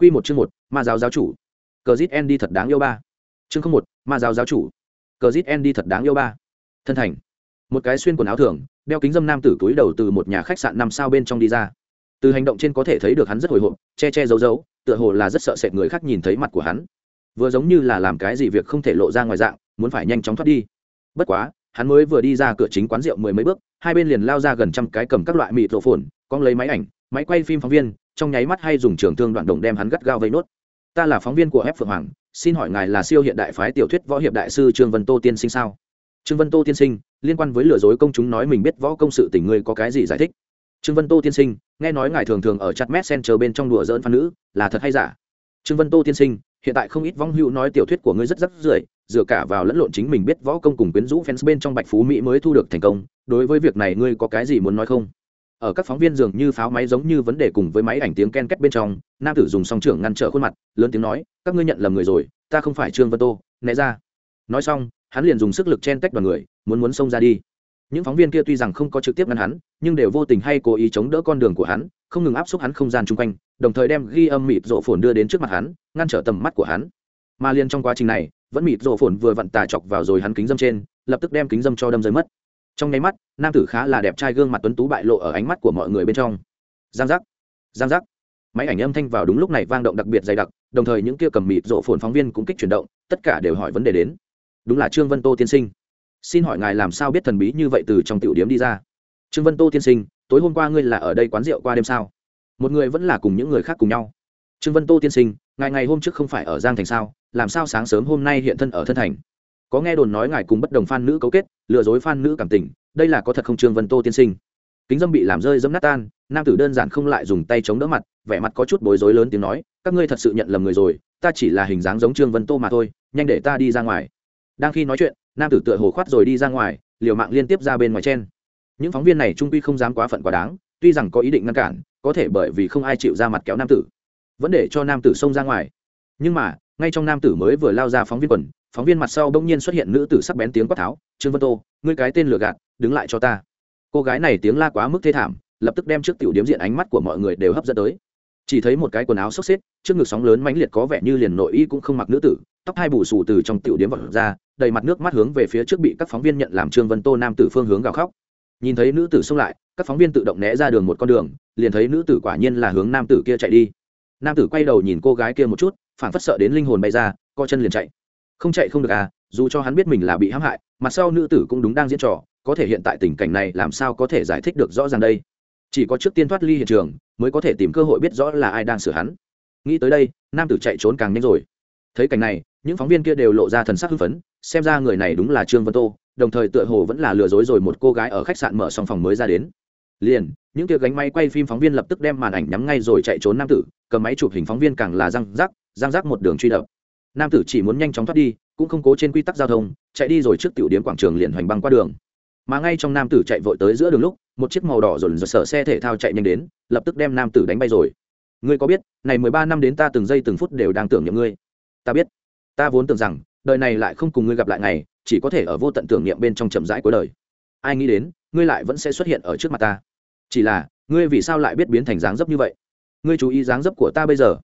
Quy một chương một, ma giáo giáo chủ. Cờ Zit Andy thật đáng yêu ba. Chương không một, ma giáo giáo chủ. Cờ Zit Andy thật đáng yêu ba. Thân thành. Một cái xuyên quần áo thường, đeo kính dâm nam tử túi đầu từ một nhà khách sạn năm sao bên trong đi ra. Từ hành động trên có thể thấy được hắn rất hồi hộp, che che giấu giấu, tựa hồ là rất sợ sệt người khác nhìn thấy mặt của hắn. Vừa giống như là làm cái gì việc không thể lộ ra ngoài dạng, muốn phải nhanh chóng thoát đi. Bất quá, hắn mới vừa đi ra cửa chính quán rượu mười mấy bước, hai bên liền lao ra gần trăm cái cầm các loại mịt rộ phồn, con lấy máy ảnh, máy quay phim phóng viên, trong nháy mắt hay dùng trường thương đoạn đồng đem hắn gắt gao vây nốt. Ta là phóng viên của ép phượng hoàng, xin hỏi ngài là siêu hiện đại phái tiểu thuyết võ hiệp đại sư trương vân tô tiên sinh sao? Trương vân tô tiên sinh, liên quan với lừa dối công chúng nói mình biết võ công sự tình ngươi có cái gì giải thích? Trương vân tô tiên sinh, nghe nói ngài thường thường ở chặt mét sen chờ bên trong đùa dỡn phan nữ, là thật hay giả? Trương vân tô tiên sinh, hiện tại không ít vong hữu nói tiểu thuyết của ngươi rất rất rưởi, dựa cả vào lẫn lộn chính mình biết võ công cùng quyến rũ fans bên trong bạch phú mỹ mới thu được thành công, đối với việc này ngươi có cái gì muốn nói không? Ở các phóng viên dường như pháo máy giống như vấn đề cùng với máy ảnh tiếng ken két bên trong, nam tử dùng song trưởng ngăn trở khuôn mặt, lớn tiếng nói, các ngươi nhận lầm người rồi, ta không phải trương vân tô, né ra. Nói xong, hắn liền dùng sức lực chen tách đoàn người, muốn muốn xông ra đi. Những phóng viên kia tuy rằng không có trực tiếp ngăn hắn, nhưng đều vô tình hay cố ý chống đỡ con đường của hắn, không ngừng áp xúc hắn không gian chung quanh, đồng thời đem ghi âm mịt rộ phồn đưa đến trước mặt hắn, ngăn trở tầm mắt của hắn. Mà liền trong quá trình này, vẫn mịt rộ phồn vừa vặn tà chọc vào rồi hắn kính dâm trên, lập tức đem kính dâm cho đâm rơi mất trong nháy mắt, nam tử khá là đẹp trai gương mặt tuấn tú bại lộ ở ánh mắt của mọi người bên trong. Giang giác giang giác. Máy ảnh âm thanh vào đúng lúc này vang động đặc biệt dày đặc, đồng thời những kia cầm mịt rộ phồn phóng viên cũng kích chuyển động, tất cả đều hỏi vấn đề đến. Đúng là trương vân tô tiên sinh. Xin hỏi ngài làm sao biết thần bí như vậy từ trong tiểu điếm đi ra? Trương vân tô tiên sinh, tối hôm qua ngươi là ở đây quán rượu qua đêm sao? Một người vẫn là cùng những người khác cùng nhau. Trương vân tô tiên sinh ngài ngày hôm trước không phải ở giang thành sao? Làm sao sáng sớm hôm nay hiện thân ở thân thành? Có nghe đồn nói ngài cùng bất đồng phan nữ cấu kết, lừa dối phan nữ cảm tình, đây là có thật không, trương vân tô tiên sinh? Kính dâm bị làm rơi dâm nát tan, nam tử đơn giản không lại dùng tay chống đỡ mặt, vẻ mặt có chút bối rối lớn tiếng nói, các ngươi thật sự nhận lầm người rồi, ta chỉ là hình dáng giống trương vân tô mà thôi, nhanh để ta đi ra ngoài. Đang khi nói chuyện, nam tử tựa hồ khoát rồi đi ra ngoài, liều mạng liên tiếp ra bên ngoài trên. Những phóng viên này trung quy không dám quá phận quá đáng, tuy rằng có ý định ngăn cản, có thể bởi vì không ai chịu ra mặt kéo nam tử, vẫn để cho nam tử xông ra ngoài. Nhưng mà, ngay trong nam tử mới vừa lao ra phóng viên quần phóng viên mặt sau bỗng nhiên xuất hiện nữ tử sắc bén tiếng quát tháo, trương vân tô, ngươi cái tên lừa gạt, đứng lại cho ta. Cô gái này tiếng la quá mức thê thảm, lập tức đem trước tiểu điếm diện ánh mắt của mọi người đều hấp dẫn tới. Chỉ thấy một cái quần áo xốc xếp, trước ngực sóng lớn mãnh liệt có vẻ như liền nội y cũng không mặc nữ tử, tóc hai bù xù từ trong tiểu điếm vật ra, đầy mặt nước mắt hướng về phía trước bị các phóng viên nhận làm trương vân tô nam tử phương hướng gào khóc. Nhìn thấy nữ tử xông lại, các phóng viên tự động né ra đường một con đường, liền thấy nữ tử quả nhiên là hướng nam tử kia chạy đi. Nam tử quay đầu nhìn cô gái kia một chút phản phất sợ đến linh hồn bay ra, co chân liền chạy không chạy không được à dù cho hắn biết mình là bị hãm hại mặt sau nữ tử cũng đúng đang diễn trò, có thể hiện tại tình cảnh này làm sao có thể giải thích được rõ ràng đây? Chỉ có trước tiên thoát ly hiện trường, mới có thể tìm cơ hội biết rõ là ai đang sửa hắn. Nghĩ tới đây, nam tử chạy trốn càng nhanh rồi. Thấy cảnh này, những phóng viên kia đều lộ ra thần sắc hưng phấn, xem ra người này đúng là trương vân tô, đồng thời tựa hồ vẫn là lừa dối rồi một cô gái ở khách sạn mở xong phòng mới ra đến. Liền, những kia gánh máy quay phim phóng viên lập tức đem màn ảnh nhắm ngay rồi chạy trốn nam tử, cầm máy chụp hình phóng viên càng là răng rắc răng rắc một đường truy đập nam tử chỉ muốn nhanh chóng thoát đi, cũng không cố trên quy tắc giao thông, chạy đi rồi trước tiểu điếm quảng trường liền hoành băng qua đường. Mà ngay trong nam tử chạy vội tới giữa đường lúc, một chiếc màu đỏ dồn dập sở xe thể thao chạy nhanh đến, lập tức đem nam tử đánh bay rồi. Ngươi có biết, này mười ba năm đến ta từng giây từng phút đều đang tưởng niệm ngươi? Ta biết. Ta vốn tưởng rằng, đời này lại không cùng ngươi gặp lại ngày, chỉ có thể ở vô tận tưởng niệm bên trong chậm rãi cuối đời. Ai nghĩ đến, ngươi lại vẫn sẽ xuất hiện ở trước mặt ta. Chỉ là, ngươi vì sao lại biết biến thành dáng dấp như vậy? Ngươi chú ý dáng dấp của ta bây giờ.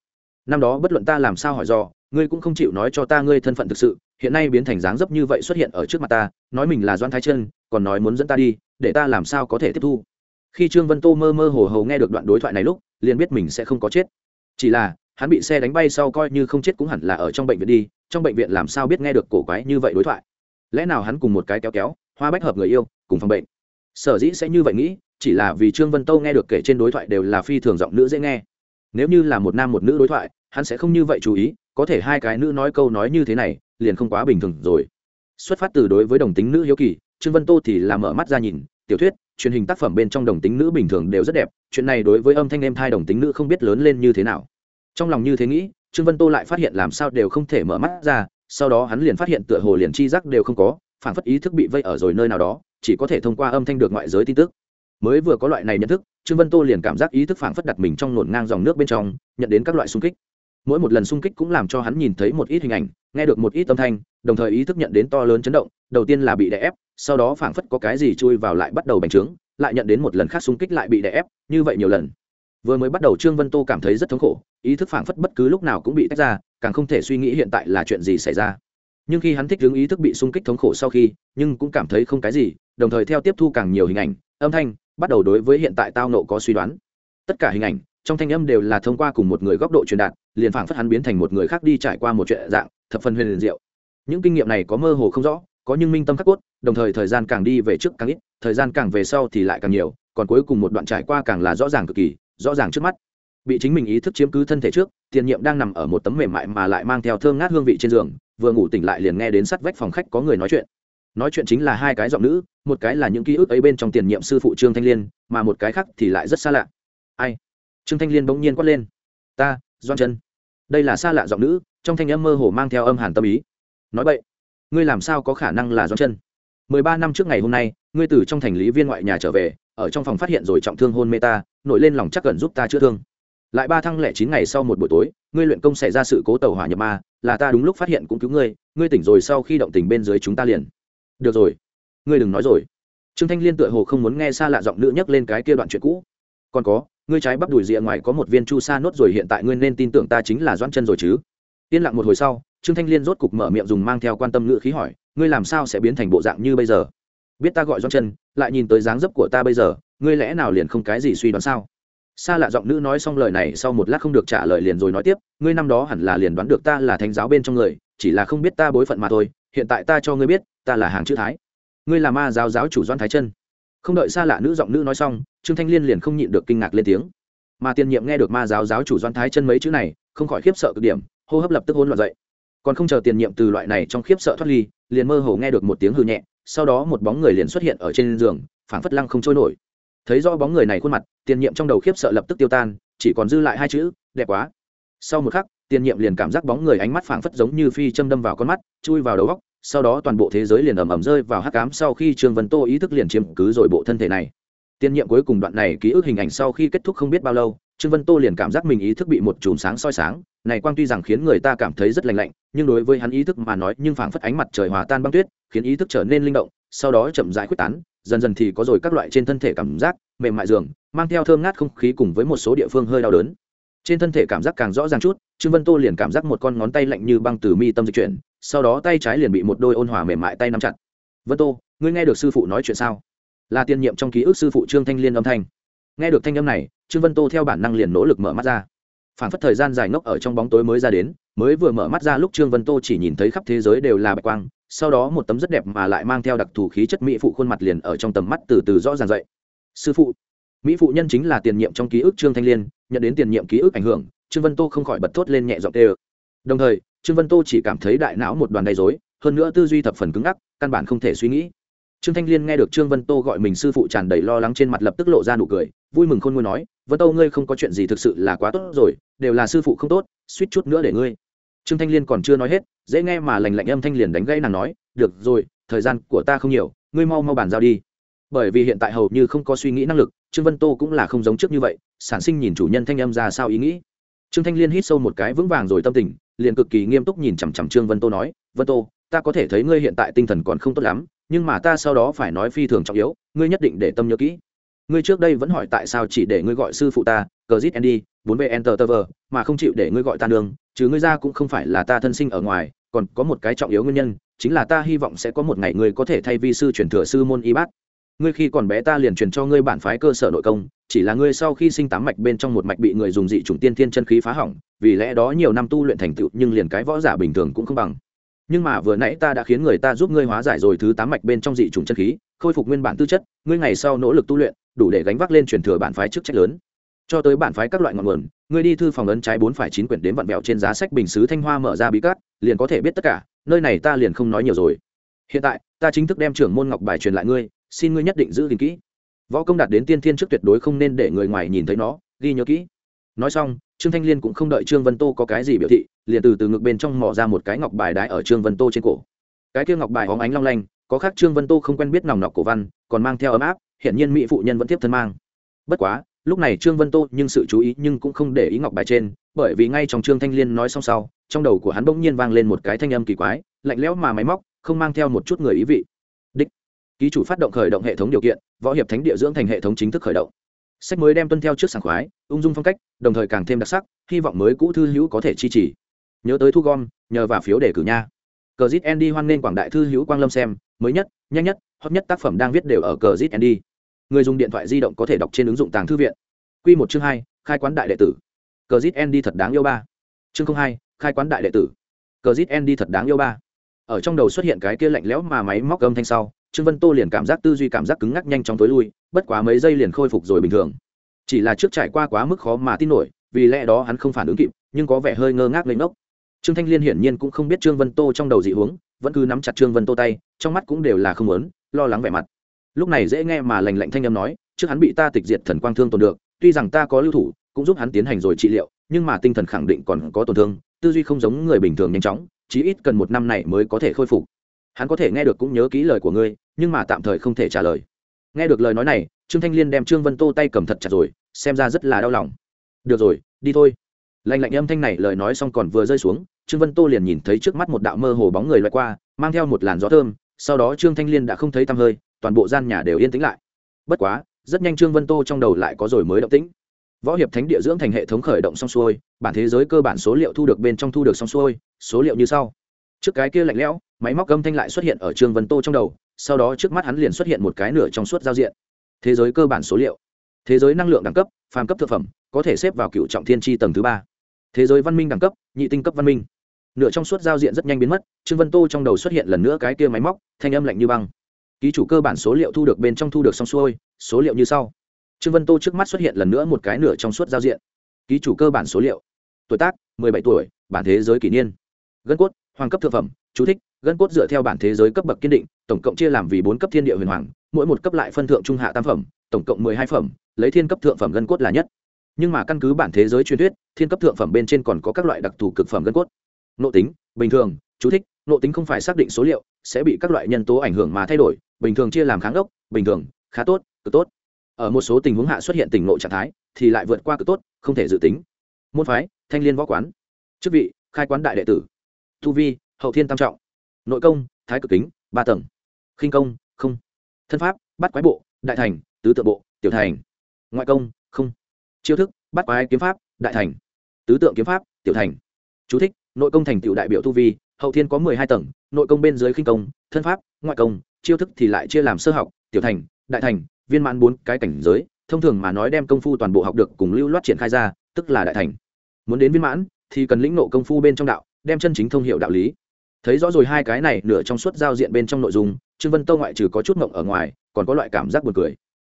Năm đó bất luận ta làm sao hỏi do ngươi cũng không chịu nói cho ta ngươi thân phận thực sự, hiện nay biến thành dáng dấp như vậy xuất hiện ở trước mặt ta, nói mình là doan thái chân còn nói muốn dẫn ta đi, để ta làm sao có thể tiếp thu. Khi trương vân tô mơ mơ hồ hồ nghe được đoạn đối thoại này lúc, liền biết mình sẽ không có chết. Chỉ là, hắn bị xe đánh bay sau coi như không chết cũng hẳn là ở trong bệnh viện đi, trong bệnh viện làm sao biết nghe được cổ quái như vậy đối thoại. Lẽ nào hắn cùng một cái kéo kéo, hoa bách hợp người yêu, cùng phòng bệnh? Sở dĩ sẽ như vậy nghĩ, chỉ là vì trương vân tô nghe được kể trên đối thoại đều là phi thường giọng nữ dễ nghe. Nếu như là một nam một nữ đối thoại hắn sẽ không như vậy chú ý, có thể hai cái nữ nói câu nói như thế này, liền không quá bình thường rồi. Xuất phát từ đối với đồng tính nữ hiếu kỳ, trương vân tô thì làm mở mắt ra nhìn, tiểu thuyết, truyền hình tác phẩm bên trong đồng tính nữ bình thường đều rất đẹp, chuyện này đối với âm thanh em thai đồng tính nữ không biết lớn lên như thế nào. Trong lòng như thế nghĩ, trương vân tô lại phát hiện làm sao đều không thể mở mắt ra, sau đó hắn liền phát hiện tựa hồ liền chi giác đều không có, phản phất ý thức bị vây ở rồi nơi nào đó, chỉ có thể thông qua âm thanh được ngoại giới tin tức. Mới vừa có loại này nhận thức, trương vân tô liền cảm giác ý thức phản phất đặt mình trong nổn ngang dòng nước bên trong, nhận đến các loại xung kích mỗi một lần xung kích cũng làm cho hắn nhìn thấy một ít hình ảnh, nghe được một ít âm thanh, đồng thời ý thức nhận đến to lớn chấn động, đầu tiên là bị đè ép, sau đó phảng phất có cái gì chui vào lại bắt đầu bành trướng, lại nhận đến một lần khác xung kích lại bị đè ép, như vậy nhiều lần. Vừa mới bắt đầu trương vân tô cảm thấy rất thống khổ, ý thức phảng phất bất cứ lúc nào cũng bị tách ra, càng không thể suy nghĩ hiện tại là chuyện gì xảy ra. Nhưng khi hắn thích hướng ý thức bị xung kích thống khổ sau khi, nhưng cũng cảm thấy không cái gì, đồng thời theo tiếp thu càng nhiều hình ảnh, âm thanh, bắt đầu đối với hiện tại tao nộ có suy đoán. Tất cả hình ảnh trong thanh âm đều là thông qua cùng một người góc độ truyền đạt, liền phảng phất hắn biến thành một người khác đi trải qua một chuyện dạng, thập phần huyền liền diệu. Những kinh nghiệm này có mơ hồ không rõ, có nhưng minh tâm khắc cốt, đồng thời thời gian càng đi về trước càng ít, thời gian càng về sau thì lại càng nhiều, còn cuối cùng một đoạn trải qua càng là rõ ràng cực kỳ, rõ ràng trước mắt. Bị chính mình ý thức chiếm cứ thân thể trước, tiền nhiệm đang nằm ở một tấm mềm mại mà lại mang theo thơm ngát hương vị trên giường, vừa ngủ tỉnh lại liền nghe đến sắt vách phòng khách có người nói chuyện. Nói chuyện chính là hai cái giọng nữ, một cái là những ký ức ấy bên trong tiền nhiệm sư phụ trương thanh liên, mà một cái khác thì lại rất xa lạ. Ai? Trương thanh liên bỗng nhiên quát lên. Ta, doan chân đây là xa lạ giọng nữ, trong thanh âm mơ hồ mang theo âm hàn tâm ý. Nói vậy ngươi làm sao có khả năng là doan chân mười ba năm trước ngày hôm nay, ngươi từ trong thành lý viên ngoại nhà trở về, ở trong phòng phát hiện rồi trọng thương hôn mê ta, nổi lên lòng chắc cần giúp ta chữa thương. Lại ba thăng lẻ chín ngày sau một buổi tối, ngươi luyện công xảy ra sự cố tàu hỏa nhập ma, là ta đúng lúc phát hiện cũng cứu ngươi ngươi tỉnh rồi sau khi động tình bên dưới chúng ta liền. Được rồi, ngươi đừng nói rồi. Trương thanh liên tựa hồ không muốn nghe xa lạ giọng nữ nhắc lên cái kia đoạn chuyện cũ. Còn có ngươi trái bắp đùi rìa ngoài có một viên chu sa nốt rồi, hiện tại ngươi nên tin tưởng ta chính là doãn chân rồi chứ? Yên lặng một hồi sau, trương thanh liên rốt cục mở miệng dùng mang theo quan tâm ngữ khí hỏi, ngươi làm sao sẽ biến thành bộ dạng như bây giờ? Biết ta gọi doãn chân, lại nhìn tới dáng dấp của ta bây giờ, ngươi lẽ nào liền không cái gì suy đoán sao? Xa lạ giọng nữ nói xong lời này, sau một lát không được trả lời liền rồi nói tiếp, ngươi năm đó hẳn là liền đoán được ta là thánh giáo bên trong người, chỉ là không biết ta bối phận mà thôi, hiện tại ta cho ngươi biết, ta là hàng chữ thái. Ngươi là ma giáo giáo chủ doan thái chân không đợi xa lạ nữ giọng nữ nói xong, trương thanh liên liền không nhịn được kinh ngạc lên tiếng. Mà tiền nhiệm nghe được ma giáo giáo chủ doan thái chân mấy chữ này, không khỏi khiếp sợ cực điểm, hô hấp lập tức hôn loạn dậy. Còn không chờ tiền nhiệm từ loại này trong khiếp sợ thoát ly, liền mơ hồ nghe được một tiếng hư nhẹ, sau đó một bóng người liền xuất hiện ở trên giường, phảng phất lăng không trôi nổi. Thấy do bóng người này khuôn mặt tiền nhiệm trong đầu khiếp sợ lập tức tiêu tan, chỉ còn dư lại hai chữ, đẹp quá. Sau một khắc tiền nhiệm liền cảm giác bóng người ánh mắt phảng phất giống như phi châm đâm vào con mắt, chui vào đầu góc sau đó toàn bộ thế giới liền ầm ầm rơi vào hắc ám sau khi trương vân tô ý thức liền chiếm cứ rồi bộ thân thể này. Tiên nhiệm cuối cùng đoạn này ký ức hình ảnh sau khi kết thúc không biết bao lâu, trương vân tô liền cảm giác mình ý thức bị một chùm sáng soi sáng. Này quang tuy rằng khiến người ta cảm thấy rất lành lạnh, nhưng đối với hắn ý thức mà nói, nhưng phảng phất ánh mặt trời hòa tan băng tuyết, khiến ý thức trở nên linh động, sau đó chậm rãi quyết tán, dần dần thì có rồi các loại trên thân thể cảm giác mềm mại giường mang theo thơm ngát không khí cùng với một số địa phương hơi đau đớn. Trên thân thể cảm giác càng rõ ràng chút, trương vân tô liền cảm giác một con ngón tay lạnh như băng từ mi tâm dịch chuyển sau đó tay trái liền bị một đôi ôn hòa mềm mại tay nắm chặt. Vân tô, ngươi nghe được sư phụ nói chuyện sao? Là tiên nhiệm trong ký ức sư phụ trương thanh liên âm thanh. Nghe được thanh âm này, trương vân tô theo bản năng liền nỗ lực mở mắt ra. Phản phất thời gian dài ngốc ở trong bóng tối mới ra đến, mới vừa mở mắt ra lúc trương vân tô chỉ nhìn thấy khắp thế giới đều là bạch quang, sau đó một tấm rất đẹp mà lại mang theo đặc thù khí chất mỹ phụ khuôn mặt liền ở trong tầm mắt từ từ rõ ràng dậy. Sư phụ, mỹ phụ nhân chính là tiền nhiệm trong ký ức trương thanh liên, nhận đến tiền nhiệm ký ức ảnh hưởng. Trương vân tô không khỏi bật thốt lên nhẹ giọng tê ơ đồng thời trương vân tô chỉ cảm thấy đại não một đoàn đầy dối hơn nữa tư duy thập phần cứng ngắc, căn bản không thể suy nghĩ. Trương thanh liên nghe được trương vân tô gọi mình sư phụ tràn đầy lo lắng trên mặt lập tức lộ ra nụ cười, vui mừng khôn ngôi nói, vân tô, ngươi không có chuyện gì thực sự là quá tốt rồi, đều là sư phụ không tốt, suýt chút nữa để ngươi. Trương thanh liên còn chưa nói hết, dễ nghe mà lành lạnh âm thanh liền đánh gây nàng nói, được rồi, thời gian của ta không nhiều, ngươi mau mau bàn giao đi. Bởi vì hiện tại hầu như không có suy nghĩ năng lực, trương vân tô cũng là không giống trước như vậy, sản sinh nhìn chủ nhân thanh âm ra sao ý nghĩ trương thanh liên hít sâu một cái vững vàng rồi tâm tình, liền cực kỳ nghiêm túc nhìn chằm chằm trương vân tô nói, vân tô, ta có thể thấy ngươi hiện tại tinh thần còn không tốt lắm, nhưng mà ta sau đó phải nói phi thường trọng yếu, ngươi nhất định để tâm nhớ kỹ. Ngươi trước đây vẫn hỏi tại sao chỉ để ngươi gọi sư phụ ta cờ zit andy, bốn b enter tờ mà không chịu để ngươi gọi ta đường chứ ngươi ra cũng không phải là ta thân sinh ở ngoài, còn có một cái trọng yếu nguyên nhân, chính là ta hy vọng sẽ có một ngày ngươi có thể thay vi sư truyền thừa sư môn y bát ngươi khi còn bé ta liền truyền cho ngươi bản phái cơ sở nội công, chỉ là ngươi sau khi sinh tám mạch bên trong một mạch bị người dùng dị chủng tiên thiên chân khí phá hỏng, vì lẽ đó nhiều năm tu luyện thành tựu, nhưng liền cái võ giả bình thường cũng không bằng. Nhưng mà vừa nãy ta đã khiến người ta giúp ngươi hóa giải rồi thứ tám mạch bên trong dị chủng chân khí, khôi phục nguyên bản tư chất, ngươi ngày sau nỗ lực tu luyện, đủ để gánh vác lên truyền thừa bản phái chức trách lớn. Cho tới bản phái các loại ngọn nguồn, ngươi đi thư phòng ấn trái bốn phải chín quyển đến vặn vẹo trên giá sách bình xứ thanh hoa mở ra bí cát, liền có thể biết tất cả, nơi này ta liền không nói nhiều rồi. Hiện tại, ta chính thức đem trưởng môn ngọc bài truyền lại ngươi xin ngươi nhất định giữ gìn kỹ. Võ công đạt đến tiên thiên trước tuyệt đối không nên để người ngoài nhìn thấy nó, ghi nhớ kỹ. Nói xong, trương thanh liên cũng không đợi trương vân tô có cái gì biểu thị, liền từ từ ngực bên trong mỏ ra một cái ngọc bài đái ở trương vân tô trên cổ. Cái kia ngọc bài hóng ánh long lanh, có khác trương vân tô không quen biết nòng nọc cổ văn, còn mang theo ấm áp hiện nhiên mỹ phụ nhân vẫn tiếp thân mang. Bất quá, lúc này trương vân tô nhưng sự chú ý nhưng cũng không để ý ngọc bài trên, bởi vì ngay trong trương thanh liên nói xong sau, trong đầu của hắn bỗng nhiên vang lên một cái thanh âm kỳ quái, lạnh lẽo mà máy móc, không mang theo một chút người ý vị ký chủ phát động khởi động hệ thống điều kiện, võ hiệp thánh địa dưỡng thành hệ thống chính thức khởi động. Sách mới đem tuân theo trước sảng khoái, ung dung phong cách, đồng thời càng thêm đặc sắc, hy vọng mới cũ thư hữu có thể chi trì. Nhớ tới thu gom, nhờ vào phiếu đề cử nha. Cờ zit andy hoan nghênh quảng đại thư hữu quang lâm xem, mới nhất, nhanh nhất, hot nhất tác phẩm đang viết đều ở cờ zit andy. Người dùng điện thoại di động có thể đọc trên ứng dụng tàng thư viện. Q một chương hai, khai quán đại đệ tử. Cờ zit andy thật đáng yêu ba. Chương hai, khai quán đại đệ tử. Cờ zit andy thật đáng yêu ba. Ở trong đầu xuất hiện cái kia lạnh lẽo mà máy móc âm thanh sau trương vân tô liền cảm giác tư duy cảm giác cứng ngắc nhanh chóng tối lui, bất quá mấy giây liền khôi phục rồi bình thường. Chỉ là trước trải qua quá mức khó mà tin nổi, vì lẽ đó hắn không phản ứng kịp, nhưng có vẻ hơi ngơ ngác lên ngốc. Trương thanh liên hiển nhiên cũng không biết trương vân tô trong đầu dị huống vẫn cứ nắm chặt trương vân tô tay, trong mắt cũng đều là không lớn lo lắng vẻ mặt. Lúc này dễ nghe mà lành lạnh thanh âm nói, trước hắn bị ta tịch diệt thần quang thương tồn được, tuy rằng ta có lưu thủ, cũng giúp hắn tiến hành rồi trị liệu, nhưng mà tinh thần khẳng định còn có tổn thương, tư duy không giống người bình thường nhanh chóng, chí ít cần một năm này mới có thể khôi phục. Hắn có thể nghe được cũng nhớ kỹ lời của ngươi nhưng mà tạm thời không thể trả lời. Nghe được lời nói này, trương thanh liên đem trương vân tô tay cầm thật chặt rồi, xem ra rất là đau lòng. Được rồi, đi thôi. Lạnh lạnh âm thanh này lời nói xong còn vừa rơi xuống, trương vân tô liền nhìn thấy trước mắt một đạo mơ hồ bóng người loại qua, mang theo một làn gió thơm, sau đó trương thanh liên đã không thấy tăm hơi, toàn bộ gian nhà đều yên tĩnh lại. Bất quá, rất nhanh trương vân tô trong đầu lại có rồi mới động tĩnh. Võ hiệp thánh địa dưỡng thành hệ thống khởi động xong xuôi, bản thế giới cơ bản số liệu thu được bên trong thu được xong xuôi, số liệu như sau trước cái kia lạnh lẽo, máy móc âm thanh lại xuất hiện ở trương vân tô trong đầu, sau đó trước mắt hắn liền xuất hiện một cái nửa trong suốt giao diện. Thế giới cơ bản số liệu. Thế giới năng lượng đẳng cấp, phàm cấp thực phẩm, có thể xếp vào cựu trọng thiên tri tầng thứ ba. Thế giới văn minh đẳng cấp, nhị tinh cấp văn minh. Nửa trong suốt giao diện rất nhanh biến mất, trương vân tô trong đầu xuất hiện lần nữa cái kia máy móc, thanh âm lạnh như băng. Ký chủ cơ bản số liệu thu được bên trong thu được xong xuôi, số liệu như sau. Trương vân tô trước mắt xuất hiện lần nữa một cái nửa trong suốt giao diện. Ký chủ cơ bản số liệu. Tuổi tác, mười bảy tuổi, bản thế giới kỷ niên. Gân cốt hoàng cấp thượng phẩm, chú thích, gân cốt dựa theo bản thế giới cấp bậc kiên định, tổng cộng chia làm vì bốn cấp thiên địa huyền hoàng, mỗi một cấp lại phân thượng trung hạ tam phẩm, tổng cộng mười hai phẩm, lấy thiên cấp thượng phẩm gân cốt là nhất. Nhưng mà căn cứ bản thế giới truyền thuyết, thiên cấp thượng phẩm bên trên còn có các loại đặc thù cực phẩm gân cốt. Nộ tính, bình thường, chú thích nộ tính không phải xác định số liệu, sẽ bị các loại nhân tố ảnh hưởng mà thay đổi, bình thường chia làm kháng ốc bình thường, khá tốt, cực tốt. Ở một số tình huống hạ xuất hiện tình nộ trạng thái, thì lại vượt qua cực tốt, không thể dự tính. Môn phái, thanh liên võ quán. Chức vị, khai quán đại đệ tử tu vi, hậu thiên tam trọng. Nội công, thái cực kính, ba tầng. Khinh công, không. Thân pháp, bắt quái bộ, đại thành, tứ tượng bộ, tiểu thành. Ngoại công, không. Chiêu thức, bắt quái kiếm pháp, đại thành. Tứ tượng kiếm pháp, tiểu thành. Chú thích, nội công thành tựu đại biểu tu vi, hậu thiên có mười hai tầng, nội công bên dưới khinh công, thân pháp, ngoại công, chiêu thức thì lại chia làm sơ học, tiểu thành, đại thành, viên mãn bốn cái cảnh giới, thông thường mà nói đem công phu toàn bộ học được cùng lưu loát triển khai ra, tức là đại thành. Muốn đến viên mãn, thì cần lĩnh nộ công phu bên trong đạo đem chân chính thông hiệu đạo lý. Thấy rõ rồi hai cái này nửa trong suốt giao diện bên trong nội dung, trương vân tâu ngoại trừ có chút mộng ở ngoài, còn có loại cảm giác buồn cười.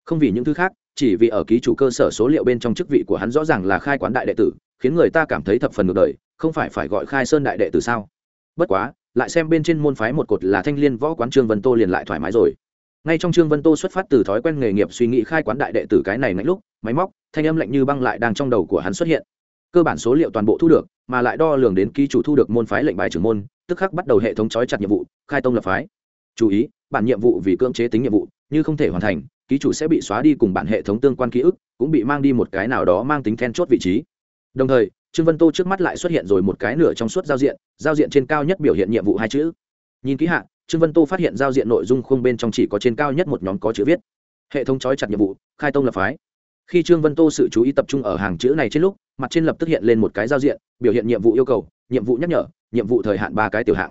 Không vì những thứ khác, chỉ vì ở ký chủ cơ sở số liệu bên trong chức vị của hắn rõ ràng là khai quán đại đệ tử, khiến người ta cảm thấy thập phần ngược đời, không phải phải gọi khai sơn đại đệ tử sao? Bất quá, lại xem bên trên môn phái một cột là thanh liên võ quán trương vân tô liền lại thoải mái rồi. Ngay trong trương vân tô xuất phát từ thói quen nghề nghiệp suy nghĩ khai quán đại đệ tử cái này ngay lúc, máy móc, thanh âm lạnh như băng lại đang trong đầu của hắn xuất hiện. Cơ bản số liệu toàn bộ thu được mà lại đo lường đến ký chủ thu được môn phái lệnh bài trưởng môn, tức khắc bắt đầu hệ thống trói chặt nhiệm vụ, khai tông lập phái. Chú ý, bản nhiệm vụ vì cưỡng chế tính nhiệm vụ, như không thể hoàn thành, ký chủ sẽ bị xóa đi cùng bản hệ thống tương quan ký ức, cũng bị mang đi một cái nào đó mang tính then chốt vị trí. Đồng thời, trương vân tô trước mắt lại xuất hiện rồi một cái nửa trong suốt giao diện giao diện trên cao nhất biểu hiện nhiệm vụ hai chữ. Nhìn kỹ hạ, trương vân tô phát hiện giao diện nội dung khung bên trong chỉ có trên cao nhất một nhóm có chữ viết. Hệ thống trói chặt nhiệm vụ, khai tông lập phái khi trương vân tô sự chú ý tập trung ở hàng chữ này trên lúc, mặt trên lập tức hiện lên một cái giao diện, biểu hiện nhiệm vụ yêu cầu, nhiệm vụ nhắc nhở, nhiệm vụ thời hạn ba cái tiểu hạng.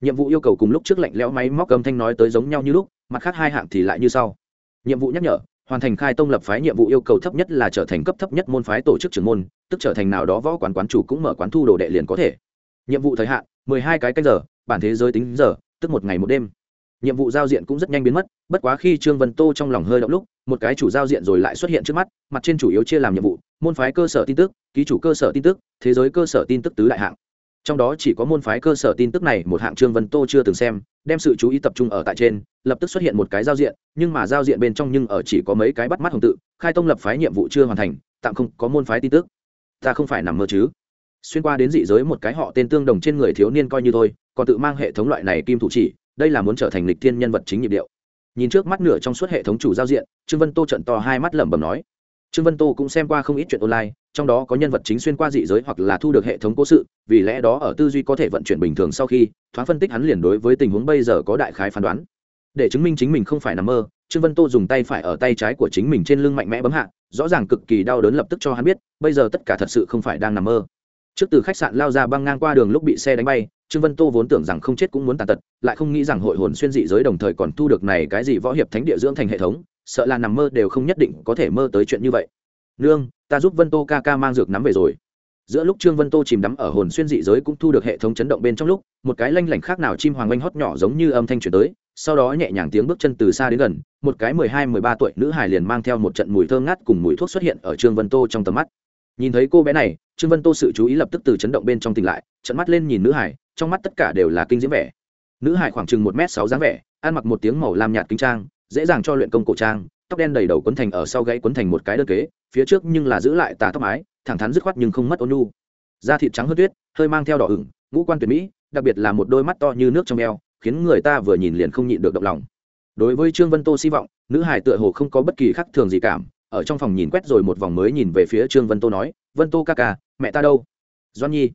Nhiệm vụ yêu cầu cùng lúc trước lạnh lẽo máy móc cầm thanh nói tới giống nhau như lúc, mặt khác hai hạng thì lại như sau. Nhiệm vụ nhắc nhở, hoàn thành khai tông lập phái nhiệm vụ yêu cầu thấp nhất là trở thành cấp thấp nhất môn phái tổ chức trưởng môn, tức trở thành nào đó võ quán quán chủ cũng mở quán thu đồ đệ liền có thể. Nhiệm vụ thời hạn, mười hai cái canh giờ, bản thế giới tính giờ, tức một ngày một đêm nhiệm vụ giao diện cũng rất nhanh biến mất, bất quá khi trương vân tô trong lòng hơi động lúc, một cái chủ giao diện rồi lại xuất hiện trước mắt, mặt trên chủ yếu chia làm nhiệm vụ, môn phái cơ sở tin tức, ký chủ cơ sở tin tức, thế giới cơ sở tin tức tứ đại hạng. Trong đó chỉ có môn phái cơ sở tin tức này một hạng trương vân tô chưa từng xem, đem sự chú ý tập trung ở tại trên, lập tức xuất hiện một cái giao diện, nhưng mà giao diện bên trong nhưng ở chỉ có mấy cái bắt mắt hồng tự, khai tông lập phái nhiệm vụ chưa hoàn thành, tạm không có môn phái tin tức. Ta không phải nằm mơ chứ. Xuyên qua đến dị giới một cái họ tên tương đồng trên người thiếu niên coi như thôi, còn tự mang hệ thống loại này kim thủ chỉ đây là muốn trở thành lịch thiên nhân vật chính nhịp điệu. Nhìn trước mắt nửa trong suốt hệ thống chủ giao diện, trương vân tô trận to hai mắt lẩm bẩm nói. Trương vân tô cũng xem qua không ít chuyện online, trong đó có nhân vật chính xuyên qua dị giới hoặc là thu được hệ thống cố sự, vì lẽ đó ở tư duy có thể vận chuyển bình thường sau khi, thoáng phân tích hắn liền đối với tình huống bây giờ có đại khái phán đoán. Để chứng minh chính mình không phải nằm mơ, trương vân tô dùng tay phải ở tay trái của chính mình trên lưng mạnh mẽ bấm hạ, rõ ràng cực kỳ đau đớn lập tức cho hắn biết, bây giờ tất cả thật sự không phải đang nằm mơ. Trước từ khách sạn lao ra băng ngang qua đường lúc bị xe đánh bay trương vân tô vốn tưởng rằng không chết cũng muốn tàn tật, lại không nghĩ rằng hội hồn xuyên dị giới đồng thời còn thu được này cái gì võ hiệp thánh địa dưỡng thành hệ thống, sợ là nằm mơ đều không nhất định có thể mơ tới chuyện như vậy. Nương, ta giúp vân tô ca ca mang dược nắm về rồi. Giữa lúc trương vân tô chìm đắm ở hồn xuyên dị giới cũng thu được hệ thống chấn động bên trong lúc, một cái lanh lảnh khác nào chim hoàng oanh hót nhỏ giống như âm thanh chuyển tới, sau đó nhẹ nhàng tiếng bước chân từ xa đến gần, một cái mười hai, mười ba tuổi nữ hài liền mang theo một trận mùi thơ ngát cùng mùi thuốc xuất hiện ở trương vân tô trong tầm mắt. Nhìn thấy cô bé này, trương vân tô sự chú ý lập tức từ chấn động bên trong tỉnh lại trận mắt lên nhìn nữ hải trong mắt tất cả đều là kinh diễm vẻ. Nữ hải khoảng chừng một m sáu dáng vẻ, ăn mặc một tiếng màu lam nhạt kinh trang, dễ dàng cho luyện công cổ trang, tóc đen đầy đầu quấn thành ở sau gãy quấn thành một cái đơn kế, phía trước nhưng là giữ lại tà tóc mái, thẳng thắn dứt khoát nhưng không mất ôn nhu. Da thịt trắng hơn tuyết, hơi mang theo đỏ ửng, ngũ quan tuyệt mỹ, đặc biệt là một đôi mắt to như nước trong eo, khiến người ta vừa nhìn liền không nhịn được động lòng. Đối với trương vân tô hy vọng, nữ hải tựa hồ không có bất kỳ khắc thường gì cảm, ở trong phòng nhìn quét rồi một vòng mới nhìn về phía trương vân tô nói, vân tô ca ca, mẹ ta đâu? Doan nhi.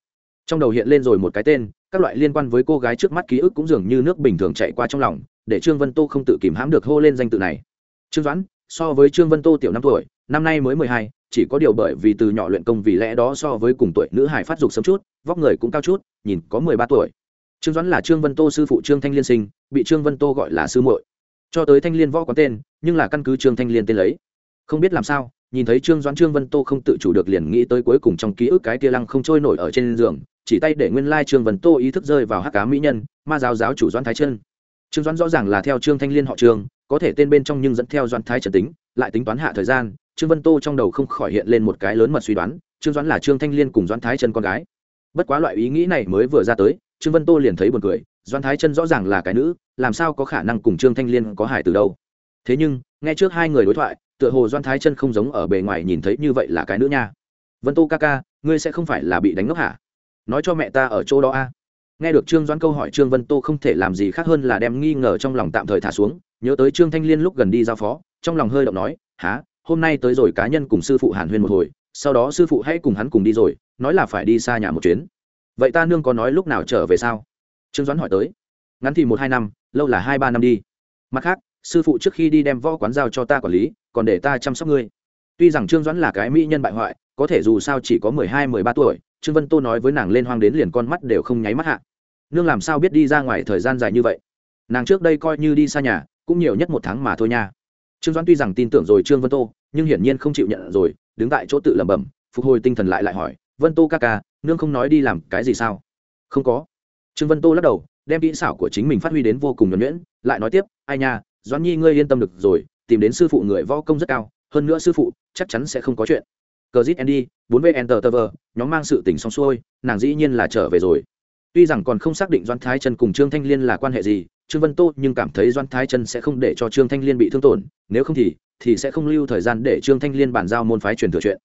Trong đầu hiện lên rồi một cái tên các loại liên quan với cô gái trước mắt ký ức cũng dường như nước bình thường chạy qua trong lòng, để trương vân tô không tự kìm hãm được hô lên danh tự này. Trương doãn, so với trương vân tô tiểu năm tuổi, năm nay mới mười hai, chỉ có điều bởi vì từ nhỏ luyện công vì lẽ đó so với cùng tuổi nữ hải phát dục sớm chút, vóc người cũng cao chút, nhìn có mười ba tuổi. Trương doãn là trương vân tô sư phụ trương thanh liên sinh, bị trương vân tô gọi là sư muội. Cho tới thanh liên võ có tên, nhưng là căn cứ trương thanh liên tên lấy. Không biết làm sao nhìn thấy trương doãn trương vân tô không tự chủ được liền nghĩ tới cuối cùng trong ký ức cái tia lăng không trôi nổi ở trên giường, chỉ tay để nguyên lai trương vân tô ý thức rơi vào hắc cá mỹ nhân, ma giáo giáo chủ doãn thái chân trương doãn rõ ràng là theo trương thanh liên họ trương, có thể tên bên trong nhưng dẫn theo doãn thái trần tính, lại tính toán hạ thời gian, trương vân tô trong đầu không khỏi hiện lên một cái lớn mật suy đoán, trương doãn là trương thanh liên cùng doãn thái chân con gái. Bất quá loại ý nghĩ này mới vừa ra tới, trương vân tô liền thấy buồn cười, doãn thái chân rõ ràng là cái nữ, làm sao có khả năng cùng trương thanh liên có hải từ đâu. Thế nhưng, nghe trước hai người đối thoại tựa hồ doan thái chân không giống ở bề ngoài nhìn thấy như vậy là cái nữa nha. Vân tô ca ca, ngươi sẽ không phải là bị đánh ngốc hả? Nói cho mẹ ta ở chỗ đó a. Nghe được trương doan câu hỏi trương vân tô không thể làm gì khác hơn là đem nghi ngờ trong lòng tạm thời thả xuống, nhớ tới trương thanh liên lúc gần đi giao phó, trong lòng hơi động nói há hôm nay tới rồi cá nhân cùng sư phụ hàn huyên một hồi, sau đó sư phụ hãy cùng hắn cùng đi rồi, nói là phải đi xa nhà một chuyến. Vậy ta nương có nói lúc nào trở về sao? Trương doãn hỏi tới. Ngắn thì một hai năm, lâu là hai ba năm đi. Mặt khác sư phụ trước khi đi đem võ quán giao cho ta quản lý, còn để ta chăm sóc ngươi. Tuy rằng trương doãn là cái mỹ nhân bại hoại, có thể dù sao chỉ có mười hai, mười ba tuổi, trương vân tô nói với nàng lên hoang đến liền con mắt đều không nháy mắt hạ. Nương làm sao biết đi ra ngoài thời gian dài như vậy? Nàng trước đây coi như đi xa nhà, cũng nhiều nhất một tháng mà thôi nha. Trương doãn tuy rằng tin tưởng rồi trương vân tô, nhưng hiển nhiên không chịu nhận rồi, đứng tại chỗ tự lẩm bẩm, phục hồi tinh thần lại lại hỏi, vân tô ca ca, nương không nói đi làm cái gì sao? Không có. Trương vân tô lắc đầu, đem kỹ xảo của chính mình phát huy đến vô cùng nhuẩn nhuyễn, lại nói tiếp, ai nha doãn nhi, ngươi yên tâm được rồi, tìm đến sư phụ người võ công rất cao, hơn nữa sư phụ chắc chắn sẽ không có chuyện. Cờ zit andy, bốn v tờ tờ nhóm mang sự tình xong xuôi, nàng dĩ nhiên là trở về rồi. Tuy rằng còn không xác định doan thái chân cùng trương thanh liên là quan hệ gì, trương vân tô nhưng cảm thấy doan thái chân sẽ không để cho trương thanh liên bị thương tổn, nếu không thì thì sẽ không lưu thời gian để trương thanh liên bàn giao môn phái truyền thừa chuyện.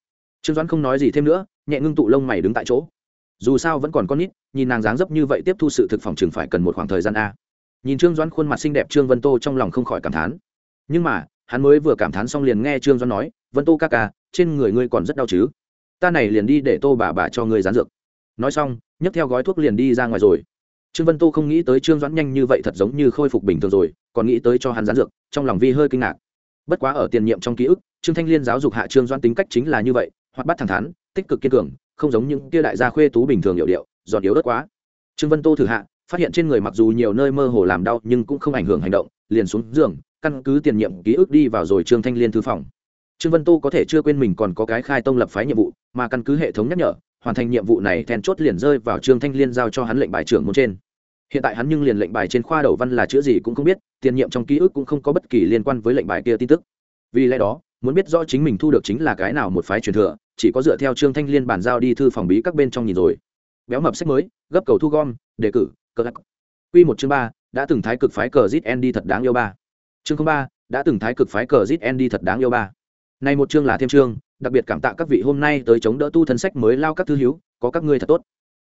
Trương doãn không nói gì thêm nữa, nhẹ ngưng tụ lông mày đứng tại chỗ. Dù sao vẫn còn con nít, nhìn nàng dáng dấp như vậy tiếp thu sự thực phẩm chừng phải cần một khoảng thời gian a nhìn trương doãn khuôn mặt xinh đẹp trương vân tô trong lòng không khỏi cảm thán. Nhưng mà, hắn mới vừa cảm thán xong liền nghe trương doãn nói, vân tô ca ca, trên người ngươi còn rất đau chứ? Ta này liền đi để tô bà bà cho ngươi dán dược. Nói xong, nhấc theo gói thuốc liền đi ra ngoài rồi. Trương vân tô không nghĩ tới trương doãn nhanh như vậy thật giống như khôi phục bình thường rồi, còn nghĩ tới cho hắn dán dược, trong lòng vi hơi kinh ngạc. Bất quá ở tiền nhiệm trong ký ức, trương thanh liên giáo dục hạ trương doãn tính cách chính là như vậy, hoạt bát thẳng thắn, tích cực kiên cường, không giống những kia đại gia khuê tú bình thường hiệu điệu, giòn yếu đất quá. Trương vân tô thử hạ phát hiện trên người mặc dù nhiều nơi mơ hồ làm đau nhưng cũng không ảnh hưởng hành động, liền xuống giường, căn cứ tiền nhiệm ký ức đi vào rồi trương thanh liên thư phòng. Trương vân tô có thể chưa quên mình còn có cái khai tông lập phái nhiệm vụ, mà căn cứ hệ thống nhắc nhở, hoàn thành nhiệm vụ này then chốt liền rơi vào trương thanh liên giao cho hắn lệnh bài trưởng môn trên. Hiện tại hắn nhưng liền lệnh bài trên khoa đầu văn là chữ gì cũng không biết, tiền nhiệm trong ký ức cũng không có bất kỳ liên quan với lệnh bài kia tin tức. Vì lẽ đó, muốn biết rõ chính mình thu được chính là cái nào một phái truyền thừa, chỉ có dựa theo trương thanh liên bàn giao đi thư phòng bí các bên trong nhìn rồi. Béo mập sách mới, gấp cầu thu gom, đề cử cờ lắc quy một chương ba, đã từng thái cực phái cờ zit nd thật đáng yêu ba. Chương ba, đã từng thái cực phái cờ zit nd thật đáng yêu ba. Này một chương là thêm chương, đặc biệt cảm tạ các vị hôm nay tới chống đỡ tu thân sách mới lao các thư hiếu có các ngươi thật tốt.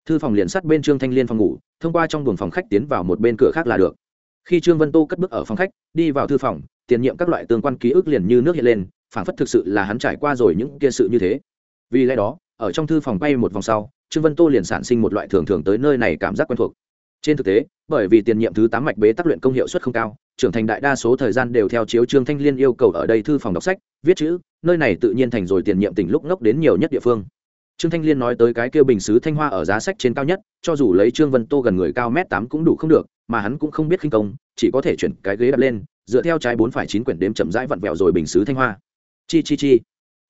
Thư phòng liền sát bên trương thanh liên phòng ngủ, thông qua trong buồng phòng khách tiến vào một bên cửa khác là được. Khi trương vân tô cất bước ở phòng khách, đi vào thư phòng, tiền nhiệm các loại tương quan ký ức liền như nước hiện lên, phảng phất thực sự là hắn trải qua rồi những kia sự như thế. Vì lẽ đó, ở trong thư phòng bay một vòng sau, trương vân tô liền sản sinh một loại thường thường tới nơi này cảm giác quen thuộc trên thực tế, bởi vì tiền nhiệm thứ tám mạch bế tác luyện công hiệu suất không cao, trưởng thành đại đa số thời gian đều theo chiếu trương thanh liên yêu cầu ở đây thư phòng đọc sách, viết chữ, nơi này tự nhiên thành rồi tiền nhiệm tỉnh lúc ngốc đến nhiều nhất địa phương. Trương thanh liên nói tới cái kêu bình xứ thanh hoa ở giá sách trên cao nhất, cho dù lấy trương vân tô gần người cao m tám cũng đủ không được, mà hắn cũng không biết khinh công, chỉ có thể chuyển cái ghế đập lên, dựa theo trái bốn phải chín quyển đếm chậm rãi vặn vẹo rồi bình xứ thanh hoa. Chi chi chi.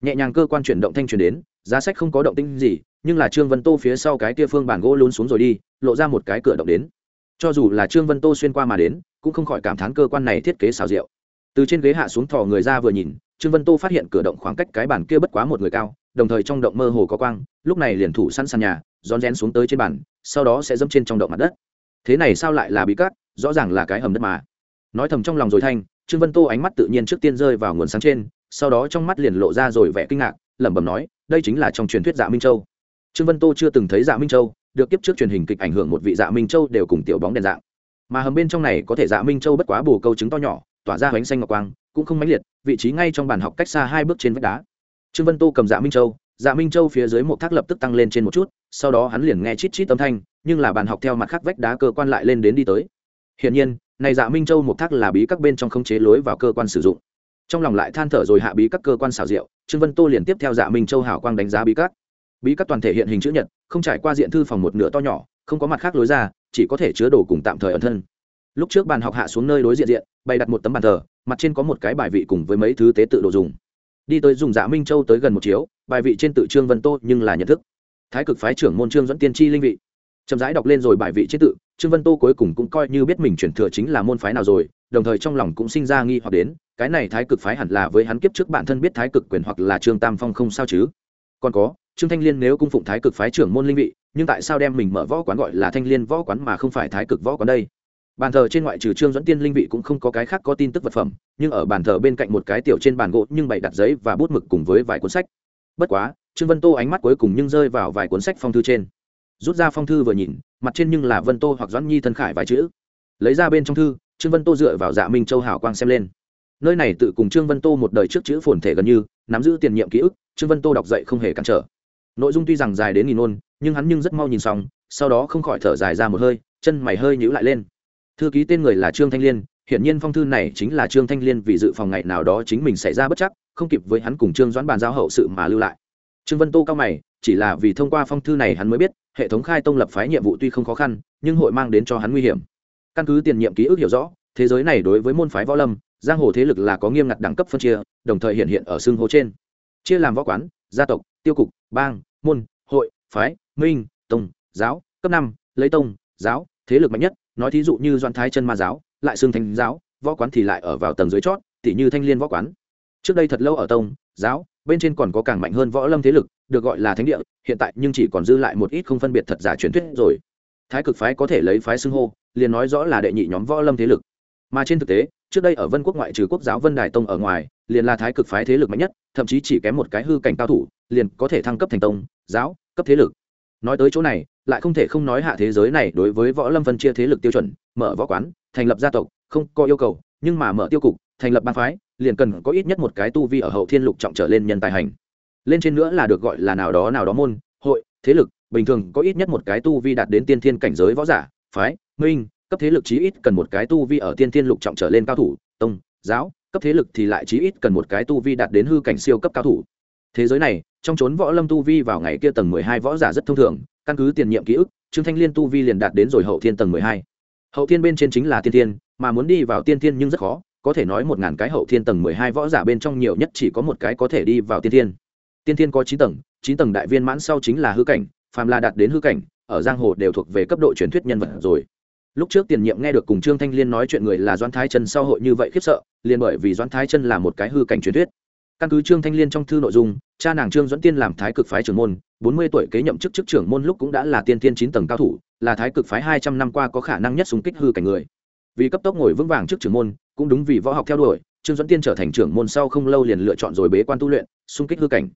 Nhẹ nhàng cơ quan chuyển động thanh chuyển đến, giá sách không có động tinh gì, nhưng là trương vân tô phía sau cái kia phương bản gỗ lún xuống rồi đi lộ ra một cái cửa động đến. Cho dù là trương vân tô xuyên qua mà đến, cũng không khỏi cảm thán cơ quan này thiết kế xào rượu từ trên ghế hạ xuống thò người ra vừa nhìn, trương vân tô phát hiện cửa động khoảng cách cái bàn kia bất quá một người cao, đồng thời trong động mơ hồ có quang, lúc này liền thủ sẵn sàn nhà, rón rén xuống tới trên bàn, sau đó sẽ dẫm trên trong động mặt đất. Thế này sao lại là bị cắt rõ ràng là cái hầm đất mà. Nói thầm trong lòng rồi thanh, trương vân tô ánh mắt tự nhiên trước tiên rơi vào nguồn sáng trên, sau đó trong mắt liền lộ ra rồi vẻ kinh ngạc, lẩm bẩm nói, đây chính là trong truyền thuyết dạ minh châu. Trương vân tô chưa từng thấy dạ minh châu được kiếp trước truyền hình kịch ảnh hưởng một vị dạ minh châu đều cùng tiểu bóng đèn dạng. Mà hầm bên trong này có thể dạ minh châu bất quá bù câu trứng to nhỏ, tỏa ra bánh xanh ngọc quang, cũng không mãnh liệt, vị trí ngay trong bàn học cách xa hai bước trên vách đá. Trương vân tô cầm dạ minh châu dạ minh châu phía dưới một thác lập tức tăng lên trên một chút, sau đó hắn liền nghe chít chít âm thanh, nhưng là bàn học theo mặt khác vách đá cơ quan lại lên đến đi tới. Hiển nhiên, này dạ minh châu một thác là bí các bên trong không chế lối vào cơ quan sử dụng. Trong lòng lại than thở rồi hạ bí các cơ quan xảo diệu, trương vân tô liền tiếp theo dạ minh châu hảo quang đánh giá bí các bí các toàn thể hiện hình chữ nhật, không trải qua diện thư phòng một nửa to nhỏ, không có mặt khác lối ra, chỉ có thể chứa đồ cùng tạm thời ẩn thân. Lúc trước bàn học hạ xuống nơi đối diện diện, bày đặt một tấm bàn thờ, mặt trên có một cái bài vị cùng với mấy thứ tế tự đồ dùng. Đi tới dùng dạ minh châu tới gần một chiếu, bài vị trên tự trương vân tô nhưng là nhận thức. Thái cực phái trưởng môn trương dẫn tiên tri linh vị. Chậm rãi đọc lên rồi bài vị trên tự, trương vân tô cuối cùng cũng coi như biết mình chuyển thừa chính là môn phái nào rồi, đồng thời trong lòng cũng sinh ra nghi hoặc đến, cái này thái cực phái hẳn là với hắn kiếp trước bản thân biết thái cực quyền hoặc là trương tam phong không sao chứ? Còn có trương thanh liên nếu cung phụng thái cực phái trưởng môn linh vị, nhưng tại sao đem mình mở võ quán gọi là thanh liên võ quán mà không phải thái cực võ quán đây? Bàn thờ trên ngoại trừ trương dẫn tiên linh vị cũng không có cái khác có tin tức vật phẩm, nhưng ở bàn thờ bên cạnh một cái tiểu trên bàn gỗ nhưng bày đặt giấy và bút mực cùng với vài cuốn sách. Bất quá, trương vân tô ánh mắt cuối cùng nhưng rơi vào vài cuốn sách phong thư trên. Rút ra phong thư vừa nhìn, mặt trên nhưng là vân tô hoặc doãn nhi thân khải vài chữ. Lấy ra bên trong thư, trương vân tô dựa vào dạ minh châu hảo quang xem lên. Nơi này tự cùng trương vân tô một đời trước chữ phồn thể gần như, nắm giữ tiền nhiệm ký ức, trương vân tô đọc dậy không hề cản trở nội dung tuy rằng dài đến nghìn ôn nhưng hắn nhưng rất mau nhìn xong, sau đó không khỏi thở dài ra một hơi, chân mày hơi nhữ lại lên. Thư ký tên người là trương thanh liên, hiển nhiên phong thư này chính là trương thanh liên vì dự phòng ngày nào đó chính mình xảy ra bất chắc, không kịp với hắn cùng trương doãn bàn giao hậu sự mà lưu lại. Trương vân tô cao mày, chỉ là vì thông qua phong thư này hắn mới biết, hệ thống khai tông lập phái nhiệm vụ tuy không khó khăn, nhưng hội mang đến cho hắn nguy hiểm. Căn cứ tiền nhiệm ký ức hiểu rõ, thế giới này đối với môn phái võ lâm, giang hồ thế lực là có nghiêm ngặt đẳng cấp phân chia, đồng thời hiện hiện ở xương hô trên. Chia làm võ quán, gia tộc, tiêu cục, bang môn, hội, phái, minh, tông, giáo, cấp năm, lấy tông, giáo, thế lực mạnh nhất, nói thí dụ như doan thái chân ma giáo, lại xương thanh giáo, võ quán thì lại ở vào tầng dưới chót tỷ như thanh liên võ quán. Trước đây thật lâu ở tông, giáo, bên trên còn có càng mạnh hơn võ lâm thế lực, được gọi là thánh địa, hiện tại nhưng chỉ còn dư lại một ít không phân biệt thật giả truyền thuyết rồi. Thái cực phái có thể lấy phái xưng hô, liền nói rõ là đệ nhị nhóm võ lâm thế lực. Mà trên thực tế, trước đây ở vân quốc ngoại trừ quốc giáo vân đài tông ở ngoài, liền là thái cực phái thế lực mạnh nhất thậm chí chỉ kém một cái hư cảnh cao thủ, liền có thể thăng cấp thành tông, giáo, cấp thế lực. Nói tới chỗ này, lại không thể không nói hạ thế giới này đối với võ lâm phân chia thế lực tiêu chuẩn, mở võ quán, thành lập gia tộc, không có yêu cầu, nhưng mà mở tiêu cục, thành lập bang phái, liền cần có ít nhất một cái tu vi ở hậu thiên lục trọng trở lên nhân tài hành. Lên trên nữa là được gọi là nào đó nào đó môn, hội, thế lực, bình thường có ít nhất một cái tu vi đạt đến tiên thiên cảnh giới võ giả, phái, minh, cấp thế lực chí ít cần một cái tu vi ở tiên thiên lục trọng trở lên cao thủ, tông, giáo cấp thế lực thì lại chí ít cần một cái tu vi đạt đến hư cảnh siêu cấp cao thủ. Thế giới này, trong chốn võ lâm tu vi vào ngày kia tầng mười hai võ giả rất thông thường, căn cứ tiền nhiệm ký ức, trương thanh liên tu vi liền đạt đến rồi hậu thiên tầng mười hai. Hậu thiên bên trên chính là tiên thiên, mà muốn đi vào tiên thiên nhưng rất khó, có thể nói một ngàn cái hậu thiên tầng mười hai võ giả bên trong nhiều nhất chỉ có một cái có thể đi vào tiên thiên. Tiên thiên có chín tầng chín tầng đại viên mãn sau chính là hư cảnh, phàm là đạt đến hư cảnh, ở giang hồ đều thuộc về cấp độ truyền thuyết nhân vật rồi lúc trước tiền nhiệm nghe được cùng trương thanh liên nói chuyện người là doãn thái chân sau hội như vậy khiếp sợ, liền bởi vì doãn thái chân là một cái hư cảnh truyền thuyết. Căn cứ trương thanh liên trong thư nội dung, cha nàng trương dẫn tiên làm thái cực phái trưởng môn, bốn mươi tuổi kế nhậm chức chức trưởng môn lúc cũng đã là tiên tiên chín tầng cao thủ, là thái cực phái hai trăm năm qua có khả năng nhất xung kích hư cảnh người. Vì cấp tốc ngồi vững vàng trước trưởng môn, cũng đúng vì võ học theo đuổi, trương dẫn tiên trở thành trưởng môn sau không lâu liền lựa chọn rồi bế quan tu luyện, xung kích hư cảnh.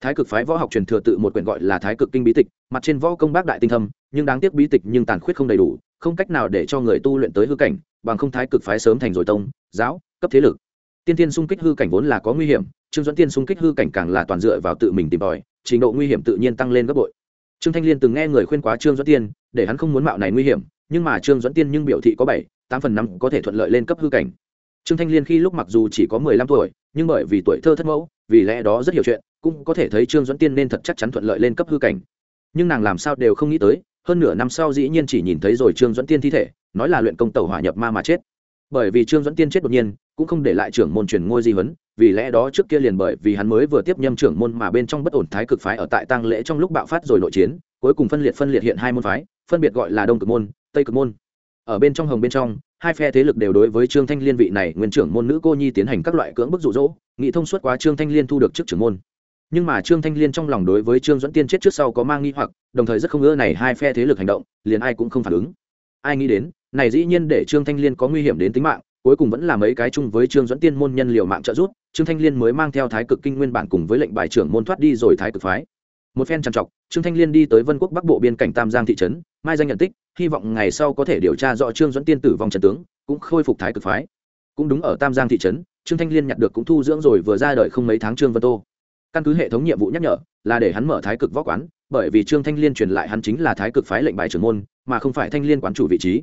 Thái cực phái võ học truyền thừa tự một quyển gọi là thái cực kinh bí tịch, mặt trên võ công bác đại tinh thâm, nhưng đáng tiếc bí tịch nhưng tàn khuyết không đầy đủ không cách nào để cho người tu luyện tới hư cảnh, bằng không thái cực phái sớm thành rồi tông, giáo, cấp thế lực. Tiên tiên xung kích hư cảnh vốn là có nguy hiểm, trương dẫn tiên xung kích hư cảnh càng là toàn dựa vào tự mình tìm tòi, trình độ nguy hiểm tự nhiên tăng lên gấp bội. Trương thanh liên từng nghe người khuyên quá trương dẫn tiên, để hắn không muốn mạo này nguy hiểm, nhưng mà trương dẫn tiên nhưng biểu thị có bảy, tám phần năm có thể thuận lợi lên cấp hư cảnh. Trương thanh liên khi lúc mặc dù chỉ có mười lăm tuổi, nhưng bởi vì tuổi thơ thất mẫu, vì lẽ đó rất hiểu chuyện, cũng có thể thấy trương dẫn tiên nên thật chắc chắn thuận lợi lên cấp hư cảnh. Nhưng nàng làm sao đều không nghĩ tới hơn nửa năm sau dĩ nhiên chỉ nhìn thấy rồi trương dẫn tiên thi thể, nói là luyện công tàu hỏa nhập ma mà chết. Bởi vì trương dẫn tiên chết đột nhiên, cũng không để lại trưởng môn truyền ngôi di huấn, vì lẽ đó trước kia liền bởi vì hắn mới vừa tiếp nhâm trưởng môn mà bên trong bất ổn thái cực phái ở tại tăng lễ trong lúc bạo phát rồi nội chiến, cuối cùng phân liệt phân liệt hiện hai môn phái, phân biệt gọi là đông cực môn, tây cực môn. Ở bên trong hồng bên trong, hai phe thế lực đều đối với trương thanh liên vị này nguyên trưởng môn nữ cô nhi tiến hành các loại cưỡng bức rụ rỗ nghị thông suốt quá trương thanh liên thu được chức trưởng môn nhưng mà trương thanh liên trong lòng đối với trương dẫn tiên chết trước sau có mang nghi hoặc, đồng thời rất không ưa này hai phe thế lực hành động, liền ai cũng không phản ứng. Ai nghĩ đến, này dĩ nhiên để trương thanh liên có nguy hiểm đến tính mạng, cuối cùng vẫn là mấy cái chung với trương dẫn tiên môn nhân liệu mạng trợ giúp, trương thanh liên mới mang theo thái cực kinh nguyên bản cùng với lệnh bài trưởng môn thoát đi rồi thái cực phái. Một phen trằn trọc, trương thanh liên đi tới vân quốc bắc bộ biên cảnh tam giang thị trấn, mai danh nhận tích, hy vọng ngày sau có thể điều tra rõ trương dẫn tiên tử vong trần tướng, cũng khôi phục thái cực phái. Cũng đúng ở tam giang thị trấn, trương thanh liên nhặt được cũng thu dưỡng rồi vừa ra đời không mấy tháng trương vân tô căn cứ hệ thống nhiệm vụ nhắc nhở, là để hắn mở thái cực võ quán, bởi vì trương thanh liên truyền lại hắn chính là thái cực phái lệnh bài trưởng môn, mà không phải thanh liên quán chủ vị trí.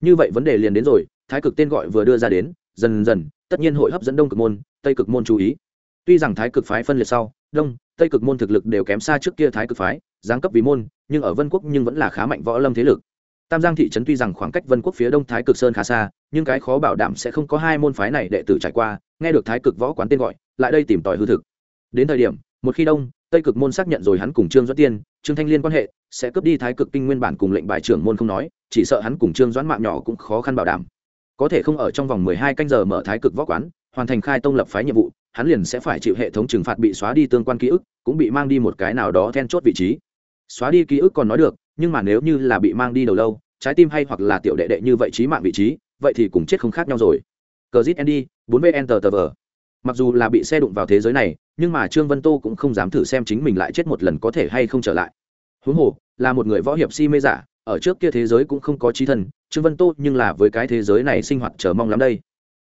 Như vậy vấn đề liền đến rồi, thái cực tên gọi vừa đưa ra đến, dần dần, tất nhiên hội hấp dẫn đông cực môn, tây cực môn chú ý. Tuy rằng thái cực phái phân liệt sau, đông, tây cực môn thực lực đều kém xa trước kia thái cực phái, giáng cấp vì môn, nhưng ở vân quốc nhưng vẫn là khá mạnh võ lâm thế lực. Tam giang thị trấn tuy rằng khoảng cách vân quốc phía đông thái cực sơn khá xa, nhưng cái khó bảo đảm sẽ không có hai môn phái này đệ tử trải qua, nghe được thái cực võ quán tên gọi, lại đây tìm tòi hư thực đến thời điểm, một khi đông, tây cực môn xác nhận rồi hắn cùng trương doãn tiên, trương thanh liên quan hệ, sẽ cướp đi thái cực kinh nguyên bản cùng lệnh bài trưởng môn không nói, chỉ sợ hắn cùng trương doãn mạng nhỏ cũng khó khăn bảo đảm. Có thể không ở trong vòng mười hai canh giờ mở thái cực võ quán, hoàn thành khai tông lập phái nhiệm vụ, hắn liền sẽ phải chịu hệ thống trừng phạt bị xóa đi tương quan ký ức, cũng bị mang đi một cái nào đó then chốt vị trí. Xóa đi ký ức còn nói được, nhưng mà nếu như là bị mang đi đầu lâu, trái tim hay hoặc là tiểu đệ đệ như vậy trí mạng vị trí, vậy thì cùng chết không khác nhau rồi. Cờ zit andy, bốn vn tờ tờ vờ. Mặc dù là bị xe đụng vào thế giới này nhưng mà trương vân tô cũng không dám thử xem chính mình lại chết một lần có thể hay không trở lại. Huống hồ, là một người võ hiệp si mê giả, ở trước kia thế giới cũng không có trí thần trương vân tô nhưng là với cái thế giới này sinh hoạt chờ mong lắm đây.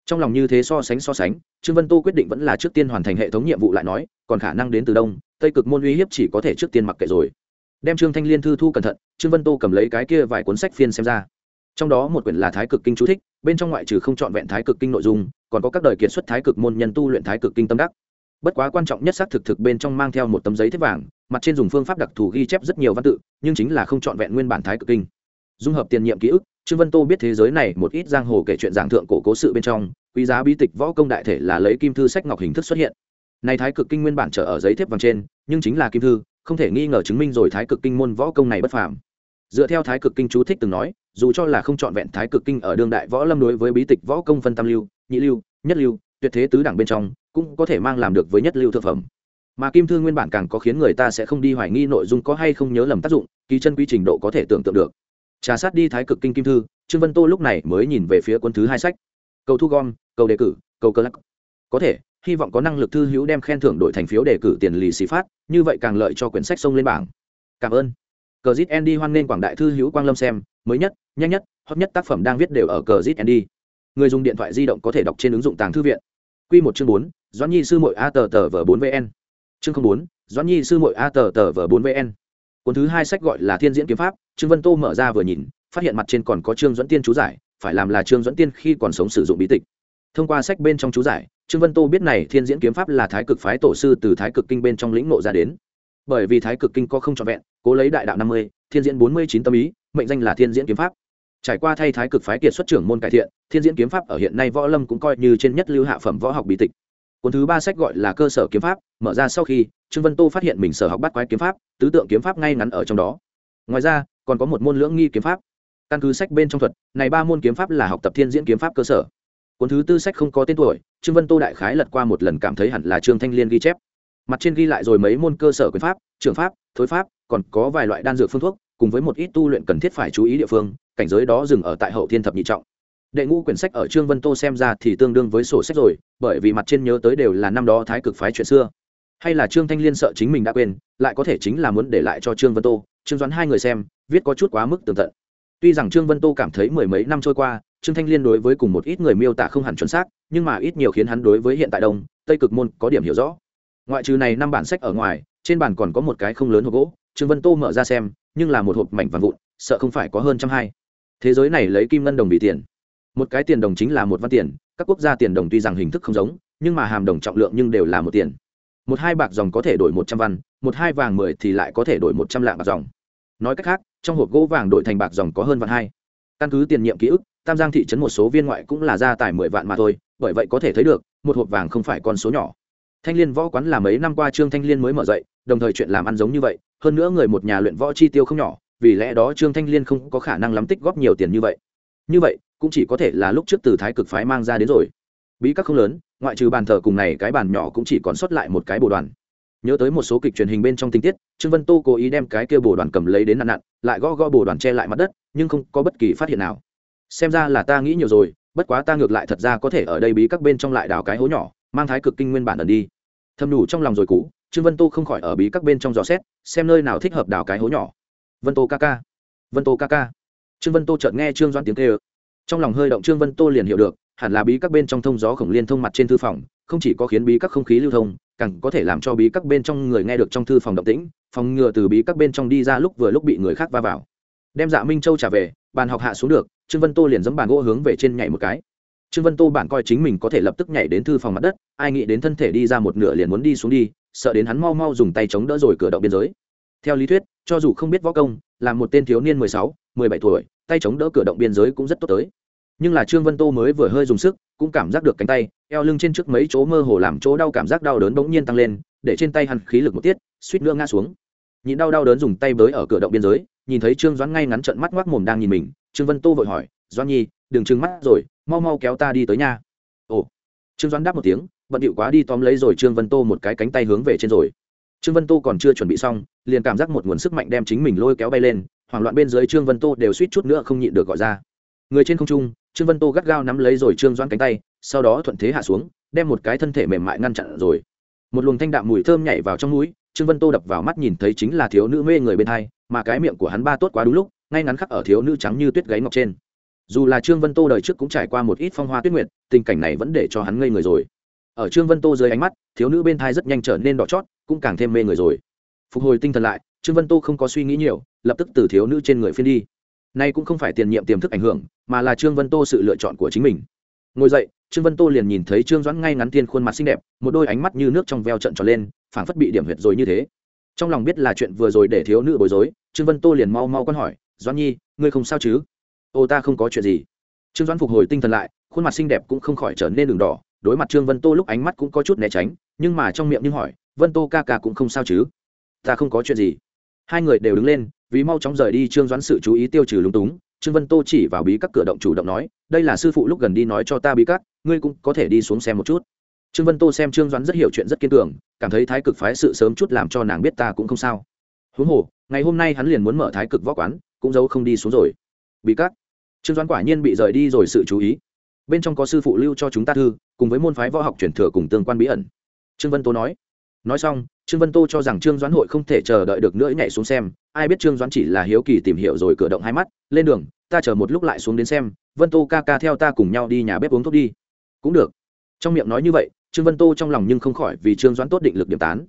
Trong lòng như thế so sánh so sánh, trương vân tô quyết định vẫn là trước tiên hoàn thành hệ thống nhiệm vụ lại nói, còn khả năng đến từ đông, tây cực môn uy hiếp chỉ có thể trước tiên mặc kệ rồi. Đem trương thanh liên thư thu cẩn thận, trương vân tô cầm lấy cái kia vài cuốn sách phiên xem ra. Trong đó một quyển là thái cực kinh chú thích, bên trong ngoại trừ không trọn vẹn thái cực kinh nội dung, còn có các đời kiệt xuất thái cực môn nhân tu luyện thái cực kinh tâm đắc bất quá quan trọng nhất xác thực thực bên trong mang theo một tấm giấy thép vàng, mặt trên dùng phương pháp đặc thù ghi chép rất nhiều văn tự, nhưng chính là không trọn vẹn nguyên bản thái cực kinh. Dung hợp tiền nhiệm ký ức, trương vân tô biết thế giới này một ít giang hồ kể chuyện giảng thượng cổ cố sự bên trong, quý giá bí tịch võ công đại thể là lấy kim thư sách ngọc hình thức xuất hiện. Này thái cực kinh nguyên bản trở ở giấy thép vàng trên, nhưng chính là kim thư, không thể nghi ngờ chứng minh rồi thái cực kinh môn võ công này bất phàm. Dựa theo thái cực kinh chú thích từng nói, dù cho là không trọn vẹn thái cực kinh ở đương đại võ lâm đối với bí tịch võ công phân tam lưu, nhị lưu, nhất lưu, tuyệt thế tứ đẳng bên trong cũng có thể mang làm được với nhất lưu thực phẩm. Mà kim thư nguyên bản càng có khiến người ta sẽ không đi hoài nghi nội dung có hay không nhớ lầm tác dụng, kỳ chân quy trình độ có thể tưởng tượng được. Trà sát đi thái cực kinh kim thư, trương vân tô lúc này mới nhìn về phía quân thứ hai sách. Cầu thu gom, cầu đề cử, cầu cơ lắc. Có thể, hy vọng có năng lực thư hữu đem khen thưởng đổi thành phiếu đề cử tiền lì xì phát, như vậy càng lợi cho quyển sách sông lên bảng. Cảm ơn. Cờ zit andy hoan nghênh quảng đại thư hữu quang lâm xem, mới nhất, nhanh nhất, hot nhất tác phẩm đang viết đều ở cờ zit andy. Người dùng điện thoại di động có thể đọc trên ứng dụng tàng thư viện. Q một chương bốn doãn nhi sư mội a tờ tờ v bốn vn chương không bốn, doãn nhi sư mội a tờ tờ v bốn vn cuốn thứ hai sách gọi là thiên diễn kiếm pháp, trương vân tô mở ra vừa nhìn, phát hiện mặt trên còn có trương dẫn tiên chú giải, phải làm là trương dẫn tiên khi còn sống sử dụng bí tịch. Thông qua sách bên trong chú giải, trương vân tô biết này thiên diễn kiếm pháp là thái cực phái tổ sư từ thái cực kinh bên trong lĩnh nộ ra đến. Bởi vì thái cực kinh có không trọn vẹn, cố lấy đại đạo năm mươi, thiên diễn bốn mươi chín tâm ý, mệnh danh là thiên diễn kiếm pháp. Trải qua thay thái cực phái kiệt xuất trưởng môn cải thiện, thiên diễn kiếm pháp ở hiện nay võ lâm cũng coi như trên nhất lưu hạ phẩm võ học bí tịch cuốn thứ ba sách gọi là cơ sở kiếm pháp, mở ra sau khi, trương vân tô phát hiện mình sở học bắt quái kiếm pháp, tứ tượng kiếm pháp ngay ngắn ở trong đó. Ngoài ra, còn có một môn lưỡng nghi kiếm pháp. Căn cứ sách bên trong thuật, này ba môn kiếm pháp là học tập thiên diễn kiếm pháp cơ sở. Cuốn thứ tư sách không có tên tuổi, trương vân tô đại khái lật qua một lần cảm thấy hẳn là trương thanh liên ghi chép. Mặt trên ghi lại rồi mấy môn cơ sở quyền pháp, trường pháp, thối pháp, còn có vài loại đan dược phương thuốc, cùng với một ít tu luyện cần thiết phải chú ý địa phương, cảnh giới đó dừng ở tại hậu thiên thập nhị trọng đệ ngũ quyển sách ở trương vân tô xem ra thì tương đương với sổ sách rồi, bởi vì mặt trên nhớ tới đều là năm đó thái cực phái chuyện xưa. Hay là trương thanh liên sợ chính mình đã quên, lại có thể chính là muốn để lại cho trương vân tô, trương doãn hai người xem, viết có chút quá mức tường tận. Tuy rằng trương vân tô cảm thấy mười mấy năm trôi qua, trương thanh liên đối với cùng một ít người miêu tả không hẳn chuẩn xác, nhưng mà ít nhiều khiến hắn đối với hiện tại đông, tây cực môn có điểm hiểu rõ. Ngoại trừ này năm bản sách ở ngoài, trên bàn còn có một cái không lớn hộp gỗ, trương vân tô mở ra xem, nhưng là một hộp mảnh vàng vụn, sợ không phải có hơn trăm hai. Thế giới này lấy kim ngân đồng bị tiền một cái tiền đồng chính là một văn tiền, các quốc gia tiền đồng tuy rằng hình thức không giống, nhưng mà hàm đồng trọng lượng nhưng đều là một tiền. Một hai bạc dòng có thể đổi một trăm văn, một hai vàng mười thì lại có thể đổi một trăm lạng bạc dòng. Nói cách khác, trong hộp gỗ vàng đổi thành bạc dòng có hơn vạn hai. Căn cứ tiền nhiệm ký ức, tam giang thị trấn một số viên ngoại cũng là gia tài mười vạn mà thôi, bởi vậy có thể thấy được, một hộp vàng không phải con số nhỏ. Thanh liên võ quán là mấy năm qua trương thanh liên mới mở dậy, đồng thời chuyện làm ăn giống như vậy, hơn nữa người một nhà luyện võ chi tiêu không nhỏ, vì lẽ đó trương thanh liên không có khả năng lắm tích góp nhiều tiền như vậy. Như vậy cũng chỉ có thể là lúc trước từ thái cực phái mang ra đến rồi. Bí các không lớn, ngoại trừ bàn thờ cùng này cái bàn nhỏ cũng chỉ còn sót lại một cái bồ đoàn. Nhớ tới một số kịch truyền hình bên trong tình tiết, trương vân tô cố ý đem cái kia bồ đoàn cầm lấy đến nạn nạn lại gõ gõ bồ đoàn che lại mặt đất, nhưng không có bất kỳ phát hiện nào. Xem ra là ta nghĩ nhiều rồi, bất quá ta ngược lại thật ra có thể ở đây bí các bên trong lại đào cái hố nhỏ, mang thái cực kinh nguyên bản ẩn đi. Thầm đủ trong lòng rồi cũ, trương vân tô không khỏi ở bí các bên trong dò xét, xem nơi nào thích hợp đào cái hố nhỏ. Vân tô ca ca. Vân tô ca ca. Trương vân tô chợt nghe trương doan tiếng kêu trong lòng hơi động trương vân tô liền hiểu được, hẳn là bí các bên trong thông gió khổng liên thông mặt trên thư phòng, không chỉ có khiến bí các không khí lưu thông, càng có thể làm cho bí các bên trong người nghe được trong thư phòng động tĩnh, phòng ngừa từ bí các bên trong đi ra lúc vừa lúc bị người khác va vào. Đem dạ minh châu trả về, bàn học hạ xuống được, trương vân tô liền dẫm bàn gỗ hướng về trên nhảy một cái. Trương vân tô bản coi chính mình có thể lập tức nhảy đến thư phòng mặt đất, ai nghĩ đến thân thể đi ra một nửa liền muốn đi xuống đi, sợ đến hắn mau mau dùng tay chống đỡ rồi cửa động biên giới. Theo lý thuyết, cho dù không biết võ công, là một tên thiếu niên mười sáu, mười bảy tuổi, tay chống đỡ cửa động biên giới cũng rất tốt tới nhưng là trương vân tô mới vừa hơi dùng sức, cũng cảm giác được cánh tay, eo lưng trên trước mấy chỗ mơ hồ làm chỗ đau cảm giác đau đớn bỗng nhiên tăng lên, để trên tay hắn khí lực một tiết, suýt nữa ngã xuống. Nhịn đau đau đớn dùng tay bới ở cửa động biên giới, nhìn thấy trương doãn ngay ngắn trận mắt ngoác mồm đang nhìn mình, trương vân tô vội hỏi, doãn nhi, đừng trừng mắt rồi, mau mau kéo ta đi tới nhà. Ồ. Trương doãn đáp một tiếng, bận điệu quá đi tóm lấy rồi trương vân tô một cái cánh tay hướng về trên rồi. Trương vân tô còn chưa chuẩn bị xong, liền cảm giác một nguồn sức mạnh đem chính mình lôi kéo bay lên, hoảng loạn bên dưới trương vân tô đều suýt chút nữa không nhịn được gọi ra người trên không trung, trương vân tô gắt gao nắm lấy rồi trương doãn cánh tay, sau đó thuận thế hạ xuống, đem một cái thân thể mềm mại ngăn chặn rồi. Một luồng thanh đạm mùi thơm nhảy vào trong núi trương vân tô đập vào mắt nhìn thấy chính là thiếu nữ mê người bên hai, mà cái miệng của hắn ba tốt quá đúng lúc, ngay ngắn khắc ở thiếu nữ trắng như tuyết gáy ngọc trên. Dù là trương vân tô đời trước cũng trải qua một ít phong hoa tuyết nguyệt, tình cảnh này vẫn để cho hắn ngây người rồi. Ở trương vân tô dưới ánh mắt, thiếu nữ bên thai rất nhanh trở nên đỏ chót, cũng càng thêm mê người rồi. Phục hồi tinh thần lại, trương vân tô không có suy nghĩ nhiều, lập tức từ thiếu nữ trên người phiên đi nay cũng không phải tiền nhiệm tiềm thức ảnh hưởng, mà là trương vân tô sự lựa chọn của chính mình. Ngồi dậy, trương vân tô liền nhìn thấy trương doãn ngay ngắn tiên khuôn mặt xinh đẹp, một đôi ánh mắt như nước trong veo trận tròn lên, phảng phất bị điểm huyệt rồi như thế. Trong lòng biết là chuyện vừa rồi để thiếu nữ bối rối, trương vân tô liền mau mau con hỏi, doãn nhi, ngươi không sao chứ? Ô, ta không có chuyện gì. Trương doãn phục hồi tinh thần lại, khuôn mặt xinh đẹp cũng không khỏi trở nên đường đỏ, đối mặt trương vân tô lúc ánh mắt cũng có chút né tránh, nhưng mà trong miệng nhưng hỏi, vân tô ca ca cũng không sao chứ? Ta không có chuyện gì hai người đều đứng lên, vì mau chóng rời đi, trương doãn sự chú ý tiêu trừ lúng túng, trương vân tô chỉ vào bí các cửa động chủ động nói, đây là sư phụ lúc gần đi nói cho ta bí các, ngươi cũng có thể đi xuống xem một chút. Trương vân tô xem trương doãn rất hiểu chuyện, rất kiên cường, cảm thấy thái cực phái sự sớm chút làm cho nàng biết ta cũng không sao. Huống hồ, ngày hôm nay hắn liền muốn mở thái cực võ quán, cũng giấu không đi xuống rồi. Bí các. Trương doãn quả nhiên bị rời đi rồi sự chú ý. Bên trong có sư phụ lưu cho chúng ta thư, cùng với môn phái võ học truyền thừa cùng tương quan bí ẩn. Trương vân tô nói nói xong, trương vân tô cho rằng trương doãn hội không thể chờ đợi được nữa nhảy xuống xem, ai biết trương doãn chỉ là hiếu kỳ tìm hiểu rồi cử động hai mắt, lên đường, ta chờ một lúc lại xuống đến xem, vân tô ca ca theo ta cùng nhau đi nhà bếp uống thuốc đi. Cũng được. Trong miệng nói như vậy, trương vân tô trong lòng nhưng không khỏi vì trương doãn tốt định lực điểm tán.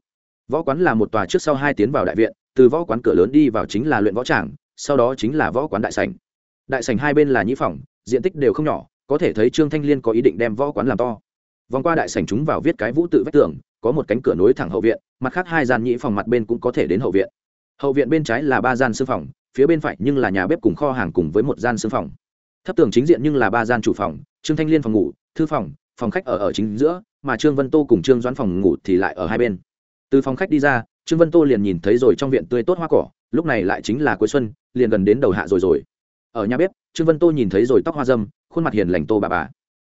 Võ quán là một tòa trước sau hai tiến vào đại viện, từ võ quán cửa lớn đi vào chính là luyện võ tràng, sau đó chính là võ quán đại sảnh. Đại sảnh hai bên là nhĩ phòng, diện tích đều không nhỏ, có thể thấy trương thanh liên có ý định đem võ quán làm to vòng qua đại sảnh chúng vào viết cái vũ tự vách tường, có một cánh cửa nối thẳng hậu viện, mặt khác hai gian nhĩ phòng mặt bên cũng có thể đến hậu viện. Hậu viện bên trái là ba gian sư phòng, phía bên phải nhưng là nhà bếp cùng kho hàng cùng với một gian sư phòng. Thấp tường chính diện nhưng là ba gian chủ phòng, trương thanh liên phòng ngủ, thư phòng phòng khách ở ở chính giữa, mà trương vân tô cùng trương doãn phòng ngủ thì lại ở hai bên. Từ phòng khách đi ra, trương vân tô liền nhìn thấy rồi trong viện tươi tốt hoa cỏ, lúc này lại chính là cuối xuân, liền gần đến đầu hạ rồi rồi. Ở nhà bếp, trương vân tô nhìn thấy rồi tóc hoa dâm, khuôn mặt hiền lành tô bà bà.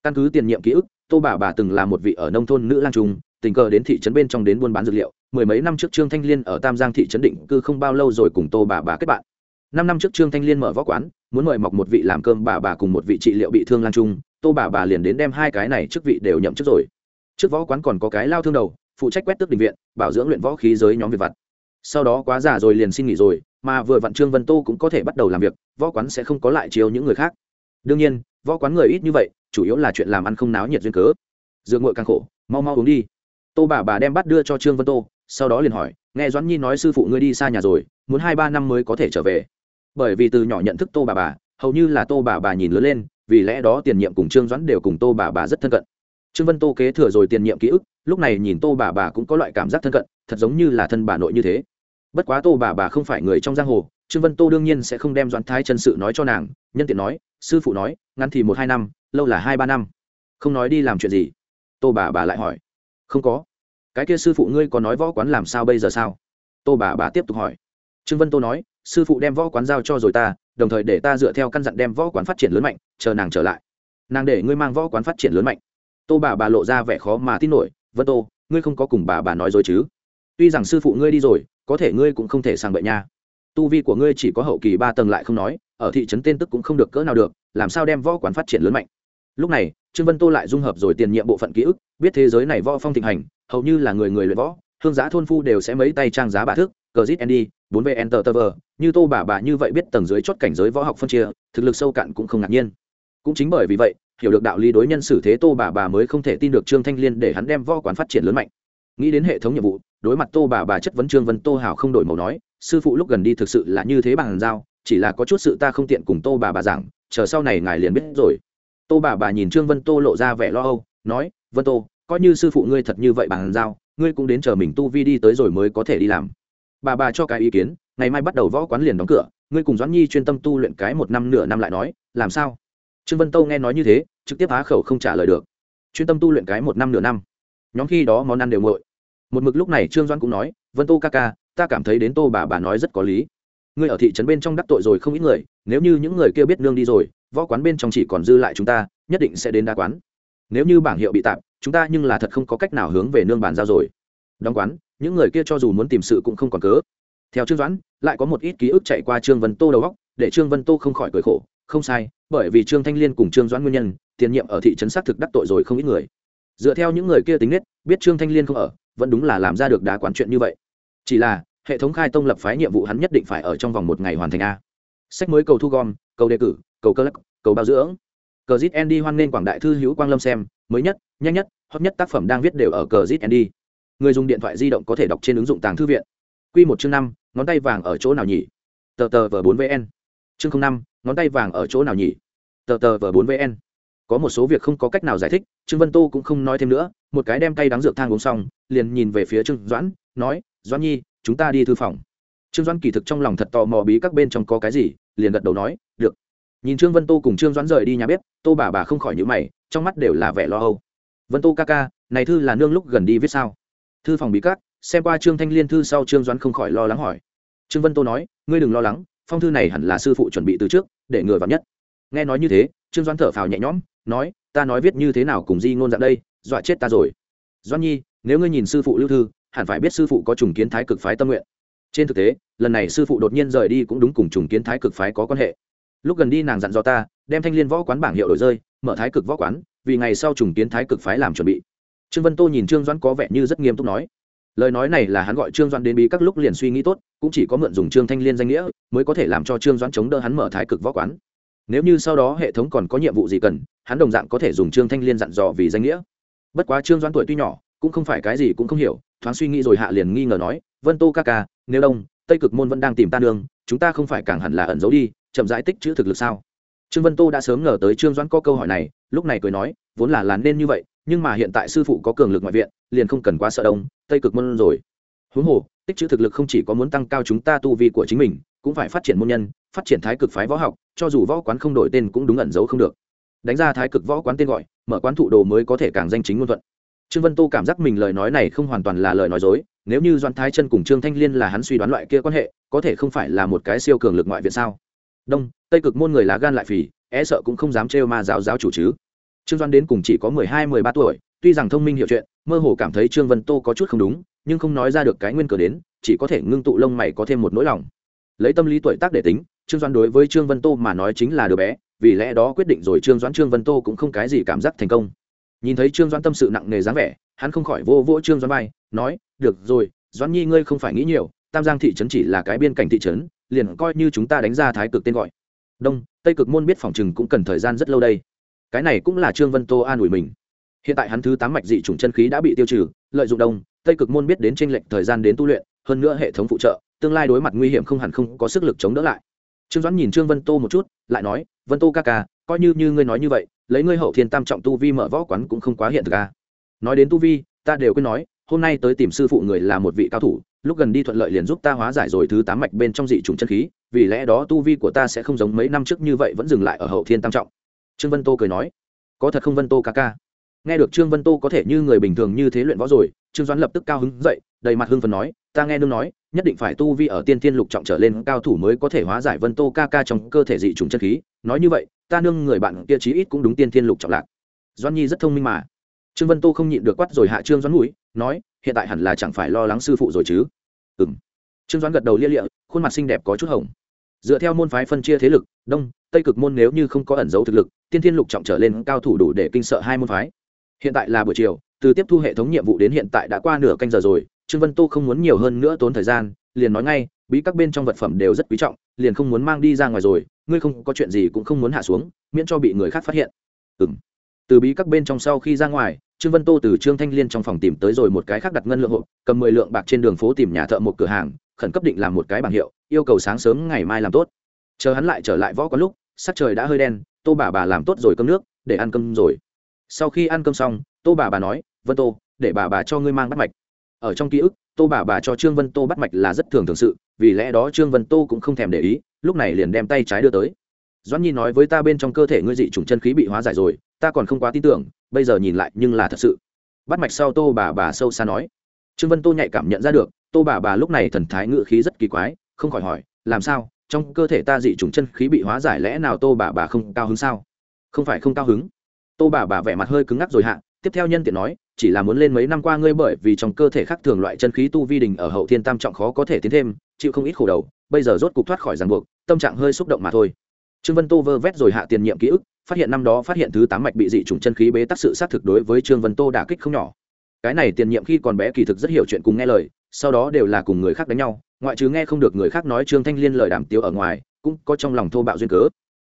Căn cứ tiền nhiệm ký ức tô bà bà từng là một vị ở nông thôn nữ lang trung, tình cờ đến thị trấn bên trong đến buôn bán dược liệu, mười mấy năm trước trương thanh liên ở tam giang thị trấn định cư không bao lâu rồi cùng tô bà bà kết bạn. Năm năm trước trương thanh liên mở võ quán, muốn mời mọc một vị làm cơm bà bà cùng một vị trị liệu bị thương lang trung, tô bà bà liền đến đem hai cái này trước vị đều nhậm chức rồi. Trước võ quán còn có cái lao thương đầu, phụ trách quét tước đình viện, bảo dưỡng luyện võ khí giới nhóm việt vặt. Sau đó quá già rồi liền xin nghỉ rồi, mà vừa vặn trương vân tô cũng có thể bắt đầu làm việc, võ quán sẽ không có lại chiếu những người khác. Đương nhiên, võ quán người ít như vậy chủ yếu là chuyện làm ăn không náo nhiệt duyên cớ. Dược ngội càng khổ, mau mau uống đi. Tô bà bà đem bắt đưa cho trương vân tô, sau đó liền hỏi, nghe doãn nhi nói sư phụ ngươi đi xa nhà rồi, muốn hai ba năm mới có thể trở về. Bởi vì từ nhỏ nhận thức tô bà bà, hầu như là tô bà bà nhìn lớn lên, vì lẽ đó tiền nhiệm cùng trương doãn đều cùng tô bà bà rất thân cận. Trương vân tô kế thừa rồi tiền nhiệm ký ức, lúc này nhìn tô bà bà cũng có loại cảm giác thân cận, thật giống như là thân bà nội như thế. Bất quá tô bà bà không phải người trong giang hồ, trương vân tô đương nhiên sẽ không đem doãn thái chân sự nói cho nàng, nhân tiện nói, sư phụ nói, ngắn thì một hai năm lâu là hai ba năm. Không nói đi làm chuyện gì. Tô bà bà lại hỏi. Không có. Cái kia sư phụ ngươi có nói võ quán làm sao bây giờ sao? Tô bà bà tiếp tục hỏi. Trương vân tô nói, sư phụ đem võ quán giao cho rồi ta, đồng thời để ta dựa theo căn dặn đem võ quán phát triển lớn mạnh, chờ nàng trở lại. Nàng để ngươi mang võ quán phát triển lớn mạnh. Tô bà bà lộ ra vẻ khó mà tin nổi. Vân tô, ngươi không có cùng bà bà nói dối chứ? Tuy rằng sư phụ ngươi đi rồi, có thể ngươi cũng không thể sang bệnh nha. Tu vi của ngươi chỉ có hậu kỳ ba tầng lại không nói, ở thị trấn tên tức cũng không được cỡ nào được, làm sao đem võ quán phát triển lớn mạnh? Lúc này, trương vân tô lại dung hợp rồi tiền nhiệm bộ phận ký ức, biết thế giới này võ phong thịnh hành, hầu như là người người luyện võ, hương giá thôn phu đều sẽ mấy tay trang giá bà thức cờ zit andy, bốn vn enter tờ như tô bà bà như vậy biết tầng dưới chót cảnh giới võ học phân chia, thực lực sâu cạn cũng không ngạc nhiên. Cũng chính bởi vì vậy, hiểu được đạo lý đối nhân xử thế tô bà bà mới không thể tin được trương thanh liên để hắn đem võ quán phát triển lớn mạnh. Nghĩ đến hệ thống nhiệm vụ, đối mặt tô bà bà chất vấn trương vân tô hào không đổi màu nói, sư phụ lúc gần đi thực sự là như thế bằng giao chỉ là có chút sự ta không tiện cùng tô bà bà giảng, chờ sau này ngài liền biết rồi tô bà bà nhìn trương vân tô lộ ra vẻ lo âu, nói, vân tô, coi như sư phụ ngươi thật như vậy bằng giao, ngươi cũng đến chờ mình tu vi đi tới rồi mới có thể đi làm. Bà bà cho cái ý kiến, ngày mai bắt đầu võ quán liền đóng cửa, ngươi cùng doãn nhi chuyên tâm tu luyện cái một năm nửa năm lại nói, làm sao? Trương vân tô nghe nói như thế, trực tiếp á khẩu không trả lời được. Chuyên tâm tu luyện cái một năm nửa năm. Nhóm khi đó món ăn đều nguội. Một mực lúc này trương doãn cũng nói, vân tô ca ca, ta cảm thấy đến tô bà bà nói rất có lý. Ngươi ở thị trấn bên trong đắc tội rồi không ít người, nếu như những người kia biết nương đi rồi võ quán bên trong chỉ còn dư lại chúng ta, nhất định sẽ đến đa quán. Nếu như bảng hiệu bị tạm, chúng ta nhưng là thật không có cách nào hướng về nương bàn giao rồi. Đóng quán, những người kia cho dù muốn tìm sự cũng không còn cớ. Theo trương doãn, lại có một ít ký ức chạy qua trương vân tô đầu góc để trương vân tô không khỏi cười khổ. Không sai, bởi vì trương thanh liên cùng trương doãn nguyên nhân, tiền nhiệm ở thị trấn xác thực đắc tội rồi không ít người. Dựa theo những người kia tính nết, biết trương thanh liên không ở, vẫn đúng là làm ra được đá quán chuyện như vậy. Chỉ là, hệ thống khai tông lập phái nhiệm vụ hắn nhất định phải ở trong vòng một ngày hoàn thành a. Sách mới cầu thu gom, cầu đề cử cầu cơ lắc, cầu bao dưỡng. Cờ zit andy hoan nghênh quảng đại thư hữu quang lâm xem, mới nhất, nhanh nhất, hot nhất tác phẩm đang viết đều ở cờ zit andy. Người dùng điện thoại di động có thể đọc trên ứng dụng tàng thư viện. Q một chương năm, ngón tay vàng ở chỗ nào nhỉ? Tờ tờ v bốn vn chương năm, ngón tay vàng ở chỗ nào nhỉ? Tờ tờ v bốn vn có một số việc không có cách nào giải thích, trương vân tô cũng không nói thêm nữa, một cái đem tay đắng dược thang uống xong, liền nhìn về phía trương doãn, nói, doãn nhi, chúng ta đi thư phòng. Trương doãn kỳ thực trong lòng thật tò mò bí các bên trong có cái gì, liền gật đầu nói, được nhìn trương vân tô cùng trương doãn rời đi nhà bếp, tô bà bà không khỏi nhữ mày, trong mắt đều là vẻ lo âu. Vân tô ca ca, này thư là nương lúc gần đi viết sao? Thư phòng bí cắt, xem qua trương thanh liên thư sau trương doãn không khỏi lo lắng hỏi. Trương vân tô nói, ngươi đừng lo lắng, phong thư này hẳn là sư phụ chuẩn bị từ trước, để ngừa vào nhất. Nghe nói như thế, trương doãn thở phào nhẹ nhõm, nói, ta nói viết như thế nào cùng di ngôn dạng đây, dọa chết ta rồi. Doãn nhi, nếu ngươi nhìn sư phụ lưu thư, hẳn phải biết sư phụ có trùng kiến thái cực phái tâm nguyện. Trên thực tế, lần này sư phụ đột nhiên rời đi cũng đúng cùng trùng kiến thái cực phái có quan hệ lúc gần đi nàng dặn dò ta, đem thanh liên võ quán bảng hiệu đổi rơi, mở thái cực võ quán, vì ngày sau trùng kiến thái cực phái làm chuẩn bị. Trương vân tô nhìn trương doãn có vẻ như rất nghiêm túc nói. Lời nói này là hắn gọi trương doãn đến bí các lúc liền suy nghĩ tốt, cũng chỉ có mượn dùng trương thanh liên danh nghĩa, mới có thể làm cho trương doãn chống đỡ hắn mở thái cực võ quán. Nếu như sau đó hệ thống còn có nhiệm vụ gì cần, hắn đồng dạng có thể dùng trương thanh liên dặn dò vì danh nghĩa. Bất quá trương doãn tuổi tuy nhỏ, cũng không phải cái gì cũng không hiểu, thoáng suy nghĩ rồi hạ liền nghi ngờ nói, vân tô ca ca, nếu đông, tây cực môn vẫn đang tìm ta nương chúng ta không phải càng hẳn là ẩn giấu đi chậm rãi tích chữ thực lực sao? Trương vân tô đã sớm ngờ tới trương doãn có câu hỏi này, lúc này cười nói, vốn là lán nên như vậy, nhưng mà hiện tại sư phụ có cường lực ngoại viện, liền không cần quá sợ đông, tây cực môn rồi. Huống hồ, tích chữ thực lực không chỉ có muốn tăng cao chúng ta tu vi của chính mình, cũng phải phát triển môn nhân, phát triển thái cực phái võ học, cho dù võ quán không đổi tên cũng đúng ẩn giấu không được. Đánh ra thái cực võ quán tên gọi, mở quán thụ đồ mới có thể càng danh chính ngôn thuận. Trương vân tô cảm giác mình lời nói này không hoàn toàn là lời nói dối, nếu như doan thái chân cùng trương thanh liên là hắn suy đoán loại kia quan hệ, có thể không phải là một cái siêu cường lực ngoại viện sao? Đông, tây cực môn người lá gan lại phì, é sợ cũng không dám trêu ma giáo giáo chủ chứ. Trương doan đến cùng chỉ có mười hai, mười ba tuổi, tuy rằng thông minh hiểu chuyện, mơ hồ cảm thấy trương vân tô có chút không đúng, nhưng không nói ra được cái nguyên cờ đến, chỉ có thể ngưng tụ lông mày có thêm một nỗi lòng. Lấy tâm lý tuổi tác để tính, trương doan đối với trương vân tô mà nói chính là đứa bé, vì lẽ đó quyết định rồi trương doãn trương vân tô cũng không cái gì cảm giác thành công. Nhìn thấy trương doãn tâm sự nặng nề dáng vẻ, hắn không khỏi vô vỗ trương doãn vai, nói, được rồi doãn nhi ngươi không phải nghĩ nhiều, tam giang thị trấn chỉ là cái biên cảnh thị trấn liền coi như chúng ta đánh ra thái cực tên gọi. Đông, tây cực môn biết phòng chừng cũng cần thời gian rất lâu đây. Cái này cũng là trương vân tô an ủi mình. Hiện tại hắn thứ tám mạch dị chủng chân khí đã bị tiêu trừ, lợi dụng đông, tây cực môn biết đến tranh lệch thời gian đến tu luyện, hơn nữa hệ thống phụ trợ, tương lai đối mặt nguy hiểm không hẳn không có sức lực chống đỡ lại. Trương doãn nhìn trương vân tô một chút, lại nói, vân tô ca ca, coi như như ngươi nói như vậy, lấy ngươi hậu thiên tam trọng tu vi mở võ quán cũng không quá hiện thực ca nói đến tu vi, ta đều quên nói hôm nay tới tìm sư phụ người là một vị cao thủ, lúc gần đi thuận lợi liền giúp ta hóa giải rồi thứ tám mạch bên trong dị trùng chân khí, vì lẽ đó tu vi của ta sẽ không giống mấy năm trước như vậy vẫn dừng lại ở hậu thiên tam trọng. Trương vân tô cười nói. Có thật không vân tô ca ca? Nghe được trương vân tô có thể như người bình thường như thế luyện võ rồi, trương doãn lập tức cao hứng dậy, đầy mặt hưng phần nói, ta nghe nương nói, nhất định phải tu vi ở tiên thiên lục trọng trở lên cao thủ mới có thể hóa giải vân tô ca ca trong cơ thể dị trùng chân khí. Nói như vậy, ta nương người bạn kia chí ít cũng đúng tiên thiên lục trọng lạc. Doãn nhi rất thông minh mà trương vân tô không nhịn được quát rồi hạ trương doãn mũi, nói, hiện tại hẳn là chẳng phải lo lắng sư phụ rồi chứ? Ừ m trương doãn gật đầu lia lịa, khuôn mặt xinh đẹp có chút hồng. Dựa theo môn phái phân chia thế lực, đông, tây cực môn nếu như không có ẩn dấu thực lực, tiên thiên lục trọng trở lên cao thủ đủ để kinh sợ hai môn phái. Hiện tại là buổi chiều, từ tiếp thu hệ thống nhiệm vụ đến hiện tại đã qua nửa canh giờ rồi, trương vân tô không muốn nhiều hơn nữa tốn thời gian, liền nói ngay, bí các bên trong vật phẩm đều rất quý trọng, liền không muốn mang đi ra ngoài rồi, ngươi không có chuyện gì cũng không muốn hạ xuống, miễn cho bị người khác phát hiện. Ừ m từ bí các bên trong sau khi ra ngoài trương vân tô từ trương thanh liên trong phòng tìm tới rồi một cái khác đặt ngân lượng hộp, cầm mười lượng bạc trên đường phố tìm nhà thợ một cửa hàng, khẩn cấp định làm một cái bảng hiệu, yêu cầu sáng sớm ngày mai làm tốt. Chờ hắn lại trở lại võ có lúc, sắc trời đã hơi đen, tô bà bà làm tốt rồi cơm nước, để ăn cơm rồi. Sau khi ăn cơm xong, tô bà bà nói, vân tô, để bà bà cho ngươi mang bắt mạch. Ở trong ký ức, tô bà bà cho trương vân tô bắt mạch là rất thường thường sự, vì lẽ đó trương vân tô cũng không thèm để ý, lúc này liền đem tay trái đưa tới. Doãn nhi nói với ta bên trong cơ thể ngươi dị trùng chân khí bị hóa giải rồi ta còn không quá tin tưởng, bây giờ nhìn lại nhưng là thật sự. Bắt mạch sau tô bà bà sâu xa nói. Trương vân tô nhạy cảm nhận ra được, tô bà bà lúc này thần thái ngự khí rất kỳ quái, không khỏi hỏi, làm sao, trong cơ thể ta dị chủng chân khí bị hóa giải lẽ nào tô bà bà không cao hứng sao? Không phải không cao hứng. Tô bà bà vẻ mặt hơi cứng ngắc rồi hạ, tiếp theo nhân tiện nói, chỉ là muốn lên mấy năm qua ngươi bởi vì trong cơ thể khác thường loại chân khí tu vi đình ở hậu thiên tam trọng khó có thể tiến thêm, chịu không ít khổ đầu, bây giờ rốt cục thoát khỏi ràng buộc, tâm trạng hơi xúc động mà thôi trương vân tô vơ vét rồi hạ tiền nhiệm ký ức, phát hiện năm đó phát hiện thứ tám mạch bị dị trùng chân khí bế tắc sự xác thực đối với trương vân tô đả kích không nhỏ. Cái này tiền nhiệm khi còn bé kỳ thực rất hiểu chuyện cùng nghe lời, sau đó đều là cùng người khác đánh nhau, ngoại trừ nghe không được người khác nói trương thanh liên lời đàm tiếu ở ngoài, cũng có trong lòng thô bạo duyên cớ.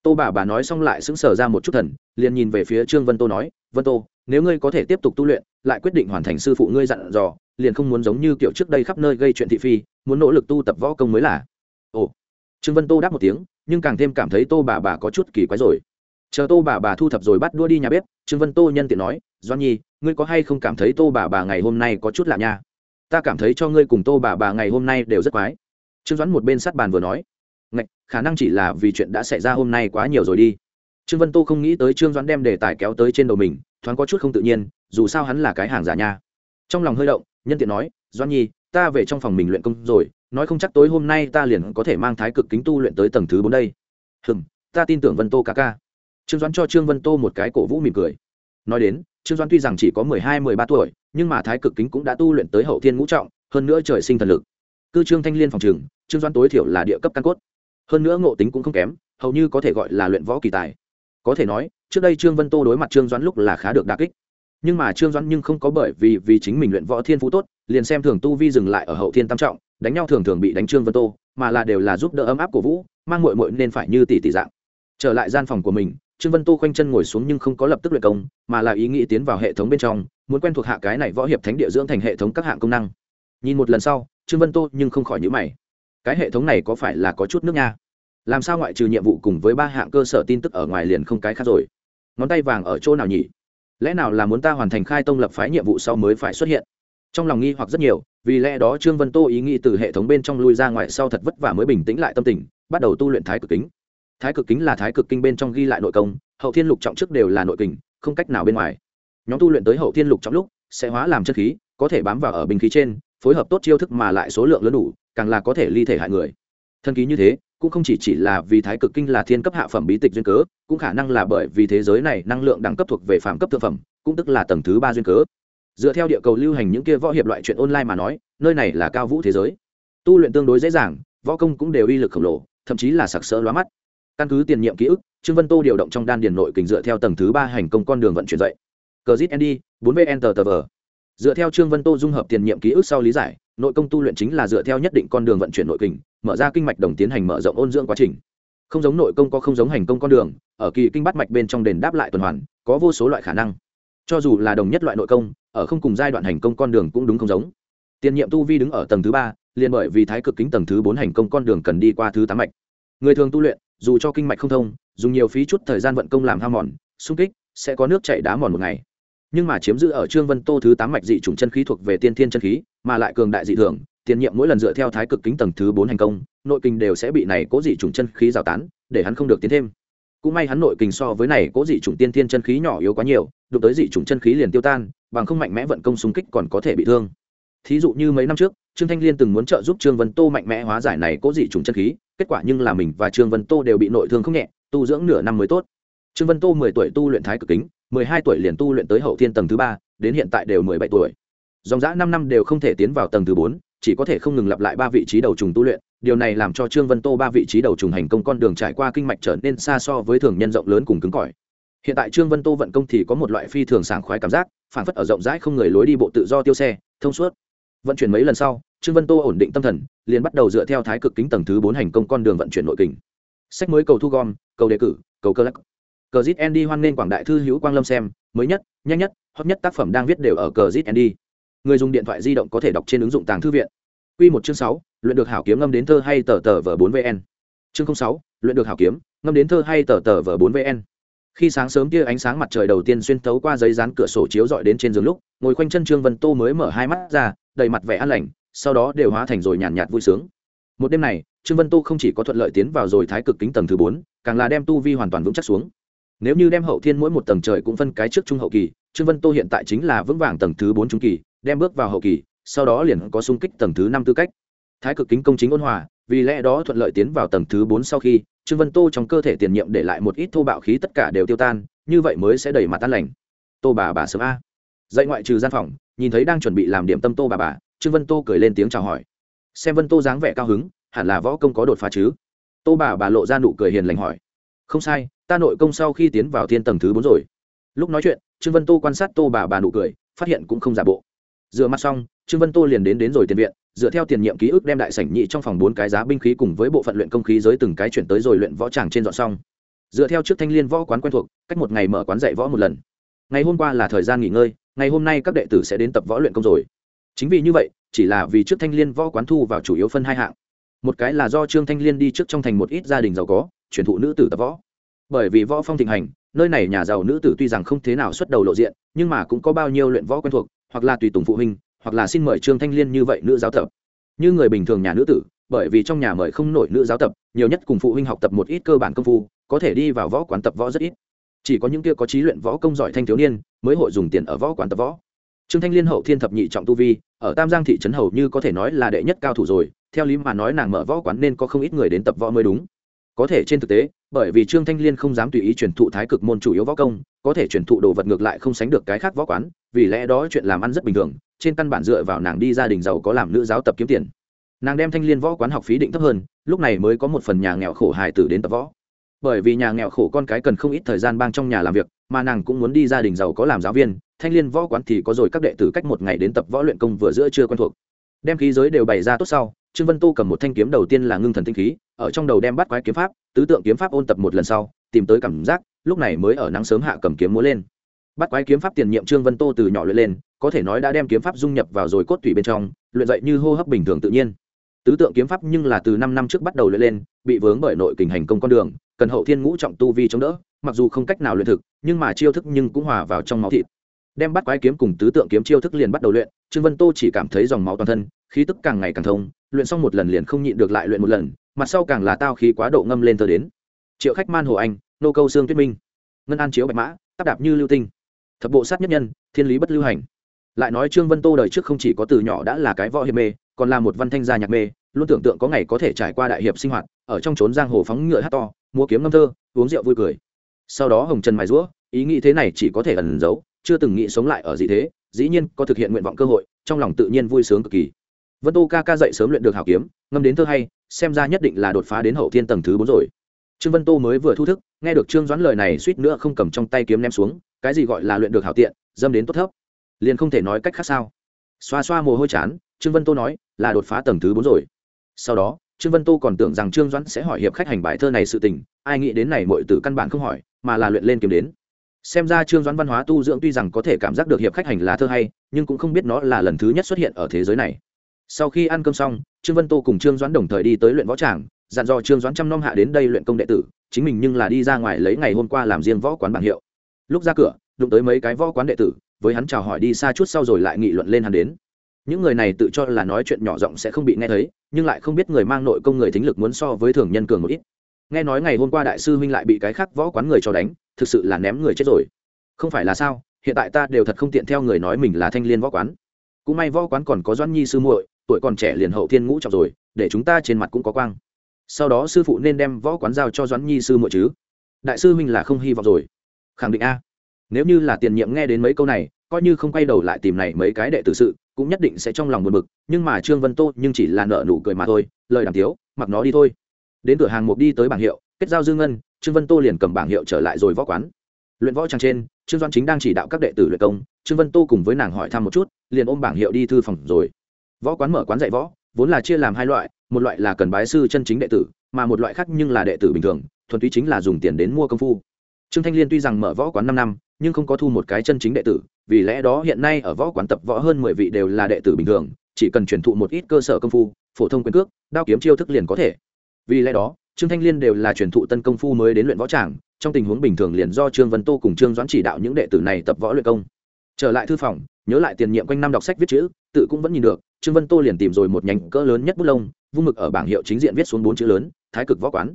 Tô bà bà nói xong lại sững sờ ra một chút thần, liền nhìn về phía trương vân tô nói, vân tô, nếu ngươi có thể tiếp tục tu luyện, lại quyết định hoàn thành sư phụ ngươi dặn dò, liền không muốn giống như kiểu trước đây khắp nơi gây chuyện thị phi, muốn nỗ lực tu tập võ công mới là. Ồ. Trương vân tô đáp một tiếng nhưng càng thêm cảm thấy tô bà bà có chút kỳ quái rồi. Chờ tô bà bà thu thập rồi bắt đua đi nhà bếp, trương vân tô nhân tiện nói doan nhi, ngươi có hay không cảm thấy tô bà bà ngày hôm nay có chút lạ nha? Ta cảm thấy cho ngươi cùng tô bà bà ngày hôm nay đều rất quái. Trương doãn một bên sát bàn vừa nói, ngạch, khả năng chỉ là vì chuyện đã xảy ra hôm nay quá nhiều rồi đi. Trương vân tô không nghĩ tới trương doãn đem đề tài kéo tới trên đầu mình, thoáng có chút không tự nhiên, dù sao hắn là cái hàng giả nha. Trong lòng hơi động, nhân tiện nói, doãn nhi, ta về trong phòng mình luyện công rồi nói không chắc tối hôm nay ta liền có thể mang thái cực kính tu luyện tới tầng thứ bốn đây. Hừm, ta tin tưởng vân tô ca ca. Trương doãn cho trương vân tô một cái cổ vũ mỉm cười. Nói đến, trương doãn tuy rằng chỉ có mười hai, mười ba tuổi, nhưng mà thái cực kính cũng đã tu luyện tới hậu thiên ngũ trọng, hơn nữa trời sinh thần lực. Cư trương thanh liên phòng trường, trương doãn tối thiểu là địa cấp căn cốt. Hơn nữa ngộ tính cũng không kém, hầu như có thể gọi là luyện võ kỳ tài. Có thể nói, trước đây trương vân tô đối mặt trương doãn lúc là khá được đà kích. Nhưng mà trương doãn nhưng không có bởi vì vì chính mình luyện võ thiên phú tốt, liền xem thường tu vi dừng lại ở hậu thiên tam trọng đánh nhau thường thường bị đánh trương vân tô, mà là đều là giúp đỡ ấm áp của vũ, mang mội mội nên phải như tỷ tỷ dạng. Trở lại gian phòng của mình, trương vân tô khoanh chân ngồi xuống nhưng không có lập tức luyện công, mà là ý nghĩ tiến vào hệ thống bên trong, muốn quen thuộc hạ cái này võ hiệp thánh địa dưỡng thành hệ thống các hạng công năng. Nhìn một lần sau, trương vân tô nhưng không khỏi nhữ mày. Cái hệ thống này có phải là có chút nước nha? Làm sao ngoại trừ nhiệm vụ cùng với ba hạng cơ sở tin tức ở ngoài liền không cái khác rồi? Ngón tay vàng ở chỗ nào nhỉ? Lẽ nào là muốn ta hoàn thành khai tông lập phái nhiệm vụ sau mới phải xuất hiện? Trong lòng nghi hoặc rất nhiều, vì lẽ đó trương vân tô ý nghĩ từ hệ thống bên trong lui ra ngoài sau thật vất vả mới bình tĩnh lại tâm tình, bắt đầu tu luyện thái cực kính. Thái cực kính là thái cực kinh bên trong ghi lại nội công, hậu thiên lục trọng trước đều là nội kình, không cách nào bên ngoài. Nhóm tu luyện tới hậu thiên lục trọng lúc, sẽ hóa làm chất khí, có thể bám vào ở bình khí trên, phối hợp tốt chiêu thức mà lại số lượng lớn đủ, càng là có thể ly thể hại người. Thân ký như thế, cũng không chỉ chỉ là vì thái cực kinh là thiên cấp hạ phẩm bí tịch duyên cớ, cũng khả năng là bởi vì thế giới này năng lượng đẳng cấp thuộc về phạm cấp thượng phẩm, cũng tức là tầng thứ ba duyên cớ dựa theo địa cầu lưu hành những kia võ hiệp loại chuyện online mà nói, nơi này là cao vũ thế giới. Tu luyện tương đối dễ dàng, võ công cũng đều uy lực khổng lồ, thậm chí là sặc sỡ lóa mắt. Căn cứ tiền nhiệm ký ức, trương vân tô điều động trong đan điền nội kình dựa theo tầng thứ ba hành công con đường vận chuyển dậy cờ zit nd bốn vn tờ tờ vờ dựa theo trương vân tô dung hợp tiền nhiệm ký ức sau lý giải, nội công tu luyện chính là dựa theo nhất định con đường vận chuyển nội kình, mở ra kinh mạch đồng tiến hành mở rộng ôn dưỡng quá trình. Không giống nội công có không giống hành công con đường, ở kỳ kinh bắt mạch bên trong đền đáp lại tuần hoàn, có vô số loại khả năng. Cho dù là đồng nhất loại nội công ở không cùng giai đoạn hành công con đường cũng đúng không giống. Tiền nhiệm tu vi đứng ở tầng thứ ba, liền bởi vì thái cực kính tầng thứ bốn hành công con đường cần đi qua thứ tám mạch. Người thường tu luyện, dù cho kinh mạch không thông, dùng nhiều phí chút thời gian vận công làm ham mòn, xung kích, sẽ có nước chảy đá mòn một ngày. Nhưng mà chiếm giữ ở trương vân tô thứ tám mạch dị chủng chân khí thuộc về tiên thiên chân khí, mà lại cường đại dị thường, tiền nhiệm mỗi lần dựa theo thái cực kính tầng thứ bốn hành công, nội kinh đều sẽ bị này cố dị chủng chân khí rào tán, để hắn không được tiến thêm. Cũng may hắn nội kinh so với này cố dị chủng tiên thiên chân khí nhỏ yếu quá nhiều đụng tới dị chủng chân khí liền tiêu tan, bằng không mạnh mẽ vận công xung kích còn có thể bị thương. Thí dụ như mấy năm trước, trương thanh liên từng muốn trợ giúp trương vân tô mạnh mẽ hóa giải này cố dị chủng chân khí, kết quả nhưng là mình và trương vân tô đều bị nội thương không nhẹ, tu dưỡng nửa năm mới tốt. Trương vân tô mười tuổi tu luyện thái cực kính, mười hai tuổi liền tu luyện tới hậu thiên tầng thứ ba, đến hiện tại đều mười bảy tuổi. Dòng dã năm năm đều không thể tiến vào tầng thứ bốn, chỉ có thể không ngừng lặp lại ba vị trí đầu trùng tu luyện. Điều này làm cho trương vân tô ba vị trí đầu trùng hành công con đường trải qua kinh mạch trở nên xa so với thường nhân rộng lớn cùng cứng cỏi hiện tại trương vân tô vận công thì có một loại phi thường sảng khoái cảm giác phản phất ở rộng rãi không người lối đi bộ tự do tiêu xe, thông suốt. Vận chuyển mấy lần sau, trương vân tô ổn định tâm thần, liền bắt đầu dựa theo thái cực kính tầng thứ bốn hành công con đường vận chuyển nội kình. Sách mới cầu thu gom, cầu đề cử, cầu cơ lắc. Cờ zit andy hoan nghênh quảng đại thư hữu quang lâm xem, mới nhất, nhanh nhất, hot nhất tác phẩm đang viết đều ở cờ zit andy. Người dùng điện thoại di động có thể đọc trên ứng dụng tàng thư viện. Quy một chương sáu, luyện được hảo kiếm ngâm đến thơ hay tờ tờ vở bốn vn chương sáu, luyện được hảo kiếm, ngâm đến thơ hay tờ tờ vở bốn vn khi sáng sớm tia ánh sáng mặt trời đầu tiên xuyên thấu qua giấy dán cửa sổ chiếu dọi đến trên giường lúc ngồi quanh chân trương vân tô mới mở hai mắt ra đầy mặt vẻ an lành sau đó đều hóa thành rồi nhàn nhạt, nhạt vui sướng. Một đêm này trương vân tô không chỉ có thuận lợi tiến vào rồi thái cực kính tầng thứ bốn càng là đem tu vi hoàn toàn vững chắc xuống. Nếu như đem hậu thiên mỗi một tầng trời cũng phân cái trước trung hậu kỳ trương vân tô hiện tại chính là vững vàng tầng thứ bốn trung kỳ đem bước vào hậu kỳ sau đó liền có xung kích tầng thứ năm tư cách. Thái cực kính công chính ôn hòa vì lẽ đó thuận lợi tiến vào tầng thứ bốn sau khi trương vân tô trong cơ thể tiền nhiệm để lại một ít thô bạo khí tất cả đều tiêu tan, như vậy mới sẽ đẩy mặt tan lành. Tô bà bà sớm a. Dậy ngoại trừ gian phòng, nhìn thấy đang chuẩn bị làm điểm tâm tô bà bà, trương vân tô cười lên tiếng chào hỏi. Xem vân tô dáng vẻ cao hứng, hẳn là võ công có đột phá chứ? Tô bà bà lộ ra nụ cười hiền lành hỏi. Không sai, ta nội công sau khi tiến vào thiên tầng thứ bốn rồi. Lúc nói chuyện, trương vân tô quan sát tô bà bà nụ cười, phát hiện cũng không giả bộ. Dựa mặt xong trương vân tô liền đến đến rồi tiền viện, dựa theo tiền nhiệm ký ức đem đại sảnh nhị trong phòng bốn cái giá binh khí cùng với bộ phận luyện công khí giới từng cái chuyển tới rồi luyện võ tràng trên dọn xong. Dựa theo trước thanh liên võ quán quen thuộc, cách một ngày mở quán dạy võ một lần. Ngày hôm qua là thời gian nghỉ ngơi, ngày hôm nay các đệ tử sẽ đến tập võ luyện công rồi. Chính vì như vậy, chỉ là vì trước thanh liên võ quán thu vào chủ yếu phân hai hạng. Một cái là do trương thanh liên đi trước trong thành một ít gia đình giàu có chuyển thụ nữ tử tập võ. Bởi vì võ phong thịnh hành, nơi này nhà giàu nữ tử tuy rằng không thế nào xuất đầu lộ diện, nhưng mà cũng có bao nhiêu luyện võ quen thuộc, hoặc là tùy tùng phụ huynh hoặc là xin mời trương thanh liên như vậy nữ giáo tập. Như người bình thường nhà nữ tử, bởi vì trong nhà mời không nổi nữ giáo tập, nhiều nhất cùng phụ huynh học tập một ít cơ bản công phu, có thể đi vào võ quán tập võ rất ít. Chỉ có những kia có trí luyện võ công giỏi thanh thiếu niên mới hội dùng tiền ở võ quán tập võ. Trương thanh liên hậu thiên thập nhị trọng tu vi, ở tam giang thị trấn hầu như có thể nói là đệ nhất cao thủ rồi, theo lý mà nói nàng mở võ quán nên có không ít người đến tập võ mới đúng. Có thể trên thực tế bởi vì trương thanh liên không dám tùy ý chuyển thụ thái cực môn chủ yếu võ công, có thể chuyển thụ đồ vật ngược lại không sánh được cái khác võ quán, vì lẽ đó chuyện làm ăn rất bình thường, trên căn bản dựa vào nàng đi gia đình giàu có làm nữ giáo tập kiếm tiền. Nàng đem thanh liên võ quán học phí định thấp hơn, lúc này mới có một phần nhà nghèo khổ hài tử đến tập võ. Bởi vì nhà nghèo khổ con cái cần không ít thời gian bang trong nhà làm việc, mà nàng cũng muốn đi gia đình giàu có làm giáo viên, thanh liên võ quán thì có rồi các đệ tử cách một ngày đến tập võ luyện công vừa giữa chưa quen thuộc. Đem khí giới đều bày ra tốt sau trương vân tô cầm một thanh kiếm đầu tiên là ngưng thần tinh khí, ở trong đầu đem bắt quái kiếm pháp, tứ tượng kiếm pháp ôn tập một lần sau, tìm tới cảm giác, lúc này mới ở nắng sớm hạ cầm kiếm múa lên. Bắt quái kiếm pháp tiền nhiệm trương vân tô từ nhỏ luyện lên, có thể nói đã đem kiếm pháp dung nhập vào rồi cốt tủy bên trong, luyện dậy như hô hấp bình thường tự nhiên. Tứ tượng kiếm pháp nhưng là từ năm năm trước bắt đầu luyện lên, bị vướng bởi nội kình hành công con đường, cần hậu thiên ngũ trọng tu vi chống đỡ, mặc dù không cách nào luyện thực, nhưng mà chiêu thức nhưng cũng hòa vào trong máu thịt đem bắt quái kiếm cùng tứ tượng kiếm chiêu thức liền bắt đầu luyện, trương vân tô chỉ cảm thấy dòng máu toàn thân, khí tức càng ngày càng thông, luyện xong một lần liền không nhịn được lại luyện một lần, mặt sau càng là tao khí quá độ ngâm lên thơ đến. Triệu khách man hồ anh, nô câu xương tuyết minh. Ngân an chiếu bạch mã tắp đạp như lưu tinh. Thập bộ sát nhất nhân, thiên lý bất lưu hành. Lại nói trương vân tô đời trước không chỉ có từ nhỏ đã là cái võ hiệp mê, còn là một văn thanh gia nhạc mê, luôn tưởng tượng có ngày có thể trải qua đại hiệp sinh hoạt, ở trong trốn giang hồ phóng ngựa hát to mua kiếm ngâm thơ, uống rượu vui cười. Sau đó hồng trần mài rũa, ý nghĩ thế này chỉ có thể ẩn giấu chưa từng nghĩ sống lại ở gì thế, dĩ nhiên có thực hiện nguyện vọng cơ hội, trong lòng tự nhiên vui sướng cực kỳ. Vân tô ca ca dậy sớm luyện được hảo kiếm, ngâm đến thơ hay, xem ra nhất định là đột phá đến hậu thiên tầng thứ bốn rồi. Trương vân tô mới vừa thu thức, nghe được trương doãn lời này suýt nữa không cầm trong tay kiếm ném xuống, cái gì gọi là luyện được hảo tiện, dâm đến tốt thấp. Liền không thể nói cách khác sao. Xoa xoa mồ hôi chán, trương vân tô nói, là đột phá tầng thứ bốn rồi. Sau đó, trương vân tô còn tưởng rằng trương doãn sẽ hỏi hiệp khách hành bài thơ này sự tình, ai nghĩ đến này mọi từ căn bản không hỏi, mà là luyện lên kiếm đến xem ra trương doãn văn hóa tu dưỡng tuy rằng có thể cảm giác được hiệp khách hành là thơ hay, nhưng cũng không biết nó là lần thứ nhất xuất hiện ở thế giới này. Sau khi ăn cơm xong, trương vân tô cùng trương doãn đồng thời đi tới luyện võ tràng, dặn dò trương doãn trăm nom hạ đến đây luyện công đệ tử, chính mình nhưng là đi ra ngoài lấy ngày hôm qua làm riêng võ quán bảng hiệu. Lúc ra cửa, đụng tới mấy cái võ quán đệ tử, với hắn chào hỏi đi xa chút sau rồi lại nghị luận lên hắn đến. Những người này tự cho là nói chuyện nhỏ giọng sẽ không bị nghe thấy, nhưng lại không biết người mang nội công người thính lực muốn so với thường nhân cường một ít nghe nói ngày hôm qua đại sư huynh lại bị cái khác võ quán người cho đánh, thực sự là ném người chết rồi. Không phải là sao, hiện tại ta đều thật không tiện theo người nói mình là thanh liên võ quán. Cũng may võ quán còn có doãn nhi sư muội, tuổi còn trẻ liền hậu thiên ngũ trọng rồi, để chúng ta trên mặt cũng có quang. Sau đó sư phụ nên đem võ quán giao cho doãn nhi sư muội chứ. Đại sư huynh là không hy vọng rồi. Khẳng định a. Nếu như là tiền nhiệm nghe đến mấy câu này, coi như không quay đầu lại tìm này mấy cái đệ tử sự, cũng nhất định sẽ trong lòng buồn bực, nhưng mà trương vân tô nhưng chỉ là nợ nụ cười mà thôi, lời đàm tiếu, mặc nó đi thôi đến cửa hàng mục đi tới bảng hiệu, kết giao dư ngân, trương vân tô liền cầm bảng hiệu trở lại rồi võ quán. Luyện võ trang trên, trương doan chính đang chỉ đạo các đệ tử luyện công, trương vân tô cùng với nàng hỏi thăm một chút, liền ôm bảng hiệu đi thư phòng rồi. Võ quán mở quán dạy võ, vốn là chia làm hai loại, một loại là cần bái sư chân chính đệ tử, mà một loại khác nhưng là đệ tử bình thường, thuần túy chính là dùng tiền đến mua công phu. Trương thanh liên tuy rằng mở võ quán năm năm, nhưng không có thu một cái chân chính đệ tử, vì lẽ đó hiện nay ở võ quán tập võ hơn mười vị đều là đệ tử bình thường, chỉ cần truyền thụ một ít cơ sở công phu, phổ thông quyền cước, đao kiếm chiêu thức liền có thể vì lẽ đó, trương thanh liên đều là truyền thụ tân công phu mới đến luyện võ tràng, trong tình huống bình thường liền do trương vân tô cùng trương doãn chỉ đạo những đệ tử này tập võ luyện công. Trở lại thư phòng, nhớ lại tiền nhiệm quanh năm đọc sách viết chữ, tự cũng vẫn nhìn được, trương vân tô liền tìm rồi một nhánh cỡ lớn nhất bút lông, vung mực ở bảng hiệu chính diện viết xuống bốn chữ lớn, thái cực võ quán.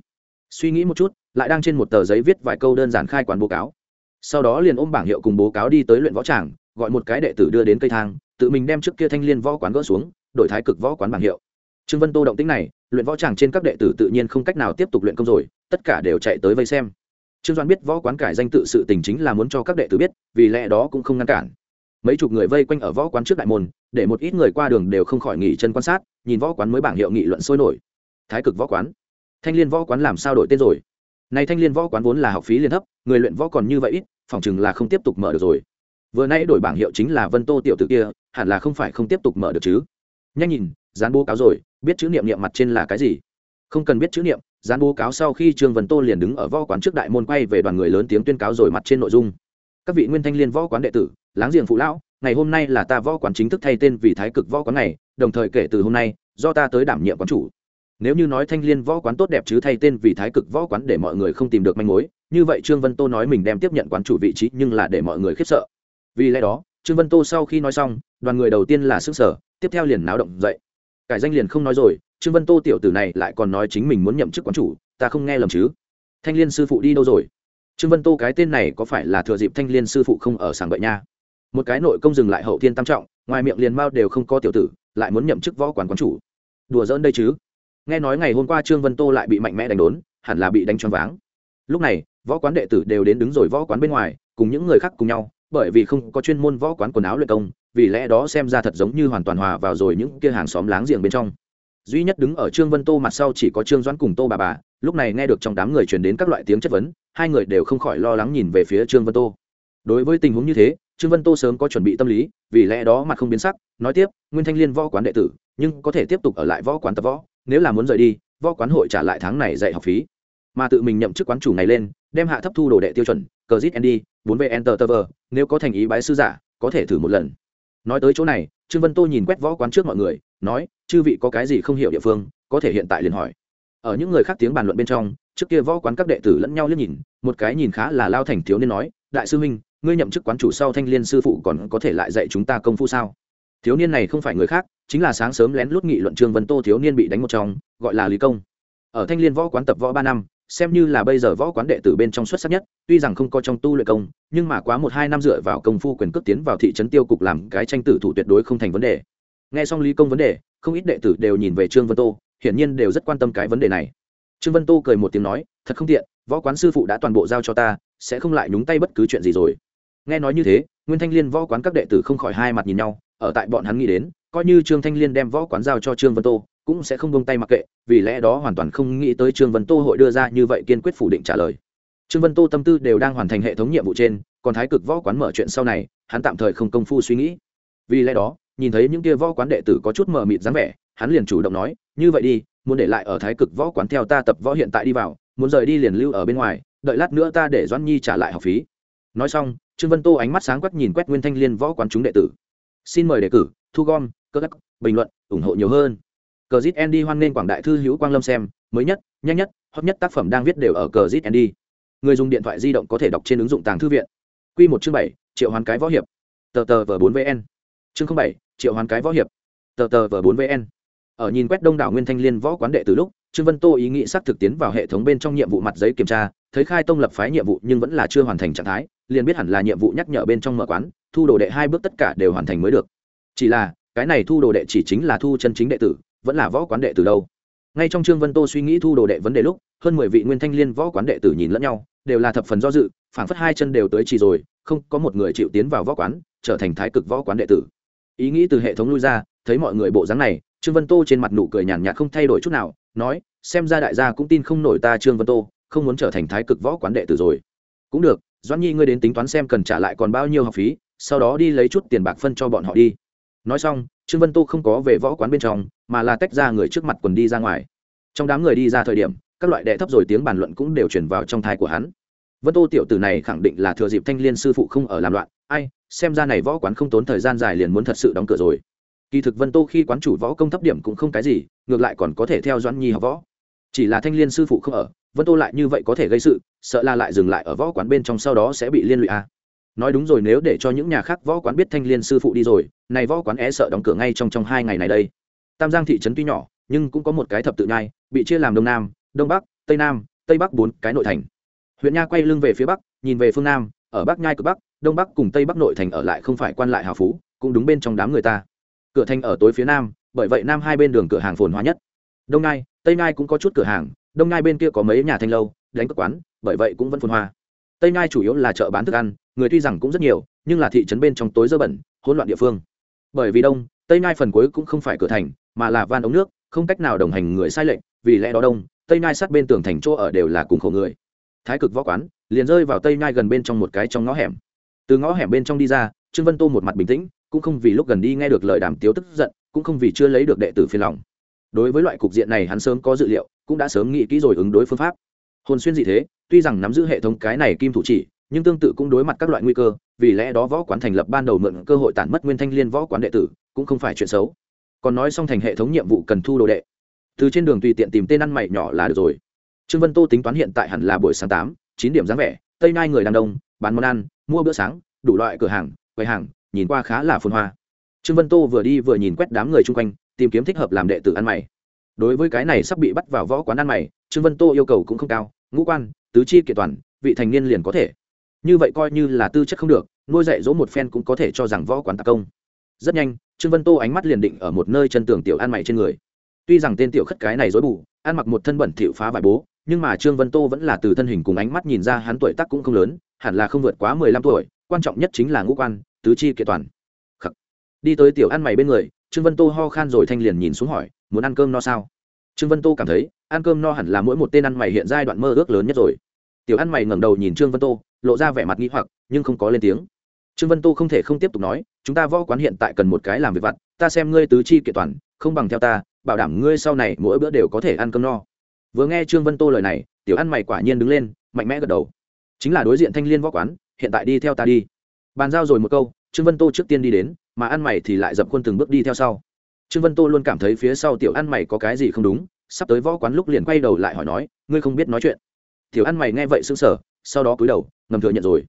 Suy nghĩ một chút, lại đang trên một tờ giấy viết vài câu đơn giản khai quán bố cáo. Sau đó liền ôm bảng hiệu cùng bố cáo đi tới luyện võ tràng, gọi một cái đệ tử đưa đến cây thang, tự mình đem trước kia thanh liên võ quán gỡ xuống, đổi thái cực võ quán bảng hiệu. Trương vân tô động tính này luyện võ tràng trên các đệ tử tự nhiên không cách nào tiếp tục luyện công rồi, tất cả đều chạy tới vây xem. Trương doan biết võ quán cải danh tự sự tình chính là muốn cho các đệ tử biết, vì lẽ đó cũng không ngăn cản. Mấy chục người vây quanh ở võ quán trước đại môn, để một ít người qua đường đều không khỏi nghỉ chân quan sát, nhìn võ quán mới bảng hiệu nghị luận sôi nổi. Thái cực võ quán. Thanh liên võ quán làm sao đổi tên rồi? Nay thanh liên võ quán vốn là học phí liên thấp, người luyện võ còn như vậy ít, phòng chừng là không tiếp tục mở được rồi. Vừa nay đổi bảng hiệu chính là vân tô tiểu tử kia, hẳn là không phải không tiếp tục mở được chứ. Nhanh nhìn dán bố cáo rồi, biết chữ niệm niệm mặt trên là cái gì? Không cần biết chữ niệm, dán bố cáo sau khi trương vân tô liền đứng ở võ quán trước đại môn quay về đoàn người lớn tiếng tuyên cáo rồi mặt trên nội dung. Các vị nguyên thanh liên võ quán đệ tử, láng giềng phụ lão, ngày hôm nay là ta võ quán chính thức thay tên vì thái cực võ quán này, đồng thời kể từ hôm nay, do ta tới đảm nhiệm quán chủ. Nếu như nói thanh liên võ quán tốt đẹp chứ thay tên vì thái cực võ quán để mọi người không tìm được manh mối, như vậy trương vân tô nói mình đem tiếp nhận quán chủ vị trí nhưng là để mọi người khiếp sợ. Vì lẽ đó, trương vân tô sau khi nói xong, đoàn người đầu tiên là sức sở tiếp theo liền náo động dậy cải danh liền không nói rồi, trương vân tô tiểu tử này lại còn nói chính mình muốn nhậm chức quán chủ, ta không nghe lầm chứ? Thanh liên sư phụ đi đâu rồi? Trương vân tô cái tên này có phải là thừa dịp thanh liên sư phụ không ở sàng bậy nha? Một cái nội công dừng lại hậu thiên tam trọng, ngoài miệng liền mao đều không có tiểu tử, lại muốn nhậm chức võ quán quán chủ. Đùa dỡn đây chứ? Nghe nói ngày hôm qua trương vân tô lại bị mạnh mẽ đánh đốn, hẳn là bị đánh choáng váng. Lúc này, võ quán đệ tử đều đến đứng rồi võ quán bên ngoài, cùng những người khác cùng nhau, bởi vì không có chuyên môn võ quán quần áo luyện công vì lẽ đó xem ra thật giống như hoàn toàn hòa vào rồi những kia hàng xóm láng giềng bên trong. Duy nhất đứng ở trương vân tô mặt sau chỉ có trương doãn cùng tô bà bà, lúc này nghe được trong đám người truyền đến các loại tiếng chất vấn, hai người đều không khỏi lo lắng nhìn về phía trương vân tô. Đối với tình huống như thế, trương vân tô sớm có chuẩn bị tâm lý, vì lẽ đó mặt không biến sắc, nói tiếp, nguyên thanh liên võ quán đệ tử, nhưng có thể tiếp tục ở lại võ quán tập võ, nếu là muốn rời đi, võ quán hội trả lại tháng này dạy học phí. Mà tự mình nhậm chức quán chủ này lên, đem hạ thấp thu đồ đệ tiêu chuẩn, cờ zit nd bốn vn enter tờ nếu có thành ý bái sư giả, có thể thử một lần nói tới chỗ này, trương vân tô nhìn quét võ quán trước mọi người, nói, chư vị có cái gì không hiểu địa phương, có thể hiện tại liền hỏi. Ở những người khác tiếng bàn luận bên trong, trước kia võ quán các đệ tử lẫn nhau liếc nhìn, một cái nhìn khá là lao thành thiếu niên nói, đại sư huynh, ngươi nhậm chức quán chủ sau thanh liên sư phụ còn có thể lại dạy chúng ta công phu sao? Thiếu niên này không phải người khác, chính là sáng sớm lén lút nghị luận trương vân tô thiếu niên bị đánh một trong, gọi là lý công. Ở thanh liên võ quán tập võ ba năm xem như là bây giờ võ quán đệ tử bên trong xuất sắc nhất, tuy rằng không có trong tu luyện công, nhưng mà quá một hai năm dựa vào công phu quyền cước tiến vào thị trấn tiêu cục làm cái tranh tử thủ tuyệt đối không thành vấn đề. Nghe xong lý công vấn đề, không ít đệ tử đều nhìn về trương vân tô, hiển nhiên đều rất quan tâm cái vấn đề này. Trương vân tô cười một tiếng nói, thật không tiện, võ quán sư phụ đã toàn bộ giao cho ta, sẽ không lại nhúng tay bất cứ chuyện gì rồi. Nghe nói như thế, nguyên thanh liên võ quán các đệ tử không khỏi hai mặt nhìn nhau, ở tại bọn hắn nghĩ đến, coi như trương thanh liên đem võ quán giao cho trương vân tô cũng sẽ không buông tay mặc kệ, vì lẽ đó hoàn toàn không nghĩ tới trương vân tô hội đưa ra như vậy kiên quyết phủ định trả lời. Trương vân tô tâm tư đều đang hoàn thành hệ thống nhiệm vụ trên, còn thái cực võ quán mở chuyện sau này, hắn tạm thời không công phu suy nghĩ. Vì lẽ đó, nhìn thấy những kia võ quán đệ tử có chút mờ mịt dáng vẻ, hắn liền chủ động nói, như vậy đi, muốn để lại ở thái cực võ quán theo ta tập võ hiện tại đi vào, muốn rời đi liền lưu ở bên ngoài, đợi lát nữa ta để doãn nhi trả lại học phí. Nói xong, trương vân tô ánh mắt sáng quắc nhìn quét nguyên thanh liên võ quán chúng đệ tử. Xin mời đề cử, thu gom, cơ đắc, bình luận, ủng hộ nhiều hơn cờ zit andy hoan nghênh quảng đại thư hữu quang lâm xem, mới nhất, nhanh nhất, hot nhất tác phẩm đang viết đều ở cờ zit andy. Người dùng điện thoại di động có thể đọc trên ứng dụng tàng thư viện. Q một chương bảy, triệu hoán cái võ hiệp. Tờ tờ v bốn vn chương bảy, triệu hoán cái võ hiệp. Tờ tờ v bốn vn ở nhìn quét đông đảo nguyên thanh liên võ quán đệ từ lúc, trương vân tô ý nghĩ xác thực tiến vào hệ thống bên trong nhiệm vụ mặt giấy kiểm tra, thấy khai tông lập phái nhiệm vụ nhưng vẫn là chưa hoàn thành trạng thái, liền biết hẳn là nhiệm vụ nhắc nhở bên trong mở quán, thu đồ đệ hai bước tất cả đều hoàn thành mới được. Chỉ là, cái này thu đồ đệ chỉ chính là thu chân chính đệ tử vẫn là võ quán đệ từ đâu. Ngay trong trương vân tô suy nghĩ thu đồ đệ vấn đề lúc, hơn mười vị nguyên thanh liên võ quán đệ tử nhìn lẫn nhau, đều là thập phần do dự, phảng phất hai chân đều tới trì rồi, không có một người chịu tiến vào võ quán, trở thành thái cực võ quán đệ tử. Ý nghĩ từ hệ thống lui ra, thấy mọi người bộ dáng này, trương vân tô trên mặt nụ cười nhàn nhạt không thay đổi chút nào, nói, xem ra đại gia cũng tin không nổi ta trương vân tô, không muốn trở thành thái cực võ quán đệ tử rồi. Cũng được, doãn nhi ngươi đến tính toán xem cần trả lại còn bao nhiêu học phí, sau đó đi lấy chút tiền bạc phân cho bọn họ đi. Nói xong trương vân tô không có về võ quán bên trong, mà là tách ra người trước mặt quần đi ra ngoài. Trong đám người đi ra thời điểm, các loại đệ thấp rồi tiếng bàn luận cũng đều chuyển vào trong thai của hắn. Vân tô tiểu tử này khẳng định là thừa dịp thanh liên sư phụ không ở làm loạn. Ai, xem ra này võ quán không tốn thời gian dài liền muốn thật sự đóng cửa rồi. Kỳ thực vân tô khi quán chủ võ công thấp điểm cũng không cái gì, ngược lại còn có thể theo doãn nhi học võ. Chỉ là thanh liên sư phụ không ở, vân tô lại như vậy có thể gây sự, sợ là lại dừng lại ở võ quán bên trong sau đó sẽ bị liên lụy a à nói đúng rồi, nếu để cho những nhà khác võ quán biết thanh liên sư phụ đi rồi, này võ quán é sợ đóng cửa ngay trong trong hai ngày này đây. Tam giang thị trấn tuy nhỏ, nhưng cũng có một cái thập tự nhai, bị chia làm đông nam, đông bắc, tây nam, tây bắc bốn cái nội thành. Huyện nha quay lưng về phía bắc, nhìn về phương nam, ở bắc nhai cực bắc, đông bắc cùng tây bắc nội thành ở lại không phải quan lại hào phú, cũng đúng bên trong đám người ta. Cửa thành ở tối phía nam, bởi vậy nam hai bên đường cửa hàng phồn hoa nhất. Đông nai tây nai cũng có chút cửa hàng, đông nai bên kia có mấy nhà thanh lâu, đánh các quán, bởi vậy cũng vẫn phồn hoa tây Nhai chủ yếu là chợ bán thức ăn, người tuy rằng cũng rất nhiều, nhưng là thị trấn bên trong tối dơ bẩn, hỗn loạn địa phương. Bởi vì đông, tây Nhai phần cuối cũng không phải cửa thành, mà là van ống nước, không cách nào đồng hành người sai lệnh vì lẽ đó đông, tây Nhai sát bên tường thành chỗ ở đều là cùng khổ người. Thái cực võ quán liền rơi vào tây Nhai gần bên trong một cái trong ngõ hẻm. Từ ngõ hẻm bên trong đi ra, trương vân tô một mặt bình tĩnh, cũng không vì lúc gần đi nghe được lời đàm tiếu tức giận, cũng không vì chưa lấy được đệ tử phiền lòng. Đối với loại cục diện này hắn sớm có dự liệu, cũng đã sớm nghĩ kỹ rồi ứng đối phương pháp hồn xuyên dị thế, tuy rằng nắm giữ hệ thống cái này kim thủ chỉ, nhưng tương tự cũng đối mặt các loại nguy cơ, vì lẽ đó võ quán thành lập ban đầu mượn cơ hội tản mất nguyên thanh liên võ quán đệ tử, cũng không phải chuyện xấu. Còn nói xong thành hệ thống nhiệm vụ cần thu đồ đệ. Từ trên đường tùy tiện tìm tên ăn mày nhỏ là được rồi. Trương vân tô tính toán hiện tại hẳn là buổi sáng tám, chín điểm dáng vẻ, tây nai người đàn đông bán món ăn, mua bữa sáng, đủ loại cửa hàng, quầy hàng, nhìn qua khá là phồn hoa. Trương vân tô vừa đi vừa nhìn quét đám người chung quanh, tìm kiếm thích hợp làm đệ tử ăn mày đối với cái này sắp bị bắt vào võ quán ăn mày, trương vân tô yêu cầu cũng không cao, ngũ quan, tứ chi kiện toàn, vị thành niên liền có thể. Như vậy coi như là tư chất không được, nuôi dạy dỗ một phen cũng có thể cho rằng võ quán tạc công. Rất nhanh, trương vân tô ánh mắt liền định ở một nơi chân tường tiểu ăn mày trên người. Tuy rằng tên tiểu khất cái này dối bù, ăn mặc một thân bẩn thịu phá vải bố, nhưng mà trương vân tô vẫn là từ thân hình cùng ánh mắt nhìn ra hắn tuổi tác cũng không lớn, hẳn là không vượt quá mười lăm tuổi, quan trọng nhất chính là ngũ quan, tứ chi kiện toàn. Khắc. đi tới tiểu ăn mày bên người, trương vân tô ho khan rồi thanh liền nhìn xuống hỏi muốn ăn cơm no sao? Trương vân tô cảm thấy, ăn cơm no hẳn là mỗi một tên ăn mày hiện giai đoạn mơ ước lớn nhất rồi. Tiểu ăn mày ngẩng đầu nhìn trương vân tô, lộ ra vẻ mặt nghi hoặc, nhưng không có lên tiếng. Trương vân tô không thể không tiếp tục nói, chúng ta võ quán hiện tại cần một cái làm việc vặt, ta xem ngươi tứ chi kiện toàn, không bằng theo ta, bảo đảm ngươi sau này mỗi bữa đều có thể ăn cơm no. Vừa nghe trương vân tô lời này, tiểu ăn mày quả nhiên đứng lên, mạnh mẽ gật đầu. Chính là đối diện thanh liên võ quán, hiện tại đi theo ta đi. Bàn giao rồi một câu, trương vân tô trước tiên đi đến, mà ăn mày thì lại dập khuôn từng bước đi theo sau trương vân tô luôn cảm thấy phía sau tiểu ăn mày có cái gì không đúng, sắp tới võ quán lúc liền quay đầu lại hỏi nói, ngươi không biết nói chuyện. Tiểu ăn mày nghe vậy sững sờ, sau đó cúi đầu, ngầm thừa nhận rồi.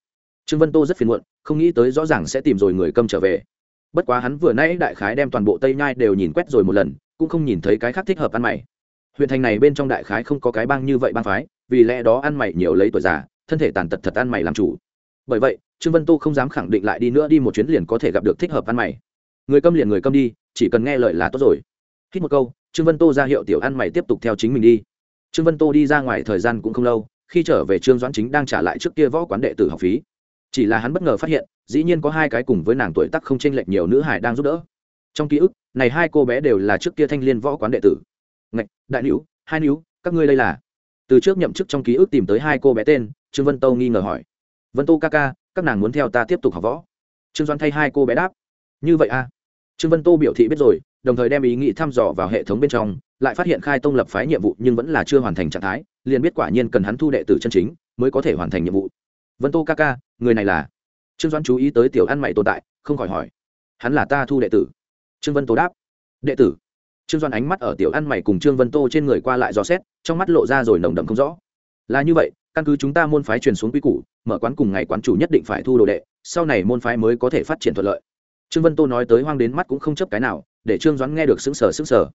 Trương vân tô rất phiền muộn, không nghĩ tới rõ ràng sẽ tìm rồi người câm trở về. Bất quá hắn vừa nãy đại khái đem toàn bộ tây nhai đều nhìn quét rồi một lần, cũng không nhìn thấy cái khác thích hợp ăn mày. Huyện thành này bên trong đại khái không có cái bang như vậy bang phái, vì lẽ đó ăn mày nhiều lấy tuổi già, thân thể tàn tật thật ăn mày làm chủ. Bởi vậy, trương vân tô không dám khẳng định lại đi nữa đi một chuyến liền có thể gặp được thích hợp ăn mày người câm liền người câm đi, chỉ cần nghe lời là tốt rồi. Hít một câu, trương vân tô ra hiệu tiểu ăn mày tiếp tục theo chính mình đi. Trương vân tô đi ra ngoài thời gian cũng không lâu, khi trở về trương doãn chính đang trả lại trước kia võ quán đệ tử học phí. Chỉ là hắn bất ngờ phát hiện, dĩ nhiên có hai cái cùng với nàng tuổi tắc không chênh lệch nhiều nữ hải đang giúp đỡ. Trong ký ức, này hai cô bé đều là trước kia thanh liên võ quán đệ tử. Ngạch, đại nữ, hai nữ, các ngươi đây là? Từ trước nhậm chức trong ký ức tìm tới hai cô bé tên, trương vân tô nghi ngờ hỏi. Vân tô ca ca, các nàng muốn theo ta tiếp tục học võ. Trương doãn thay hai cô bé đáp. Như vậy a à? Trương vân tô biểu thị biết rồi, đồng thời đem ý nghĩ thăm dò vào hệ thống bên trong, lại phát hiện khai tông lập phái nhiệm vụ nhưng vẫn là chưa hoàn thành trạng thái, liền biết quả nhiên cần hắn thu đệ tử chân chính mới có thể hoàn thành nhiệm vụ. Vân tô ca ca, người này là? Trương doãn chú ý tới tiểu ăn mày tồn tại, không khỏi hỏi. Hắn là ta thu đệ tử? Trương vân tô đáp. Đệ tử? Trương doan ánh mắt ở tiểu ăn mày cùng trương vân tô trên người qua lại dò xét, trong mắt lộ ra rồi nồng đậm không rõ. Là như vậy, căn cứ chúng ta môn phái truyền xuống quy củ, mở quán cùng ngày quán chủ nhất định phải thu đồ đệ, sau này môn phái mới có thể phát triển thuận lợi trương vân tô nói tới hoang đến mắt cũng không chấp cái nào, để trương doãn nghe được sững sờ sững sờ.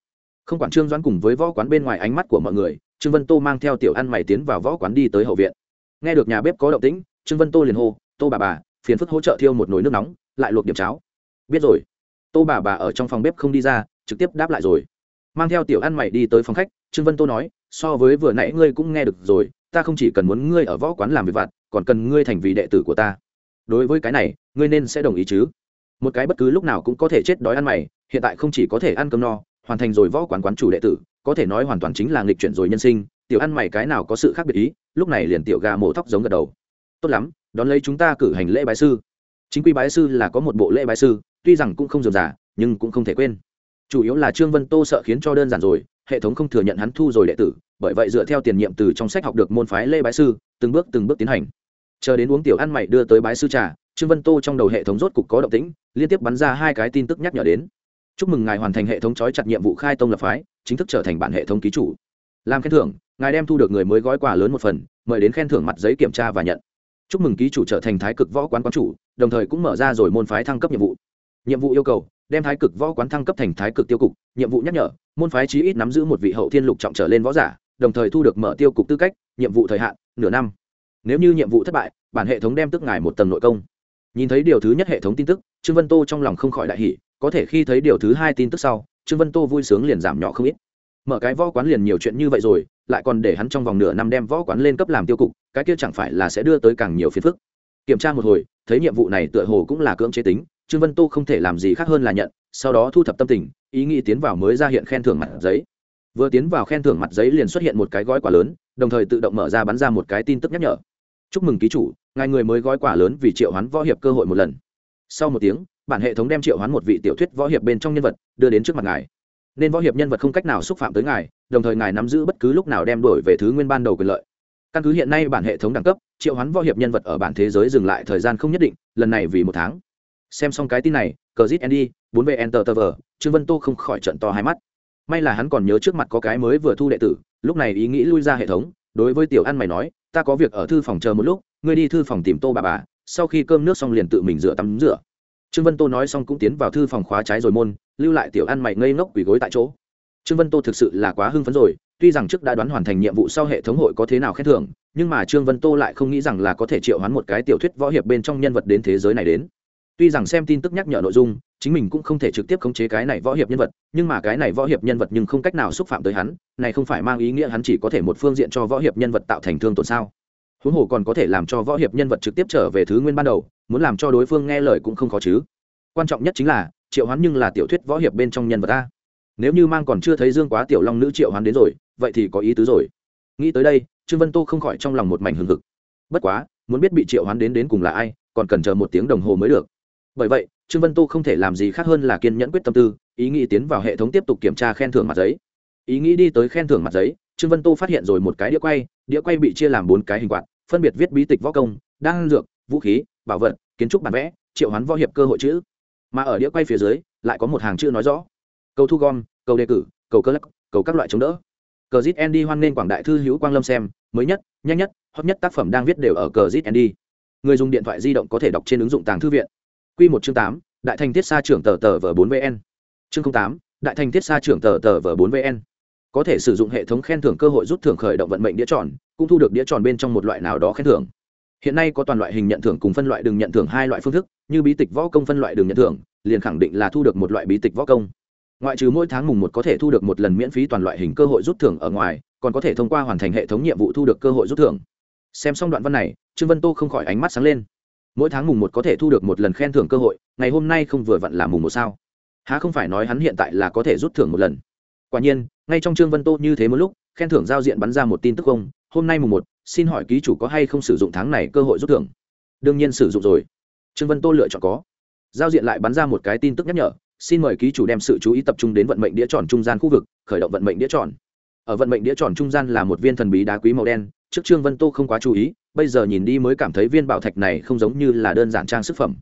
Không quản trương doãn cùng với võ quán bên ngoài ánh mắt của mọi người, trương vân tô mang theo tiểu ăn mày tiến vào võ quán đi tới hậu viện. Nghe được nhà bếp có động tĩnh, trương vân tô liền hô, tô bà bà, phiền phức hỗ trợ thiêu một nồi nước nóng, lại luộc điểm cháo. Biết rồi. Tô bà bà ở trong phòng bếp không đi ra, trực tiếp đáp lại rồi. Mang theo tiểu ăn mày đi tới phòng khách, trương vân tô nói, so với vừa nãy ngươi cũng nghe được rồi, ta không chỉ cần muốn ngươi ở võ quán làm việc vặt, còn cần ngươi thành vì đệ tử của ta. Đối với cái này, ngươi nên sẽ đồng ý chứ? Một cái bất cứ lúc nào cũng có thể chết đói ăn mày, hiện tại không chỉ có thể ăn cơm no, hoàn thành rồi võ quán quán chủ đệ tử, có thể nói hoàn toàn chính là nghịch chuyển rồi nhân sinh, tiểu ăn mày cái nào có sự khác biệt ý, lúc này liền tiểu gà mổ tóc giống gật đầu. Tốt lắm, đón lấy chúng ta cử hành lễ bái sư. Chính quy bái sư là có một bộ lễ bái sư, tuy rằng cũng không dườm giả nhưng cũng không thể quên. Chủ yếu là trương vân tô sợ khiến cho đơn giản rồi, hệ thống không thừa nhận hắn thu rồi đệ tử, bởi vậy dựa theo tiền nhiệm từ trong sách học được môn phái lê bái sư, từng bước từng bước tiến hành. Chờ đến uống tiểu ăn mày đưa tới bái sư trà trương vân tô trong đầu hệ thống rốt cục có động tĩnh, liên tiếp bắn ra hai cái tin tức nhắc nhở đến. Chúc mừng ngài hoàn thành hệ thống trói chặt nhiệm vụ khai tông lập phái, chính thức trở thành bản hệ thống ký chủ. Làm khen thưởng, ngài đem thu được người mới gói quà lớn một phần, mời đến khen thưởng mặt giấy kiểm tra và nhận. Chúc mừng ký chủ trở thành thái cực võ quán quán chủ, đồng thời cũng mở ra rồi môn phái thăng cấp nhiệm vụ. Nhiệm vụ yêu cầu, đem thái cực võ quán thăng cấp thành thái cực tiêu cục. Nhiệm vụ nhắc nhở, môn phái chí ít nắm giữ một vị hậu thiên lục trọng trở lên võ giả, đồng thời thu được mở tiêu cục tư cách, nhiệm vụ thời hạn nửa năm. Nếu như nhiệm vụ thất bại, bản hệ thống đem tức ngài một tầng nội công nhìn thấy điều thứ nhất hệ thống tin tức, trương vân tô trong lòng không khỏi đại hỷ có thể khi thấy điều thứ hai tin tức sau, trương vân tô vui sướng liền giảm nhỏ không ít. Mở cái võ quán liền nhiều chuyện như vậy rồi, lại còn để hắn trong vòng nửa năm đem võ quán lên cấp làm tiêu cục, cái kia chẳng phải là sẽ đưa tới càng nhiều phiền phức. Kiểm tra một hồi, thấy nhiệm vụ này tựa hồ cũng là cưỡng chế tính, trương vân tô không thể làm gì khác hơn là nhận, sau đó thu thập tâm tình, ý nghĩ tiến vào mới ra hiện khen thưởng mặt giấy. Vừa tiến vào khen thưởng mặt giấy liền xuất hiện một cái gói quà lớn, đồng thời tự động mở ra bắn ra một cái tin tức nhắc nhở. Chúc mừng ký chủ ngài người mới gói quả lớn vì triệu hoán võ hiệp cơ hội một lần. Sau một tiếng, bản hệ thống đem triệu hoán một vị tiểu thuyết võ hiệp bên trong nhân vật đưa đến trước mặt ngài. Nên võ hiệp nhân vật không cách nào xúc phạm tới ngài, đồng thời ngài nắm giữ bất cứ lúc nào đem đổi về thứ nguyên ban đầu quyền lợi. Căn cứ hiện nay bản hệ thống đẳng cấp, triệu hoán võ hiệp nhân vật ở bản thế giới dừng lại thời gian không nhất định, lần này vì một tháng. Xem xong cái tin này, cờ zit andy, bốn v enter tờ vờ, trương vân tô không khỏi trận to hai mắt. May là hắn còn nhớ trước mặt có cái mới vừa thu đệ tử, lúc này ý nghĩ lui ra hệ thống, đối với tiểu ăn mày nói, ta có việc ở thư phòng chờ một lúc ngươi đi thư phòng tìm tô bà bà, sau khi cơm nước xong liền tự mình rửa tắm rửa. Trương vân tô nói xong cũng tiến vào thư phòng khóa trái rồi môn, lưu lại tiểu ăn mày ngây ngốc quỳ gối tại chỗ. Trương vân tô thực sự là quá hưng phấn rồi, tuy rằng trước đã đoán hoàn thành nhiệm vụ sau hệ thống hội có thế nào khen thưởng, nhưng mà trương vân tô lại không nghĩ rằng là có thể triệu hoán một cái tiểu thuyết võ hiệp bên trong nhân vật đến thế giới này đến. Tuy rằng xem tin tức nhắc nhở nội dung, chính mình cũng không thể trực tiếp khống chế cái này võ hiệp nhân vật, nhưng mà cái này võ hiệp nhân vật nhưng không cách nào xúc phạm tới hắn, này không phải mang ý nghĩa hắn chỉ có thể một phương diện cho võ hiệp nhân vật tạo thành thương tổn sao? Huống hồ còn có thể làm cho võ hiệp nhân vật trực tiếp trở về thứ nguyên ban đầu, muốn làm cho đối phương nghe lời cũng không khó chứ. Quan trọng nhất chính là, triệu hoán nhưng là tiểu thuyết võ hiệp bên trong nhân vật ta nếu như mang còn chưa thấy dương quá tiểu long nữ triệu hoán đến rồi, vậy thì có ý tứ rồi. Nghĩ tới đây, trương vân tô không khỏi trong lòng một mảnh hừng hực. Bất quá, muốn biết bị triệu hoán đến đến cùng là ai, còn cần chờ một tiếng đồng hồ mới được. Bởi vậy, trương vân tô không thể làm gì khác hơn là kiên nhẫn quyết tâm tư, ý nghĩ tiến vào hệ thống tiếp tục kiểm tra khen thưởng mặt giấy ý nghĩ đi tới khen thưởng mặt giấy, trương vân tô phát hiện rồi một cái đĩa quay đĩa quay bị chia làm bốn cái hình quạt, phân biệt viết bí tịch võ công, đan dược, vũ khí, bảo vật, kiến trúc bản vẽ, triệu hoán võ hiệp cơ hội chữ. Mà ở đĩa quay phía dưới, lại có một hàng chữ nói rõ. Cầu thu gom, cầu đề cử, cầu cơ lắc, cầu các loại chống đỡ. Cờ zit andy hoan nghênh quảng đại thư hữu quang lâm xem, mới nhất, nhanh nhất, hot nhất tác phẩm đang viết đều ở cờ zit andy. Người dùng điện thoại di động có thể đọc trên ứng dụng tàng thư viện. Q một chương tám, đại thành tiết xa trưởng tờ tờ v bốn vn chương tám, đại thành tiết xa trưởng tờ tờ v bốn vn có thể sử dụng hệ thống khen thưởng cơ hội rút thưởng khởi động vận mệnh đĩa tròn, cũng thu được đĩa tròn bên trong một loại nào đó khen thưởng. Hiện nay có toàn loại hình nhận thưởng cùng phân loại đường nhận thưởng hai loại phương thức, như bí tịch võ công phân loại đường nhận thưởng, liền khẳng định là thu được một loại bí tịch võ công. Ngoại trừ mỗi tháng mùng một có thể thu được một lần miễn phí toàn loại hình cơ hội rút thưởng ở ngoài, còn có thể thông qua hoàn thành hệ thống nhiệm vụ thu được cơ hội rút thưởng. Xem xong đoạn văn này, trương vân tô không khỏi ánh mắt sáng lên. Mỗi tháng mùng một có thể thu được một lần khen thưởng cơ hội, ngày hôm nay không vừa vặn là mùng một sao? Há không phải nói hắn hiện tại là có thể rút thưởng một lần? Quả nhiên, ngay trong trương vân tô như thế một lúc, khen thưởng giao diện bắn ra một tin tức không, hôm nay mùng một, xin hỏi ký chủ có hay không sử dụng tháng này cơ hội rút thưởng? Đương nhiên sử dụng rồi. Trương vân tô lựa chọn có. Giao diện lại bắn ra một cái tin tức nhắc nhở, xin mời ký chủ đem sự chú ý tập trung đến vận mệnh đĩa tròn trung gian khu vực, khởi động vận mệnh đĩa tròn. Ở vận mệnh đĩa tròn trung gian là một viên thần bí đá quý màu đen, trước trương vân tô không quá chú ý, bây giờ nhìn đi mới cảm thấy viên bảo thạch này không giống như là đơn giản trang sức phẩm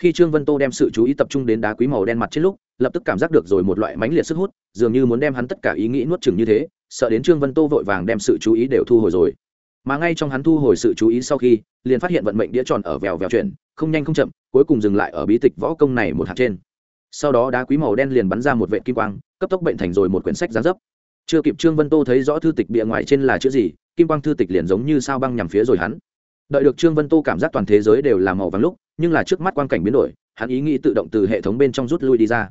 khi trương vân tô đem sự chú ý tập trung đến đá quý màu đen mặt trên lúc, lập tức cảm giác được rồi một loại mãnh liệt sức hút, dường như muốn đem hắn tất cả ý nghĩ nuốt chừng như thế, sợ đến trương vân tô vội vàng đem sự chú ý đều thu hồi rồi. Mà ngay trong hắn thu hồi sự chú ý sau khi, liền phát hiện vận mệnh đĩa tròn ở vèo vèo chuyển, không nhanh không chậm, cuối cùng dừng lại ở bí tịch võ công này một hạt trên. Sau đó đá quý màu đen liền bắn ra một vệ kim quang, cấp tốc bệnh thành rồi một quyển sách giá dấp. Chưa kịp trương vân tô thấy rõ thư tịch bìa ngoài trên là chữ gì, kim quang thư tịch liền giống như sao băng nhằm phía rồi hắn đợi được trương vân tô cảm giác toàn thế giới đều là màu vàng lúc, nhưng là trước mắt quan cảnh biến đổi, hắn ý nghĩ tự động từ hệ thống bên trong rút lui đi ra.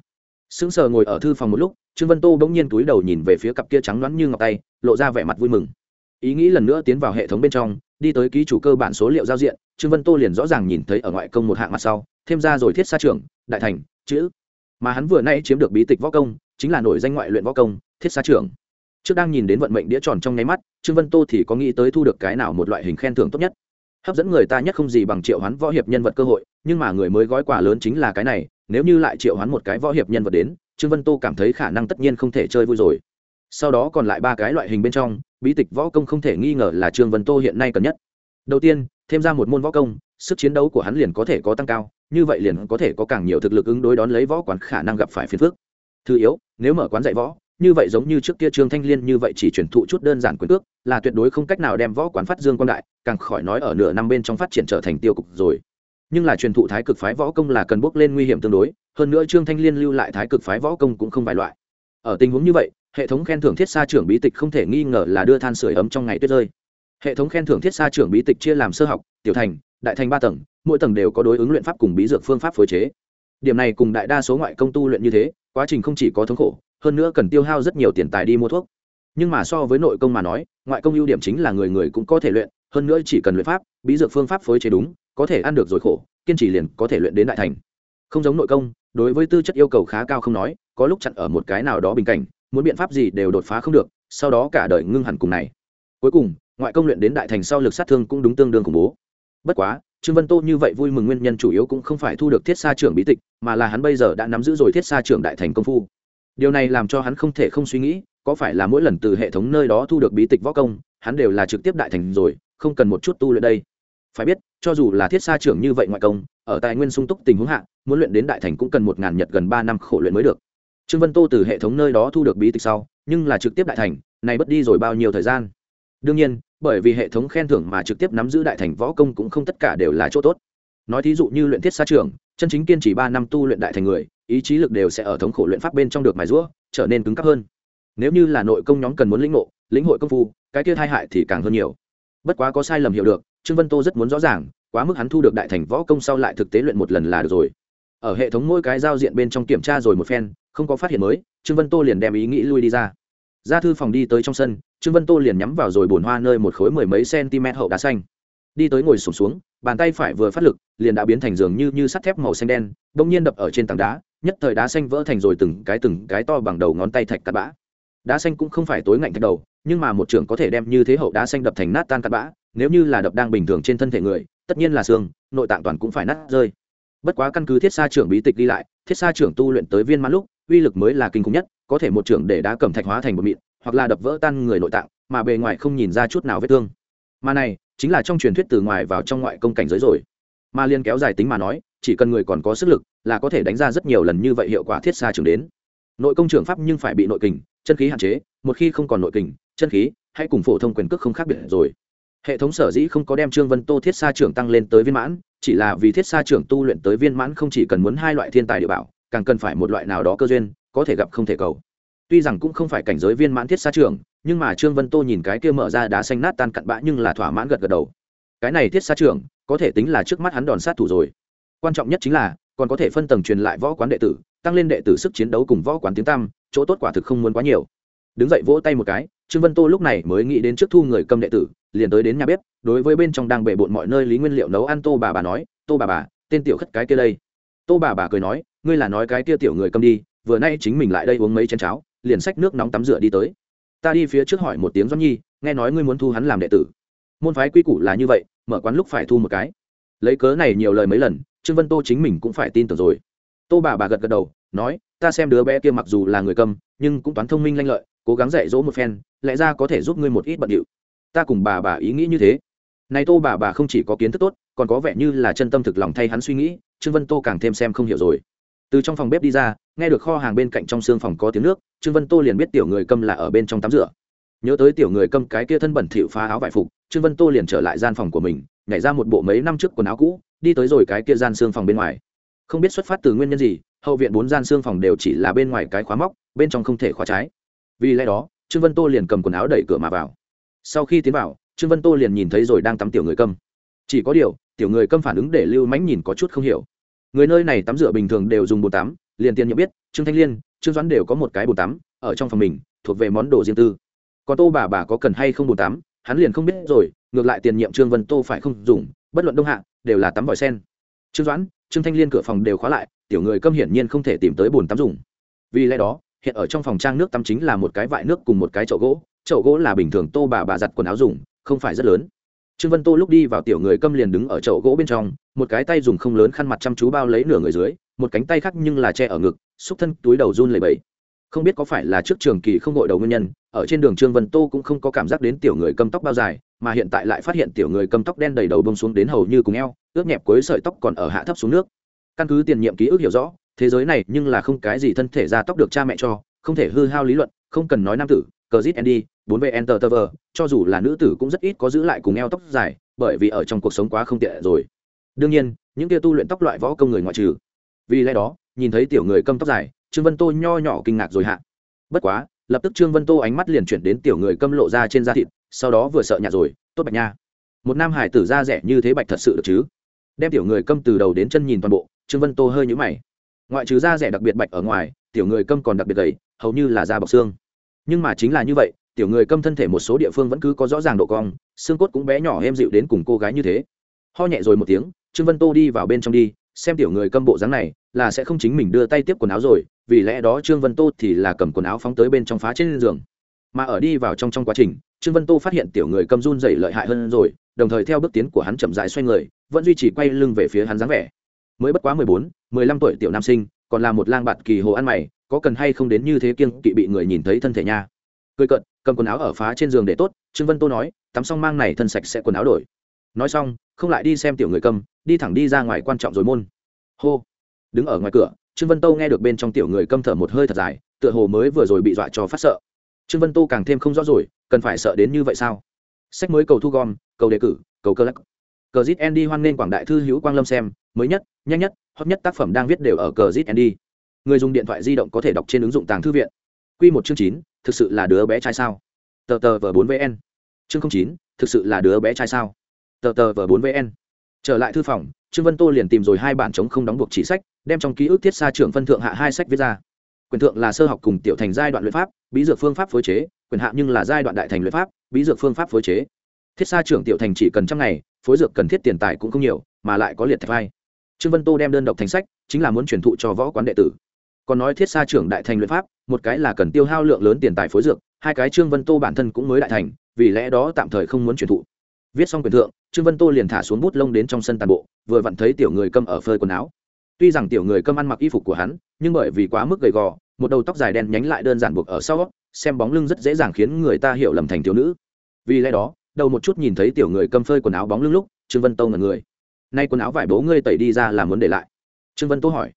Sững sờ ngồi ở thư phòng một lúc, trương vân tô bỗng nhiên túi đầu nhìn về phía cặp kia trắng loãng như ngọc tay, lộ ra vẻ mặt vui mừng. Ý nghĩ lần nữa tiến vào hệ thống bên trong, đi tới ký chủ cơ bản số liệu giao diện, trương vân tô liền rõ ràng nhìn thấy ở ngoại công một hạng mặt sau, thêm ra rồi thiết xa trưởng, đại thành, chữ. Mà hắn vừa nay chiếm được bí tịch võ công, chính là nổi danh ngoại luyện võ công, thiết xa trưởng. Trước đang nhìn đến vận mệnh đĩa tròn trong nháy mắt, trương vân tô thì có nghĩ tới thu được cái nào một loại hình khen thưởng tốt nhất hấp dẫn người ta nhất không gì bằng triệu hoán võ hiệp nhân vật cơ hội, nhưng mà người mới gói quà lớn chính là cái này, nếu như lại triệu hoán một cái võ hiệp nhân vật đến, trương vân tô cảm thấy khả năng tất nhiên không thể chơi vui rồi. Sau đó còn lại ba cái loại hình bên trong, bí tịch võ công không thể nghi ngờ là trương vân tô hiện nay cần nhất. Đầu tiên, thêm ra một môn võ công, sức chiến đấu của hắn liền có thể có tăng cao, như vậy liền có thể có càng nhiều thực lực ứng đối đón lấy võ quán khả năng gặp phải phiền phức. Thứ yếu, nếu mở quán dạy võ như vậy giống như trước kia trương thanh liên như vậy chỉ truyền thụ chút đơn giản quyền cước, là tuyệt đối không cách nào đem võ quán phát dương quan đại, càng khỏi nói ở nửa năm bên trong phát triển trở thành tiêu cục rồi. Nhưng là truyền thụ thái cực phái võ công là cần bước lên nguy hiểm tương đối, hơn nữa trương thanh liên lưu lại thái cực phái võ công cũng không vài loại. Ở tình huống như vậy, hệ thống khen thưởng thiết xa trưởng bí tịch không thể nghi ngờ là đưa than sửa ấm trong ngày tuyết rơi. Hệ thống khen thưởng thiết xa trưởng bí tịch chia làm sơ học, tiểu thành, đại thành ba tầng, mỗi tầng đều có đối ứng luyện pháp cùng bí dược phương pháp phối chế. Điểm này cùng đại đa số ngoại công tu luyện như thế, quá trình không chỉ có thống khổ hơn nữa cần tiêu hao rất nhiều tiền tài đi mua thuốc. Nhưng mà so với nội công mà nói, ngoại công ưu điểm chính là người người cũng có thể luyện, hơn nữa chỉ cần luyện pháp, bí dược phương pháp phối chế đúng, có thể ăn được rồi khổ, kiên trì liền có thể luyện đến đại thành. Không giống nội công, đối với tư chất yêu cầu khá cao không nói, có lúc chặn ở một cái nào đó bình cảnh, muốn biện pháp gì đều đột phá không được, sau đó cả đời ngưng hẳn cùng này. Cuối cùng, ngoại công luyện đến đại thành sau lực sát thương cũng đúng tương đương khủng bố. Bất quá, trương vân tô như vậy vui mừng nguyên nhân chủ yếu cũng không phải thu được thiết sa trưởng bí tịch, mà là hắn bây giờ đã nắm giữ rồi thiết sa trưởng đại thành công phu điều này làm cho hắn không thể không suy nghĩ, có phải là mỗi lần từ hệ thống nơi đó thu được bí tịch võ công, hắn đều là trực tiếp đại thành rồi, không cần một chút tu luyện đây. Phải biết, cho dù là thiết sa trưởng như vậy ngoại công, ở tài nguyên sung túc tình huống hạ, muốn luyện đến đại thành cũng cần một ngàn nhật gần ba năm khổ luyện mới được. Trương vân tô từ hệ thống nơi đó thu được bí tịch sau, nhưng là trực tiếp đại thành, này bất đi rồi bao nhiêu thời gian? Đương nhiên, bởi vì hệ thống khen thưởng mà trực tiếp nắm giữ đại thành võ công cũng không tất cả đều là chỗ tốt. Nói thí dụ như luyện thiết sa trưởng chân chính kiên trì ba năm tu luyện đại thành người ý chí lực đều sẽ ở thống khổ luyện pháp bên trong được mài rũa trở nên cứng cáp hơn. Nếu như là nội công nhóm cần muốn lĩnh ngộ lĩnh hội công phu cái kia hai hại thì càng hơn nhiều. Bất quá có sai lầm hiểu được trương vân tô rất muốn rõ ràng quá mức hắn thu được đại thành võ công sau lại thực tế luyện một lần là được rồi. Ở hệ thống mỗi cái giao diện bên trong kiểm tra rồi một phen không có phát hiện mới trương vân tô liền đem ý nghĩ lui đi ra. Ra thư phòng đi tới trong sân trương vân tô liền nhắm vào rồi bồn hoa nơi một khối mười mấy cm hậu đá xanh. Đi tới ngồi sụp xuống, xuống bàn tay phải vừa phát lực, liền đã biến thành giường như như sắt thép màu xanh đen, bỗng nhiên đập ở trên tảng đá, nhất thời đá xanh vỡ thành rồi từng cái từng cái to bằng đầu ngón tay thạch cắt bã. Đá xanh cũng không phải tối ngạnh thạch đầu, nhưng mà một trưởng có thể đem như thế hậu đá xanh đập thành nát tan cắt bã, nếu như là đập đang bình thường trên thân thể người, tất nhiên là xương, nội tạng toàn cũng phải nát rơi. Bất quá căn cứ thiết sa trưởng bí tịch đi lại, thiết sa trưởng tu luyện tới viên mãn lúc, uy lực mới là kinh khủng nhất, có thể một trưởng để đá cầm thạch hóa thành một mịn, hoặc là đập vỡ tan người nội tạng, mà bề ngoài không nhìn ra chút nào vết thương. Mà này chính là trong truyền thuyết từ ngoài vào trong ngoại công cảnh giới rồi. Mà liên kéo dài tính mà nói, chỉ cần người còn có sức lực, là có thể đánh ra rất nhiều lần như vậy hiệu quả thiết xa trường đến. Nội công trường pháp nhưng phải bị nội kình, chân khí hạn chế, một khi không còn nội kình, chân khí hay cùng phổ thông quyền cước không khác biệt rồi. Hệ thống sở dĩ không có đem trương vân tô thiết xa trưởng tăng lên tới viên mãn, chỉ là vì thiết xa trưởng tu luyện tới viên mãn không chỉ cần muốn hai loại thiên tài địa bảo, càng cần phải một loại nào đó cơ duyên, có thể gặp không thể cầu. Tuy rằng cũng không phải cảnh giới viên mãn thiết xa trưởng nhưng mà trương vân tô nhìn cái kia mở ra đá xanh nát tan cặn bã nhưng là thỏa mãn gật gật đầu. Cái này thiết xa trưởng, có thể tính là trước mắt hắn đòn sát thủ rồi. Quan trọng nhất chính là, còn có thể phân tầng truyền lại võ quán đệ tử, tăng lên đệ tử sức chiến đấu cùng võ quán tiếng tăm, chỗ tốt quả thực không muốn quá nhiều. Đứng dậy vỗ tay một cái, trương vân tô lúc này mới nghĩ đến trước thu người cầm đệ tử, liền tới đến nhà bếp, đối với bên trong đang bể bộn mọi nơi lý nguyên liệu nấu ăn tô bà bà nói, tô bà bà, tên tiểu khất cái kia đây. Tô bà bà cười nói, ngươi là nói cái kia tiểu người cầm đi, vừa nay chính mình lại đây uống mấy chén cháo, liền xách nước nóng tắm rửa đi tới ta đi phía trước hỏi một tiếng doãn nhi, nghe nói ngươi muốn thu hắn làm đệ tử. Môn phái quy củ là như vậy, mở quán lúc phải thu một cái. Lấy cớ này nhiều lời mấy lần, trương vân tô chính mình cũng phải tin tưởng rồi. Tô bà bà gật gật đầu, nói, ta xem đứa bé kia mặc dù là người cầm, nhưng cũng toán thông minh lanh lợi, cố gắng dạy dỗ một phen, lẽ ra có thể giúp ngươi một ít bận điệu. Ta cùng bà bà ý nghĩ như thế. Này tô bà bà không chỉ có kiến thức tốt, còn có vẻ như là chân tâm thực lòng thay hắn suy nghĩ, trương vân tô càng thêm xem không hiểu rồi từ trong phòng bếp đi ra, nghe được kho hàng bên cạnh trong xương phòng có tiếng nước, trương vân tô liền biết tiểu người câm là ở bên trong tắm rửa. Nhớ tới tiểu người câm cái kia thân bẩn thỉu phá áo vải phục, trương vân tô liền trở lại gian phòng của mình, nhảy ra một bộ mấy năm trước quần áo cũ, đi tới rồi cái kia gian xương phòng bên ngoài. Không biết xuất phát từ nguyên nhân gì, hậu viện bốn gian xương phòng đều chỉ là bên ngoài cái khóa móc, bên trong không thể khóa trái. Vì lẽ đó, trương vân tô liền cầm quần áo đẩy cửa mà vào. Sau khi tiến vào, trương vân tô liền nhìn thấy rồi đang tắm tiểu người câm. Chỉ có điều, tiểu người câm phản ứng để lưu mãnh nhìn có chút không hiểu người nơi này tắm rửa bình thường đều dùng bồn tắm, liền tiền nhận biết, trương thanh liên, trương doãn đều có một cái bồn tắm ở trong phòng mình, thuộc về món đồ riêng tư. Còn tô bà bà có cần hay không bồn tắm, hắn liền không biết rồi, ngược lại tiền nhiệm trương vân tô phải không dùng, bất luận đông hạ, đều là tắm vòi sen. Trương doãn, trương thanh liên cửa phòng đều khóa lại, tiểu người câm hiển nhiên không thể tìm tới bồn tắm dùng. Vì lẽ đó, hiện ở trong phòng trang nước tắm chính là một cái vại nước cùng một cái chậu gỗ chậu gỗ là bình thường tô bà bà giặt quần áo dùng, không phải rất lớn trương vân tô lúc đi vào tiểu người câm liền đứng ở chậu gỗ bên trong, một cái tay dùng không lớn khăn mặt chăm chú bao lấy nửa người dưới, một cánh tay khác nhưng là che ở ngực, xúc thân, túi đầu run lầy bẫy không biết có phải là trước trường kỳ không gội đầu nguyên nhân, ở trên đường trương vân tô cũng không có cảm giác đến tiểu người câm tóc bao dài, mà hiện tại lại phát hiện tiểu người câm tóc đen đầy đầu bông xuống đến hầu như cùng eo, ướt nhẹp cuối sợi tóc còn ở hạ thấp xuống nước. Căn cứ tiền nhiệm ký ức hiểu rõ, thế giới này nhưng là không cái gì thân thể ra tóc được cha mẹ cho, không thể hư hao lý luận, không cần nói nam tử cờ zit andy, bốn v enter vờ, cho dù là nữ tử cũng rất ít có giữ lại cùng eo tóc dài, bởi vì ở trong cuộc sống quá không tiện rồi. Đương nhiên, những kia tu luyện tóc loại võ công người ngoại trừ. Vì lẽ đó, nhìn thấy tiểu người câm tóc dài, trương vân tô nho nhỏ kinh ngạc rồi hạ. Bất quá, lập tức trương vân tô ánh mắt liền chuyển đến tiểu người câm lộ ra trên da thịt, sau đó vừa sợ nhạt rồi, tốt bạch nha, một nam hải tử da rẻ như thế bạch thật sự được chứ? Đem tiểu người câm từ đầu đến chân nhìn toàn bộ, trương vân tô hơi nhũ mày. Ngoại trừ da rẻ đặc biệt bạch ở ngoài, tiểu người câm còn đặc biệt gầy, hầu như là da bọc xương nhưng mà chính là như vậy, tiểu người câm thân thể một số địa phương vẫn cứ có rõ ràng độ cong, xương cốt cũng bé nhỏ êm dịu đến cùng cô gái như thế. Ho nhẹ rồi một tiếng, trương vân tô đi vào bên trong đi, xem tiểu người câm bộ dáng này, là sẽ không chính mình đưa tay tiếp quần áo rồi, vì lẽ đó trương vân tô thì là cầm quần áo phóng tới bên trong phá trên giường. Mà ở đi vào trong trong quá trình, trương vân tô phát hiện tiểu người cầm run dày lợi hại hơn rồi, đồng thời theo bước tiến của hắn chậm dại xoay người, vẫn duy trì quay lưng về phía hắn dáng vẻ. Mới bất quá mười bốn, mười lăm tuổi tiểu nam sinh còn là một lang bạt kỳ hồ ăn mày, có cần hay không đến như thế kiêng kỵ bị người nhìn thấy thân thể nha. Cười cận cầm quần áo ở phá trên giường để tốt, trương vân tô nói, tắm xong mang này thân sạch sẽ quần áo đổi. Nói xong, không lại đi xem tiểu người cầm, đi thẳng đi ra ngoài quan trọng rồi môn. Hô. Đứng ở ngoài cửa, trương vân tô nghe được bên trong tiểu người câm thở một hơi thật dài, tựa hồ mới vừa rồi bị dọa cho phát sợ. Trương vân tô càng thêm không rõ rồi, cần phải sợ đến như vậy sao? Sách mới cầu thu gom, cầu đề cử, cầu cơ lắc. Cờ zit andy hoan nghênh quảng đại thư hữu quang lâm xem, mới nhất, nhanh nhất hot nhất tác phẩm đang viết đều ở cờ zit andy. Người dùng điện thoại di động có thể đọc trên ứng dụng tàng thư viện. Q một chương chín, thực sự là đứa bé trai sao? Tờ tờ v bốn vn. Chương chín, thực sự là đứa bé trai sao? Tờ tờ v bốn vn. Trở lại thư phòng, trương vân tô liền tìm rồi hai bản chống không đóng buộc chỉ sách, đem trong ký ức thiết xa trưởng phân thượng hạ hai sách viết ra. Quyền thượng là sơ học cùng tiểu thành giai đoạn luyện pháp, bí dược phương pháp phối chế, quyền hạ nhưng là giai đoạn đại thành luyện pháp, bí dược phương pháp phối chế. Thiết xa trưởng tiểu thành chỉ cần trăm ngày, phối dược cần thiết tiền tài cũng không nhiều, mà lại có liệt thạch vai trương vân tô đem đơn độc thành sách, chính là muốn truyền thụ cho võ quán đệ tử. Còn nói thiết xa trưởng đại thành luyện pháp, một cái là cần tiêu hao lượng lớn tiền tài phối dược, hai cái trương vân tô bản thân cũng mới đại thành, vì lẽ đó tạm thời không muốn truyền thụ. Viết xong quyền thượng, trương vân tô liền thả xuống bút lông đến trong sân tàn bộ, vừa vặn thấy tiểu người câm ở phơi quần áo. Tuy rằng tiểu người câm ăn mặc y phục của hắn, nhưng bởi vì quá mức gầy gò, một đầu tóc dài đen nhánh lại đơn giản buộc ở sau, xem bóng lưng rất dễ dàng khiến người ta hiểu lầm thành thiếu nữ. Vì lẽ đó, đầu một chút nhìn thấy tiểu người câm phơi quần áo bóng lưng lúc, trương vân tô ngẩn người nay quần áo vải bố ngươi tẩy đi ra là muốn để lại. Trương vân tô hỏi.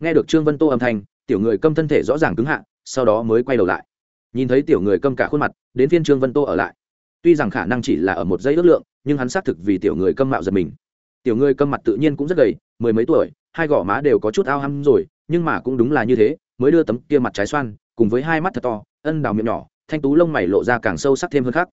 Nghe được trương vân tô âm thanh, tiểu người câm thân thể rõ ràng cứng hạ, sau đó mới quay đầu lại. Nhìn thấy tiểu người câm cả khuôn mặt, đến phiên trương vân tô ở lại. Tuy rằng khả năng chỉ là ở một giây ước lượng, nhưng hắn xác thực vì tiểu người câm mạo giật mình. Tiểu người câm mặt tự nhiên cũng rất gầy, mười mấy tuổi, hai gò má đều có chút ao hăm rồi, nhưng mà cũng đúng là như thế, mới đưa tấm kia mặt trái xoan, cùng với hai mắt thật to, ân đào miệng nhỏ, thanh tú lông mày lộ ra càng sâu sắc thêm hơn khác.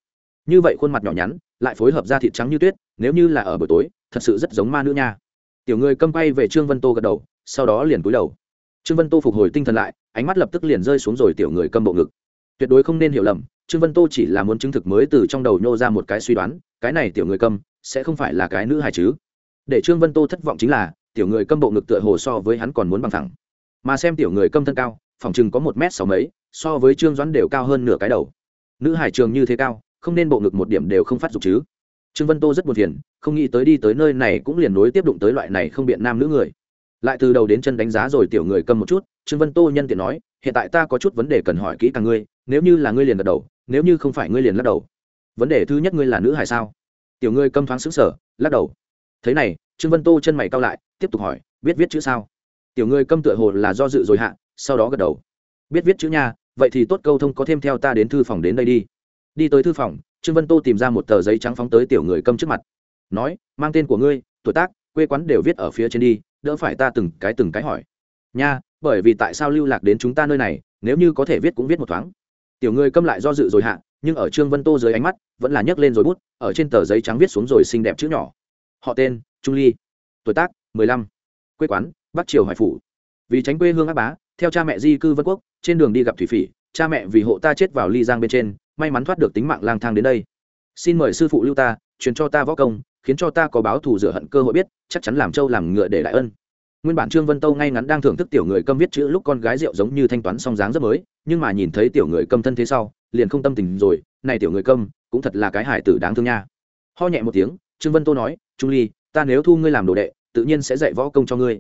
Như vậy khuôn mặt nhỏ nhắn lại phối hợp ra thịt trắng như tuyết, nếu như là ở buổi tối, thật sự rất giống ma nữ nha. Tiểu người câm bay về trương vân tô gật đầu, sau đó liền cúi đầu. Trương vân tô phục hồi tinh thần lại, ánh mắt lập tức liền rơi xuống rồi tiểu người câm bộ ngực. Tuyệt đối không nên hiểu lầm, trương vân tô chỉ là muốn chứng thực mới từ trong đầu nhô ra một cái suy đoán, cái này tiểu người câm sẽ không phải là cái nữ hài chứ. Để trương vân tô thất vọng chính là, tiểu người câm bộ ngực tựa hồ so với hắn còn muốn bằng thẳng. Mà xem tiểu người câm thân cao, phòng chừng có một m sáu mấy, so với trương doãn đều cao hơn nửa cái đầu. Nữ hải trường như thế cao không nên bộ ngực một điểm đều không phát dục chứ. Trương vân tô rất buồn phiền, không nghĩ tới đi tới nơi này cũng liền nối tiếp đụng tới loại này không biện nam nữ người. Lại từ đầu đến chân đánh giá rồi tiểu người cầm một chút, trương vân tô nhân tiện nói, hiện tại ta có chút vấn đề cần hỏi kỹ càng ngươi, nếu như là ngươi liền gật đầu, nếu như không phải ngươi liền lắc đầu. Vấn đề thứ nhất ngươi là nữ hay sao? Tiểu ngươi câm thoáng xứng sở lắc đầu. Thế này, trương vân tô chân mày cao lại, tiếp tục hỏi, biết viết chữ sao? Tiểu người câm tựa hồ là do dự rồi hạ, sau đó gật đầu. Biết viết chữ nha, vậy thì tốt câu thông có thêm theo ta đến thư phòng đến đây đi đi tới thư phòng, trương vân tô tìm ra một tờ giấy trắng phóng tới tiểu người câm trước mặt. Nói, mang tên của ngươi, tuổi tác, quê quán đều viết ở phía trên đi, đỡ phải ta từng cái từng cái hỏi. Nha, bởi vì tại sao lưu lạc đến chúng ta nơi này, nếu như có thể viết cũng viết một thoáng. Tiểu người câm lại do dự rồi hạ, nhưng ở trương vân tô dưới ánh mắt, vẫn là nhấc lên rồi bút, ở trên tờ giấy trắng viết xuống rồi xinh đẹp chữ nhỏ. Họ tên, trung ly. Tuổi tác, mười lăm. Quê quán, bắc triều hải phủ. Vì tránh quê hương ác bá, theo cha mẹ di cư vân quốc, trên đường đi gặp thủy phỉ, cha mẹ vì hộ ta chết vào ly giang bên trên may mắn thoát được tính mạng lang thang đến đây. Xin mời sư phụ lưu ta, truyền cho ta võ công, khiến cho ta có báo thù rửa hận cơ hội biết, chắc chắn làm trâu làm ngựa để đại ân. Nguyên bản trương vân tâu ngay ngắn đang thưởng thức tiểu người câm viết chữ lúc con gái rượu giống như thanh toán song dáng rất mới, nhưng mà nhìn thấy tiểu người câm thân thế sau, liền không tâm tình rồi, này tiểu người câm, cũng thật là cái hải tử đáng thương nha. Ho nhẹ một tiếng, trương vân tô nói, trung ly, ta nếu thu ngươi làm đồ đệ, tự nhiên sẽ dạy võ công cho ngươi.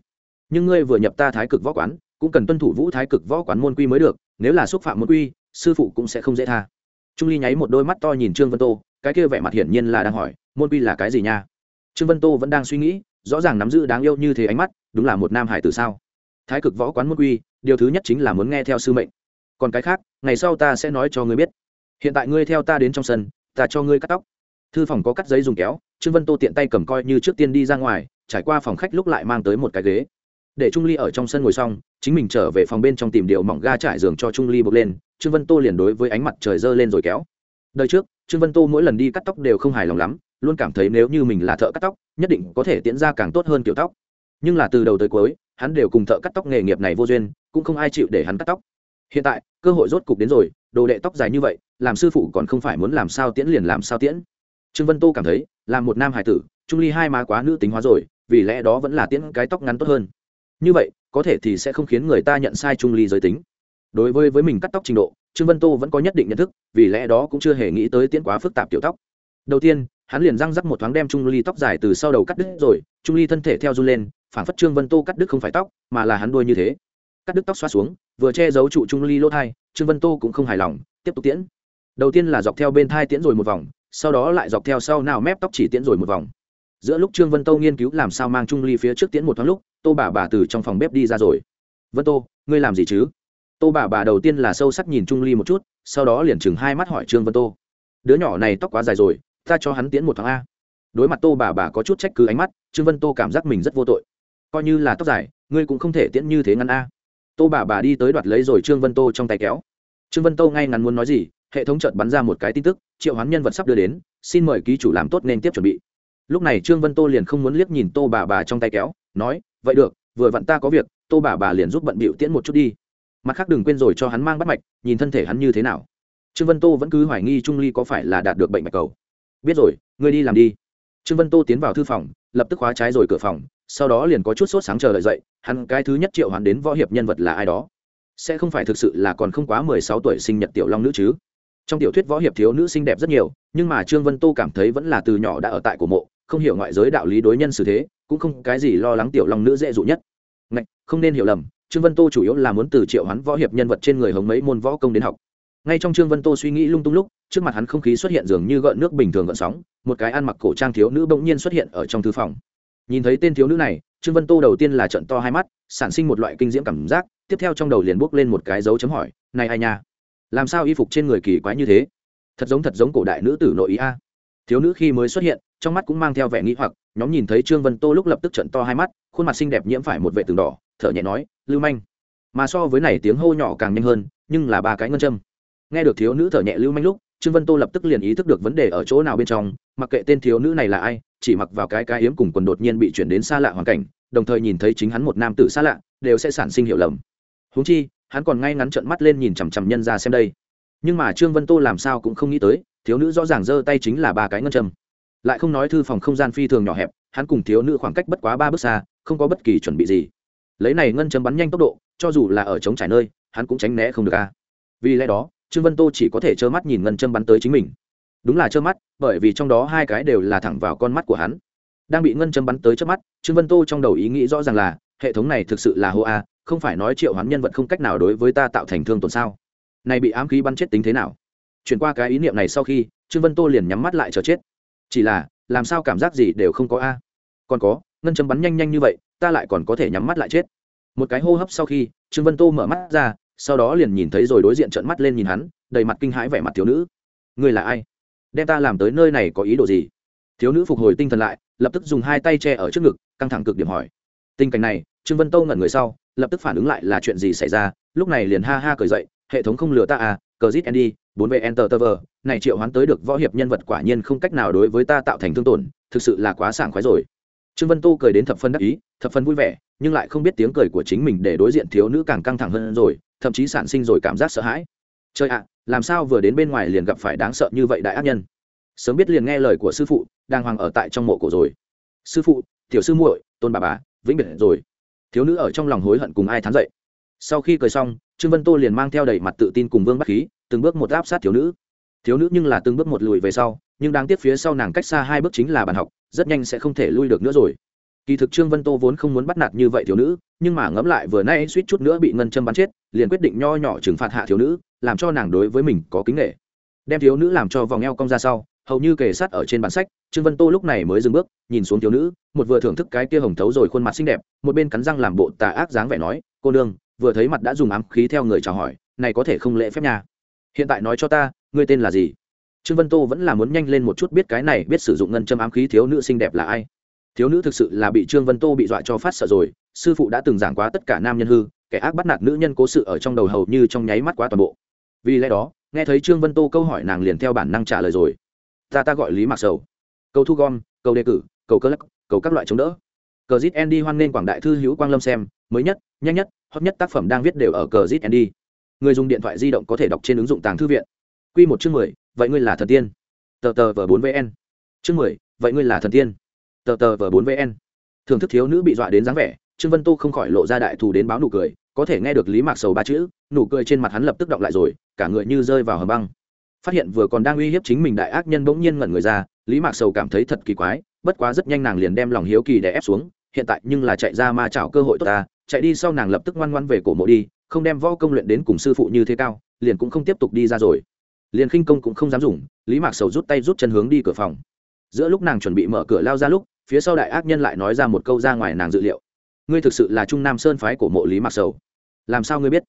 Nhưng ngươi vừa nhập ta thái cực võ quán, cũng cần tuân thủ vũ thái cực võ quán môn quy mới được, nếu là xúc phạm môn quy, sư phụ cũng sẽ không dễ tha trung ly nháy một đôi mắt to nhìn trương vân tô, cái kia vẻ mặt hiển nhiên là đang hỏi, môn quy là cái gì nha? Trương vân tô vẫn đang suy nghĩ, rõ ràng nắm giữ đáng yêu như thế ánh mắt, đúng là một nam hải tử sao? Thái cực võ quán môn quy, điều thứ nhất chính là muốn nghe theo sư mệnh. Còn cái khác, ngày sau ta sẽ nói cho ngươi biết. Hiện tại ngươi theo ta đến trong sân, ta cho ngươi cắt tóc. Thư phòng có cắt giấy dùng kéo, trương vân tô tiện tay cầm coi như trước tiên đi ra ngoài, trải qua phòng khách lúc lại mang tới một cái ghế. Để trung ly ở trong sân ngồi xong chính mình trở về phòng bên trong tìm điều mỏng ga trải giường cho trung ly bốc lên, trương vân tô liền đối với ánh mặt trời dơ lên rồi kéo. Đời trước, trương vân tô mỗi lần đi cắt tóc đều không hài lòng lắm, luôn cảm thấy nếu như mình là thợ cắt tóc, nhất định có thể tiễn ra càng tốt hơn kiểu tóc. Nhưng là từ đầu tới cuối, hắn đều cùng thợ cắt tóc nghề nghiệp này vô duyên, cũng không ai chịu để hắn cắt tóc. Hiện tại, cơ hội rốt cục đến rồi, đồ đệ tóc dài như vậy, làm sư phụ còn không phải muốn làm sao tiễn liền làm sao tiễn. Trương vân tô cảm thấy, là một nam hải tử, trung ly hai má quá nữ tính hóa rồi, vì lẽ đó vẫn là tiễn cái tóc ngắn tốt hơn. Như vậy có thể thì sẽ không khiến người ta nhận sai trung ly giới tính. Đối với với mình cắt tóc trình độ, trương vân tô vẫn có nhất định nhận thức, vì lẽ đó cũng chưa hề nghĩ tới tiễn quá phức tạp tiểu tóc. Đầu tiên, hắn liền răng rắc một thoáng đem trung ly tóc dài từ sau đầu cắt đứt rồi, trung ly thân thể theo run lên, phản phất trương vân tô cắt đứt không phải tóc, mà là hắn đuôi như thế. Cắt đứt tóc xoa xuống, vừa che giấu trụ trung ly lỗ thai, trương vân tô cũng không hài lòng, tiếp tục tiễn. Đầu tiên là dọc theo bên thai tiễn rồi một vòng, sau đó lại dọc theo sau nào mép tóc chỉ tiễn rồi một vòng giữa lúc trương vân tô nghiên cứu làm sao mang trung ly phía trước tiễn một thoáng lúc, tô bà bà từ trong phòng bếp đi ra rồi. Vân tô, ngươi làm gì chứ? Tô bà bà đầu tiên là sâu sắc nhìn trung ly một chút, sau đó liền chừng hai mắt hỏi trương vân tô. Đứa nhỏ này tóc quá dài rồi, ta cho hắn tiễn một tháng a. Đối mặt tô bà bà có chút trách cứ ánh mắt, trương vân tô cảm giác mình rất vô tội. Coi như là tóc dài, ngươi cũng không thể tiễn như thế ngăn a. Tô bà bà đi tới đoạt lấy rồi trương vân tô trong tay kéo. Trương vân tô ngay ngắn muốn nói gì, hệ thống chợt bắn ra một cái tin tức, triệu hoán nhân vật sắp đưa đến, xin mời ký chủ làm tốt nên tiếp chuẩn bị lúc này trương vân tô liền không muốn liếc nhìn tô bà bà trong tay kéo, nói, vậy được, vừa vặn ta có việc, tô bà bà liền giúp bận bịu tiễn một chút đi. Mặt khác đừng quên rồi cho hắn mang bắt mạch, nhìn thân thể hắn như thế nào. Trương vân tô vẫn cứ hoài nghi trung ly có phải là đạt được bệnh mạch cầu. Biết rồi, ngươi đi làm đi. Trương vân tô tiến vào thư phòng, lập tức khóa trái rồi cửa phòng, sau đó liền có chút sốt sáng chờ đợi dậy, hắn cái thứ nhất triệu hắn đến võ hiệp nhân vật là ai đó. Sẽ không phải thực sự là còn không quá mười sáu tuổi sinh nhật tiểu long nữ chứ. Trong tiểu thuyết võ hiệp thiếu nữ xinh đẹp rất nhiều, nhưng mà trương vân tô cảm thấy vẫn là từ nhỏ đã ở tại của mộ không hiểu ngoại giới đạo lý đối nhân xử thế cũng không cái gì lo lắng tiểu long nữ dễ dụ nhất. Ngạch, không nên hiểu lầm trương vân tô chủ yếu là muốn từ triệu hắn võ hiệp nhân vật trên người hồng mấy môn võ công đến học. Ngay trong trương vân tô suy nghĩ lung tung lúc trước mặt hắn không khí xuất hiện dường như gợn nước bình thường gợn sóng một cái ăn mặc cổ trang thiếu nữ bỗng nhiên xuất hiện ở trong thư phòng. Nhìn thấy tên thiếu nữ này trương vân tô đầu tiên là trận to hai mắt sản sinh một loại kinh diễm cảm giác tiếp theo trong đầu liền bốc lên một cái dấu chấm hỏi này ai nha? Làm sao y phục trên người kỳ quái như thế? Thật giống thật giống cổ đại nữ tử nội ý a. Thiếu nữ khi mới xuất hiện trong mắt cũng mang theo vẻ nghĩ hoặc, nhóm nhìn thấy trương vân tô lúc lập tức trận to hai mắt, khuôn mặt xinh đẹp nhiễm phải một vệ tường đỏ, thở nhẹ nói, lưu manh. Mà so với này tiếng hô nhỏ càng nhanh hơn, nhưng là ba cái ngân châm. Nghe được thiếu nữ thở nhẹ lưu manh lúc, trương vân tô lập tức liền ý thức được vấn đề ở chỗ nào bên trong, mặc kệ tên thiếu nữ này là ai, chỉ mặc vào cái cái yếm cùng quần đột nhiên bị chuyển đến xa lạ hoàn cảnh, đồng thời nhìn thấy chính hắn một nam tử xa lạ, đều sẽ sản sinh hiểu lầm. Húng chi, hắn còn ngay ngắn trận mắt lên nhìn chằm chằm nhân ra xem đây. Nhưng mà trương vân tô làm sao cũng không nghĩ tới, thiếu nữ rõ ràng giơ tay chính là ba cái ngân châm lại không nói thư phòng không gian phi thường nhỏ hẹp, hắn cùng thiếu nữ khoảng cách bất quá ba bước xa, không có bất kỳ chuẩn bị gì. Lấy này ngân châm bắn nhanh tốc độ, cho dù là ở trống trải nơi, hắn cũng tránh né không được a. Vì lẽ đó, trương vân tô chỉ có thể trơ mắt nhìn ngân châm bắn tới chính mình. Đúng là trơ mắt, bởi vì trong đó hai cái đều là thẳng vào con mắt của hắn. Đang bị ngân châm bắn tới trước mắt, trương vân tô trong đầu ý nghĩ rõ ràng là, hệ thống này thực sự là hô a, không phải nói triệu hắn nhân vật không cách nào đối với ta tạo thành thương tổn sao? Này bị ám khí bắn chết tính thế nào? Chuyển qua cái ý niệm này sau khi, trương vân tô liền nhắm mắt lại chờ chết chỉ là, làm sao cảm giác gì đều không có a? Còn có, ngân châm bắn nhanh nhanh như vậy, ta lại còn có thể nhắm mắt lại chết. Một cái hô hấp sau khi, trương vân tô mở mắt ra, sau đó liền nhìn thấy rồi đối diện trợn mắt lên nhìn hắn, đầy mặt kinh hãi vẻ mặt thiếu nữ. Ngươi là ai? Đem ta làm tới nơi này có ý đồ gì? Thiếu nữ phục hồi tinh thần lại, lập tức dùng hai tay che ở trước ngực, căng thẳng cực điểm hỏi. Tình cảnh này, trương vân tô ngẩn người sau, lập tức phản ứng lại là chuyện gì xảy ra, lúc này liền ha ha cười dậy, hệ thống không lừa ta à cờ zit andy, bốn v enter tờ vờ. Này triệu hoán tới được võ hiệp nhân vật quả nhiên không cách nào đối với ta tạo thành thương tổn, thực sự là quá sảng khoái rồi. Trương vân tô cười đến thập phân đắc ý, thập phân vui vẻ, nhưng lại không biết tiếng cười của chính mình để đối diện thiếu nữ càng căng thẳng hơn rồi, thậm chí sản sinh rồi cảm giác sợ hãi. Trời ạ, làm sao vừa đến bên ngoài liền gặp phải đáng sợ như vậy đại ác nhân? Sớm biết liền nghe lời của sư phụ, đang hoàng ở tại trong mộ cổ rồi. Sư phụ, tiểu sư muội, tôn bà bà, vĩnh biệt rồi. Thiếu nữ ở trong lòng hối hận cùng ai thán dậy. Sau khi cười xong trương vân tô liền mang theo đầy mặt tự tin cùng vương bắc khí, từng bước một áp sát thiếu nữ. Thiếu nữ nhưng là từng bước một lùi về sau, nhưng đáng tiếc phía sau nàng cách xa hai bước chính là bàn học, rất nhanh sẽ không thể lui được nữa rồi. Kỳ thực trương vân tô vốn không muốn bắt nạt như vậy thiếu nữ, nhưng mà ngẫm lại vừa nay suýt chút nữa bị ngân châm bắn chết, liền quyết định nho nhỏ trừng phạt hạ thiếu nữ, làm cho nàng đối với mình có kính nghệ đem thiếu nữ làm cho vòng eo cong ra sau, hầu như kề sát ở trên bản sách, trương vân tô lúc này mới dừng bước, nhìn xuống thiếu nữ, một vừa thưởng thức cái kia hồng thấu rồi khuôn mặt xinh đẹp, một bên cắn răng làm bộ tà ác dáng vẻ nói, cô nương vừa thấy mặt đã dùng ám khí theo người chào hỏi, này có thể không lễ phép nha. Hiện tại nói cho ta, ngươi tên là gì? Trương vân tô vẫn là muốn nhanh lên một chút biết cái này biết sử dụng ngân châm ám khí thiếu nữ xinh đẹp là ai. Thiếu nữ thực sự là bị trương vân tô bị dọa cho phát sợ rồi, sư phụ đã từng giảng quá tất cả nam nhân hư, kẻ ác bắt nạt nữ nhân cố sự ở trong đầu hầu như trong nháy mắt quá toàn bộ. Vì lẽ đó, nghe thấy trương vân tô câu hỏi nàng liền theo bản năng trả lời rồi. Ta ta gọi lý mạc sầu. Cầu thu gom, cầu đề cử, cầu cơ lắc, cầu các loại chống đỡ. Cờ zit andy hoan nghênh quảng đại thư hữu quang lâm xem mới nhất, nhanh nhất, hot nhất tác phẩm đang viết đều ở cờ zit andy. Người dùng điện thoại di động có thể đọc trên ứng dụng tàng thư viện. Q một chương mười, vậy ngươi là thần tiên. Tờ tờ v bốn vn chương mười, vậy ngươi là thần tiên. Tờ tờ v bốn vn thưởng thức thiếu nữ bị dọa đến dáng vẻ, trương vân tô không khỏi lộ ra đại thù đến báo nụ cười, có thể nghe được lý mạc sầu ba chữ, nụ cười trên mặt hắn lập tức đọc lại rồi, cả người như rơi vào hầm băng. Phát hiện vừa còn đang uy hiếp chính mình đại ác nhân bỗng nhiên ngẩn người ra, lý mạc sầu cảm thấy thật kỳ quái, bất quá rất nhanh nàng liền đem lòng hiếu kỳ để ép xuống, hiện tại nhưng là chạy ra ma chảo cơ hội tốt ta chạy đi sau nàng lập tức ngoan ngoan về cổ mộ đi, không đem võ công luyện đến cùng sư phụ như thế cao, liền cũng không tiếp tục đi ra rồi. Liền khinh công cũng không dám dùng, lý mạc sầu rút tay rút chân hướng đi cửa phòng. Giữa lúc nàng chuẩn bị mở cửa lao ra lúc, phía sau đại ác nhân lại nói ra một câu ra ngoài nàng dự liệu. Ngươi thực sự là trung nam sơn phái của mộ lý mạc sầu. Làm sao ngươi biết?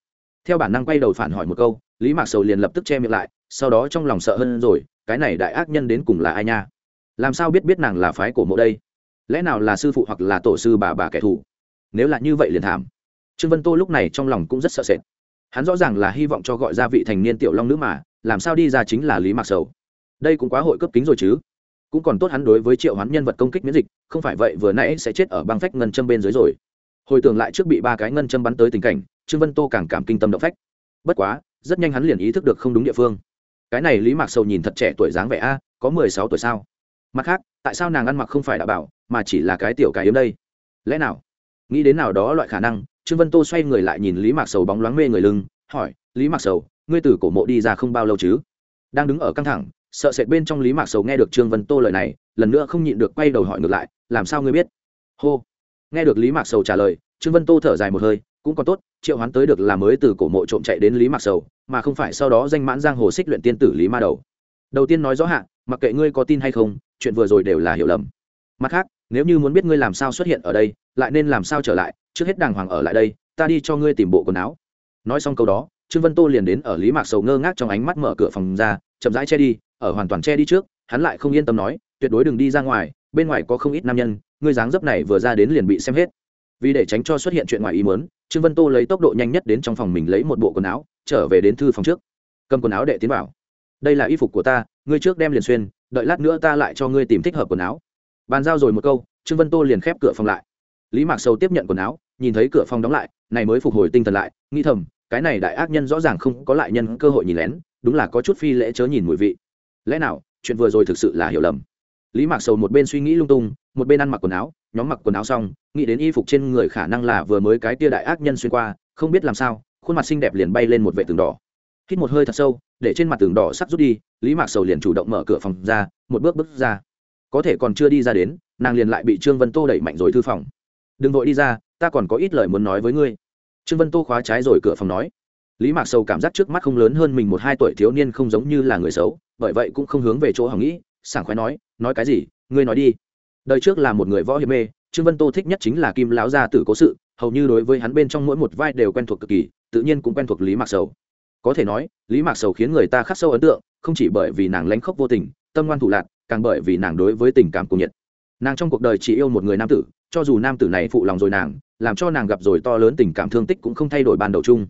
Theo bản năng quay đầu phản hỏi một câu, lý mạc sầu liền lập tức che miệng lại, sau đó trong lòng sợ hơn rồi, cái này đại ác nhân đến cùng là ai nha? Làm sao biết biết nàng là phái của mộ đây? Lẽ nào là sư phụ hoặc là tổ sư bà bà kẻ thù? Nếu là như vậy liền thảm. Trương vân tô lúc này trong lòng cũng rất sợ sệt. Hắn rõ ràng là hy vọng cho gọi ra vị thành niên tiểu long nữ mà, làm sao đi ra chính là lý mạc sầu. Đây cũng quá hội cấp kính rồi chứ. Cũng còn tốt hắn đối với triệu hắn nhân vật công kích miễn dịch, không phải vậy vừa nãy sẽ chết ở băng phách ngân châm bên dưới rồi. Hồi tưởng lại trước bị ba cái ngân châm bắn tới tình cảnh, trương vân tô càng cảm kinh tâm động phách. Bất quá, rất nhanh hắn liền ý thức được không đúng địa phương. Cái này lý mạc sầu nhìn thật trẻ tuổi dáng vẻ a, có mười sáu tuổi sao? Mặt khác, tại sao nàng ăn mặc không phải đã bảo, mà chỉ là cái tiểu cái yếm đây? Lẽ nào? Nghĩ đến nào đó loại khả năng, trương vân tô xoay người lại nhìn lý mạc sầu bóng loáng mê người lưng, hỏi, lý mạc sầu, ngươi từ cổ mộ đi ra không bao lâu chứ? Đang đứng ở căng thẳng, sợ sệt bên trong lý mạc sầu nghe được trương vân tô lời này, lần nữa không nhịn được quay đầu hỏi ngược lại, làm sao ngươi biết? Hô. Nghe được lý mạc sầu trả lời, trương vân tô thở dài một hơi, cũng còn tốt, triệu hoán tới được là mới từ cổ mộ trộm chạy đến lý mạc sầu, mà không phải sau đó danh mãn giang hồ xích luyện tiên tử lý ma đầu. Đầu tiên nói rõ hạ, mặc kệ ngươi có tin hay không, chuyện vừa rồi đều là hiểu lầm. Mặt khác nếu như muốn biết ngươi làm sao xuất hiện ở đây, lại nên làm sao trở lại, trước hết đàng hoàng ở lại đây, ta đi cho ngươi tìm bộ quần áo. Nói xong câu đó, trương vân tô liền đến ở lý mạc sầu ngơ ngác trong ánh mắt mở cửa phòng ra, chậm rãi che đi, ở hoàn toàn che đi trước, hắn lại không yên tâm nói, tuyệt đối đừng đi ra ngoài, bên ngoài có không ít nam nhân, ngươi dáng dấp này vừa ra đến liền bị xem hết. Vì để tránh cho xuất hiện chuyện ngoài ý muốn, trương vân tô lấy tốc độ nhanh nhất đến trong phòng mình lấy một bộ quần áo, trở về đến thư phòng trước. Cầm quần áo đệ tiến vào. Đây là y phục của ta, ngươi trước đem liền xuyên, đợi lát nữa ta lại cho ngươi tìm thích hợp quần áo bàn giao rồi một câu, trương vân tô liền khép cửa phòng lại. Lý mạc sầu tiếp nhận quần áo, nhìn thấy cửa phòng đóng lại, này mới phục hồi tinh thần lại, nghĩ thầm, cái này đại ác nhân rõ ràng không có lại nhân cơ hội nhìn lén, đúng là có chút phi lễ chớ nhìn mùi vị. Lẽ nào, chuyện vừa rồi thực sự là hiểu lầm? Lý mạc sầu một bên suy nghĩ lung tung, một bên ăn mặc quần áo, nhóm mặc quần áo xong, nghĩ đến y phục trên người khả năng là vừa mới cái tia đại ác nhân xuyên qua, không biết làm sao, khuôn mặt xinh đẹp liền bay lên một vệ tường đỏ. Hít một hơi thật sâu, để trên mặt tường đỏ sắp rút đi, lý mạc sầu liền chủ động mở cửa phòng ra, một bước bước ra có thể còn chưa đi ra đến, nàng liền lại bị trương vân tô đẩy mạnh rồi thư phòng. Đừng vội đi ra, ta còn có ít lời muốn nói với ngươi. Trương vân tô khóa trái rồi cửa phòng nói. Lý mạc sầu cảm giác trước mắt không lớn hơn mình một hai tuổi thiếu niên không giống như là người xấu, bởi vậy cũng không hướng về chỗ hỏng nghĩ, sảng khoái nói nói cái gì? Ngươi nói đi. Đời trước là một người võ hiệp mê, trương vân tô thích nhất chính là kim lão gia tử cố sự, hầu như đối với hắn bên trong mỗi một vai đều quen thuộc cực kỳ, tự nhiên cũng quen thuộc lý mạc sầu. Có thể nói, lý mạc sầu khiến người ta khắc sâu ấn tượng, không chỉ bởi vì nàng lánh khóc vô tình, tâm ngoan thủ lạc càng bởi vì nàng đối với tình cảm cuồng nhiệt. Nàng trong cuộc đời chỉ yêu một người nam tử, cho dù nam tử này phụ lòng rồi nàng, làm cho nàng gặp rồi to lớn tình cảm thương tích cũng không thay đổi ban đầu chung.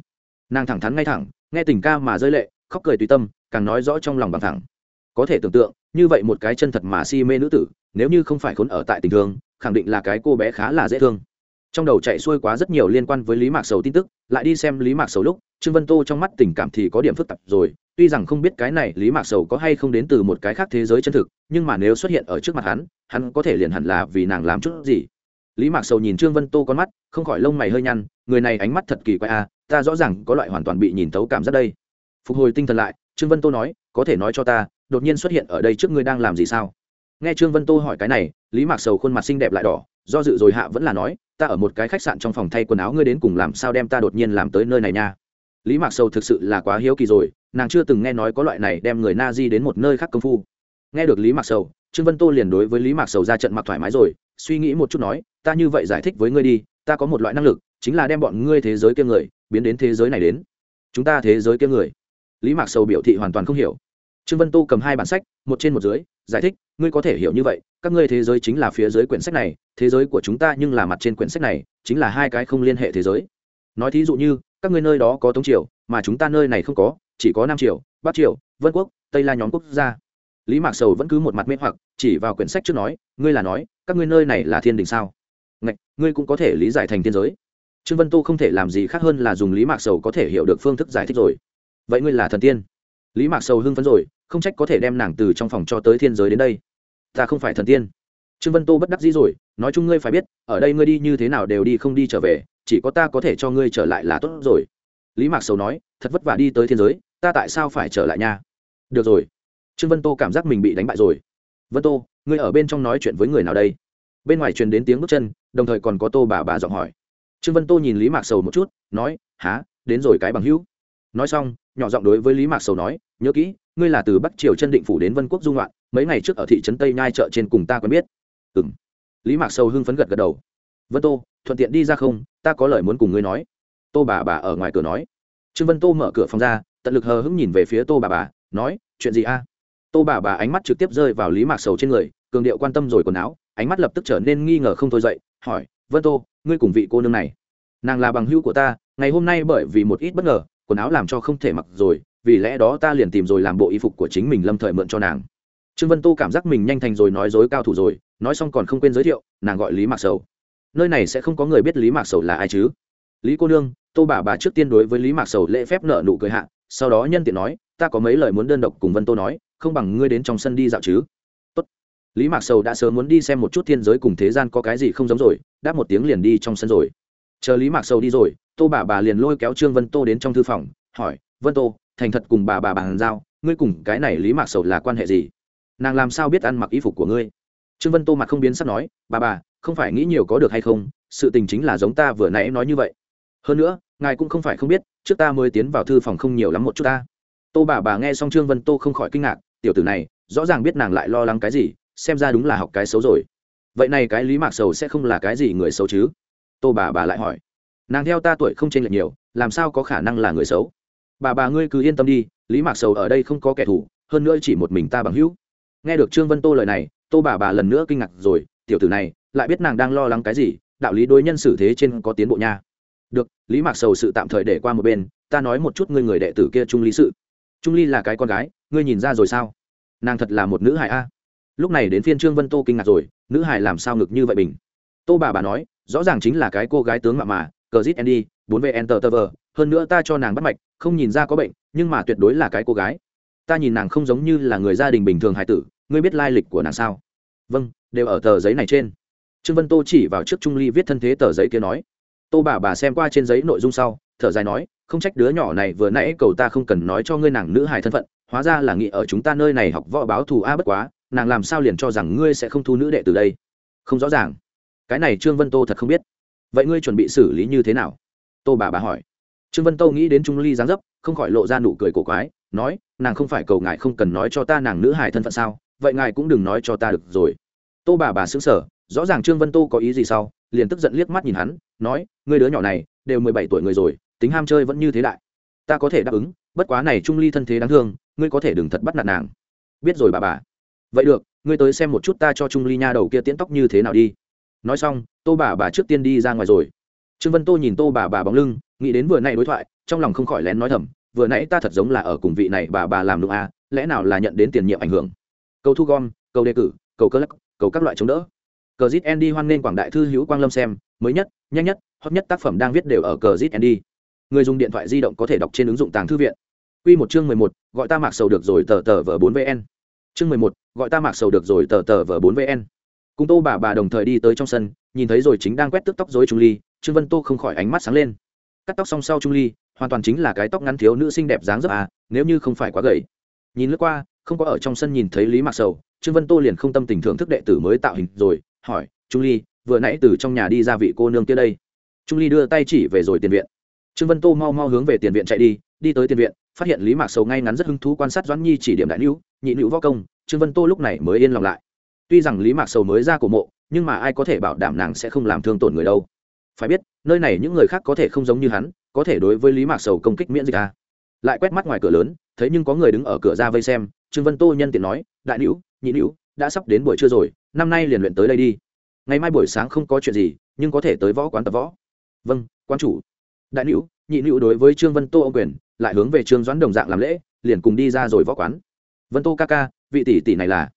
Nàng thẳng thắn ngay thẳng, nghe tình ca mà rơi lệ, khóc cười tùy tâm, càng nói rõ trong lòng bằng thẳng. Có thể tưởng tượng, như vậy một cái chân thật mà si mê nữ tử, nếu như không phải khốn ở tại tình thương, khẳng định là cái cô bé khá là dễ thương. Trong đầu chạy xuôi quá rất nhiều liên quan với lý mạc sầu tin tức, lại đi xem lý mạc sầu lúc, trương vân tô trong mắt tình cảm thì có điểm phức tạp rồi tuy rằng không biết cái này lý mạc sầu có hay không đến từ một cái khác thế giới chân thực nhưng mà nếu xuất hiện ở trước mặt hắn hắn có thể liền hẳn là vì nàng làm chút gì. Lý mạc sầu nhìn trương vân tô con mắt không khỏi lông mày hơi nhăn người này ánh mắt thật kỳ quái a à, ta rõ ràng có loại hoàn toàn bị nhìn thấu cảm giác đây. Phục hồi tinh thần lại trương vân tô nói có thể nói cho ta đột nhiên xuất hiện ở đây trước ngươi đang làm gì sao? Nghe trương vân tô hỏi cái này lý mạc sầu khuôn mặt xinh đẹp lại đỏ do dự rồi hạ vẫn là nói ta ở một cái khách sạn trong phòng thay quần áo ngươi đến cùng làm sao đem ta đột nhiên làm tới nơi này nha? Lý mạc sầu thực sự là quá hiếu kỳ rồi nàng chưa từng nghe nói có loại này đem người na di đến một nơi khác công phu. Nghe được lý mạc sầu, trương vân tô liền đối với lý mạc sầu ra trận mặc thoải mái rồi, suy nghĩ một chút nói, ta như vậy giải thích với ngươi đi, ta có một loại năng lực, chính là đem bọn ngươi thế giới kia người, biến đến thế giới này đến. Chúng ta thế giới kia người. Lý mạc sầu biểu thị hoàn toàn không hiểu. Trương vân tô cầm hai bản sách, một trên một dưới, giải thích, ngươi có thể hiểu như vậy, các ngươi thế giới chính là phía dưới quyển sách này, thế giới của chúng ta nhưng là mặt trên quyển sách này, chính là hai cái không liên hệ thế giới. Nói thí dụ như, các ngươi nơi đó có tống triều, mà chúng ta nơi này không có chỉ có nam triều, bắc triều, vân quốc, tây la nhóm quốc gia. Lý mạc sầu vẫn cứ một mặt mê hoặc, chỉ vào quyển sách trước nói, ngươi là nói, các ngươi nơi này là thiên đình sao? Ngạch, ngươi cũng có thể lý giải thành thiên giới. Trương vân tu không thể làm gì khác hơn là dùng lý mạc sầu có thể hiểu được phương thức giải thích rồi. Vậy ngươi là thần tiên? Lý mạc sầu hưng phấn rồi, không trách có thể đem nàng từ trong phòng cho tới thiên giới đến đây. Ta không phải thần tiên. Trương vân tô bất đắc dĩ rồi, nói chung ngươi phải biết, ở đây ngươi đi như thế nào đều đi không đi trở về, chỉ có ta có thể cho ngươi trở lại là tốt rồi. Lý mạc sầu nói, thật vất vả đi tới thiên giới ta tại sao phải trở lại nha? Được rồi. Trương vân tô cảm giác mình bị đánh bại rồi. Vân tô, ngươi ở bên trong nói chuyện với người nào đây? Bên ngoài truyền đến tiếng bước chân, đồng thời còn có tô bà bà giọng hỏi. Trương vân tô nhìn lý mạc sầu một chút, nói há đến rồi cái bằng hữu. Nói xong, nhỏ giọng đối với lý mạc sầu nói, nhớ kỹ, ngươi là từ bắc triều chân định phủ đến vân quốc dung loạn, mấy ngày trước ở thị trấn tây nhai chợ trên cùng ta quen biết. Ừ m lý mạc sầu hưng phấn gật gật đầu. Vân tô, thuận tiện đi ra không? Ta có lời muốn cùng ngươi nói. Tô bà bà ở ngoài cửa nói. Trương vân tô mở cửa phòng ra tận lực hờ hững nhìn về phía tô bà bà, nói, chuyện gì a? Tô bà bà ánh mắt trực tiếp rơi vào lý mạc sầu trên người, cường điệu quan tâm rồi quần áo, ánh mắt lập tức trở nên nghi ngờ không thôi dậy, hỏi, vân tô, ngươi cùng vị cô nương này, nàng là bằng hữu của ta, ngày hôm nay bởi vì một ít bất ngờ, quần áo làm cho không thể mặc rồi, vì lẽ đó ta liền tìm rồi làm bộ y phục của chính mình lâm thời mượn cho nàng. Trương vân tô cảm giác mình nhanh thành rồi nói dối cao thủ rồi, nói xong còn không quên giới thiệu, nàng gọi lý mạc sầu. Nơi này sẽ không có người biết lý mạc sầu là ai chứ? Lý cô nương, tô bà bà trước tiên đối với lý mạc sầu lễ phép nợ nụ cười hạ sau đó nhân tiện nói, ta có mấy lời muốn đơn độc cùng vân tô nói, không bằng ngươi đến trong sân đi dạo chứ. Tốt. lý mạc sầu đã sớm muốn đi xem một chút thiên giới cùng thế gian có cái gì không giống rồi, đáp một tiếng liền đi trong sân rồi. Chờ lý mạc sầu đi rồi, tô bà bà liền lôi kéo trương vân tô đến trong thư phòng, hỏi, vân tô, thành thật cùng bà bà bàn giao, ngươi cùng cái này lý mạc sầu là quan hệ gì? Nàng làm sao biết ăn mặc y phục của ngươi? Trương vân tô mặt không biến sắc nói, bà bà, không phải nghĩ nhiều có được hay không? Sự tình chính là giống ta vừa nãy nói như vậy. Hơn nữa ngài cũng không phải không biết, trước ta mới tiến vào thư phòng không nhiều lắm một chút ta. Tô bà bà nghe xong trương vân tô không khỏi kinh ngạc, tiểu tử này, rõ ràng biết nàng lại lo lắng cái gì, xem ra đúng là học cái xấu rồi. Vậy này cái lý mạc sầu sẽ không là cái gì người xấu chứ? Tô bà bà lại hỏi. Nàng theo ta tuổi không chênh lệch nhiều, làm sao có khả năng là người xấu? Bà bà ngươi cứ yên tâm đi, lý mạc sầu ở đây không có kẻ thù, hơn nữa chỉ một mình ta bằng hữu. Nghe được trương vân tô lời này, tô bà bà lần nữa kinh ngạc rồi, tiểu tử này, lại biết nàng đang lo lắng cái gì, đạo lý đối nhân xử thế trên có tiến bộ nha được, lý mạc sầu sự tạm thời để qua một bên, ta nói một chút ngươi người đệ tử kia trung lý sự. Trung ly là cái con gái, ngươi nhìn ra rồi sao? Nàng thật là một nữ hài a. Lúc này đến phiên trương vân tô kinh ngạc rồi, nữ hài làm sao ngực như vậy bình? Tô bà bà nói, rõ ràng chính là cái cô gái tướng mạ mà cờ zit andy, bốn v enter tờ hơn nữa ta cho nàng bắt mạch, không nhìn ra có bệnh, nhưng mà tuyệt đối là cái cô gái. Ta nhìn nàng không giống như là người gia đình bình thường hải tử, ngươi biết lai lịch của nàng sao? Vâng đều ở tờ giấy này trên. Trương vân tô chỉ vào trước trung ly viết thân thế tờ giấy kia nói tô bà bà xem qua trên giấy nội dung sau, thở dài nói, không trách đứa nhỏ này vừa nãy cầu ta không cần nói cho ngươi nàng nữ hài thân phận, hóa ra là nghĩ ở chúng ta nơi này học võ báo thù a bất quá, nàng làm sao liền cho rằng ngươi sẽ không thu nữ đệ từ đây? Không rõ ràng. Cái này trương vân tô thật không biết. Vậy ngươi chuẩn bị xử lý như thế nào? Tô bà bà hỏi. Trương vân tô nghĩ đến trung ly giáng dấp, không khỏi lộ ra nụ cười cổ quái, nói, nàng không phải cầu ngài không cần nói cho ta nàng nữ hài thân phận sao? Vậy ngài cũng đừng nói cho ta được rồi. Tô bà bà xứng sở rõ ràng trương vân tô có ý gì sau, liền tức giận liếc mắt nhìn hắn nói người đứa nhỏ này đều mười bảy tuổi người rồi tính ham chơi vẫn như thế đại. Ta có thể đáp ứng bất quá này trung ly thân thế đáng thương ngươi có thể đừng thật bắt nạt nàng. Biết rồi bà bà. Vậy được ngươi tới xem một chút ta cho trung ly nha đầu kia tiễn tóc như thế nào đi. Nói xong tô bà bà trước tiên đi ra ngoài rồi. Trương vân tô nhìn tô bà bà bóng lưng nghĩ đến vừa nay đối thoại trong lòng không khỏi lén nói thầm vừa nãy ta thật giống là ở cùng vị này bà bà làm đúng à, lẽ nào là nhận đến tiền nhiệm ảnh hưởng? Cầu thu gom cầu đề cử cầu cơ lắc cầu các loại chống đỡ cờ zit andy hoan nghênh quảng đại thư hữu quang lâm xem mới nhất nhanh nhất hot nhất tác phẩm đang viết đều ở cờ zit andy. Người dùng điện thoại di động có thể đọc trên ứng dụng tàng thư viện. Quy một chương mười một, gọi ta mạc sầu được rồi tờ tờ vở bốn vn. Chương mười một, gọi ta mạc sầu được rồi tờ tờ vở bốn vn. Cùng tô bà bà đồng thời đi tới trong sân nhìn thấy rồi chính đang quét tức tóc dối trung ly trương vân tô không khỏi ánh mắt sáng lên. Cắt tóc xong sau trung ly hoàn toàn chính là cái tóc ngắn thiếu nữ xinh đẹp dáng dấp à nếu như không phải quá gầy. Nhìn lướt qua không có ở trong sân nhìn thấy lý mạc sầu trương vân tô liền không tâm tình thưởng thức đệ tử mới tạo hình rồi hỏi, trung ly, vừa nãy từ trong nhà đi ra vị cô nương kia đây? Trung ly đưa tay chỉ về rồi tiền viện. Trương vân tô mau mau hướng về tiền viện chạy đi đi tới tiền viện, phát hiện lý mạc sầu ngay ngắn rất hứng thú quan sát doãn nhi chỉ điểm đại nữ nhị nữ võ công, trương vân tô lúc này mới yên lòng lại. Tuy rằng lý mạc sầu mới ra cổ mộ, nhưng mà ai có thể bảo đảm nàng sẽ không làm thương tổn người đâu. Phải biết, nơi này những người khác có thể không giống như hắn, có thể đối với lý mạc sầu công kích miễn dịch à. lại quét mắt ngoài cửa lớn, thấy nhưng có người đứng ở cửa ra vây xem, trương vân tô nhân tiện nói, đại nữ nhị nữ đã sắp đến buổi trưa rồi năm nay liền luyện tới đây đi. Ngày mai buổi sáng không có chuyện gì, nhưng có thể tới võ quán tập võ. Vâng quan chủ. Đại nữ nhị nữ đối với trương vân tô ông quyền, lại hướng về trương doãn đồng dạng làm lễ, liền cùng đi ra rồi võ quán. Vân tô ca ca, vị tỷ tỷ này là?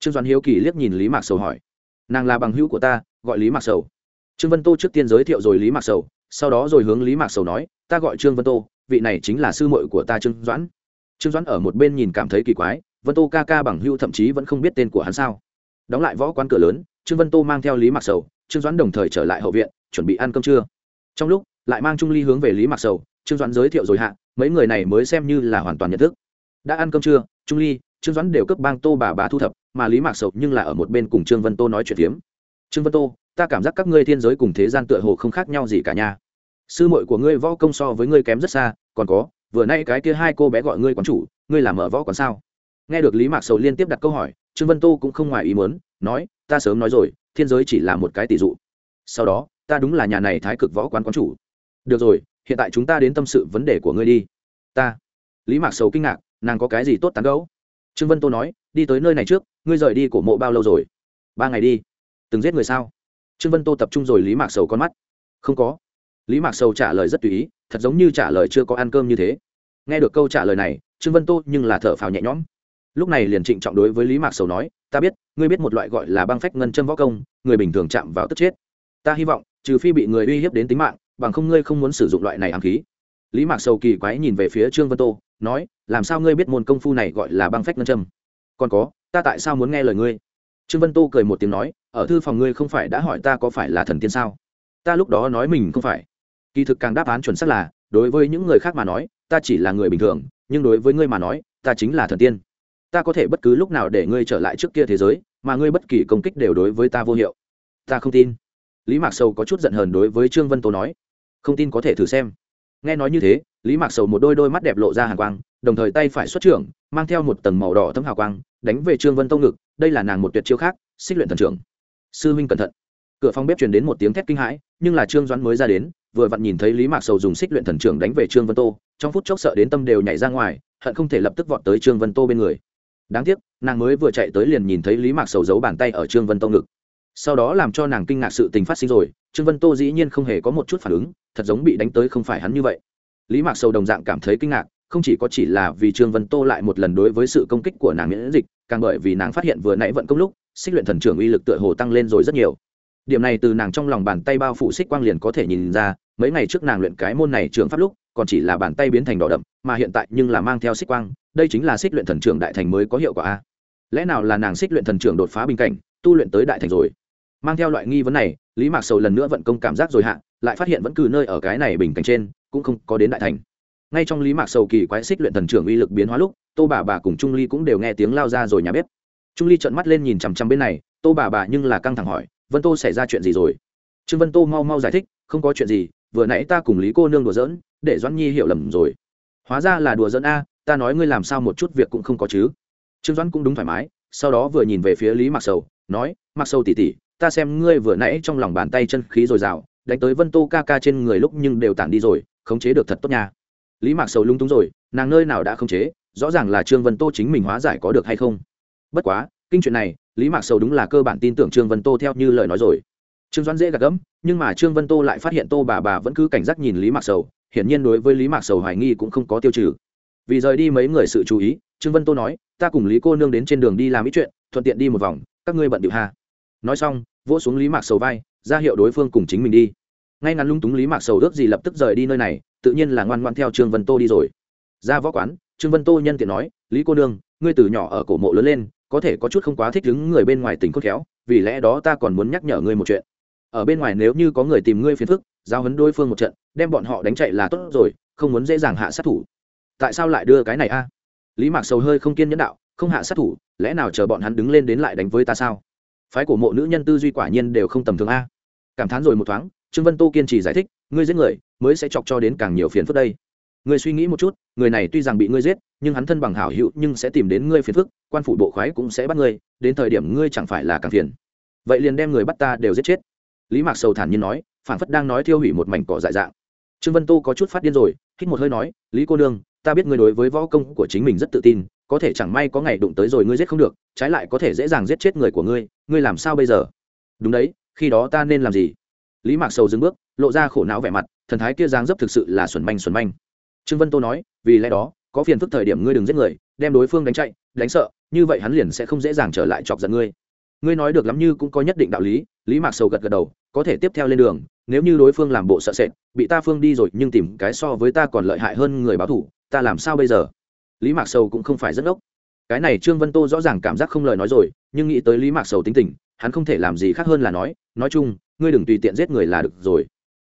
Trương doãn hiếu kỳ liếc nhìn lý mạc sầu hỏi. Nàng là bằng hữu của ta, gọi lý mạc sầu. Trương vân tô trước tiên giới thiệu rồi lý mạc sầu, sau đó rồi hướng lý mạc sầu nói, ta gọi trương vân tô, vị này chính là sư muội của ta trương doãn. Trương doãn ở một bên nhìn cảm thấy kỳ quái, vân tô ca ca bằng hữu thậm chí vẫn không biết tên của hắn sao? Đóng lại võ quán cửa lớn, trương vân tô mang theo lý mạc sầu, trương doãn đồng thời trở lại hậu viện, chuẩn bị ăn cơm trưa. Trong lúc, lại mang trung ly hướng về lý mạc sầu, trương doãn giới thiệu rồi hạ, mấy người này mới xem như là hoàn toàn nhận thức. Đã ăn cơm trưa, trung ly, trương doãn đều cấp bang tô bà bà thu thập, mà lý mạc sầu nhưng là ở một bên cùng trương vân tô nói chuyện tiếm trương vân tô, ta cảm giác các ngươi thiên giới cùng thế gian tựa hồ không khác nhau gì cả nhà sư muội của ngươi võ công so với ngươi kém rất xa, còn có, vừa nay cái kia hai cô bé gọi ngươi quán chủ, ngươi làm mở võ còn sao? Nghe được lý mạc sầu liên tiếp đặt câu hỏi trương vân tô cũng không ngoài ý muốn, nói, ta sớm nói rồi, thiên giới chỉ là một cái tỷ dụ. Sau đó, ta đúng là nhà này thái cực võ quán quán chủ. Được rồi, hiện tại chúng ta đến tâm sự vấn đề của ngươi đi. Ta. Lý mạc sầu kinh ngạc, nàng có cái gì tốt tán gấu trương vân tô nói, đi tới nơi này trước, ngươi rời đi cổ mộ bao lâu rồi? Ba ngày đi. Từng giết người sao? Trương vân tô tập trung rồi lý mạc sầu con mắt. Không có. Lý mạc sầu trả lời rất tùy ý, thật giống như trả lời chưa có ăn cơm như thế. Nghe được câu trả lời này, trương vân tô nhưng là thở phào nhẹ nhõm lúc này liền trịnh trọng đối với lý mạc sầu nói, ta biết, ngươi biết một loại gọi là băng phách ngân châm võ công, người bình thường chạm vào tức chết. Ta hy vọng, trừ phi bị người uy hiếp đến tính mạng, bằng không ngươi không muốn sử dụng loại này ám khí. Lý mạc sầu kỳ quái nhìn về phía trương vân tô, nói, làm sao ngươi biết môn công phu này gọi là băng phách ngân châm? Còn có, ta tại sao muốn nghe lời ngươi? Trương vân tô cười một tiếng nói, ở thư phòng ngươi không phải đã hỏi ta có phải là thần tiên sao? Ta lúc đó nói mình không phải. Kỳ thực càng đáp án chuẩn xác là, đối với những người khác mà nói, ta chỉ là người bình thường, nhưng đối với ngươi mà nói, ta chính là thần tiên ta có thể bất cứ lúc nào để ngươi trở lại trước kia thế giới, mà ngươi bất kỳ công kích đều đối với ta vô hiệu. Ta không tin. Lý mạc sầu có chút giận hờn đối với trương vân tô nói. Không tin có thể thử xem. Nghe nói như thế, lý mạc sầu một đôi đôi mắt đẹp lộ ra hàng quang, đồng thời tay phải xuất trưởng, mang theo một tầng màu đỏ thấm hào quang, đánh về trương vân tông ngực, đây là nàng một tuyệt chiêu khác, xích luyện thần trưởng. Sư huynh cẩn thận. Cửa phòng bếp truyền đến một tiếng thét kinh hãi, nhưng là trương doãn mới ra đến, vừa vặn nhìn thấy lý mạc sầu dùng xích luyện thần trưởng đánh về trương vân tô trong phút chốc sợ đến tâm đều nhảy ra ngoài, hận không thể lập tức vọt tới trương vân tô bên người đáng tiếc, nàng mới vừa chạy tới liền nhìn thấy lý mạc sầu giấu bàn tay ở trương vân tô ngực. Sau đó làm cho nàng kinh ngạc sự tình phát sinh rồi, trương vân tô dĩ nhiên không hề có một chút phản ứng, thật giống bị đánh tới không phải hắn như vậy. Lý mạc sầu đồng dạng cảm thấy kinh ngạc, không chỉ có chỉ là vì trương vân tô lại một lần đối với sự công kích của nàng miễn dịch, càng bởi vì nàng phát hiện vừa nãy vận công lúc, xích luyện thần trưởng uy lực tựa hồ tăng lên rồi rất nhiều. Điểm này từ nàng trong lòng bàn tay bao phủ xích quang liền có thể nhìn ra, mấy ngày trước nàng luyện cái môn này trường pháp lúc còn chỉ là bàn tay biến thành đỏ đậm, mà hiện tại nhưng là mang theo xích quang, đây chính là xích luyện thần trưởng đại thành mới có hiệu quả a. Lẽ nào là nàng xích luyện thần trưởng đột phá bình cảnh, tu luyện tới đại thành rồi? Mang theo loại nghi vấn này, lý mạc sầu lần nữa vận công cảm giác rồi hạ, lại phát hiện vẫn cứ nơi ở cái này bình cảnh trên, cũng không có đến đại thành. Ngay trong lý mạc sầu kỳ quái xích luyện thần trưởng uy lực biến hóa lúc, tô bà bà cùng trung ly cũng đều nghe tiếng lao ra rồi nhà bếp. Trung ly trợn mắt lên nhìn chằm chằm bên này, tô bà bà nhưng là căng thẳng hỏi, vân tô xảy ra chuyện gì rồi? Trương vân tô mau mau giải thích, không có chuyện gì vừa nãy ta cùng lý cô nương đùa giỡn, để doãn nhi hiểu lầm rồi. Hóa ra là đùa giỡn a, ta nói ngươi làm sao một chút việc cũng không có chứ. Trương doãn cũng đúng thoải mái, sau đó vừa nhìn về phía lý mặc sầu, nói mặc sầu tỉ tỉ ta xem ngươi vừa nãy trong lòng bàn tay chân khí dồi dào, đánh tới vân tô ca ca trên người lúc nhưng đều tản đi rồi, khống chế được thật tốt nha. Lý mạc sầu lung túng rồi, nàng nơi nào đã khống chế, rõ ràng là trương vân tô chính mình hóa giải có được hay không. Bất quá, kinh chuyện này, lý mạc sầu đúng là cơ bản tin tưởng trương vân tô theo như lời nói rồi trương doãn dễ gạt gẫm, nhưng mà trương vân tô lại phát hiện tô bà bà vẫn cứ cảnh giác nhìn lý mạc sầu, hiển nhiên đối với lý mạc sầu hoài nghi cũng không có tiêu trừ. Vì rời đi mấy người sự chú ý, trương vân tô nói, ta cùng lý cô nương đến trên đường đi làm ít chuyện, thuận tiện đi một vòng, các ngươi bận điệu hà. nói xong, vỗ xuống lý mạc sầu vai, ra hiệu đối phương cùng chính mình đi. Ngay ngắn lung túng lý mạc sầu ước gì lập tức rời đi nơi này, tự nhiên là ngoan ngoan theo trương vân tô đi rồi. Ra võ quán, trương vân tô nhân tiện nói, lý cô nương, ngươi từ nhỏ ở cổ mộ lớn lên, có thể có chút không quá thích đứng người bên ngoài tỉnh cốt khéo, vì lẽ đó ta còn muốn nhắc nhở ngươi một chuyện ở bên ngoài nếu như có người tìm ngươi phiền phức, giao hấn đối phương một trận, đem bọn họ đánh chạy là tốt rồi, không muốn dễ dàng hạ sát thủ. Tại sao lại đưa cái này a? Lý mạc sầu hơi không kiên nhẫn đạo, không hạ sát thủ, lẽ nào chờ bọn hắn đứng lên đến lại đánh với ta sao? Phái của mộ nữ nhân tư duy quả nhiên đều không tầm thường a. Cảm thán rồi một thoáng, trương vân tô kiên trì giải thích, ngươi giết người, mới sẽ chọc cho đến càng nhiều phiền phức đây. Ngươi suy nghĩ một chút, người này tuy rằng bị ngươi giết, nhưng hắn thân bằng hảo hữu, nhưng sẽ tìm đến ngươi phiền phức, quan phủ bộ khoái cũng sẽ bắt ngươi, đến thời điểm ngươi chẳng phải là càng phiền. Vậy liền đem người bắt ta đều giết chết lý mạc sầu thản nhiên nói phản phất đang nói thiêu hủy một mảnh cỏ dại dạng. Trương vân tô có chút phát điên rồi, hít một hơi nói, lý cô nương, ta biết ngươi đối với võ công của chính mình rất tự tin, có thể chẳng may có ngày đụng tới rồi ngươi giết không được, trái lại có thể dễ dàng giết chết người của ngươi ngươi làm sao bây giờ? Đúng đấy, khi đó ta nên làm gì? Lý mạc sầu dừng bước, lộ ra khổ não vẻ mặt, thần thái kia giang dấp thực sự là xuẩn manh xuẩn manh. Trương vân tô nói, vì lẽ đó, có phiền phức thời điểm ngươi đừng giết người, đem đối phương đánh chạy, đánh sợ, như vậy hắn liền sẽ không dễ dàng trở lại chọc giận ngươi ngươi nói được lắm như cũng có nhất định đạo lý lý mạc sầu gật gật đầu, có thể tiếp theo lên đường, nếu như đối phương làm bộ sợ sệt, bị ta phương đi rồi, nhưng tìm cái so với ta còn lợi hại hơn người báo thủ, ta làm sao bây giờ? Lý mạc sầu cũng không phải rất ngốc. Cái này trương vân tô rõ ràng cảm giác không lời nói rồi, nhưng nghĩ tới lý mạc sầu tính tình, hắn không thể làm gì khác hơn là nói nói chung, ngươi đừng tùy tiện giết người là được rồi.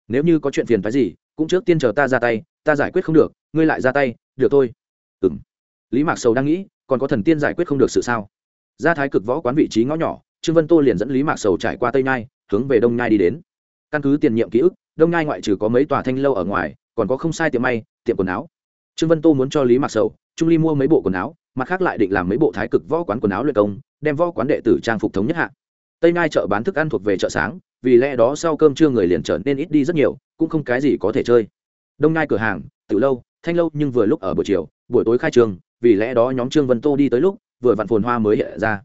Nếu như có chuyện phiền phái gì, cũng trước tiên chờ ta ra tay, ta giải quyết không được, ngươi lại ra tay, được thôi. Ừ m lý mạc sầu đang nghĩ, còn có thần tiên giải quyết không được sự sao? Ra thái cực võ quán vị trí ngõ nhỏ, trương vân tô liền dẫn lý mạc sầu trải qua tây nhai, hướng về đông nhai đi đến. Căn cứ tiền nhiệm ký ức, đông nhai ngoại trừ có mấy tòa thanh lâu ở ngoài, còn có không sai tiệm may, tiệm quần áo. Trương vân tô muốn cho lý mạc sầu, trung ly mua mấy bộ quần áo, mặt khác lại định làm mấy bộ thái cực võ quán quần áo luyện công, đem võ quán đệ tử trang phục thống nhất hạ. Tây nhai chợ bán thức ăn thuộc về chợ sáng, vì lẽ đó sau cơm trưa người liền trở nên ít đi rất nhiều, cũng không cái gì có thể chơi. Đông nhai cửa hàng, từ lâu, thanh lâu nhưng vừa lúc ở buổi chiều, buổi tối khai trường, vì lẽ đó nhóm trương vân tô đi tới lúc vừa vặn phồn hoa mới hiện ra.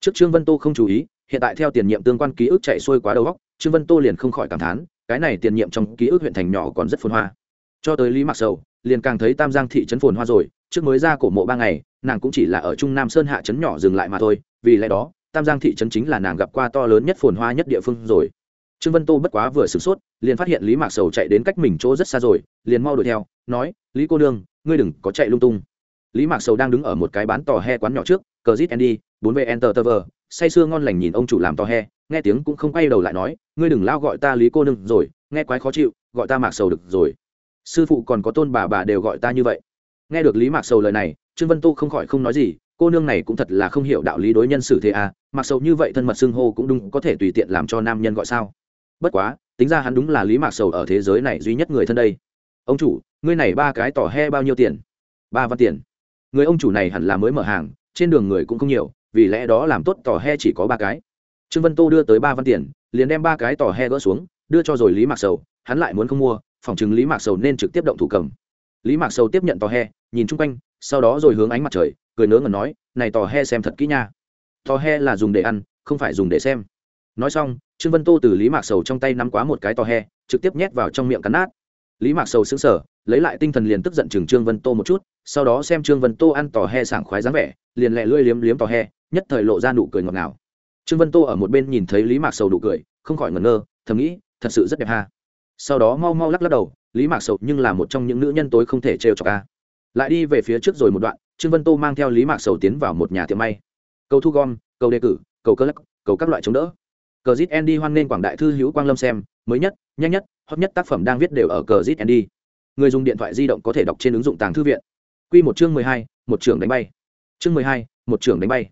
Trước trương vân tô không chú ý, hiện tại theo tiền nhiệm tương quan ký ức chạy xuôi quá đầu góc trương vân tô liền không khỏi cảm thán, cái này tiền nhiệm trong ký ức huyện thành nhỏ còn rất phồn hoa. Cho tới lý mạc sầu, liền càng thấy tam giang thị trấn phồn hoa rồi, trước mới ra cổ mộ ba ngày, nàng cũng chỉ là ở trung nam sơn hạ trấn nhỏ dừng lại mà thôi, vì lẽ đó, tam giang thị trấn chính là nàng gặp qua to lớn nhất phồn hoa nhất địa phương rồi. Trương vân tô bất quá vừa sửng sốt, liền phát hiện lý mạc sầu chạy đến cách mình chỗ rất xa rồi, liền mau đuổi theo, nói, lý cô đương ngươi đừng có chạy lung tung lý mạc sầu đang đứng ở một cái bán tò he quán nhỏ trước, cờ zit andy, bốn vn tờ tờ vờ. Say sưa ngon lành nhìn ông chủ làm tò he, nghe tiếng cũng không quay đầu lại nói, ngươi đừng lao gọi ta lý cô nương rồi, nghe quái khó chịu, gọi ta mạc sầu được rồi. Sư phụ còn có tôn bà bà đều gọi ta như vậy. Nghe được lý mạc sầu lời này, trương vân tu không khỏi không nói gì, cô nương này cũng thật là không hiểu đạo lý đối nhân xử thế à mặc sầu như vậy thân mật xưng hô cũng đúng, có thể tùy tiện làm cho nam nhân gọi sao? Bất quá, tính ra hắn đúng là lý mạc sầu ở thế giới này duy nhất người thân đây. Ông chủ, ngươi này ba cái tỏ he bao nhiêu tiền? Ba văn tiền người ông chủ này hẳn là mới mở hàng, trên đường người cũng không nhiều, vì lẽ đó làm tốt tỏ he chỉ có ba cái. Trương vân tô đưa tới ba văn tiền, liền đem ba cái tỏ he gỡ xuống, đưa cho rồi lý mạc sầu, hắn lại muốn không mua, phòng chứng lý mạc sầu nên trực tiếp động thủ cầm. Lý mạc sầu tiếp nhận tỏ he, nhìn chung quanh, sau đó rồi hướng ánh mặt trời, cười nớ ngẩn nói, này tỏ he xem thật kỹ nha. Tỏ he là dùng để ăn, không phải dùng để xem. Nói xong, trương vân tô từ lý mạc sầu trong tay nắm quá một cái tỏ he, trực tiếp nhét vào trong miệng cắn nát lý mạc sầu xứng sở lấy lại tinh thần liền tức giận chừng trương vân tô một chút, sau đó xem trương vân tô ăn tỏ he sảng khoái dáng vẻ, liền lẹ lưỡi liếm liếm tỏ he, nhất thời lộ ra nụ cười ngọt ngào. Trương vân tô ở một bên nhìn thấy lý mạc sầu nụ cười, không khỏi ngẩn ngơ, thầm nghĩ, thật sự rất đẹp ha. Sau đó mau mau lắc lắc đầu, lý mạc sầu nhưng là một trong những nữ nhân tối không thể trêu cho ca lại đi về phía trước rồi một đoạn, trương vân tô mang theo lý mạc sầu tiến vào một nhà tiệm may. Cầu thu gom, cầu đề cử, cầu cơ lắc, cầu các loại chống đỡ. Cờ zit andy hoan nghênh quảng đại thư hữu quang lâm xem, mới nhất, nhanh nhất hot nhất tác phẩm đang viết đều ở cờ zit andy. Người dùng điện thoại di động có thể đọc trên ứng dụng tàng thư viện. Q một chương mười hai, một trường đánh bay. Chương mười hai, một trường đánh bay.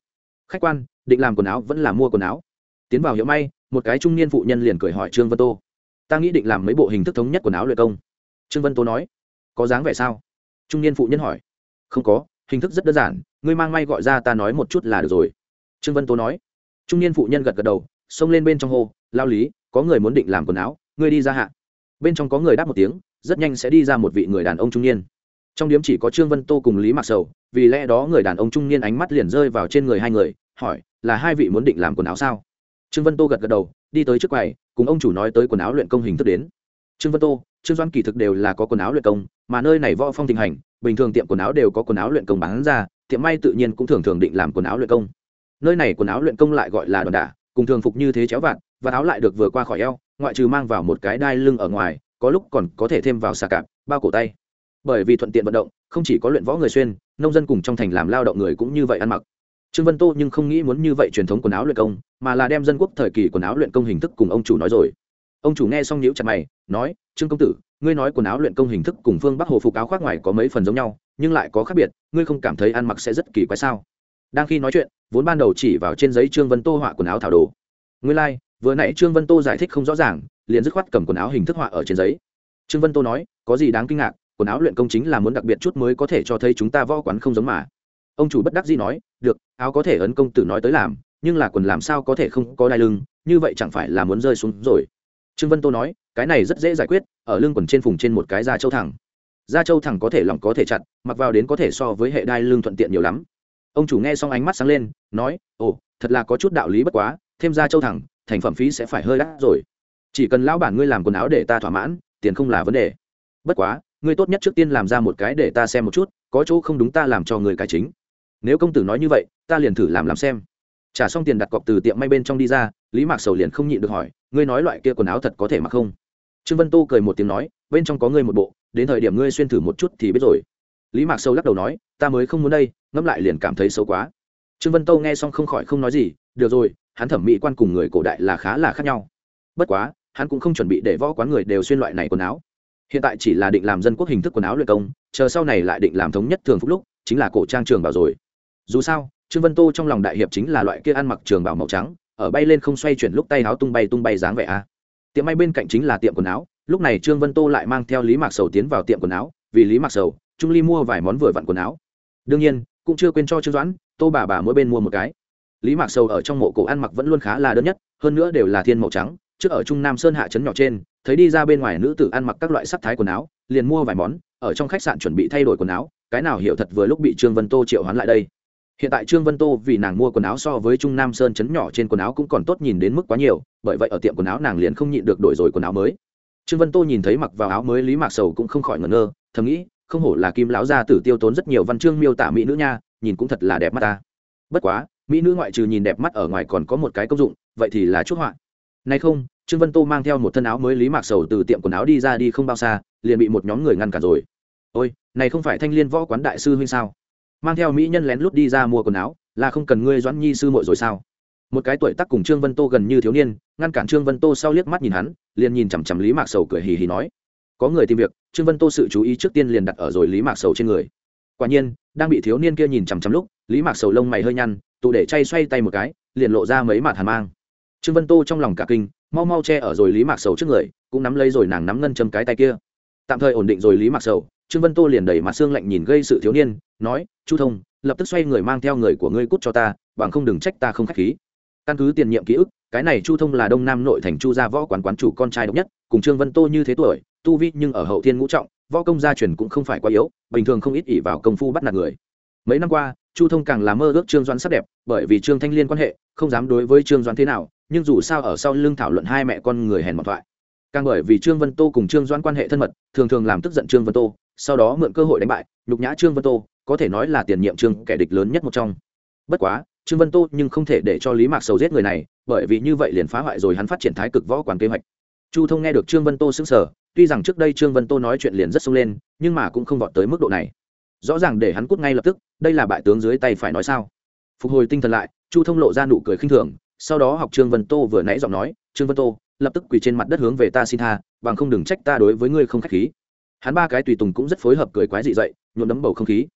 Khách quan, định làm quần áo vẫn là mua quần áo. Tiến vào hiệu may, một cái trung niên phụ nhân liền cười hỏi trương vân tô. Ta nghĩ định làm mấy bộ hình thức thống nhất quần áo luyện công. Trương vân tô nói. Có dáng vẻ sao? Trung niên phụ nhân hỏi. Không có, hình thức rất đơn giản, ngươi mang may gọi ra ta nói một chút là được rồi. Trương vân tô nói. Trung niên phụ nhân gật gật đầu, xông lên bên trong hồ lao lý, có người muốn định làm quần áo, ngươi đi ra hạ bên trong có người đáp một tiếng, rất nhanh sẽ đi ra một vị người đàn ông trung niên. Trong điếm chỉ có trương vân tô cùng lý mạc sầu, vì lẽ đó người đàn ông trung niên ánh mắt liền rơi vào trên người hai người, hỏi, là hai vị muốn định làm quần áo sao? Trương vân tô gật gật đầu, đi tới trước quầy, cùng ông chủ nói tới quần áo luyện công hình thức đến. Trương vân tô, trương doan kỳ thực đều là có quần áo luyện công, mà nơi này võ phong thịnh hành, bình thường tiệm quần áo đều có quần áo luyện công bán ra, tiệm may tự nhiên cũng thường thường định làm quần áo luyện công. Nơi này quần áo luyện công lại gọi là đòn đả, cùng thường phục như thế chéo vạt và áo lại được vừa qua khỏi eo ngoại trừ mang vào một cái đai lưng ở ngoài có lúc còn có thể thêm vào xà cạp bao cổ tay. Bởi vì thuận tiện vận động không chỉ có luyện võ người xuyên nông dân cùng trong thành làm lao động người cũng như vậy ăn mặc. Trương vân tô nhưng không nghĩ muốn như vậy truyền thống quần áo luyện công mà là đem dân quốc thời kỳ quần áo luyện công hình thức cùng ông chủ nói rồi. Ông chủ nghe xong nhíu chặt mày nói trương công tử ngươi nói quần áo luyện công hình thức cùng phương bắc hồ phục áo khoác ngoài có mấy phần giống nhau nhưng lại có khác biệt ngươi không cảm thấy ăn mặc sẽ rất kỳ quái sao? Đang khi nói chuyện vốn ban đầu chỉ vào trên giấy trương vân tô họa quần áo thảo đồ. Ngươi lai、like, vừa nãy trương vân tô giải thích không rõ ràng, liền dứt khoát cầm quần áo hình thức họa ở trên giấy. Trương vân tô nói, có gì đáng kinh ngạc, quần áo luyện công chính là muốn đặc biệt chút mới có thể cho thấy chúng ta võ quán không giống mà. Ông chủ bất đắc dĩ nói, được, áo có thể ấn công tử nói tới làm, nhưng là quần làm sao có thể không có đai lưng, như vậy chẳng phải là muốn rơi xuống rồi. Trương vân tô nói, cái này rất dễ giải quyết, ở lưng quần trên phùng trên một cái da châu thẳng. Da châu thẳng có thể lỏng có thể chặt, mặc vào đến có thể so với hệ đai lưng thuận tiện nhiều lắm. Ông chủ nghe xong ánh mắt sáng lên, nói, ồ, thật là có chút đạo lý bất quá, thêm da châu thẳng thành phẩm phí sẽ phải hơi đắt rồi. Chỉ cần lão bản ngươi làm quần áo để ta thỏa mãn, tiền không là vấn đề. Bất quá, ngươi tốt nhất trước tiên làm ra một cái để ta xem một chút, có chỗ không đúng ta làm cho người cái chính. Nếu công tử nói như vậy, ta liền thử làm làm xem. Trả xong tiền đặt cọc từ tiệm may bên trong đi ra, lý mạc sầu liền không nhịn được hỏi, ngươi nói loại kia quần áo thật có thể mặc không? Trương vân tô cười một tiếng nói, bên trong có ngươi một bộ, đến thời điểm ngươi xuyên thử một chút thì biết rồi. Lý mạc sầu lắc đầu nói, ta mới không muốn đây, ngẫm lại liền cảm thấy xấu quá. Trương vân tô nghe xong không khỏi không nói gì, được rồi hắn thẩm mỹ quan cùng người cổ đại là khá là khác nhau. Bất quá, hắn cũng không chuẩn bị để võ quán người đều xuyên loại này quần áo. Hiện tại chỉ là định làm dân quốc hình thức quần áo luyện công, chờ sau này lại định làm thống nhất thường phúc lúc, chính là cổ trang trường bảo rồi. Dù sao, trương vân tô trong lòng đại hiệp chính là loại kia ăn mặc trường bảo màu trắng, ở bay lên không xoay chuyển lúc tay áo tung bay tung bay dáng vẻ a. Tiệm may bên cạnh chính là tiệm quần áo, lúc này trương vân tô lại mang theo lý mạc sầu tiến vào tiệm quần áo, vì lý mạc sầu, trung ly mua vài món vừa vặn quần áo. Đương nhiên, cũng chưa quên cho trương doãn, tô bà bà mỗi bên mua một cái lý mạc sầu ở trong mộ cổ ăn mặc vẫn luôn khá là đơn nhất, hơn nữa đều là thiên màu trắng, trước ở trung nam sơn hạ trấn nhỏ trên, thấy đi ra bên ngoài nữ tử ăn mặc các loại sắc thái quần áo, liền mua vài món, ở trong khách sạn chuẩn bị thay đổi quần áo, cái nào hiểu thật vừa lúc bị trương vân tô triệu hoán lại đây. Hiện tại trương vân tô vì nàng mua quần áo so với trung nam sơn Trấn nhỏ trên quần áo cũng còn tốt nhìn đến mức quá nhiều, bởi vậy ở tiệm quần áo nàng liền không nhịn được đổi rồi quần áo mới. Trương vân tô nhìn thấy mặc vào áo mới lý mạc sầu cũng không khỏi ngẩn ngơ, thầm nghĩ, không hổ là kim lão gia tử tiêu tốn rất nhiều văn chương miêu tả mỹ nữ nha, nhìn cũng thật là đẹp mắt ta. Bất quá mỹ nữ ngoại trừ nhìn đẹp mắt ở ngoài còn có một cái công dụng, vậy thì là chút họa. Nay không, trương vân tô mang theo một thân áo mới lý mạc sầu từ tiệm quần áo đi ra đi không bao xa, liền bị một nhóm người ngăn cản rồi. Ôi, này không phải thanh liên võ quán đại sư huynh sao? Mang theo mỹ nhân lén lút đi ra mua quần áo, là không cần ngươi doãn nhi sư muội rồi sao? Một cái tuổi tác cùng trương vân tô gần như thiếu niên, ngăn cản trương vân tô sau liếc mắt nhìn hắn, liền nhìn chằm chằm lý mạc sầu cười hì hì nói. Có người tìm việc, trương vân tô sự chú ý trước tiên liền đặt ở rồi lý mạc sầu trên người. Quả nhiên, đang bị thiếu niên kia nhìn chằm chằm lúc, lý mạc sầu lông mày hơi nhăn tụ để chay xoay tay một cái, liền lộ ra mấy mặt hàn mang. Trương vân tô trong lòng cả kinh, mau mau che ở rồi lý mạc sầu trước người, cũng nắm lấy rồi nàng nắm ngân châm cái tay kia. Tạm thời ổn định rồi lý mạc sầu, trương vân tô liền đẩy mặt xương lạnh nhìn gây sự thiếu niên, nói, chu thông, lập tức xoay người mang theo người của ngươi cút cho ta, bằng không đừng trách ta không k h á c h khí. Căn cứ tiền nhiệm ký ức, cái này chu thông là đông nam nội thành chu gia võ quán quán chủ con trai độc nhất, cùng trương vân tô như thế tuổi, tu vi nhưng ở hậu thiên ngũ trọng, võ công gia truyền cũng không phải quá yếu, bình thường không ít ỉ vào công phu bắt nạt người. Mấy năm qua chu thông càng là mơ ước trương doãn sắc đẹp, bởi vì trương thanh liên quan hệ, không dám đối với trương doãn thế nào, nhưng dù sao ở sau lưng thảo luận hai mẹ con người hèn mọt thoại. Càng bởi vì trương vân tô cùng trương doãn quan hệ thân mật, thường thường làm tức giận trương vân tô, sau đó mượn cơ hội đánh bại, nhục nhã trương vân tô, có thể nói là tiền nhiệm trương kẻ địch lớn nhất một trong. Bất quá, trương vân tô nhưng không thể để cho lý mạc sầu giết người này, bởi vì như vậy liền phá hoại rồi hắn phát triển thái cực võ quản kế hoạch. Chu thông nghe được trương vân tô xứng sở tuy rằng trước đây trương vân tô nói chuyện liền rất sung lên, nhưng mà cũng không vọt tới mức độ này rõ ràng để hắn cút ngay lập tức, đây là bại tướng dưới tay phải nói sao? Phục hồi tinh thần lại, chu thông lộ ra nụ cười khinh thường, sau đó học trương vân tô vừa nãy giọng nói, trương vân tô, lập tức quỳ trên mặt đất hướng về ta xin tha, bằng không đừng trách ta đối với ngươi không k h á c h khí. Hắn ba cái tùy tùng cũng rất phối hợp cười quái dị dậy, nhuộm đấm bầu không khí.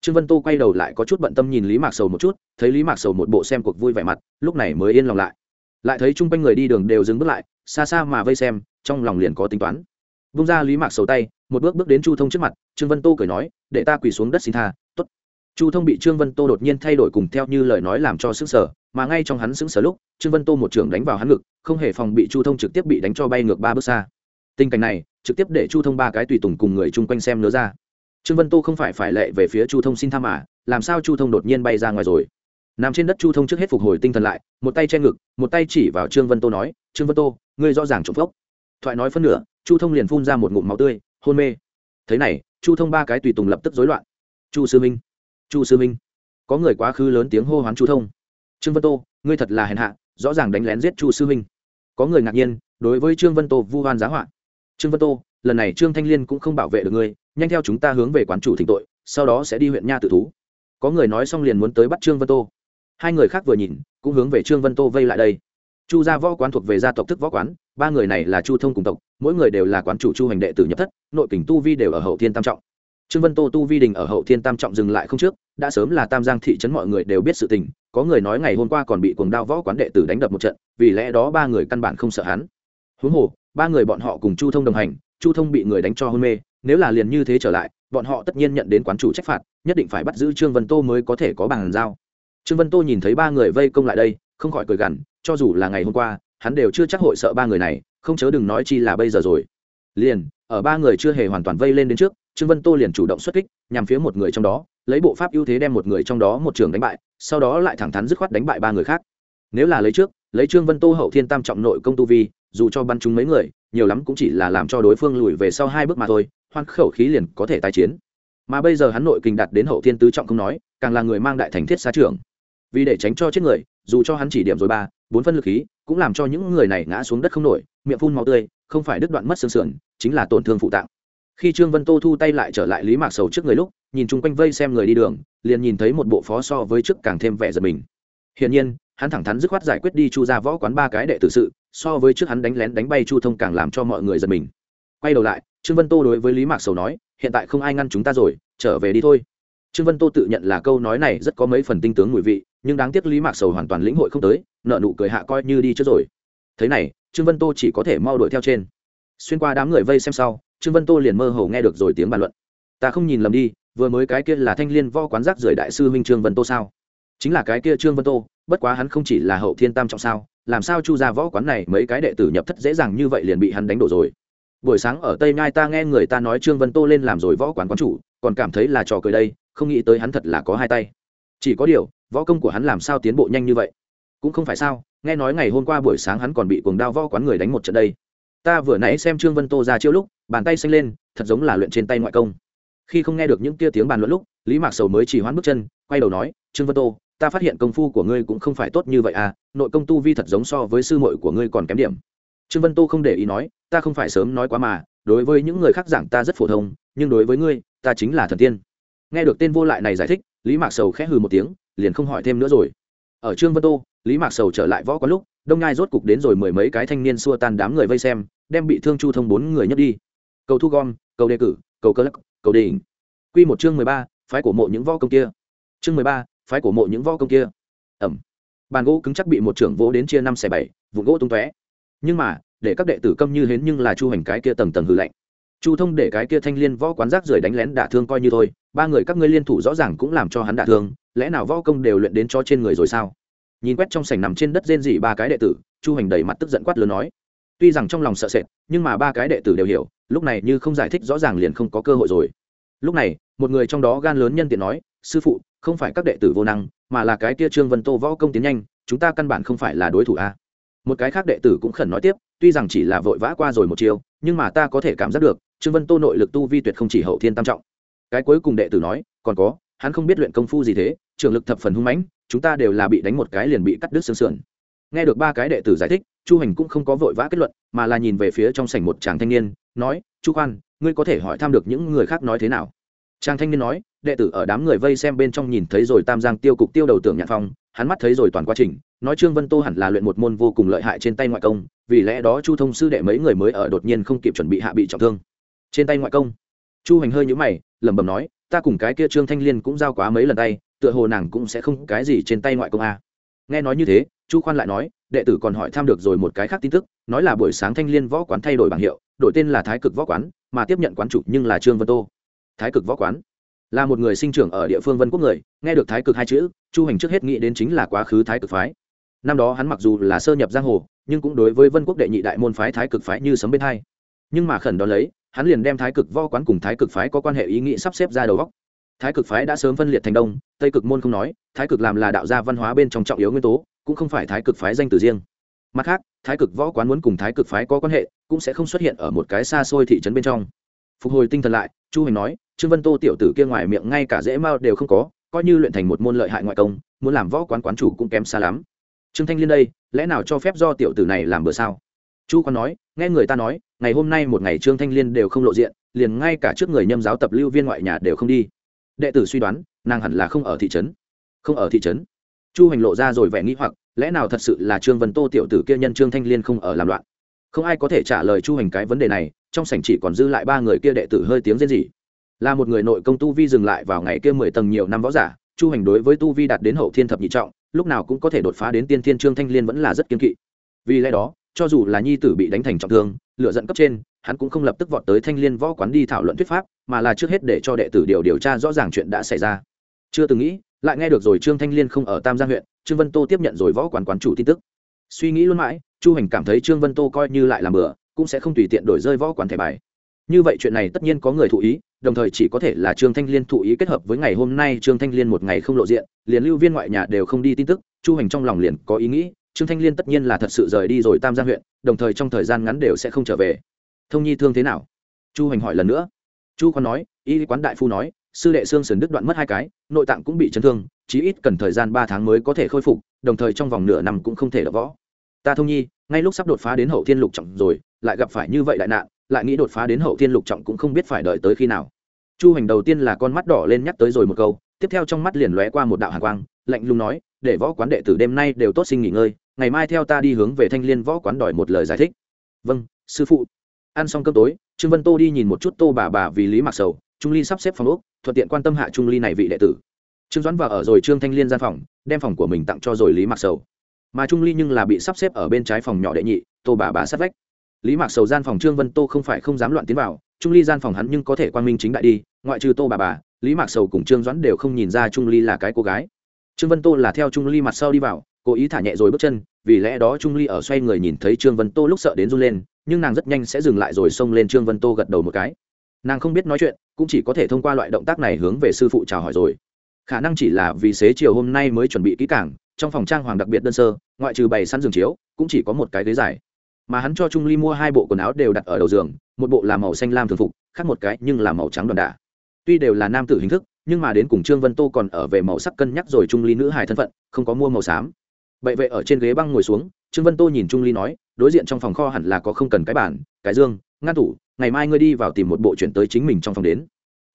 Trương vân tô quay đầu lại có chút bận tâm nhìn lý mạc sầu một chút, thấy lý mạc sầu một bộ xem cuộc vui vẻ mặt, lúc này mới yên lòng lại. Lại thấy chung quanh người đi đường đều dừng bước lại, xa xa mà vây xem, trong lòng liền có tính toán. Vung ra lý mạc sầu tay một bước bước đến chu thông trước mặt, trương vân tô cười nói, để ta quỳ xuống đất xin tha t ố t chu thông bị trương vân tô đột nhiên thay đổi cùng theo như lời nói làm cho sững sờ, mà ngay trong hắn sững sờ lúc, trương vân tô một trường đánh vào hắn ngực, không hề phòng bị chu thông trực tiếp bị đánh cho bay ngược ba bước xa. Tình cảnh này, trực tiếp để chu thông ba cái tùy tùng cùng người chung quanh xem nữa ra. Trương vân tô không phải phải lệ về phía chu thông xin tha mà, làm sao chu thông đột nhiên bay ra ngoài rồi? Nằm trên đất chu thông trước hết phục hồi tinh thần lại, một tay che ngực, một tay chỉ vào trương vân tô nói, trương vân tô, ngươi rõ ràng trộm phốc. Thoại nói phân nửa, chu thông liền phun ra một ngụm máu tươi hôn mê. Thế này, chu thông ba cái tùy tùng lập tức rối loạn. Chu sư minh, chu sư minh. Có người quá khứ lớn tiếng hô hoán chu thông. Trương vân tô, ngươi thật là hèn hạ, rõ ràng đánh lén giết chu sư minh. Có người ngạc nhiên, đối với trương vân tô vu hoan giá hoạn trương vân tô, lần này trương thanh liên cũng không bảo vệ được ngươi, nhanh theo chúng ta hướng về quán chủ thỉnh tội, sau đó sẽ đi huyện nha tự thú. Có người nói xong liền muốn tới bắt trương vân tô. Hai người khác vừa nhìn, cũng hướng về trương vân tô vây lại đây chu gia võ quán thuộc về gia tộc thức võ quán, ba người này là chu thông cùng tộc, mỗi người đều là quán chủ chu hành đệ tử nhập thất, nội kình tu vi đều ở hậu thiên tam trọng. Trương vân tô tu vi đình ở hậu thiên tam trọng dừng lại không trước, đã sớm là tam giang thị trấn mọi người đều biết sự tình, có người nói ngày hôm qua còn bị cuồng đao võ quán đệ tử đánh đập một trận, vì lẽ đó ba người căn bản không sợ hắn. Huống hồ, ba người bọn họ cùng chu thông đồng hành, chu thông bị người đánh cho hôn mê, nếu là liền như thế trở lại, bọn họ tất nhiên nhận đến quán chủ trách phạt, nhất định phải bắt giữ trương vân tô mới có thể có bàn giao. Trương vân tô nhìn thấy ba người vây công lại đây, không khỏi cười gằn cho dù là ngày hôm qua, hắn đều chưa chắc hội sợ ba người này, không chớ đừng nói chi là bây giờ rồi. Liền, ở ba người chưa hề hoàn toàn vây lên đến trước, trương vân tô liền chủ động xuất kích, nhằm phía một người trong đó, lấy bộ pháp ưu thế đem một người trong đó một trường đánh bại, sau đó lại thẳng thắn dứt khoát đánh bại ba người khác. Nếu là lấy trước, lấy trương vân tô hậu thiên tam trọng nội công tu vi, dù cho bắn chúng mấy người, nhiều lắm cũng chỉ là làm cho đối phương lùi về sau hai bước mà thôi, hoan khẩu khí liền có thể tái chiến. Mà bây giờ hắn nội kinh đạt đến hậu thiên tứ trọng không nói, càng là người mang đại thành thiết xa trưởng vì để tránh cho chết người, dù cho hắn chỉ điểm rồi ba bốn phân lực khí, cũng làm cho những người này ngã xuống đất không nổi, miệng phun máu tươi, không phải đứt đoạn mất xương sườn, chính là tổn thương phụ tạng. Khi trương vân tô thu tay lại trở lại lý mạc sầu trước người lúc, nhìn chung quanh vây xem người đi đường, liền nhìn thấy một bộ phó so với trước càng thêm vẻ giật mình. Hiển nhiên, hắn thẳng thắn dứt khoát giải quyết đi chu ra võ quán ba cái đệ tử sự, so với trước hắn đánh lén đánh bay chu thông càng làm cho mọi người giật mình. Quay đầu lại, trương vân tô đối với lý mạc sầu nói, hiện tại không ai ngăn chúng ta rồi, trở về đi thôi trương vân tô tự nhận là câu nói này rất có mấy phần tinh tướng mùi vị, nhưng đáng tiếc lý mạc sầu hoàn toàn lĩnh hội không tới, nợ nụ cười hạ coi như đi trước rồi. Thế này, trương vân tô chỉ có thể mau đuổi theo trên. Xuyên qua đám người vây xem sau, trương vân tô liền mơ hồ nghe được rồi tiếng bàn luận. Ta không nhìn lầm đi, vừa mới cái kia là thanh liên vo quán giác rời đại sư huynh trương vân tô sao? Chính là cái kia trương vân tô, bất quá hắn không chỉ là hậu thiên tam trọng sao, làm sao chu ra võ quán này mấy cái đệ tử nhập thất dễ dàng như vậy liền bị hắn đánh đổ rồi? Buổi sáng ở tây nhai ta nghe người ta nói trương vân tô lên làm rồi võ quán quán chủ, còn cảm thấy là trò cười đây không nghĩ tới hắn thật là có hai tay. Chỉ có điều, võ công của hắn làm sao tiến bộ nhanh như vậy? Cũng không phải sao, nghe nói ngày hôm qua buổi sáng hắn còn bị cuồng đao võ quán người đánh một trận đây. Ta vừa nãy xem trương vân tô ra chiêu lúc, bàn tay xanh lên, thật giống là luyện trên tay ngoại công. Khi không nghe được những kia tiếng bàn luận lúc, lý mạc sầu mới chỉ hoãn bước chân, quay đầu nói, trương vân tô, ta phát hiện công phu của ngươi cũng không phải tốt như vậy à nội công tu vi thật giống so với sư muội của ngươi còn kém điểm. Trương vân tô không để ý nói, ta không phải sớm nói quá mà, đối với những người khác giảng ta rất phổ thông, nhưng đối với ngươi, ta chính là thần tiên nghe được tên vô lại này giải thích, lý mạc sầu khẽ hừ một tiếng, liền không hỏi thêm nữa rồi. Ở trương vân tô, lý mạc sầu trở lại võ có lúc, đông ngai rốt cục đến rồi mười mấy cái thanh niên xua tan đám người vây xem, đem bị thương chu thông bốn người nhất đi. Cầu thu gom, cầu đề cử, cầu cơ lắc, cầu đề hình q một chương mười ba, phái cổ mộ những võ công kia. Chương mười ba, phái cổ mộ những võ công kia. Ẩm. Bàn gỗ cứng chắc bị một trưởng vỗ đến chia năm xẻ bảy vụ gỗ tung tóe. Nhưng mà, để các đệ tử câm như hến nhưng là chu hành cái kia tầng tầng hư lạnh. Chu thông để cái kia thanh liên võ quán rác rưởi đánh lén đả thương coi như thôi ba người các ngươi liên thủ rõ ràng cũng làm cho hắn đả thương, lẽ nào võ công đều luyện đến cho trên người rồi sao? Nhìn quét trong sảnh nằm trên đất rên rỉ ba cái đệ tử, chu hành đầy mặt tức giận quát lớn nói. Tuy rằng trong lòng sợ sệt, nhưng mà ba cái đệ tử đều hiểu, lúc này như không giải thích rõ ràng liền không có cơ hội rồi. Lúc này, một người trong đó gan lớn nhân tiện nói, sư phụ, không phải các đệ tử vô năng, mà là cái kia trương vân tô võ công tiến nhanh, chúng ta căn bản không phải là đối thủ a. Một cái khác đệ tử cũng khẩn nói tiếp, tuy rằng chỉ là vội vã qua rồi một chiều nhưng mà ta có thể cảm giác được, trương vân tô nội lực tu vi tuyệt không chỉ hậu thiên tam trọng cái cuối cùng đệ tử nói, còn có, hắn không biết luyện công phu gì thế, trường lực thập phần hung mãnh, chúng ta đều là bị đánh một cái liền bị cắt đứt xương sườn. Nghe được ba cái đệ tử giải thích, chu hành cũng không có vội vã kết luận, mà là nhìn về phía trong sảnh một chàng thanh niên, nói, chu khoan, ngươi có thể hỏi thăm được những người khác nói thế nào? Chàng thanh niên nói, đệ tử ở đám người vây xem bên trong nhìn thấy rồi tam giang tiêu cục tiêu đầu tưởng nhạn phong, hắn mắt thấy rồi toàn quá trình, nói trương vân tô hẳn là luyện một môn vô cùng lợi hại trên tay ngoại công, vì lẽ đó chu thông sư đệ mấy người mới ở đột nhiên không kịp chuẩn bị hạ bị trọng thương. Trên tay ngoại công, chu hành hơi nhũ mày lẩm bẩm nói, ta cùng cái kia trương thanh liên cũng giao quá mấy lần tay, tựa hồ nàng cũng sẽ không cái gì trên tay ngoại công a. Nghe nói như thế, chu khoan lại nói, đệ tử còn hỏi thăm được rồi một cái khác tin tức, nói là buổi sáng thanh liên võ quán thay đổi bảng hiệu, đổi tên là thái cực võ quán, mà tiếp nhận quán chủ nhưng là trương vân tô. Thái cực võ quán? Là một người sinh trưởng ở địa phương vân quốc người, nghe được thái cực hai chữ, chu hành trước hết nghĩ đến chính là quá khứ thái cực phái. Năm đó hắn mặc dù là sơ nhập giang hồ, nhưng cũng đối với vân quốc đệ nhị đại môn phái thái cực phái như sấm bên hai. Nhưng mà khẩn đó lấy hắn liền đem thái cực võ quán cùng thái cực phái có quan hệ ý nghĩ sắp xếp ra đầu góc. Thái cực phái đã sớm phân liệt thành đông, tây cực môn không nói, thái cực làm là đạo gia văn hóa bên trong trọng yếu nguyên tố, cũng không phải thái cực phái danh từ riêng. Mặt khác, thái cực võ quán muốn cùng thái cực phái có quan hệ, cũng sẽ không xuất hiện ở một cái xa xôi thị trấn bên trong. Phục hồi tinh thần lại, chu hành nói, trương vân tô tiểu tử kia ngoài miệng ngay cả dễ mao đều không có, coi như luyện thành một môn lợi hại ngoại công, muốn làm võ quán quán chủ cũng kém xa lắm. Trương thanh liên đây, lẽ nào cho phép do tiểu tử này làm bữa sao? Chu còn nói, nghe người ta nói ngày hôm nay một ngày trương thanh liên đều không lộ diện, liền ngay cả trước người nhâm giáo tập lưu viên ngoại nhà đều không đi. Đệ tử suy đoán, nàng hẳn là không ở thị trấn. Không ở thị trấn. Chu hành lộ ra rồi vẻ nghĩ hoặc, lẽ nào thật sự là trương vân tô tiểu tử kia nhân trương thanh liên không ở làm loạn? Không ai có thể trả lời chu hành cái vấn đề này, trong sảnh chỉ còn dư lại ba người kia đệ tử hơi tiếng rên rỉ. Là một người nội công tu vi dừng lại vào ngày kia mười tầng nhiều năm võ giả, chu hành đối với tu vi đạt đến hậu thiên thập nhị trọng, lúc nào cũng có thể đột phá đến tiên thiên trương thanh liên vẫn là rất kiên kỵ. Vì lẽ đó cho dù là nhi tử bị đánh thành trọng thương lựa dẫn cấp trên, hắn cũng không lập tức vọt tới thanh liên võ quán đi thảo luận thuyết pháp, mà là trước hết để cho đệ tử điều điều tra rõ ràng chuyện đã xảy ra. Chưa từng nghĩ, lại nghe được rồi trương thanh liên không ở tam giang huyện, trương vân tô tiếp nhận rồi võ quán quán chủ tin tức. Suy nghĩ luôn mãi, chu hành cảm thấy trương vân tô coi như lại làm bừa, cũng sẽ không tùy tiện đổi rơi võ quán thẻ bài. Như vậy chuyện này tất nhiên có người thụ ý, đồng thời chỉ có thể là trương thanh liên thụ ý kết hợp với ngày hôm nay trương thanh liên một ngày không lộ diện, liền lưu viên ngoại nhà đều không đi tin tức, chu hành trong lòng liền có ý nghĩ trương thanh liên tất nhiên là thật sự rời đi rồi tam giang huyện, đồng thời trong thời gian ngắn đều sẽ không trở về. Thông nhi thương thế nào? Chu hành hỏi lần nữa. Chu còn nói, y quán đại phu nói, sư đệ xương sườn đứt đoạn mất hai cái, nội tạng cũng bị chấn thương, chí ít cần thời gian ba tháng mới có thể khôi phục, đồng thời trong vòng nửa năm cũng không thể đỡ võ. Ta thông nhi, ngay lúc sắp đột phá đến hậu thiên lục trọng rồi, lại gặp phải như vậy đại nạn, lại nghĩ đột phá đến hậu thiên lục trọng cũng không biết phải đợi tới khi nào. Chu hành đầu tiên là con mắt đỏ lên nhắc tới rồi một câu, tiếp theo trong mắt liền lóe qua một đạo hàn quang, lạnh lùng nói, để võ quán đệ tử đêm nay đều tốt sinh nghỉ ngơi ngày mai theo ta đi hướng về thanh liên võ quán đòi một lời giải thích. Vâng sư phụ. Ăn xong cơm tối, trương vân tô đi nhìn một chút tô bà bà vì lý mặc sầu, trung ly sắp xếp phòng úc thuận tiện quan tâm hạ trung ly này vị đệ tử. Trương doãn vào ở rồi trương thanh liên gian phòng, đem phòng của mình tặng cho rồi lý mặc sầu. Mà trung ly nhưng là bị sắp xếp ở bên trái phòng nhỏ đệ nhị, tô bà bà sát vách. Lý mặc sầu gian phòng trương vân tô không phải không dám loạn tiến vào, trung ly gian phòng hắn nhưng có thể quan minh chính đại đi, ngoại trừ tô bà bà, lý mạc sầu cùng trương doãn đều không nhìn ra trung ly là cái cô gái. Trương vân tô là theo trung ly mặt sau đi vào cố ý thả nhẹ rồi bước chân, vì lẽ đó trung ly ở xoay người nhìn thấy trương vân tô lúc sợ đến run lên, nhưng nàng rất nhanh sẽ dừng lại rồi xông lên trương vân tô gật đầu một cái. Nàng không biết nói chuyện, cũng chỉ có thể thông qua loại động tác này hướng về sư phụ chào hỏi rồi. Khả năng chỉ là vì xế chiều hôm nay mới chuẩn bị kỹ càng, trong phòng trang hoàng đặc biệt đơn sơ, ngoại trừ bày săn giường chiếu, cũng chỉ có một cái ghế dài. Mà hắn cho trung ly mua hai bộ quần áo đều đặt ở đầu giường, một bộ là màu xanh lam thường phục, khác một cái nhưng là màu trắng đoàn đả. Tuy đều là nam tử hình thức, nhưng mà đến cùng trương vân tô còn ở về màu sắc cân nhắc rồi trung ly nữ hài thân phận, không có mua màu xám bậy vệ ở trên ghế băng ngồi xuống, trương vân tô nhìn trung ly nói, đối diện trong phòng kho hẳn là có không cần cái bản cái dương, ngăn tủ, ngày mai ngươi đi vào tìm một bộ chuyển tới chính mình trong phòng đến.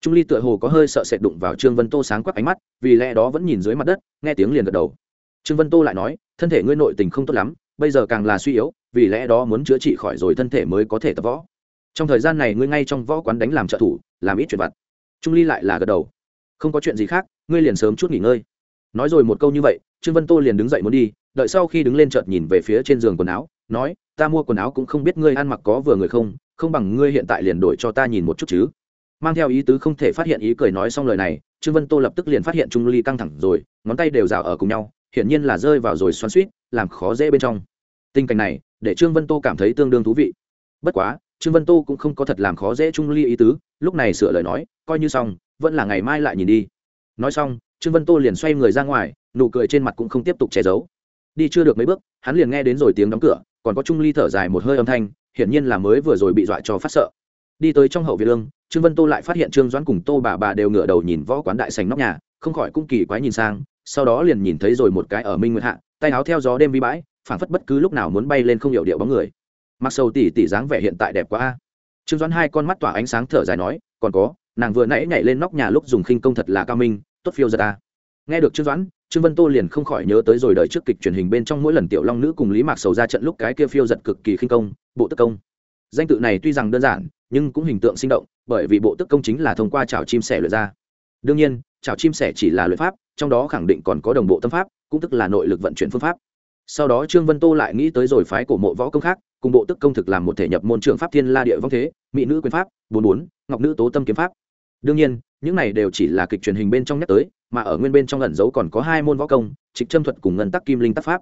Trung ly tựa hồ có hơi sợ sệt đụng vào trương vân tô sáng quắc ánh mắt, vì lẽ đó vẫn nhìn dưới mặt đất, nghe tiếng liền gật đầu. Trương vân tô lại nói, thân thể ngươi nội tình không tốt lắm, bây giờ càng là suy yếu, vì lẽ đó muốn chữa trị khỏi rồi thân thể mới có thể tập võ. Trong thời gian này ngươi ngay trong võ quán đánh làm trợ thủ, làm ít chuyện vặt. Trung ly lại là gật đầu. Không có chuyện gì khác, ngươi liền sớm chút nghỉ ngơi. Nói rồi một câu như vậy, trương vân tô liền đứng dậy muốn đi đợi sau khi đứng lên chợt nhìn về phía trên giường quần áo, nói, ta mua quần áo cũng không biết ngươi ăn mặc có vừa người không không bằng ngươi hiện tại liền đổi cho ta nhìn một chút chứ. Mang theo ý tứ không thể phát hiện ý cười nói xong lời này, trương vân tô lập tức liền phát hiện trung ly căng thẳng rồi, ngón tay đều rào ở cùng nhau, hiển nhiên là rơi vào rồi xoắn suýt làm khó dễ bên trong. Tình cảnh này, để trương vân tô cảm thấy tương đương thú vị. Bất quá, trương vân tô cũng không có thật làm khó dễ trung ly ý tứ, lúc này sửa lời nói, coi như xong, vẫn là ngày mai lại nhìn đi. Nói xong, trương vân tô liền xoay người ra ngoài, nụ cười trên mặt cũng không tiếp tục che giấu đi chưa được mấy bước, hắn liền nghe đến rồi tiếng đóng cửa, còn có trung ly thở dài một hơi âm thanh, hiển nhiên là mới vừa rồi bị dọa cho phát sợ. Đi tới trong hậu viện lương, trương vân tô lại phát hiện trương doãn cùng tô bà bà đều ngửa đầu nhìn võ quán đại sành nóc nhà, không khỏi cũng kỳ quái nhìn sang, sau đó liền nhìn thấy rồi một cái ở minh nguyệt hạ, tay áo theo gió đêm vi bãi, phảng phất bất cứ lúc nào muốn bay lên không hiểu điệu bóng người. Mặc sầu tỉ tỉ dáng vẻ hiện tại đẹp quá a. Trương doãn hai con mắt tỏa ánh sáng thở dài nói, còn có, nàng vừa nãy nhảy lên nóc nhà lúc dùng khinh công thật là cao minh, tốt phiêu giật ta nghe được trương doãn trương vân tô liền không khỏi nhớ tới rồi đời trước kịch truyền hình bên trong mỗi lần tiểu long nữ cùng lý mạc sầu ra trận lúc cái kia phiêu giật cực kỳ khinh công, bộ tức công. Danh tự này tuy rằng đơn giản, nhưng cũng hình tượng sinh động, bởi vì bộ tức công chính là thông qua chảo chim sẻ luyện ra. Đương nhiên chảo chim sẻ chỉ là luyện pháp, trong đó khẳng định còn có đồng bộ tâm pháp, cũng tức là nội lực vận chuyển phương pháp. Sau đó trương vân tô lại nghĩ tới rồi phái cổ mộ võ công khác, cùng bộ tức công thực làm một thể nhập môn trường pháp thiên la địa vong thế, mỹ nữ quyền pháp, bốn bốn, ngọc nữ tố tâm kiếm pháp. Đương nhiên, những này đều chỉ là kịch truyền hình bên trong nhắc tới mà ở nguyên bên trong ẩn dấu còn có hai môn võ công, trịch châm thuật cùng ngân tắc kim linh Tắc pháp.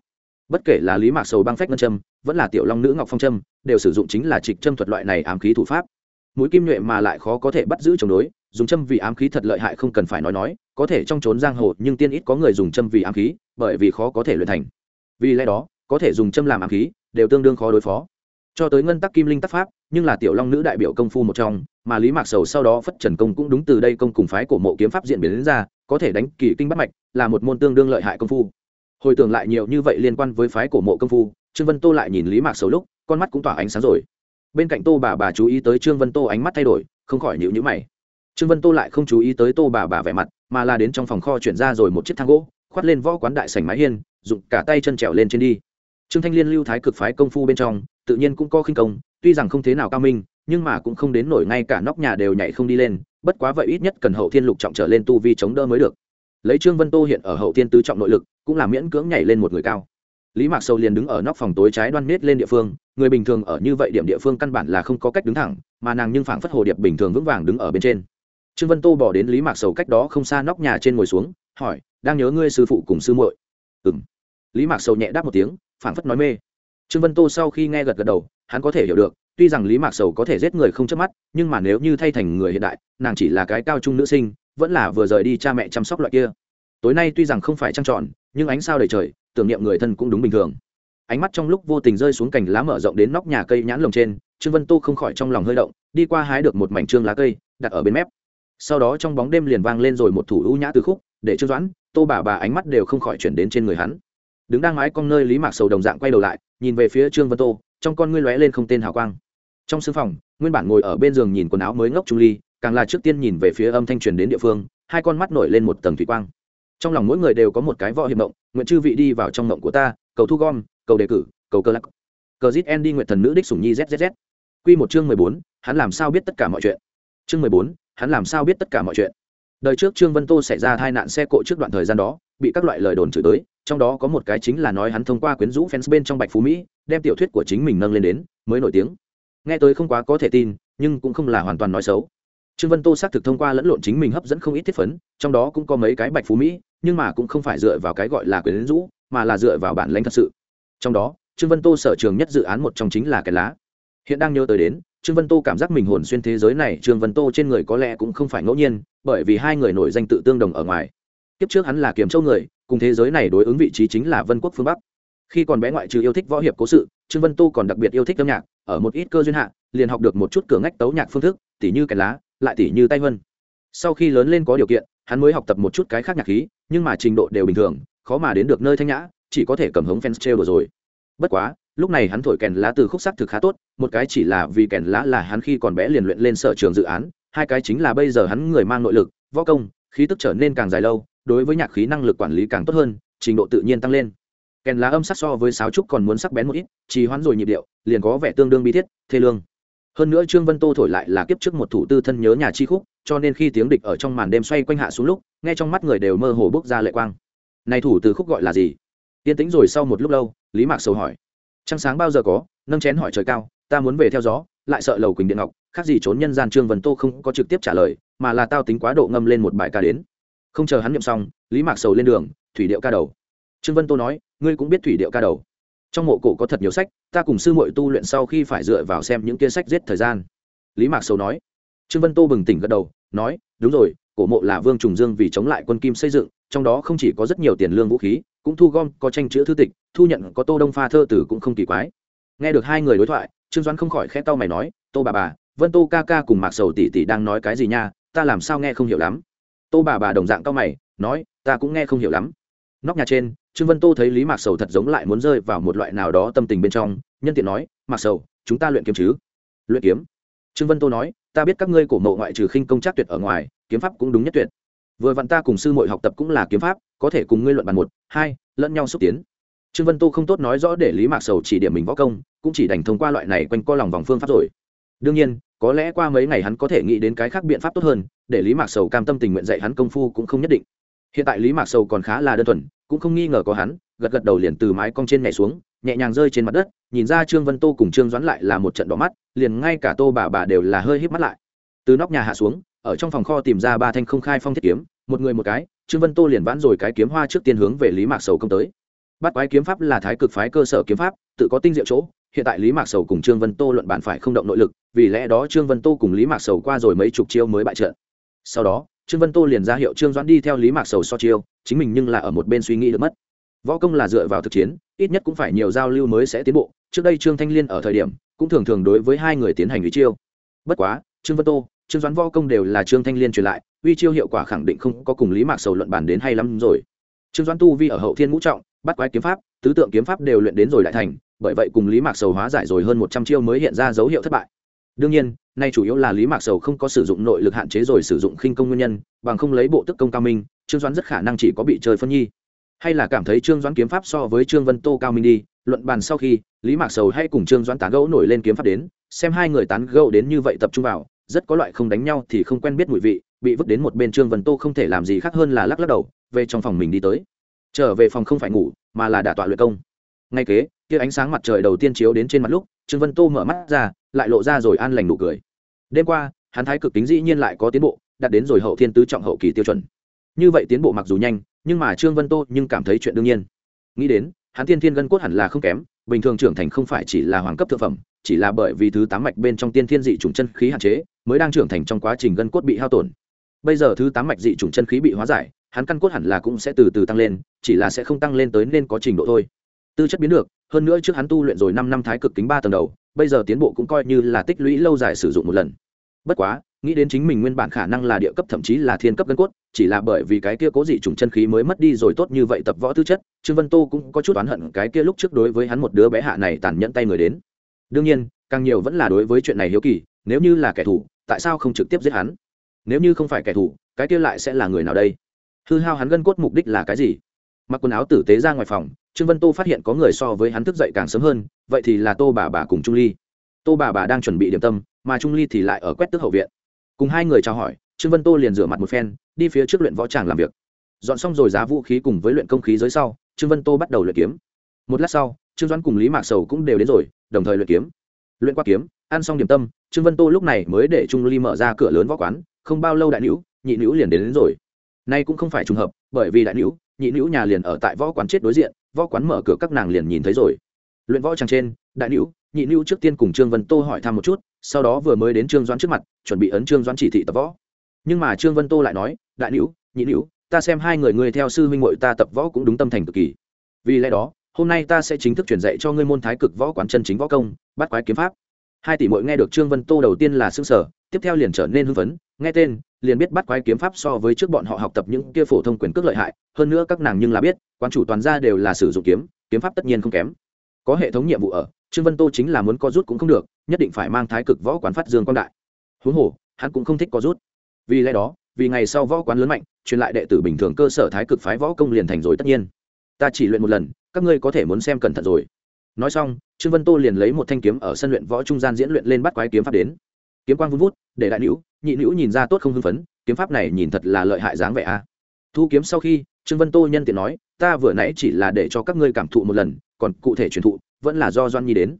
Bất kể là lý mạc sầu băng phách ngân châm, vẫn là tiểu long nữ ngọc phong châm, đều sử dụng chính là trịch châm thuật loại này ám khí thủ pháp. Mũi kim nhuệ mà lại khó có thể bắt giữ chống đối, dùng châm vì ám khí thật lợi hại không cần phải nói nói, có thể trong trốn giang hồ nhưng tiên ít có người dùng châm vì ám khí, bởi vì khó có thể luyện thành. Vì lẽ đó, có thể dùng châm làm ám khí, đều tương đương khó đối phó. Cho tới ngân tắc kim linh Tắc pháp, nhưng là tiểu long nữ đại biểu công phu một trong, mà lý mạc sầu sau đó phất trần công cũng đúng từ đây công cùng phái của mộ kiếm pháp diễn biến đến ra có thể đánh kỳ kinh bắt mạch, là một môn tương đương lợi hại công phu. Hồi tưởng lại nhiều như vậy liên quan với phái cổ mộ công phu, trương vân tô lại nhìn lý mạc sầu lúc, con mắt cũng tỏa ánh sáng rồi. Bên cạnh tô bà bà chú ý tới trương vân tô ánh mắt thay đổi, không khỏi nhịu nhữ mày. Trương vân tô lại không chú ý tới tô bà bà vẻ mặt, mà là đến trong phòng kho chuyển ra rồi một chiếc thang gỗ khoát lên võ quán đại sành mái hiên dụng cả tay chân trèo lên trên đi. Trương thanh liên lưu thái cực phái công phu bên trong, tự nhiên cũng có khinh công, tuy rằng không thế nào cao minh nhưng mà cũng không đến nổi ngay cả nóc nhà đều nhảy không đi lên, bất quá vậy ít nhất cần hậu thiên lục trọng trở lên tu vi chống đỡ mới được. Lấy trương vân tô hiện ở hậu thiên tứ trọng nội lực, cũng là miễn cưỡng nhảy lên một người cao. Lý mạc sầu liền đứng ở nóc phòng tối trái đoan miết lên địa phương, người bình thường ở như vậy điểm địa phương căn bản là không có cách đứng thẳng, mà nàng nhưng phảng phất hồ điệp bình thường vững vàng đứng ở bên trên. Trương vân tô bỏ đến lý mạc sầu cách đó không xa nóc nhà trên ngồi xuống, hỏi, đang nhớ ngươi sư phụ cùng sư muội? Ừ m lý mạc sầu nhẹ đáp một tiếng, phảng phất nói mê. Trương vân tô sau khi nghe gật gật đầu, hắn có thể hiểu được tuy rằng lý mạc sầu có thể giết người không chớp mắt, nhưng mà nếu như thay thành người hiện đại, nàng chỉ là cái cao trung nữ sinh, vẫn là vừa rời đi cha mẹ chăm sóc loại kia. Tối nay tuy rằng không phải trăng tròn, nhưng ánh sao đầy trời, tưởng niệm người thân cũng đúng bình thường. Ánh mắt trong lúc vô tình rơi xuống cành lá mở rộng đến nóc nhà cây nhãn lồng trên, trương vân tô không khỏi trong lòng hơi động, đi qua hái được một mảnh trương lá cây, đặt ở bên mép. Sau đó trong bóng đêm liền vang lên rồi một thủ ưu nhã từ khúc, để trương doãn, tô bà bà ánh mắt đều không khỏi chuyển đến trên người hắn. Đứng đang mái con nơi lý mạc sầu đồng dạng quay đầu lại, nhìn về phía trương vân tô, trong con ngươi lóe lên không tên hào quang trong sưng phòng, nguyên bản ngồi ở bên giường nhìn quần áo mới ngốc trung ly, càng là trước tiên nhìn về phía âm thanh truyền đến địa phương, hai con mắt nổi lên một tầng thủy quang. Trong lòng mỗi người đều có một cái võ hiệp mộng, nguyện chư vị đi vào trong mộng của ta, cầu thu gom, cầu đề cử, cầu cơ lắc. Cờ zit en đi nguyện thần nữ đích sủng nhi zzz q một chương mười bốn, hắn làm sao biết tất cả mọi chuyện? Chương mười bốn, hắn làm sao biết tất cả mọi chuyện? Đời trước trương vân tô xảy ra tai nạn xe cộ trước đoạn thời gian đó, bị các loại lời đồn chửi tới, trong đó có một cái chính là nói hắn thông qua quyến rũ fans bên trong bạch phú mỹ, đem tiểu thuyết của chính mình nâng lên đến, mới nổi tiếng nghe tới không quá có thể tin, nhưng cũng không là hoàn toàn nói xấu. Trương vân tô xác thực thông qua lẫn lộn chính mình hấp dẫn không ít thiết phấn, trong đó cũng có mấy cái bạch phú mỹ, nhưng mà cũng không phải dựa vào cái gọi là quyến rũ, mà là dựa vào bản lãnh thật sự. Trong đó, trương vân tô sở trường nhất dự án một trong chính là cái lá. Hiện đang nhớ tới đến, trương vân tô cảm giác mình hồn xuyên thế giới này, trương vân tô trên người có lẽ cũng không phải ngẫu nhiên, bởi vì hai người nổi danh tự tương đồng ở ngoài. Kiếp trước hắn là kiếm châu người, cùng thế giới này đối ứng vị trí chính là vân quốc phương bắc khi còn bé ngoại trừ yêu thích võ hiệp cố sự, trương vân tô còn đặc biệt yêu thích âm nhạc, ở một ít cơ duyên hạ, liền học được một chút cửa ngách tấu nhạc phương thức, tỉ như kèn lá, lại tỉ như tay vân. Sau khi lớn lên có điều kiện, hắn mới học tập một chút cái khác nhạc khí, nhưng mà trình độ đều bình thường, khó mà đến được nơi thanh nhã, chỉ có thể cầm hống fans trêu rồi. Bất quá, lúc này hắn thổi kèn lá từ khúc sắc thực khá tốt, một cái chỉ là vì kèn lá là hắn khi còn bé liền luyện lên sở trường dự án, hai cái chính là bây giờ hắn người mang nội lực, võ công, khí tức trở nên càng dài lâu, đối với nhạc khí năng lực quản lý càng tốt hơn, trình độ tự nhiên tăng lên kèn lá âm sắc so với sáo trúc còn muốn sắc bén một ít, trì hoãn rồi nhịp điệu, liền có vẻ tương đương bi thiết, thê lương. Hơn nữa trương vân tô thổi lại là kiếp trước một thủ tư thân nhớ nhà chi khúc, cho nên khi tiếng địch ở trong màn đêm xoay quanh hạ xuống lúc, nghe trong mắt người đều mơ hồ bước ra lệ quang. Này thủ từ khúc gọi là gì? Yên tĩnh rồi sau một lúc lâu, lý mạc sầu hỏi. Trăng sáng bao giờ có? Nâng chén hỏi trời cao, ta muốn về theo gió, lại sợ lầu quỳnh điện ngọc, khác gì trốn nhân gian trương vân tô không có trực tiếp trả lời, mà là tao tính quá độ ngâm lên một bài ca đến. Không chờ hắn nhậm xong, lý mạc sầu lên đường, thủy điệu ca đầu trương vân tô nói, ngươi cũng biết thủy điệu ca đầu. Trong mộ cổ có thật nhiều sách, ta cùng sư muội tu luyện sau khi phải dựa vào xem những kia sách giết thời gian. Lý mạc sầu nói. Trương vân tô bừng tỉnh gật đầu, nói, đúng rồi, cổ mộ là vương trùng dương vì chống lại quân kim xây dựng, trong đó không chỉ có rất nhiều tiền lương vũ khí, cũng thu gom, có tranh chữ thư tịch, thu nhận có tô đông pha thơ tử cũng không kỳ quái. Nghe được hai người đối thoại, trương doãn không khỏi khẽ tao mày nói, tô bà bà, vân tô ca ca cùng mạc sầu tỷ tỷ đang nói cái gì nha? Ta làm sao nghe không hiểu lắm. Tô bà bà đồng dạng tao mày, nói, ta cũng nghe không hiểu lắm. Nóc nhà trên trương vân tô thấy lý mạc sầu thật giống lại muốn rơi vào một loại nào đó tâm tình bên trong, nhân tiện nói, mạc sầu, chúng ta luyện kiếm chứ? Luyện kiếm? Trương vân tô nói, ta biết các ngươi cổ mộ ngoại trừ khinh công Trác tuyệt ở ngoài, kiếm pháp cũng đúng nhất tuyệt. Vừa vặn ta cùng sư muội học tập cũng là kiếm pháp, có thể cùng ngươi luận bàn một, hai, lẫn nhau xúc tiến. Trương vân tô không tốt nói rõ để lý mạc sầu chỉ điểm mình võ công, cũng chỉ đành thông qua loại này quanh co lòng vòng phương pháp rồi. Đương nhiên, có lẽ qua mấy ngày hắn có thể nghĩ đến cái khác biện pháp tốt hơn, để lý mạc sầu cam tâm tình nguyện dạy hắn công phu cũng không nhất định hiện tại lý mạc sầu còn khá là đơn thuần, cũng không nghi ngờ có hắn, gật gật đầu liền từ mái cong trên nhảy xuống, nhẹ nhàng rơi trên mặt đất, nhìn ra trương vân tô cùng trương doãn lại là một trận đỏ mắt, liền ngay cả tô bà bà đều là hơi híp mắt lại. Từ nóc nhà hạ xuống, ở trong phòng kho tìm ra ba thanh không khai phong thiết kiếm, một người một cái, trương vân tô liền vãn rồi cái kiếm hoa trước tiên hướng về lý mạc sầu công tới. Bắt quái kiếm pháp là thái cực phái cơ sở kiếm pháp, tự có tinh diệu chỗ, hiện tại lý mạc sầu cùng trương vân tô luận bản phải không động nội lực, vì lẽ đó trương vân tô cùng lý mạc sầu qua rồi mấy chục chiêu mới bại trận. Sau đó trương vân tô liền ra hiệu trương doãn đi theo lý mạc sầu so chiêu, chính mình nhưng là ở một bên suy nghĩ được mất. Võ công là dựa vào thực chiến, ít nhất cũng phải nhiều giao lưu mới sẽ tiến bộ. Trước đây trương thanh liên ở thời điểm, cũng thường thường đối với hai người tiến hành uy chiêu. Bất quá, trương vân tô, trương doãn võ công đều là trương thanh liên truyền lại, uy chiêu hiệu quả khẳng định không có cùng lý mạc sầu luận bàn đến hay lắm rồi. Trương doãn tu vi ở hậu thiên ngũ trọng, bắt quái kiếm pháp, tứ tượng kiếm pháp đều luyện đến rồi đại thành, bởi vậy cùng lý mạc sầu hóa giải rồi hơn một trăm chiêu mới hiện ra dấu hiệu thất bại. Đương nhiên nay chủ yếu là lý mạc sầu không có sử dụng nội lực hạn chế rồi sử dụng khinh công nguyên nhân, bằng không lấy bộ tức công cao minh, trương doãn rất khả năng chỉ có bị chơi phân nhi. Hay là cảm thấy trương doãn kiếm pháp so với trương vân tô cao minh đi, luận bàn sau khi, lý mạc sầu hay cùng trương doãn tán gẫu nổi lên kiếm pháp đến, xem hai người tán gẫu đến như vậy tập trung vào, rất có loại không đánh nhau thì không quen biết mùi vị, bị vứt đến một bên trương vân tô không thể làm gì khác hơn là lắc lắc đầu, về trong phòng mình đi tới. Trở về phòng không phải ngủ, mà là đả tọa luyện công. Ngay kế, kia ánh sáng mặt trời đầu tiên chiếu đến trên mặt lúc, trương vân tô mở mắt ra lại lộ ra rồi an lành nụ cười. Đêm qua, hắn thái cực tính dĩ nhiên lại có tiến bộ, đạt đến rồi hậu thiên tứ trọng hậu kỳ tiêu chuẩn. Như vậy tiến bộ mặc dù nhanh, nhưng mà trương vân tô nhưng cảm thấy chuyện đương nhiên. Nghĩ đến, hắn tiên thiên gân cốt hẳn là không kém, bình thường trưởng thành không phải chỉ là hoàng cấp thực phẩm, chỉ là bởi vì thứ tám mạch bên trong tiên thiên dị chủng chân khí hạn chế, mới đang trưởng thành trong quá trình gân cốt bị hao tổn. Bây giờ thứ tám mạch dị chủng chân khí bị hóa giải, hắn căn cốt hẳn là cũng sẽ từ từ tăng lên, chỉ là sẽ không tăng lên tới nên có trình độ thôi. Tư chất biến được, hơn nữa trước hắn tu luyện rồi năm năm thái cực kính ba tầng đầu bây giờ tiến bộ cũng coi như là tích lũy lâu dài sử dụng một lần. Bất quá, nghĩ đến chính mình nguyên bản khả năng là địa cấp thậm chí là thiên cấp gân cốt, chỉ là bởi vì cái kia cố dị trùng chân khí mới mất đi rồi tốt như vậy tập võ tư chất, trương vân tô cũng có chút oán hận cái kia lúc trước đối với hắn một đứa bé hạ này tàn nhẫn tay người đến. Đương nhiên, càng nhiều vẫn là đối với chuyện này hiếu kỳ, nếu như là kẻ thù, tại sao không trực tiếp giết hắn? Nếu như không phải kẻ thù, cái kia lại sẽ là người nào đây? Hư hao hắn gân cốt mục đích là cái gì? Mặc quần áo tử tế ra ngoài phòng trương vân tô phát hiện có người so với hắn thức dậy càng sớm hơn vậy thì là tô bà bà cùng trung ly. Tô bà bà đang chuẩn bị điểm tâm mà trung ly thì lại ở quét tức hậu viện. Cùng hai người chào hỏi trương vân tô liền rửa mặt một phen đi phía trước luyện võ tràng làm việc. Dọn xong rồi giá vũ khí cùng với luyện công khí dưới sau trương vân tô bắt đầu luyện kiếm. Một lát sau trương doãn cùng lý mạc sầu cũng đều đến rồi đồng thời luyện kiếm. Luyện qua kiếm ăn xong điểm tâm trương vân tô lúc này mới để trung ly mở ra cửa lớn võ quán không bao lâu đại nữ nhị nữ liền đến, đến rồi. Nay cũng không phải trùng hợp bởi vì đại nữ nhị nữ nhà liền ở tại võ quán chết đối diện, võ quán mở cửa các nàng liền nhìn thấy rồi. Luyện võ tràng trên, đại nữ, nhị nữ trước tiên cùng trương vân tô hỏi thăm một chút, sau đó vừa mới đến trương doãn trước mặt, chuẩn bị ấn trương doãn chỉ thị tập võ. Nhưng mà trương vân tô lại nói, đại nữ, nhị nữ, ta xem hai người ngươi theo sư huynh muội ta tập võ cũng đúng tâm thành cực kỳ. Vì lẽ đó, hôm nay ta sẽ chính thức truyền dạy cho ngươi môn thái cực võ quán chân chính võ công, bắt quái kiếm pháp. Hai tỷ muội nghe được trương vân tô đầu tiên là xương sở tiếp theo liền trở nên hưng phấn nghe tên, liền biết bắt quái kiếm pháp so với trước bọn họ học tập những kia phổ thông quyền cước lợi hại, hơn nữa các nàng nhưng là biết quan chủ toàn gia đều là sử dụng kiếm kiếm pháp tất nhiên không kém. Có hệ thống nhiệm vụ ở, trương vân tô chính là muốn co rút cũng không được, nhất định phải mang thái cực võ quán phát dương quang đại. Huống hồ, hắn cũng không thích co rút. Vì lẽ đó, vì ngày sau võ quán lớn mạnh, truyền lại đệ tử bình thường cơ sở thái cực phái võ công liền thành rồi tất nhiên. Ta chỉ luyện một lần, các ngươi có thể muốn xem cẩn thận rồi. Nói xong, trương vân tô liền lấy một thanh kiếm ở sân luyện võ trung gian diễn luyện lên bắt quái kiếm pháp đến. Kiếm quang vun vút, để đại nữ nhị nữ nhìn ra tốt không hưng phấn, kiếm pháp này nhìn thật là lợi hại dáng vẻ a. Thu kiếm sau khi, trương vân tô nhân tiện nói, ta vừa nãy chỉ là để cho các ngươi cảm thụ một lần, còn cụ thể truyền thụ, vẫn là do doan nhi đến.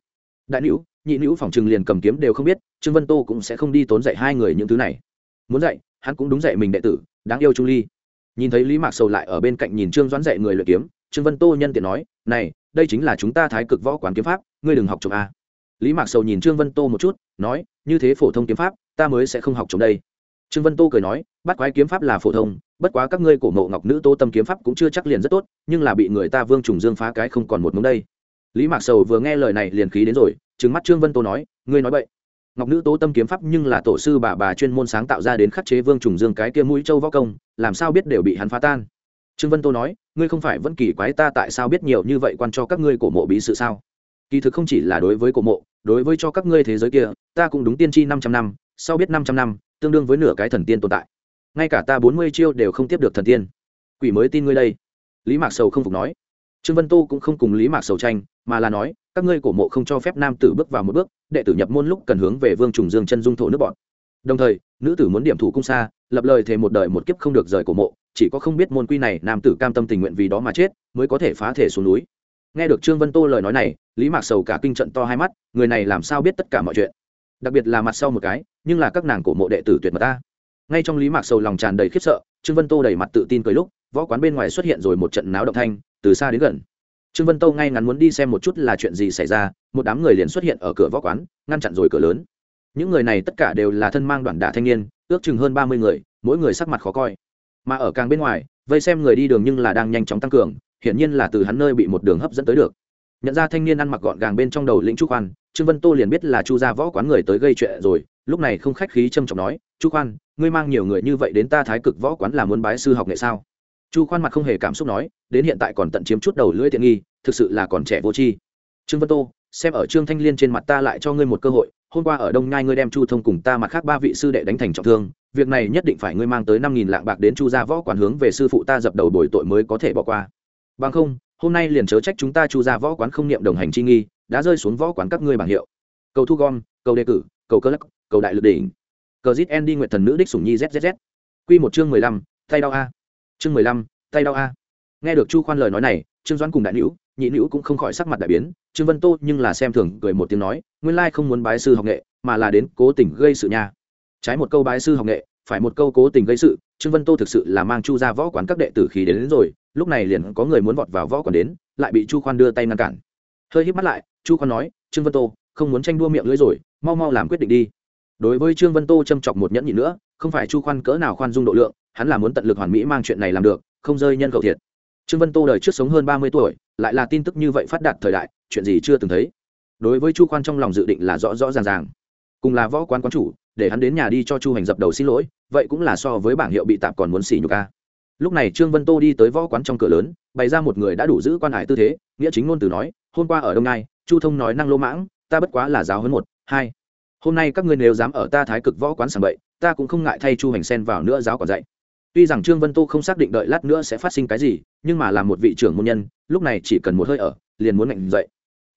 Đại nữ, nhị nữ phòng trừng liền cầm kiếm đều không biết, trương vân tô cũng sẽ không đi tốn dạy hai người những thứ này. Muốn dạy, hắn cũng đúng dạy mình đệ tử, đáng yêu trung ly. Nhìn thấy lý mạc sầu lại ở bên cạnh nhìn trương doãn dạy người luyện kiếm, trương vân tô nhân tiện nói, này, đây chính là chúng ta thái cực võ quán kiếm pháp, ngươi đừng học chụp a. Lý mạc sầu nhìn trương vân tô một chút, nói, như thế phổ thông kiếm pháp ta mới sẽ không học chống đây. Trương vân tô cười nói, bắt quái kiếm pháp là phổ thông, bất quá các ngươi cổ mộ ngọc nữ tô tâm kiếm pháp cũng chưa chắc liền rất tốt, nhưng là bị người ta vương trùng dương phá cái không còn một mống đây. Lý mạc sầu vừa nghe lời này liền khí đến rồi, trừng mắt trương vân tô nói, ngươi nói vậy ngọc nữ tố tâm kiếm pháp nhưng là tổ sư bà bà chuyên môn sáng tạo ra đến khắc chế vương trùng dương cái kia mũi châu võ công, làm sao biết đều bị hắn phá tan. Trương vân tô nói, ngươi không phải vẫn kỳ quái ta tại sao biết nhiều như vậy quan cho các ngươi cổ mộ bí sự sao? Kỳ thực không chỉ là đối với cổ mộ, đối với cho các ngươi thế giới kia, ta cũng đúng tiên tri năm trăm năm sau biết năm trăm năm, tương đương với nửa cái thần tiên tồn tại. Ngay cả ta bốn mươi chiêu đều không tiếp được thần tiên. Quỷ mới tin ngươi đây. Lý mạc sầu không phục nói. Trương vân tô cũng không cùng lý mạc sầu tranh, mà là nói, các ngươi cổ mộ không cho phép nam tử bước vào một bước, đệ tử nhập môn lúc cần hướng về vương trùng dương chân dung thổ nước bọn. Đồng thời, nữ tử muốn điểm thủ cung xa, lập lời thề một đời một kiếp không được rời cổ mộ, chỉ có không biết môn quy này nam tử cam tâm tình nguyện vì đó mà chết, mới có thể phá thể xuống núi. Nghe được trương vân tô lời nói này, lý mạc sầu cả kinh trận to hai mắt, người này làm sao biết tất cả mọi chuyện? Đặc biệt là mặt sau một cái, nhưng là các nàng cổ mộ đệ tử tuyệt mật ta. Ngay trong lý mạc sầu lòng tràn đầy khiếp sợ, trương vân tô đầy mặt tự tin cười lúc, võ quán bên ngoài xuất hiện rồi một trận náo động thanh, từ xa đến gần. Trương vân tô ngay ngắn muốn đi xem một chút là chuyện gì xảy ra, một đám người liền xuất hiện ở cửa võ quán, ngăn chặn rồi cửa lớn. Những người này tất cả đều là thân mang đoàn đả thanh niên, ước chừng hơn ba mươi người, mỗi người sắc mặt khó coi. Mà ở càng bên ngoài, vây xem người đi đường nhưng là đang nhanh chóng tăng cường, hiển nhiên là từ hắn nơi bị một đường hấp dẫn tới được. Nhận ra thanh niên ăn mặc gọn gàng bên trong đầu lĩnh trúc khoan trương vân tô liền biết là chu gia võ quán người tới gây chuyện rồi, lúc này không khách khí trâm trọng nói, chu khoan, ngươi mang nhiều người như vậy đến ta thái cực võ quán là muốn bái sư học nghệ sao? Chu khoan mặt không hề cảm xúc nói, đến hiện tại còn tận chiếm chút đầu lưỡi tiện nghi, thực sự là còn trẻ vô tri. Trương vân tô, xem ở trương thanh liên trên mặt ta lại cho ngươi một cơ hội, hôm qua ở đông nhai ngươi đem chu thông cùng ta mặt khác ba vị sư đệ đánh thành trọng thương, việc này nhất định phải ngươi mang tới năm nghìn lạng bạc đến chu gia võ quán hướng về sư phụ ta dập đầu bồi tội mới có thể bỏ qua. Bằng không, hôm nay liền chớ trách chúng ta chu gia võ quán không niệm đồng hành chi nghi đã rơi xuống võ quán các ngươi bảng hiệu. Cầu thu gom cầu đề cử cầu cơ lắc cầu đại lực đỉnh. Cờ zit en đi nguyện thần nữ đích sủng nhi zzz q một chương mười lăm tay đau a. Chương mười lăm tay đau a. Nghe được chu khoan lời nói này trương doãn cùng đại nữ nhị nữ cũng không khỏi sắc mặt đại biến. Trương vân tô nhưng là xem thường cười một tiếng nói nguyên lai không muốn bái sư học nghệ mà là đến cố tình gây sự nha. Trái một câu bái sư học nghệ phải một câu cố tình gây sự trương vân tô thực sự là mang chu ra võ quán các đệ tử khí đến, đến rồi lúc này liền có người muốn vọt vào võ quán đến lại bị chu khoan đưa tay ngăn cản hơi hít mắt lại, chu còn nói, trương vân tô, không muốn tranh đua miệng lưỡi rồi, mau mau làm quyết định đi. Đối với trương vân tô châm chọc một nhẫn nhị nữa, không phải chu khoan cỡ nào khoan dung độ lượng, hắn là muốn tận lực hoàn mỹ mang chuyện này làm được, không rơi nhân cầu thiệt. Trương vân tô đời trước sống hơn ba mươi tuổi, lại là tin tức như vậy phát đạt thời đại, chuyện gì chưa từng thấy. Đối với chu khoan trong lòng dự định là rõ rõ ràng ràng. Cùng là võ quán quán chủ, để hắn đến nhà đi cho chu hành dập đầu xin lỗi, vậy cũng là so với bảng hiệu bị tạp còn muốn xỉ nhục ca lúc này trương vân tô đi tới võ quán trong cửa lớn, bày ra một người đã đủ giữ quan hải tư thế, nghĩa chính ngôn từ nói, hôm qua ở đông nai, chu thông nói năng lô mãng, ta bất quá là giáo hơn một, hai. Hôm nay các ngươi nếu dám ở ta thái cực võ quán sàng bậy, ta cũng không ngại thay chu hành sen vào nữa giáo còn dạy. Tuy rằng trương vân tô không xác định đợi lát nữa sẽ phát sinh cái gì, nhưng mà là một vị trưởng môn nhân, lúc này chỉ cần một hơi ở, liền muốn mạnh dậy.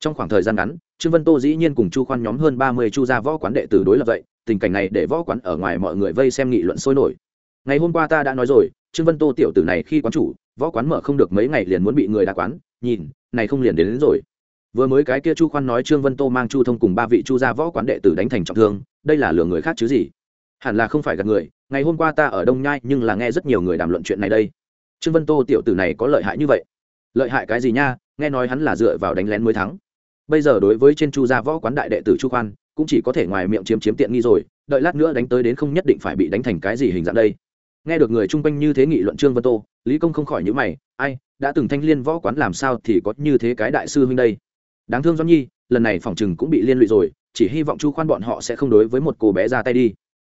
Trong khoảng thời gian ngắn, trương vân tô dĩ nhiên cùng chu khoan nhóm hơn ba mươi chu gia võ quán đệ tử đối lập vậy tình cảnh này để võ quán ở ngoài mọi người vây xem nghị luận sôi nổi. Ngày hôm qua ta đã nói rồi trương vân tô tiểu tử này khi quán chủ võ quán mở không được mấy ngày liền muốn bị người đá quán nhìn này không liền đến, đến rồi. Vừa mới cái kia chu khoan nói trương vân tô mang chu thông cùng ba vị chu gia võ quán đệ tử đánh thành trọng thương đây là lừa người khác chứ gì? Hẳn là không phải gạt người ngày hôm qua ta ở đông nhai nhưng là nghe rất nhiều người đàm luận chuyện này đây. Trương vân tô tiểu tử này có lợi hại như vậy? Lợi hại cái gì nha nghe nói hắn là dựa vào đánh lén mới thắng. Bây giờ đối với trên chu gia võ quán đại đệ tử chu khoan cũng chỉ có thể ngoài miệng chiếm chiếm tiện nghi rồi đợi lát nữa đánh tới đến không nhất định phải bị đánh thành cái gì hình dạng đây nghe được người chung quanh như thế nghị luận trương vân tô, lý công không khỏi nhữ mày, ai, đã từng thanh liên võ quán làm sao thì có như thế cái đại sư huynh đây? Đáng thương do nhi, lần này phòng chừng cũng bị liên lụy rồi, chỉ hy vọng chu khoan bọn họ sẽ không đối với một cô bé ra tay đi.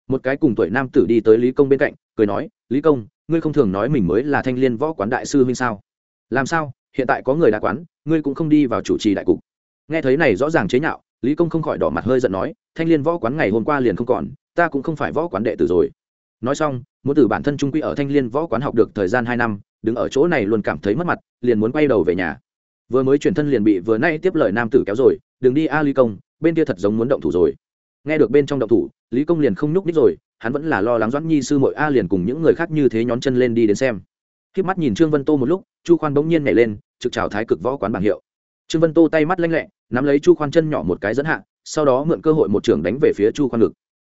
Một cái cùng tuổi nam tử đi tới lý công bên cạnh, cười nói, lý công, ngươi không thường nói mình mới là thanh liên võ quán đại sư huynh sao? Làm sao? Hiện tại có người đã quán, ngươi cũng không đi vào chủ trì đại cục. Nghe thấy này rõ ràng chế nhạo, lý công không khỏi đỏ mặt hơi giận nói, thanh liên võ quán ngày hôm qua liền không còn, ta cũng không phải võ quán đệ tử rồi nói xong, muốn từ bản thân trung quy ở thanh liên võ quán học được thời gian hai năm, đứng ở chỗ này luôn cảm thấy mất mặt, liền muốn quay đầu về nhà. Vừa mới chuyển thân liền bị vừa nay tiếp lời nam tử kéo rồi, đừng đi a lý công, bên kia thật giống muốn động thủ rồi. Nghe được bên trong động thủ, lý công liền không nhúc ních rồi, hắn vẫn là lo lắng doãn nhi sư mội a liền cùng những người khác như thế nhón chân lên đi đến xem. K mắt nhìn trương vân tô một lúc, chu khoan bỗng nhiên nhảy lên, trực trào thái cực võ quán bảng hiệu. Trương vân tô tay mắt lanh lẹ, nắm lấy chu khoan chân nhỏ một cái dẫn hạ, sau đó mượn cơ hội một trưởng đánh về phía chu khoan ngực.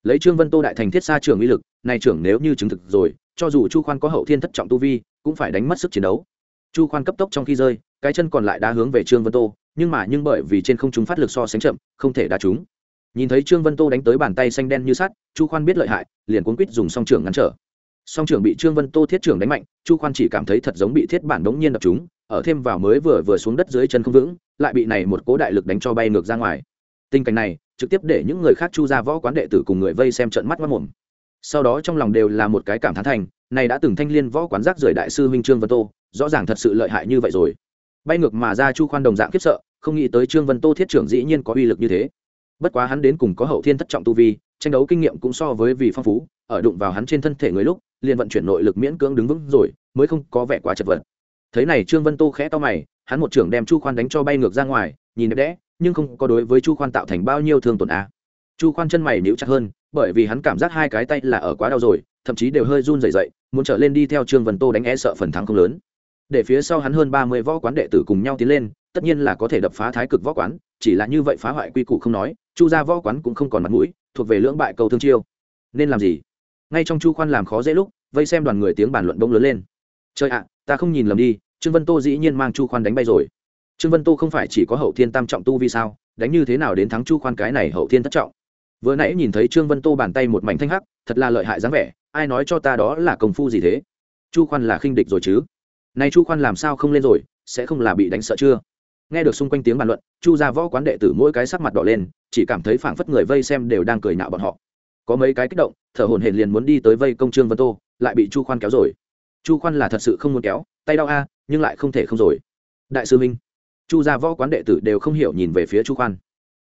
Lấy trương vân tô đại thành thiết xa trường uy lực này trưởng nếu như chứng thực rồi, cho dù chu khoan có hậu thiên thất trọng tu vi, cũng phải đánh mất sức chiến đấu. Chu khoan cấp tốc trong khi rơi, cái chân còn lại đá hướng về trương vân tô, nhưng mà nhưng bởi vì trên không chúng phát lực so sánh chậm, không thể đá chúng nhìn thấy trương vân tô đánh tới bàn tay xanh đen như sắt, chu khoan biết lợi hại, liền cuốn quýt dùng song trưởng ngăn trở. Song trưởng bị trương vân tô thiết trưởng đánh mạnh, chu khoan chỉ cảm thấy thật giống bị thiết bản đống nhiên đập chúng ở thêm vào mới vừa vừa xuống đất dưới chân không vững, lại bị này một cố đại lực đánh cho bay ngược ra ngoài. Tình cảnh này, trực tiếp để những người khác chu ra võ quán đệ tử cùng người vây xem trận mắt mất mồm sau đó trong lòng đều là một cái cảm thán thành, này đã từng thanh liên võ quán giác rời đại sư huynh trương vân tô, rõ ràng thật sự lợi hại như vậy rồi. Bay ngược mà ra chu khoan đồng dạng khiếp sợ, không nghĩ tới trương vân tô thiết trưởng dĩ nhiên có uy lực như thế. Bất quá hắn đến cùng có hậu thiên thất trọng tu vi, tranh đấu kinh nghiệm cũng so với vì phong phú, ở đụng vào hắn trên thân thể người lúc, liền vận chuyển nội lực miễn cưỡng đứng vững rồi, mới không có vẻ quá chật vật. Thế này trương vân tô khẽ to mày, hắn một trưởng đem chu khoan đánh cho bay ngược ra ngoài, nhìn đẹp đẽ, nhưng không có đối với chu khoan tạo thành bao nhiêu thương tổn á. chu khoan chân mày níu chặt hơn bởi vì hắn cảm giác hai cái tay là ở quá đau rồi, thậm chí đều hơi run rẩy rẩy muốn trở lên đi theo trương vân tô đánh e sợ phần thắng không lớn. Để phía sau hắn hơn ba mươi võ quán đệ tử cùng nhau tiến lên, tất nhiên là có thể đập phá thái cực võ quán, chỉ là như vậy phá hoại quy củ không nói, chu gia võ quán cũng không còn mặt mũi, thuộc về lưỡng bại cầu thương chiêu. Nên làm gì? Ngay trong chu khoan làm khó dễ lúc, vây xem đoàn người tiếng bàn luận bông lớn lên. Trời ạ, ta không nhìn lầm đi, trương vân tô dĩ nhiên mang chu khoan đánh bay rồi. Trương vân tô không phải chỉ có hậu thiên tam trọng tu vì sao, đánh như thế nào đến thắng chu khoan cái này hậu thiên thất trọng? Vừa nãy nhìn thấy trương vân tô bàn tay một mảnh thanh hắc, thật là lợi hại dáng vẻ, ai nói cho ta đó là công phu gì thế? Chu khoan là khinh địch rồi chứ? Nay chu khoan làm sao không lên rồi, sẽ không là bị đánh sợ chưa? Nghe được xung quanh tiếng bàn luận, chu ra võ quán đệ tử mỗi cái sắc mặt đỏ lên, chỉ cảm thấy phảng phất người vây xem đều đang cười nạo bọn họ. Có mấy cái kích động, thở hổn hển liền muốn đi tới vây công trương vân tô, lại bị chu khoan kéo rồi. Chu khoan là thật sự không muốn kéo, tay đau a, nhưng lại không thể không rồi. Đại sư minh, chu gia võ quán đệ tử đều không hiểu nhìn về phía chu khoan.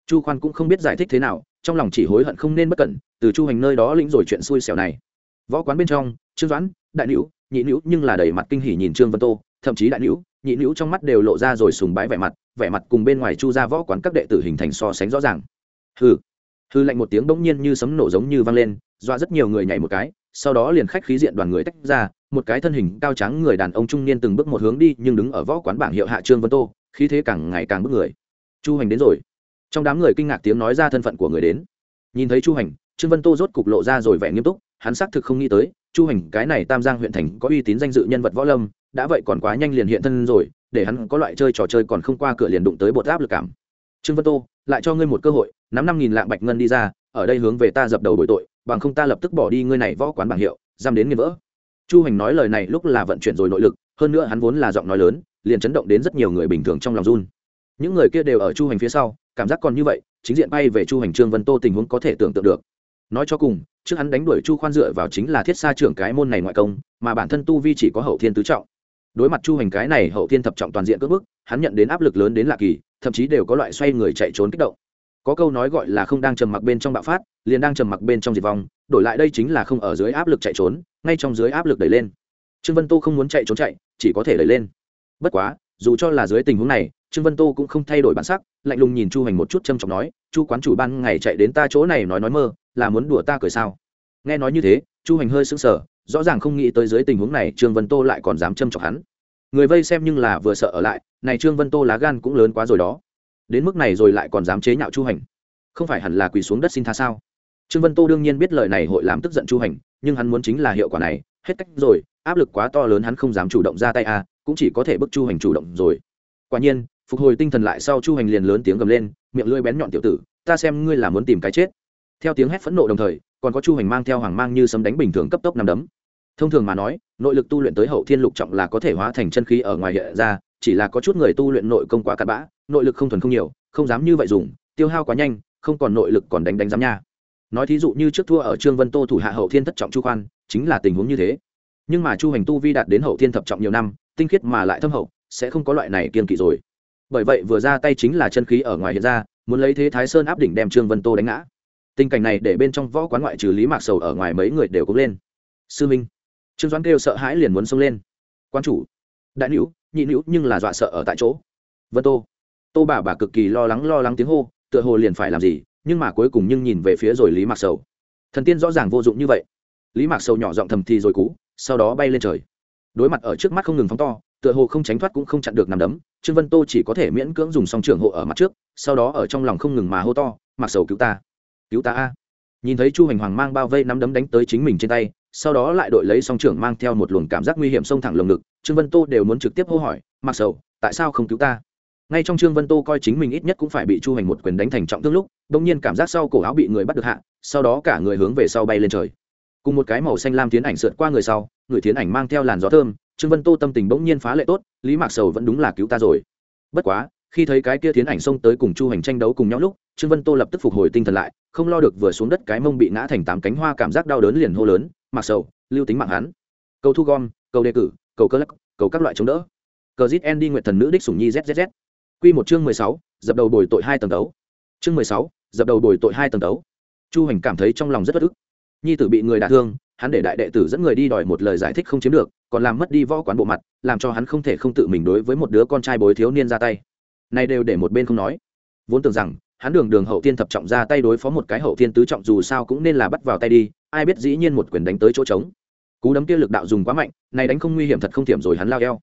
Chu khoan cũng không biết giải thích thế nào trong lòng chỉ hối hận không nên bất cẩn, từ chu hành nơi đó lĩnh rồi chuyện xui xẻo này. Võ quán bên trong, trương doãn, đại nữ nhị nữ nhưng là đầy mặt kinh hỉ nhìn trương vân tô, thậm chí đại nữ nhị nữ trong mắt đều lộ ra rồi sùng bái vẻ mặt vẻ mặt cùng bên ngoài chu ra võ quán các đệ tử hình thành so sánh rõ ràng. Hừ. Hư lạnh một tiếng bỗng nhiên như sấm nổ giống như vang lên, dọa rất nhiều người nhảy một cái, sau đó liền khách khí diện đoàn người tách ra, một cái thân hình cao trắng người đàn ông trung niên từng bước một hướng đi, nhưng đứng ở võ quán bảng hiệu hạ trương vân tô, khí thế càng ngày càng bước người. Chu hành đến rồi trong đám người kinh ngạc tiếng nói ra thân phận của người đến. Nhìn thấy chu hành, trương vân tô rốt cục lộ ra rồi vẻ nghiêm túc, hắn xác thực không nghĩ tới, chu hành, cái này tam giang huyện thành có uy tín danh dự nhân vật võ lâm, đã vậy còn quá nhanh liền hiện thân rồi, để hắn có loại chơi trò chơi còn không qua cửa liền đụng tới bột áp lực cảm. Trương vân tô, lại cho ngươi một cơ hội, nắm năm nghìn lạng bạch ngân đi ra, ở đây hướng về ta dập đầu bồi tội, bằng không ta lập tức bỏ đi ngươi này võ quán bảng hiệu, giam đến nghiền vỡ. Chu hành nói lời này lúc là vận chuyển rồi nội lực, hơn nữa hắn vốn là giọng nói lớn, liền chấn động đến rất nhiều người bình thường trong lòng run. Những người kia đều ở chu hành phía sau cảm giác còn như vậy, chính diện bay về chu hành trương vân tô tình huống có thể tưởng tượng được. Nói cho cùng, trước hắn đánh đuổi chu khoan dựa vào chính là thiết xa trưởng cái môn này ngoại công, mà bản thân tu vi chỉ có hậu thiên tứ trọng. Đối mặt chu hành cái này hậu thiên thập trọng toàn diện cước bức hắn nhận đến áp lực lớn đến lạ kỳ, thậm chí đều có loại xoay người chạy trốn kích động. Có câu nói gọi là không đang trầm mặc bên trong bạo phát, liền đang trầm mặc bên trong diệt vong, đổi lại đây chính là không ở dưới áp lực chạy trốn, ngay trong dưới áp lực đẩy lên. Trương vân tô không muốn chạy trốn chạy, chỉ có thể đẩy lên. Bất quá, dù cho là dưới tình huống này trương vân tô cũng không thay đổi bản sắc, lạnh lùng nhìn chu hành một chút châm trọng nói, chu quán chủ ban ngày chạy đến ta chỗ này nói nói mơ, là muốn đùa ta cười sao? Nghe nói như thế, chu hành hơi sững sờ, rõ ràng không nghĩ tới dưới tình huống này trương vân tô lại còn dám châm chọc hắn. Người vây xem nhưng là vừa sợ ở lại, này trương vân tô lá gan cũng lớn quá rồi đó. Đến mức này rồi lại còn dám chế nhạo chu hành không phải hẳn là quỳ xuống đất xin tha sao? Trương vân tô đương nhiên biết lời này hội làm tức giận chu hành nhưng hắn muốn chính là hiệu quả này, hết cách rồi, áp lực quá to lớn hắn không dám chủ động ra tay à cũng chỉ có thể bức chu hành chủ động rồi. Quả nhiên phục hồi tinh thần lại sau chu hành liền lớn tiếng gầm lên, miệng lưỡi bén nhọn tiểu tử, ta xem ngươi là muốn tìm cái chết. Theo tiếng hét phẫn nộ đồng thời, còn có chu hành mang theo hoàng mang như sấm đánh bình thường cấp tốc nằm đấm. Thông thường mà nói, nội lực tu luyện tới hậu thiên lục trọng là có thể hóa thành chân khí ở ngoài hiện ra, chỉ là có chút người tu luyện nội công quá cặn bã, nội lực không thuần không nhiều, không dám như vậy dùng, tiêu hao quá nhanh, không còn nội lực còn đánh đánh giám nha. Nói thí dụ như trước thua ở trương vân tô thủ hạ hậu thiên thất trọng chu khoan, chính là tình huống như thế. Nhưng mà chu hành tu vi đạt đến hậu thiên thập trọng nhiều năm, tinh khiết mà lại thâm hậu, sẽ không có loại này kiên kỵ rồi bởi vậy vừa ra tay chính là chân khí ở ngoài hiện ra, muốn lấy thế thái sơn áp đỉnh đem trương vân tô đánh ngã. Tình cảnh này để bên trong võ quán ngoại trừ lý mạc sầu ở ngoài mấy người đều cũng lên. Sư minh, trương doãn kêu sợ hãi liền muốn xông lên. Quan chủ, đại nữ, nhị nữ nhưng là dọa sợ ở tại chỗ. Vân tô tô bà bà cực kỳ lo lắng lo lắng tiếng hô, tựa hồ liền phải làm gì, nhưng mà cuối cùng nhưng nhìn về phía rồi lý mạc sầu. Thần tiên rõ ràng vô dụng như vậy. Lý mạc sầu nhỏ giọng thầm thì rồi cú, sau đó bay lên trời. Đối mặt ở trước mắt không ngừng phóng to tựa hồ không tránh thoát cũng không chặn được nằm đấm, trương vân tô chỉ có thể miễn cưỡng dùng song trưởng hộ ở mặt trước, sau đó ở trong lòng không ngừng mà hô to mặc sầu cứu ta cứu ta a. Nhìn thấy chu hành hoàng mang bao vây nắm đấm đánh tới chính mình trên tay, sau đó lại đội lấy song trưởng mang theo một luồng cảm giác nguy hiểm xông thẳng lồng ngực, trương vân tô đều muốn trực tiếp hô hỏi mặc sầu, tại sao không cứu ta? Ngay trong trương vân tô coi chính mình ít nhất cũng phải bị chu hành một quyền đánh thành trọng thương lúc đ ỗ n g nhiên cảm giác sau cổ áo bị người bắt được hạ, sau đó cả người hướng về sau bay lên trời. Cùng một cái màu xanh lam tiến ảnh sượt qua người sau, người tiến ảnh mang theo làn gió thơm trương vân tô tâm tình bỗng nhiên phá lệ tốt, lý mạc sầu vẫn đúng là cứu ta rồi. Bất quá, khi thấy cái kia tiến ảnh xông tới cùng chu hành tranh đấu cùng nhau lúc, trương vân tô lập tức phục hồi tinh thần lại, không lo được vừa xuống đất cái mông bị ngã thành tám cánh hoa cảm giác đau đớn liền hô lớn mặc sầu, lưu tính mạng hắn. Cầu thu gom, cầu đề cử, cầu cơ lắc, cầu các loại chống đỡ. Cờ zit en đi nguyện thần nữ đích sủng nhi zzz q một chương mười sáu, dập đầu bồi tội hai tầng đấu. Chương mười sáu, dập đầu bồi tội hai tầng đấu. Chu hành cảm thấy trong lòng rất bất ức. Nhi tử bị người đả thương, hắn để đại đệ tử dẫn người đi đòi một lời giải thích không chiếm được còn làm mất đi võ quán bộ mặt, làm cho hắn không thể không tự mình đối với một đứa con trai bối thiếu niên ra tay. Này đều để một bên không nói. Vốn tưởng rằng, hắn đường đường hậu tiên thập trọng ra tay đối phó một cái hậu tiên tứ trọng dù sao cũng nên là bắt vào tay đi, ai biết dĩ nhiên một quyền đánh tới chỗ trống. Cú đấm kia lực đạo dùng quá mạnh, này đánh không nguy hiểm thật không thiểm rồi hắn lao eo.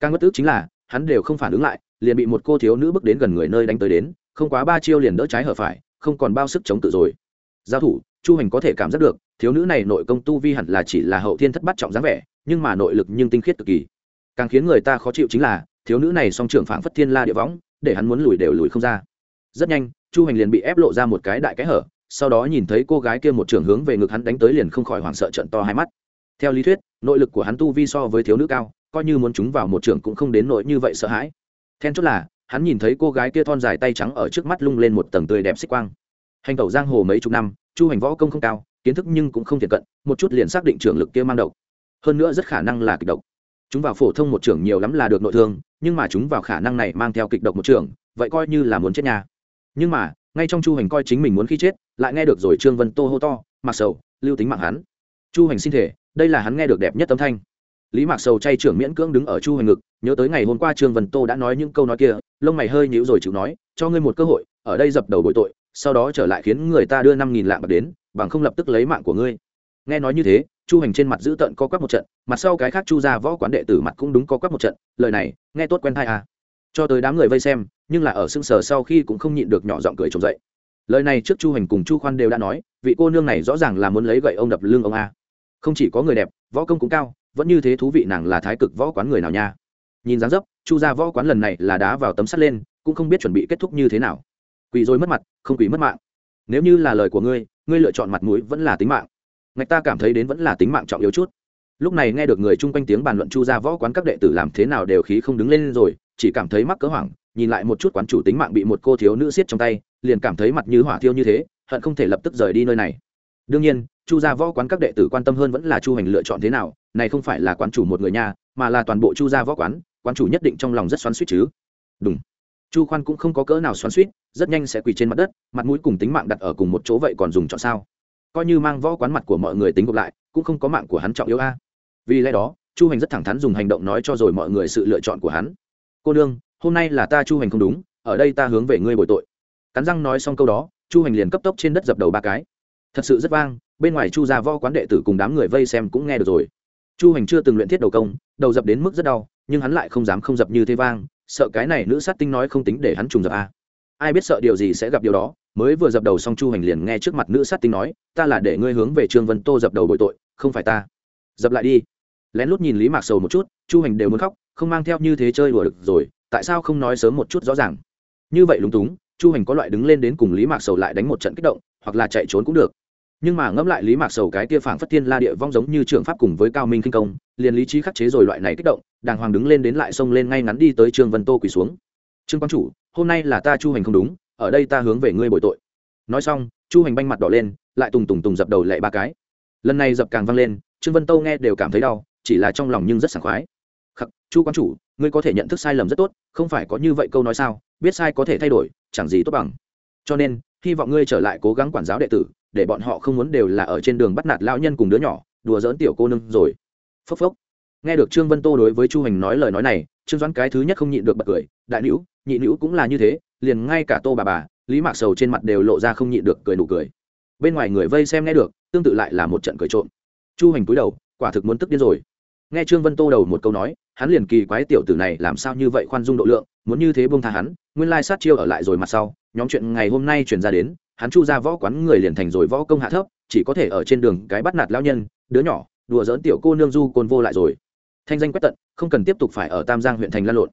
Càng bất tức chính là, hắn đều không phản ứng lại, liền bị một cô thiếu nữ bước đến gần người nơi đánh tới đến, không quá ba chiêu liền đỡ trái hở phải, không còn bao sức chống tự rồi. Giao thủ, chu hành có thể cảm giác được, thiếu nữ này nội công tu vi hẳn là chỉ là hậu thiên thất bát trọng dáng vẻ nhưng mà nội lực nhưng tinh khiết cực kỳ. Càng khiến người ta khó chịu chính là, thiếu nữ này song trưởng phảng phất thiên la địa võng, để hắn muốn lùi đều lùi không ra. Rất nhanh, chu hành liền bị ép lộ ra một cái đại cái hở, sau đó nhìn thấy cô gái kia một trường hướng về ngực hắn đánh tới liền không khỏi hoảng sợ trận to hai mắt. Theo lý thuyết, nội lực của hắn tu vi so với thiếu nữ cao, coi như muốn chúng vào một trường cũng không đến nỗi như vậy sợ hãi. Then chốt là, hắn nhìn thấy cô gái kia thon dài tay trắng ở trước mắt lung lên một tầng tươi đẹp xích quang. Hành tẩu giang hồ mấy chục năm, chu hành võ công không cao, kiến thức nhưng cũng không thiệt cận, một chút liền xác định trưởng lực kia mang độc hơn nữa rất khả năng là kịch độc. Chúng vào phổ thông một trưởng nhiều lắm là được nội thương, nhưng mà chúng vào khả năng này mang theo kịch độc một trưởng vậy coi như là muốn chết nhà nhưng mà, ngay trong chu hành coi chính mình muốn khi chết, lại nghe được rồi trương vân tô hô to mặc sầu, lưu tính mạng hắn. Chu hành xin thể, đây là hắn nghe được đẹp nhất âm thanh. Lý mạc sầu chay trưởng miễn cưỡng đứng ở chu hành ngực, nhớ tới ngày hôm qua trương vân tô đã nói những câu nói kia, lông mày hơi nhíu rồi chịu nói, cho ngươi một cơ hội, ở đây dập đầu bội tội, sau đó trở lại khiến người ta đưa năm nghìn lạng bạc đến, bằng không lập tức lấy mạng của ngươi. Nghe nói như thế chu hành trên mặt giữ tợn co quắp một trận, mặt sau cái khác chu ra võ quán đệ tử mặt cũng đúng co quắp một trận, lời này, nghe tốt quen thai à. Cho tới đám người vây xem, nhưng là ở sưng sờ sau khi cũng không nhịn được nhỏ giọng cười trồng dậy. Lời này trước chu hành cùng chu khoan đều đã nói, vị cô nương này rõ ràng là muốn lấy gậy ông đập lưng ông a. Không chỉ có người đẹp, võ công cũng cao, vẫn như thế thú vị nàng là thái cực võ quán người nào nha. Nhìn dáng dấp, chu ra võ quán lần này là đá vào tấm sắt lên, cũng không biết chuẩn bị kết thúc như thế nào. Quỳ rồi mất mặt, không quỳ mất mạng. Nếu như là lời của ngươi ngươi lựa chọn mặt mũi vẫn là tính mạng ngạch ta cảm thấy đến vẫn là tính mạng trọng yếu chút. Lúc này nghe được người chung quanh tiếng bàn luận chu ra võ quán các đệ tử làm thế nào đều khí không đứng lên rồi, chỉ cảm thấy mắc cỡ hoảng, nhìn lại một chút quán chủ tính mạng bị một cô thiếu nữ siết trong tay, liền cảm thấy mặt như hỏa thiêu như thế, hận không thể lập tức rời đi nơi này. Đương nhiên, chu gia võ quán các đệ tử quan tâm hơn vẫn là chu hành lựa chọn thế nào, này không phải là quán chủ một người nhà mà là toàn bộ chu gia võ quán quán chủ nhất định trong lòng rất xoắn suýt chứ. Đúng chu khoan cũng không có cỡ nào xoắn suýt rất nhanh sẽ quỳ trên mặt đất, mặt mũi cùng tính mạng đặt ở cùng một chỗ vậy còn dùng chọn sao? Coi như mang võ quán mặt của mọi người tính gộp lại, cũng không có mạng của hắn trọng yếu a. Vì lẽ đó, chu hành rất thẳng thắn dùng hành động nói cho rồi mọi người sự lựa chọn của hắn. Cô đương hôm nay là ta chu hành không đúng, ở đây ta hướng về ngươi bồi tội. Cắn răng nói xong câu đó, chu hành liền cấp tốc trên đất dập đầu ba cái. Thật sự rất vang, bên ngoài chu ra võ quán đệ tử cùng đám người vây xem cũng nghe được rồi. Chu hành chưa từng luyện thiết đầu công, đầu dập đến mức rất đau, nhưng hắn lại không dám không dập như thế vang, sợ cái này nữ sát tinh nói không tính để hắn trùng dập a ai biết sợ điều gì sẽ gặp điều đó, mới vừa dập đầu xong chu hành liền nghe trước mặt nữ sát tinh nói, ta là để ngươi hướng về trương vân tô dập đầu bội tội, không phải ta. Dập lại đi. Lén lút nhìn lý mạc sầu một chút, chu hành đều muốn khóc, không mang theo như thế chơi đùa được rồi, tại sao không nói sớm một chút rõ ràng? Như vậy lúng túng, chu hành có loại đứng lên đến cùng lý mạc sầu lại đánh một trận kích động, hoặc là chạy trốn cũng được. Nhưng mà ngẫm lại lý mạc sầu cái kia phảng phất thiên la địa vong giống như trường pháp cùng với cao minh kinh công, liền lý trí khắc chế rồi loại này kích động, đàng hoàng đứng lên đến lại xông lên ngay ngắn đi tới trương vân tô quỳ xuống trương quang chủ, hôm nay là ta chu hành không đúng, ở đây ta hướng về ngươi bồi tội. Nói xong, chu hành banh mặt đỏ lên, lại tùng tùng tùng dập đầu lệ ba cái. Lần này dập càng vang lên, trương vân Tâu nghe đều cảm thấy đau, chỉ là trong lòng nhưng rất sảng khoái. Khắc, chu quan chủ, ngươi có thể nhận thức sai lầm rất tốt, không phải có như vậy câu nói sao, biết sai có thể thay đổi, chẳng gì tốt bằng. Cho nên, hy vọng ngươi trở lại cố gắng quản giáo đệ tử, để bọn họ không muốn đều là ở trên đường bắt nạt lão nhân cùng đứa nhỏ, đùa dỡn tiểu cô nương rồi. Phốc phốc nghe được trương vân tô đối với chu hành nói lời nói này, trương doãn cái thứ nhất không nhịn được bật cười, đại nữ nhị nữ cũng là như thế, liền ngay cả tô bà bà, lý mạc sầu trên mặt đều lộ ra không nhịn được cười nụ cười. Bên ngoài người vây xem nghe được, tương tự lại là một trận cười trộm. Chu hành cúi đầu, quả thực muốn tức điên rồi. Nghe trương vân tô đầu một câu nói, hắn liền kỳ quái tiểu tử này làm sao như vậy khoan dung độ lượng, muốn như thế buông tha hắn, nguyên lai sát chiêu ở lại rồi mặt sau, nhóm chuyện ngày hôm nay chuyển ra đến, hắn chu ra võ quán người liền thành rồi võ công hạ thấp, chỉ có thể ở trên đường cái bắt nạt lao nhân, đứa nhỏ, đùa dỡn tiểu cô nương du côn vô lại rồi thanh danh quét tận, không cần tiếp tục phải ở tam giang huyện thành lan lộn.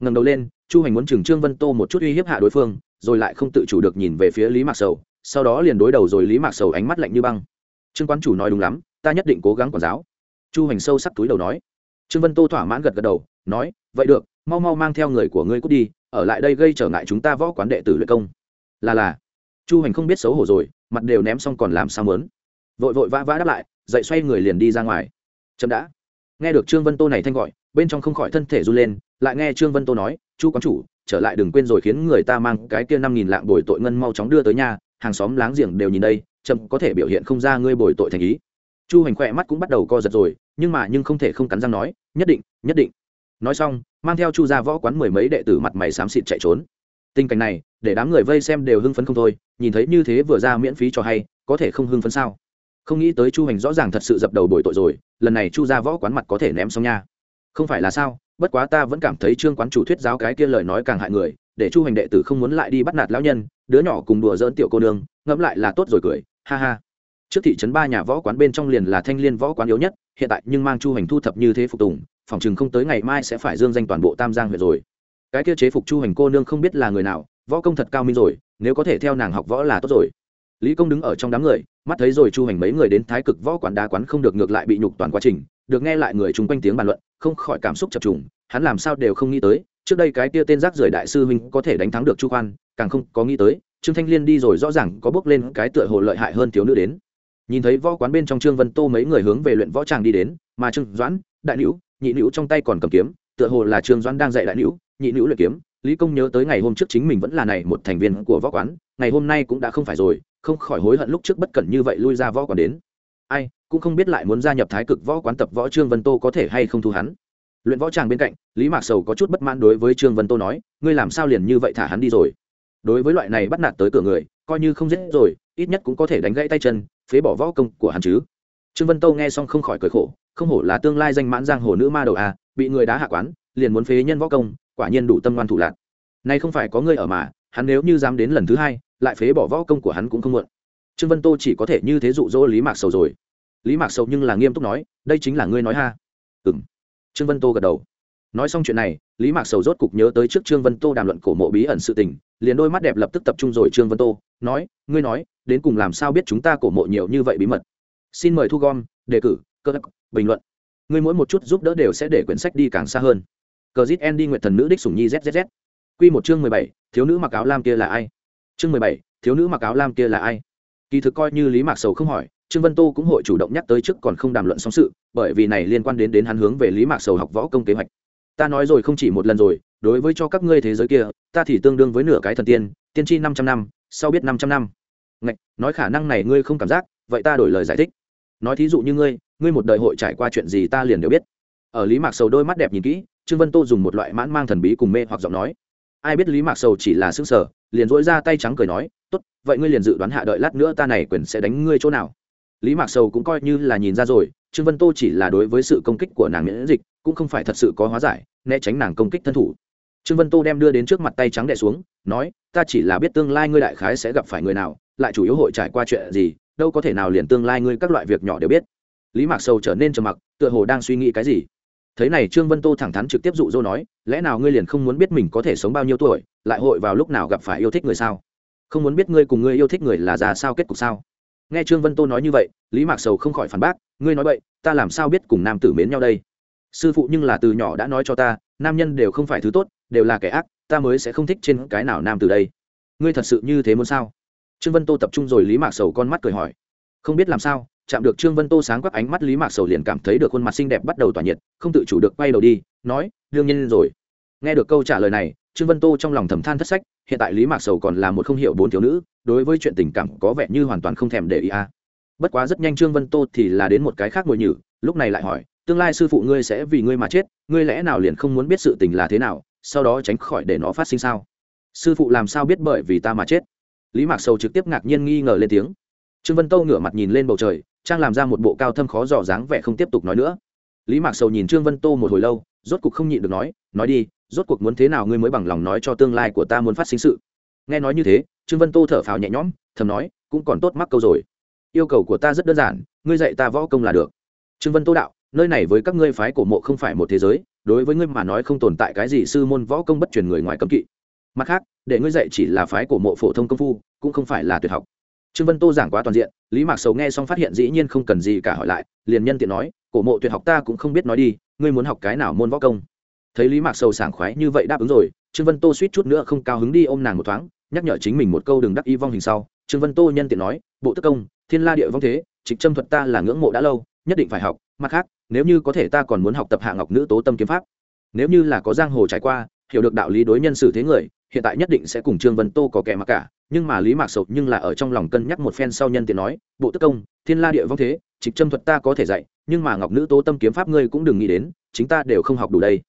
Ngầm đầu lên, chu hành muốn chừng trương vân tô một chút uy hiếp hạ đối phương, rồi lại không tự chủ được nhìn về phía lý mạc sầu, sau đó liền đối đầu rồi lý mạc sầu ánh mắt lạnh như băng. Trương quán chủ nói đúng lắm, ta nhất định cố gắng quản giáo. Chu hành sâu sắc túi đầu nói. Trương vân tô thỏa mãn gật gật đầu, nói, vậy được, mau mau mang theo người của ngươi cút đi, ở lại đây gây trở ngại chúng ta võ quán đệ tử luyện công. Là là. Chu hành không biết xấu hổ rồi, mặt đều ném xong còn làm sao mớn vội vội vã vã đáp lại, dậy xoay người liền đi ra ngoài. Chậm đã nghe được trương vân tô này thanh gọi, bên trong không khỏi thân thể run lên, lại nghe trương vân tô nói, chu quán chủ, trở lại đừng quên rồi khiến người ta mang cái kia năm nghìn lạng bồi tội ngân mau chóng đưa tới nhà, hàng xóm láng giềng đều nhìn đây, chậm có thể biểu hiện không ra ngươi bồi tội thành ý. Chu hành khỏe mắt cũng bắt đầu co giật rồi, nhưng mà nhưng không thể không cắn răng nói, nhất định nhất định. Nói xong, mang theo chu ra võ quán mười mấy đệ tử mặt mày xám xịt chạy trốn. Tình cảnh này, để đám người vây xem đều hưng phấn không thôi, nhìn thấy như thế vừa ra miễn phí cho hay, có thể không hưng phấn sao? Không nghĩ tới chu hành rõ ràng thật sự dập đầu bồi tội rồi lần này chu ra võ quán mặt có thể ném xong nha. Không phải là sao, bất quá ta vẫn cảm thấy trương quán chủ thuyết giáo cái kia lời nói càng hại người, để chu hành đệ tử không muốn lại đi bắt nạt lão nhân, đứa nhỏ cùng đùa dỡn tiểu cô nương, ngẫm lại là tốt rồi cười, ha ha. Trước thị trấn ba nhà võ quán bên trong liền là thanh liên võ quán yếu nhất, hiện tại nhưng mang chu hành thu thập như thế phục tùng, phòng chừng không tới ngày mai sẽ phải dương danh toàn bộ tam giang huyện rồi. Cái kia chế phục chu hành cô nương không biết là người nào, võ công thật cao minh rồi, nếu có thể theo nàng học võ là tốt rồi lý công đứng ở trong đám người, mắt thấy rồi chu hành mấy người đến thái cực võ quán đá quán không được ngược lại bị nhục toàn quá trình, được nghe lại người chung quanh tiếng bàn luận, không khỏi cảm xúc chập trùng, hắn làm sao đều không nghĩ tới, trước đây cái kia tên rác rưởi đại sư huynh có thể đánh thắng được chu khoan càng không có nghĩ tới, trương thanh liên đi rồi rõ ràng có bước lên cái tựa hồ lợi hại hơn thiếu nữ đến. Nhìn thấy võ quán bên trong trương vân tô mấy người hướng về luyện võ tràng đi đến, mà trương doãn, đại nữ nhị nữ trong tay còn cầm kiếm, tựa hồ là trương doãn đang dạy đại nữ nhị nữ luyện kiếm, lý công nhớ tới ngày hôm trước chính mình vẫn là này một thành viên của võ quán, ngày hôm nay cũng đã không phải rồi không khỏi hối hận lúc trước bất cẩn như vậy lui ra võ quán đến. Ai, cũng không biết lại muốn gia nhập thái cực võ quán tập võ trương vân tô có thể hay không thu hắn. Luyện võ tràng bên cạnh, lý mạc sầu có chút bất mãn đối với trương vân tô nói, ngươi làm sao liền như vậy thả hắn đi rồi? Đối với loại này bắt nạt tới cửa người, coi như không giết rồi, ít nhất cũng có thể đánh gãy tay chân, phế bỏ võ công của hắn chứ. Trương vân tô nghe xong không khỏi cười khổ, không hổ là tương lai danh mãn giang hồ nữ ma đầu à bị người đá hạ quán, liền muốn phế nhân võ công, quả nhiên đủ tâm ngoan thủ lạc. Nay không phải có ngươi ở mà hắn nếu như dám đến lần thứ hai, lại phế bỏ võ công của hắn cũng không muộn. Trương vân tô chỉ có thể như thế dụ dỗ lý mạc sầu rồi. Lý mạc sầu nhưng là nghiêm túc nói, đây chính là ngươi nói ha. Ừ m trương vân tô gật đầu. Nói xong chuyện này, lý mạc sầu rốt cục nhớ tới trước trương vân tô đàm luận cổ mộ bí ẩn sự tình, liền đôi mắt đẹp lập tức tập trung rồi trương vân tô, nói, ngươi nói, đến cùng làm sao biết chúng ta cổ mộ nhiều như vậy bí mật? Xin mời thu gom, đề cử, cơ đắc bình luận. Ngươi mỗi một chút giúp đỡ đều sẽ để quyển sách đi càng xa hơn. Cờ zit en đi nguyện thần nữ đích sủng nhi zzz Quy một chương mười bảy, thiếu nữ mặc áo lam kia là ai? Chương mười bảy, thiếu nữ mặc áo lam kia là ai? Kỳ thực coi như lý mạc sầu không hỏi, trương vân tô cũng hội chủ động nhắc tới trước còn không đàm luận xong sự, bởi vì này liên quan đến đến hắn hướng về lý mạc sầu học võ công kế hoạch. Ta nói rồi không chỉ một lần rồi, đối với cho các ngươi thế giới kia, ta thì tương đương với nửa cái thần tiên tiên tri năm trăm năm, sau biết năm trăm năm. Ngạch, nói khả năng này ngươi không cảm giác, vậy ta đổi lời giải thích. Nói thí dụ như ngươi ngươi một đời hội trải qua chuyện gì ta liền đều biết. Ở lý mạc sầu đôi mắt đẹp nhìn kỹ, trương vân tô dùng một loại mãn mang thần bí cùng mê hoặc giọng nói ai biết lý mạc sầu chỉ là xương sở liền dỗi ra tay trắng cười nói, tốt, vậy ngươi liền dự đoán hạ đợi lát nữa ta này quyền sẽ đánh ngươi chỗ nào? Lý mạc sầu cũng coi như là nhìn ra rồi, trương vân tô chỉ là đối với sự công kích của nàng miễn dịch, cũng không phải thật sự có hóa giải, né tránh nàng công kích thân thủ. Trương vân tô đem đưa đến trước mặt tay trắng đẻ xuống, nói, ta chỉ là biết tương lai ngươi đại khái sẽ gặp phải người nào, lại chủ yếu hội trải qua chuyện gì, đâu có thể nào liền tương lai ngươi các loại việc nhỏ đều biết. Lý mạc sầu trở nên trầm mặc, tựa hồ đang suy nghĩ cái gì thế này trương vân tô thẳng thắn trực tiếp dụ dỗ nói, lẽ nào ngươi liền không muốn biết mình có thể sống bao nhiêu tuổi, lại hội vào lúc nào gặp phải yêu thích người sao? Không muốn biết ngươi cùng ngươi yêu thích người là già sao kết cục sao? Nghe trương vân tô nói như vậy, lý mạc sầu không khỏi phản bác, ngươi nói vậy, ta làm sao biết cùng nam tử mến nhau đây? Sư phụ nhưng là từ nhỏ đã nói cho ta, nam nhân đều không phải thứ tốt, đều là kẻ ác, ta mới sẽ không thích trên cái nào nam từ đây. Ngươi thật sự như thế muốn sao? Trương vân tô tập trung rồi lý mạc sầu con mắt cười hỏi. Không biết làm sao chạm được trương vân tô sáng quắc ánh mắt lý mạc sầu liền cảm thấy được khuôn mặt xinh đẹp bắt đầu tỏa nhiệt, không tự chủ được quay đầu đi, nói, đương nhiên rồi. Nghe được câu trả lời này, trương vân tô trong lòng thầm than thất sách, hiện tại lý mạc sầu còn là một không hiểu bốn thiếu nữ, đối với chuyện tình cảm có vẻ như hoàn toàn không thèm để ý a bất quá rất nhanh trương vân tô thì là đến một cái khác ngồi nhử, lúc này lại hỏi, tương lai sư phụ ngươi sẽ vì ngươi mà chết, ngươi lẽ nào liền không muốn biết sự tình là thế nào, sau đó tránh khỏi để nó phát sinh sao? Sư phụ làm sao biết bởi vì ta mà chết? Lý mạc sầu trực tiếp ngạc nhiên nghi ngờ lên tiếng trương vân tô ngửa mặt nhìn lên bầu trời, trang làm ra một bộ cao thâm khó dò dáng vẻ không tiếp tục nói nữa. Lý mạc sầu nhìn trương vân tô một hồi lâu, rốt cuộc không nhịn được nói nói đi, rốt cuộc muốn thế nào ngươi mới bằng lòng nói cho tương lai của ta muốn phát sinh sự? Nghe nói như thế, trương vân tô thở phào nhẹ nhõm, thầm nói, cũng còn tốt mắc câu rồi. Yêu cầu của ta rất đơn giản, ngươi dạy ta võ công là được. Trương vân tô đạo, nơi này với các ngươi phái cổ mộ không phải một thế giới, đối với ngươi mà nói không tồn tại cái gì sư môn võ công bất truyền người ngoài cấm kỵ. Mặt khác, để ngươi dạy chỉ là phái cổ mộ phổ thông công phu, cũng không phải là tuyệt học trương vân tô giảng quá toàn diện, lý mạc sầu nghe xong phát hiện dĩ nhiên không cần gì cả hỏi lại, liền nhân tiện nói, cổ mộ tuyệt học ta cũng không biết nói đi, ngươi muốn học cái nào môn võ công? Thấy lý mạc sầu sảng khoái như vậy đáp ứng rồi, trương vân tô suýt chút nữa không cao hứng đi ôm nàng một thoáng, nhắc nhở chính mình một câu đừng đắc y vong hình sau. Trương vân tô nhân tiện nói, bộ tức công, thiên la địa vong thế, trịch trâm thuật ta là ngưỡng mộ đã lâu, nhất định phải học, mặt khác, nếu như có thể ta còn muốn học tập hạ ngọc nữ tố tâm kiếm pháp. Nếu như là có giang hồ trải qua, hiểu được đạo lý đối nhân xử thế người hiện tại nhất định sẽ cùng trương vân tô có kẻ mặc cả, nhưng mà lý mạc sầu nhưng là ở trong lòng cân nhắc một phen sau nhân tiện nói, bộ tức công, thiên la địa vong thế, trịch trâm thuật ta có thể dạy, nhưng mà ngọc nữ tố tâm kiếm pháp ngươi cũng đừng nghĩ đến, chính ta đều không học đủ đây.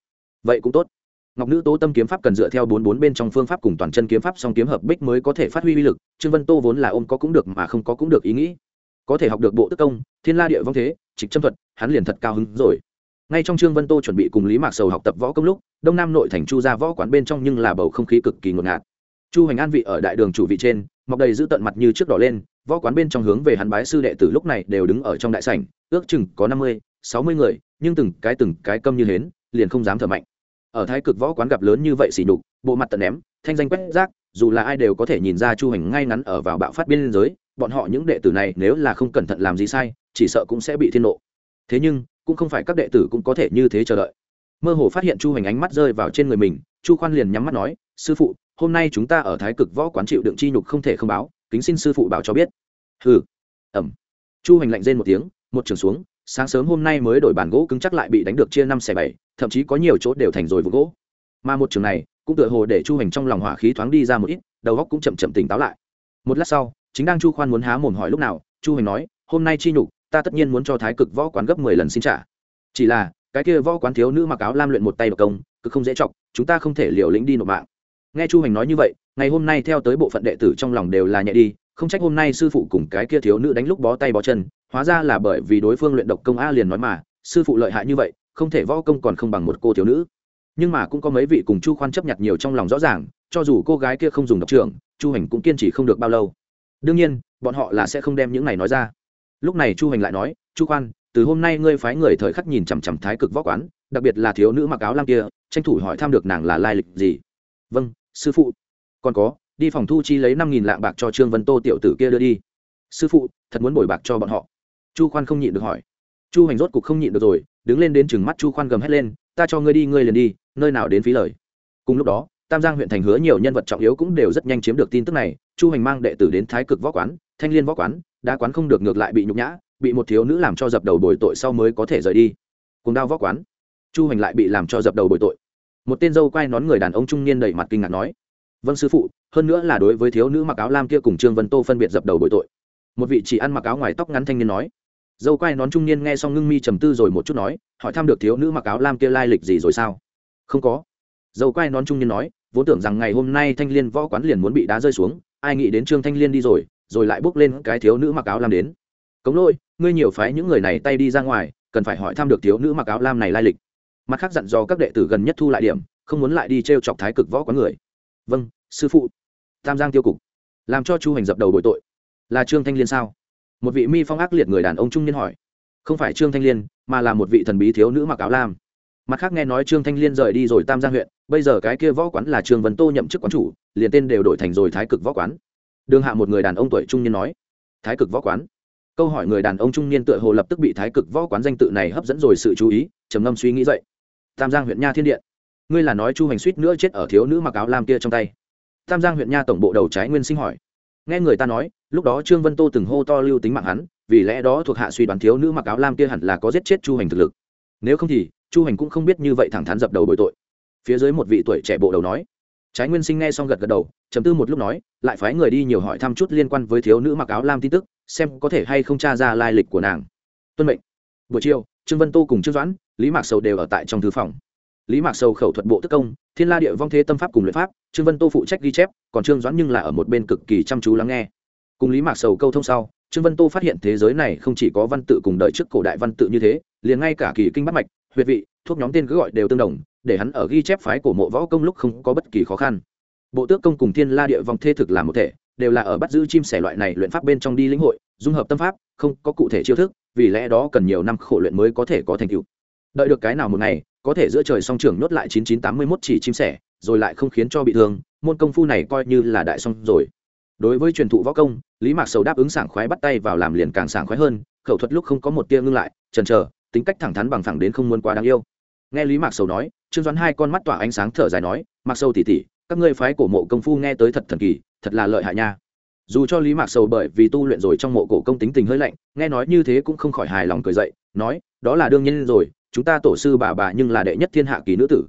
Vậy cũng tốt. Ngọc nữ tố tâm kiếm pháp cần dựa theo bốn bốn bên trong phương pháp cùng toàn chân kiếm pháp song kiếm hợp bích mới có thể phát huy uy lực, trương vân tô vốn là ôm có cũng được mà không có cũng được ý nghĩ. Có thể học được bộ tức công, thiên la địa vong thế, trịch châm thuật, hắn liền thật cao hứng rồi ngay trong trương vân tô chuẩn bị cùng lý mạc sầu học tập võ công lúc, đông nam nội thành chu ra võ quán bên trong nhưng là bầu không khí cực kỳ ngột ngạt. Chu hành an vị ở đại đường chủ vị trên, mọc đầy giữ tận mặt như trước đỏ lên, võ quán bên trong hướng về hắn bái sư đệ tử lúc này đều đứng ở trong đại sảnh, ước chừng có năm mươi, sáu mươi người, nhưng từng cái từng cái câm như hến, liền không dám thở mạnh. Ở thái cực võ quán gặp lớn như vậy xỉ nhục, bộ mặt tận ném, thanh danh quét rác, dù là ai đều có thể nhìn ra chu hành ngay ngắn ở vào bạo phát biên giới, bọn họ những đệ tử này nếu là không cẩn thận làm gì sai, chỉ sợ cũng sẽ bị thiên nộ. Thế nhưng cũng không phải các đệ tử cũng có thể như thế chờ đợi. Mơ hồ phát hiện chu hành ánh mắt rơi vào trên người mình, chu khoan liền nhắm mắt nói, sư phụ, hôm nay chúng ta ở thái cực võ quán chịu đựng chi nhục không thể không báo, kính xin sư phụ bảo cho biết. Hừ. Ẩm. Chu hành lạnh rên một tiếng, một trường xuống, sáng sớm hôm nay mới đổi bàn gỗ cứng chắc lại bị đánh được chia năm xẻ bảy, thậm chí có nhiều chỗ đều thành rồi vụ gỗ. Mà một trường này, cũng tựa hồ để chu hành trong lòng hỏa khí thoáng đi ra một ít, đầu góc cũng chậm chậm tỉnh táo lại. Một lát sau, chính đang chu khoan muốn há mồm hỏi lúc nào, chu hành nói, hôm nay chi nhục ta tất nhiên muốn cho thái cực võ quán gấp mười lần xin trả. Chỉ là, cái kia võ quán thiếu nữ mặc áo lam luyện một tay độc công, cực không dễ chọc, chúng ta không thể liều lĩnh đi nộp mạng. Nghe chu hành nói như vậy, ngày hôm nay theo tới bộ phận đệ tử trong lòng đều là nhẹ đi, không trách hôm nay sư phụ cùng cái kia thiếu nữ đánh lúc bó tay bó chân, hóa ra là bởi vì đối phương luyện độc công a liền nói mà, sư phụ lợi hại như vậy, không thể võ công còn không bằng một cô thiếu nữ. Nhưng mà cũng có mấy vị cùng chu khoan chấp nhận nhiều trong lòng rõ ràng, cho dù cô gái kia không dùng độc trưởng, chu hành cũng kiên trì không được bao lâu. Đương nhiên, bọn họ là sẽ không đem những này nói ra lúc này chu hành lại nói, chu khoan, từ hôm nay ngươi phái người thời khắc nhìn chằm chằm thái cực võ quán, đặc biệt là thiếu nữ mặc áo lam kia, tranh thủ hỏi thăm được nàng là lai lịch gì. Vâng sư phụ. Còn có, đi phòng thu chi lấy năm nghìn lạng bạc cho trương vân tô tiểu tử kia đưa đi. Sư phụ, thật muốn bồi bạc cho bọn họ. Chu khoan không nhịn được hỏi. Chu hành rốt cục không nhịn được rồi, đứng lên đến chừng mắt chu khoan gầm hét lên, ta cho ngươi đi, ngươi liền đi, nơi nào đến phí lời. Cùng lúc đó, tam giang huyện thành hứa nhiều nhân vật trọng yếu cũng đều rất nhanh chiếm được tin tức này, chu hành mang đệ tử đến thái cực võ quán thanh liên võ quán đã quán không được ngược lại bị nhục nhã, bị một thiếu nữ làm cho dập đầu bồi tội sau mới có thể rời đi. Cùng đao võ quán, chu hành lại bị làm cho dập đầu bồi tội. Một tên dâu quay nón người đàn ông trung niên đầy mặt kinh ngạc nói vâng sư phụ, hơn nữa là đối với thiếu nữ mặc áo lam kia cùng trương vân tô phân biệt dập đầu bồi tội. Một vị chỉ ăn mặc áo ngoài tóc ngắn thanh niên nói, dâu quay nón trung niên nghe xong ngưng mi trầm tư rồi một chút nói, hỏi thăm được thiếu nữ mặc áo lam kia lai lịch gì rồi sao? Không có. Dâu quay nón trung niên nói, vốn tưởng rằng ngày hôm nay thanh liên võ quán liền muốn bị đá rơi xuống, ai nghĩ đến trương thanh liên đi rồi rồi lại bước lên cái thiếu nữ mặc áo lam đến. Cống lỗi ngươi nhiều phái những người này tay đi ra ngoài, cần phải hỏi thăm được thiếu nữ mặc áo lam này lai lịch. Mặt khác dặn dò các đệ tử gần nhất thu lại điểm, không muốn lại đi t r e o chọc thái cực võ quán người. Vâng sư phụ. Tam giang tiêu cục. Làm cho chu hành dập đầu bội tội. Là trương thanh liên sao? Một vị mi phong ác liệt người đàn ông trung niên hỏi. Không phải trương thanh liên, mà là một vị thần bí thiếu nữ mặc áo lam. Mặt khác nghe nói trương thanh liên rời đi rồi tam giang huyện, bây giờ cái kia võ quán là trương vân tô nhậm chức quán chủ, liền tên đều đổi thành rồi thái cực võ quán đường hạ một người đàn ông tuổi trung niên nói, thái cực võ quán. Câu hỏi người đàn ông trung niên tựa hồ lập tức bị thái cực võ quán danh tự này hấp dẫn rồi sự chú ý, trầm ngâm suy nghĩ dậy. Tam giang huyện nha thiên điện, ngươi là nói chu hành suýt nữa chết ở thiếu nữ mặc áo lam kia trong tay. Tam giang huyện nha tổng bộ đầu trái nguyên sinh hỏi. Nghe người ta nói, lúc đó trương vân tô từng hô to lưu tính mạng hắn, vì lẽ đó thuộc hạ suy đoán thiếu nữ mặc áo lam kia hẳn là có giết chết chu hành thực lực. Nếu không thì, chu hành cũng không biết như vậy thẳng thắn dập đầu bội tội. Phía dưới một vị tuổi trẻ bộ đầu nói trái nguyên sinh nghe xong gật gật đầu chấm tư một lúc nói, lại phái người đi nhiều hỏi thăm chút liên quan với thiếu nữ mặc áo lam tin tức, xem có thể hay không tra ra lai lịch của nàng. Tuân mệnh. Buổi chiều, trương vân tô cùng trương doãn, lý mạc sầu đều ở tại trong thư phòng. Lý mạc sầu khẩu thuật bộ tức công, thiên la địa vong thế tâm pháp cùng luyện pháp, trương vân tô phụ trách ghi chép, còn trương doãn nhưng là ở một bên cực kỳ chăm chú lắng nghe. Cùng lý mạc sầu câu thông sau, trương vân tô phát hiện thế giới này không chỉ có văn tự cùng đời trước cổ đại văn tự như thế, liền ngay cả kỳ kinh bắt mạch, huyệt vị thuốc nhóm tên cứ gọi đều tương đồng, để hắn ở ghi chép phái cổ mộ võ công lúc không có bất kỳ khó khăn. Bộ tước công cùng thiên la địa vong thê thực là một thể, đều là ở bắt giữ chim sẻ loại này luyện pháp bên trong đi lĩnh hội, dung hợp tâm pháp, không có cụ thể chiêu thức, vì lẽ đó cần nhiều năm khổ luyện mới có thể có thành tựu. Đợi được cái nào một ngày, có thể giữa trời song trưởng nhốt lại chín chín tám mươi mốt chỉ chim sẻ, rồi lại không khiến cho bị thương, môn công phu này coi như là đại song rồi. Đối với truyền thụ võ công, lý mạc sầu đáp ứng sảng khoái bắt tay vào làm liền càng sảng khoái hơn, khẩu thuật lúc không có một tia ngưng lại trần trờ tính cách thẳng thắn bằng thẳng đến không muốn quá đáng yêu nghe lý mạc sầu nói, trương doãn hai con mắt tỏa ánh sáng thở dài nói mặc Sầu tỉ tỉ các ngươi phái cổ mộ công phu nghe tới thật thần kỳ, thật là lợi hại nha. Dù cho lý mạc sầu bởi vì tu luyện rồi trong mộ cổ công tính tình hơi lạnh, nghe nói như thế cũng không khỏi hài lòng cười dậy, nói, đó là đương nhiên rồi, chúng ta tổ sư bà bà nhưng là đệ nhất thiên hạ kỳ nữ tử.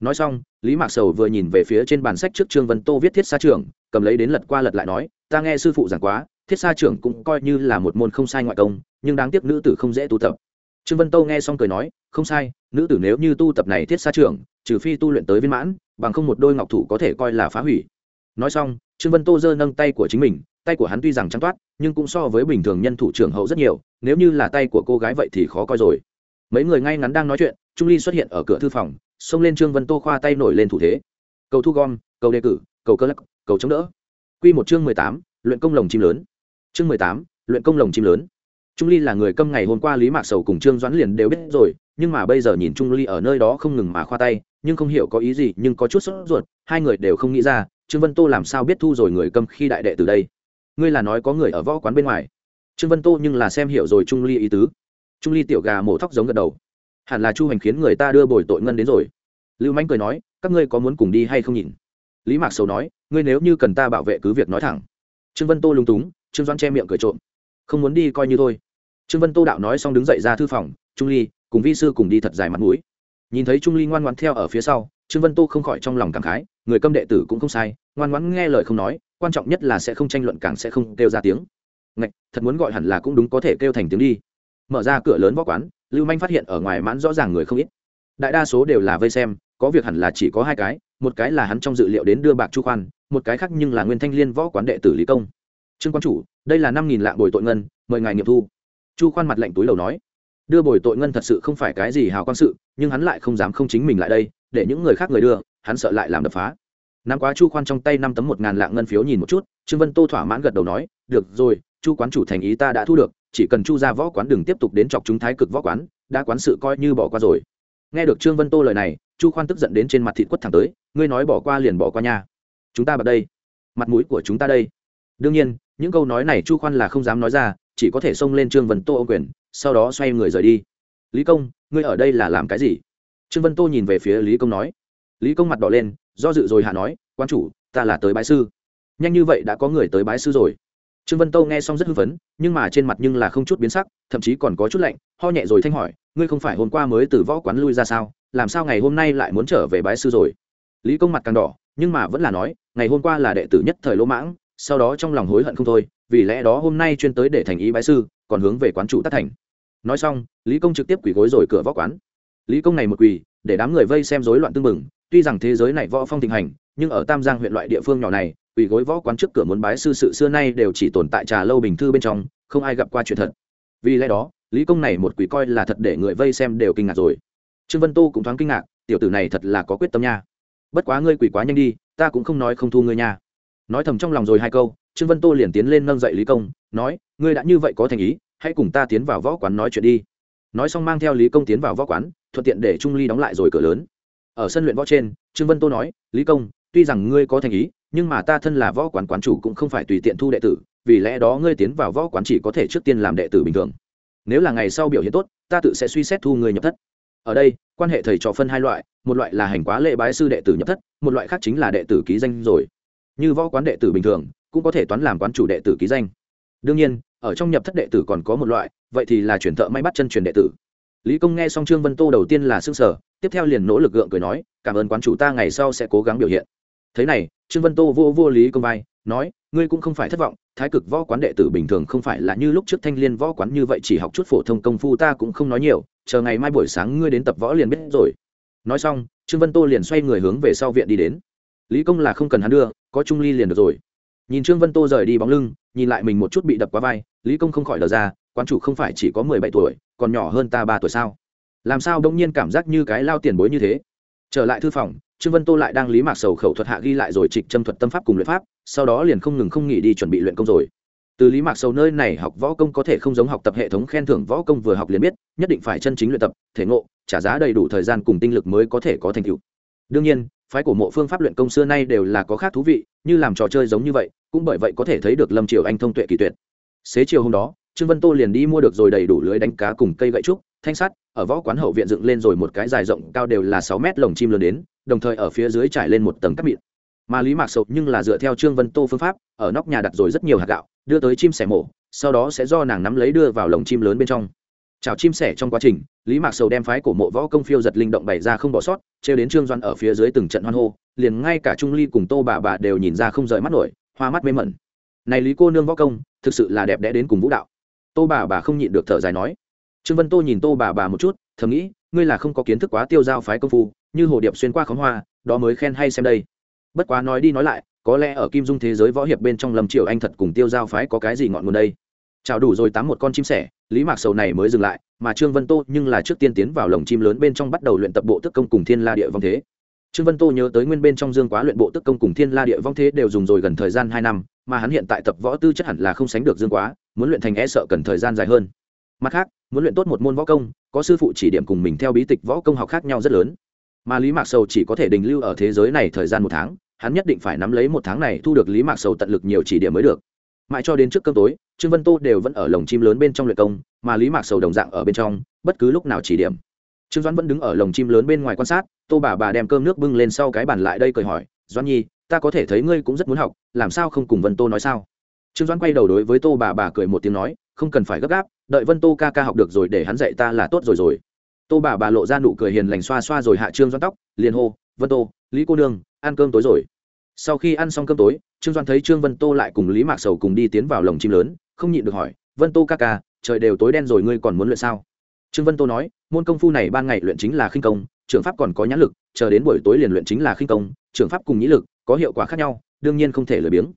Nói xong, lý mạc sầu vừa nhìn về phía trên bàn sách trước trương vân tô viết thiết xa trường cầm lấy đến lật qua lật lại nói, ta nghe sư phụ giảng quá, thiết xa trưởng cũng coi như là một môn không sai ngoại công, nhưng đáng tiếc nữ tử không dễ tu tập trương vân tô nghe xong cười nói, không sai, nữ tử nếu như tu tập này thiết xa trưởng trừ phi tu luyện tới viên mãn, bằng không một đôi ngọc thủ có thể coi là phá hủy. Nói xong, trương vân tô giơ nâng tay của chính mình, tay của hắn tuy rằng trắng toát, nhưng cũng so với bình thường nhân thủ trưởng hậu rất nhiều, nếu như là tay của cô gái vậy thì khó coi rồi. Mấy người ngay ngắn đang nói chuyện, trung ly xuất hiện ở cửa thư phòng, xông lên trương vân tô khoa tay nổi lên thủ thế. Cầu thu gom, cầu đề cử, cầu cơ lắc, cầu chống đỡ. Q một chương mười tám, luyện công lồng chim lớn. Chương mười tám, luyện công lồng chim lớn trung ly là người câm ngày hôm qua lý mạc sầu cùng trương doãn liền đều biết rồi, nhưng mà bây giờ nhìn trung ly ở nơi đó không ngừng mà khoa tay, nhưng không hiểu có ý gì, nhưng có chút sốt ruột, hai người đều không nghĩ ra, trương vân tô làm sao biết thu rồi người câm khi đại đệ từ đây? Ngươi là nói có người ở võ quán bên ngoài. Trương vân tô nhưng là xem hiểu rồi trung ly ý tứ. Trung ly tiểu gà mổ thóc giống gật đầu. Hẳn là chu hành khiến người ta đưa bồi tội ngân đến rồi. Lưu Mạnh cười nói, các ngươi có muốn cùng đi hay không nhìn? Lý mạc sầu nói, ngươi nếu như cần ta bảo vệ cứ việc nói thẳng. Trương vân tô lúng túng, trương doan che miệng cười trộm. Không muốn đi coi như thôi trương vân tô đạo nói xong đứng dậy ra thư phòng, trung ly cùng vi sư cùng đi thật dài mặt mũi. Nhìn thấy trung ly ngoan ngoãn theo ở phía sau, trương vân tô không khỏi trong lòng cảm khái, người câm đệ tử cũng không sai, ngoan ngoãn nghe lời không nói, quan trọng nhất là sẽ không tranh luận càng sẽ không kêu ra tiếng. Ngạch, thật muốn gọi hẳn là cũng đúng có thể kêu thành tiếng đi. Mở ra cửa lớn võ quán, lưu manh phát hiện ở ngoài mãn rõ ràng người không ít. Đại đa số đều là vây xem, có việc hẳn là chỉ có hai cái, một cái là hắn trong dự liệu đến đưa bạc chu khoan, một cái khác nhưng là nguyên thanh liên võ quán đệ tử lý công. Trương quan chủ, đây là năm nghìn lạng bồi tội ngân, mời ngài nghiệm thu chu khoan mặt lạnh túi đầu nói, đưa bồi tội ngân thật sự không phải cái gì hào quang sự, nhưng hắn lại không dám không chính mình lại đây, để những người khác người đưa, hắn sợ lại làm đập phá. Năm quá chu khoan trong tay năm tấm một ngàn lạng ngân phiếu nhìn một chút, trương vân tô thỏa mãn gật đầu nói, được rồi, chu quán chủ thành ý ta đã thu được, chỉ cần chu ra võ quán đừng tiếp tục đến chọc chúng thái cực võ quán, đã quán sự coi như bỏ qua rồi. Nghe được trương vân tô lời này, chu khoan tức giận đến trên mặt thịt quất thẳng tới, ngươi nói bỏ qua liền bỏ qua nha. Chúng ta bật đây. Mặt mũi của chúng ta đây. Đương nhiên, những câu nói này chu khoan là không dám nói ra chỉ có thể xông lên trương vân tô ô quyền, sau đó xoay người rời đi. Lý công, ngươi ở đây là làm cái gì? Trương vân tô nhìn về phía lý công nói. Lý công mặt đỏ lên, do dự rồi hạ nói, quan chủ, ta là tới bái sư. Nhanh như vậy đã có người tới bái sư rồi. Trương vân tô nghe xong rất hưng phấn, nhưng mà trên mặt nhưng là không chút biến sắc, thậm chí còn có chút lạnh, ho nhẹ rồi thanh hỏi, ngươi không phải hôm qua mới từ võ quán lui ra sao? Làm sao ngày hôm nay lại muốn trở về bái sư rồi? Lý công mặt càng đỏ, nhưng mà vẫn là nói, ngày hôm qua là đệ tử nhất thời lỗ mãng, sau đó trong lòng hối hận không thôi vì lẽ đó hôm nay chuyên tới để thành ý bái sư, còn hướng về quán chủ tất thành. Nói xong, lý công trực tiếp quỳ gối rồi cửa võ quán. Lý công này một quỳ, để đám người vây xem rối loạn tương mừng tuy rằng thế giới này võ phong thịnh hành, nhưng ở tam giang huyện loại địa phương nhỏ này, quỳ gối võ quán trước cửa muốn bái sư sự xưa nay đều chỉ tồn tại trà lâu bình thư bên trong, không ai gặp qua chuyện thật. Vì lẽ đó, lý công này một quỳ coi là thật để người vây xem đều kinh ngạc rồi. Trương vân tu cũng thoáng kinh ngạc, tiểu tử này thật là có quyết tâm nha. Bất quá ngươi quỳ quá nhanh đi, ta cũng không nói không thu ngươi nha nói thầm trong lòng rồi hai câu, trương vân tô liền tiến lên nâng dậy lý công, nói, ngươi đã như vậy có thành ý, hãy cùng ta tiến vào võ quán nói chuyện đi. Nói xong mang theo lý công tiến vào võ quán, thuận tiện để trung ly đóng lại rồi cửa lớn. Ở sân luyện võ trên, trương vân tô nói, lý công, tuy rằng ngươi có thành ý, nhưng mà ta thân là võ quán quán chủ cũng không phải tùy tiện thu đệ tử, vì lẽ đó ngươi tiến vào võ quán chỉ có thể trước tiên làm đệ tử bình thường. Nếu là ngày sau biểu hiện tốt, ta tự sẽ suy xét thu người nhập thất. Ở đây, quan hệ thầy trò phân hai loại, một loại là hành quá lễ bái sư đệ tử nhập thất, một loại khác chính là đệ tử ký danh rồi như võ quán đệ tử bình thường, cũng có thể toán làm quán chủ đệ tử ký danh. Đương nhiên, ở trong nhập thất đệ tử còn có một loại, vậy thì là chuyển thợ may bắt chân truyền đệ tử. Lý công nghe xong trương vân tô đầu tiên là s ư ơ n g sở tiếp theo liền nỗ lực gượng cười nói, cảm ơn quán chủ ta ngày sau sẽ cố gắng biểu hiện. Thế này, trương vân tô vô vô lý công vai, nói, ngươi cũng không phải thất vọng, thái cực võ quán đệ tử bình thường không phải là như lúc trước thanh liên võ quán như vậy chỉ học chút phổ thông công phu ta cũng không nói nhiều, chờ ngày mai buổi sáng ngươi đến tập võ liền biết rồi. Nói xong, trương vân tô liền xoay người hướng về sau viện đi đến lý công là không cần hắn đưa, có trung ly liền được rồi. Nhìn trương vân tô rời đi bóng lưng, nhìn lại mình một chút bị đập quá vai, lý công không khỏi đờ ra, quán chủ không phải chỉ có mười bảy tuổi, còn nhỏ hơn ta ba tuổi sao? Làm sao đông nhiên cảm giác như cái lao tiền bối như thế? Trở lại thư phòng, trương vân tô lại đang lý mạc sầu khẩu thuật hạ ghi lại rồi trịch châm thuật tâm pháp cùng luyện pháp, sau đó liền không ngừng không nghỉ đi chuẩn bị luyện công rồi. Từ lý mạc sầu nơi này học võ công có thể không giống học tập hệ thống khen thưởng võ công vừa học liền biết, nhất định phải chân chính luyện tập, thể ngộ, trả giá đầy đủ thời gian cùng tinh lực mới có thể có thành tựu. Đương nhiên phái cổ mộ phương pháp luyện công xưa nay đều là có khác thú vị, như làm trò chơi giống như vậy, cũng bởi vậy có thể thấy được lâm triều anh thông tuệ kỳ tuyệt. Xế chiều hôm đó, trương vân tô liền đi mua được rồi đầy đủ lưới đánh cá cùng cây gậy trúc, thanh sắt, ở võ quán hậu viện dựng lên rồi một cái dài rộng cao đều là sáu mét lồng chim lớn đến, đồng thời ở phía dưới trải lên một tầng cắt mịn. Mà lý mạc sầu nhưng là dựa theo trương vân tô phương pháp, ở nóc nhà đặt rồi rất nhiều hạt gạo, đưa tới chim sẻ mổ, sau đó sẽ do nàng nắm lấy đưa vào lồng chim lớn bên trong chào chim sẻ trong quá trình, lý mạc sầu đem phái cổ mộ võ công phiêu giật linh động bày ra không bỏ sót, trêu đến trương doan ở phía dưới từng trận hoan hô, liền ngay cả trung ly cùng tô bà bà đều nhìn ra không rời mắt nổi, hoa mắt mê mẩn. Này lý cô nương võ công, thực sự là đẹp đẽ đến cùng vũ đạo. Tô bà bà không nhịn được thở dài nói. Trương vân tô nhìn tô bà bà một chút, thầm nghĩ, ngươi là không có kiến thức quá tiêu giao phái công phu, như hồ điệp xuyên qua khóm hoa, đó mới khen hay xem đây. Bất quá nói đi nói lại, có lẽ ở kim dung thế giới võ hiệp bên trong lâm triều anh thật cùng tiêu giao phái có cái gì ngọn nguồn đây? Chào đủ rồi tám một con chim sẻ, lý mạc sầu này mới dừng lại, mà trương vân tô nhưng là trước tiên tiến vào lồng chim lớn bên trong bắt đầu luyện tập bộ tức công cùng thiên la địa vong thế. Trương vân tô nhớ tới nguyên bên trong dương quá luyện bộ tức công cùng thiên la địa vong thế đều dùng rồi gần thời gian hai năm, mà hắn hiện tại tập võ tư chất hẳn là không sánh được dương quá, muốn luyện thành e sợ cần thời gian dài hơn. Mặt khác, muốn luyện tốt một môn võ công, có sư phụ chỉ điểm cùng mình theo bí tịch võ công học khác nhau rất lớn. Mà lý mạc sầu chỉ có thể đình lưu ở thế giới này thời gian một tháng, hắn nhất định phải nắm lấy một tháng này thu được lý mạc sầu tận lực nhiều chỉ điểm mới được mãi cho đến trước cơm tối, trương vân tô đều vẫn ở lồng chim lớn bên trong luyện công, mà lý mạc sầu đồng dạng ở bên trong, bất cứ lúc nào chỉ điểm. Trương doãn vẫn đứng ở lồng chim lớn bên ngoài quan sát, tô bà bà đem cơm nước bưng lên sau cái bàn lại đây cười hỏi, doãn nhi, ta có thể thấy ngươi cũng rất muốn học, làm sao không cùng vân tô nói sao? Trương doãn quay đầu đối với tô bà bà cười một tiếng nói, không cần phải gấp gáp, đợi vân tô ca ca học được rồi để hắn dạy ta là tốt rồi rồi. Tô bà bà lộ ra nụ cười hiền lành xoa xoa rồi hạ trương doãn tóc, liền hô, vân tô, lý cô nương, ăn cơm tối rồi sau khi ăn xong cơm tối, trương doan thấy trương vân tô lại cùng lý mạc sầu cùng đi tiến vào lồng chim lớn, không nhịn được hỏi, vân tô ca ca, trời đều tối đen rồi, ngươi còn muốn luyện sao? Trương vân tô nói, môn công phu này ban ngày luyện chính là khinh công trường pháp còn có nhãn lực, chờ đến buổi tối liền luyện chính là khinh công trường pháp cùng nhĩ lực, có hiệu quả khác nhau, đương nhiên không thể lười biếng.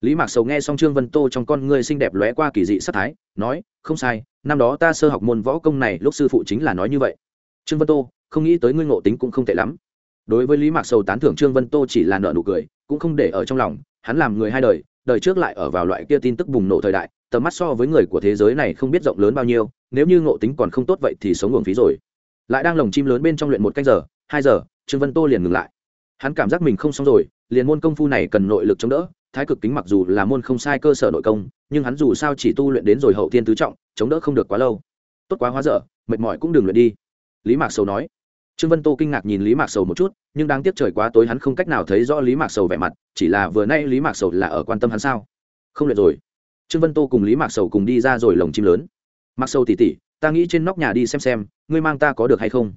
Lý mạc sầu nghe xong trương vân tô trong con ngươi xinh đẹp lóe qua kỳ dị sắc thái, nói, không sai, năm đó ta sơ học môn võ công này, lúc sư phụ chính là nói như vậy. Trương vân tô, không nghĩ tới ngươi ngộ tính cũng không tệ lắm. Đối với lý mạc sầu tán thưởng trương vân tô chỉ là nợ nụ cười cũng không để ở trong lòng, hắn làm người hai đời đời trước lại ở vào loại kia tin tức bùng nổ thời đại, tầm mắt so với người của thế giới này không biết rộng lớn bao nhiêu, nếu như ngộ tính còn không tốt vậy thì sống uổng phí rồi. Lại đang lồng chim lớn bên trong luyện một canh giờ, hai giờ, trương vân tô liền ngừng lại. Hắn cảm giác mình không xong rồi, liền môn công phu này cần nội lực chống đỡ, thái cực kính mặc dù là môn không sai cơ sở nội công, nhưng hắn dù sao chỉ tu luyện đến rồi hậu tiên tứ trọng, chống đỡ không được quá lâu. Tốt quá hóa dở, mệt mỏi cũng đừng luyện đi. Lý mạc sầu nói trương vân tô kinh ngạc nhìn lý mạc sầu một chút, nhưng đáng tiếc trời quá tối hắn không cách nào thấy rõ lý mạc sầu vẻ mặt, chỉ là vừa nay lý mạc sầu là ở quan tâm hắn sao? Không luyện rồi. Trương vân tô cùng lý mạc sầu cùng đi ra rồi lồng chim lớn. Mặc sầu tỉ tỉ ta nghĩ trên nóc nhà đi xem xem, ngươi mang ta có được hay không?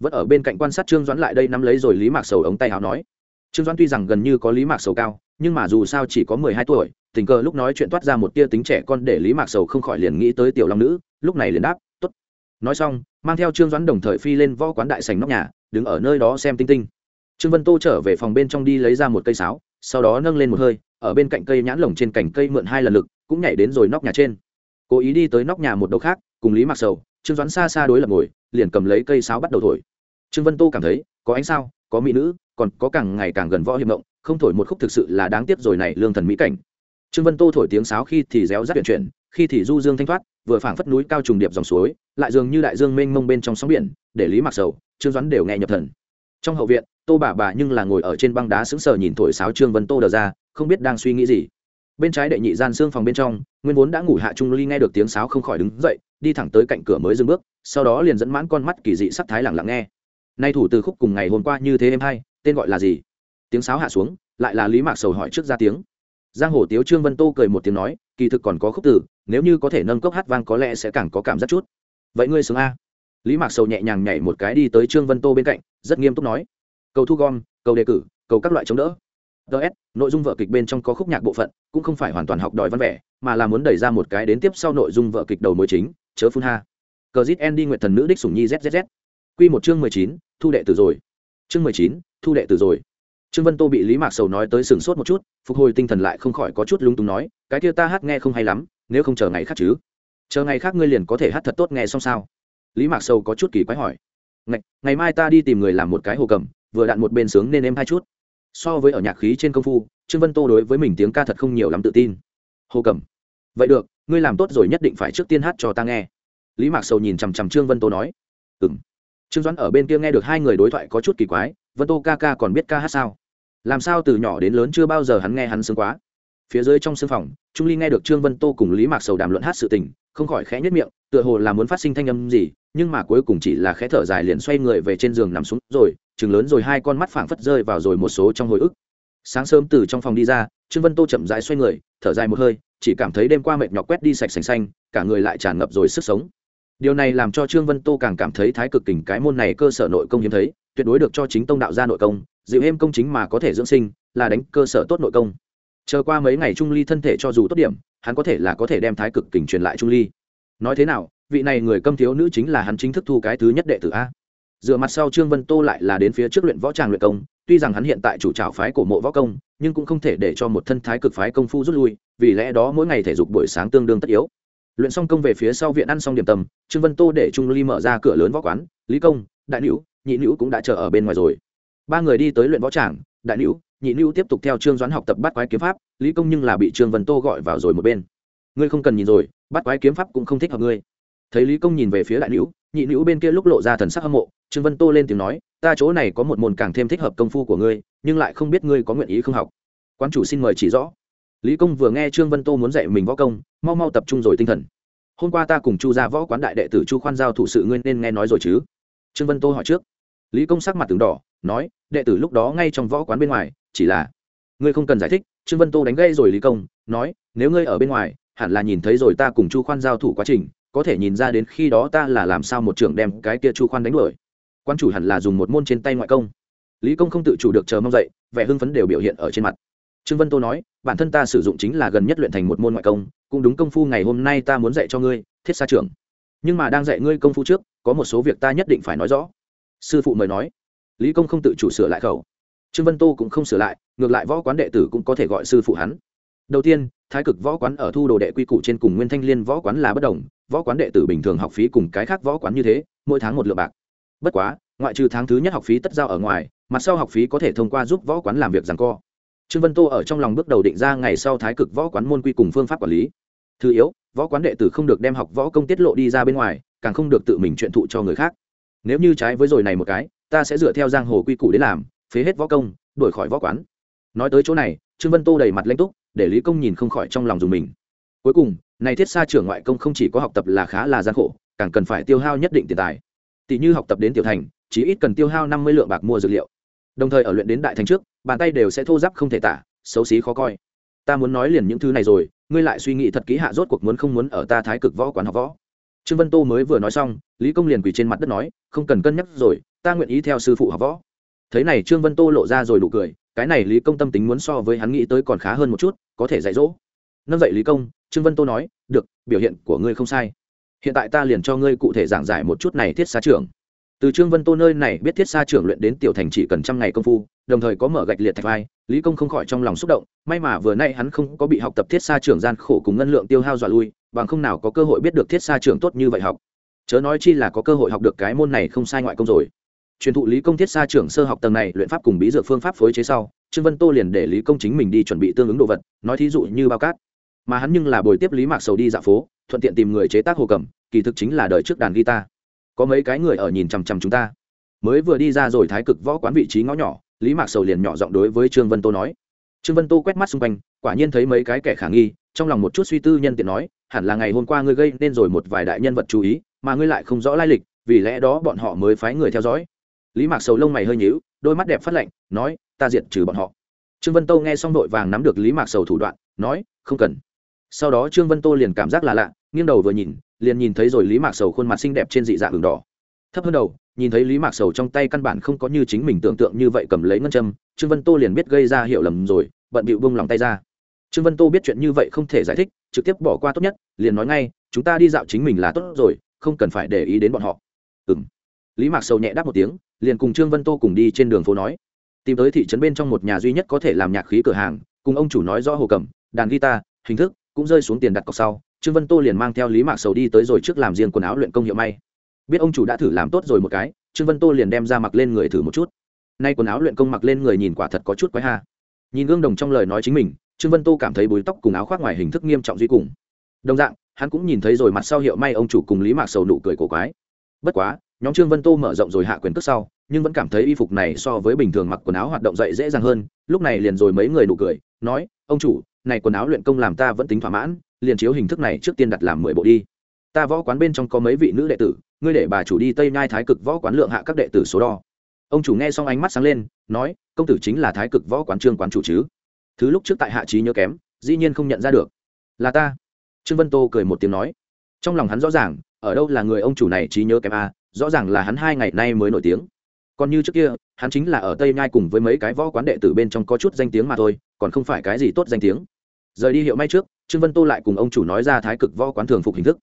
Vẫn ở bên cạnh quan sát trương doãn lại đây nắm lấy rồi lý mạc sầu ống tay áo nói. Trương doãn tuy rằng gần như có lý mạc sầu cao, nhưng mà dù sao chỉ có mười hai tuổi, tình cờ lúc nói chuyện toát ra một tia tính trẻ con để lý mạc sầu không khỏi liền nghĩ tới tiểu long nữ, lúc này liền đáp nói xong, mang theo trương doãn đồng thời phi lên võ quán đại sành nóc nhà, đứng ở nơi đó xem tinh tinh. Trương vân tô trở về phòng bên trong đi lấy ra một cây sáo, sau đó nâng lên một hơi, ở bên cạnh cây nhãn lồng trên cành cây mượn hai lần lực, cũng nhảy đến rồi nóc nhà trên. Cố ý đi tới nóc nhà một đầu khác, cùng lý mặc sầu, trương doãn xa xa đối lập ngồi, liền cầm lấy cây sáo bắt đầu thổi. Trương vân tô cảm thấy, có ánh sao, có mỹ nữ, còn có càng ngày càng gần võ hiệp mộng, không thổi một khúc thực sự là đáng tiếc rồi này lương thần mỹ cảnh. Trương vân tô thổi tiếng sáo khi thì réo rắt chuyển chuyển, khi thì du dương thanh thoát vừa phảng phất núi cao trùng điệp dòng suối, lại dường như đại dương mênh mông bên trong sóng biển, để lý mặc sầu, trương doãn đều nghe nhập thần. Trong hậu viện, tô bà bà nhưng là ngồi ở trên băng đá sững sờ nhìn thổi sáo trương vân tô đờ ra, không biết đang suy nghĩ gì. Bên trái đệ nhị gian xương phòng bên trong, nguyên vốn đã ngủ hạ trung ly nghe được tiếng sáo không khỏi đứng dậy, đi thẳng tới cạnh cửa mới dừng bước, sau đó liền dẫn mãn con mắt kỳ dị sắc thái lặng lặng nghe. Nay thủ từ khúc cùng ngày hôm qua như thế em hay, tên gọi là gì? Tiếng sáo hạ xuống, lại là lý mạc sầu hỏi trước ra tiếng. Giang hồ tiếu trương vân tô cười một tiếng nói, kỳ thực còn có khúc từ nếu như có thể nâng cốc hát vang có lẽ sẽ càng có cảm giác chút. Vậy ngươi sướng a. Lý mạc sầu nhẹ nhàng nhảy một cái đi tới trương vân tô bên cạnh, rất nghiêm túc nói. Cầu thu gom, cầu đề cử, cầu các loại chống đỡ. Ts nội dung vợ kịch bên trong có khúc nhạc bộ phận, cũng không phải hoàn toàn học đòi văn vẻ, mà là muốn đẩy ra một cái đến tiếp sau nội dung vợ kịch đầu mối chính, chớ phun ha. Cờ zit en đi nguyện thần nữ đích sủng nhi zzz q một chương mười chín, thu đệ tử rồi. Chương mười chín, thu đệ tử rồi. Trương vân tô bị lý mạc sầu nói tới sừng sốt một chút, phục hồi tinh thần lại không khỏi có chút lúng túng nói, cái kia ta hát nghe không hay lắm nếu không chờ ngày khác chứ? Chờ ngày khác ngươi liền có thể hát thật tốt nghe xong sao? Lý mạc sầu có chút kỳ quái hỏi. Ngày, ngày mai ta đi tìm người làm một cái hồ cầm vừa đạn một bên sướng nên em hai chút. So với ở nhạc khí trên công phu trương vân tô đối với mình tiếng ca thật không nhiều lắm tự tin. Hồ cầm. Vậy được ngươi làm tốt rồi nhất định phải trước tiên hát cho ta nghe. Lý mạc sầu nhìn chằm chằm trương vân tô nói. Ừ m trương doãn ở bên kia nghe được hai người đối thoại có chút kỳ quái vân tô ca ca còn biết ca hát sao? Làm sao từ nhỏ đến lớn chưa bao giờ hắn nghe hắn sướng quá? Phía dưới trong sương phòng, trung ly nghe được trương vân tô cùng lý mạc sầu đàm luận hát sự tình, không khỏi khẽ nhất miệng, tựa hồ là muốn phát sinh thanh âm gì, nhưng mà cuối cùng chỉ là khẽ thở dài liền xoay người về trên giường nằm xuống rồi, chừng lớn rồi hai con mắt phảng phất rơi vào rồi một số trong hồi ức. Sáng sớm từ trong phòng đi ra, trương vân tô chậm rãi xoay người, thở dài một hơi, chỉ cảm thấy đêm qua mệt nhọc quét đi sạch sành xanh, cả người lại tràn ngập rồi sức sống. Điều này làm cho trương vân tô càng cảm thấy thái cực kình cái môn này cơ sở nội công hiếm thấy, tuyệt đối được cho chính tông đạo gia nội công, dịu êm công chính mà có thể dưỡng sinh, là đánh cơ sở tốt nội công chờ qua mấy ngày trung ly thân thể cho dù tốt điểm, hắn có thể là có thể đem thái cực kình truyền lại trung ly. Nói thế nào, vị này người câm thiếu nữ chính là hắn chính thức thu cái thứ nhất đệ tử a. Dựa mặt sau trương vân tô lại là đến phía trước luyện võ tràng luyện công, tuy rằng hắn hiện tại chủ trào phái cổ mộ võ công, nhưng cũng không thể để cho một thân thái cực phái công phu rút lui, vì lẽ đó mỗi ngày thể dục buổi sáng tương đương tất yếu. Luyện xong công về phía sau viện ăn xong điểm tâm, trương vân tô để trung ly mở ra cửa lớn võ quán, lý công, đại nữ nhị nữ cũng đã chờ ở bên ngoài rồi. Ba người đi tới luyện võ tràng, đại nữ nhị lưu tiếp tục theo trương doãn học tập bắt quái kiếm pháp, lý công nhưng là bị trương vân tô gọi vào rồi một bên. Ngươi không cần nhìn rồi, bắt quái kiếm pháp cũng không thích hợp ngươi. Thấy lý công nhìn về phía đại nữ, nhị nữ bên kia lúc lộ ra thần sắc hâm mộ, trương vân tô lên tiếng nói, ta chỗ này có một môn càng thêm thích hợp công phu của ngươi, nhưng lại không biết ngươi có nguyện ý không học. Quan chủ xin mời chỉ rõ. Lý công vừa nghe trương vân tô muốn dạy mình võ công, mau mau tập trung rồi tinh thần. Hôm qua ta cùng chu ra võ quán đại đệ tử chu khoan giao thủ sự ngươi nên nghe nói rồi chứ? Trương vân tô hỏi trước. Lý công sắc mặt từng đỏ, nói, đệ tử lúc đó ngay trong võ quán bên ngoài chỉ là, ngươi không cần giải thích, trương vân tô đánh gây rồi lý công, nói, nếu ngươi ở bên ngoài, hẳn là nhìn thấy rồi ta cùng chu khoan giao thủ quá trình, có thể nhìn ra đến khi đó ta là làm sao một trưởng đem cái kia chu khoan đánh đuổi. Quan chủ hẳn là dùng một môn trên tay ngoại công. Lý công không tự chủ được chờ mong dậy, vẻ hưng phấn đều biểu hiện ở trên mặt. Trương vân tô nói, bản thân ta sử dụng chính là gần nhất luyện thành một môn ngoại công, cũng đúng công phu ngày hôm nay ta muốn dạy cho ngươi, thiết xa trưởng. Nhưng mà đang dạy ngươi công phu trước, có một số việc ta nhất định phải nói rõ. Sư phụ mời nói. Lý công không tự chủ sửa lại khẩu trương vân tô cũng không sửa lại, ngược lại võ quán đệ tử cũng có thể gọi sư phụ hắn. Đầu tiên, thái cực võ quán ở thu đồ đệ quy củ trên cùng nguyên thanh liên võ quán là bất đồng, võ quán đệ tử bình thường học phí cùng cái khác võ quán như thế, mỗi tháng một lượng bạc. Bất quá, ngoại trừ tháng thứ nhất học phí tất giao ở ngoài, mặt sau học phí có thể thông qua giúp võ quán làm việc rằng co. Trương vân tô ở trong lòng bước đầu định ra ngày sau thái cực võ quán môn quy cùng phương pháp quản lý. Thứ yếu, võ quán đệ tử không được đem học võ công tiết lộ đi ra bên ngoài, càng không được tự mình chuyện thụ cho người khác. Nếu như trái với rồi này một cái, ta sẽ dựa theo giang hồ quy củ đến làm phế hết võ công, đuổi khỏi võ quán. Nói tới chỗ này, trương vân tô đầy mặt lãnh túc, để lý công nhìn không khỏi trong lòng dùng mình. Cuối cùng, này thiết xa trưởng ngoại công không chỉ có học tập là khá là gian khổ, càng cần phải tiêu hao nhất định tiền tài. Tỷ như học tập đến tiểu thành chỉ ít cần tiêu hao năm mươi lượng bạc mua dược liệu. Đồng thời ở luyện đến đại thành trước, bàn tay đều sẽ thô giáp không thể tả, xấu xí khó coi. Ta muốn nói liền những thứ này rồi, ngươi lại suy nghĩ thật kỹ hạ rốt cuộc muốn không muốn ở ta thái cực võ quán học võ. Trương vân tô mới vừa nói xong, lý công liền quỳ trên mặt đất nói, không cần cân nhắc rồi, ta nguyện ý theo sư phụ học võ thấy này trương vân tô lộ ra rồi đủ cười, cái này lý công tâm tính muốn so với hắn nghĩ tới còn khá hơn một chút, có thể dạy dỗ. Nâng dậy lý công, trương vân tô nói, được, biểu hiện của ngươi không sai. Hiện tại ta liền cho ngươi cụ thể giảng giải một chút này thiết xa trưởng. Từ trương vân tô nơi này biết thiết xa trưởng luyện đến tiểu thành chỉ cần trăm ngày công phu, đồng thời có mở gạch liệt thạch vai, lý công không khỏi trong lòng xúc động, may mà vừa nay hắn không có bị học tập thiết xa trưởng gian khổ cùng ngân lượng tiêu hao dọa lui, bằng không nào có cơ hội biết được thiết xa trưởng tốt như vậy học. Chớ nói chi là có cơ hội học được cái môn này không sai ngoại công rồi truyền thụ lý công thiết xa trưởng sơ học tầng này luyện pháp cùng bí dược phương pháp phối chế sau, trương vân tô liền để lý công chính mình đi chuẩn bị tương ứng đồ vật, nói thí dụ như bao cát. Mà hắn nhưng là bồi tiếp lý mạc sầu đi dạo phố, thuận tiện tìm người chế tác hồ cầm, kỳ thực chính là đời trước đàn guitar. Có mấy cái người ở nhìn chằm chằm chúng ta. Mới vừa đi ra rồi thái cực võ quán vị trí ngõ nhỏ, lý mạc sầu liền nhỏ giọng đối với trương vân tô nói. Trương vân tô quét mắt xung quanh, quả nhiên thấy mấy cái kẻ khả nghi, trong lòng một chút suy tư nhân tiện nói, hẳn là ngày hôm qua ngươi gây nên rồi một vài đại nhân vật chú ý, mà ngươi lại không rõ lai lịch, vì lẽ đó bọn họ mới phái người theo dõi lý mạc sầu lông mày hơi nhíu, đôi mắt đẹp phát lạnh, nói, ta diệt trừ bọn họ. Trương vân tô nghe xong đội vàng nắm được lý mạc sầu thủ đoạn, nói, không cần. Sau đó trương vân tô liền cảm giác là lạ, nghiêng đầu vừa nhìn, liền nhìn thấy rồi lý mạc sầu khuôn mặt xinh đẹp trên dị dạng đường đỏ. Thấp hơn đầu, nhìn thấy lý mạc sầu trong tay căn bản không có như chính mình tưởng tượng như vậy cầm lấy ngân châm, trương vân tô liền biết gây ra hiểu lầm rồi, bận bịu bông lòng tay ra. Trương vân tô biết chuyện như vậy không thể giải thích, trực tiếp bỏ qua tốt nhất, liền nói ngay, chúng ta đi dạo chính mình là tốt rồi, không cần phải để ý đến bọn họ. Ừ m lý mạc sầu nhẹ đáp một tiếng liền cùng trương vân tô cùng đi trên đường phố nói. Tìm tới thị trấn bên trong một nhà duy nhất có thể làm nhạc khí cửa hàng, cùng ông chủ nói rõ hồ cầm, đàn guitar, hình thức, cũng rơi xuống tiền đặt cọc sau, trương vân tô liền mang theo lý mạc sầu đi tới rồi trước làm riêng quần áo luyện công hiệu may. Biết ông chủ đã thử làm tốt rồi một cái, trương vân tô liền đem ra mặc lên người thử một chút. Nay quần áo luyện công mặc lên người nhìn quả thật có chút quái ha. Nhìn gương đồng trong lời nói chính mình, trương vân tô cảm thấy búi tóc cùng áo khoác ngoài hình thức nghiêm trọng duy cùng. Đồng dạng, hắn cũng nhìn thấy rồi mặt sau hiệu may ông chủ cùng lý mạc sầu nụ cười cổ quái. Bất quá nhóm trương vân tô mở rộng rồi hạ quyền cước sau nhưng vẫn cảm thấy y phục này so với bình thường mặc quần áo hoạt động dậy dễ dàng hơn lúc này liền rồi mấy người nụ cười nói ông chủ này quần áo luyện công làm ta vẫn tính thỏa mãn liền chiếu hình thức này trước tiên đặt làm mười bộ đi. Ta võ quán bên trong có mấy vị nữ đệ tử ngươi để bà chủ đi tây nhai thái cực võ quán lượng hạ các đệ tử số đo. Ông chủ nghe xong ánh mắt sáng lên nói công tử chính là thái cực võ quán trương quán chủ chứ? Thứ lúc trước tại hạ trí nhớ kém dĩ nhiên không nhận ra được. Là ta. Trương vân tô cười một tiếng nói. Trong lòng hắn rõ ràng ở đâu là người ông chủ này trí nhớ kém a à, rõ ràng là hắn hai ngày nay mới nổi tiếng. Còn như trước kia, hắn chính là ở tây nhai cùng với mấy cái võ quán đệ tử bên trong có chút danh tiếng mà thôi, còn không phải cái gì tốt danh tiếng. Rời đi hiệu may trước, trương vân tô lại cùng ông chủ nói ra thái cực võ quán thường phục hình thức.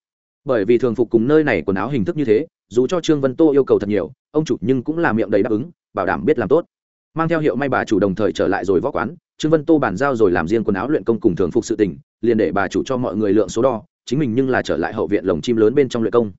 Bởi vì thường phục cùng nơi này quần áo hình thức như thế, dù cho trương vân tô yêu cầu thật nhiều, ông chủ nhưng cũng là miệng đầy đáp ứng, bảo đảm biết làm tốt. Mang theo hiệu may bà chủ đồng thời trở lại rồi võ quán, trương vân tô bàn giao rồi làm riêng quần áo luyện công cùng thường phục sự tình, liền để bà chủ cho mọi người lượng số đo, chính mình nhưng là trở lại hậu viện lồng chim lớn bên trong luyện công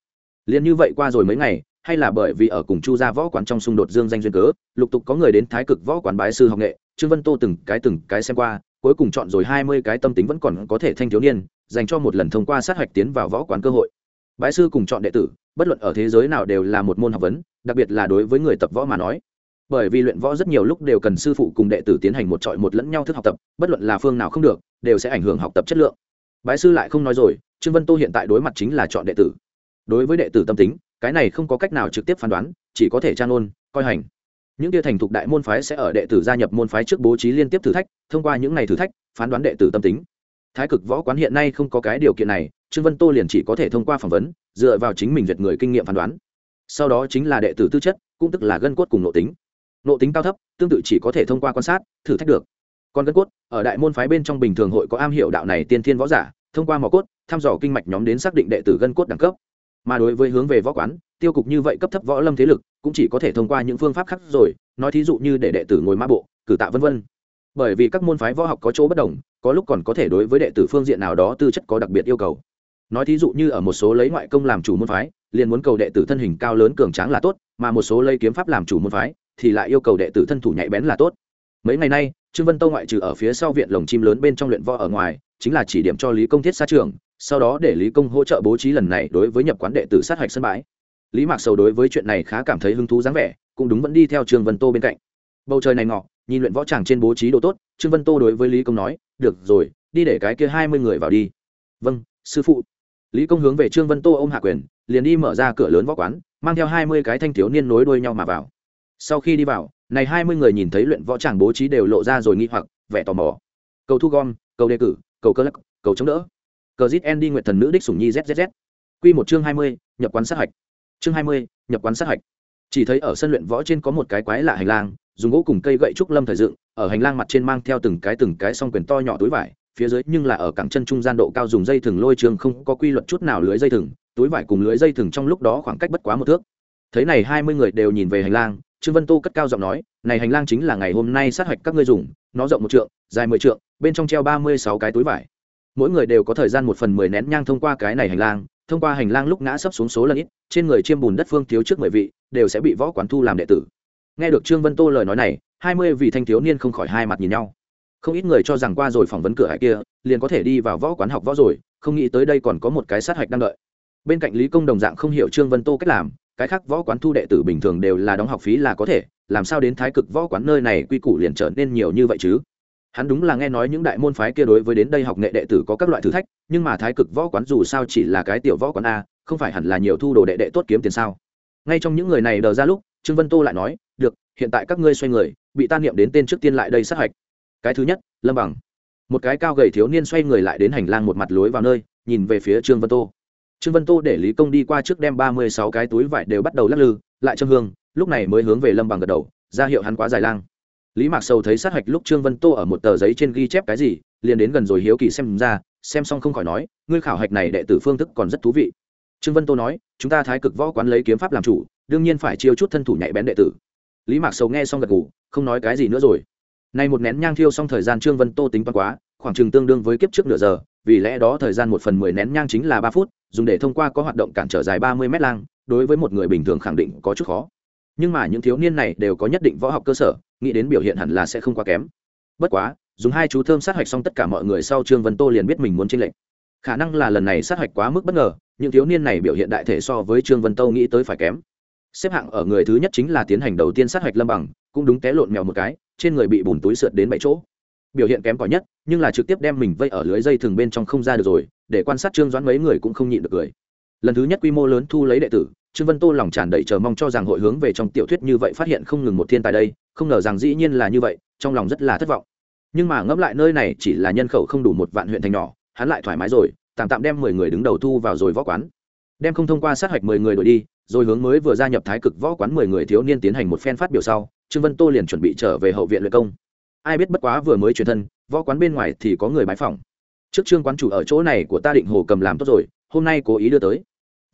liền như vậy qua rồi mấy ngày, hay là bởi vì ở cùng chu gia võ quán trong xung đột dương danh duyên cớ, lục tục có người đến thái cực võ quán bái sư học nghệ, trương vân tô từng cái từng cái xem qua, cuối cùng chọn rồi hai mươi cái tâm tính vẫn còn có thể thanh thiếu niên, dành cho một lần thông qua sát hạch tiến vào võ quán cơ hội. Bái sư cùng chọn đệ tử, bất luận ở thế giới nào đều là một môn học vấn, đặc biệt là đối với người tập võ mà nói. Bởi vì luyện võ rất nhiều lúc đều cần sư phụ cùng đệ tử tiến hành một trọi một lẫn nhau thức học tập, bất luận là phương nào không được, đều sẽ ảnh hưởng học tập chất lượng. Bái sư lại không nói rồi, trương vân tô hiện tại đối mặt chính là chọn đệ tử đối với đệ tử tâm tính, cái này không có cách nào trực tiếp phán đoán, chỉ có thể trang ôn coi hành. Những tia thành thục đại môn phái sẽ ở đệ tử gia nhập môn phái trước bố trí liên tiếp thử thách, thông qua những ngày thử thách, phán đoán đệ tử tâm tính. Thái cực võ quán hiện nay không có cái điều kiện này, trương vân tô liền chỉ có thể thông qua phỏng vấn, dựa vào chính mình duyệt người kinh nghiệm phán đoán. Sau đó chính là đệ tử tư chất, cũng tức là gân cốt cùng nội tính. Nội tính cao thấp, tương tự chỉ có thể thông qua quan sát, thử thách được. Còn gân cốt, ở đại môn phái bên trong bình thường hội có am hiểu đạo này tiên thiên võ giả, thông qua mỏ cốt, thăm dò kinh mạch nhóm đến xác định đệ tử gân cốt đẳng cấp mà đối với hướng về võ quán, tiêu cục như vậy cấp thấp võ lâm thế lực, cũng chỉ có thể thông qua những phương pháp khác rồi, nói thí dụ như để đệ tử ngồi mã bộ, cử tạ vân vân. Bởi vì các môn phái võ học có chỗ bất đồng, có lúc còn có thể đối với đệ tử phương diện nào đó tư chất có đặc biệt yêu cầu. Nói thí dụ như ở một số lấy ngoại công làm chủ môn phái, liền muốn cầu đệ tử thân hình cao lớn cường tráng là tốt, mà một số lấy kiếm pháp làm chủ môn phái, thì lại yêu cầu đệ tử thân thủ nhạy bén là tốt. Mấy ngày nay, trương vân tâu ngoại trừ ở phía sau viện lồng chim lớn bên trong luyện võ ở ngoài, chính là chỉ điểm cho lý công thiết xa trường sau đó để lý công hỗ trợ bố trí lần này đối với nhập quán đệ tử sát hạch sân bãi. Lý mạc sầu đối với chuyện này khá cảm thấy hứng thú dáng vẻ, cũng đúng vẫn đi theo trương vân tô bên cạnh. Bầu trời này ngọ, nhìn luyện võ tràng trên bố trí đồ tốt, trương vân tô đối với lý công nói, được rồi, đi để cái kia hai mươi người vào đi. Vâng sư phụ. Lý công hướng về trương vân tô ô m hạ quyền, liền đi mở ra cửa lớn võ quán, mang theo hai mươi cái thanh thiếu niên nối đuôi nhau mà vào. Sau khi đi vào, này hai mươi người nhìn thấy luyện võ tràng bố trí đều lộ ra rồi nghi hoặc, vẻ tò mò. Cầu thu gom, cầu đề cử, cầu cơ lắc, cầu chống đỡ cờ zit Andy đi nguyện thần nữ đích sủng nhi zzz q một chương hai mươi, nhập quán sát hạch. Chương hai mươi, nhập quán sát hạch. Chỉ thấy ở sân luyện võ trên có một cái quái lạ hành lang, dùng gỗ cùng cây gậy trúc lâm thời dựng, ở hành lang mặt trên mang theo từng cái từng cái s o n g quyền to nhỏ túi vải, phía dưới nhưng là ở cẳng chân trung gian độ cao dùng dây thừng lôi trường không có quy luật chút nào lưới dây thừng, túi vải cùng lưới dây thừng trong lúc đó khoảng cách bất quá một thước. Thế này hai mươi người đều nhìn về hành lang, trương vân tô cất cao giọng nói, này hành lang chính là ngày hôm nay sát hạch các ngươi dùng, nó rộng một trượng, dài mười trượng, bên trong treo ba mươi sáu cái túi vải mỗi người đều có thời gian một phần mười nén nhang thông qua cái này hành lang, thông qua hành lang lúc ngã sấp xuống số lần ít, trên người chiêm bùn đất phương thiếu trước mười vị, đều sẽ bị võ quán thu làm đệ tử. Nghe được trương vân tô lời nói này, hai mươi vị thanh thiếu niên không khỏi hai mặt nhìn nhau. Không ít người cho rằng qua rồi phỏng vấn cửa hải kia, liền có thể đi vào võ quán học võ rồi, không nghĩ tới đây còn có một cái sát hạch đang đợi. Bên cạnh lý công đồng dạng không hiểu trương vân tô cách làm, cái khác võ quán thu đệ tử bình thường đều là đóng học phí là có thể, làm sao đến thái cực võ quán nơi này quy củ liền trở nên nhiều như vậy chứ? Hắn đúng là nghe nói những đại môn phái kia đối với đến đây học nghệ đệ tử có các loại thử thách, nhưng mà thái cực võ quán dù sao chỉ là cái tiểu võ quán a, không phải hẳn là nhiều thu đồ đệ đệ tốt kiếm tiền sao? Ngay trong những người này đờ ra lúc, trương vân tô lại nói, được, hiện tại các ngươi xoay người, bị tan niệm đến tên trước tiên lại đây sát hạch. Cái thứ nhất, lâm bằng. Một cái cao gầy thiếu niên xoay người lại đến hành lang một mặt lối vào nơi, nhìn về phía trương vân tô. Trương vân tô để lý công đi qua trước đem ba mươi sáu cái túi vải đều bắt đầu lắc lư, lại châm hương, lúc này mới hướng về lâm bằng gật đầu, ra hiệu hắn quá dài lang lý mạc sầu thấy sát hạch lúc trương vân tô ở một tờ giấy trên ghi chép cái gì, liền đến gần rồi hiếu kỳ xem ra, xem xong không khỏi nói, ngươi khảo hạch này đệ tử phương thức còn rất thú vị. Trương vân tô nói, chúng ta thái cực võ quán lấy kiếm pháp làm chủ, đương nhiên phải chiêu chút thân thủ nhạy bén đệ tử. Lý mạc sầu nghe xong gật ngủ không nói cái gì nữa rồi. Nay một nén nhang thiêu xong thời gian trương vân tô tính toán quá, khoảng chừng tương đương với kiếp trước nửa giờ, vì lẽ đó thời gian một phần mười nén nhang chính là ba phút, dùng để thông qua có hoạt động cản trở dài ba mươi mét lang, đối với một người bình thường khẳng định có chút khó nhưng mà những thiếu niên này đều có nhất định võ học cơ sở, nghĩ đến biểu hiện hẳn là sẽ không quá kém. Bất quá, dùng hai chú thơm sát hạch xong tất cả mọi người sau trương vân tô liền biết mình muốn tranh lệch. Khả năng là lần này sát hạch quá mức bất ngờ, những thiếu niên này biểu hiện đại thể so với trương vân tô nghĩ tới phải kém. Xếp hạng ở người thứ nhất chính là tiến hành đầu tiên sát hạch lâm bằng, cũng đúng té lộn mèo một cái, trên người bị bùn túi sượt đến bảy chỗ. Biểu hiện kém cỏi nhất, nhưng là trực tiếp đem mình vây ở lưới dây thường bên trong không ra được rồi, để quan sát trương doãn mấy người cũng không nhịn được cười. Lần thứ nhất quy mô lớn thu lấy đệ tử trương vân tô lòng tràn đầy chờ mong cho rằng hội hướng về trong tiểu thuyết như vậy phát hiện không ngừng một thiên tài đây, không ngờ rằng dĩ nhiên là như vậy, trong lòng rất là thất vọng. Nhưng mà ngẫm lại nơi này chỉ là nhân khẩu không đủ một vạn huyện thành nhỏ, hắn lại thoải mái rồi, tạm tạm đem mười người đứng đầu thu vào rồi võ quán. Đem không thông qua sát hạch mười người đổi đi, rồi hướng mới vừa gia nhập thái cực võ quán mười người thiếu niên tiến hành một phen phát biểu sau, trương vân tô liền chuẩn bị trở về hậu viện luyện công. Ai biết bất quá vừa mới truyền thân, võ quán bên ngoài thì có người bái phòng trước trương quán chủ ở chỗ này của ta định hồ cầm làm tốt rồi, hôm nay cố ý đưa tới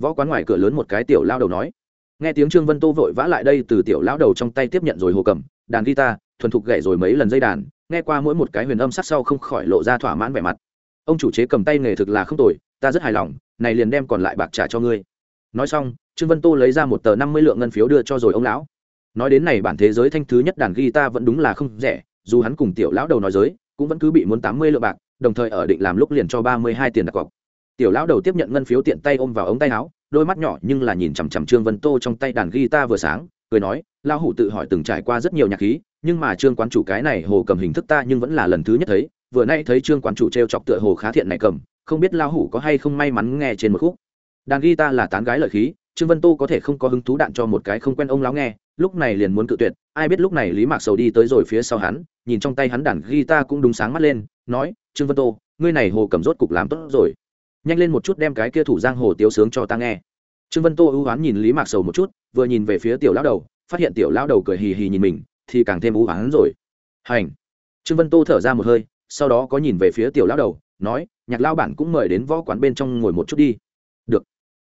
võ quán ngoài cửa lớn một cái tiểu lao đầu nói. Nghe tiếng trương vân tô vội vã lại đây từ tiểu lao đầu trong tay tiếp nhận rồi hồ cầm, đàn guitar, thuần thục gậy rồi mấy lần dây đàn, nghe qua mỗi một cái huyền âm sắc sau không khỏi lộ ra thỏa mãn vẻ mặt. Ông chủ chế cầm tay nghề thực là không tồi, ta rất hài lòng, này liền đem còn lại bạc trả cho ngươi. Nói xong, trương vân tô lấy ra một tờ năm mươi lượng ngân phiếu đưa cho rồi ông lão. Nói đến này bản thế giới thanh thứ nhất đàn guitar vẫn đúng là không rẻ, dù hắn cùng tiểu lão đầu nói giới cũng vẫn cứ bị muốn tám mươi lượng bạc, đồng thời ở định làm lúc liền cho ba mươi hai tiền đặt cọc tiểu lão đầu tiếp nhận ngân phiếu tiện tay ôm vào ống tay áo, đôi mắt nhỏ nhưng là nhìn chằm chằm trương vân tô trong tay đàn guitar vừa sáng, cười nói, lão hủ tự hỏi từng trải qua rất nhiều nhạc khí, nhưng mà trương quán chủ cái này hồ cầm hình thức ta nhưng vẫn là lần thứ nhất thấy, vừa nay thấy trương quán chủ t r e o chọc tựa hồ khá thiện này cầm, không biết lão hủ có hay không may mắn nghe trên một khúc. Đàn guitar là tán gái lợi khí, trương vân tô có thể không có hứng thú đạn cho một cái không quen ông lão nghe, lúc này liền muốn cự tuyệt, ai biết lúc này lý mạc sầu đi tới rồi phía sau hắn, nhìn trong tay hắn đàn guitar cũng đúng sáng mắt lên, nói, trương vân tô, ngươi này hồ cầm rốt cục làm tốt rồi nhanh lên một chút đem cái kia thủ giang hồ tiếu sướng cho ta nghe. Trương vân tô ưu oán nhìn lý mạc sầu một chút, vừa nhìn về phía tiểu lão đầu, phát hiện tiểu lão đầu cười hì hì nhìn mình, thì càng thêm ưu oán rồi. Hành. Trương vân tô thở ra một hơi, sau đó có nhìn về phía tiểu lão đầu, nói, nhạc lao bản cũng mời đến võ quán bên trong ngồi một chút đi. Được.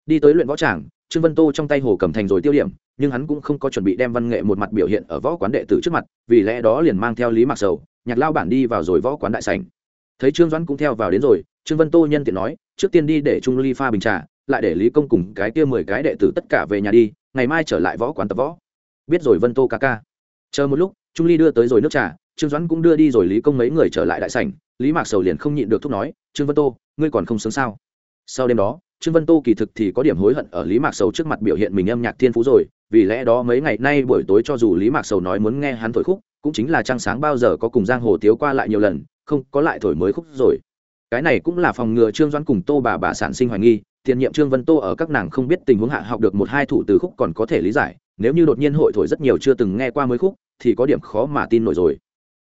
Đi tới luyện võ tràng, trương vân tô trong tay hồ cầm thành rồi tiêu điểm, nhưng hắn cũng không có chuẩn bị đem văn nghệ một mặt biểu hiện ở võ quán đệ tử trước mặt, vì lẽ đó liền mang theo lý mạc sầu, nhạc lao bản đi vào rồi võ quán đại sảnh. Thấy trương doãn cũng theo vào đến rồi trương vân tô nhân tiện nói, trước tiên đi để trung ly pha bình trà, lại để lý công cùng cái kia mười cái đệ tử tất cả về nhà đi, ngày mai trở lại võ quán tập võ. Biết rồi vân tô ca ca. Chờ một lúc, trung ly đưa tới rồi nước trà, trương doãn cũng đưa đi rồi lý công mấy người trở lại đại sảnh, lý mạc sầu liền không nhịn được thúc nói, trương vân tô, ngươi còn không sướng sao? Sau đêm đó, trương vân tô kỳ thực thì có điểm hối hận ở lý mạc sầu trước mặt biểu hiện mình âm nhạc thiên phú rồi, vì lẽ đó mấy ngày nay buổi tối cho dù lý mạc sầu nói muốn nghe hắn thổi khúc, cũng chính là trăng sáng bao giờ có cùng giang hồ tiếu qua lại nhiều lần, không có lại thổi mới khúc rồi cái này cũng là phòng ngừa trương doãn cùng tô bà bà sản sinh hoài nghi, tiền nhiệm trương vân tô ở các nàng không biết tình huống hạ học được một hai thủ từ khúc còn có thể lý giải, nếu như đột nhiên hội thổi rất nhiều chưa từng nghe qua mới khúc, thì có điểm khó mà tin nổi rồi.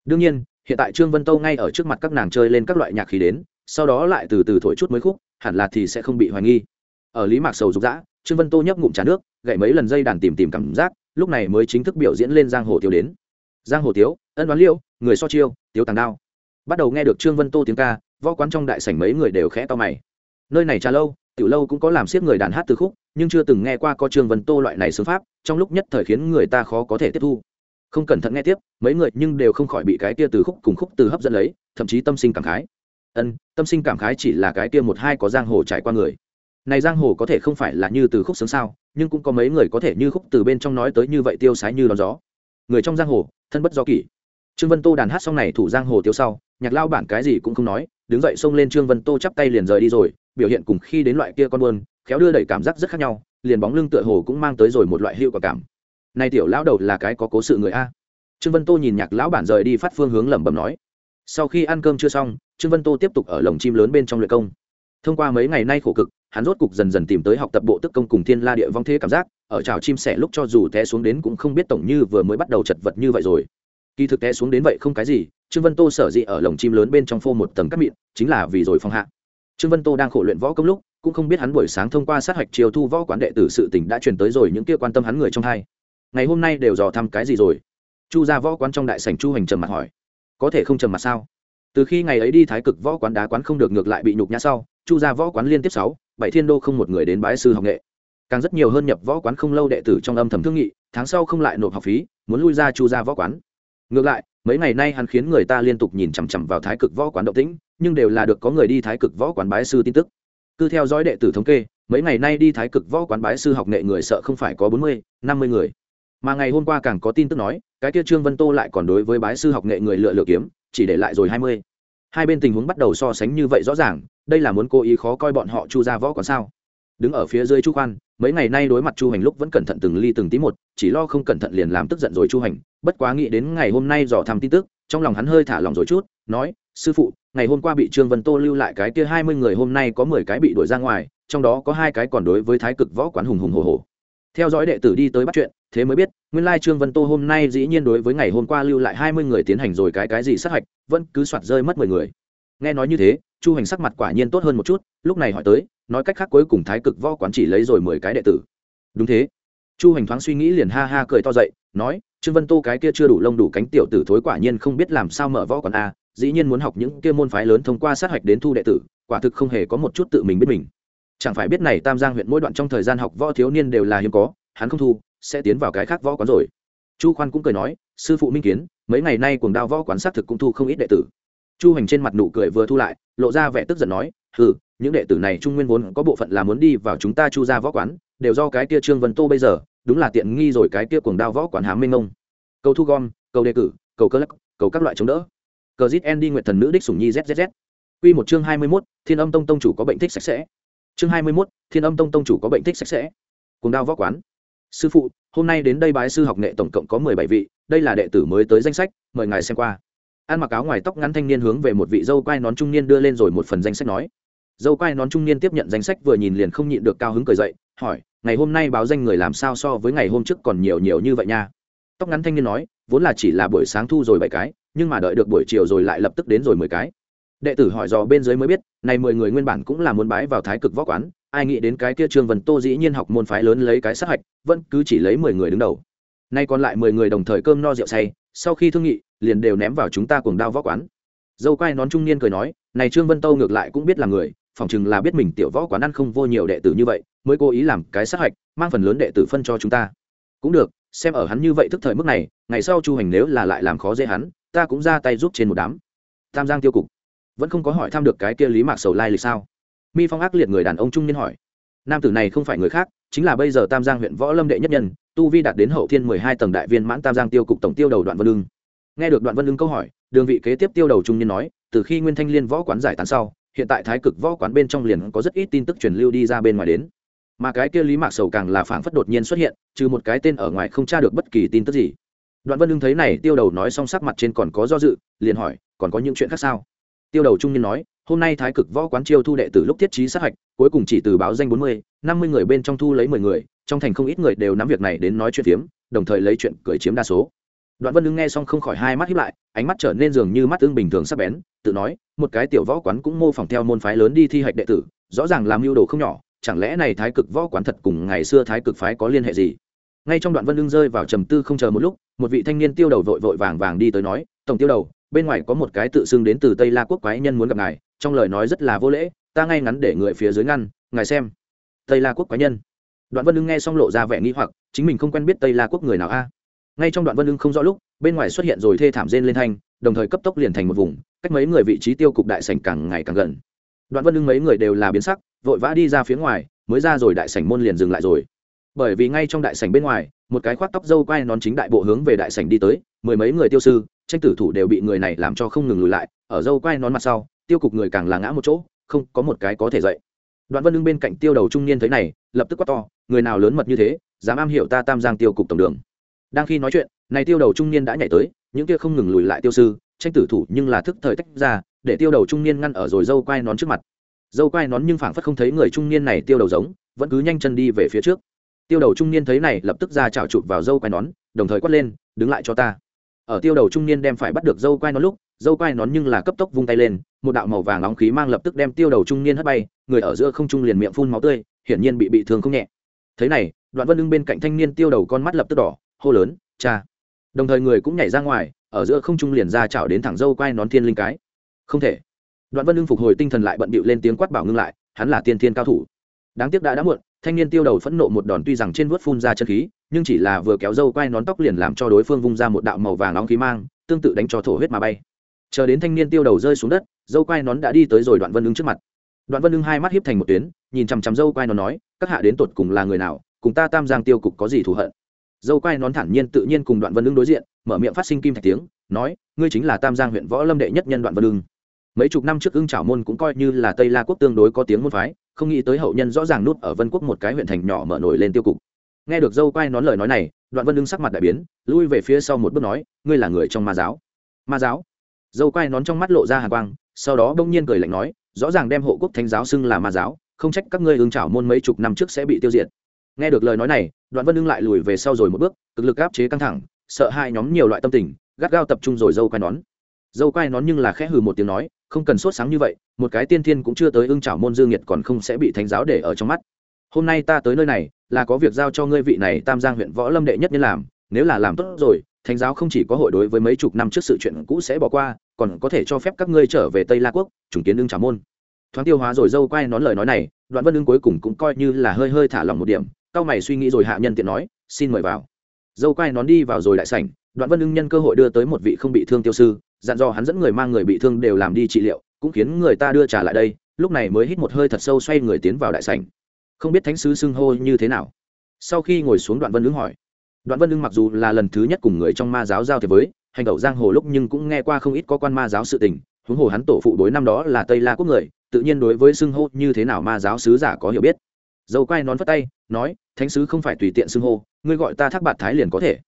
Đương nhiên, hiện tại trương vân tô ngay ở trước mặt các nàng chơi lên các loại nhạc khí đến, sau đó lại từ từ thổi chút mới khúc, hẳn là thì sẽ không bị hoài nghi. Ở lý mạc sầu rục rã trương vân tô nhấp ngụm trà nước gậy mấy lần dây đàn tìm tìm cảm giác, lúc này mới chính thức biểu diễn lên giang hồ tiêu đến. Giang hồ tiếu, ân đoán liêu, người so chiêu, tiếu tàng đao. Bắt đầu nghe được trương vân tô tiếng ca võ quán trong đại sảnh mấy người đều khẽ to mày. Nơi này trà lâu, tiểu lâu cũng có làm siết người đàn hát từ khúc, nhưng chưa từng nghe qua có trương vân tô loại này xướng pháp, trong lúc nhất thời khiến người ta khó có thể tiếp thu. Không cẩn thận nghe tiếp, mấy người nhưng đều không khỏi bị cái kia từ khúc cùng khúc từ hấp dẫn lấy, thậm chí tâm sinh cảm khái. Ân, tâm sinh cảm khái chỉ là cái kia một hai có giang hồ trải qua người. Này giang hồ có thể không phải là như từ khúc sướng sao, nhưng cũng có mấy người có thể như khúc từ bên trong nói tới như vậy tiêu sái như đón gió. Người trong giang hồ, thân bất do kỷ. Trương vân tô đàn hát xong này thủ giang hồ tiêu sau, nhạc lao bản cái gì cũng không nói đứng dậy xông lên trương vân tô chắp tay liền rời đi rồi, biểu hiện cùng khi đến loại kia con buôn, khéo đưa đẩy cảm giác rất khác nhau, liền bóng lưng tựa hồ cũng mang tới rồi một loại hiệu quả cảm. Này tiểu lão đầu là cái có cố sự người a. Trương vân tô nhìn nhạc lão bản rời đi phát phương hướng lẩm bẩm nói. Sau khi ăn cơm chưa xong, trương vân tô tiếp tục ở lồng chim lớn bên trong luyện công. Thông qua mấy ngày nay khổ cực, hắn rốt cục dần dần tìm tới học tập bộ tức công cùng thiên la địa vong thế cảm giác, ở trào chim sẻ lúc cho dù té xuống đến cũng không biết tổng như vừa mới bắt đầu chật vật như vậy rồi. Kỳ thực té xuống đến vậy không cái gì trương vân tô sở dĩ ở lồng chim lớn bên trong phô một tầng cắt mịn, chính là vì rồi phong hạ. Trương vân tô đang khổ luyện võ công lúc, cũng không biết hắn buổi sáng thông qua sát hạch chiều thu võ quán đệ tử sự tỉnh đã truyền tới rồi những kia quan tâm hắn người trong hai. Ngày hôm nay đều dò thăm cái gì rồi? Chu ra võ quán trong đại sảnh chu hành trầm mặt hỏi. Có thể không trầm mặt sao? Từ khi ngày ấy đi thái cực võ quán đá quán không được ngược lại bị nhục nhã sau, chu ra võ quán liên tiếp sáu, bảy thiên đô không một người đến bái sư học nghệ. Càng rất nhiều hơn nhập võ quán không lâu đệ tử trong âm thầm thương nghị, tháng sau không lại nộp học phí, muốn lui ra chu ra võ quán ngược lại, mấy ngày nay hắn khiến người ta liên tục nhìn chằm chằm vào thái cực võ quán động tĩnh, nhưng đều là được có người đi thái cực võ quán bái sư tin tức. Cứ theo dõi đệ tử thống kê, mấy ngày nay đi thái cực võ quán bái sư học nghệ người sợ không phải có bốn mươi, năm mươi người. Mà ngày hôm qua càng có tin tức nói, cái kia trương vân tô lại còn đối với bái sư học nghệ người lựa lựa kiếm, chỉ để lại rồi hai mươi. Hai bên tình huống bắt đầu so sánh như vậy rõ ràng, đây là muốn cố ý khó coi bọn họ chu ra võ còn sao? Đứng ở phía dưới chu khoan, mấy ngày nay đối mặt chu hành lúc vẫn cẩn thận từng ly từng tí một, chỉ lo không cẩn thận liền làm tức giận rồi chu hành bất quá nghĩ đến ngày hôm nay dò thăm tin tức, trong lòng hắn hơi thả lòng rồi chút, nói, sư phụ, ngày hôm qua bị trương vân tô lưu lại cái kia hai mươi người hôm nay có mười cái bị đuổi ra ngoài, trong đó có hai cái còn đối với thái cực võ quán hùng hùng hồ hồ theo dõi đệ tử đi tới bắt chuyện, thế mới biết, nguyên lai trương vân tô hôm nay dĩ nhiên đối với ngày hôm qua lưu lại hai mươi người tiến hành rồi cái cái gì sát hạch, vẫn cứ soạt rơi mất mười người. Nghe nói như thế, chu hành sắc mặt quả nhiên tốt hơn một chút, lúc này hỏi tới nói cách khác cuối cùng thái cực võ quán chỉ lấy rồi mười cái đệ tử. Đúng thế. Chu hành thoáng suy nghĩ liền ha ha cười to dậy, nói, trương vân tô cái kia chưa đủ lông đủ cánh tiểu tử thối quả nhiên không biết làm sao mở võ quán a, dĩ nhiên muốn học những kia môn phái lớn thông qua sát hạch đến thu đệ tử, quả thực không hề có một chút tự mình biết mình. Chẳng phải biết này tam giang huyện mỗi đoạn trong thời gian học võ thiếu niên đều là hiếm có, hắn không thu, sẽ tiến vào cái khác võ quán rồi. Chu khoan cũng cười nói, sư phụ minh kiến, mấy ngày nay cuồng đao võ quán xác thực cũng thu không ít đệ tử. Chu hành trên mặt nụ cười vừa thu lại, lộ ra vẻ tức giận nói ừ những đệ tử này trung nguyên vốn có bộ phận là muốn đi vào chúng ta chu ra võ quán đều do cái kia trương vân tô bây giờ đúng là tiện nghi rồi cái kia cuồng đao võ quán hám minh ông câu thu gom câu đề cử cầu cơ lắc cầu các loại chống đỡ cờ zit en đi nguyện thần nữ đích sủng nhi zzz Quy một chương hai mươi mốt Thiên Âm Tông tông chủ có bệnh thích sạch sẽ. Chương hai mươi mốt Thiên Âm Tông tông chủ có bệnh thích sạch sẽ. cuồng đao võ quán. Sư phụ, hôm nay đến đây bái sư học nghệ tổng cộng có mười bảy vị, đây là đệ tử mới tới danh sách, mời ngài xem qua. An mặc áo ngoài tóc ngắn thanh niên hướng về một vị dâu quai nón trung niên đưa lên rồi một phần danh sách nói. Dâu quai nón trung niên tiếp nhận danh sách vừa nhìn liền không nhịn được cao hứng cười dậy, hỏi, ngày hôm nay báo danh người làm sao so với ngày hôm trước còn nhiều nhiều như vậy nha. Tóc ngắn thanh niên nói, vốn là chỉ là buổi sáng thu rồi bảy cái, nhưng mà đợi được buổi chiều rồi lại lập tức đến rồi mười cái. Đệ tử hỏi dò bên dưới mới biết này mười người nguyên bản cũng là muốn bái vào thái cực võ quán ai nghĩ đến cái kia trương vân tô dĩ nhiên học môn phái lớn lấy cái sát hạch vẫn cứ chỉ lấy mười người đứng đầu. Nay còn lại mười người đồng thời cơm no rượu say sau khi thương nghị liền đều ném vào chúng ta cuồng đao võ quán. Dâu quai nón trung niên cười nói này trương vân tô ngược lại cũng biết là người phỏng chừng là biết mình tiểu võ quán ăn không vô nhiều đệ tử như vậy, mới cố ý làm cái sát hạch, mang phần lớn đệ tử phân cho chúng ta. Cũng được, xem ở hắn như vậy thức thời mức này, ngày sau chu hành nếu là lại làm khó dễ hắn, ta cũng ra tay giúp trên một đám. Tam giang tiêu cục. Vẫn không có hỏi thăm được cái kia lý mạc sầu lai lịch sao? Mi phong ác liệt người đàn ông trung niên hỏi. Nam tử này không phải người khác, chính là bây giờ tam giang huyện võ lâm đệ nhất nhân, tu vi đạt đến hậu thiên mười hai tầng đại viên mãn tam giang tiêu cục tổng tiêu đầu đoạn vân lưng nghe được đoạn vân lưng câu hỏi, đường vị kế tiếp tiêu đầu trung niên nói, từ khi nguyên thanh liên võ quán giải tán sau hiện tại thái cực võ quán bên trong liền có rất ít tin tức truyền lưu đi ra bên ngoài đến. Mà cái kia lý mạc sầu càng là phảng phất đột nhiên xuất hiện, trừ một cái tên ở ngoài không tra được bất kỳ tin tức gì. Đoạn vân hưng thấy này, tiêu đầu nói xong sắc mặt trên còn có do dự, liền hỏi, còn có những chuyện khác sao? Tiêu đầu trung niên nói, hôm nay thái cực võ quán chiêu thu đệ từ lúc thiết trí sát hạch, cuối cùng chỉ từ báo danh bốn mươi, năm mươi người bên trong thu lấy mười người, trong thành không ít người đều nắm việc này đến nói chuyện phiếm, đồng thời lấy chuyện cười chiếm đa số đoạn vân ưng nghe xong không khỏi hai mắt hiếp lại, ánh mắt trở nên dường như mắt tương bình thường sắp bén, tự nói, một cái tiểu võ quán cũng mô phỏng theo môn phái lớn đi thi hạch đệ tử, rõ ràng làm mưu đồ không nhỏ, chẳng lẽ này thái cực võ quán thật cùng ngày xưa thái cực phái có liên hệ gì? Ngay trong đoạn vân ưng rơi vào trầm tư không chờ một lúc, một vị thanh niên tiêu đầu vội vội vàng vàng đi tới nói, tổng tiêu đầu, bên ngoài có một cái tự xưng đến từ tây la quốc quái nhân muốn gặp ngài, trong lời nói rất là vô lễ, ta ngay ngắn để người phía dưới ngăn, ngài xem. Tây la quốc quái nhân. Đoạn vân ưng nghe xong lộ ra vẻ nghi hoặc, chính mình không quen biết tây la quốc người nào a? Ngay trong đoạn vân ưng không rõ lúc, bên ngoài xuất hiện rồi thê thảm rên lên thanh, đồng thời cấp tốc liền thành một vùng, cách mấy người vị trí tiêu cục đại sảnh càng ngày càng gần. Đoạn vân ưng mấy người đều là biến sắc, vội vã đi ra phía ngoài, mới ra rồi đại sảnh môn liền dừng lại rồi. Bởi vì ngay trong đại sảnh bên ngoài, một cái khoác tóc dâu quai nón chính đại bộ hướng về đại sảnh đi tới, mười mấy người tiêu sư, tranh tử thủ đều bị người này làm cho không ngừng lùi lại, ở dâu quai nón mặt sau, tiêu cục người càng là ngã một chỗ, không có một cái có thể dậy. Đoạn vân lưng bên cạnh tiêu đầu trung niên thấy này, lập tức quát to, người nào lớn mật như thế, dám am hiểu ta tam giang tiêu cục tổng đường? Đang khi nói chuyện, này tiêu đầu trung niên đã nhảy tới, những kia không ngừng lùi lại tiêu sư, tranh tử thủ nhưng là thức thời tách ra, để tiêu đầu trung niên ngăn ở rồi dâu quai nón trước mặt. Dâu quai nón nhưng phảng phất không thấy người trung niên này tiêu đầu giống, vẫn cứ nhanh chân đi về phía trước. Tiêu đầu trung niên thấy này lập tức ra chảo chụp vào dâu quai nón, đồng thời quát lên, đứng lại cho ta. Ở tiêu đầu trung niên đem phải bắt được dâu quai nón lúc, dâu quai nón nhưng là cấp tốc vung tay lên, một đạo màu vàng nóng khí mang lập tức đem tiêu đầu trung niên hất bay, người ở giữa không trung liền miệng phun máu tươi, hiển nhiên bị bị thương không nhẹ. Thế này, đoạn vân lưng bên cạnh thanh niên tiêu đầu con mắt lập tức đỏ hô lớn, cha! Đồng thời người cũng nhảy ra ngoài, ở giữa không trung liền ra chảo đến thẳng dâu quai nón thiên linh cái. Không thể. Đoạn vân lương phục hồi tinh thần lại bận bịu lên tiếng quát bảo ngưng lại, hắn là tiên thiên cao thủ. Đáng tiếc đã đã muộn, thanh niên tiêu đầu phẫn nộ một đòn tuy rằng trên vớt phun ra chân khí, nhưng chỉ là vừa kéo dâu quai nón tóc liền làm cho đối phương vung ra một đạo màu vàng nóng khí mang, tương tự đánh cho thổ huyết mà bay. Chờ đến thanh niên tiêu đầu rơi xuống đất, dâu quai nón đã đi tới rồi đoạn vân lương trước mặt. Đoạn vân lương hai mắt hiếp thành một tuyến, nhìn chằm chằm dâu quai nón nói, các hạ đến tột cùng là người nào, cùng ta tam giang tiêu cục có gì thù hận? Dâu quai nón thản nhiên tự nhiên cùng đoạn vân Lương đối diện, mở miệng phát sinh kim thạch tiếng, nói, ngươi chính là tam giang huyện võ lâm đệ nhất nhân đoạn vân Lương. mấy chục năm trước ưng trảo môn cũng coi như là tây la quốc tương đối có tiếng môn phái, không nghĩ tới hậu nhân rõ ràng nút ở vân quốc một cái huyện thành nhỏ mở nổi lên tiêu cục. Nghe được dâu quai nón lời nói này, đoạn vân Lương sắc mặt đại biến, lui về phía sau một bước nói, ngươi là người trong ma giáo. Ma giáo? Dâu quai nón trong mắt lộ ra hà quang, sau đó bỗng nhiên cười lạnh nói, rõ ràng đem hộ quốc thánh giáo xưng là ma giáo, không trách các ngươi ưng trảo môn mấy chục năm trước sẽ bị tiêu diệt nghe được lời nói này, đoạn vân ưng lại lùi về sau rồi một bước, cực lực áp chế căng thẳng, sợ hai nhóm nhiều loại tâm tình, gắt gao tập trung rồi dâu quai nón. Dâu quai nón nhưng là khẽ hừ một tiếng nói, không cần sốt sáng như vậy, một cái tiên thiên cũng chưa tới ưng chảo môn dương nhiệt còn không sẽ bị thánh giáo để ở trong mắt. Hôm nay ta tới nơi này, là có việc giao cho ngươi vị này tam giang huyện võ lâm đệ nhất nhân làm, nếu là làm tốt rồi, thánh giáo không chỉ có hội đối với mấy chục năm trước sự chuyện cũ sẽ bỏ qua, còn có thể cho phép các ngươi trở về tây la quốc chủng kiến ưng chảo môn. Thoáng tiêu hóa rồi dâu quay nón lời nói này, đoạn vân ưng cuối cùng cũng coi như là hơi hơi thả lỏng một điểm cao mày suy nghĩ rồi hạ nhân tiện nói, xin mời vào. Dâu quay nón đi vào rồi lại sảnh, đoạn vân ưng nhân cơ hội đưa tới một vị không bị thương tiêu sư, dặn dò hắn dẫn người mang người bị thương đều làm đi trị liệu, cũng khiến người ta đưa trả lại đây, lúc này mới hít một hơi thật sâu xoay người tiến vào đại sảnh. Không biết thánh sứ xưng hô như thế nào. Sau khi ngồi xuống đoạn vân ưng hỏi, đoạn vân ưng mặc dù là lần thứ nhất cùng người trong ma giáo giao thiệp với, hành tẩu giang hồ lúc nhưng cũng nghe qua không ít có quan ma giáo sự tình, huống hồ hắn tổ phụ đối năm đó là tây la quốc người, tự nhiên đối với xưng hô như thế nào ma giáo sứ giả có hiểu biết. Dầu quay nón phất tay nói, thánh sứ không phải tùy tiện xưng hô, ngươi gọi ta thác bạt thái liền có thể.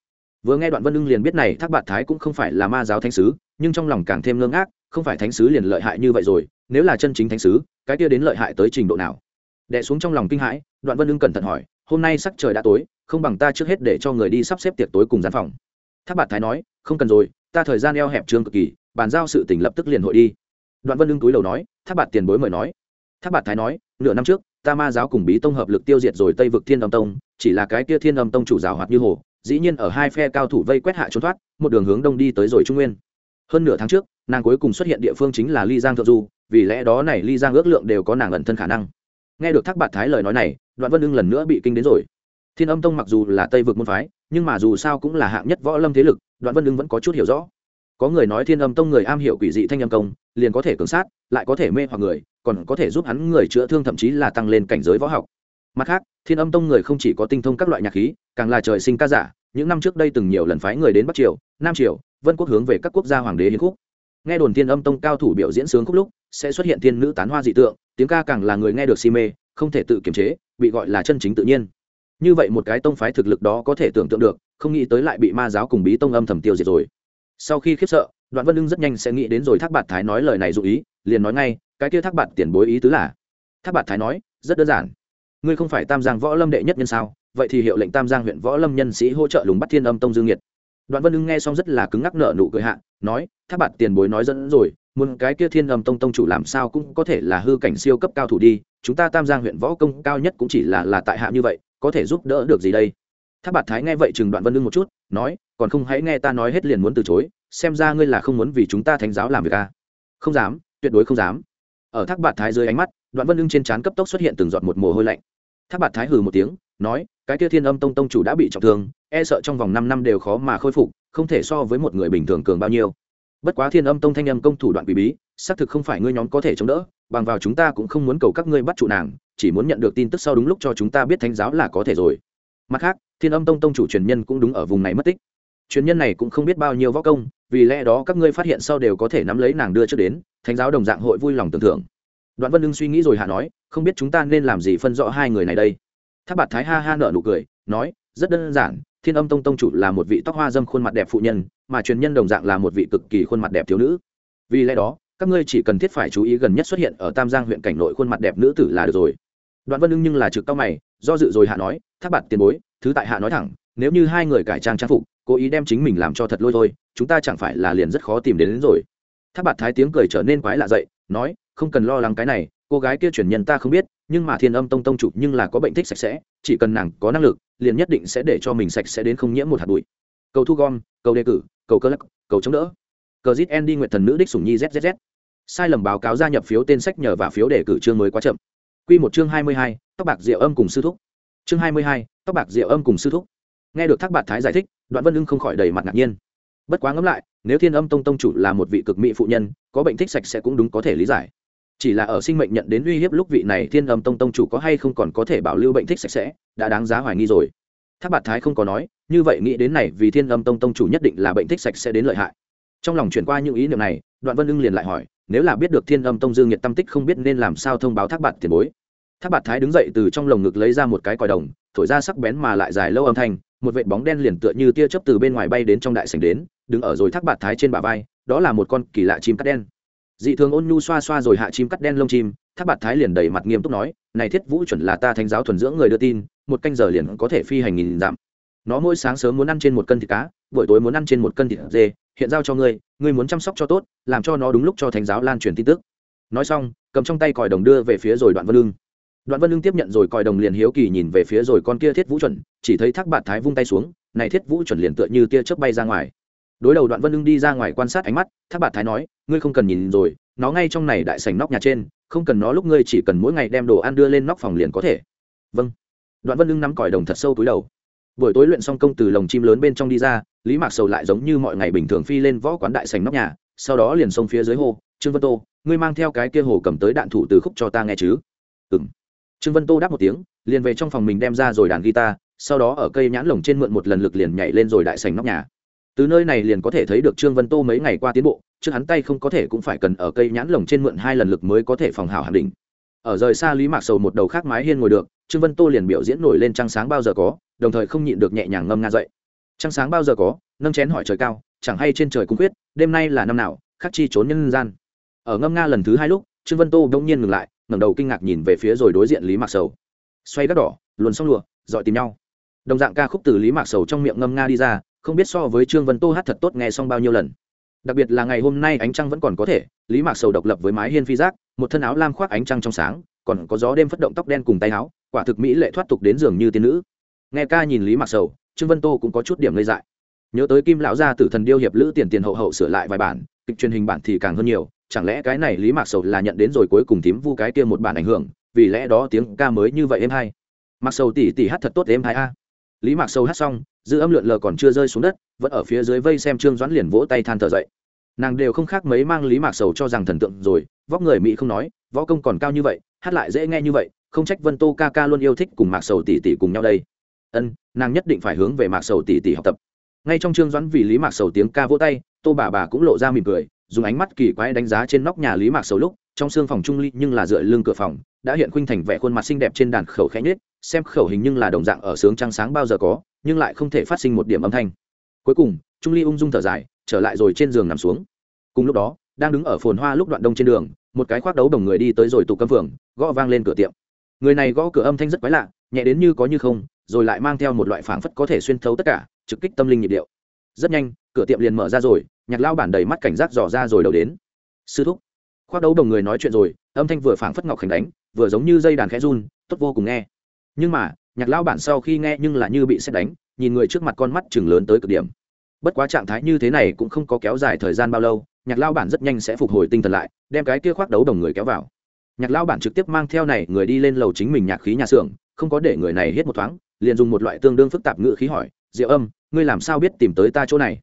Vừa nghe đoạn vân ưng liền biết này thác bạt thái cũng không phải là ma giáo thánh sứ, nhưng trong lòng càng thêm ngưng ngác, không phải thánh sứ liền lợi hại như vậy rồi, nếu là chân chính thánh sứ, cái kia đến lợi hại tới trình độ nào? Đẻ xuống trong lòng kinh hãi, đoạn vân ưng cẩn thận hỏi, hôm nay sắc trời đã tối, không bằng ta trước hết để cho người đi sắp xếp tiệc tối cùng gian phòng. Thác bạt thái nói, không cần rồi, ta thời gian eo hẹp trương cực kỳ, bàn giao sự tình lập tức liền hội đi. Đoạn vân ưng túi đầu nói, thác bạt tiền bối mời nói. Thác bạt thái nói, nửa năm trước ta ma giáo cùng bí tông hợp lực tiêu diệt rồi tây vực thiên âm tông, chỉ là cái kia thiên âm tông chủ giáo hoạt như hồ, dĩ nhiên ở hai phe cao thủ vây quét hạ trốn thoát, một đường hướng đông đi tới rồi trung nguyên. Hơn nửa tháng trước, nàng cuối cùng xuất hiện địa phương chính là ly giang thượng du, vì lẽ đó này ly giang ước lượng đều có nàng ẩn thân khả năng. Nghe được thác bạt thái lời nói này, đoạn vân ưng lần nữa bị kinh đến rồi. Thiên âm tông mặc dù là tây vực môn phái, nhưng mà dù sao cũng là hạng nhất võ lâm thế lực, đoạn vân ưng vẫn có chút hiểu rõ. Có người nói thiên âm tông người am hiểu quỷ dị thanh âm công liền có thể cường sát, lại có thể mê hoặc người, còn có thể giúp hắn người chữa thương thậm chí là tăng lên cảnh giới võ học. Mặt khác, thiên âm tông người không chỉ có tinh thông các loại nhạc khí, càng là trời sinh ca giả. Những năm trước đây từng nhiều lần phái người đến bắc triều, nam triều, vân quốc hướng về các quốc gia hoàng đế hiến khúc. Nghe đồn thiên âm tông cao thủ biểu diễn sướng khúc lúc, sẽ xuất hiện thiên nữ tán hoa dị tượng, tiếng ca càng là người nghe được si mê, không thể tự kiềm chế, bị gọi là chân chính tự nhiên. Như vậy một cái tông phái thực lực đó có thể tưởng tượng được, không nghĩ tới lại bị ma giáo cùng bí tông âm thầm tiêu diệt rồi. Sau khi khiếp sợ đoạn vân lưng rất nhanh sẽ nghĩ đến rồi thác bạt thái nói lời này dụ ý, liền nói ngay, cái kia thác bạt tiền bối ý tứ là? Thác bạt thái nói, rất đơn giản. Ngươi không phải tam giang võ lâm đệ nhất nhân sao? Vậy thì hiệu lệnh tam giang huyện võ lâm nhân sĩ hỗ trợ lùng bắt thiên âm tông dương nhiệt. Đoạn vân ưng nghe xong rất là cứng ngắc nợ nụ cười hạ, nói, thác bạt tiền bối nói dẫn rồi, muốn cái kia thiên âm tông tông chủ làm sao cũng có thể là hư cảnh siêu cấp cao thủ đi, chúng ta tam giang huyện võ công cao nhất cũng chỉ là là tại hạ như vậy, có thể giúp đỡ được gì đây? Thác bạt thái nghe vậy chừng đoạn vân ưng một chút, nói, còn không hãy nghe ta nói hết liền muốn từ chối, xem ra ngươi là không muốn vì chúng ta thánh giáo làm việc à. không dám, tuyệt đối không dám. Ở thác bạt thái dưới ánh mắt, đoạn vân ưng trên trán cấp tốc xuất hiện từng giọt một mồ hôi lạnh. Thác bạt thái hừ một tiếng, nói, cái kia thiên âm tông tông chủ đã bị trọng thương e sợ trong vòng năm năm đều khó mà khôi phục, không thể so với một người bình thường cường bao nhiêu. Bất quá thiên âm tông thanh âm công thủ đoạn quỷ bí, xác thực không phải ngươi nhóm có thể chống đỡ, bằng vào chúng ta cũng không muốn cầu các ngươi bắt trụ nàng, chỉ muốn nhận được tin tức sau đúng lúc cho chúng ta biết thánh giáo là có thể rồi mặt khác, thiên âm tông tông chủ truyền nhân cũng đúng ở vùng này mất tích. Truyền nhân này cũng không biết bao nhiêu võ công, vì lẽ đó các ngươi phát hiện sau đều có thể nắm lấy nàng đưa trước đến, thánh giáo đồng dạng hội vui lòng tưởng thưởng. Đoạn vân ưng suy nghĩ rồi hạ nói, không biết chúng ta nên làm gì phân rõ hai người này đây. Tháp bạt thái ha ha nợ nụ cười, nói, rất đơn giản, thiên âm tông tông chủ là một vị tóc hoa dâm khuôn mặt đẹp phụ nhân, mà truyền nhân đồng dạng là một vị cực kỳ khuôn mặt đẹp thiếu nữ. Vì lẽ đó, các ngươi chỉ cần thiết phải chú ý gần nhất xuất hiện ở tam giang huyện cảnh nội khuôn mặt đẹp nữ tử là được rồi. Đoạn vân ưng nhưng là trực cao mày do dự rồi hạ nói thác bạt tiền bối thứ tại hạ nói thẳng nếu như hai người cải trang trang phục cố ý đem chính mình làm cho thật lôi thôi chúng ta chẳng phải là liền rất khó tìm đến, đến rồi. Thác bạt thái tiếng cười trở nên quái lạ dậy nói không cần lo lắng cái này cô gái kia chuyển nhân ta không biết nhưng mà thiên âm tông tông chủ nhưng là có bệnh thích sạch sẽ chỉ cần nàng có năng lực liền nhất định sẽ để cho mình sạch sẽ đến không nhiễm một hạt bụi. Cầu thu gom cầu đề cử cầu cơ lắc cầu chống đỡ. Cờ zit andy nguyện thần nữ đích sủng nhi zzz sai lầm báo cáo gia nhập phiếu tên sách nhờ và phiếu đề cử chương mới quá chậm. Quy một chương hai mươi hai, tóc bạc diệu âm cùng sư thúc. Chương hai mươi hai, tóc bạc diệu âm cùng sư thúc. Nghe được thác bạt thái giải thích, đoạn vân ưng không khỏi đầy mặt ngạc nhiên. Bất quá ngẫm lại, nếu thiên âm tông tông chủ là một vị cực mỹ phụ nhân, có bệnh thích sạch sẽ cũng đúng có thể lý giải. Chỉ là ở sinh mệnh nhận đến uy hiếp lúc vị này thiên âm tông tông chủ có hay không còn có thể bảo lưu bệnh thích sạch sẽ, đã đáng giá hoài nghi rồi. Thác bạt thái không có nói, như vậy nghĩ đến này vì thiên âm tông tông chủ nhất định là bệnh thích sạch sẽ đến lợi hại. Trong lòng chuyển qua những ý niệm này, đoạn vân ưng liền lại hỏi nếu là biết được thiên âm tông dương nhiệt tâm tích không biết nên làm sao thông báo thác bạt tiền bối. Thác bạt thái đứng dậy từ trong lồng ngực lấy ra một cái còi đồng, thổi ra sắc bén mà lại dài lâu âm thanh, một vệt bóng đen liền tựa như tia chớp từ bên ngoài bay đến trong đại sảnh đến, đứng ở rồi thác bạt thái trên bả vai, đó là một con kỳ lạ chim cắt đen. Dị thường ôn nhu xoa xoa rồi hạ chim cắt đen lông chim, thác bạt thái liền đầy mặt nghiêm túc nói, này thiết vũ chuẩn là ta thánh giáo thuần dưỡng người đưa tin, một canh giờ liền có thể phi hành nghìn dặm. Nó mỗi sáng sớm muốn ăn trên một cân thịt cá, buổi tối muốn ăn trên một cân thịt dê hiện giao cho ngươi ngươi muốn chăm sóc cho tốt, làm cho nó đúng lúc cho thánh giáo lan truyền tin tức. Nói xong, cầm trong tay còi đồng đưa về phía rồi đoạn vân lương đoạn vân lương tiếp nhận rồi còi đồng liền hiếu kỳ nhìn về phía rồi con kia thiết vũ chuẩn, chỉ thấy thác bạt thái vung tay xuống, này thiết vũ chuẩn liền tựa như tia chớp bay ra ngoài. Đối đầu đoạn vân lương đi ra ngoài quan sát ánh mắt, thác bạt thái nói, ngươi không cần nhìn rồi, nó ngay trong này đại sảnh nóc nhà trên, không cần nó lúc ngươi chỉ cần mỗi ngày đem đồ ăn đưa lên nóc phòng liền có thể. Vâng. Đoạn vân lương nắm còi đồng thật sâu túi đầu. Buổi tối luyện xong công từ lồng chim lớn bên trong đi ra lý mạc sầu lại giống như mọi ngày bình thường phi lên võ quán đại sành nóc nhà, sau đó liền xông phía dưới hồ trương vân tô, ngươi mang theo cái kia hồ cầm tới đạn thủ từ khúc cho ta nghe chứ. Ừ m trương vân tô đáp một tiếng, liền về trong phòng mình đem ra rồi đàn guitar, sau đó ở cây nhãn lồng trên mượn một lần lực liền nhảy lên rồi đại sành nóc nhà. Từ nơi này liền có thể thấy được trương vân tô mấy ngày qua tiến bộ, trước hắn tay không có thể cũng phải cần ở cây nhãn lồng trên mượn hai lần lực mới có thể phòng hảo hạ đỉnh. ở rời xa lý mạc sầu một đầu khác mái hiên ngồi được, trương vân tô liền biểu diễn nổi lên trăng sáng bao giờ có, đồng thời không nhịn được nhẹ nhàng ngâm nga dậy trăng sáng bao giờ có, nâng chén hỏi trời cao, chẳng hay trên trời cung quyết đêm nay là năm nào, khắc chi trốn nhân gian. Ở ngâm nga lần thứ hai lúc, trương vân tô đông nhiên ngừng lại, ngẩng đầu kinh ngạc nhìn về phía rồi đối diện lý mạc sầu. Xoay gắt đỏ, luồn xong lụa, dọi tìm nhau. Đồng dạng ca khúc từ lý mạc sầu trong miệng ngâm nga đi ra, không biết so với trương vân tô hát thật tốt nghe xong bao nhiêu lần. Đặc biệt là ngày hôm nay ánh trăng vẫn còn có thể, lý mạc sầu độc lập với mái hiên phi giác, một thân áo lam khoác ánh trăng trong sáng, còn có gió đêm phất động tóc đen cùng tay áo, quả thực mỹ lệ thoát tục đến giường như tiên nữ. Nghe ca nhìn lý mạc sầu trương vân tô cũng có chút điểm lây dại. Nhớ tới kim lão gia tử thần điêu hiệp lữ tiền tiền hậu hậu sửa lại vài bản, kịch truyền hình bản thì càng hơn nhiều, chẳng lẽ cái này lý mạc sầu là nhận đến rồi cuối cùng thím vu cái kia một bản ảnh hưởng, vì lẽ đó tiếng ca mới như vậy em hay? Mặc sầu tỉ tỉ hát thật tốt em hay a. Lý mạc sầu hát xong dư âm lượn lờ còn chưa rơi xuống đất, vẫn ở phía dưới vây xem trương doãn liền vỗ tay than thở dậy. Nàng đều không khác mấy mang lý mạc sầu cho rằng thần tượng rồi, vóc người mỹ không nói, võ công còn cao như vậy, hát lại dễ nghe như vậy, không trách vân tô ca ca luôn yêu thích cùng mạc sầu tỉ tỉ cùng nhau đây ân, nàng nhất định phải hướng về mạc sầu tỉ tỉ học tập. Ngay trong trương doãn vì lý mạc sầu tiếng ca vỗ tay, tô bà bà cũng lộ ra mỉm cười, dùng ánh mắt kỳ quái đánh giá trên nóc nhà lý mạc sầu lúc, trong xương phòng trung ly nhưng là dựa lưng cửa phòng, đã hiện khuynh thành vẻ khuôn mặt xinh đẹp trên đàn khẩu khẽ nhết xem khẩu hình nhưng là đồng dạng ở sướng trăng sáng bao giờ có, nhưng lại không thể phát sinh một điểm âm thanh. Cuối cùng, trung ly ung dung thở dài, trở lại rồi trên giường nằm xuống. Cùng lúc đó, đang đứng ở phồn hoa lúc đoạn đông trên đường, một cái khoác đấu đồng người đi tới rồi tụ cấm phường, gõ vang lên cửa tiệm. Người này gõ cửa âm thanh rất quái lạ, nhẹ đến như có như không rồi lại mang theo một loại phảng phất có thể xuyên thấu tất cả, trực kích tâm linh nhịp điệu. Rất nhanh, cửa tiệm liền mở ra rồi, nhạc lao bản đầy mắt cảnh giác dò ra rồi đầu đến. Sư thúc, khoác đấu đồng người nói chuyện rồi, âm thanh vừa phảng phất ngọc khánh đánh, vừa giống như dây đàn khẽ run, tốt vô cùng nghe. Nhưng mà, nhạc lao bản sau khi nghe nhưng là như bị xét đánh, nhìn người trước mặt con mắt chừng lớn tới cực điểm. Bất quá trạng thái như thế này cũng không có kéo dài thời gian bao lâu, nhạc lao bản rất nhanh sẽ phục hồi tinh thần lại, đem cái kia khoác đấu đồng người kéo vào. Nhạc lao bản trực tiếp mang theo này người đi lên lầu chính mình nhạc khí nhà xưởng không có để người này hết một thoáng, liền dùng một loại tương đương phức tạp ngữ khí hỏi, diệu âm, ngươi làm sao biết tìm tới ta chỗ này?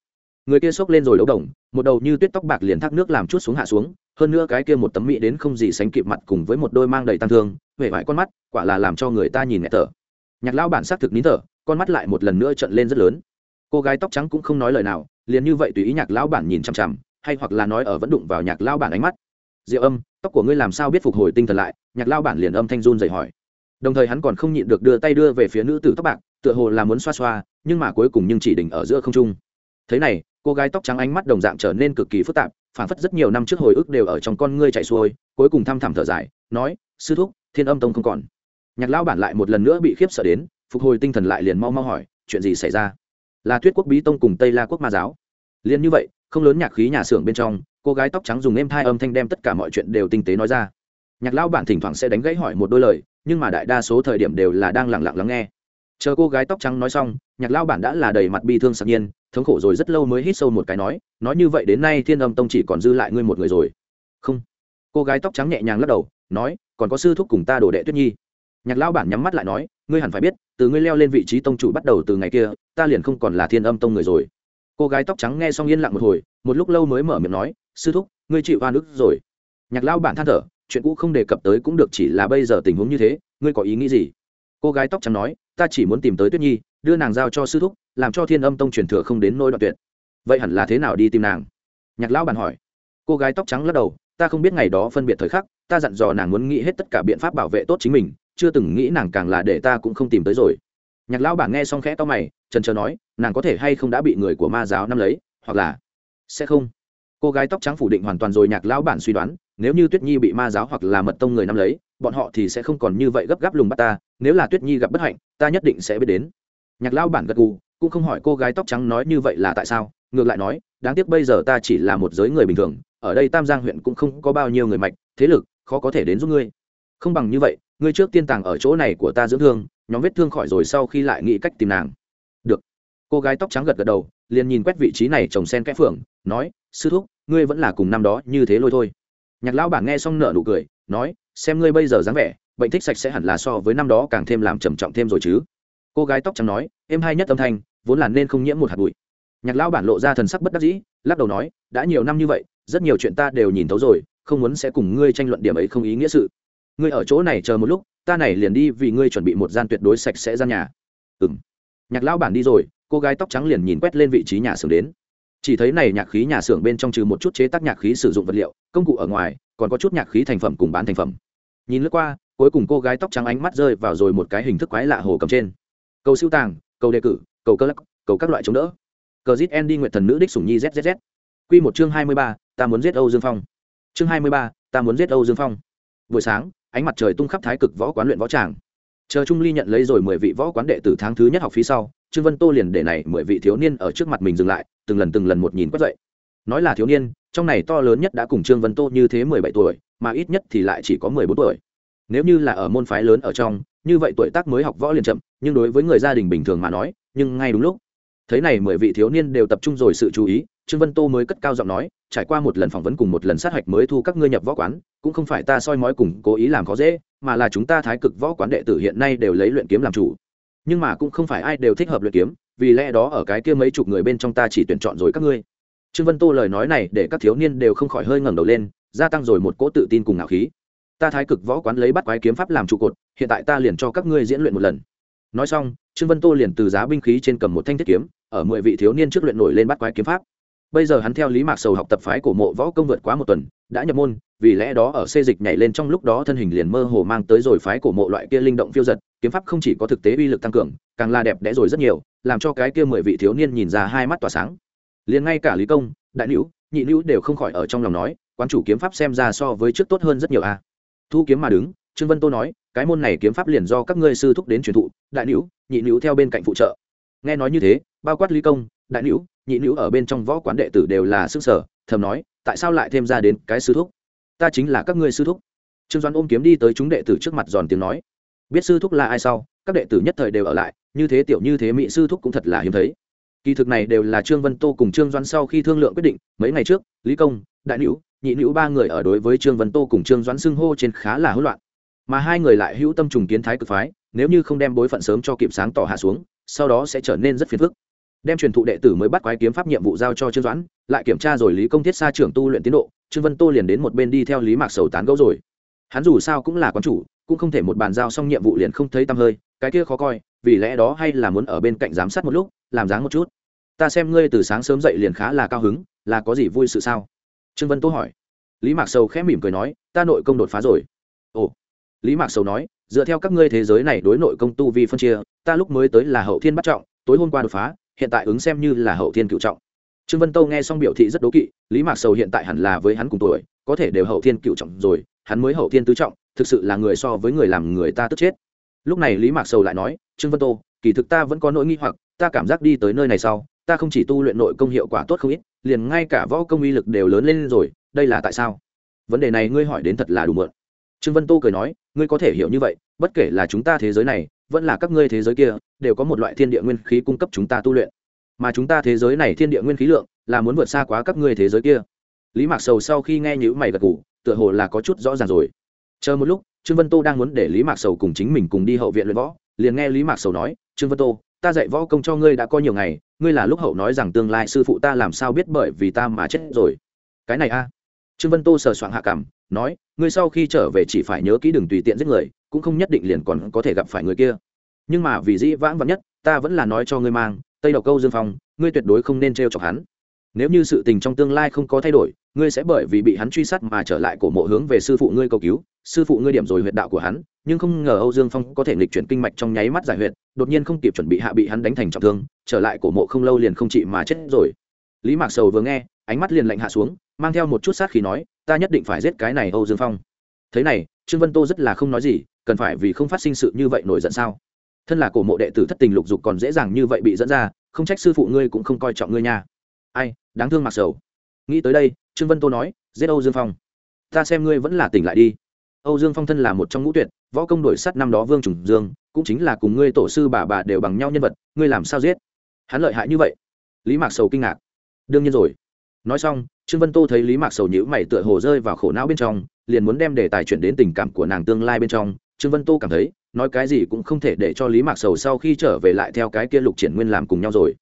Người kia xốc lên rồi đấu đồng, một đầu như tuyết tóc bạc liền thác nước làm chút xuống hạ xuống, hơn nữa cái kia một tấm mỹ đến không gì sánh kịp mặt cùng với một đôi mang đầy tăng thương huệ vải con mắt, quả là làm cho người ta nhìn nghẹt thở. Nhạc lao bản xác thực nín thở, con mắt lại một lần nữa trận lên rất lớn. Cô gái tóc trắng cũng không nói lời nào, liền như vậy tùy ý nhạc lao bản nhìn chằm chằm, hay hoặc là nói ở vẫn đụng vào nhạc lao bản ánh mắt. Diệu âm, tóc của ngươi làm sao biết phục hồi tinh thần lại? Nhạc lao bản liền âm thanh run dậy hỏi đồng thời hắn còn không nhịn được đưa tay đưa về phía nữ tử tóc bạc, tựa hồ là muốn xoa xoa, nhưng mà cuối cùng nhưng chỉ đỉnh ở giữa không trung. Thế này, cô gái tóc trắng ánh mắt đồng dạng trở nên cực kỳ phức tạp, phản phất rất nhiều năm trước hồi ức đều ở trong con ngươi chạy xuôi, cuối cùng thăm thẳm thở dài, nói, sư thúc, thiên âm tông không còn. Nhạc Lão bản lại một lần nữa bị khiếp sợ đến, phục hồi tinh thần lại liền mau mau hỏi, chuyện gì xảy ra? Là thuyết quốc bí tông cùng tây la quốc ma giáo. Liền như vậy, không lớn nhạc khí nhà xưởng bên trong, cô gái tóc trắng dùng êm thai âm thanh đem tất cả mọi chuyện đều tinh tế nói ra nhạc lao bản thỉnh thoảng sẽ đánh gãy hỏi một đôi lời, nhưng mà đại đa số thời điểm đều là đang lẳng lặng lắng nghe. Chờ cô gái tóc trắng nói xong, nhạc lao bản đã là đầy mặt bi thương sạc nhiên, thống khổ rồi rất lâu mới hít sâu một cái nói nói như vậy đến nay thiên âm tông chỉ còn dư lại ngươi một người rồi. Không. Cô gái tóc trắng nhẹ nhàng lắc đầu, nói, còn có sư thúc cùng ta đồ đệ tuyết nhi. Nhạc lao bản nhắm mắt lại nói, ngươi hẳn phải biết, từ ngươi leo lên vị trí tông chủ bắt đầu từ ngày kia, ta liền không còn là thiên âm tông người rồi. Cô gái tóc trắng nghe xong yên lặng một hồi, một lúc lâu mới mở miệng nói, sư thúc, ngươi chịu oan ức rồi. Nhạc lao bản than thở chuyện cũ không đề cập tới cũng được, chỉ là bây giờ tình huống như thế, ngươi có ý nghĩ gì? Cô gái tóc trắng nói, ta chỉ muốn tìm tới tuyết nhi, đưa nàng giao cho sư thúc, làm cho thiên âm tông truyền thừa không đến nỗi đoạn tuyệt. Vậy hẳn là thế nào đi tìm nàng? Nhạc lão bản hỏi. Cô gái tóc trắng lắc đầu, ta không biết ngày đó phân biệt thời khắc, ta dặn dò nàng muốn nghĩ hết tất cả biện pháp bảo vệ tốt chính mình, chưa từng nghĩ nàng càng là để ta cũng không tìm tới rồi. Nhạc lão bản nghe xong khẽ to mày, trần trờ nói, nàng có thể hay không đã bị người của ma giáo nắm lấy, hoặc là sẽ không? Cô gái tóc trắng phủ định hoàn toàn rồi, nhạc lão bản suy đoán nếu như tuyết nhi bị ma giáo hoặc là mật tông người nắm lấy, bọn họ thì sẽ không còn như vậy gấp gáp lùng bắt ta, nếu là tuyết nhi gặp bất hạnh, ta nhất định sẽ biết đến. Nhạc lão bản gật gù, cũng không hỏi cô gái tóc trắng nói như vậy là tại sao, ngược lại nói, đáng tiếc bây giờ ta chỉ là một giới người bình thường, ở đây tam giang huyện cũng không có bao nhiêu người mạch, thế lực, khó có thể đến giúp ngươi. Không bằng như vậy, ngươi trước tiên tàng ở chỗ này của ta dưỡng thương, nhóm vết thương khỏi rồi sau khi lại nghĩ cách tìm nàng. Được. Cô gái tóc trắng gật gật đầu, liền nhìn quét vị trí này trồng sen kẽ phượng, nói, sư thúc, ngươi vẫn là cùng năm đó như thế lôi thôi nhạc lão bản nghe xong nợ nụ cười, nói, xem ngươi bây giờ dáng vẻ, bệnh thích sạch sẽ hẳn là so với năm đó càng thêm làm trầm trọng thêm rồi chứ. Cô gái tóc trắng nói em hay nhất âm thanh, vốn là nên không nhiễm một hạt bụi. Nhạc lão bản lộ ra thần sắc bất đắc dĩ, lắc đầu nói, đã nhiều năm như vậy, rất nhiều chuyện ta đều nhìn thấu rồi, không muốn sẽ cùng ngươi tranh luận điểm ấy không ý nghĩa sự. Ngươi ở chỗ này chờ một lúc, ta này liền đi vì ngươi chuẩn bị một gian tuyệt đối sạch sẽ gian nhà. Ừng nhạc lão bản đi rồi, cô gái tóc trắng liền nhìn quét lên vị trí nhà xưởng đến chỉ thấy này nhạc khí nhà xưởng bên trong trừ một chút chế tác nhạc khí sử dụng vật liệu, công cụ ở ngoài, còn có chút nhạc khí thành phẩm cùng bán thành phẩm. Nhìn lướt qua, cuối cùng cô gái tóc trắng ánh mắt rơi vào rồi một cái hình thức quái lạ hồ cầm trên. Cầu siêu tàng, cầu đề cử, cầu cơ lắc, cầu các loại chống đỡ. Cờ zit andy nguyện thần nữ đích sủng nhi zzz q một chương hai mươi ba, ta muốn giết âu dương phong. Chương hai mươi ba, ta muốn giết âu dương phong. Buổi sáng, ánh mặt trời tung khắp thái cực võ quán luyện võ tràng. Chờ trung ly nhận lấy rồi mười vị võ quán đệ tử tháng thứ nhất học phí sau trương vân tô liền để này mười vị thiếu niên ở trước mặt mình dừng lại, từng lần từng lần một nhìn quất dậy. Nói là thiếu niên, trong này to lớn nhất đã cùng trương vân tô như thế mười bảy tuổi, mà ít nhất thì lại chỉ có mười bốn tuổi. Nếu như là ở môn phái lớn ở trong, như vậy tuổi tác mới học võ liền chậm, nhưng đối với người gia đình bình thường mà nói, nhưng ngay đúng lúc. Thấy này mười vị thiếu niên đều tập trung rồi sự chú ý, trương vân tô mới cất cao giọng nói, trải qua một lần phỏng vấn cùng một lần sát hạch mới thu các ngươi nhập võ quán, cũng không phải ta soi mói cùng cố ý làm khó dễ, mà là chúng ta thái cực võ quán đệ tử hiện nay đều lấy luyện kiếm làm chủ nhưng mà cũng không phải ai đều thích hợp luyện kiếm, vì lẽ đó ở cái kia mấy chục người bên trong ta chỉ tuyển chọn rồi các ngươi. Trương vân tô lời nói này để các thiếu niên đều không khỏi hơi ngẩng đầu lên, gia tăng rồi một cỗ tự tin cùng ngạo khí. Ta thái cực võ quán lấy bắt quái kiếm pháp làm trụ cột, hiện tại ta liền cho các ngươi diễn luyện một lần. Nói xong, trương vân tô liền từ giá binh khí trên cầm một thanh thiết kiếm, ở mười vị thiếu niên trước luyện nổi lên bắt quái kiếm pháp. Bây giờ hắn theo lý mạc sầu học tập phái của mộ võ công vượt quá một tuần đã nhập môn, vì lẽ đó ở xê dịch nhảy lên trong lúc đó thân hình liền mơ hồ mang tới rồi phái của mộ loại kia linh động phiêu giật, kiếm pháp không chỉ có thực tế uy lực tăng cường, càng là đẹp đẽ rồi rất nhiều, làm cho cái kia mười vị thiếu niên nhìn ra hai mắt tỏa sáng. Liền ngay cả lý công, đại nữ nhị nữ đều không khỏi ở trong lòng nói quan chủ kiếm pháp xem ra so với trước tốt hơn rất nhiều a. Thu kiếm mà đứng, trương vân tô nói, cái môn này kiếm pháp liền do các ngươi sư thúc đến truyền thụ, đại nữ nhị nữ theo bên cạnh phụ trợ. Nghe nói như thế, bao quát lý công, đại nữ nhị nữ ở bên trong võ quán đệ tử đều là sức sở, thầm nói, tại sao lại thêm ra đến cái sư thúc? Ta chính là các ngươi sư thúc. Trương doãn ôm kiếm đi tới chúng đệ tử trước mặt giòn tiếng nói, biết sư thúc là ai sau, các đệ tử nhất thời đều ở lại, như thế tiểu như thế mỹ sư thúc cũng thật là hiếm thấy. Kỳ thực này đều là trương vân tô cùng trương doãn sau khi thương lượng quyết định, mấy ngày trước, lý công, đại nữ, nhị nữ ba người ở đối với trương vân tô cùng trương doãn xưng hô trên khá là hỗn loạn. Mà hai người lại hữu tâm trùng kiến thái cực phái, nếu như không đem bối phận sớm cho kịp sáng tỏ hạ xuống, sau đó sẽ trở nên rất phiền phức đem truyền thụ đệ tử mới bắt quái kiếm pháp nhiệm vụ giao cho trương doãn, lại kiểm tra rồi lý công thiết xa trưởng tu luyện tiến độ, trương vân tô liền đến một bên đi theo lý mạc sầu tán gẫu rồi. Hắn dù sao cũng là quán chủ, cũng không thể một bàn giao xong nhiệm vụ liền không thấy tăm hơi, cái kia khó coi, vì lẽ đó hay là muốn ở bên cạnh giám sát một lúc, làm dáng một chút. Ta xem ngươi từ sáng sớm dậy liền khá là cao hứng, là có gì vui sự sao? Trương vân tô hỏi. Lý mạc sầu khẽ mỉm cười nói, ta nội công đột phá rồi. Ồ. Lý mạc sầu nói, dựa theo các ngươi thế giới này đối nội công tu vi phân chia, ta lúc mới tới là hậu thiên bắt trọng, tối hôm qua đột phá hiện tại ứng xem như là hậu thiên cựu trọng. Trương vân tâu nghe xong biểu thị rất đố kỵ, lý mạc sầu hiện tại hẳn là với hắn cùng tuổi, có thể đều hậu thiên cựu trọng rồi, hắn mới hậu thiên tứ trọng, thực sự là người so với người làm người ta tức chết. Lúc này lý mạc sầu lại nói, trương vân tô kỳ thực ta vẫn có nỗi nghi hoặc, ta cảm giác đi tới nơi này sau, ta không chỉ tu luyện nội công hiệu quả tốt không ít, liền ngay cả võ công uy lực đều lớn lên rồi, đây là tại sao? Vấn đề này ngươi hỏi đến thật là đủ mượn trương vân tô cười nói ngươi có thể hiểu như vậy, bất kể là chúng ta thế giới này, vẫn là các ngươi thế giới kia, đều có một loại thiên địa nguyên khí cung cấp chúng ta tu luyện. Mà chúng ta thế giới này thiên địa nguyên khí lượng là muốn vượt xa quá các ngươi thế giới kia. Lý mạc sầu sau khi nghe nhữ mày gật ngủ tựa hồ là có chút rõ ràng rồi. Chờ một lúc, trương vân tô đang muốn để lý mạc sầu cùng chính mình cùng đi hậu viện luyện võ, liền nghe lý mạc sầu nói, trương vân tô, ta dạy võ công cho ngươi đã có nhiều ngày, ngươi là lúc hậu nói rằng tương lai sư phụ ta làm sao biết bởi vì ta mà chết rồi. Cái này a? Trương vân tô sờ soạng hạ cảm nói, ngươi sau khi trở về chỉ phải nhớ kỹ đừng tùy tiện giết người, cũng không nhất định liền còn có thể gặp phải người kia. Nhưng mà vì dĩ vãng vắn nhất, ta vẫn là nói cho ngươi mang, tây độc câu dương phong, ngươi tuyệt đối không nên t r e o chọc hắn. Nếu như sự tình trong tương lai không có thay đổi, ngươi sẽ bởi vì bị hắn truy sát mà trở lại cổ mộ hướng về sư phụ ngươi cầu cứu, sư phụ ngươi điểm rồi huyệt đạo của hắn, nhưng không ngờ âu dương phong có thể nghịch chuyển kinh mạch trong nháy mắt giải huyệt, đột nhiên không kịp chuẩn bị hạ bị hắn đánh thành trọng thương, trở lại cổ mộ không lâu liền không trị mà chết rồi. Lý mạc sầu vừa nghe, ánh mắt liền lạnh hạ xuống, mang theo một chút sát khí nói ta nhất định phải giết cái này âu dương phong. Thế này, trương vân tô rất là không nói gì, cần phải vì không phát sinh sự như vậy nổi giận sao? Thân là cổ mộ đệ tử thất tình lục dục còn dễ dàng như vậy bị dẫn ra, không trách sư phụ ngươi cũng không coi trọng ngươi nha. Ai, đáng thương mặc sầu. Nghĩ tới đây, trương vân tô nói, giết âu dương phong. Ta xem ngươi vẫn là tỉnh lại đi. Âu dương phong thân là một trong ngũ tuyệt, võ công đổi sắt năm đó vương trùng dương, cũng chính là cùng ngươi tổ sư bà bà đều bằng nhau nhân vật, ngươi làm sao giết? Hắn lợi hại như vậy. Lý mạc sầu kinh ngạc. Đương nhiên rồi. Nói xong trương vân tô thấy lý mạc sầu nhữ mày tựa hồ rơi vào khổ não bên trong, liền muốn đem đề tài chuyển đến tình cảm của nàng tương lai bên trong. Trương vân tô cảm thấy, nói cái gì cũng không thể để cho lý mạc sầu sau khi trở về lại theo cái kia lục triển nguyên làm cùng nhau rồi.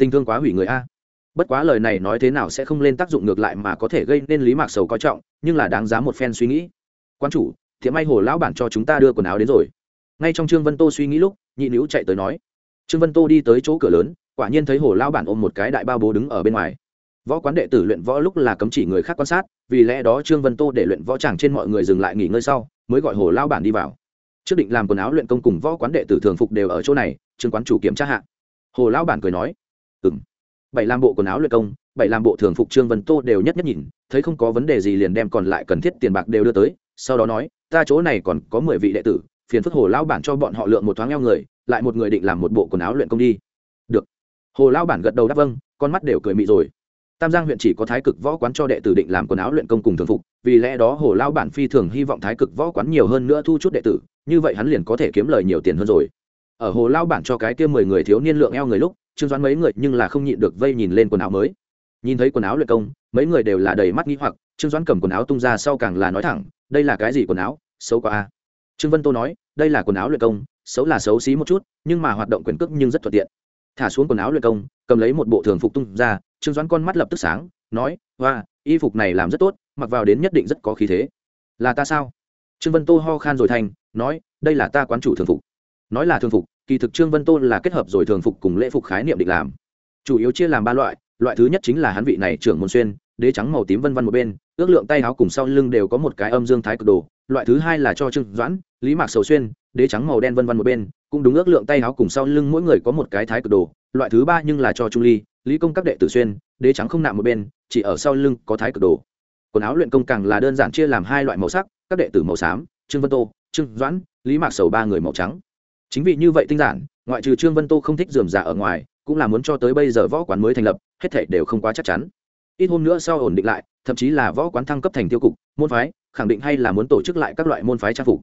Tình thương quá hủy người a. Bất quá lời này nói thế nào sẽ không lên tác dụng ngược lại mà có thể gây nên lý mạc sầu coi trọng, nhưng là đáng giá một phen suy nghĩ. Quan chủ thiệm may hồ lão bản cho chúng ta đưa quần áo đến rồi. Ngay trong trương vân tô suy nghĩ lúc, nhị nữ chạy tới nói. Trương vân tô đi tới chỗ cửa lớn, quả nhiên thấy hồ lão bản ôm một cái đại bao bố đứng ở bên ngoài võ quán đệ tử luyện võ lúc là cấm chỉ người khác quan sát, vì lẽ đó trương vân tô để luyện võ chàng trên mọi người dừng lại nghỉ ngơi sau, mới gọi hồ lao bản đi vào. Trước định làm quần áo luyện công cùng võ quán đệ tử thường phục đều ở chỗ này, trương quán chủ kiểm tra hạ. Hồ lao bản cười nói ừ m bảy làm bộ quần áo luyện công, bảy làm bộ thường phục trương vân tô đều nhất nhất nhìn, thấy không có vấn đề gì liền đem còn lại cần thiết tiền bạc đều đưa tới, sau đó nói, ta chỗ này còn có mười vị đệ tử, phiền phức hồ lao bản cho bọn họ lượng một thoáng eo người, lại một người định làm một bộ quần áo luyện công đi. Được. Hồ lao bản gật đầu đáp vâng con mắt đều cười mị rồi tam giang huyện chỉ có thái cực võ quán cho đệ tử định làm quần áo luyện công cùng thường phục, vì lẽ đó hồ lao bản phi thường hy vọng thái cực võ quán nhiều hơn nữa thu chút đệ tử, như vậy hắn liền có thể kiếm lời nhiều tiền hơn rồi. Ở hồ lao bản cho cái kia mười người thiếu niên lượng eo người lúc, trương doãn mấy người nhưng là không nhịn được vây nhìn lên quần áo mới. Nhìn thấy quần áo luyện công, mấy người đều là đầy mắt nghĩ hoặc, trương doãn cầm quần áo tung ra sau càng là nói thẳng, đây là cái gì quần áo? Xấu quá a. Trương vân tô nói, đây là quần áo luyện công, xấu là xấu xí một chút, nhưng mà hoạt động quyền cước nhưng rất thuận tiện. Thả xuống quần áo luyện công, cầm lấy một bộ thường phục tung ra trương doãn con mắt lập tức sáng, nói và y phục này làm rất tốt, mặc vào đến nhất định rất có khí thế. Là ta sao? Trương vân tô ho khan rồi thành, nói, đây là ta quán chủ thường phục. Nói là thường phục, kỳ thực trương vân tô là kết hợp rồi thường phục cùng lễ phục khái niệm định làm. Chủ yếu chia làm ba loại loại thứ nhất chính là hắn vị này trưởng môn xuyên, đế trắng màu tím vân vân một bên, ước lượng tay áo cùng sau lưng đều có một cái âm dương thái cực đồ. Loại thứ hai là cho trương doãn, lý mạc sầu xuyên, đế trắng màu đen vân vân một bên, cũng đúng ước lượng tay áo cùng sau lưng mỗi người có một cái thái cực đồ. Loại thứ ba nhưng là cho trung ly lý công các đệ tử xuyên, đế trắng không nạm một bên, chỉ ở sau lưng có thái cực đồ. Quần áo luyện công càng là đơn giản chia làm hai loại màu sắc, các đệ tử màu xám, trương vân tô, trương doãn, lý mạc sầu ba người màu trắng. Chính vì như vậy tinh giản, ngoại trừ trương vân tô không thích dườm giả ở ngoài, cũng là muốn cho tới bây giờ võ quán mới thành lập, hết thể đều không quá chắc chắn. Ít hôm nữa sau ổn định lại, thậm chí là võ quán thăng cấp thành tiêu cục, môn phái, khẳng định hay là muốn tổ chức lại các loại môn phái trang phục.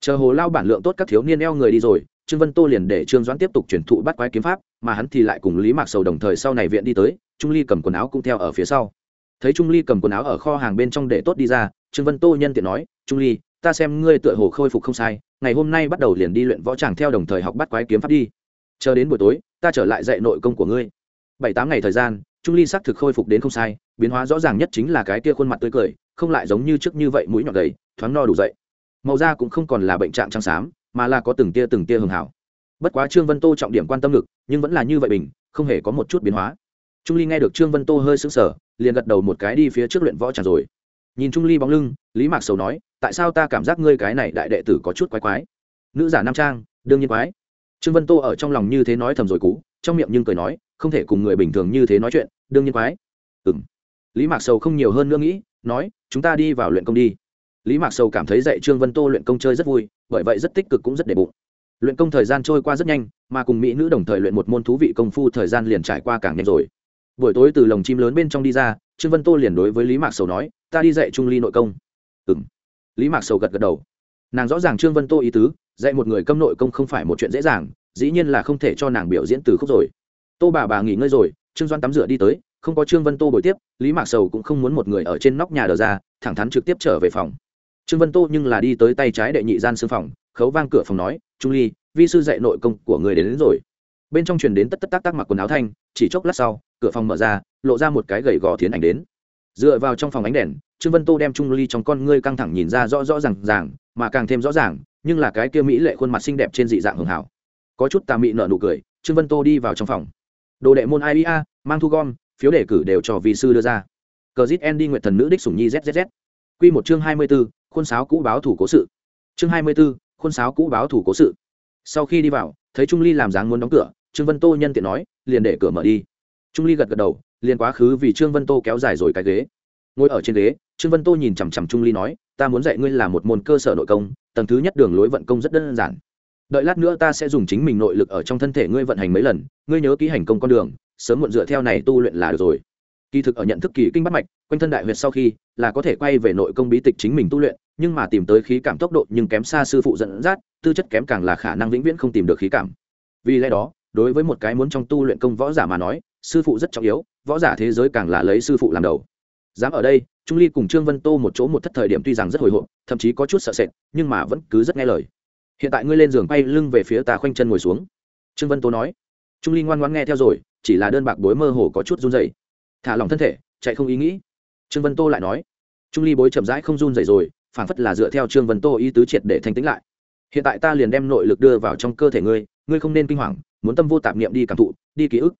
Chờ hồ lao bản lượng tốt các thiếu niên eo người đi rồi trương vân tô liền để trương doãn tiếp tục chuyển thụ bắt quái kiếm pháp mà hắn thì lại cùng lý mạc sầu đồng thời sau này viện đi tới trung ly cầm quần áo cũng theo ở phía sau. Thấy trung ly cầm quần áo ở kho hàng bên trong để tốt đi ra trương vân tô nhân tiện nói trung ly ta xem ngươi tựa hồ khôi phục không sai ngày hôm nay bắt đầu liền đi luyện võ tràng theo đồng thời học bắt quái kiếm pháp đi. Chờ đến buổi tối ta trở lại dạy nội công của ngươi. Bảy tám ngày thời gian trung ly xác thực khôi phục đến không sai biến hóa rõ ràng nhất chính là cái kia khuôn mặt tươi cười không lại giống như trước như vậy mũi nhọn đầy, thoáng no đủ dậy. Màu da cũng không còn là bệnh trạng trắng xám mà là có từng tia từng tia hường hảo. Bất quá trương vân tô trọng điểm quan tâm lực, nhưng vẫn là như vậy bình, không hề có một chút biến hóa. Trung ly nghe được trương vân tô hơi sững sờ, liền gật đầu một cái đi phía trước luyện võ tràng rồi. Nhìn trung ly bóng lưng, lý mạc sầu nói, tại sao ta cảm giác ngươi cái này đại đệ tử có chút quái quái? Nữ giả nam trang, đương nhiên quái. Trương vân tô ở trong lòng như thế nói thầm rồi cú, trong miệng nhưng cười nói, không thể cùng người bình thường như thế nói chuyện, đương nhiên quái. Ừ m lý mạc sầu không nhiều hơn nữa nghĩ, nói, chúng ta đi vào luyện công đi lý mạc sầu cảm thấy dạy trương vân tô luyện công chơi rất vui, bởi vậy rất tích cực cũng rất để bụng. Luyện công thời gian trôi qua rất nhanh, mà cùng mỹ nữ đồng thời luyện một môn thú vị công phu thời gian liền trải qua càng nhanh rồi. Buổi tối từ lồng chim lớn bên trong đi ra, trương vân tô liền đối với lý mạc sầu nói, ta đi dạy trung ly nội công. Ừ m lý mạc sầu gật gật đầu. Nàng rõ ràng trương vân tô ý tứ, dạy một người câm nội công không phải một chuyện dễ dàng, dĩ nhiên là không thể cho nàng biểu diễn từ khúc rồi. Tô bà bà nghỉ ngơi rồi, trương doan tắm rửa đi tới, không có trương vân tô buổi tiếp, lý mạc sầu cũng không muốn một người ở trên nóc nhà đờ ra, thẳng thắn trực tiếp trở về phòng trương vân tô nhưng là đi tới tay trái đệ nhị gian xương phòng khấu vang cửa phòng nói trung ly vi sư dạy nội công của người đến, đến rồi. Bên trong truyền đến tất tất tác tác mặc quần áo thanh chỉ chốc lát sau cửa phòng mở ra lộ ra một cái gầy gò thiến ảnh đến. Dựa vào trong phòng ánh đèn trương vân tô đem trung ly trong con ngươi căng thẳng nhìn ra rõ rõ r à n g ràng mà càng thêm rõ ràng nhưng là cái kia mỹ lệ khuôn mặt xinh đẹp trên dị dạng hường hảo. Có chút tà mị nợ nụ cười trương vân tô đi vào trong phòng. Đồ đệ môn ia mang thu gom phiếu đề cử đều cho vị sư đưa ra. Cờ zit en nguyện thần nữ đích sủng nhi zzz q một chương hai mươi b ố khuôn sáo cũ báo thủ cố sự. Chương hai mươi b ố khuôn sáo cũ báo thủ cố sự. Sau khi đi vào, thấy trung ly làm dáng muốn đóng cửa, trương vân tô nhân tiện nói, liền để cửa mở đi. Trung ly gật gật đầu, liền quá khứ vì trương vân tô kéo dài rồi cái ghế. Ngồi ở trên ghế, trương vân tô nhìn chằm chằm trung ly nói, ta muốn dạy ngươi là một môn cơ sở nội công, tầng thứ nhất đường lối vận công rất đơn giản. Đợi lát nữa ta sẽ dùng chính mình nội lực ở trong thân thể ngươi vận hành mấy lần, ngươi nhớ ký hành công con đường, sớm muộn dựa theo này tu luyện là được rồi. Kỳ thực ở nhận thức kỳ kinh bắt mạch, quanh thân đại huyệt sau khi là có thể quay về nội công bí tịch chính mình tu luyện, nhưng mà tìm tới khí cảm tốc độ nhưng kém xa sư phụ dẫn dắt, tư chất kém càng là khả năng vĩnh viễn không tìm được khí cảm. Vì lẽ đó, đối với một cái muốn trong tu luyện công võ giả mà nói, sư phụ rất trọng yếu, võ giả thế giới càng là lấy sư phụ làm đầu. Dám ở đây, trung ly cùng trương vân tô một chỗ một thất thời điểm tuy rằng rất hồi hộp, thậm chí có chút sợ sệt, nhưng mà vẫn cứ rất nghe lời. Hiện tại ngươi lên giường bay lưng về phía ta khoanh chân ngồi xuống. Trương vân tô nói. Trung ly ngoan ngoan nghe theo rồi, chỉ là đơn bạc bối mơ hồ có chút run dày thả lòng thân thể, chạy không ý nghĩ trương vân tô lại nói trung ly bối chậm rãi không run dậy rồi phản phất là dựa theo trương vân tô ý tứ triệt để thanh tĩnh lại. Hiện tại ta liền đem nội lực đưa vào trong cơ thể ngươi ngươi không nên kinh hoàng muốn tâm vô tạp niệm đi cảm thụ đi ký ức.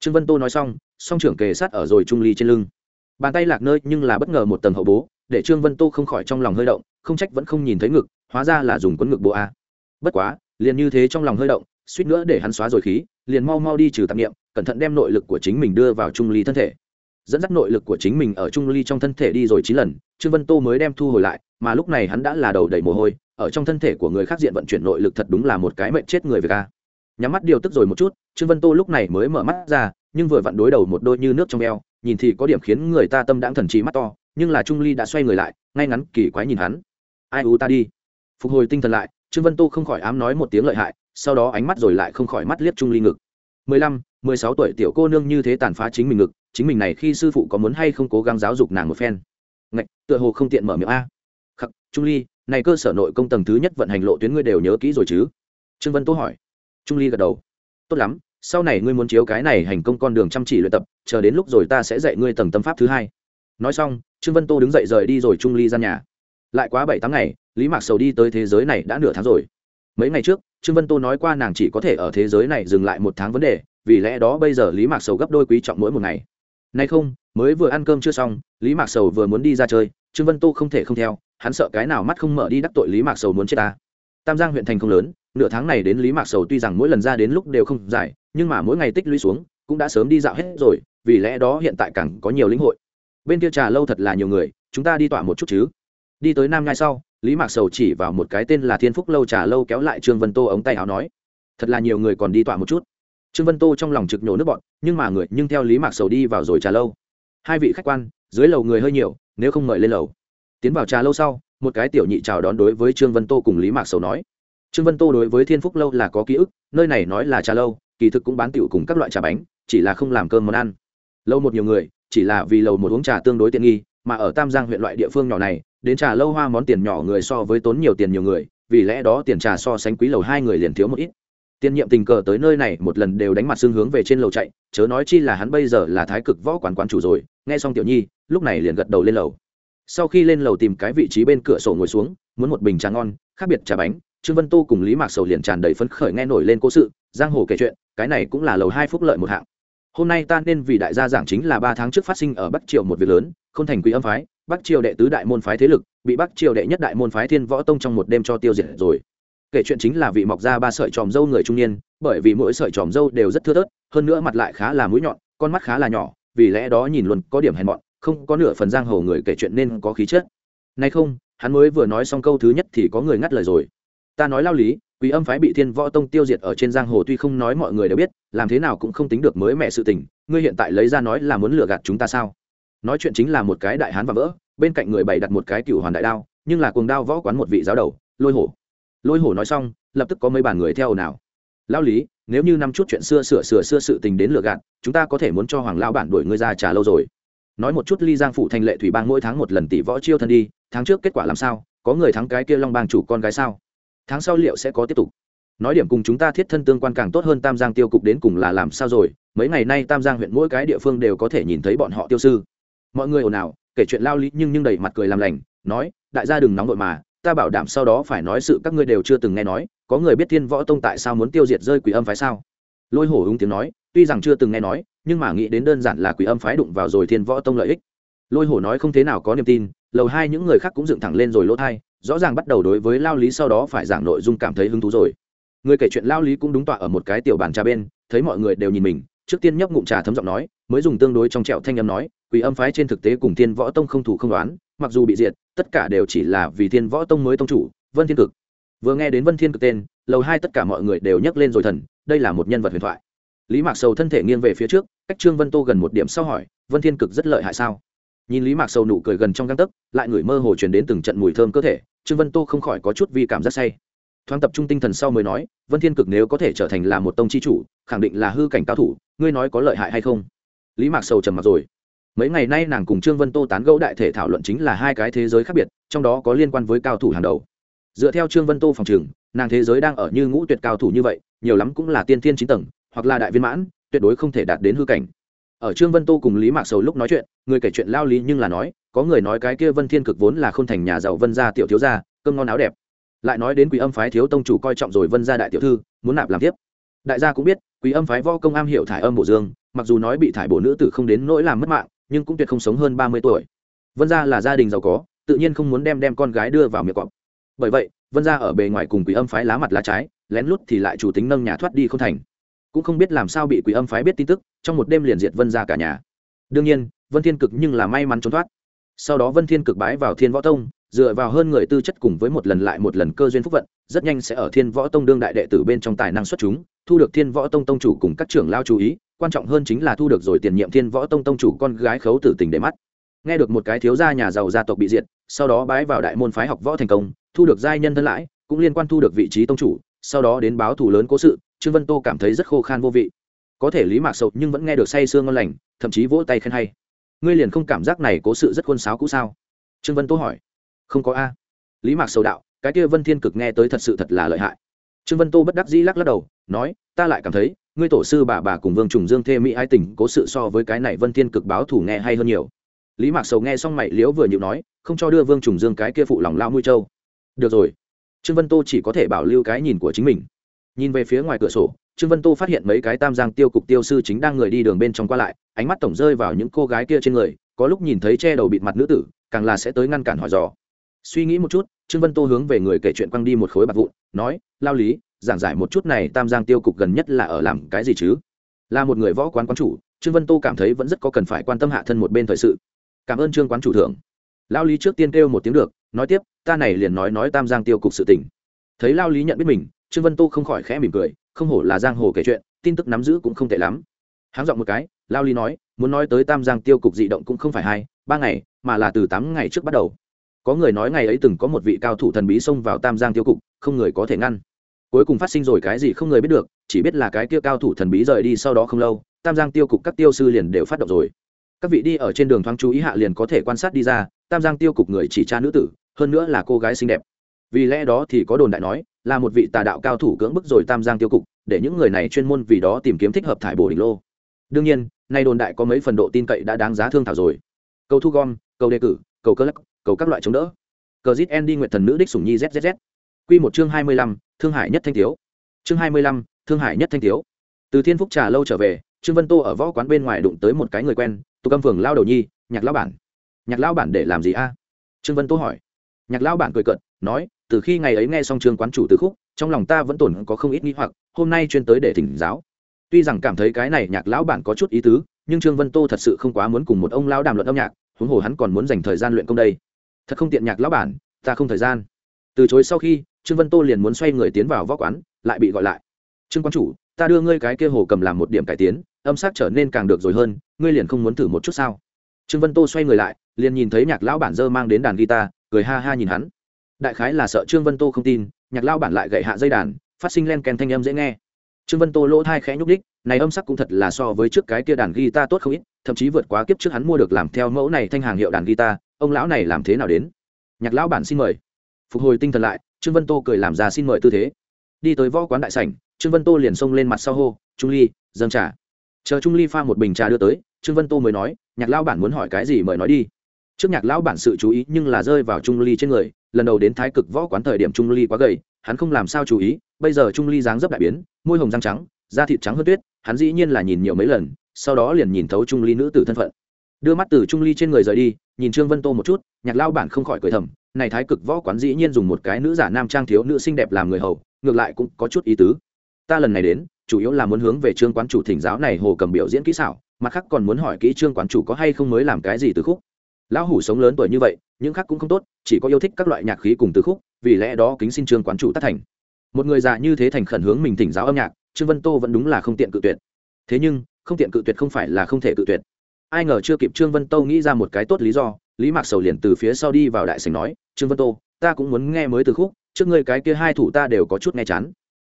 Trương vân tô nói xong song trưởng kề sát ở rồi trung ly trên lưng. Bàn tay lạc nơi nhưng là bất ngờ một tầng hậu bố để trương vân tô không khỏi trong lòng hơi động không trách vẫn không nhìn thấy ngực hóa ra là dùng quấn ngực bộ a. Bất quá liền như thế trong lòng hơi động suýt nữa để hắn xóa rồi khí liền mau mau đi trừ tạp niệm, cẩn thận đem nội lực của chính mình đưa vào trung ly thân thể dẫn dắt nội lực của chính mình ở trung ly trong thân thể đi rồi chín lần, trương vân tô mới đem thu hồi lại, mà lúc này hắn đã là đầu đầy mồ hôi, ở trong thân thể của người khác diện vận chuyển nội lực thật đúng là một cái mệnh chết người về ca nhắm mắt điều tức rồi một chút, trương vân tô lúc này mới mở mắt ra, nhưng vừa vặn đối đầu một đôi như nước trong eo, nhìn thì có điểm khiến người ta tâm đãng thần trí mắt to, nhưng là trung ly đã xoay người lại, ngay ngắn kỳ quái nhìn hắn. Ai u ta đi? Phục hồi tinh thần lại, trương vân tô không khỏi ám nói một tiếng lợi hại, sau đó ánh mắt rồi lại không khỏi mắt liếc trung ly ngực. Mười lăm mười sáu tuổi tiểu cô nương như thế tàn phá chính mình ngực, chính mình này khi sư phụ có muốn hay không cố gắng giáo dục nàng một phen. Ngạch, tựa hồ không tiện mở miệng a. Khắc, trung ly, này cơ sở nội công tầng thứ nhất vận hành lộ tuyến ngươi đều nhớ kỹ rồi chứ? Trương vân tô hỏi. Trung ly gật đầu. Tốt lắm, sau này ngươi muốn chiếu cái này hành công con đường chăm chỉ luyện tập, chờ đến lúc rồi ta sẽ dạy ngươi tầng tâm pháp thứ hai. Nói xong, trương vân tô đứng dậy rời đi rồi trung ly ra nhà. Lại quá bảy tháng ngày, lý mạc sầu đi tới thế giới này đã nửa tháng rồi. Mấy ngày trước, trương vân tô nói qua nàng chỉ có thể ở thế giới này dừng lại một tháng vấn đề vì lẽ đó bây giờ lý mạc sầu gấp đôi quý trọng mỗi một ngày. Nay không, mới vừa ăn cơm chưa xong, lý mạc sầu vừa muốn đi ra chơi, trương vân tô không thể không theo, hắn sợ cái nào mắt không mở đi đắc tội lý mạc sầu muốn chết ta. Tam giang huyện thành không lớn, nửa tháng này đến lý mạc sầu tuy rằng mỗi lần ra đến lúc đều không dài nhưng mà mỗi ngày tích lũy xuống, cũng đã sớm đi dạo hết rồi, vì lẽ đó hiện tại càng có nhiều lĩnh hội. Bên kia trà lâu thật là nhiều người, chúng ta đi tọa một chút chứ. Đi tới nam ngai sau, lý mạc sầu chỉ vào một cái tên là thiên phúc lâu trà lâu kéo lại trương vân tô ống tay áo nói, thật là nhiều người còn đi tọa một chút trương vân tô trong lòng trực nhổ nước bọn nhưng mà người, nhưng theo lý mạc sầu đi vào rồi trà lâu. Hai vị khách quan, dưới lầu người hơi nhiều, nếu không mời lên lầu. Tiến vào trà lâu sau, một cái tiểu nhị chào đón đối với trương vân tô cùng lý mạc sầu nói. Trương vân tô đối với thiên phúc lâu là có ký ức, nơi này nói là trà lâu, kỳ thực cũng bán tiểu cùng các loại trà bánh, chỉ là không làm cơm món ăn. Lâu một nhiều người, chỉ là vì lầu một uống trà tương đối tiện nghi, mà ở tam giang huyện loại địa phương nhỏ này, đến trà lâu hoa món tiền nhỏ người so với tốn nhiều tiền nhiều người, vì lẽ đó tiền trà so sánh quý lầu hai người liền thiếu một ít tiên nhiệm tình cờ tới nơi này một lần đều đánh mặt xương hướng về trên lầu chạy, chớ nói chi là hắn bây giờ là thái cực võ quán quán chủ rồi. Nghe xong tiểu nhi, lúc này liền gật đầu lên lầu. Sau khi lên lầu tìm cái vị trí bên cửa sổ ngồi xuống, muốn một bình trà ngon, khác biệt trà bánh, trương vân tô cùng lý mạc sầu liền tràn đầy phấn khởi nghe nổi lên cố sự, giang hồ kể chuyện, cái này cũng là lầu hai phúc lợi một hạng. Hôm nay ta nên vì đại gia giảng chính là ba tháng trước phát sinh ở bắc triều một việc lớn, không thành quý âm phái, bắc triều đệ tứ đại môn phái thế lực, bị bắc triều đệ nhất đại môn phái thiên võ tông trong một đêm cho tiêu diệt rồi kể chuyện chính là vị mọc ra ba sợi tròm dâu người trung niên, bởi vì mỗi sợi tròm dâu đều rất thưa thớt, hơn nữa mặt lại khá là mũi nhọn, con mắt khá là nhỏ, vì lẽ đó nhìn luôn có điểm hèn mọn, không có nửa phần giang hồ người kể chuyện nên có khí chất. Nay không, hắn mới vừa nói xong câu thứ nhất thì có người ngắt lời rồi. Ta nói lao lý, quý âm phái bị thiên võ tông tiêu diệt ở trên giang hồ tuy không nói mọi người đều biết, làm thế nào cũng không tính được mới mẹ sự tình, ngươi hiện tại lấy ra nói là muốn lừa gạt chúng ta sao? Nói chuyện chính là một cái đại hán và vỡ, bên cạnh người bày đặt một cái cựu hoàn đại đao, nhưng là cuồng đao võ quán một vị giáo đầu, lôi hổ lôi hổ nói xong, lập tức có mấy bàn người theo ồn ào. Lao lý, nếu như năm chút chuyện xưa sửa sửa xưa sự tình đến lựa gạt, chúng ta có thể muốn cho hoàng lao bản đuổi ngươi ra trả lâu rồi. Nói một chút, ly giang phụ thành lệ thủy bang mỗi tháng một lần tỷ võ chiêu thân đi, tháng trước kết quả làm sao? Có người thắng cái kia long bang chủ con gái sao? Tháng sau liệu sẽ có tiếp tục? Nói điểm cùng chúng ta thiết thân tương quan càng tốt hơn tam giang tiêu cục đến cùng là làm sao rồi? Mấy ngày nay tam giang huyện mỗi cái địa phương đều có thể nhìn thấy bọn họ tiêu sư. Mọi người ồn ào, kể chuyện lao lý nhưng nhưng đầy mặt cười làm lành, nói, đại gia đừng nóng vội mà ta bảo đảm sau đó phải nói sự các ngươi đều chưa từng nghe nói, có người biết thiên võ tông tại sao muốn tiêu diệt rơi quỷ âm phái sao? Lôi hổ hứng tiếng nói, tuy rằng chưa từng nghe nói, nhưng mà nghĩ đến đơn giản là quỷ âm phái đụng vào rồi thiên võ tông lợi ích. Lôi hổ nói không thế nào có niềm tin, lầu hai những người khác cũng dựng thẳng lên rồi lỗ thai, rõ ràng bắt đầu đối với lao lý sau đó phải giảng nội dung cảm thấy hứng thú rồi. Người kể chuyện lao lý cũng đúng tọa ở một cái tiểu bàn trà bên, thấy mọi người đều nhìn mình, trước tiên nhấp ngụm trà thấm giọng nói, mới dùng tương đối trong trẹo thanh âm nói, quỷ âm phái trên thực tế cùng thiên võ tông không thủ không đoán mặc dù bị diệt, tất cả đều chỉ là vì thiên võ tông mới tông chủ, vân thiên cực. Vừa nghe đến vân thiên cực tên, lầu hai tất cả mọi người đều nhấc lên rồi thần, đây là một nhân vật huyền thoại. Lý mạc sầu thân thể nghiêng về phía trước, cách trương vân tô gần một điểm sau hỏi, vân thiên cực rất lợi hại sao? Nhìn lý mạc sầu nụ cười gần trong găng tấc, lại ngửi mơ hồ truyền đến từng trận mùi thơm cơ thể, trương vân tô không khỏi có chút vi cảm giác say. Thoáng tập trung tinh thần sau mới nói, vân thiên cực nếu có thể trở thành là một tông chi chủ, khẳng định là hư cảnh cao thủ, ngươi nói có lợi hại hay không? Lý mạc sầu trầm mặc rồi mấy ngày nay nàng cùng trương vân tô tán gẫu đại thể thảo luận chính là hai cái thế giới khác biệt, trong đó có liên quan với cao thủ hàng đầu. Dựa theo trương vân tô phòng trường, nàng thế giới đang ở như ngũ tuyệt cao thủ như vậy, nhiều lắm cũng là tiên thiên chín tầng, hoặc là đại viên mãn, tuyệt đối không thể đạt đến hư cảnh. Ở trương vân tô cùng lý mạc sầu lúc nói chuyện, người kể chuyện lao lý nhưng là nói, có người nói cái kia vân thiên cực vốn là không thành nhà giàu vân gia tiểu thiếu gia, cơm ngon áo đẹp. Lại nói đến quý âm phái thiếu tông chủ coi trọng rồi vân gia đại tiểu thư, muốn nạp làm tiếp. Đại gia cũng biết quý âm phái võ công am hiểu thải âm bổ dương, mặc dù nói bị thải bổ nữ tử không đến nỗi làm mất mạng nhưng cũng tuyệt không sống hơn ba mươi tuổi. Vân gia là gia đình giàu có, tự nhiên không muốn đem đem con gái đưa vào miệng cọp. Bởi vậy, vân gia ở bề ngoài cùng quỷ âm phái lá mặt lá trái, lén lút thì lại chủ tính nâng nhà thoát đi không thành. Cũng không biết làm sao bị quỷ âm phái biết tin tức, trong một đêm liền diệt vân gia cả nhà. Đương nhiên, vân thiên cực nhưng là may mắn trốn thoát. Sau đó vân thiên cực bái vào thiên võ tông, dựa vào hơn người tư chất cùng với một lần lại một lần cơ duyên phúc vận, rất nhanh sẽ ở thiên võ tông đương đại đệ tử bên trong tài năng xuất chúng, thu được thiên võ tông tông chủ cùng các trưởng lao chú ý quan trọng hơn chính là thu được rồi tiền nhiệm thiên võ tông tông chủ con gái khấu tử tình để mắt. Nghe được một cái thiếu gia nhà giàu gia tộc bị diệt, sau đó bái vào đại môn phái học võ thành công, thu được giai nhân thân lãi, cũng liên quan thu được vị trí tông chủ, sau đó đến báo thủ lớn cố sự, trương vân tô cảm thấy rất khô khan vô vị. Có thể lý mạc sầu nhưng vẫn nghe được say sương ngon lành, thậm chí vỗ tay khen hay. Ngươi liền không cảm giác này cố sự rất khuôn sáo cũ sao? Trương vân tô hỏi. Không có a. Lý mạc sầu đạo, cái kia vân thiên cực nghe tới thật sự thật là lợi hại trương vân tô bất đắc dĩ lắc lắc đầu, nói, ta lại cảm thấy, ngươi tổ sư bà bà cùng vương trùng dương thê mỹ ai tình cố sự so với cái này vân thiên cực báo thủ nghe hay hơn nhiều. Lý mạc sầu nghe xong mày liễu vừa nhịu nói, không cho đưa vương trùng dương cái kia phụ lòng lao nuôi châu. Được rồi. Trương vân tô chỉ có thể bảo lưu cái nhìn của chính mình. Nhìn về phía ngoài cửa sổ, trương vân tô phát hiện mấy cái tam giang tiêu cục tiêu sư chính đang người đi đường bên trong qua lại, ánh mắt tổng rơi vào những cô gái kia trên người, có lúc nhìn thấy che đầu bịt mặt nữ tử, càng là sẽ tới ngăn cản hỏi dò suy nghĩ một chút, trương vân tô hướng về người kể chuyện quăng đi một khối bạc vụn, nói, lao lý, giảng giải một chút này tam giang tiêu cục gần nhất là ở làm cái gì chứ? Là một người võ quán quán chủ, trương vân tô cảm thấy vẫn rất có cần phải quan tâm hạ thân một bên thời sự. Cảm ơn trương quán chủ thưởng. Lao lý trước tiên kêu một tiếng được, nói tiếp, ta này liền nói nói tam giang tiêu cục sự tình. thấy lao lý nhận biết mình, trương vân tô không khỏi khẽ mỉm cười, không hổ là giang hồ kể chuyện, tin tức nắm giữ cũng không tệ lắm. Háng dọn một cái, lao lý nói, muốn nói tới tam giang tiêu cục dị động cũng không phải hai, ba ngày, mà là từ tám ngày trước bắt đầu có người nói ngày ấy từng có một vị cao thủ thần bí xông vào tam giang tiêu cục, không người có thể ngăn. Cuối cùng phát sinh rồi cái gì không người biết được, chỉ biết là cái kia cao thủ thần bí rời đi sau đó không lâu, tam giang tiêu cục các tiêu sư liền đều phát động rồi. Các vị đi ở trên đường thoáng chú ý hạ liền có thể quan sát đi ra, tam giang tiêu cục người chỉ cha nữ tử, hơn nữa là cô gái xinh đẹp. Vì lẽ đó thì có đồn đại nói, là một vị tà đạo cao thủ cưỡng bức rồi tam giang tiêu cục, để những người này chuyên môn vì đó tìm kiếm thích hợp thải bổ đỉnh lô. Đương nhiên, nay đồn đại có mấy phần độ tin cậy đã đáng giá thương thảo rồi. Cầu thu gom, cầu đề cử, cầu cơ lắc cầu các loại chống đỡ. Cờ zit andy nguyện thần nữ đích sủng nhi zzz q một chương hai mươi lăm, thương hải nhất thanh thiếu. Chương hai mươi lăm, thương hải nhất thanh thiếu. Từ thiên phúc trà lâu trở về, trương vân tô ở võ quán bên ngoài đụng tới một cái người quen tụ câm phường lao đầu nhi, nhạc lão bản. Nhạc lão bản để làm gì a? Trương vân tô hỏi. Nhạc lão bản cười cợt, nói, từ khi ngày ấy nghe xong trương quán chủ từ khúc, trong lòng ta vẫn tổn có không ít nghĩ hoặc, hôm nay chuyên tới để thỉnh giáo. Tuy rằng cảm thấy cái này nhạc lão bản có chút ý tứ, nhưng trương vân tô thật sự không quá muốn cùng một ông lão đàm luận âm nhạc, huống hồ hắn còn muốn dành thời gian luyện công đây thật không tiện nhạc lão bản, ta không thời gian. Từ chối sau khi, trương vân tô liền muốn xoay người tiến vào võ quán, lại bị gọi lại. Trương quán chủ, ta đưa ngươi cái kia hồ cầm làm một điểm cải tiến, âm sắc trở nên càng được rồi hơn, ngươi liền không muốn thử một chút sao? Trương vân tô xoay người lại, liền nhìn thấy nhạc lão bản dơ mang đến đàn guitar, cười ha ha nhìn hắn. Đại khái là sợ trương vân tô không tin, nhạc lão bản lại gậy hạ dây đàn, phát sinh len kèn thanh âm dễ nghe. Trương vân tô lỗ thai khẽ nhúc đích này âm sắc cũng thật là so với trước cái kia đàn guitar tốt không ít, thậm chí vượt quá kiếp trước hắn mua được làm theo mẫu này thanh hàng hiệu đàn guitar ông lão này làm thế nào đến? Nhạc lão bản xin mời. Phục hồi tinh thần lại, trương vân tô cười làm ra xin mời tư thế. Đi tới võ quán đại sảnh, trương vân tô liền xông lên mặt sau hô, trung ly, dâng trà. Chờ trung ly pha một bình trà đưa tới, trương vân tô mới nói, nhạc lão bản muốn hỏi cái gì mời nói đi. Trước nhạc lão bản sự chú ý nhưng là rơi vào trung ly trên người, lần đầu đến thái cực võ quán thời điểm trung ly quá gầy, hắn không làm sao chú ý, bây giờ trung ly dáng dấp đại biến, môi hồng răng trắng, da thịt trắng hơn tuyết, hắn dĩ nhiên là nhìn nhiều mấy lần, sau đó liền nhìn thấu trung ly nữ tử thân phận đưa mắt từ trung ly trên người rời đi, nhìn trương vân tô một chút, nhạc lao bản không khỏi cười thầm, này thái cực võ quán dĩ nhiên dùng một cái nữ giả nam trang thiếu nữ xinh đẹp làm người hầu, ngược lại cũng có chút ý tứ. Ta lần này đến, chủ yếu là muốn hướng về trương quán chủ thỉnh giáo này hồ cầm biểu diễn kỹ xảo, mặt khác còn muốn hỏi kỹ trương quán chủ có hay không mới làm cái gì từ khúc. Lão hủ sống lớn tuổi như vậy, những khác cũng không tốt, chỉ có yêu thích các loại nhạc khí cùng từ khúc, vì lẽ đó kính xin trương quán chủ tác thành. Một người già như thế thành khẩn hướng mình thỉnh giáo âm nhạc, trương vân tô vẫn đúng là không tiện cự tuyệt. Thế nhưng, không tiện cự tuyệt không phải là không thể cự tuyệt ai ngờ chưa kịp trương vân tô nghĩ ra một cái tốt lý do, lý mạc sầu liền từ phía sau đi vào đại sành nói, trương vân tô ta cũng muốn nghe mới từ khúc, trước ngươi cái kia hai thủ ta đều có chút nghe chán.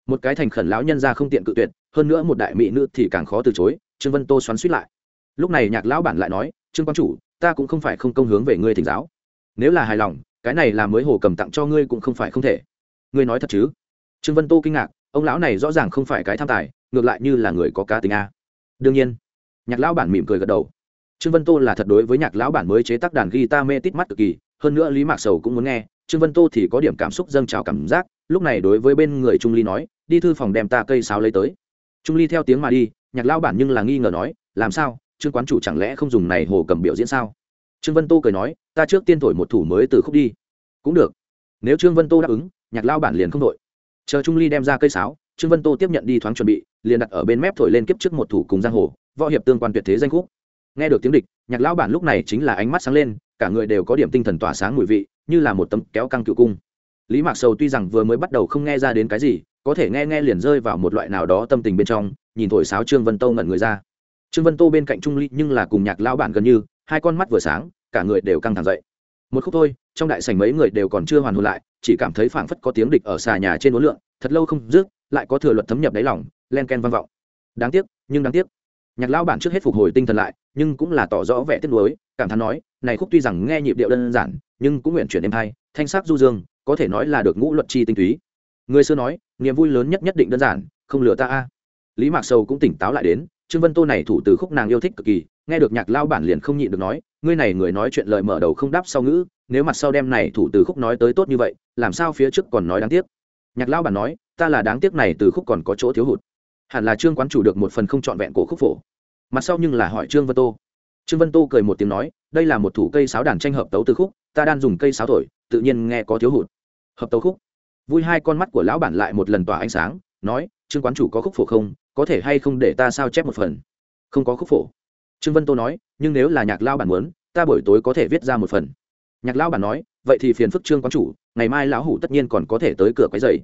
Một cái thành khẩn lão nhân ra không tiện cự tuyệt, hơn nữa một đại mỹ nữ thì càng khó từ chối, trương vân tô xoắn suýt lại. Lúc này nhạc lão bản lại nói, trương quang chủ, ta cũng không phải không công hướng về ngươi thỉnh giáo. Nếu là hài lòng, cái này là mới hồ cầm tặng cho ngươi cũng không phải không thể. Ngươi nói thật chứ? Trương vân tô kinh ngạc, ông lão này rõ ràng không phải cái tham tài, ngược lại như là người có cá tính a. Đương nhiên. Nhạc lão bản mỉm cười gật đầu trương vân tô là thật đối với nhạc lão bản mới chế tác đàn guitar mê tít mắt cực kỳ, hơn nữa lý mạc sầu cũng muốn nghe, trương vân tô thì có điểm cảm xúc dâng trào cảm giác, lúc này đối với bên người trung ly nói, đi thư phòng đem ta cây sáo lấy tới. Trung ly theo tiếng mà đi, nhạc lão bản nhưng là nghi ngờ nói, làm sao? Trương quán chủ chẳng lẽ không dùng này hồ cầm biểu diễn sao? Trương vân tô cười nói, ta trước tiên thổi một thủ mới từ khúc đi. Cũng được. Nếu trương vân tô đáp ứng, nhạc lao bản liền không đội. Chờ trung ly đem ra cây sáo, trương vân tô tiếp nhận đi thoáng chuẩn bị, liền đặt ở bên mép thổi lên kiếp trước một thủ cùng giang hồ, võ hiệp tương quan tuyệt thế danh khúc nghe được tiếng địch, nhạc lão bản lúc này chính là ánh mắt sáng lên, cả người đều có điểm tinh thần tỏa sáng mùi vị, như là một tấm kéo căng cựu cung. Lý mạc sầu tuy rằng vừa mới bắt đầu không nghe ra đến cái gì, có thể nghe nghe liền rơi vào một loại nào đó tâm tình bên trong, nhìn thổi sáo trương vân tô ngẩn người ra. Trương vân tô bên cạnh trung ly nhưng là cùng nhạc lão bản gần như, hai con mắt vừa sáng, cả người đều căng thẳng dậy. Một khúc thôi, trong đại sảnh mấy người đều còn chưa hoàn hồn lại, chỉ cảm thấy phảng phất có tiếng địch ở xà nhà trên uốn lượng thật lâu không dứt, lại có thừa luật thấm nhập đáy lòng, len ken vang vọng. Đáng tiếc, nhưng đáng tiếc. Nhạc lão bản trước hết phục hồi tinh thần lại nhưng cũng là tỏ rõ vẻ tiếc nuối, cảm thán nói, này khúc tuy rằng nghe nhịp điệu đơn giản, nhưng cũng nguyện chuyển êm hay, thanh sắc du dương, có thể nói là được ngũ luật chi tinh túy. Người xưa nói, niềm vui lớn nhất nhất định đơn giản, không lừa ta a. Lý mạc sầu cũng tỉnh táo lại đến, trương vân tô này thủ từ khúc nàng yêu thích cực kỳ, nghe được nhạc lao bản liền không nhịn được nói, ngươi này người nói chuyện lời mở đầu không đáp sau ngữ, nếu mặt sau đem này thủ từ khúc nói tới tốt như vậy, làm sao phía trước còn nói đáng tiếc? Nhạc lao bản nói, ta là đáng tiếc này từ khúc còn có chỗ thiếu hụt. Hẳn là trương quán chủ được một phần không trọn vẹn cổ khúc phổ mặt sau nhưng là hỏi trương vân tô. Trương vân tô cười một tiếng nói, đây là một thủ cây sáo đàn tranh hợp tấu từ khúc, ta đang dùng cây sáo thổi, tự nhiên nghe có thiếu hụt. Hợp tấu khúc. Vui hai con mắt của lão bản lại một lần tỏa ánh sáng, nói, trương quán chủ có khúc phổ không? Có thể hay không để ta sao chép một phần? Không có khúc phổ. Trương vân tô nói, nhưng nếu là nhạc lao bản muốn, ta buổi tối có thể viết ra một phần. Nhạc lao bản nói, vậy thì phiền phức trương quán chủ, ngày mai lão hủ tất nhiên còn có thể tới cửa quấy dày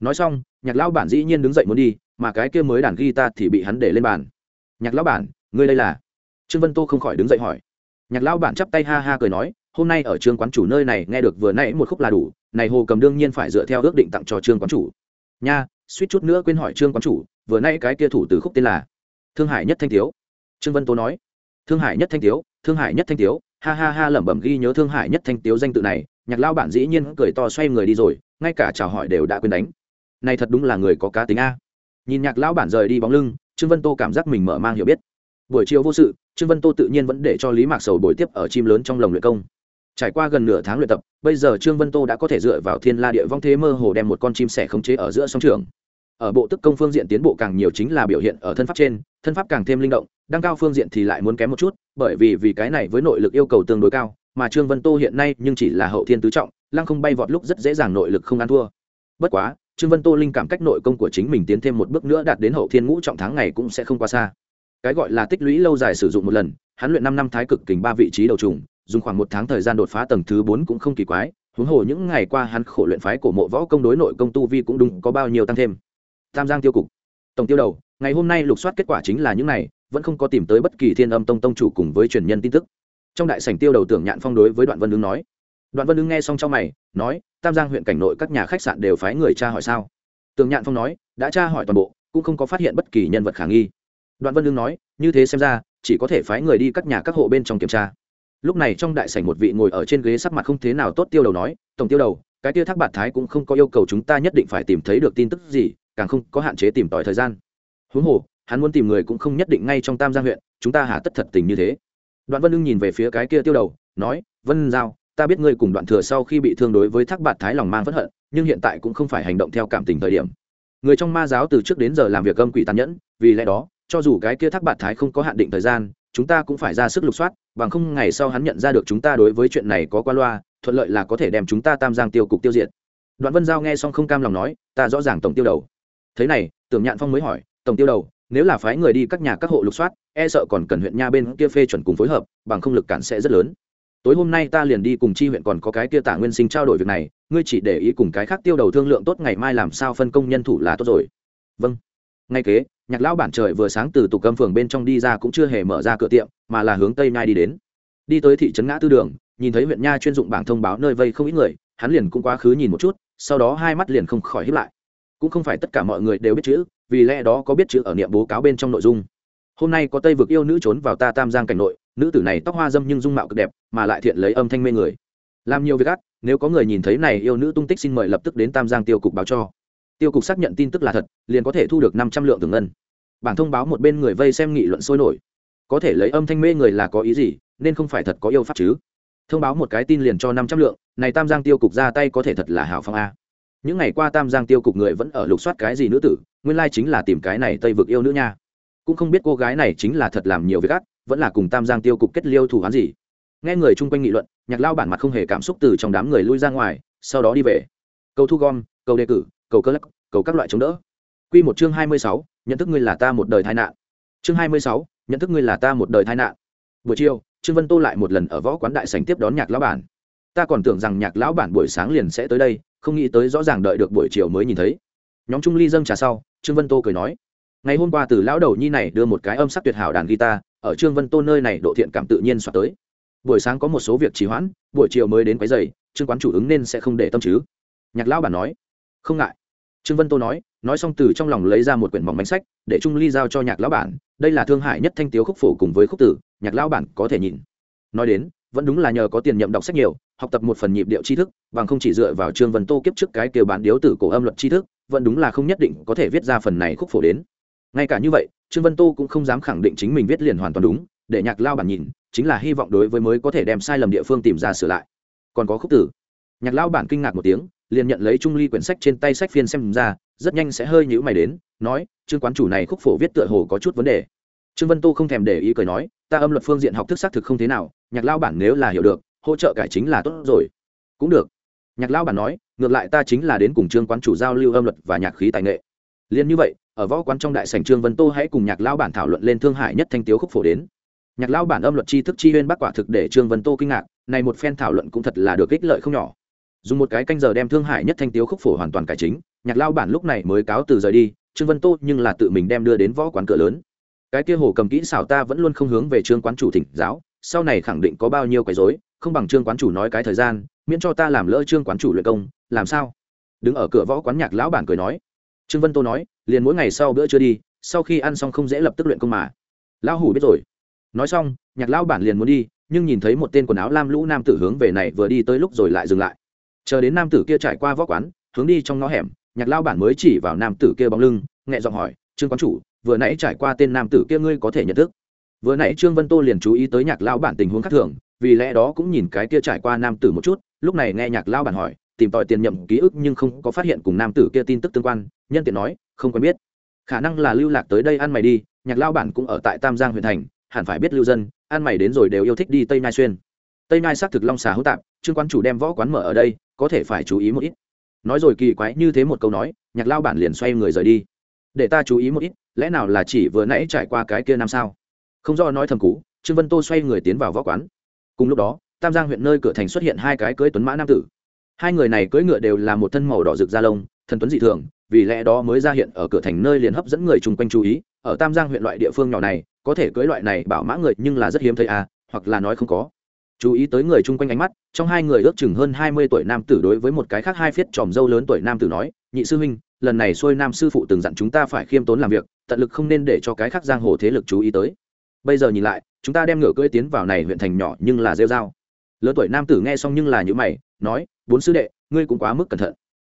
nói xong, nhạc lao bản dĩ nhiên đứng dậy muốn đi, mà cái kia mới đàn guitar thì bị hắn để lên bàn nhạc Lão bản, ngươi đây là? Trương vân tô không khỏi đứng dậy hỏi. Nhạc Lão bản chắp tay ha ha cười nói, hôm nay ở trương quán chủ nơi này nghe được vừa nãy một khúc là đủ, này hồ cầm đương nhiên phải dựa theo ước định tặng cho trương quán chủ. Nha, suýt chút nữa quên hỏi trương quán chủ, vừa nay cái kia thủ từ khúc tên là thương hải nhất thanh thiếu trương vân tô nói, thương hải nhất thanh thiếu thương hải nhất thanh thiếu ha ha ha lẩm bẩm ghi nhớ thương hải nhất thanh tiếu danh tự này, nhạc lao bản dĩ nhiên cười to xoay người đi rồi, ngay cả chào hỏi đều đã quên đánh. Này thật đúng là người có cá tính a. Nhìn nhạc Lão bản rời đi bóng lưng trương vân tô cảm giác mình mở mang hiểu biết. Buổi chiều vô sự, trương vân tô tự nhiên vẫn để cho lý mạc sầu bồi tiếp ở chim lớn trong lồng luyện công. Trải qua gần nửa tháng luyện tập, bây giờ trương vân tô đã có thể dựa vào thiên la địa vong thế mơ hồ đem một con chim sẻ khống chế ở giữa sông trường. Ở bộ tức công phương diện tiến bộ càng nhiều chính là biểu hiện ở thân pháp trên, thân pháp càng thêm linh động, đăng cao phương diện thì lại muốn kém một chút, bởi vì vì cái này với nội lực yêu cầu tương đối cao, mà trương vân tô hiện nay nhưng chỉ là hậu thiên tứ trọng, lăng không bay vọt lúc rất dễ dàng nội lực không ăn thua. Bất quá trương vân tô linh cảm cách nội công của chính mình tiến thêm một bước nữa đạt đến hậu thiên ngũ trọng tháng ngày cũng sẽ không qua xa. Cái gọi là tích lũy lâu dài sử dụng một lần, hắn luyện năm năm thái cực kình ba vị trí đầu trùng, dùng khoảng một tháng thời gian đột phá tầng thứ bốn cũng không kỳ quái, huống hồ những ngày qua hắn khổ luyện phái cổ mộ võ công đối nội công tu vi cũng đúng có bao nhiêu tăng thêm. Tam giang tiêu cục. Tổng tiêu đầu, ngày hôm nay lục soát kết quả chính là những này, vẫn không có tìm tới bất kỳ thiên âm tông tông chủ cùng với truyền nhân tin tức. Trong đại sảnh tiêu đầu tưởng nhạn phong đối với đoạn vân ứng nói. Đoạn vân ứng nghe xong trong mày, nói tam giang huyện cảnh nội các nhà khách sạn đều phái người tra hỏi sao? Tường nhạn phong nói, đã tra hỏi toàn bộ, cũng không có phát hiện bất kỳ nhân vật khả nghi. Đoạn vân lương nói, như thế xem ra, chỉ có thể phái người đi các nhà các hộ bên trong kiểm tra. Lúc này trong đại sảnh một vị ngồi ở trên ghế sắc mặt không thế nào tốt tiêu đầu nói, tổng tiêu đầu, cái tiêu thác bạt thái cũng không có yêu cầu chúng ta nhất định phải tìm thấy được tin tức gì, càng không có hạn chế tìm tòi thời gian. Huống hồ, hắn muốn tìm người cũng không nhất định ngay trong tam giang huyện, chúng ta hả tất thật tình như thế. Đoạn vân lương nhìn về phía cái kia tiêu đầu, nói, vân giao ta biết ngươi cùng đoạn thừa sau khi bị thương đối với thác bạt thái lòng mang phẫn hận, nhưng hiện tại cũng không phải hành động theo cảm tình thời điểm. Người trong ma giáo từ trước đến giờ làm việc âm quỷ tàn nhẫn, vì lẽ đó, cho dù cái kia thác bạt thái không có hạn định thời gian, chúng ta cũng phải ra sức lục soát, bằng không ngày sau hắn nhận ra được chúng ta đối với chuyện này có qua loa, thuận lợi là có thể đem chúng ta tam giang tiêu cục tiêu diệt. Đoạn vân giao nghe xong không cam lòng nói, ta rõ ràng tổng tiêu đầu. Thế này, tưởng nhạn phong mới hỏi, tổng tiêu đầu, nếu là phái người đi các nhà các hộ lục soát e sợ còn cần huyện nha bên kia phê chuẩn cùng phối hợp, bằng không lực cản sẽ rất lớn tối hôm nay ta liền đi cùng chi huyện còn có cái kia tả nguyên sinh trao đổi việc này, ngươi chỉ để ý cùng cái khác tiêu đầu thương lượng tốt ngày mai làm sao phân công nhân thủ là tốt rồi. Vâng. Ngay kế, nhạc lão bản trời vừa sáng từ tục câm phường bên trong đi ra cũng chưa hề mở ra cửa tiệm, mà là hướng tây nhai đi đến. Đi tới thị trấn ngã tư đường, nhìn thấy huyện nha chuyên dụng bảng thông báo nơi vây không ít người, hắn liền cũng quá khứ nhìn một chút, sau đó hai mắt liền không khỏi hiếp lại. Cũng không phải tất cả mọi người đều biết chữ, vì lẽ đó có biết chữ ở niệm bố cáo bên trong nội dung hôm nay có tây vực yêu nữ trốn vào ta tam giang cảnh nội, nữ tử này tóc hoa dâm nhưng dung mạo cực đẹp, mà lại thiện lấy âm thanh mê người. Làm nhiều việc ác, nếu có người nhìn thấy này yêu nữ tung tích xin mời lập tức đến tam giang tiêu cục báo cho. Tiêu cục xác nhận tin tức là thật, liền có thể thu được năm trăm lượng thường ngân. Bản thông báo một bên người vây xem nghị luận sôi nổi. Có thể lấy âm thanh mê người là có ý gì, nên không phải thật có yêu pháp chứ. Thông báo một cái tin liền cho năm trăm lượng, này tam giang tiêu cục ra tay có thể thật là hào phong a. Những ngày qua tam giang tiêu cục người vẫn ở lục soát cái gì nữ tử, nguyên lai chính là tìm cái này tây vực yêu nữ nha cũng không biết cô gái này chính là thật làm nhiều việc ác, vẫn là cùng tam giang tiêu cục kết liêu thủ hắn gì. Nghe người chung quanh nghị luận, nhạc lao bản mặt không hề cảm xúc từ trong đám người lui ra ngoài, sau đó đi về. Cầu thu gom, cầu đề cử, cầu cơ lắc, cầu các loại chống đỡ. Q một chương hai mươi sáu, nhận thức ngươi là ta một đời tai nạn. Chương hai mươi sáu, nhận thức ngươi là ta một đời tai nạn. Buổi chiều, trương vân tô lại một lần ở võ quán đại sành tiếp đón nhạc lão bản. Ta còn tưởng rằng nhạc lão bản buổi sáng liền sẽ tới đây, không nghĩ tới rõ ràng đợi được buổi chiều mới nhìn thấy. Nhóm trung ly dâng trà sau, trương vân tô cười nói ngày hôm qua từ lão đầu nhi này đưa một cái âm sắc tuyệt hảo đàn guitar, ở trương vân tô nơi này độ thiện cảm tự nhiên soạt tới. Buổi sáng có một số việc trì hoãn, buổi chiều mới đến quấy giày trương quán chủ ứng nên sẽ không để tâm chứ. Nhạc lão bản nói, không ngại. Trương vân tô nói nói xong từ trong lòng lấy ra một quyển mỏng bánh sách, để trung ly giao cho nhạc lão bản, đây là thương hại nhất thanh tiếu khúc phổ cùng với khúc tử, nhạc lão bản có thể nhìn. Nói đến, vẫn đúng là nhờ có tiền nhậm đọc sách nhiều, học tập một phần nhịp điệu tri thức, bằng không chỉ dựa vào trương vân tô kiếp trước cái kiểu bản điếu tử cổ âm luật tri thức, vẫn đúng là không nhất định có thể viết ra phần này khúc phổ đến ngay cả như vậy, trương vân tô cũng không dám khẳng định chính mình viết liền hoàn toàn đúng, để nhạc lao bản nhìn, chính là hy vọng đối với mới có thể đem sai lầm địa phương tìm ra sửa lại. Còn có khúc tử. Nhạc lao bản kinh ngạc một tiếng, liền nhận lấy trung ly quyển sách trên tay sách phiên xem ra, rất nhanh sẽ hơi nhữ mày đến, nói, trương quán chủ này khúc phổ viết tựa hồ có chút vấn đề. Trương vân tô không thèm để ý cười nói, ta âm luật phương diện học thức xác thực không thế nào, nhạc lao bản nếu là hiểu được, hỗ trợ cải chính là tốt rồi. Cũng được. Nhạc lao bản nói, ngược lại ta chính là đến cùng trương quán chủ giao lưu âm luật và nhạc khí tài nghệ. Liền như vậy ở võ quán trong đại sảnh trương vân tô hãy cùng nhạc lao bản thảo luận lên thương hải nhất thanh tiếu khúc phổ đến. Nhạc lao bản âm luật tri thức chi huyên bác quả thực để trương vân tô kinh ngạc, này một phen thảo luận cũng thật là được ích lợi không nhỏ. Dùng một cái canh giờ đem thương hải nhất thanh tiếu khúc phổ hoàn toàn cải chính, nhạc lao bản lúc này mới cáo từ rời đi, trương vân tô nhưng là tự mình đem đưa đến võ quán cửa lớn. Cái kia hồ cầm kỹ xảo ta vẫn luôn không hướng về trương quán chủ thỉnh giáo, sau này khẳng định có bao nhiêu quấy rối, không bằng trương quán chủ nói cái thời gian, miễn cho ta làm lỡ trương quán chủ luyện công, làm sao? Đứng ở cửa võ quán nhạc lão bản cười nói. Trương vân tô nói liền mỗi ngày sau bữa chưa đi, sau khi ăn xong không dễ lập tức luyện công mà. Lão hủ biết rồi. Nói xong, nhạc lão bản liền muốn đi, nhưng nhìn thấy một tên quần áo lam lũ nam tử hướng về này vừa đi tới lúc rồi lại dừng lại. Chờ đến nam tử kia trải qua võ quán, hướng đi trong ngõ hẻm, nhạc lão bản mới chỉ vào nam tử kia bóng lưng, nhẹ giọng hỏi, trương quán chủ, vừa nãy trải qua tên nam tử kia ngươi có thể nhận thức? Vừa nãy trương vân tô liền chú ý tới nhạc lão bản tình huống khác thường, vì lẽ đó cũng nhìn cái kia trải qua nam tử một chút, lúc này nghe nhạc lão bản hỏi, tìm tòi tiền nhậm ký ức nhưng không có phát hiện cùng nam tử kia tin tức tương quan, nhân tiện nói không quen biết. Khả năng là lưu lạc tới đây ăn mày đi, nhạc lao bản cũng ở tại tam giang huyện thành, hẳn phải biết lưu dân, ăn mày đến rồi đều yêu thích đi tây nai xuyên. Tây nai xác thực long xà hữu tạp, trương quan chủ đem võ quán mở ở đây, có thể phải chú ý một ít. Nói rồi kỳ quái như thế một câu nói, nhạc lao bản liền xoay người rời đi. Để ta chú ý một ít, lẽ nào là chỉ vừa nãy trải qua cái kia năm sao? Không do nói thầm cú trương vân tô xoay người tiến vào võ quán. Cùng lúc đó, tam giang huyện nơi cửa thành xuất hiện hai cái cưới tuấn mã nam tử. Hai người này cưỡi ngựa đều là một thân màu đỏ rực da lông thần tuấn dị thường, vì lẽ đó mới ra hiện ở cửa thành nơi liền hấp dẫn người chung quanh chú ý. Ở tam giang huyện loại địa phương nhỏ này, có thể cưỡi loại này bảo mã người nhưng là rất hiếm thấy à hoặc là nói không có. Chú ý tới người chung quanh ánh mắt, trong hai người ước chừng hơn hai mươi tuổi nam tử đối với một cái khác hai phiết tròm dâu lớn tuổi nam tử nói, nhị sư huynh, lần này xuôi nam sư phụ từng dặn chúng ta phải khiêm tốn làm việc, tận lực không nên để cho cái khác giang hồ thế lực chú ý tới. Bây giờ nhìn lại, chúng ta đem ngựa cưỡi tiến vào này huyện thành nhỏ nhưng là rêu dao lớn tuổi nam tử nghe xong nhưng là những mày, nói, bốn sư đệ, ngươi cũng quá mức cẩn thận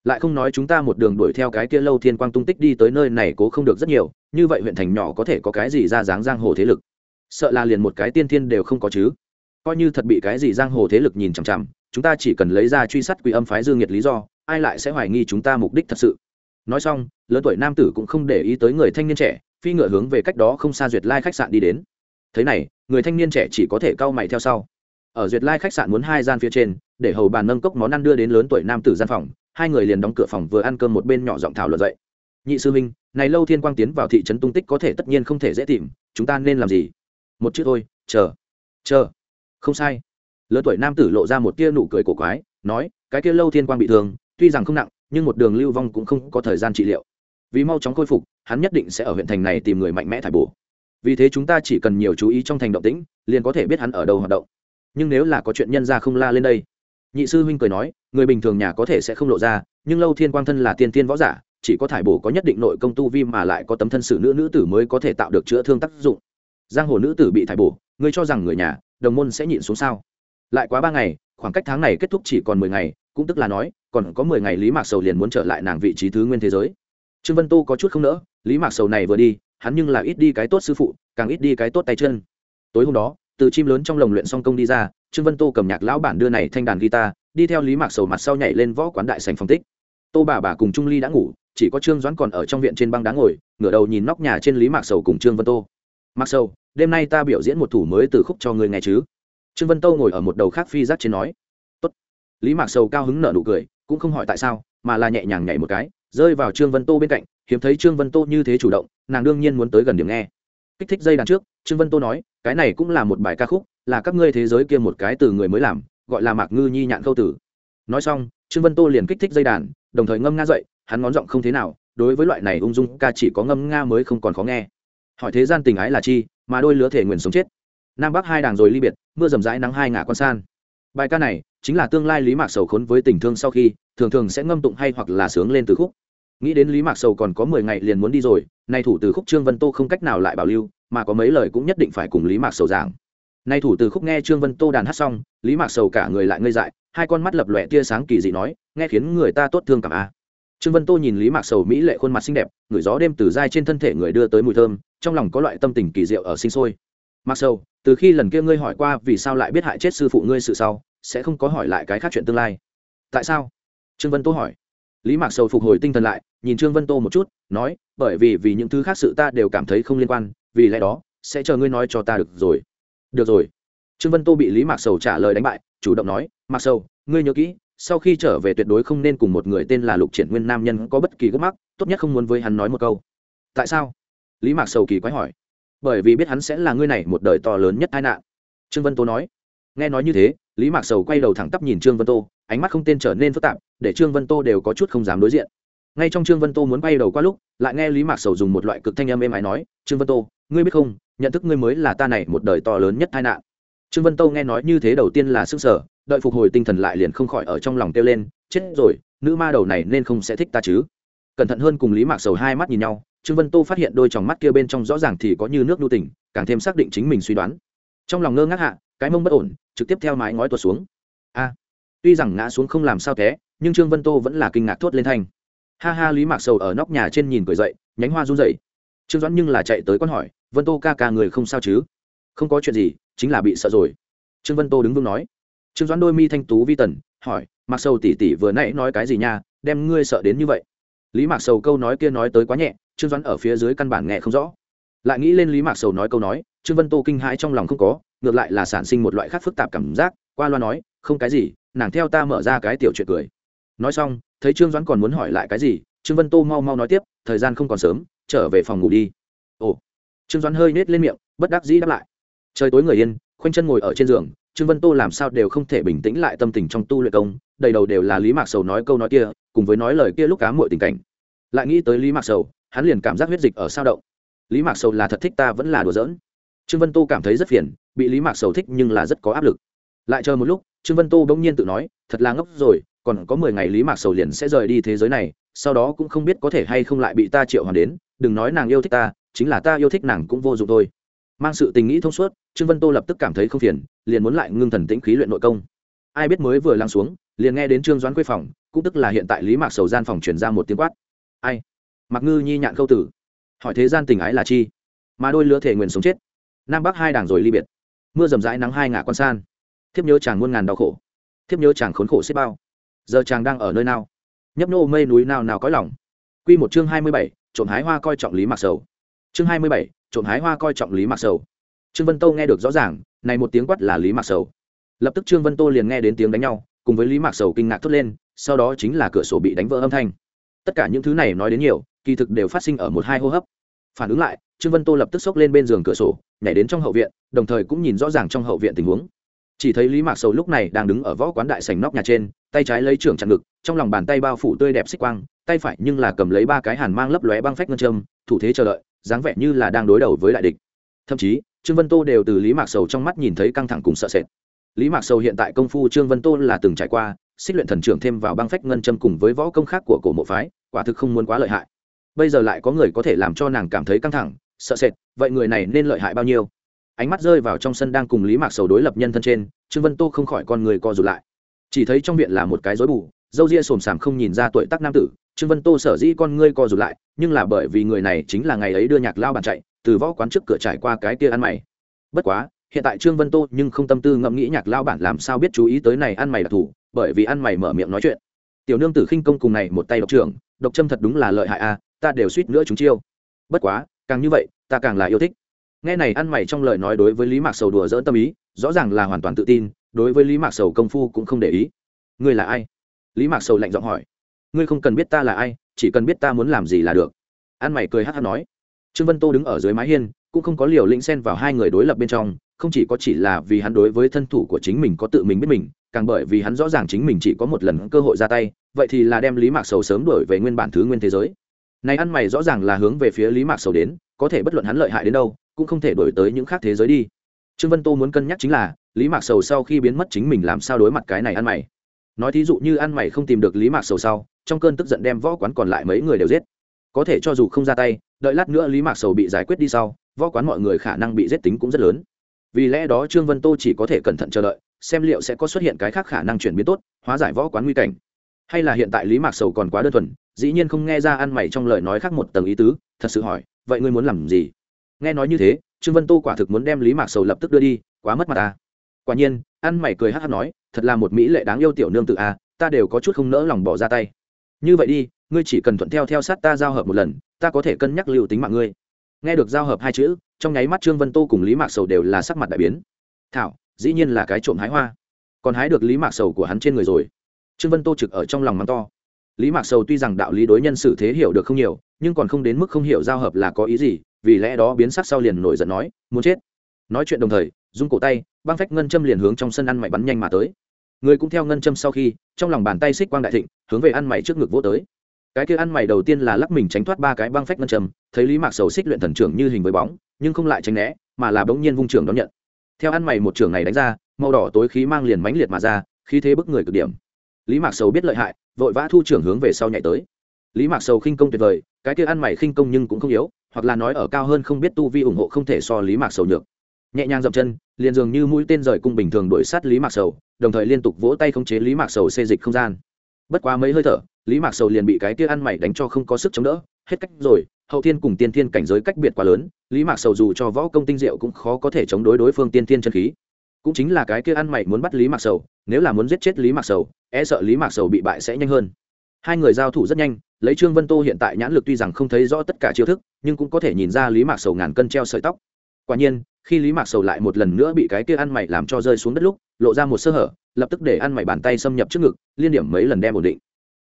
lại không nói chúng ta một đường đuổi theo cái kia lâu thiên quang tung tích đi tới nơi này cố không được rất nhiều, như vậy huyện thành nhỏ có thể có cái gì ra dáng giang hồ thế lực? Sợ là liền một cái tiên thiên đều không có chứ. Coi như thật bị cái gì giang hồ thế lực nhìn chằm chằm, chúng ta chỉ cần lấy ra truy sát quỷ âm phái dương nhiệt lý do, ai lại sẽ hoài nghi chúng ta mục đích thật sự? Nói xong, lớn tuổi nam tử cũng không để ý tới người thanh niên trẻ, phi ngựa hướng về cách đó không xa duyệt lai khách sạn đi đến. Thế này, người thanh niên trẻ chỉ có thể cau mày theo sau. Ở duyệt lai khách sạn muốn hai gian phía trên, để hầu bàn nâng cốc món ăn đưa đến lớn tuổi nam tử gian phòng hai người liền đóng cửa phòng vừa ăn cơm một bên nhỏ giọng thảo luận dậy. Nhị sư huynh, này lâu thiên quang tiến vào thị trấn tung tích có thể tất nhiên không thể dễ tìm chúng ta nên làm gì? Một chữ thôi chờ chờ. Không sai. Lớn tuổi nam tử lộ ra một tia nụ cười cổ quái nói cái kia lâu thiên quang bị thương tuy rằng không nặng nhưng một đường lưu vong cũng không có thời gian trị liệu. Vì mau chóng khôi phục hắn nhất định sẽ ở huyện thành này tìm người mạnh mẽ thải bổ. Vì thế chúng ta chỉ cần nhiều chú ý trong thành động tĩnh liền có thể biết hắn ở đâu hoạt động. Nhưng nếu là có chuyện nhân ra không la lên đây nhị sư huynh cười nói, người bình thường nhà có thể sẽ không lộ ra, nhưng lâu thiên quang thân là tiên tiên võ giả, chỉ có thải bổ có nhất định nội công tu vi mà lại có tấm thân sử nữ nữ tử mới có thể tạo được chữa thương tác dụng. Giang hồ nữ tử bị thải bổ, ngươi cho rằng người nhà, đồng môn sẽ nhịn xuống sao? Lại quá ba ngày, khoảng cách tháng này kết thúc chỉ còn mười ngày, cũng tức là nói, còn có mười ngày lý mạc sầu liền muốn trở lại nàng vị trí thứ nguyên thế giới. Trương vân tô có chút không nỡ, lý mạc sầu này vừa đi, hắn nhưng là ít đi cái tốt sư phụ, càng ít đi cái tốt tay chân. Tối hôm đó, từ chim lớn trong lồng luyện song công đi ra trương vân tô cầm nhạc lão bản đưa này thanh đàn guitar, đi theo lý mạc sầu mặt sau nhảy lên võ quán đại sành phong tích. Tô bà bà cùng trung ly đã ngủ, chỉ có trương doãn còn ở trong viện trên băng đá ngồi, ngửa đầu nhìn nóc nhà trên lý mạc sầu cùng trương vân tô. Mặc sầu, đêm nay ta biểu diễn một thủ mới từ khúc cho người nghe chứ. Trương vân tô ngồi ở một đầu khác phi giác trên nói. Tốt. lý mạc sầu cao hứng nở nụ cười, cũng không hỏi tại sao, mà là nhẹ nhàng nhảy một cái, rơi vào trương vân tô bên cạnh, hiếm thấy trương vân tô như thế chủ động, nàng đương nhiên muốn tới gần điểm nghe. Kích thích dây đàn trước, trương vân tô nói, cái này cũng là một bài ca khúc là các ngươi thế giới kia một cái từ người mới làm, gọi là mạc ngư nhi nhạn câu tử. Nói xong, trương vân tô liền kích thích dây đàn, đồng thời ngâm nga dậy, hắn ngón giọng không thế nào, đối với loại này ung dung ca chỉ có ngâm nga mới không còn khó nghe. Hỏi thế gian tình ái là chi, mà đôi lứa thể nguyện sống chết. Nam bắc hai đàng rồi ly biệt, mưa rầm rãi nắng hai ngả quan san. Bài ca này, chính là tương lai lý mạc sầu khốn với tình thương sau khi, thường thường sẽ ngâm tụng hay hoặc là sướng lên từ khúc. Nghĩ đến lý mạc sầu còn có mười ngày liền muốn đi rồi, nay thủ từ khúc trương vân tô không cách nào lại bảo lưu, mà có mấy lời cũng nhất định phải cùng lý mạc sầu giảng nay thủ từ khúc nghe trương vân tô đàn hát xong, lý mạc sầu cả người lại ngây dại, hai con mắt lập lòe tia sáng kỳ dị nói, nghe khiến người ta tốt thương cảm a trương vân tô nhìn lý mạc sầu mỹ lệ khuôn mặt xinh đẹp ngửi gió đêm từ dai trên thân thể người đưa tới mùi thơm, trong lòng có loại tâm tình kỳ diệu ở sinh sôi. Mạc sầu, từ khi lần kia ngươi hỏi qua vì sao lại biết hại chết sư phụ ngươi sự sau, sẽ không có hỏi lại cái khác chuyện tương lai. Tại sao? Trương vân tô hỏi. Lý mạc sầu phục hồi tinh thần lại, nhìn trương vân tô một chút, nói, bởi vì vì những thứ khác sự ta đều cảm thấy không liên quan, vì lẽ đó, sẽ chờ ngươi nói cho ta được rồi được rồi. Trương vân tô bị lý mạc sầu trả lời đánh bại, chủ động nói, mạc sầu, ngươi nhớ kỹ, sau khi trở về tuyệt đối không nên cùng một người tên là lục triển nguyên nam nhân có bất kỳ gốc mắc, tốt nhất không muốn với hắn nói một câu. Tại sao? Lý mạc sầu kỳ quái hỏi. Bởi vì biết hắn sẽ là ngươi này một đời to lớn nhất tai nạn. Trương vân tô nói. Nghe nói như thế, lý mạc sầu quay đầu thẳng tắp nhìn trương vân tô, ánh mắt không tên trở nên phức tạp, để trương vân tô đều có chút không dám đối diện. Ngay trong trương vân tô muốn quay đầu qua lúc, lại nghe lý mạc sầu dùng một loại cực thanh âm êm ái nói, trương vân tô, ngươi biết không nhận thức ngươi mới là ta này một đời to lớn nhất tai nạn. Trương vân tâu nghe nói như thế đầu tiên là sức sở đợi phục hồi tinh thần lại liền không khỏi ở trong lòng kêu lên, chết rồi, nữ ma đầu này nên không sẽ thích ta chứ? Cẩn thận hơn cùng lý mạc sầu hai mắt nhìn nhau, trương vân tô phát hiện đôi tròng mắt kia bên trong rõ ràng thì có như nước nhu tỉnh càng thêm xác định chính mình suy đoán. Trong lòng ngơ ngác hạ, cái mông bất ổn, trực tiếp theo mái ngói tuột xuống. A! Tuy rằng ngã xuống không làm sao thế, nhưng trương vân tô vẫn là kinh ngạc thốt lên thanh. Ha ha, lý mạc sầu ở nóc nhà trên nhìn cười dậy, nhánh hoa run dậy trương doãn nhưng là chạy tới con hỏi vân tô ca ca người không sao chứ? Không có chuyện gì, chính là bị sợ rồi. Trương vân tô đứng vững nói. Trương doãn đôi mi thanh tú vi tần, hỏi Mặc sầu tỉ tỉ vừa nãy nói cái gì nha? Đem ngươi sợ đến như vậy. Lý mạc sầu câu nói kia nói tới quá nhẹ, trương doãn ở phía dưới căn bản nghe không rõ. Lại nghĩ lên lý mạc sầu nói câu nói, trương vân tô kinh hãi trong lòng không có, ngược lại là sản sinh một loại khác phức tạp cảm giác, qua loa nói, không cái gì, nàng theo ta mở ra cái tiểu chuyện cười. Nói xong, thấy trương doãn còn muốn hỏi lại cái gì, trương vân tô mau mau nói tiếp, thời gian không còn sớm, trở về phòng ngủ đi. Ồ trương doãn hơi nết lên miệng bất đắc dĩ đáp lại trời tối người yên khoanh chân ngồi ở trên giường trương vân tô làm sao đều không thể bình tĩnh lại tâm tình trong tu luyện công đầy đầu đều là lý mạc sầu nói câu nói kia cùng với nói lời kia lúc cá muội tình cảnh lại nghĩ tới lý mạc sầu hắn liền cảm giác huyết dịch ở sao động lý mạc sầu là thật thích ta vẫn là đùa giỡn. trương vân tô cảm thấy rất phiền bị lý mạc sầu thích nhưng là rất có áp lực lại chờ một lúc trương vân tô bỗng nhiên tự nói thật là ngốc rồi còn có mười ngày lý mạc sầu liền sẽ rời đi thế giới này sau đó cũng không biết có thể hay không lại bị ta triệu hoàn đến đừng nói nàng yêu thích ta chính là ta yêu thích nàng cũng vô dụng thôi. Mang sự tình nghĩ thông suốt, trương vân tô lập tức cảm thấy không phiền, liền muốn lại ngưng thần tĩnh khí luyện nội công. Ai biết mới vừa lăng xuống, liền nghe đến trương doãn quê phòng, cũng tức là hiện tại lý mạc sầu gian phòng truyền ra một tiếng quát. Ai? Mặc ngư nhi nhạn câu tử. Hỏi thế gian tình ái là chi? Mà đôi lứa thể nguyện sống chết. Nam bắc hai đảng rồi ly biệt. Mưa rầm rãi nắng hai ngả quan san. Thiếp nhớ chàng muôn ngàn đau khổ. Thiếp nhớ chàng khốn khổ xếp bao. Giờ chàng đang ở nơi nào? Nhấp nô mây núi nào nào có lòng. Quy một chương hai mươi bảy, trộm hái hoa coi trọng lý mạc sầu chương hai mươi bảy, trộm hái hoa coi trọng lý mạc sầu. Trương vân tô nghe được rõ ràng, này một tiếng quát là lý mạc sầu. Lập tức trương vân tô liền nghe đến tiếng đánh nhau, cùng với lý mạc sầu kinh ngạc thốt lên, sau đó chính là cửa sổ bị đánh vỡ âm thanh. Tất cả những thứ này nói đến nhiều, kỳ thực đều phát sinh ở một hai hô hấp. Phản ứng lại, trương vân tô lập tức xốc lên bên giường cửa sổ, nhảy đến trong hậu viện, đồng thời cũng nhìn rõ ràng trong hậu viện tình huống. Chỉ thấy lý mạc sầu lúc này đang đứng ở võ quán đại sành nóc nhà trên, tay trái lấy trưởng chặn ngực, trong lòng bàn tay bao phủ tươi đẹp xích quang, tay phải nhưng là cầm lấy ba cái hàn mang lấp lóe băng phách ngân châm, thủ thế chờ đợi dáng vẻ như là đang đối đầu với đại địch. Thậm chí, trương vân tô đều từ lý mạc sầu trong mắt nhìn thấy căng thẳng cùng sợ sệt. Lý mạc sầu hiện tại công phu trương vân tô là từng trải qua, xích luyện thần trưởng thêm vào băng phách ngân châm cùng với võ công khác của cổ mộ phái, quả thực không muốn quá lợi hại. Bây giờ lại có người có thể làm cho nàng cảm thấy căng thẳng, sợ sệt, vậy người này nên lợi hại bao nhiêu? Ánh mắt rơi vào trong sân đang cùng lý mạc sầu đối lập nhân thân trên, trương vân tô không khỏi con người co rụt lại. Chỉ thấy trong viện là một cái rối bù, dâu ria xồm xàm không nhìn ra tuổi tác nam tử trương vân tô sở dĩ con ngươi co rụt lại, nhưng là bởi vì người này chính là ngày ấy đưa nhạc lao bàn chạy, từ võ quán trước cửa trải qua cái kia ăn mày. Bất quá, hiện tại trương vân tô nhưng không tâm tư ngẫm nghĩ nhạc lao bản làm sao biết chú ý tới này ăn mày đặc thù bởi vì ăn mày mở miệng nói chuyện. Tiểu nương tử khinh công cùng này một tay độc trưởng, độc châm thật đúng là lợi hại à ta đều suýt nữa chúng chiêu. Bất quá, càng như vậy, ta càng là yêu thích. Nghe này ăn mày trong lời nói đối với lý mạc sầu đùa dỡn tâm ý, rõ ràng là hoàn toàn tự tin, đối với lý mạc sầu công phu cũng không để ý. Ngươi là ai? Lý mạc sầu lạnh giọng hỏi ngươi không cần biết ta là ai, chỉ cần biết ta muốn làm gì là được. An mày cười hát hát nói. Trương vân tô đứng ở dưới mái hiên, cũng không có liều lĩnh xen vào hai người đối lập bên trong, không chỉ có chỉ là vì hắn đối với thân thủ của chính mình có tự mình biết mình, càng bởi vì hắn rõ ràng chính mình chỉ có một lần cơ hội ra tay, vậy thì là đem lý mạc sầu sớm đổi về nguyên bản thứ nguyên thế giới. Này ăn mày rõ ràng là hướng về phía lý mạc sầu đến, có thể bất luận hắn lợi hại đến đâu, cũng không thể đổi tới những khác thế giới đi. Trương vân tô muốn cân nhắc chính là, lý mạc sầu sau khi biến mất chính mình làm sao đối mặt cái này ăn mày? Nói thí dụ như ăn mày không tìm được lý mạc sầu sau, trong cơn tức giận đem võ quán còn lại mấy người đều giết. Có thể cho dù không ra tay, đợi lát nữa lý mạc sầu bị giải quyết đi sau, võ quán mọi người khả năng bị giết tính cũng rất lớn. Vì lẽ đó trương vân tô chỉ có thể cẩn thận chờ đợi, xem liệu sẽ có xuất hiện cái khác khả năng chuyển biến tốt, hóa giải võ quán nguy cảnh. Hay là hiện tại lý mạc sầu còn quá đơn thuần, dĩ nhiên không nghe ra ăn mày trong lời nói khác một tầng ý tứ, thật sự hỏi, vậy ngươi muốn làm gì? Nghe nói như thế, trương vân tô quả thực muốn đem lý mạc sầu lập tức đưa đi, quá mất mặt ta quả nhiên, ăn mày cười hát hát nói, thật là một mỹ lệ đáng yêu tiểu nương tự a, ta đều có chút không nỡ lòng bỏ ra tay. Như vậy đi, ngươi chỉ cần thuận theo theo sát ta giao hợp một lần, ta có thể cân nhắc lưu tính mạng ngươi. Nghe được giao hợp hai chữ, trong nháy mắt trương vân tô cùng lý mạc sầu đều là sắc mặt đại biến. Thảo, dĩ nhiên là cái trộm hái hoa. Còn hái được lý mạc sầu của hắn trên người rồi. Trương vân tô trực ở trong lòng mắng to. Lý mạc sầu tuy rằng đạo lý đối nhân xử thế hiểu được không nhiều, nhưng còn không đến mức không hiểu giao hợp là có ý gì, vì lẽ đó biến sắc sau liền nổi giận nói, muốn chết. Nói chuyện đồng thời, rung cổ tay băng phách ngân châm liền hướng trong sân ăn mày bắn nhanh mà tới. Người cũng theo ngân châm sau khi, trong lòng bàn tay xích quang đại thịnh, hướng về ăn mày trước ngực vô tới. Cái kia ăn mày đầu tiên là lắc mình tránh thoát ba cái băng phách ngân châm, thấy lý mạc sầu xích luyện thần trưởng như hình với bóng, nhưng không lại tránh né, mà là bỗng nhiên vung trưởng đón nhận. Theo ăn mày một trưởng này đánh ra, màu đỏ tối khí mang liền mãnh liệt mà ra, khí thế bức người cực điểm. Lý mạc sầu biết lợi hại, vội vã thu trưởng hướng về sau nhảy tới. Lý mạc sầu khinh công tuyệt vời, cái kia ăn mày khinh công nhưng cũng không yếu, hoặc là nói ở cao hơn không biết tu vi ủng hộ không thể so lý mạc sầu nhược nhẹ nhàng dậm chân, liền dường như mũi tên rời cung bình thường đuổi sát lý mạc sầu, đồng thời liên tục vỗ tay khống chế lý mạc sầu xê dịch không gian. Bất quá mấy hơi thở, lý mạc sầu liền bị cái kia ăn mày đánh cho không có sức chống đỡ, hết cách rồi, hậu thiên cùng tiên thiên cảnh giới cách biệt quá lớn, lý mạc sầu dù cho võ công tinh diệu cũng khó có thể chống đối đối phương tiên thiên chân khí. Cũng chính là cái kia ăn mày muốn bắt lý mạc sầu, nếu là muốn giết chết lý mạc sầu e sợ lý mạc sầu bị bại sẽ nhanh hơn. Hai người giao thủ rất nhanh, lấy trương vân tô hiện tại nhãn lực tuy rằng không thấy rõ tất cả chiêu thức, nhưng cũng có thể nhìn ra lý mạc sầu ngàn cân treo sợi tóc quả nhiên, khi lý mạc sầu lại một lần nữa bị cái kia ăn mày làm cho rơi xuống đất lúc, lộ ra một sơ hở, lập tức để ăn mày bàn tay xâm nhập trước ngực, liên điểm mấy lần đem ổn định.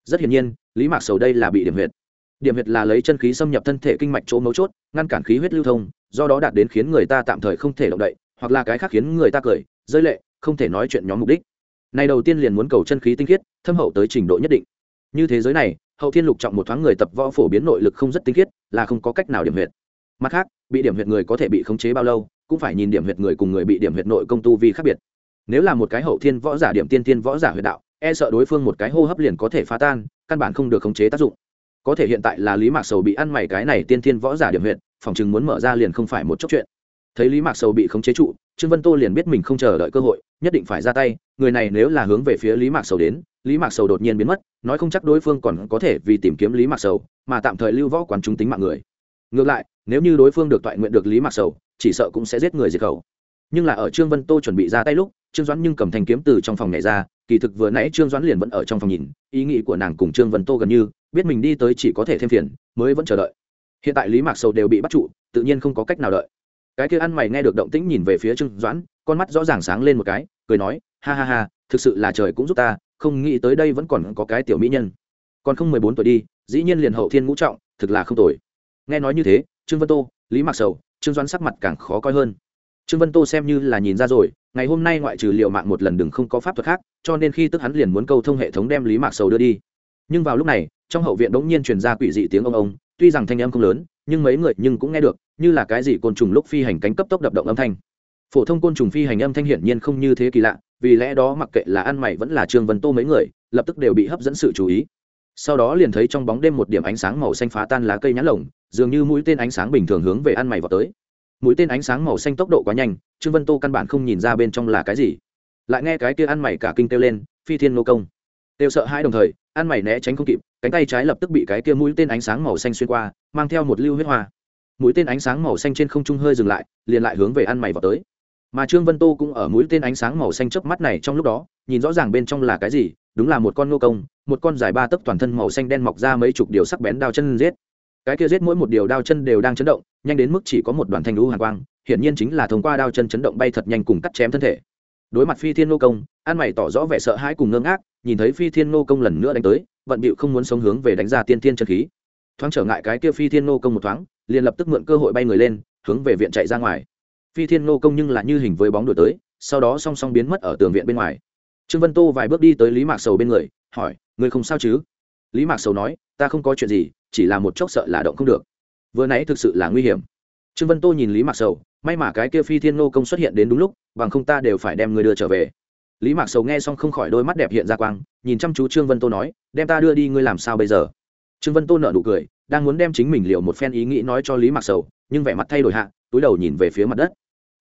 Rất hiển nhiên, lý mạc sầu đây là bị điểm huyệt. Điểm huyệt là lấy chân khí xâm nhập thân thể kinh mạch chỗ mấu chốt, ngăn cản khí huyết lưu thông, do đó đạt đến khiến người ta tạm thời không thể động đậy, hoặc là cái khác khiến người ta cười, rơi lệ, không thể nói chuyện nhóm mục đích. Này đầu tiên liền muốn cầu chân khí tinh khiết, thâm hậu tới trình độ nhất định. Như thế giới này, hậu thiên lục trọng một thoáng người tập võ phổ biến nội lực không rất tinh khiết, là không có cách nào điểm huyệt mặt khác, bị điểm huyệt người có thể bị khống chế bao lâu, cũng phải nhìn điểm huyệt người cùng người bị điểm huyệt nội công tu vi khác biệt. Nếu là một cái hậu thiên võ giả điểm tiên tiên võ giả huyệt đạo e sợ đối phương một cái hô hấp liền có thể phá tan, căn bản không được khống chế tác dụng. Có thể hiện tại là lý mạc sầu bị ăn mày cái này tiên thiên võ giả điểm huyệt, phòng chừng muốn mở ra liền không phải một chốc chuyện. Thấy lý mạc sầu bị khống chế trụ, trương vân tô liền biết mình không chờ đợi cơ hội, nhất định phải ra tay, người này nếu là hướng về phía lý mạc sầu đến, lý mạc sầu đột nhiên biến mất, nói không chắc đối phương còn có thể vì tìm kiếm lý mạc sầu, mà tạm thời lưu võ quán trung tính mạng người. Ngược lại nếu như đối phương được toại nguyện được lý mạc sầu, chỉ sợ cũng sẽ giết người diệt khẩu. Nhưng là ở trương vân tô chuẩn bị ra tay lúc, trương doãn nhưng cầm thanh kiếm từ trong phòng nhảy ra, kỳ thực vừa nãy trương doãn liền vẫn ở trong phòng nhìn, ý nghĩ của nàng cùng trương vân tô gần như, biết mình đi tới chỉ có thể thêm phiền, mới vẫn chờ đợi. Hiện tại lý mạc sầu đều bị bắt trụ, tự nhiên không có cách nào đợi. Cái kia ăn mày nghe được động tĩnh nhìn về phía trương doãn, con mắt rõ ràng sáng lên một cái, cười nói, ha ha ha, thực sự là trời cũng giúp ta, không nghĩ tới đây vẫn còn có cái tiểu mỹ nhân. Còn không mười bốn tuổi đi, dĩ nhiên liền hậu thiên ngũ trọng, thực là không tuổi nghe nói như thế trương vân tô, lý mạc sầu, trương doãn sắc mặt càng khó coi hơn. Trương vân tô xem như là nhìn ra rồi, ngày hôm nay ngoại trừ liệu mạng một lần đừng không có pháp thuật khác, cho nên khi tức hắn liền muốn câu thông hệ thống đem lý mạc sầu đưa đi. Nhưng vào lúc này, trong hậu viện đ ỗ n g nhiên truyền ra quỷ dị tiếng ông ông, tuy rằng thanh âm không lớn, nhưng mấy người nhưng cũng nghe được, như là cái gì côn trùng lúc phi hành cánh cấp tốc đập động âm thanh. Phổ thông côn trùng phi hành âm thanh hiển nhiên không như thế kỳ lạ, vì lẽ đó mặc kệ là ăn mày vẫn là trương vân tô mấy người, lập tức đều bị hấp dẫn sự chú ý sau đó liền thấy trong bóng đêm một điểm ánh sáng màu xanh phá tan lá cây nhãn lồng, dường như mũi tên ánh sáng bình thường hướng về ăn mày vào tới. Mũi tên ánh sáng màu xanh tốc độ quá nhanh, trương vân tô căn bản không nhìn ra bên trong là cái gì. Lại nghe cái kia ăn mày cả kinh kêu lên, phi thiên nô công. Kêu sợ hai đồng thời, ăn mày né tránh không kịp, cánh tay trái lập tức bị cái kia mũi tên ánh sáng màu xanh xuyên qua, mang theo một lưu huyết hoa. Mũi tên ánh sáng màu xanh trên không trung hơi dừng lại, liền lại hướng về ăn mày vào tới. Mà trương vân tô cũng ở mũi tên ánh sáng màu xanh chớp mắt này trong lúc đó, nhìn rõ ràng bên trong là cái gì, đúng là một con nô công một con dài ba tấc toàn thân màu xanh đen mọc ra mấy chục điều sắc bén đao chân giết. Cái kia giết mỗi một điều đao chân đều đang chấn động, nhanh đến mức chỉ có một đoàn thanh lũ hàn quang, hiển nhiên chính là thông qua đao chân chấn động bay thật nhanh cùng cắt chém thân thể. Đối mặt phi thiên nô công, an mày tỏ rõ vẻ sợ hãi cùng ngơ ngác, nhìn thấy phi thiên nô công lần nữa đánh tới, vận bịu không muốn sống hướng về đánh ra tiên thiên chân khí. Thoáng trở ngại cái kia phi thiên nô công một thoáng, liền lập tức mượn cơ hội bay người lên, hướng về viện chạy ra ngoài. Phi thiên nô công nhưng là như hình với bóng đổi tới, sau đó song song biến mất ở tường viện bên ngoài trương vân tô vài bước đi tới lý mạc sầu bên người, hỏi người không sao chứ? Lý mạc sầu nói, ta không có chuyện gì, chỉ là một chốc sợ là động không được. Vừa nãy thực sự là nguy hiểm. Trương vân tô nhìn lý mạc sầu, may mà cái kia phi thiên nô công xuất hiện đến đúng lúc, bằng không ta đều phải đem người đưa trở về. Lý mạc sầu nghe xong không khỏi đôi mắt đẹp hiện ra quang, nhìn chăm chú trương vân tô nói, đem ta đưa đi, ngươi làm sao bây giờ? Trương vân tô nợ nụ cười, đang muốn đem chính mình liệu một phen ý nghĩ nói cho lý mạc sầu, nhưng vẻ mặt thay đổi hạ, túi đầu nhìn về phía mặt đất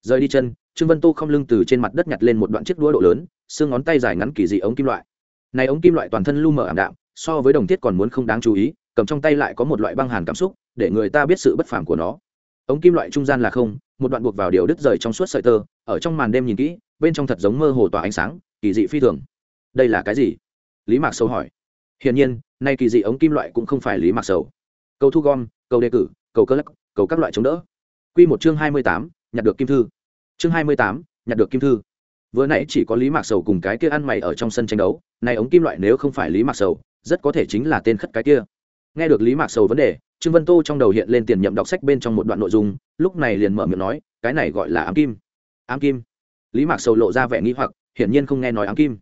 rời đi chân, trương vân tô không lưng từ trên mặt đất nhặt lên một đoạn chiếc đũa độ lớn, xương ngón tay dài ngắn kỳ dị ống kim loại. Này ống kim loại toàn thân lu mờ ảm đạm, so với đồng thiết còn muốn không đáng chú ý, cầm trong tay lại có một loại băng hàn cảm xúc, để người ta biết sự bất phàm của nó. Ống kim loại trung gian là không, một đoạn buộc vào điều đứt rời trong suốt sợi tơ, ở trong màn đêm nhìn kỹ, bên trong thật giống mơ hồ tỏa ánh sáng, kỳ dị phi thường. Đây là cái gì? Lý mạc sâu hỏi. Hiển nhiên, nay kỳ dị ống kim loại cũng không phải lý mạc sầu. Cầu thu gom, cầu đề cử, cầu cơ lắc, cầu các loại chống đỡ. Q một chương hai mươi tám nhặt được kim thư. Chương hai mươi tám, nhặt được kim thư. Vừa nãy chỉ có lý mạc sầu cùng cái kia ăn mày ở trong sân tranh đấu, này ống kim loại nếu không phải lý mạc sầu, rất có thể chính là tên khất cái kia. Nghe được lý mạc sầu vấn đề, trương vân tô trong đầu hiện lên tiền nhậm đọc sách bên trong một đoạn nội dung, lúc này liền mở miệng nói, cái này gọi là ám kim. Ám kim? Lý mạc sầu lộ ra vẻ nghĩ hoặc, hiển nhiên không nghe nói ám kim.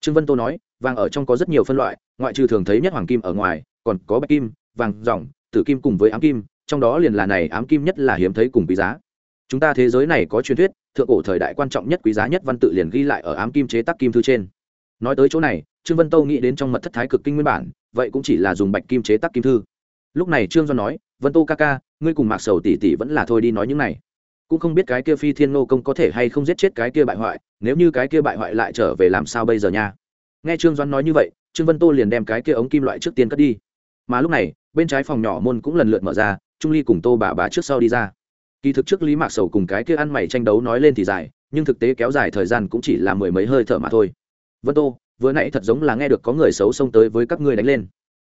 Trương vân tô nói, vàng ở trong có rất nhiều phân loại, ngoại trừ thường thấy nhất hoàng kim ở ngoài, còn có bạch kim, vàng dòng tử kim cùng với ám kim, trong đó liền là này, ám kim nhất là hiếm thấy cùng quý giá chúng ta thế giới này có truyền thuyết, thượng cổ thời đại quan trọng nhất quý giá nhất văn tự liền ghi lại ở ám kim chế tác kim thư trên. Nói tới chỗ này, trương vân tâu nghĩ đến trong mật thất thái cực kinh nguyên bản, vậy cũng chỉ là dùng bạch kim chế tác kim thư. Lúc này trương do nói, vân tô ca ca, ngươi cùng mạc sầu tỷ tỷ vẫn là thôi đi nói những này. Cũng không biết cái kia phi thiên nô công có thể hay không giết chết cái kia bại hoại, nếu như cái kia bại hoại lại trở về làm sao bây giờ nha? Nghe trương doan nói như vậy, trương vân tô liền đem cái kia ống kim loại trước tiên cất đi. Mà lúc này, bên trái phòng nhỏ môn cũng lần lượt mở ra, trung ly cùng tô bà bà trước sau đi ra kỳ thực trước lý mạc sầu cùng cái kia ăn mày tranh đấu nói lên thì dài, nhưng thực tế kéo dài thời gian cũng chỉ là mười mấy hơi thở mà thôi. Vân tô, vừa nãy thật giống là nghe được có người xấu xông tới với các ngươi đánh lên.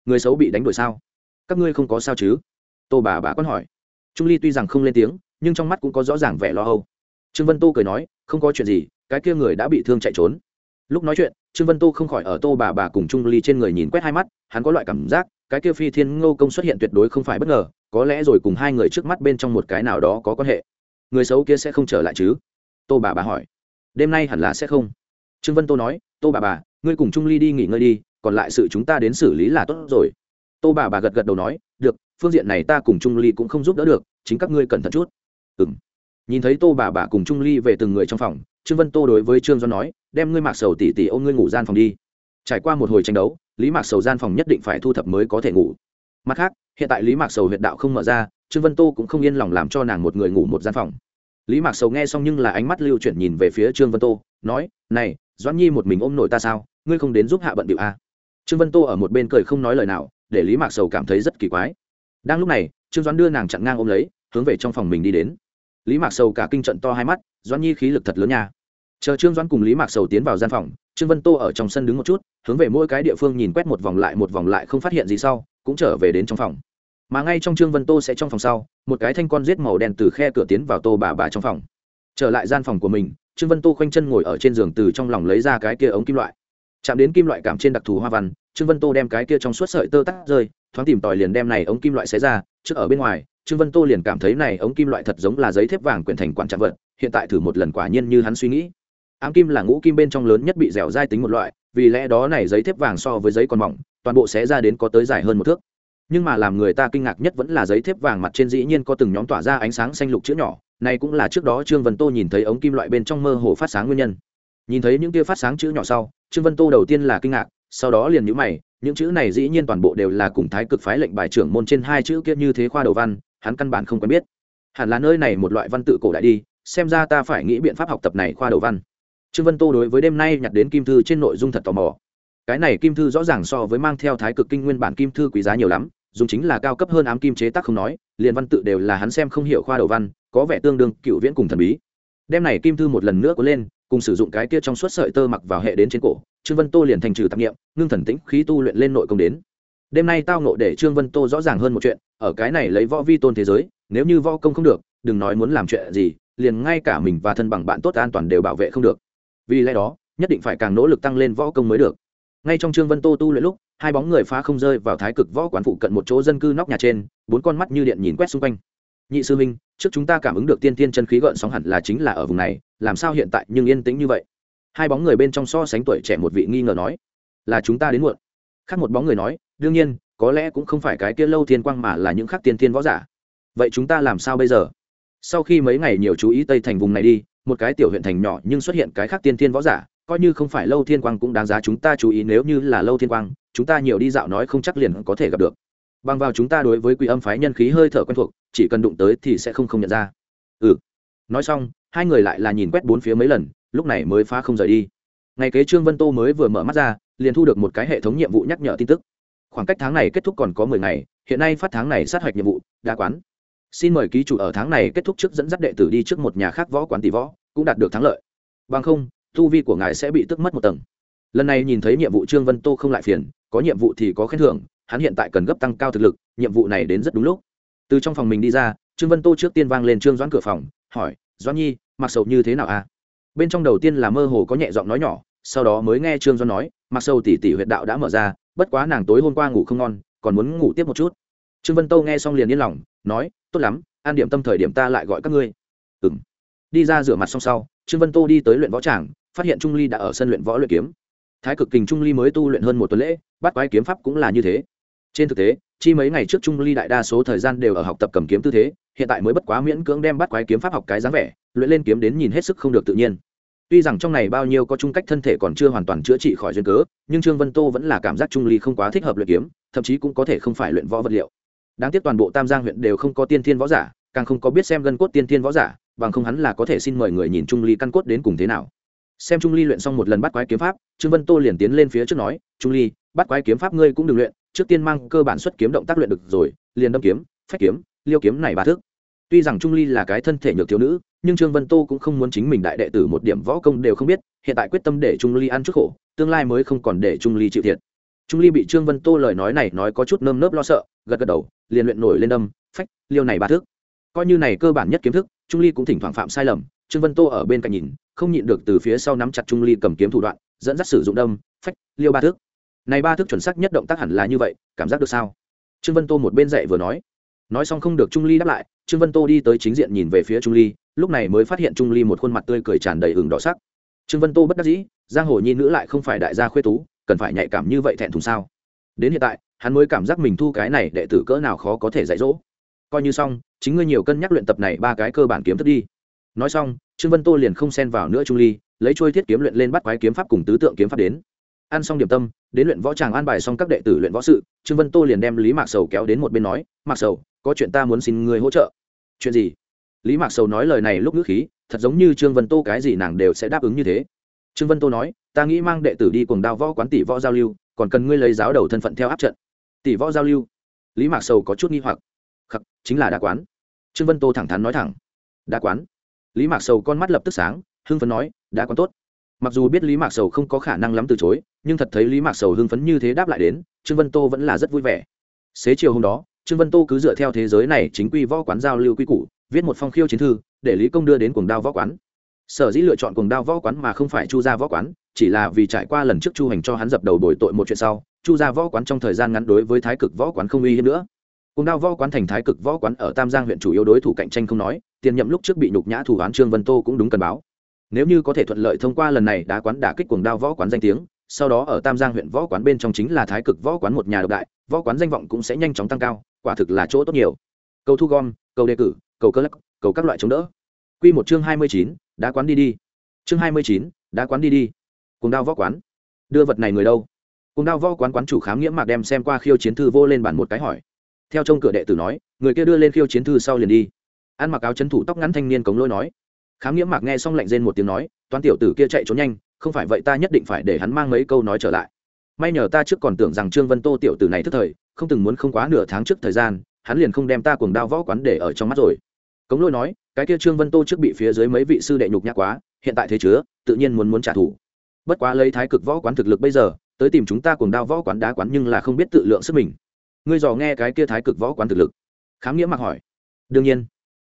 Người xấu bị đánh đuổi sao? Các ngươi không có sao chứ? Tô bà bà con hỏi. Trung ly tuy rằng không lên tiếng, nhưng trong mắt cũng có rõ ràng vẻ lo âu. Trương vân tô cười nói, không có chuyện gì, cái kia người đã bị thương chạy trốn. Lúc nói chuyện, trương vân tô không khỏi ở tô bà bà cùng trung ly trên người nhìn quét hai mắt, hắn có loại cảm giác, cái kia phi thiên ngô công xuất hiện tuyệt đối không phải bất ngờ có lẽ rồi cùng hai người trước mắt bên trong một cái nào đó có quan hệ. Người xấu kia sẽ không trở lại chứ? Tô bà bà hỏi. Đêm nay hẳn là sẽ không. Trương vân tô nói, tô bà bà, ngươi cùng trung ly đi nghỉ ngơi đi, còn lại sự chúng ta đến xử lý là tốt rồi. Tô bà bà gật gật đầu nói, được, phương diện này ta cùng trung ly cũng không giúp đỡ được, chính các ngươi cẩn thận chút. Ừ m nhìn thấy tô bà bà cùng trung ly về từng người trong phòng, trương vân tô đối với trương do nói, đem ngươi mạc sầu tỉ tỉ ôm ngươi ngủ gian phòng đi. Trải qua một hồi tranh đấu, lý mạc sầu gian phòng nhất định phải thu thập mới có thể ngủ. Mặt khác hiện tại lý mạc sầu huyện đạo không mở ra, trương vân tô cũng không yên lòng làm cho nàng một người ngủ một gian phòng. Lý mạc sầu nghe xong nhưng là ánh mắt lưu chuyển nhìn về phía trương vân tô, nói, này, doãn nhi một mình ôm nổi ta sao? Ngươi không đến giúp hạ bận điệu a à? trương vân tô ở một bên cười không nói lời nào, để lý mạc sầu cảm thấy rất kỳ quái. Đang lúc này, trương doãn đưa nàng chặn ngang ôm lấy, hướng về trong phòng mình đi đến. Lý mạc sầu cả kinh trận to hai mắt, doãn nhi khí lực thật lớn nha. Chờ trương doãn cùng lý mạc sầu tiến vào gian phòng, trương vân tô ở trong sân đứng một chút, hướng về mỗi cái địa phương nhìn quét một vòng lại một vòng lại không phát hiện gì sau, cũng trở về đến trong phòng mà ngay trong trương vân tô sẽ trong phòng sau, một cái thanh con giết màu đen từ khe cửa tiến vào tô bà bà trong phòng. Trở lại gian phòng của mình, trương vân tô khoanh chân ngồi ở trên giường từ trong lòng lấy ra cái kia ống kim loại. Chạm đến kim loại cảm trên đặc thù hoa văn, trương vân tô đem cái kia trong suốt sợi tơ tắt rơi, thoáng tìm tòi liền đem này ống kim loại xé ra, trước ở bên ngoài, trương vân tô liền cảm thấy này ống kim loại thật giống là giấy thép vàng quyển thành quản trạng vật, hiện tại thử một lần quả nhiên như hắn suy nghĩ. Ám kim là ngũ kim bên trong lớn nhất bị dẻo dai tính một loại, vì lẽ đó này giấy thép vàng so với giấy còn mỏng, toàn bộ xé ra đến có tới dài hơn một thước nhưng mà làm người ta kinh ngạc nhất vẫn là giấy thép vàng mặt trên dĩ nhiên có từng nhóm tỏa ra ánh sáng xanh lục chữ nhỏ, này cũng là trước đó trương vân tô nhìn thấy ống kim loại bên trong mơ hồ phát sáng nguyên nhân. Nhìn thấy những tia phát sáng chữ nhỏ sau, trương vân tô đầu tiên là kinh ngạc, sau đó liền nhữ mày, những chữ này dĩ nhiên toàn bộ đều là cùng thái cực phái lệnh bài trưởng môn trên hai chữ kia như thế khoa đầu văn, hắn căn bản không quen biết. Hẳn là nơi này một loại văn tự cổ đại đi, xem ra ta phải nghĩ biện pháp học tập này khoa đầu văn. Trương vân tô đối với đêm nay nhặt đến kim thư trên nội dung thật tò mò. Cái này kim thư rõ ràng so với mang theo thái cực kinh nguyên bản kim thư quý giá nhiều lắm dùng chính là cao cấp hơn ám kim chế tác không nói, liền văn tự đều là hắn xem không hiểu khoa đầu văn, có vẻ tương đương cựu viễn cùng thần bí. Đem này kim thư một lần nữa có lên, cùng sử dụng cái kia trong suốt sợi tơ mặc vào hệ đến trên cổ, trương vân tô liền thành trừ tạp nghiệm, ngưng thần tĩnh khí tu luyện lên nội công đến. Đêm nay tao nộ để trương vân tô rõ ràng hơn một chuyện, ở cái này lấy võ vi tôn thế giới, nếu như võ công không được, đừng nói muốn làm chuyện gì, liền ngay cả mình và thân bằng bạn tốt an toàn đều bảo vệ không được. Vì lẽ đó, nhất định phải càng nỗ lực tăng lên võ công mới được. Ngay trong trương vân tô tu luyện lúc hai bóng người phá không rơi vào thái cực võ quán phụ cận một chỗ dân cư nóc nhà trên, bốn con mắt như điện nhìn quét xung quanh. Nhị sư minh trước chúng ta cảm ứng được tiên tiên chân khí gợn sóng hẳn là chính là ở vùng này, làm sao hiện tại nhưng yên tĩnh như vậy? Hai bóng người bên trong so sánh tuổi trẻ một vị nghi ngờ nói, là chúng ta đến muộn. Khác một bóng người nói, đương nhiên, có lẽ cũng không phải cái kia lâu thiên quang mà là những khác tiên tiên võ giả. Vậy chúng ta làm sao bây giờ? Sau khi mấy ngày nhiều chú ý tây thành vùng này đi, một cái tiểu huyện thành nhỏ nhưng xuất hiện cái khác tiên tiên võ giả coi như không phải lâu thiên quang cũng đáng giá chúng ta chú ý, nếu như là lâu thiên quang, chúng ta nhiều đi dạo nói không chắc liền có thể gặp được. Bằng vào chúng ta đối với quỷ âm phái nhân khí hơi thở quen thuộc, chỉ cần đụng tới thì sẽ không không nhận ra. Ừ. Nói xong, hai người lại là nhìn quét bốn phía mấy lần, lúc này mới phá không rời đi. Ngày kế trương vân tô mới vừa mở mắt ra, liền thu được một cái hệ thống nhiệm vụ nhắc nhở tin tức. Khoảng cách tháng này kết thúc còn có mười ngày, hiện nay phát tháng này sát hạch nhiệm vụ đa quán. Xin mời ký chủ ở tháng này kết thúc trước dẫn dắt đệ tử đi trước một nhà khác võ quán tỷ võ, cũng đạt được thắng lợi. Bằng không tu vi của ngài sẽ bị tức mất một tầng. Lần này nhìn thấy nhiệm vụ trương vân tô không lại phiền, có nhiệm vụ thì có khen thưởng, hắn hiện tại cần gấp tăng cao thực lực, nhiệm vụ này đến rất đúng lúc. Từ trong phòng mình đi ra, trương vân tô trước tiên vang lên trương doãn cửa phòng, hỏi, doãn nhi mặc sầu như thế nào a à? bên trong đầu tiên là mơ hồ có nhẹ giọng nói nhỏ, sau đó mới nghe trương doãn nói mặc sầu tỷ tỷ huyệt đạo đã mở ra, bất quá nàng tối hôm qua ngủ không ngon, còn muốn ngủ tiếp một chút. Trương vân tô nghe xong liền yên lòng, nói, tốt lắm, an điểm tâm thời điểm ta lại gọi các ngươi. Ừng đi ra rửa mặt xong sau, trương vân tô đi tới luyện võ tràng, phát hiện trung ly đã ở sân luyện võ luyện kiếm. Thái cực kình trung ly mới tu luyện hơn một tuần lễ, bắt quái kiếm pháp cũng là như thế. Trên thực tế, chi mấy ngày trước trung ly đại đa số thời gian đều ở học tập cầm kiếm tư thế, hiện tại mới bất quá miễn cưỡng đem bắt quái kiếm pháp học cái dáng vẻ, luyện lên kiếm đến nhìn hết sức không được tự nhiên. Tuy rằng trong này bao nhiêu có chung cách thân thể còn chưa hoàn toàn chữa trị khỏi duyên cớ, nhưng trương vân tô vẫn là cảm giác trung ly không quá thích hợp luyện kiếm, thậm chí cũng có thể không phải luyện võ vật liệu. Đáng tiếc toàn bộ tam giang huyện đều không có tiên thiên võ giả, càng không có biết xem gân cốt tiên thiên võ giả bằng không hắn là có thể xin mời người nhìn trung ly căn cốt đến cùng thế nào. Xem trung ly luyện xong một lần bắt quái kiếm pháp, trương vân tô liền tiến lên phía trước nói, trung ly, bắt quái kiếm pháp ngươi cũng đừng luyện, trước tiên mang cơ bản xuất kiếm động tác luyện được rồi, liền đâm kiếm, phách kiếm, liêu kiếm này ba thước. Tuy rằng trung ly là cái thân thể nhược thiếu nữ, nhưng trương vân tô cũng không muốn chính mình đại đệ tử một điểm võ công đều không biết, hiện tại quyết tâm để trung ly ăn chút khổ, tương lai mới không còn để trung ly chịu thiệt. Trung ly bị trương vân tô lời nói này nói có chút nơm nớp lo sợ, gật gật đầu, liền luyện nổi lên đâm, phách, liêu này ba thước. Coi như này cơ bản nhất kiếm thức trung ly cũng thỉnh thoảng phạm sai lầm, trương vân tô ở bên cạnh nhìn, không nhịn được từ phía sau nắm chặt trung ly cầm kiếm thủ đoạn, dẫn dắt sử dụng đâm, phách, liêu ba thước. Này ba thước chuẩn xác nhất động tác hẳn là như vậy, cảm giác được sao? Trương vân tô một bên dạy vừa nói. Nói xong không được trung ly đáp lại, trương vân tô đi tới chính diện nhìn về phía trung ly, lúc này mới phát hiện trung ly một khuôn mặt tươi cười tràn đầy hừng đỏ sắc. Trương vân tô bất đắc dĩ, giang hồ nhi nữ lại không phải đại gia khuê tú, cần phải nhạy cảm như vậy thẹn thùng sao? Đến hiện tại, hắn mới cảm giác mình thu cái này đệ tử cỡ nào khó có thể dạy dỗ. Coi như xong chính ngươi nhiều cân nhắc luyện tập này ba cái cơ bản kiếm thức đi. Nói xong, trương vân tô liền không xen vào nữa trung ly, lấy trôi thiết kiếm luyện lên bắt quái kiếm pháp cùng tứ tượng kiếm pháp đến. Ăn xong điểm tâm, đến luyện võ tràng an bài xong các đệ tử luyện võ sự, trương vân tô liền đem lý mạc sầu kéo đến một bên nói, mạc sầu, có chuyện ta muốn xin người hỗ trợ. Chuyện gì? Lý mạc sầu nói lời này lúc ngữ khí, thật giống như trương vân tô cái gì nàng đều sẽ đáp ứng như thế. Trương vân tô nói, ta nghĩ mang đệ tử đi cùng đao võ quán tỷ võ giao lưu, còn cần ngươi lấy giáo đầu thân phận theo áp trận. Tỷ võ giao lưu? Lý mạc sầu có chút nghi hoặc. Khắc, chính là đa quán trương vân tô thẳng thắn nói thẳng. Đa quán. Lý mạc sầu con mắt lập tức sáng, hưng phấn nói, đã quán tốt. Mặc dù biết lý mạc sầu không có khả năng lắm từ chối, nhưng thật thấy lý mạc sầu hưng phấn như thế đáp lại đến, trương vân tô vẫn là rất vui vẻ. Xế chiều hôm đó, trương vân tô cứ dựa theo thế giới này chính quy võ quán giao lưu quy củ, viết một phong khiêu chiến thư, để lý công đưa đến cuồng đao võ quán. Sở dĩ lựa chọn cuồng đao võ quán mà không phải chu gia võ quán, chỉ là vì trải qua lần trước chu hành cho hắn dập đầu đổi tội một chuyện sau, chu gia võ quán trong thời gian ngắn đối với thái cực võ quán không uy hiếp nữa cùng đao võ quán thành thái cực võ quán ở tam giang huyện chủ yếu đối thủ cạnh tranh không nói, tiền nhậm lúc trước bị nhục nhã thủ án trương vân tô cũng đúng cần báo. Nếu như có thể thuận lợi thông qua lần này đá quán đả kích cuồng đao võ quán danh tiếng, sau đó ở tam giang huyện võ quán bên trong chính là thái cực võ quán một nhà độc đại, võ quán danh vọng cũng sẽ nhanh chóng tăng cao, quả thực là chỗ tốt nhiều. Cầu thu gom, cầu đề cử, cầu cơ lắc, cầu các loại chống đỡ. Q một chương hai mươi chín, đá quán đi đi. Chương hai mươi chín, đá quán đi đi. Cùng đao võ quán. Đưa vật này người đâu? Cùng đao võ quán quán chủ khám nghĩa mạc đem xem qua khiêu chiến thư vô lên bản một cái hỏi theo trông cửa đệ tử nói, người kia đưa lên khiêu chiến thư sau liền đi. Ăn mặc áo chấn thủ tóc ngắn thanh niên cống lôi nói. Khám nghĩa mạc nghe xong lạnh rên một tiếng nói, toán tiểu tử kia chạy trốn nhanh, không phải vậy ta nhất định phải để hắn mang mấy câu nói trở lại. May nhờ ta trước còn tưởng rằng trương vân tô tiểu tử này thức thời, không từng muốn không quá nửa tháng trước thời gian, hắn liền không đem ta cuồng đao võ quán để ở trong mắt rồi. Cống lôi nói, cái kia trương vân tô trước bị phía dưới mấy vị sư đệ nhục nhã quá, hiện tại thế chứa, tự nhiên muốn muốn trả thù. Bất quá lấy thái cực võ quán thực lực bây giờ, tới tìm chúng ta cùng đao võ quán đá quán nhưng là không biết tự lượng sức mình ngươi dò nghe cái kia thái cực võ quán thực lực. Khám nghĩa mặc hỏi. Đương nhiên.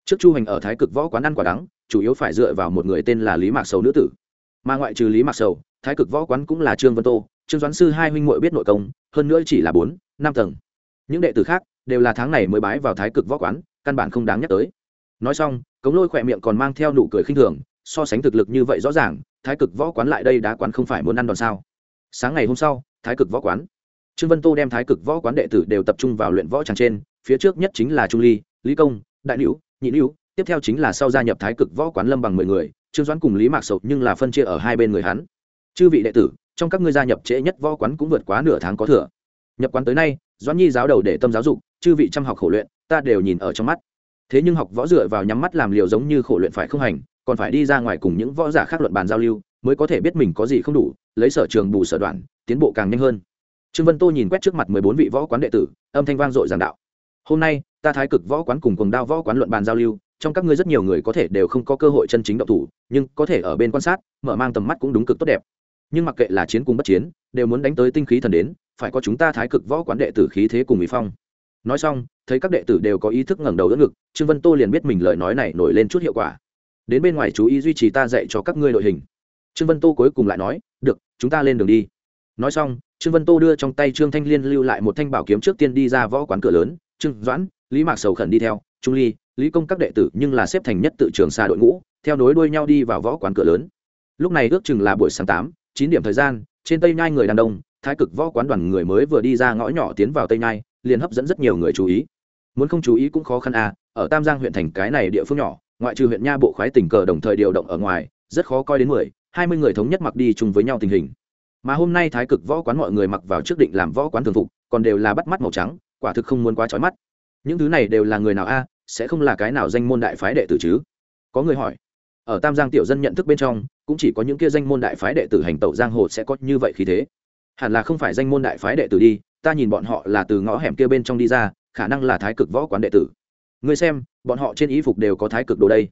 Trước chu hành ở thái cực võ quán ăn quả đắng, chủ yếu phải dựa vào một người tên là lý mạc sầu nữ tử. Mà ngoại trừ lý mạc sầu, thái cực võ quán cũng là trương vân tô, trương doãn sư hai huynh muội biết nội công, hơn nữa chỉ là bốn, năm tầng. Những đệ tử khác đều là tháng này mới bái vào thái cực võ quán, căn bản không đáng nhắc tới. Nói xong, cống lôi khỏe miệng còn mang theo nụ cười khinh thường, so sánh thực lực như vậy rõ ràng, thái cực võ quán lại đây đá quán không phải muốn ăn đòn sao? Sáng ngày hôm sau, thái cực võ quán trương vân tô đem thái cực võ quán đệ tử đều tập trung vào luyện võ tràng trên, phía trước nhất chính là trung ly, lý công, đại nữ nhị nữ tiếp theo chính là sau gia nhập thái cực võ quán lâm bằng mười người, trương doãn cùng lý mạc sầu nhưng là phân chia ở hai bên người hắn. Chư vị đệ tử, trong các ngươi gia nhập trễ nhất võ quán cũng vượt quá nửa tháng có thừa. Nhập quán tới nay, doãn nhi giáo đầu để tâm giáo dục, chư vị chăm học khổ luyện, ta đều nhìn ở trong mắt. Thế nhưng học võ dựa vào nhắm mắt làm liều giống như khổ luyện phải không hành, còn phải đi ra ngoài cùng những võ giả khác luận bàn giao lưu, mới có thể biết mình có gì không đủ, lấy sở trường bù sở đoạn, tiến bộ càng nhanh hơn trương vân tô nhìn quét trước mặt mười bốn vị võ quán đệ tử, âm thanh vang dội giảng đạo. Hôm nay, ta thái cực võ quán cùng cùng đao võ quán luận bàn giao lưu, trong các ngươi rất nhiều người có thể đều không có cơ hội chân chính động thủ, nhưng có thể ở bên quan sát, mở mang tầm mắt cũng đúng cực tốt đẹp. Nhưng mặc kệ là chiến cùng bất chiến, đều muốn đánh tới tinh khí thần đến, phải có chúng ta thái cực võ quán đệ tử khí thế cùng mỹ phong. Nói xong, thấy các đệ tử đều có ý thức ngẩng đầu đỡ ngực, trương vân tô liền biết mình lời nói này nổi lên chút hiệu quả. Đến bên ngoài chú ý duy trì ta dạy cho các ngươi đội hình. Trương vân tô cuối cùng lại nói, được, chúng ta lên đường đi. Nói xong trương vân tô đưa trong tay trương thanh liên lưu lại một thanh bảo kiếm trước tiên đi ra võ quán cửa lớn. Trương doãn, lý mạc sầu khẩn đi theo. Trung ly, lý công các đệ tử nhưng là xếp thành nhất tự trường xa đội ngũ, theo nối đuôi nhau đi vào võ quán cửa lớn. Lúc này ước chừng là buổi sáng tám, chín điểm thời gian, trên tây nhai người đàn đông thái cực võ quán đoàn người mới vừa đi ra ngõ nhỏ tiến vào tây nhai, liền hấp dẫn rất nhiều người chú ý. Muốn không chú ý cũng khó khăn à ở tam giang huyện thành cái này địa phương nhỏ, ngoại trừ huyện nha bộ khoái tình cờ đồng thời điều động ở ngoài, rất khó coi đến mười, hai mươi người thống nhất mặc đi chung với nhau tình hình mà hôm nay thái cực võ quán mọi người mặc vào trước định làm võ quán thường phục, còn đều là bắt mắt màu trắng, quả thực không muốn quá trói mắt. Những thứ này đều là người nào a, sẽ không là cái nào danh môn đại phái đệ tử chứ? Có người hỏi. Ở tam giang tiểu dân nhận thức bên trong, cũng chỉ có những kia danh môn đại phái đệ tử hành tẩu giang hồ sẽ có như vậy khí thế. Hẳn là không phải danh môn đại phái đệ tử đi, ta nhìn bọn họ là từ ngõ hẻm kia bên trong đi ra, khả năng là thái cực võ quán đệ tử. Người xem, bọn họ trên ý phục đều có thái cực đồ đây.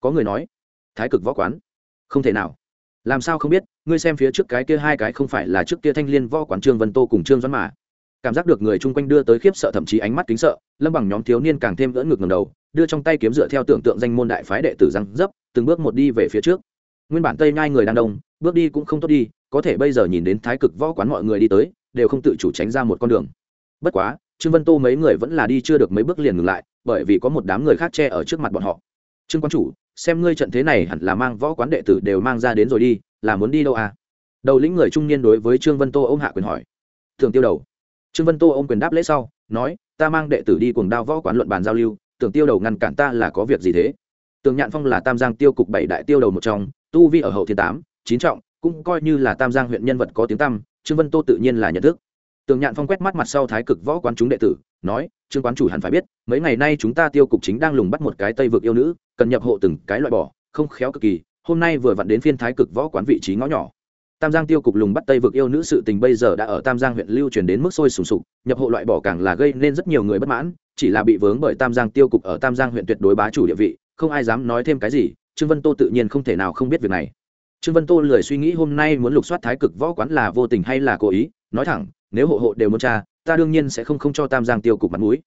Có người nói, thái cực võ quán? Không thể nào. Làm sao không biết? Ngươi xem phía trước cái kia hai cái không phải là trước kia thanh liên võ quán trương vân tô cùng trương doãn mà. Cảm giác được người chung quanh đưa tới khiếp sợ thậm chí ánh mắt kính sợ, lâm bằng nhóm thiếu niên càng thêm vỡ ngực ngầm đầu, đưa trong tay kiếm dựa theo tưởng tượng danh môn đại phái đệ tử răng dấp, từng bước một đi về phía trước. Nguyên bản tây nhai người đang đông, bước đi cũng không tốt đi, có thể bây giờ nhìn đến thái cực võ quán mọi người đi tới, đều không tự chủ tránh ra một con đường. Bất quá, trương vân tô mấy người vẫn là đi chưa được mấy bước liền ngừng lại, bởi vì có một đám người khác che ở trước mặt bọn họ. Trương quan chủ xem ngươi trận thế này hẳn là mang võ quán đệ tử đều mang ra đến rồi đi, là muốn đi đâu à? Đầu lĩnh người trung niên đối với trương vân tô ôm hạ quyền hỏi. Thường tiêu đầu. Trương vân tô ôm quyền đáp lễ sau, nói, ta mang đệ tử đi cùng đao võ quán luận bàn giao lưu tưởng tiêu đầu ngăn cản ta là có việc gì thế? Tường nhạn phong là tam giang tiêu cục bảy đại tiêu đầu một trong, tu vi ở hậu thiên tám, chín trọng, cũng coi như là tam giang huyện nhân vật có tiếng tăm, trương vân tô tự nhiên là nhận thức tường nhạn phong quét mắt mặt sau thái cực võ quán chúng đệ tử, nói, trương quán chủ hẳn phải biết, mấy ngày nay chúng ta tiêu cục chính đang lùng bắt một cái tây vực yêu nữ, cần nhập hộ từng cái loại bỏ, không khéo cực kỳ, hôm nay vừa vặn đến phiên thái cực võ quán vị trí ngõ nhỏ. Tam giang tiêu cục lùng bắt tây vực yêu nữ sự tình bây giờ đã ở tam giang huyện lưu truyền đến mức sôi sùng sục, nhập hộ loại bỏ càng là gây nên rất nhiều người bất mãn, chỉ là bị vướng bởi tam giang tiêu cục ở tam giang huyện tuyệt đối bá chủ địa vị, không ai dám nói thêm cái gì, trương vân tô tự nhiên không thể nào không biết việc này. Trương vân tô lười suy nghĩ hôm nay muốn lục soát thái cực võ quán là vô tình hay là cố ý, nói thẳng nếu hộ hộ đều muốn tra, ta đương nhiên sẽ không không cho tam giang tiêu cục mặt mũi.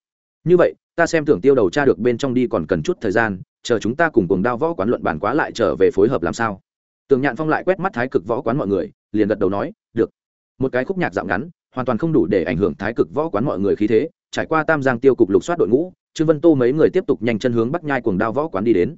Như vậy, ta xem tưởng tiêu đầu tra được bên trong đi còn cần chút thời gian, chờ chúng ta cùng cùng đao võ quán luận bản quá lại trở về phối hợp làm sao. Tường nhạn phong lại quét mắt thái cực võ quán mọi người, liền gật đầu nói, được. Một cái khúc nhạc dạo ngắn, hoàn toàn không đủ để ảnh hưởng thái cực võ quán mọi người khí thế, trải qua tam giang tiêu cục lục soát đội ngũ, trương vân tô mấy người tiếp tục nhanh chân hướng bắc nhai cuồng đao võ quán đi đến.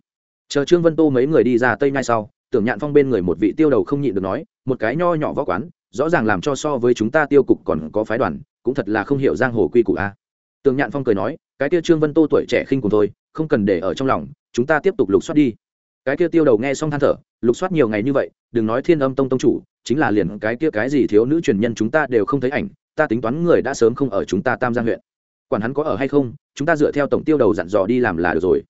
Chờ trương vân tô mấy người đi ra tây nhai sau tưởng nhạn phong bên người một vị tiêu đầu không nhịn được nói, một cái nho nhỏ võ quán rõ ràng làm cho so với chúng ta tiêu cục còn có phái đoàn, cũng thật là không hiểu giang hồ quy củ a. Tường nhạn phong cười nói, cái kia trương vân tô tuổi trẻ khinh cùng thôi không cần để ở trong lòng, chúng ta tiếp tục lục soát đi. Cái kia tiêu đầu nghe xong than thở, lục soát nhiều ngày như vậy, đừng nói thiên âm tông tông chủ, chính là liền cái kia cái gì thiếu nữ truyền nhân chúng ta đều không thấy ảnh, ta tính toán người đã sớm không ở chúng ta tam giang huyện. Quản hắn có ở hay không, chúng ta dựa theo tổng tiêu đầu dặn dò đi làm là được rồi.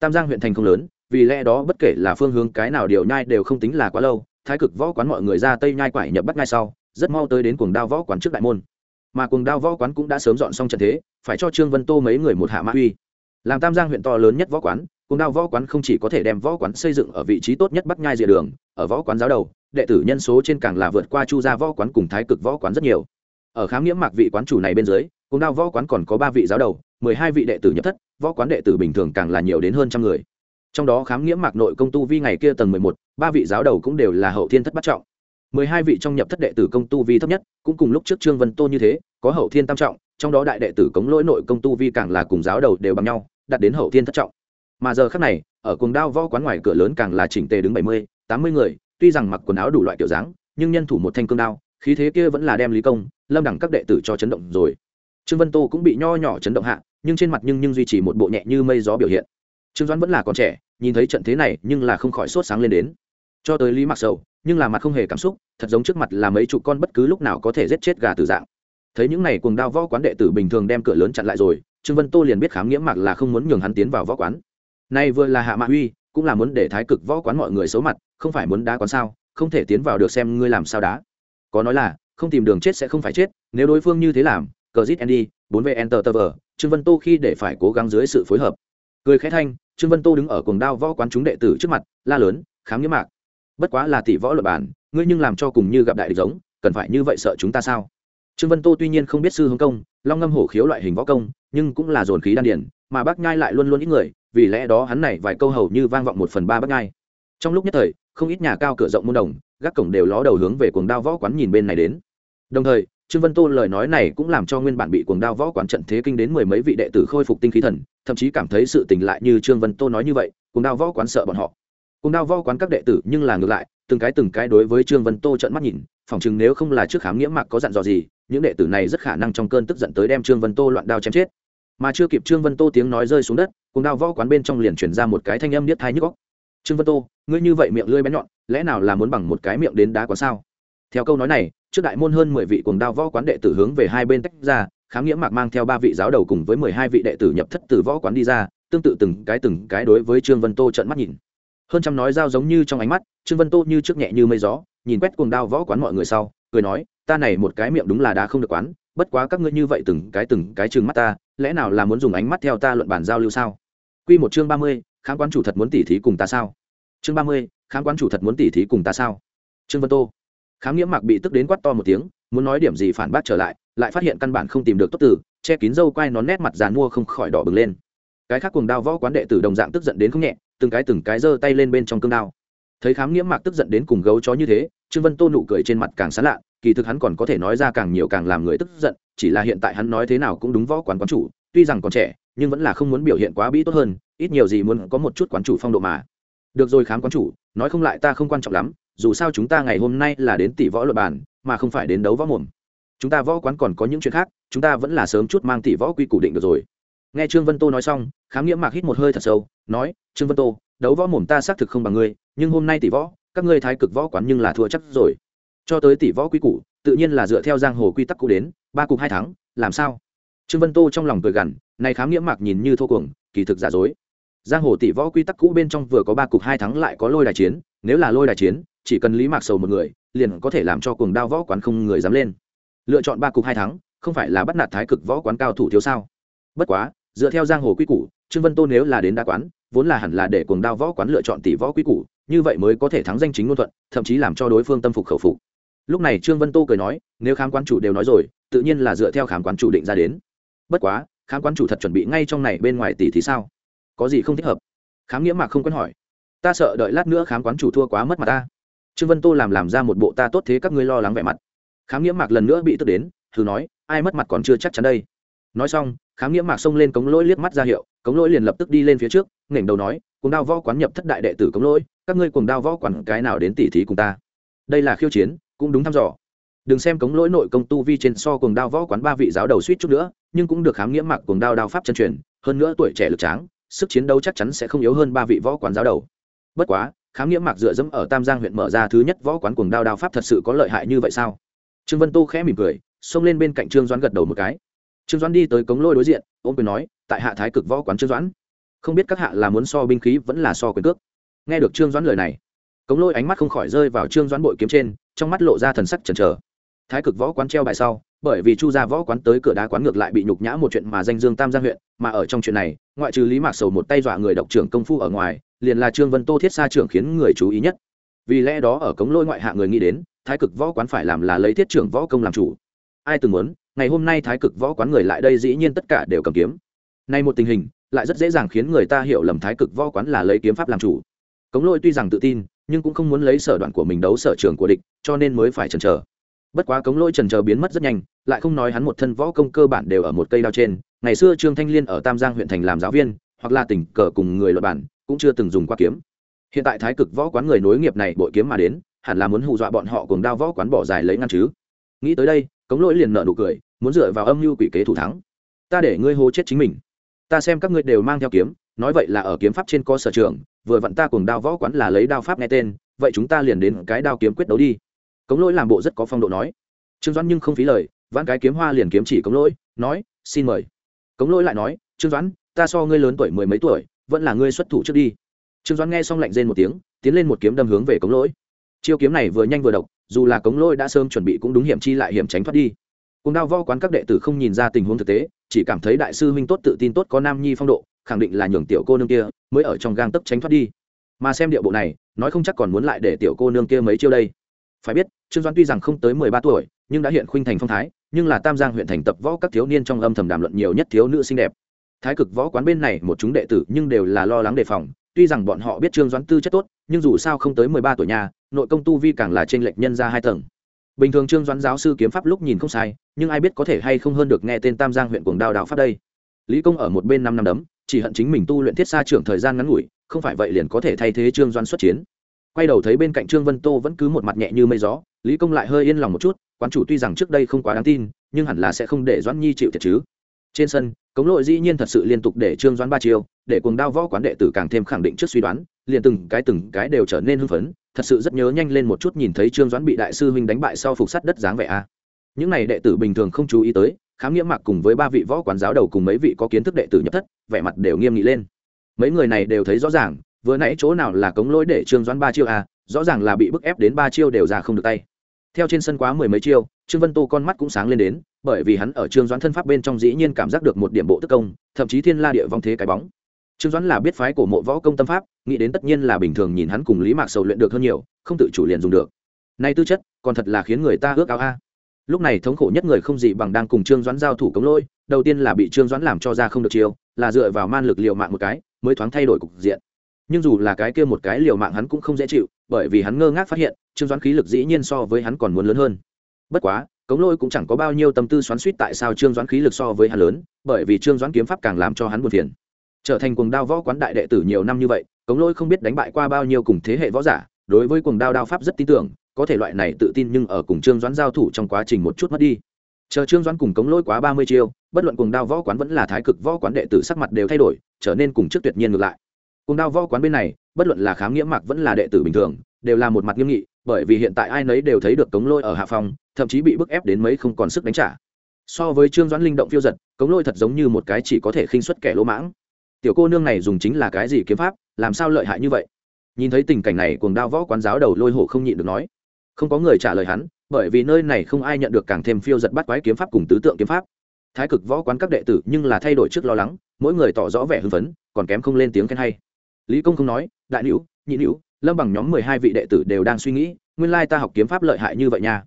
Tam giang huyện thành không lớn, vì lẽ đó bất kể là phương hướng cái nào điều nhai đều không tính là quá lâu thái cực võ quán mọi người ra tây nhai quải nhập bắt ngay sau rất mau tới đến cuồng đao võ quán trước đại môn mà cuồng đao võ quán cũng đã sớm dọn xong trận thế phải cho trương vân tô mấy người một hạ mã uy làm tam giang huyện to lớn nhất võ quán cuồng đao võ quán không chỉ có thể đem võ quán xây dựng ở vị trí tốt nhất bắt nhai rìa đường ở võ quán giáo đầu đệ tử nhân số trên càng là vượt qua chu gia võ quán cùng thái cực võ quán rất nhiều ở khám nghĩa mạc vị quán chủ này bên dưới cuồng đao võ quán còn có ba vị giáo đầu mười hai vị đệ tử nhập thất võ quán đệ tử bình thường càng là nhiều đến hơn trăm người trong đó khám nghĩa mạc nội công tu vi ngày kia tầng mười một, ba vị giáo đầu cũng đều là hậu thiên thất bắt trọng. Mười hai vị trong nhập thất đệ tử công tu vi thấp nhất, cũng cùng lúc trước trương vân tô như thế, có hậu thiên tam trọng, trong đó đại đệ tử cống lỗi nội công tu vi càng là cùng giáo đầu đều bằng nhau, đạt đến hậu thiên thất trọng. Mà giờ khác này, ở cuồng đao võ quán ngoài cửa lớn càng là chỉnh tề đứng bảy mươi, tám mươi người, tuy rằng mặc quần áo đủ loại kiểu dáng, nhưng nhân thủ một thanh cương đao, khí thế kia vẫn là đem lý công, lâm đẳng các đệ tử cho chấn động rồi. Trương vân tô cũng bị nho nhỏ chấn động hạ, nhưng trên mặt nhưng nhưng duy trì một bộ nhẹ như mây gió biểu hiện trương doãn vẫn là còn trẻ, nhìn thấy trận thế này nhưng là không khỏi sốt sáng lên đến. Cho tới lý mặc sầu, nhưng là mặt không hề cảm xúc, thật giống trước mặt là mấy chục con bất cứ lúc nào có thể giết chết gà từ dạng. Thấy những này cuồng đao võ quán đệ tử bình thường đem cửa lớn chặn lại rồi, trương vân tô liền biết khám nghĩa mạc là không muốn nhường hắn tiến vào võ quán. Nay vừa là hạ mạ uy cũng là muốn để thái cực võ quán mọi người xấu mặt, không phải muốn đá quán sao, không thể tiến vào được xem ngươi làm sao đá. Có nói là, không tìm đường chết sẽ không phải chết, nếu đối phương như thế làm, cờ zit andy, bốn v enter tờ vờ trương vân tô khi để phải cố gắng dưới sự phối hợp. Cười khẽ thanh trương vân tô đứng ở cuồng đao võ quán chúng đệ tử trước mặt, la lớn, khám nghĩa mạc, bất quá là tỷ võ luật bản ngươi nhưng làm cho cùng như gặp đại địch giống, cần phải như vậy sợ chúng ta sao? Trương vân tô tuy nhiên không biết sư hướng công, long ngâm hổ khiếu loại hình võ công, nhưng cũng là dồn khí đan điển mà bác nhai lại luôn luôn ít người, vì lẽ đó hắn này vài câu hầu như vang vọng một phần ba bác nhai. Trong lúc nhất thời, không ít nhà cao cửa rộng môn đồng, gác cổng đều ló đầu hướng về cuồng đao võ quán nhìn bên này đến. Đồng thời trương vân tô lời nói này cũng làm cho nguyên bản bị cuồng đao võ quán trận thế kinh đến mười mấy vị đệ tử khôi phục tinh khí thần, thậm chí cảm thấy sự tình lại như trương vân tô nói như vậy, cuồng đao võ quán sợ bọn họ. Cuồng đao võ quán các đệ tử nhưng là ngược lại, từng cái từng cái đối với trương vân tô trận mắt nhìn, phỏng chừng nếu không là trước khám nghĩa mạc có dặn dò gì, những đệ tử này rất khả năng trong cơn tức giận tới đem trương vân tô loạn đao chém chết. Mà chưa kịp trương vân tô tiếng nói rơi xuống đất cùng đao võ quán bên trong liền chuyển ra một cái thanh âm niết thai nhức góc trương vân tô, ngươi như vậy miệng lưỡi bén nhọn, lẽ nào là muốn bằng một cái miệng đến đá quán sao? Theo câu nói này trước đại môn hơn mười vị cuồng đao võ quán đệ tử hướng về hai bên tách ra khám nghĩa mạc mang theo ba vị giáo đầu cùng với mười hai vị đệ tử nhập thất từ võ quán đi ra tương tự từng cái từng cái đối với trương vân tô trận mắt nhìn hơn trăm nói dao giống như trong ánh mắt trương vân tô như trước nhẹ như mây gió nhìn quét cuồng đao võ quán mọi người sau cười nói ta này một cái miệng đúng là đã không được quán bất quá các ngươi như vậy từng cái từng cái trừng mắt ta lẽ nào là muốn dùng ánh mắt theo ta luận bản giao lưu sao Quy một chương ba mươi, kháng quán chủ thật muốn tỉ thí cùng ta sao? Chương ba mươi, kháng quán chủ thật muốn tỉ thí cùng ta sao? Trương Vân Tô. Khám Nghĩa Mạc bị tức đến quát to một tiếng, muốn nói điểm gì phản bác trở lại, lại phát hiện căn bản không tìm được tốt từ, che kín râu quai nón nét mặt dàn mua không khỏi đỏ bừng lên. Cái khác cùng đao võ quán đệ tử đồng dạng tức giận đến không nhẹ, từng cái từng cái giơ tay lên bên trong cương đao. Thấy Khám Nghĩa Mạc tức giận đến cùng gấu chó như thế, Trương Vân Tô nụ cười trên mặt càng sán lạ, kỳ thực hắn còn có thể nói ra càng nhiều càng làm người tức giận, chỉ là hiện tại hắn nói thế nào cũng đúng võ quán quán chủ, tuy rằng còn trẻ, nhưng vẫn là không muốn biểu hiện quá bí tốt hơn, ít nhiều gì muốn có một chút quán chủ phong độ mà. Được rồi khám quán chủ, nói không lại ta không quan trọng lắm, dù sao chúng ta ngày hôm nay là đến tỷ võ luận bàn, mà không phải đến đấu võ mồm. Chúng ta võ quán còn có những chuyện khác, chúng ta vẫn là sớm chút mang tỷ võ quy củ định được rồi. Nghe Trương Vân Tô nói xong, khám nghĩa mạc hít một hơi thật sâu, nói: "Trương Vân Tô, đấu võ mồm ta xác thực không bằng ngươi, nhưng hôm nay tỷ võ, các ngươi thái cực võ quán nhưng là thua chắc rồi." cho tới tỷ võ quy củ tự nhiên là dựa theo giang hồ quy tắc cũ đến ba cục hai thắng làm sao trương vân tô trong lòng cười gằn này khám nghĩa mạc nhìn như thô cuồng kỳ thực giả dối giang hồ tỷ võ quy tắc cũ bên trong vừa có ba cục hai thắng lại có lôi đài chiến nếu là lôi đài chiến chỉ cần lý mạc sầu một người, liền có thể làm cho cuồng đao võ quán không người dám lên. Lựa chọn ba cục hai thắng, không phải là bắt nạt thái cực võ quán cao thủ thiếu sao? Bất quá, dựa theo giang hồ quy củ, trương vân tô nếu là đến đa quán, vốn là hẳn là để cuồng đao võ quán lựa chọn tỷ võ quy củ, như vậy mới có thể thắng danh chính ngôn thuận, thậm chí làm cho đối phương tâm phục khẩu phục. Lúc này trương vân tô cười nói, nếu khám quán chủ đều nói rồi, tự nhiên là dựa theo khám quán chủ định ra đến. Bất quá, khám quán chủ thật chuẩn bị ngay trong này bên ngoài tỷ thì sao? Có gì không thích hợp? Khám nghĩa mạc không quen hỏi. Ta sợ đợi lát nữa khám quán chủ thua quá mất mặt ta trương vân tô làm làm ra một bộ ta tốt thế các ngươi lo lắng vẻ mặt. Khám nghĩa mạc lần nữa bị tức đến, thử nói, ai mất mặt còn chưa chắc chắn đây. Nói xong, khám nghĩa mạc xông lên cống lỗi liếc mắt ra hiệu, cống lỗi liền lập tức đi lên phía trước, nghển đầu nói cùng đao võ quán nhập thất đại đệ tử cống lỗi, các ngươi cùng đao võ quán cái nào đến tỷ thí cùng ta? Đây là khiêu chiến, cũng đúng thăm dò. Đừng xem cống lỗi nội công tu vi trên so cùng đao võ quán ba vị giáo đầu suýt chút nữa, nhưng cũng được khám nghĩa mặc cùng đao đao pháp chân truyền, hơn nữa tuổi trẻ lực tráng, sức chiến đấu chắc chắn sẽ không yếu hơn ba vị võ quán giáo đầu. Bất quá khám nghĩa mặc dựa dẫm ở tam giang huyện mở ra thứ nhất võ quán cuồng đao đao pháp thật sự có lợi hại như vậy sao? Trương vân tô khẽ mỉm cười, xông lên bên cạnh trương doãn gật đầu một cái. Trương doãn đi tới cống lôi đối diện, ôm quyền nói, tại hạ thái cực võ quán trương doãn. Không biết các hạ là muốn so binh khí vẫn là so quyền cước. Nghe được trương doãn lời này, cống lôi ánh mắt không khỏi rơi vào trương doãn bội kiếm trên, trong mắt lộ ra thần sắc chần chờ. Thái cực võ quán treo bài sau, bởi vì chu gia võ quán tới cửa đá quán ngược lại bị nhục nhã một chuyện mà danh dương tam giang huyện, mà ở trong chuyện này, ngoại trừ lý mạc sầu một tay dọa người độc trưởng công phu ở ngoài liền là trương vân tô thiết sa trưởng khiến người chú ý nhất. Vì lẽ đó ở cống lôi ngoại hạ người nghĩ đến, thái cực võ quán phải làm là lấy thiết trưởng võ công làm chủ. Ai từng muốn, ngày hôm nay thái cực võ quán người lại đây dĩ nhiên tất cả đều cầm kiếm. Nay một tình hình, lại rất dễ dàng khiến người ta hiểu lầm thái cực võ quán là lấy kiếm pháp làm chủ. Cống lôi tuy rằng tự tin, nhưng cũng không muốn lấy sở đoạn của mình đấu sở trường của địch, cho nên mới phải chần chờ. Bất quá cống lôi trần chờ biến mất rất nhanh, lại không nói hắn một thân võ công cơ bản đều ở một cây đao trên. Ngày xưa trương thanh liên ở tam giang huyện thành làm giáo viên, hoặc là tình cờ cùng người luật bản cũng chưa từng dùng qua kiếm. Hiện tại thái cực võ quán người nối nghiệp này bội kiếm mà đến, hẳn là muốn hù dọa bọn họ cùng đao võ quán bỏ dài lấy ngăn chứ. Nghĩ tới đây, cống lỗi liền nợ nụ cười, muốn dựa vào âm mưu quỷ kế thủ thắng. Ta để ngươi hô chết chính mình. Ta xem các ngươi đều mang theo kiếm, nói vậy là ở kiếm pháp trên co sở trường, vừa vặn ta cùng đao võ quán là lấy đao pháp nghe tên, vậy chúng ta liền đến cái đao kiếm quyết đấu đi. Cống lỗi làm bộ rất có phong độ nói. Trương doãn nhưng không phí lời, vãn cái kiếm hoa liền kiếm chỉ cống lỗi, nói, xin mời. Cống lỗi lại nói, trương doãn, ta so ngươi lớn tuổi mười mấy tuổi vẫn là ngươi xuất thủ trước đi. Trương doãn nghe xong lạnh rên một tiếng, tiến lên một kiếm đâm hướng về cống lỗi. Chiêu kiếm này vừa nhanh vừa độc, dù là cống lỗi đã sớm chuẩn bị cũng đúng hiểm chi lại hiểm tránh thoát đi. Cùng đao vo quán các đệ tử không nhìn ra tình huống thực tế, chỉ cảm thấy đại sư huynh tốt tự tin tốt có nam nhi phong độ, khẳng định là nhường tiểu cô nương kia mới ở trong gang tấc tránh thoát đi. Mà xem điệu bộ này, nói không chắc còn muốn lại để tiểu cô nương kia mấy chiêu đây. Phải biết, trương doãn tuy rằng không tới mười ba tuổi, nhưng đã hiện khuynh thành phong thái, nhưng là tam giang huyện thành tập võ các thiếu niên trong âm thầm đàm luận nhiều nhất thiếu nữ xinh đẹp thái cực võ quán bên này một chúng đệ tử nhưng đều là lo lắng đề phòng, tuy rằng bọn họ biết trương doãn tư chất tốt, nhưng dù sao không tới mười ba tuổi nhà, nội công tu vi càng là trên lệch nhân ra hai tầng. Bình thường trương doãn giáo sư kiếm pháp lúc nhìn không sai, nhưng ai biết có thể hay không hơn được nghe tên tam giang huyện cuồng đao đạo pháp đây. Lý công ở một bên năm năm đấm, chỉ hận chính mình tu luyện thiết xa trưởng thời gian ngắn ngủi, không phải vậy liền có thể thay thế trương doãn xuất chiến. Quay đầu thấy bên cạnh trương vân tô vẫn cứ một mặt nhẹ như mây gió, lý công lại hơi yên lòng một chút, quán chủ tuy rằng trước đây không quá đáng tin, nhưng hẳn là sẽ không để doãn nhi chịu thiệt chứ. Trên sân cống lội dĩ nhiên thật sự liên tục để trương doãn ba chiêu, để cuồng đao võ quán đệ tử càng thêm khẳng định trước suy đoán, liền từng cái từng cái đều trở nên hưng phấn, thật sự rất nhớ nhanh lên một chút nhìn thấy trương doãn bị đại sư huynh đánh bại sau phục sắt đất dáng vẻ a. Những này đệ tử bình thường không chú ý tới, khám nghĩa mạc cùng với ba vị võ quán giáo đầu cùng mấy vị có kiến thức đệ tử nhập thất, vẻ mặt đều nghiêm nghị lên. Mấy người này đều thấy rõ ràng, vừa nãy chỗ nào là cống lỗi để trương doãn ba chiêu a, rõ ràng là bị bức ép đến ba chiêu đều ra không được tay theo trên sân quá mười mấy chiêu, trương vân tô con mắt cũng sáng lên đến, bởi vì hắn ở trương doãn thân pháp bên trong dĩ nhiên cảm giác được một điểm bộ tức công, thậm chí thiên la địa vong thế cái bóng. Trương doãn là biết phái của mộ võ công tâm pháp, nghĩ đến tất nhiên là bình thường nhìn hắn cùng lý mạc sầu luyện được hơn nhiều, không tự chủ liền dùng được. Nay tư chất, còn thật là khiến người ta ước ao a. Lúc này thống khổ nhất người không gì bằng đang cùng trương doãn giao thủ cống lôi, đầu tiên là bị trương doãn làm cho ra không được chiêu, là dựa vào man lực liều mạng một cái, mới thoáng thay đổi cục diện nhưng dù là cái kia một cái liều mạng hắn cũng không dễ chịu, bởi vì hắn ngơ ngác phát hiện, trương doãn khí lực dĩ nhiên so với hắn còn muốn lớn hơn. Bất quá, cống lôi cũng chẳng có bao nhiêu tâm tư xoắn suýt tại sao trương doãn khí lực so với hắn lớn, bởi vì trương doãn kiếm pháp càng làm cho hắn buồn phiền. Trở thành cuồng đao võ quán đại đệ tử nhiều năm như vậy, cống lôi không biết đánh bại qua bao nhiêu cùng thế hệ võ giả, đối với cuồng đao đao pháp rất tin tưởng, có thể loại này tự tin nhưng ở cùng trương doãn giao thủ trong quá trình một chút mất đi. Chờ trương doãn cùng cống lôi quá ba mươi chiêu, bất luận cuồng đao võ quán vẫn là thái cực võ quán đệ tử sắc mặt đều thay đổi, trở nên cùng trước tuyệt nhiên ngược lại cuồng đao võ quán bên này, bất luận là khám nghĩa mạc vẫn là đệ tử bình thường, đều là một mặt nghiêm nghị, bởi vì hiện tại ai nấy đều thấy được cống lôi ở hạ phòng, thậm chí bị bức ép đến mấy không còn sức đánh trả. So với trương doãn linh động phiêu giật, cống lôi thật giống như một cái chỉ có thể khinh xuất kẻ lỗ mãng. Tiểu cô nương này dùng chính là cái gì kiếm pháp, làm sao lợi hại như vậy? Nhìn thấy tình cảnh này, cuồng đao võ quán giáo đầu lôi hổ không nhịn được nói. Không có người trả lời hắn, bởi vì nơi này không ai nhận được càng thêm phiêu giật bắt quái kiếm pháp cùng tứ tượng kiếm pháp. Thái cực võ quán các đệ tử nhưng là thay đổi trước lo lắng, mỗi người tỏ rõ vẻ hưng phấn, còn kém không lên tiếng khen hay lý công không nói, đại nữ nhị nữ lâm bằng nhóm mười hai vị đệ tử đều đang suy nghĩ, nguyên lai ta học kiếm pháp lợi hại như vậy nha.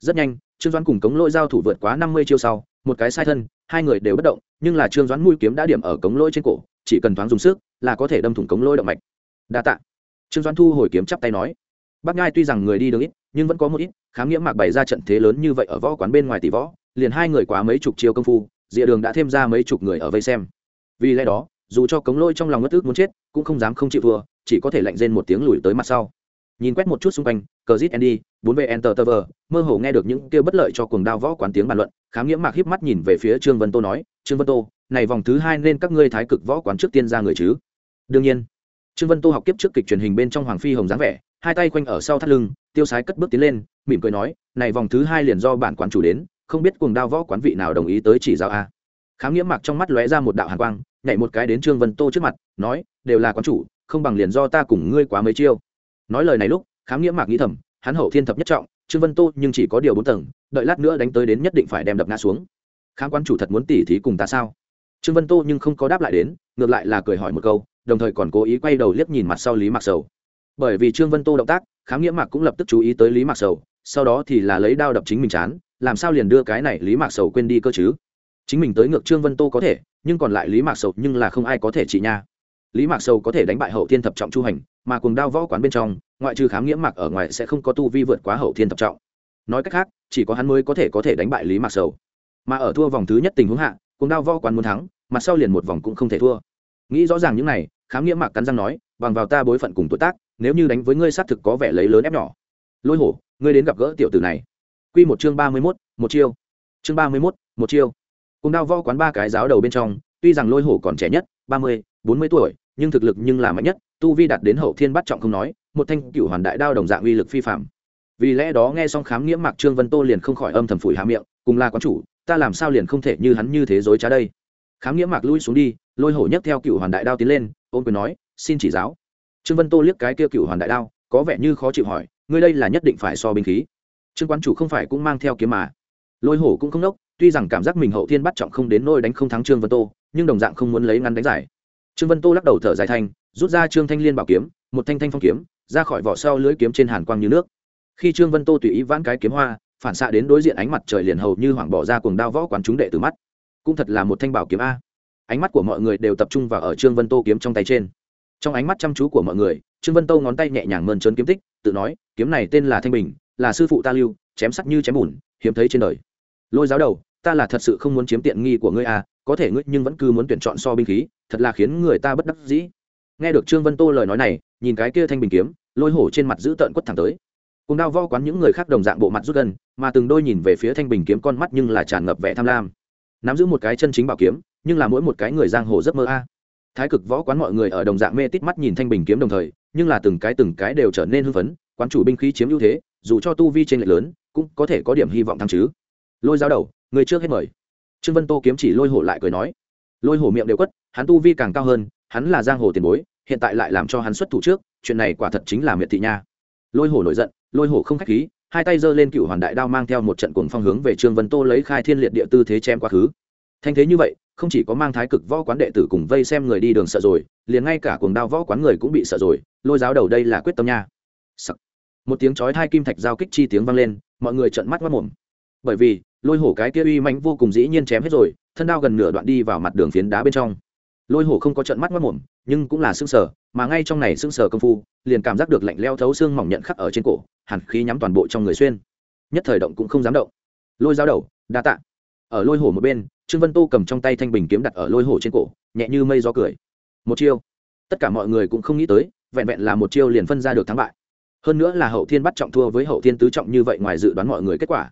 Rất nhanh, trương doãn cùng cống lôi giao thủ vượt quá năm mươi chiêu sau, một cái sai thân, hai người đều bất động, nhưng là trương doãn mũi kiếm đã điểm ở cống lôi trên cổ, chỉ cần thoáng dùng sức là có thể đâm thủng cống lôi động mạch. Đa tạ. Trương doãn thu hồi kiếm chắp tay nói. Bác ngai tuy rằng người đi được ít, nhưng vẫn có một ít, khám nghĩa mạc bày ra trận thế lớn như vậy ở võ quán bên ngoài tỷ võ, liền hai người quá mấy chục chiêu công phu, dịa đường đã thêm ra mấy chục người ở vây xem. Vì lẽ đó, dù cho cống lôi trong lòng ngất ước muốn chết cũng không dám không chịu vừa chỉ có thể lạnh rên một tiếng lùi tới mặt sau. Nhìn quét một chút xung quanh, cờ zit andy, bốn v enter tờ mơ hồ nghe được những kêu bất lợi cho cuồng đao võ quán tiếng bàn luận khám nghĩa mạc híp mắt nhìn về phía trương vân tô nói, trương vân tô, này vòng thứ hai nên các ngươi thái cực võ quán trước tiên ra người chứ? Đương nhiên. Trương vân tô học kiếp trước kịch truyền hình bên trong hoàng phi hồng dáng vẻ, hai tay quanh ở sau thắt lưng, tiêu sái cất bước tiến lên, mỉm cười nói, này vòng thứ hai liền do bản quán chủ đến, không biết cuồng đao võ quán vị nào đồng ý tới chỉ giáo a. Khám nghĩa mạc trong mắt lóe ra một đạo hàn quang nhảy một cái đến trương vân tô trước mặt, nói, đều là quán chủ, không bằng liền do ta cùng ngươi quá mấy chiêu. Nói lời này lúc, khám nghĩa mạc nghĩ thầm, hắn hậu thiên thập nhất trọng, trương vân tô nhưng chỉ có điều bốn tầng, đợi lát nữa đánh tới đến nhất định phải đem đập ngã xuống. Khám quan chủ thật muốn tỉ thí cùng ta sao? Trương vân tô nhưng không có đáp lại đến, ngược lại là cười hỏi một câu, đồng thời còn cố ý quay đầu liếc nhìn mặt sau lý mạc sầu. Bởi vì trương vân tô động tác, khám nghĩa mạc cũng lập tức chú ý tới lý mạc sầu, sau đó thì là lấy đao đập chính mình chán, làm sao liền đưa cái này lý mạc sầu quên đi cơ chứ? Chính mình tới ngược trương vân tô có thể, nhưng còn lại lý mạc sầu nhưng là không ai có thể trị nha. Lý mạc sầu có thể đánh bại hậu thiên thập trọng chu hành, mà cùng đao võ quán bên trong, ngoại trừ khám nghĩa mạc ở ngoài sẽ không có tu vi vượt quá hậu thiên thập trọng. Nói cách khác, chỉ có hắn mới có thể có thể đánh bại lý mạc sầu. Mà ở thua vòng thứ nhất tình huống hạ cùng đao võ quán muốn thắng mặt sau liền một vòng cũng không thể thua. Nghĩ rõ ràng những này, khám nghĩa mạc cắn răng nói, bằng vào ta bối phận cùng tuổi tác, nếu như đánh với ngươi xác thực có vẻ lấy lớn ép nhỏ. Lôi hổ, ngươi đến gặp gỡ tiểu tử này. Q một chương ba mươi mốt, một chiêu. Chương ba mươi mốt, một chiêu cùng đao võ quán ba cái giáo đầu bên trong, tuy rằng lôi hổ còn trẻ nhất, ba mươi, bốn mươi tuổi, nhưng thực lực nhưng là mạnh nhất, tu vi đạt đến hậu thiên bắt trọng không nói, một thanh cựu hoàn đại đao đồng dạng uy lực phi phạm vì lẽ đó nghe xong khám nghĩa mạc trương vân tô liền không khỏi âm thầm phủi hạ miệng, cùng là quán chủ, ta làm sao liền không thể như hắn như thế dối trá đây? Khám nghĩa mạc lui xuống đi, lôi hổ nhấc theo cựu hoàn đại đao tiến lên ôm quyền nói, xin chỉ giáo. Trương vân tô liếc cái kia cựu hoàn đại đao, có vẻ như khó chịu hỏi, ngươi đây là nhất định phải so binh khí. Trương quán chủ không phải cũng mang theo kiếm mà. Lôi hổ cũng không nốc tuy rằng cảm giác mình hậu thiên bắt trọng không đến nôi đánh không thắng trương vân tô, nhưng đồng dạng không muốn lấy ngắn đánh giải. Trương vân tô lắc đầu thở dài thanh rút ra trương thanh liên bảo kiếm, một thanh thanh phong kiếm, ra khỏi vỏ sau lưỡi kiếm trên hàn quang như nước. Khi trương vân tô tùy ý vãn cái kiếm hoa, phản xạ đến đối diện ánh mặt trời liền hầu như hoảng bỏ ra cuồng đao võ quán chúng đệ từ mắt. Cũng thật là một thanh bảo kiếm a. Ánh mắt của mọi người đều tập trung vào ở trương vân tô kiếm trong tay trên. Trong ánh mắt chăm chú của mọi người, trương vân tô ngón tay nhẹ nhàng mơn trớn kiếm tích, tự nói, kiếm này tên là thanh bình, là sư phụ ta lưu, chém sắc như chém bùn, hiếm thấy trên đời. Lôi giáo đầu ta là thật sự không muốn chiếm tiện nghi của ngươi à có thể ngươi nhưng vẫn cứ muốn tuyển chọn so binh khí, thật là khiến người ta bất đắc dĩ. Nghe được trương vân tô lời nói này, nhìn cái kia thanh bình kiếm, lôi hổ trên mặt giữ tợn quất thẳng tới. Cùng đao vo quán những người khác đồng dạng bộ mặt rút gần, mà từng đôi nhìn về phía thanh bình kiếm con mắt nhưng là tràn ngập vẻ tham lam. Nắm giữ một cái chân chính bảo kiếm, nhưng là mỗi một cái người giang hồ rất mơ a. Thái cực võ quán mọi người ở đồng dạng mê tít mắt nhìn thanh bình kiếm đồng thời, nhưng là từng cái từng cái đều trở nên hưng phấn, quán chủ binh khí chiếm ưu thế, dù cho tu vi trên lệ lớn, cũng có thể có điểm hy vọng thăng chứ. Lôi giáo đầu người trước hết mời. Trương vân tô kiếm chỉ lôi hổ lại cười nói. Lôi hổ miệng đều quất, hắn tu vi càng cao hơn, hắn là giang hồ tiền bối, hiện tại lại làm cho hắn xuất thủ trước, chuyện này quả thật chính là miệt thị nha. Lôi hổ nổi giận, lôi hổ không khách khí, hai tay giơ lên cựu hoàn đại đao mang theo một trận cuồng phong hướng về trương vân tô lấy khai thiên liệt địa tư thế chém quá khứ. Thanh thế như vậy, không chỉ có mang thái cực võ quán đệ tử cùng vây xem người đi đường sợ rồi, liền ngay cả cuồng đao võ quán người cũng bị sợ rồi, lôi giáo đầu đây là quyết tâm nha. Một tiếng chói hai kim thạch giao kích chi tiếng vang lên, mọi người trợn mắt mất mồm. Bởi vì lôi hổ cái kia uy mãnh vô cùng dĩ nhiên chém hết rồi, thân đao gần nửa đoạn đi vào mặt đường phiến đá bên trong. Lôi hổ không có trận mắt mất mồm, nhưng cũng là xương sở mà ngay trong này xương sở công phu, liền cảm giác được lạnh leo thấu xương mỏng nhận khắc ở trên cổ hẳn khí nhắm toàn bộ trong người xuyên. Nhất thời động cũng không dám động. Lôi dao đầu, đa tạ. Ở lôi hổ một bên, trương vân tô cầm trong tay thanh bình kiếm đặt ở lôi hổ trên cổ, nhẹ như mây gió cười. Một chiêu. Tất cả mọi người cũng không nghĩ tới, vẹn vẹn là một chiêu liền phân ra được thắng bại. Hơn nữa là hậu thiên bắt trọng thua với hậu thiên tứ trọng như vậy ngoài dự đoán mọi người kết quả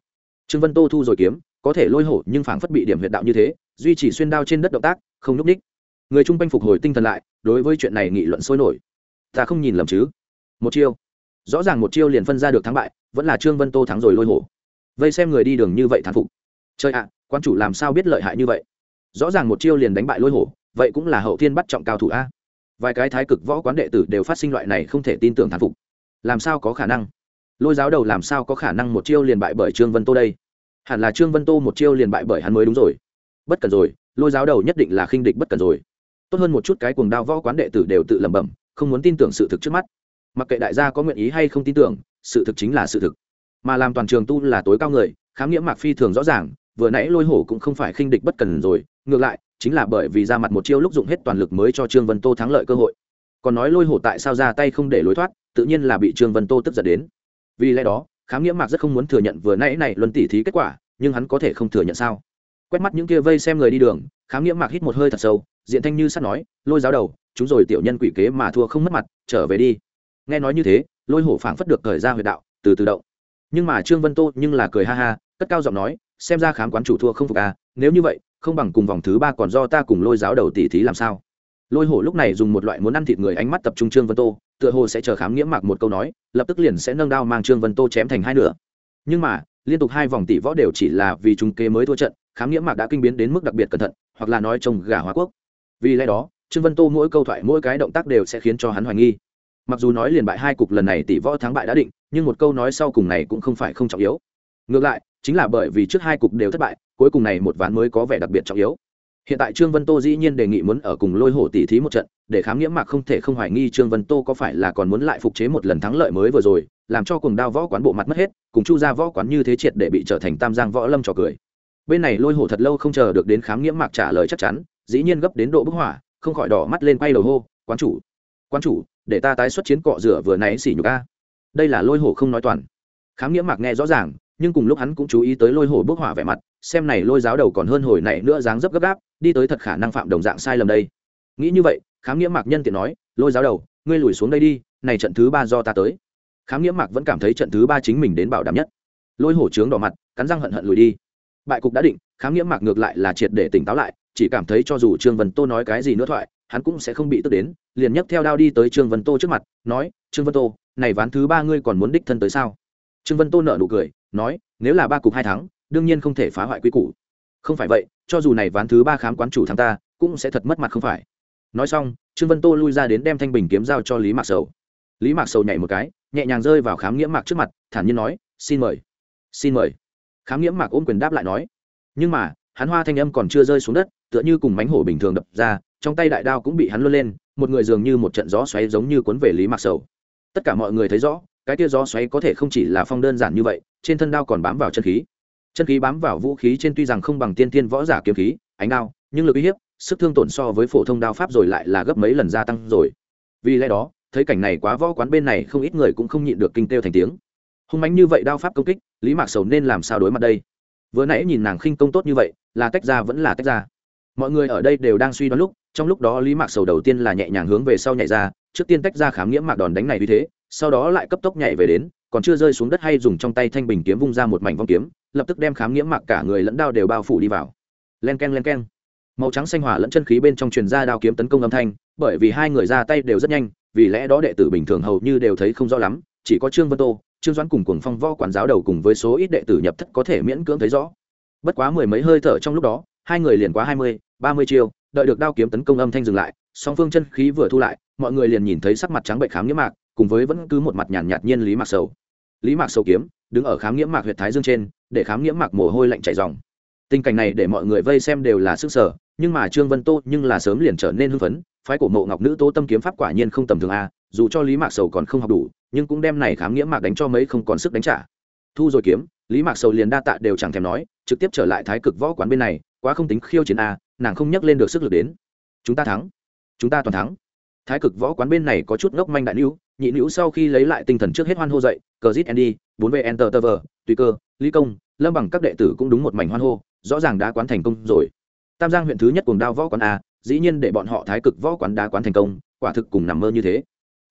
trương vân tô thu rồi kiếm, có thể lôi hổ nhưng phảng phất bị điểm huyệt đạo như thế, duy trì xuyên đao trên đất động tác, không n ú c ních người chung quanh phục hồi tinh thần lại, đối với chuyện này nghị luận sôi nổi. Ta không nhìn lầm chứ? Một chiêu. Rõ ràng một chiêu liền phân ra được thắng bại, vẫn là trương vân tô thắng rồi lôi hổ. Vây xem người đi đường như vậy thán phục. Chơi ạ, quan chủ làm sao biết lợi hại như vậy? Rõ ràng một chiêu liền đánh bại lôi hổ, vậy cũng là hậu thiên bắt trọng cao thủ a. Vài cái thái cực võ quán đệ tử đều phát sinh loại này không thể tin tưởng thán phục. Làm sao có khả năng? Lôi giáo đầu làm sao có khả năng một chiêu liền bại bởi trương vân tô đây? Hẳn là trương vân tô một chiêu liền bại bởi hắn mới đúng rồi. Bất cần rồi, lôi giáo đầu nhất định là khinh địch bất cần rồi. Tốt hơn một chút cái cuồng đao võ quán đệ tử đều tự lẩm bẩm, không muốn tin tưởng sự thực trước mắt. Mặc kệ đại gia có nguyện ý hay không tin tưởng, sự thực chính là sự thực. Mà làm toàn trường tu là tối cao người, khám nghĩa mạc phi thường rõ ràng, vừa nãy lôi hổ cũng không phải khinh địch bất cần rồi, ngược lại, chính là bởi vì ra mặt một chiêu lúc dụng hết toàn lực mới cho trương vân tô thắng lợi cơ hội. Còn nói lôi hổ tại sao ra tay không để lối thoát, tự nhiên là bị trương vân tô tức giận đến vì lẽ đó, khám nghĩa mạc rất không muốn thừa nhận vừa nãy này luân tỉ thí kết quả, nhưng hắn có thể không thừa nhận sao? Quét mắt những kia vây xem người đi đường, khám nghĩa mạc hít một hơi thật sâu, diện thanh như sắt nói, lôi giáo đầu, chúng rồi tiểu nhân quỷ kế mà thua không mất mặt, trở về đi. Nghe nói như thế, lôi hổ phảng phất được thời ra huyệt đạo, từ từ động. Nhưng mà trương vân tô nhưng là cười ha ha, cất cao giọng nói, xem ra khám quán chủ thua không phục à nếu như vậy, không bằng cùng vòng thứ ba còn do ta cùng lôi giáo đầu tỉ thí làm sao? Lôi hổ lúc này dùng một loại muốn ăn thịt người ánh mắt tập trung trương vân tô, tựa hồ sẽ chờ khám nghĩa mạc một câu nói, lập tức liền sẽ nâng đao mang trương vân tô chém thành hai nửa. Nhưng mà, liên tục hai vòng tỷ võ đều chỉ là vì chúng kế mới thua trận, khám nghĩa mạc đã kinh biến đến mức đặc biệt cẩn thận, hoặc là nói trông gà hóa quốc. Vì lẽ đó, trương vân tô mỗi câu thoại, mỗi cái động tác đều sẽ khiến cho hắn hoài nghi. Mặc dù nói liền bại hai cục lần này tỷ võ thắng bại đã định, nhưng một câu nói sau cùng này cũng không phải không trọng yếu. Ngược lại, chính là bởi vì trước hai cục đều thất bại, cuối cùng này một ván mới có vẻ đặc biệt trọng yếu hiện tại trương vân tô dĩ nhiên đề nghị muốn ở cùng lôi hổ tỷ thí một trận, để khám nghĩa mạc không thể không hoài nghi trương vân tô có phải là còn muốn lại phục chế một lần thắng lợi mới vừa rồi, làm cho cùng đao võ quán bộ mặt mất hết, cùng chu ra võ quán như thế triệt để bị trở thành tam giang võ lâm trò cười. Bên này lôi hổ thật lâu không chờ được đến khám nghĩa mạc trả lời chắc chắn, dĩ nhiên gấp đến độ bức hỏa không khỏi đỏ mắt lên quay đầu hô, quán chủ quán chủ, để ta tái xuất chiến cọ rửa vừa nãy xỉ nhục a. Đây là lôi hổ không nói toàn. Khám nghĩa mạc nghe rõ ràng nhưng cùng lúc hắn cũng chú ý tới lôi hổ bốc hỏa vẻ mặt, xem này lôi giáo đầu còn hơn hồi này nữa dáng dấp gấp gáp, đi tới thật khả năng phạm đồng dạng sai lầm đây. Nghĩ như vậy, khám nghĩa mạc nhân tiện nói, lôi giáo đầu, ngươi lùi xuống đây đi, này trận thứ ba do ta tới. Khám nghĩa mạc vẫn cảm thấy trận thứ ba chính mình đến bảo đảm nhất. Lôi hổ trướng đỏ mặt, cắn răng hận hận lùi đi. Bại cục đã định, khám nghĩa mạc ngược lại là triệt để tỉnh táo lại, chỉ cảm thấy cho dù trương vân tô nói cái gì nữa thoại, hắn cũng sẽ không bị tức đến, liền nhấc theo đao đi tới trương vân tô trước mặt, nói, trương vân tô, này ván thứ ba ngươi còn muốn đích thân tới sao? Trương vân tô nợ nụ cười, nói, nếu là ba cục hai thắng, đương nhiên không thể phá hoại quy củ. Không phải vậy, cho dù này ván thứ ba khám quán chủ thắng ta, cũng sẽ thật mất mặt không phải. Nói xong, trương vân tô lui ra đến đem thanh bình kiếm giao cho lý mạc sầu. Lý mạc sầu nhảy một cái, nhẹ nhàng rơi vào khám nghĩa mạc trước mặt, thản nhiên nói, xin mời xin mời. Khám nghĩa mạc ôm quyền đáp lại nói. Nhưng mà, hắn hoa thanh âm còn chưa rơi xuống đất, tựa như cùng mánh hổ bình thường đập ra, trong tay đại đao cũng bị hắn luân lên, một người dường như một trận gió xoáy giống như cuốn về lý mạc sầu. Tất cả mọi người thấy rõ cái tia gió xoáy có thể không chỉ là phong đơn giản như vậy, trên thân đao còn bám vào chân khí. Chân khí bám vào vũ khí trên tuy rằng không bằng tiên tiên võ giả kiếm khí, ánh đao, nhưng lực uy hiếp, sức thương tổn so với phổ thông đao pháp rồi lại là gấp mấy lần gia tăng rồi. Vì lẽ đó, thấy cảnh này quá võ quán bên này không ít người cũng không nhịn được kinh têu thành tiếng. Hung mánh như vậy đao pháp công kích, lý mạc sầu nên làm sao đối mặt đây? Vừa nãy nhìn nàng khinh công tốt như vậy, là tách ra vẫn là tách ra. Mọi người ở đây đều đang suy đoán lúc, trong lúc đó lý mạc sầu đầu tiên là nhẹ nhàng hướng về sau nhảy ra, trước tiên tách ra khám nghĩa mạc đòn đánh này như thế sau đó lại cấp tốc nhảy về đến, còn chưa rơi xuống đất hay dùng trong tay thanh bình kiếm vung ra một mảnh vong kiếm, lập tức đem khám nghĩa mạc cả người lẫn đao đều bao phủ đi vào. Len k e n len k e n màu trắng xanh hỏa lẫn chân khí bên trong truyền ra đao kiếm tấn công âm thanh, bởi vì hai người ra tay đều rất nhanh, vì lẽ đó đệ tử bình thường hầu như đều thấy không rõ lắm, chỉ có trương vân tô, trương doãn cùng cuồng phong võ quản giáo đầu cùng với số ít đệ tử nhập thất có thể miễn cưỡng thấy rõ. Bất quá mười mấy hơi thở trong lúc đó, hai người liền quá hai mươi, ba mươi chiêu, đợi được đao kiếm tấn công âm thanh dừng lại, song phương chân khí vừa thu lại, mọi người liền nhìn thấy sắc mặt trắng bệnh khám nghĩa mạc cùng với vẫn cứ một mặt nhàn nhạt, nhạt nhiên lý mạc sầu. Lý mạc sầu kiếm đứng ở khám nghiễm mạc huyệt thái dương trên để khám nghiễm mạc mồ hôi lạnh chảy dòng. Tình cảnh này để mọi người vây xem đều là sức sở nhưng mà trương vân tô nhưng là sớm liền trở nên hưng phấn phái cổ mộ ngọc nữ tô tâm kiếm pháp quả nhiên không tầm thường a dù cho lý mạc sầu còn không học đủ nhưng cũng đem này khám nghĩa mạc đánh cho mấy không còn sức đánh trả. Thu rồi kiếm lý mạc sầu liền đa tạ đều chẳng thèm nói trực tiếp trở lại thái cực võ quán bên này quá không tính khiêu chiến a nàng không nhắc lên được sức lực đến. Chúng ta thắng. Chúng ta toàn thắng. Thái cực võ quán bên này có chút ngốc manh đại lưu nhị nữ sau khi lấy lại tinh thần trước hết hoan hô dậy, cờ zit andy, bốn vn tờ tờ vờ, tùy cơ lý công, lâm bằng các đệ tử cũng đúng một mảnh hoan hô, rõ ràng đã quán thành công rồi. Tam giang huyện thứ nhất cùng đao võ quán a, dĩ nhiên để bọn họ thái cực võ quán đá quán thành công, quả thực cùng nằm mơ như thế.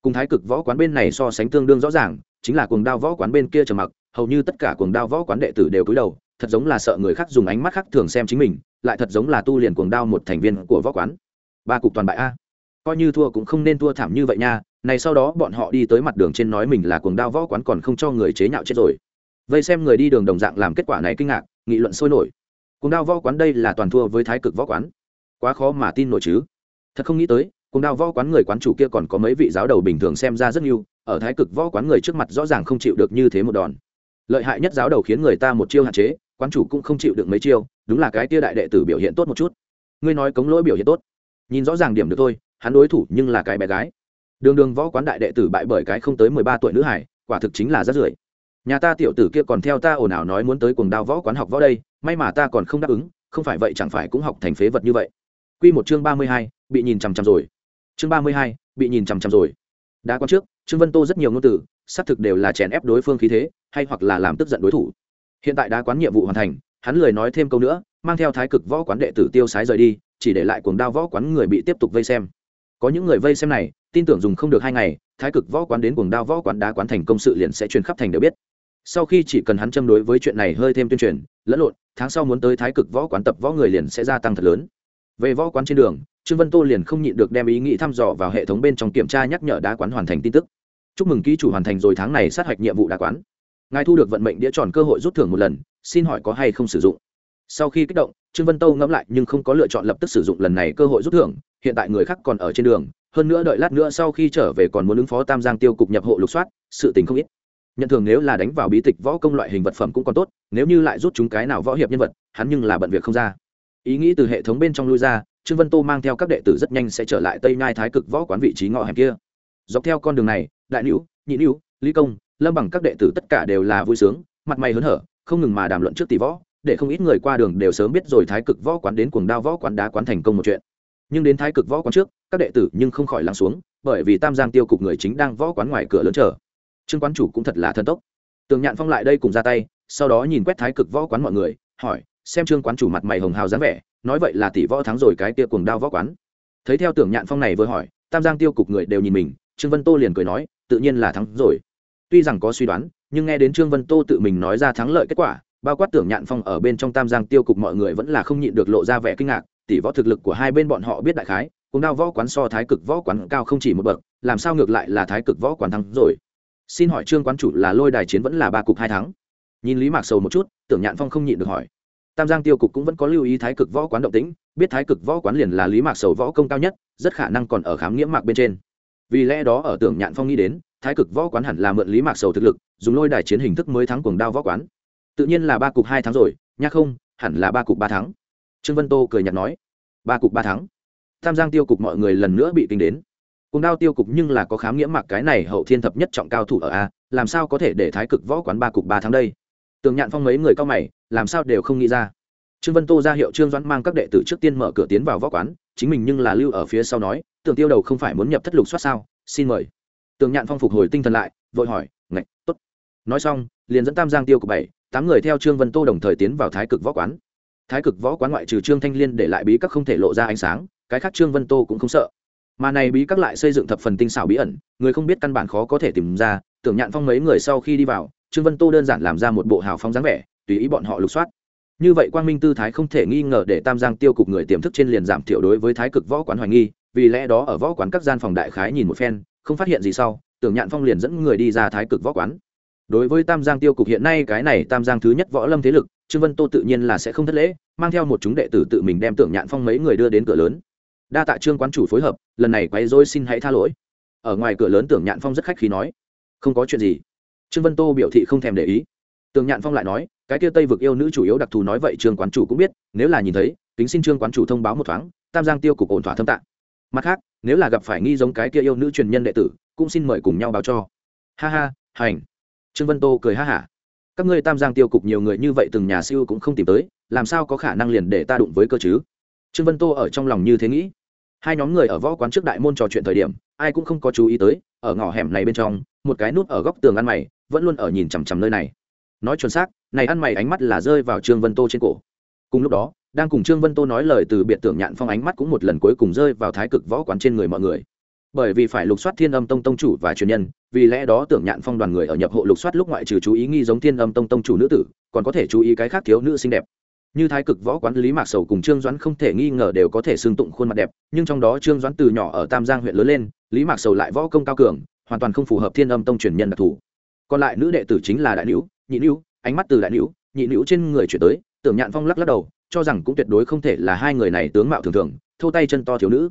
Cùng thái cực võ quán bên này so sánh tương đương rõ ràng, chính là cuồng đao võ quán bên kia trầm mặc, hầu như tất cả cuồng đao võ quán đệ tử đều cúi đầu, thật giống là sợ người khác dùng ánh mắt khác thường xem chính mình, lại thật giống là tu liền cuồng đao một thành viên của võ quán. Ba cục toàn bại a. Coi như thua cũng không nên thua thảm như vậy nha này sau đó bọn họ đi tới mặt đường trên nói mình là cuồng đao võ quán còn không cho người chế nhạo chết rồi. Vây xem người đi đường đồng dạng làm kết quả này kinh ngạc, nghị luận sôi nổi. Cuồng đao võ quán đây là toàn thua với thái cực võ quán. Quá khó mà tin nổi chứ. Thật không nghĩ tới, cuồng đao võ quán người quán chủ kia còn có mấy vị giáo đầu bình thường xem ra rất nhiều, ở thái cực võ quán người trước mặt rõ ràng không chịu được như thế một đòn. Lợi hại nhất giáo đầu khiến người ta một chiêu hạn chế, quán chủ cũng không chịu được mấy chiêu, đúng là cái tia đại đệ tử biểu hiện tốt một chút. Ngươi nói cống lỗi biểu hiện tốt. Nhìn rõ ràng điểm được thôi, hắn đối thủ nhưng là cái bé gái đường đường võ quán đại đệ tử bại bởi cái không tới mười ba tuổi nữ hải, quả thực chính là rất rưởi. Nhà ta tiểu tử kia còn theo ta ồn ào nói muốn tới cuồng đao võ quán học võ đây, may mà ta còn không đáp ứng, không phải vậy chẳng phải cũng học thành phế vật như vậy. Quy một chương ba mươi hai, bị nhìn chằm chằm rồi. Chương ba mươi hai, bị nhìn chằm chằm rồi. Đã quan trước, trương vân tô rất nhiều ngôn từ, xác thực đều là chèn ép đối phương khí thế, hay hoặc là làm tức giận đối thủ. Hiện tại đã quán nhiệm vụ hoàn thành, hắn lười nói thêm câu nữa, mang theo thái cực võ quán đệ tử tiêu sái rời đi, chỉ để lại cuồng đao võ quán người bị tiếp tục vây xem. Có những người vây xem này tin tưởng dùng không được hai ngày, thái cực võ quán đến cuồng đao võ quán đá quán thành công sự liền sẽ truyền khắp thành đều biết. Sau khi chỉ cần hắn châm đối với chuyện này hơi thêm tuyên truyền, lẫn lộn, tháng sau muốn tới thái cực võ quán tập võ người liền sẽ gia tăng thật lớn. Về võ quán trên đường, trương vân tô liền không nhịn được đem ý nghĩ thăm dò vào hệ thống bên trong kiểm tra nhắc nhở đá quán hoàn thành tin tức. Chúc mừng ký chủ hoàn thành rồi tháng này sát hạch nhiệm vụ đá quán. Ngài thu được vận mệnh đĩa tròn cơ hội rút thưởng một lần, xin hỏi có hay không sử dụng? Sau khi kích động, trương vân tô ngẫm lại nhưng không có lựa chọn lập tức sử dụng lần này cơ hội rút thưởng, hiện tại người khác còn ở trên đường hơn nữa đợi lát nữa sau khi trở về còn muốn ứng phó tam giang tiêu cục nhập hộ lục soát, sự tình không ít. Nhận thường nếu là đánh vào bí tịch võ công loại hình vật phẩm cũng còn tốt, nếu như lại rút chúng cái nào võ hiệp nhân vật, hắn nhưng là bận việc không ra. Ý nghĩ từ hệ thống bên trong lui ra, trương vân tô mang theo các đệ tử rất nhanh sẽ trở lại tây nhai thái cực võ quán vị trí ngõ hẻm kia. Dọc theo con đường này, đại nữ nhị nữ lý công, lâm bằng các đệ tử tất cả đều là vui sướng, mặt mày hớn hở, không ngừng mà đàm luận trước tỷ võ, để không ít người qua đường đều sớm biết rồi thái cực võ quán đến cuồng đao võ quán đá quán thành công một chuyện. Nhưng đến thái cực võ quán trước các đệ tử nhưng không khỏi lắng xuống, bởi vì tam giang tiêu cục người chính đang võ quán ngoài cửa lớn chờ. Trương quán chủ cũng thật là thân tốc. Tường nhạn phong lại đây cùng ra tay, sau đó nhìn quét thái cực võ quán mọi người, hỏi, xem trương quán chủ mặt mày hồng hào dáng vẻ, nói vậy là tỷ võ thắng rồi cái tia cuồng đao võ quán. Thấy theo tưởng nhạn phong này vừa hỏi, tam giang tiêu cục người đều nhìn mình, trương vân tô liền cười nói, tự nhiên là thắng rồi. Tuy rằng có suy đoán, nhưng nghe đến trương vân tô tự mình nói ra thắng lợi kết quả, bao quát tưởng nhạn phong ở bên trong tam giang tiêu cục mọi người vẫn là không nhịn được lộ ra vẻ kinh ngạc, tỷ võ thực lực của hai bên bọn họ biết đại khái cùng đao võ quán so thái cực võ quán cao không chỉ một bậc, làm sao ngược lại là thái cực võ quán thắng rồi? Xin hỏi trương quán chủ là lôi đài chiến vẫn là ba cục hai thắng? Nhìn lý mạc sầu một chút, tưởng nhạn phong không nhịn được hỏi. Tam giang tiêu cục cũng vẫn có lưu ý thái cực võ quán động tĩnh, biết thái cực võ quán liền là lý mạc sầu võ công cao nhất, rất khả năng còn ở khám nghĩa mạc bên trên. Vì lẽ đó ở tưởng nhạn phong nghĩ đến, thái cực võ quán hẳn là mượn lý mạc sầu thực lực, dùng lôi đài chiến hình thức mới thắng cuồng đao võ quán. Tự nhiên là ba cục hai tháng rồi nhắc không, hẳn là ba cục ba tháng trương vân tô cười nhạt nói, ba cục ba tháng tam giang tiêu cục mọi người lần nữa bị kinh đến. Cùng đao tiêu cục nhưng là có khám nghĩa mặc cái này hậu thiên thập nhất trọng cao thủ ở a, làm sao có thể để thái cực võ quán ba cục ba tháng đây? Tường nhạn phong mấy người cao mày, làm sao đều không nghĩ ra. Trương vân tô ra hiệu trương doãn mang các đệ tử trước tiên mở cửa tiến vào võ quán, chính mình nhưng là lưu ở phía sau nói tường tiêu đầu không phải muốn nhập thất lục soát sao? Xin mời. Tường nhạn phong phục hồi tinh thần lại, vội hỏi, ngạch t ố t nói xong, liền dẫn tam giang tiêu cục bảy, tám người theo trương vân tô đồng thời tiến vào thái cực võ quán. Thái cực võ quán ngoại trừ trương thanh liên để lại bí các không thể lộ ra ánh sáng cái khác trương vân tô cũng không sợ. Mà này bí các lại xây dựng thập phần tinh xảo bí ẩn, người không biết căn bản khó có thể tìm ra, tưởng nhạn phong mấy người sau khi đi vào, trương vân tô đơn giản làm ra một bộ hào phong dáng vẻ, tùy ý bọn họ lục soát. Như vậy quang minh tư thái không thể nghi ngờ để tam giang tiêu cục người tiềm thức trên liền giảm thiểu đối với thái cực võ quán hoài nghi, vì lẽ đó ở võ quán các gian phòng đại khái nhìn một phen, không phát hiện gì sau, tưởng nhạn phong liền dẫn người đi ra thái cực võ quán. Đối với tam giang tiêu cục hiện nay cái này tam giang thứ nhất võ lâm thế lực, trương vân tô tự nhiên là sẽ không thất lễ, mang theo một chúng đệ tử tự mình đem tưởng nhạn phong mấy người đưa đến cửa lớn đa tạ trương quán chủ phối hợp, lần này quay dối xin hãy tha lỗi. Ở ngoài cửa lớn tưởng nhạn phong rất khách khí nói, không có chuyện gì. Trương vân tô biểu thị không thèm để ý. Tưởng nhạn phong lại nói, cái kia tây vực yêu nữ chủ yếu đặc thù nói vậy trương quán chủ cũng biết, nếu là nhìn thấy, kính xin trương quán chủ thông báo một thoáng, tam giang tiêu cục ổn thỏa thâm tạng. Mặt khác, nếu là gặp phải nghi giống cái kia yêu nữ truyền nhân đệ tử, cũng xin mời cùng nhau báo cho. Ha ha, hành. Trương vân tô cười ha hả. Các ngươi tam giang tiêu cục nhiều người như vậy từng nhà siêu cũng không tìm tới, làm sao có khả năng liền để ta đụng với cơ chứ? Trương vân tô ở trong lòng như thế nghĩ. Hai nhóm người ở võ quán trước đại môn trò chuyện thời điểm, ai cũng không có chú ý tới, ở ngõ hẻm này bên trong, một cái nút ở góc tường ăn mày, vẫn luôn ở nhìn chằm chằm nơi này. Nói chuẩn xác, này ăn mày ánh mắt là rơi vào trương vân tô trên cổ. Cùng lúc đó, đang cùng trương vân tô nói lời từ biệt tưởng nhạn phong ánh mắt cũng một lần cuối cùng rơi vào thái cực võ quán trên người mọi người. Bởi vì phải lục soát thiên âm tông tông chủ và truyền nhân, vì lẽ đó tưởng nhạn phong đoàn người ở nhập hộ lục soát lúc ngoại trừ chú ý nghi giống thiên âm tông tông chủ nữ tử, còn có thể chú ý cái khác thiếu nữ xinh đẹp như thái cực võ quán lý mạc sầu cùng trương doãn không thể nghi ngờ đều có thể xưng tụng khuôn mặt đẹp, nhưng trong đó trương doãn từ nhỏ ở tam giang huyện lớn lên, lý mạc sầu lại võ công cao cường, hoàn toàn không phù hợp thiên âm tông truyền nhân đặc thù. Còn lại nữ đệ tử chính là đại nữ nhị nữ ánh mắt từ đại nữ nhị nữ trên người chuyển tới, tưởng nhạn phong lắc lắc đầu, cho rằng cũng tuyệt đối không thể là hai người này tướng mạo thường thường thâu tay chân to thiếu nữ.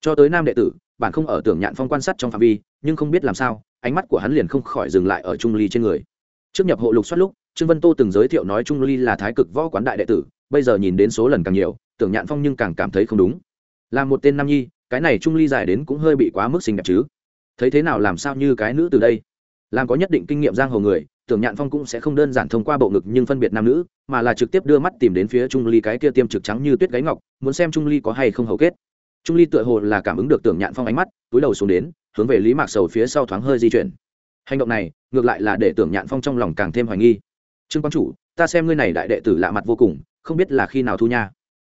Cho tới nam đệ tử, bản không ở tưởng nhạn phong quan sát trong phạm vi, nhưng không biết làm sao, ánh mắt của hắn liền không khỏi dừng lại ở trung ly trên người. Trước nhập hộ lục soát lúc trương vân tô từng giới thiệu nói trung ly là thái cực võ quán đại đệ tử, bây giờ nhìn đến số lần càng nhiều, tưởng nhạn phong nhưng càng cảm thấy không đúng. Là một tên nam nhi, cái này trung ly dài đến cũng hơi bị quá mức xinh đẹp chứ. Thấy thế nào làm sao như cái nữ từ đây? Làm có nhất định kinh nghiệm giang hồ người, tưởng nhạn phong cũng sẽ không đơn giản thông qua bộ ngực nhưng phân biệt nam nữ, mà là trực tiếp đưa mắt tìm đến phía trung ly cái kia tiêm trực trắng như tuyết gáy ngọc, muốn xem trung ly có hay không hầu kết. Trung ly tựa hồ là cảm ứng được tưởng nhạn phong ánh mắt, túi đầu xuống đến, hướng về lý mạc sầu phía sau thoáng hơi di chuyển. Hành động này, ngược lại là để tưởng nhạn phong trong lòng càng thêm hoài nghi trương quan chủ, ta xem ngươi này đại đệ tử lạ mặt vô cùng, không biết là khi nào thu nha.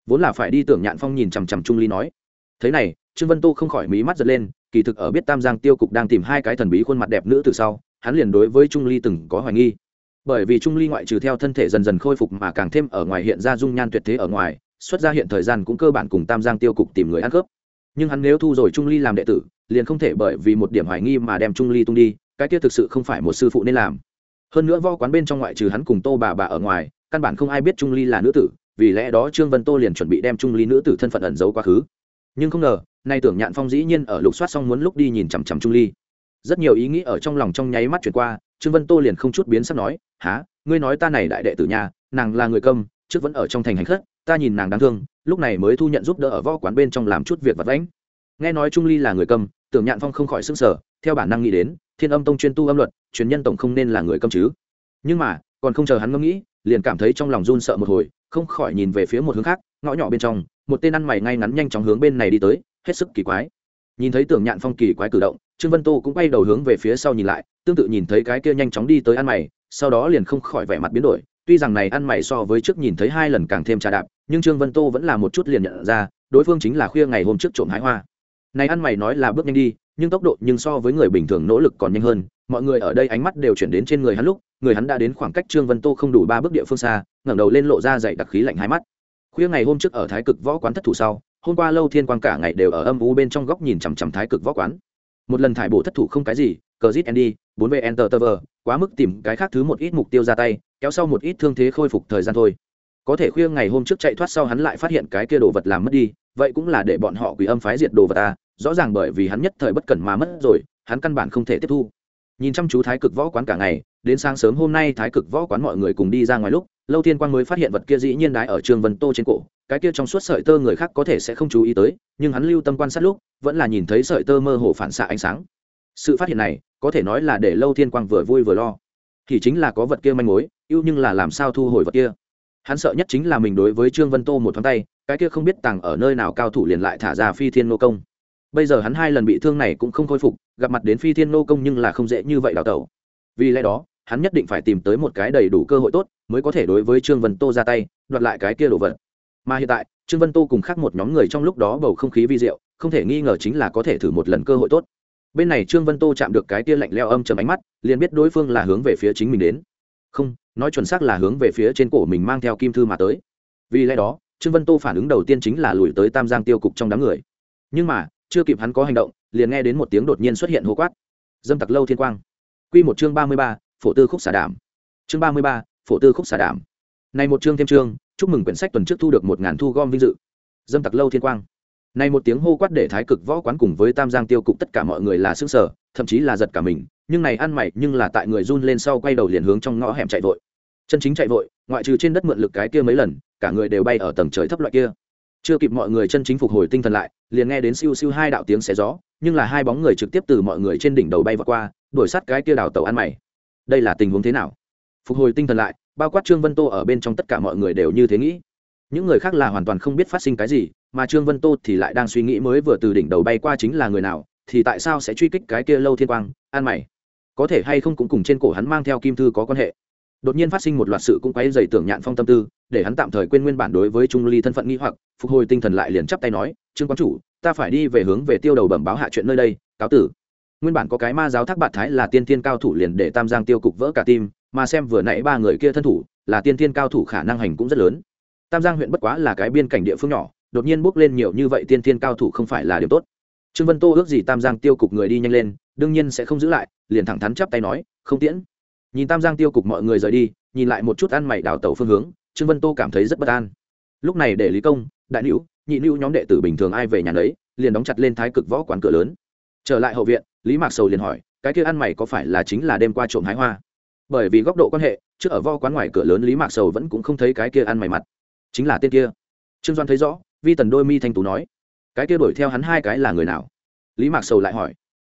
Vốn là phải đi tưởng nhạn phong nhìn chằm chằm trung ly nói. Thế này, trương vân tô không khỏi mí mắt giật lên, kỳ thực ở biết tam giang tiêu cục đang tìm hai cái thần bí khuôn mặt đẹp nữ từ sau, hắn liền đối với trung ly từng có hoài nghi. Bởi vì trung ly ngoại trừ theo thân thể dần dần khôi phục mà càng thêm ở ngoài hiện ra dung nhan tuyệt thế ở ngoài, xuất ra hiện thời gian cũng cơ bản cùng tam giang tiêu cục tìm người ăn cướp. Nhưng hắn nếu thu rồi trung ly làm đệ tử, liền không thể bởi vì một điểm hoài nghi mà đem trung ly tung đi, cái kia thực sự không phải một sư phụ nên làm hơn nữa vo quán bên trong ngoại trừ hắn cùng tô bà bà ở ngoài, căn bản không ai biết trung ly là nữ tử, vì lẽ đó trương vân tô liền chuẩn bị đem trung ly nữ tử thân phận ẩn giấu quá khứ. Nhưng không ngờ, nay tưởng nhạn phong dĩ nhiên ở lục soát xong muốn lúc đi nhìn chằm chằm trung ly. Rất nhiều ý nghĩ ở trong lòng trong nháy mắt chuyển qua, trương vân tô liền không chút biến sắc nói há ngươi nói ta này đại đệ tử nhà, nàng là người công trước vẫn ở trong thành hành khất, ta nhìn nàng đáng thương, lúc này mới thu nhận giúp đỡ ở võ quán bên trong làm chút việc vật lãnh nghe nói trung ly là người cầm, tưởng nhạn phong không khỏi s ư n g sở theo bản năng nghĩ đến thiên âm tông chuyên tu âm luật, truyền nhân tổng không nên là người câm chứ. Nhưng mà, còn không chờ hắn ngẫm nghĩ, liền cảm thấy trong lòng run sợ một hồi, không khỏi nhìn về phía một hướng khác, ngõ nhỏ bên trong, một tên ăn mày ngay ngắn nhanh chóng hướng bên này đi tới, hết sức kỳ quái. Nhìn thấy tưởng nhạn phong kỳ quái cử động, trương vân tô cũng quay đầu hướng về phía sau nhìn lại, tương tự nhìn thấy cái kia nhanh chóng đi tới ăn mày, sau đó liền không khỏi vẻ mặt biến đổi. Tuy rằng này ăn mày so với trước nhìn thấy hai lần càng thêm trà đạp, nhưng trương vân tô vẫn là một chút liền nhận ra, đối phương chính là khuya ngày hôm trước trộm hái hoa này ăn mày nói là bước nhanh đi, nhưng tốc độ nhưng so với người bình thường nỗ lực còn nhanh hơn. Mọi người ở đây ánh mắt đều chuyển đến trên người hắn lúc, người hắn đã đến khoảng cách trương vân tô không đủ ba bước địa phương xa, ngẩng đầu lên lộ ra dậy đặc khí lạnh hai mắt. Khuya ngày hôm trước ở thái cực võ quán thất thủ sau, hôm qua lâu thiên quang cả ngày đều ở âm u bên trong góc nhìn chằm chằm thái cực võ quán. Một lần thải bộ thất thủ không cái gì, cờ zit andy, bốn v enter tơ quá mức tìm cái khác thứ một ít mục tiêu ra tay, kéo sau một ít thương thế khôi phục thời gian thôi. Có thể khuya ngày hôm trước chạy thoát sau hắn lại phát hiện cái kia đồ vật làm mất đi, vậy cũng là để bọn họ quỷ âm phái diệt đồ vật ta rõ ràng bởi vì hắn nhất thời bất cẩn mà mất rồi, hắn căn bản không thể tiếp thu. Nhìn chăm chú thái cực võ quán cả ngày, đến sáng sớm hôm nay thái cực võ quán mọi người cùng đi ra ngoài lúc, lâu thiên quang mới phát hiện vật kia dĩ nhiên đái ở trường vân tô trên cổ, cái kia trong suốt sợi tơ người khác có thể sẽ không chú ý tới, nhưng hắn lưu tâm quan sát lúc, vẫn là nhìn thấy sợi tơ mơ hồ phản xạ ánh sáng. Sự phát hiện này, có thể nói là để lâu thiên quang vừa vui vừa lo. Thì chính là có vật kia manh mối, ưu nhưng là làm sao thu hồi vật kia? Hắn sợ nhất chính là mình đối với trương vân tô một thoáng tay, cái kia không biết tàng ở nơi nào cao thủ liền lại thả ra phi thiên nô công bây giờ hắn hai lần bị thương này cũng không khôi phục, gặp mặt đến phi thiên nô công nhưng là không dễ như vậy đào tẩu. Vì lẽ đó, hắn nhất định phải tìm tới một cái đầy đủ cơ hội tốt mới có thể đối với trương vân tô ra tay, đoạt lại cái kia đồ vật. Mà hiện tại, trương vân tô cùng khác một nhóm người trong lúc đó bầu không khí vi diệu, không thể nghi ngờ chính là có thể thử một lần cơ hội tốt. Bên này trương vân tô chạm được cái kia lạnh leo âm chầm ánh mắt, liền biết đối phương là hướng về phía chính mình đến. Không, nói chuẩn xác là hướng về phía trên cổ mình mang theo kim thư mà tới. Vì lẽ đó, trương vân tô phản ứng đầu tiên chính là lùi tới tam giang tiêu cục trong đám người. Nhưng mà chưa kịp hắn có hành động, liền nghe đến một tiếng đột nhiên xuất hiện hô quát. Dâm tặc lâu thiên quang. Q một chương ba mươi ba, phổ tư khúc xả đảm. Chương ba mươi ba, phổ tư khúc xả đảm. Này một chương thêm chương, chúc mừng quyển sách tuần trước thu được một ngàn thu gom vinh dự. Dâm tặc lâu thiên quang. Này một tiếng hô quát để thái cực võ quán cùng với tam giang tiêu cục tất cả mọi người là xương sở thậm chí là giật cả mình, nhưng này ăn mày nhưng là tại người run lên sau quay đầu liền hướng trong ngõ hẻm chạy vội. Chân chính chạy vội, ngoại trừ trên đất mượn lực cái kia mấy lần, cả người đều bay ở tầng trời thấp loại kia chưa kịp mọi người chân chính phục hồi tinh thần lại, liền nghe đến siêu siêu hai đạo tiếng xé gió, nhưng là hai bóng người trực tiếp từ mọi người trên đỉnh đầu bay vào qua, đuổi sát cái kia đào tàu ăn mày. Đây là tình huống thế nào? Phục hồi tinh thần lại, bao quát trương vân tô ở bên trong tất cả mọi người đều như thế nghĩ. Những người khác là hoàn toàn không biết phát sinh cái gì, mà trương vân tô thì lại đang suy nghĩ mới vừa từ đỉnh đầu bay qua chính là người nào, thì tại sao sẽ truy kích cái kia lâu thiên quang an mày? Có thể hay không cũng cùng trên cổ hắn mang theo kim thư có quan hệ đột nhiên phát sinh một loạt sự cũng quấy dày tưởng nhạn phong tâm tư, để hắn tạm thời quên nguyên bản đối với trung ly thân phận nghi hoặc, phục hồi tinh thần lại liền chắp tay nói, trương quán chủ, ta phải đi về hướng về tiêu đầu bẩm báo hạ chuyện nơi đây, cáo tử. Nguyên bản có cái ma giáo thác bạt thái là tiên tiên cao thủ liền để tam giang tiêu cục vỡ cả tim, mà xem vừa nãy ba người kia thân thủ, là tiên tiên cao thủ khả năng hành cũng rất lớn. Tam giang huyện bất quá là cái biên cảnh địa phương nhỏ, đột nhiên bước lên nhiều như vậy tiên tiên cao thủ không phải là điều tốt. Trương vân tô ước gì tam giang tiêu cục người đi nhanh lên, đương nhiên sẽ không giữ lại, liền thẳng thắn chắp tay nói, không tiễn nhìn tam giang tiêu cục mọi người rời đi, nhìn lại một chút ăn mày đào tẩu phương hướng, trương vân tô cảm thấy rất bất an. Lúc này để lý công, đại nữ nhị nữ nhóm đệ tử bình thường ai về nhà lấy liền đóng chặt lên thái cực võ quán cửa lớn. Trở lại hậu viện, lý mạc sầu liền hỏi, cái kia ăn mày có phải là chính là đêm qua trộm hái hoa? Bởi vì góc độ quan hệ, trước ở vo quán ngoài cửa lớn lý mạc sầu vẫn cũng không thấy cái kia ăn mày mặt. Chính là tên kia. Trương doan thấy rõ, vi tần đôi mi thanh tú nói, cái kia đuổi theo hắn hai cái là người nào? Lý mạc sầu lại hỏi.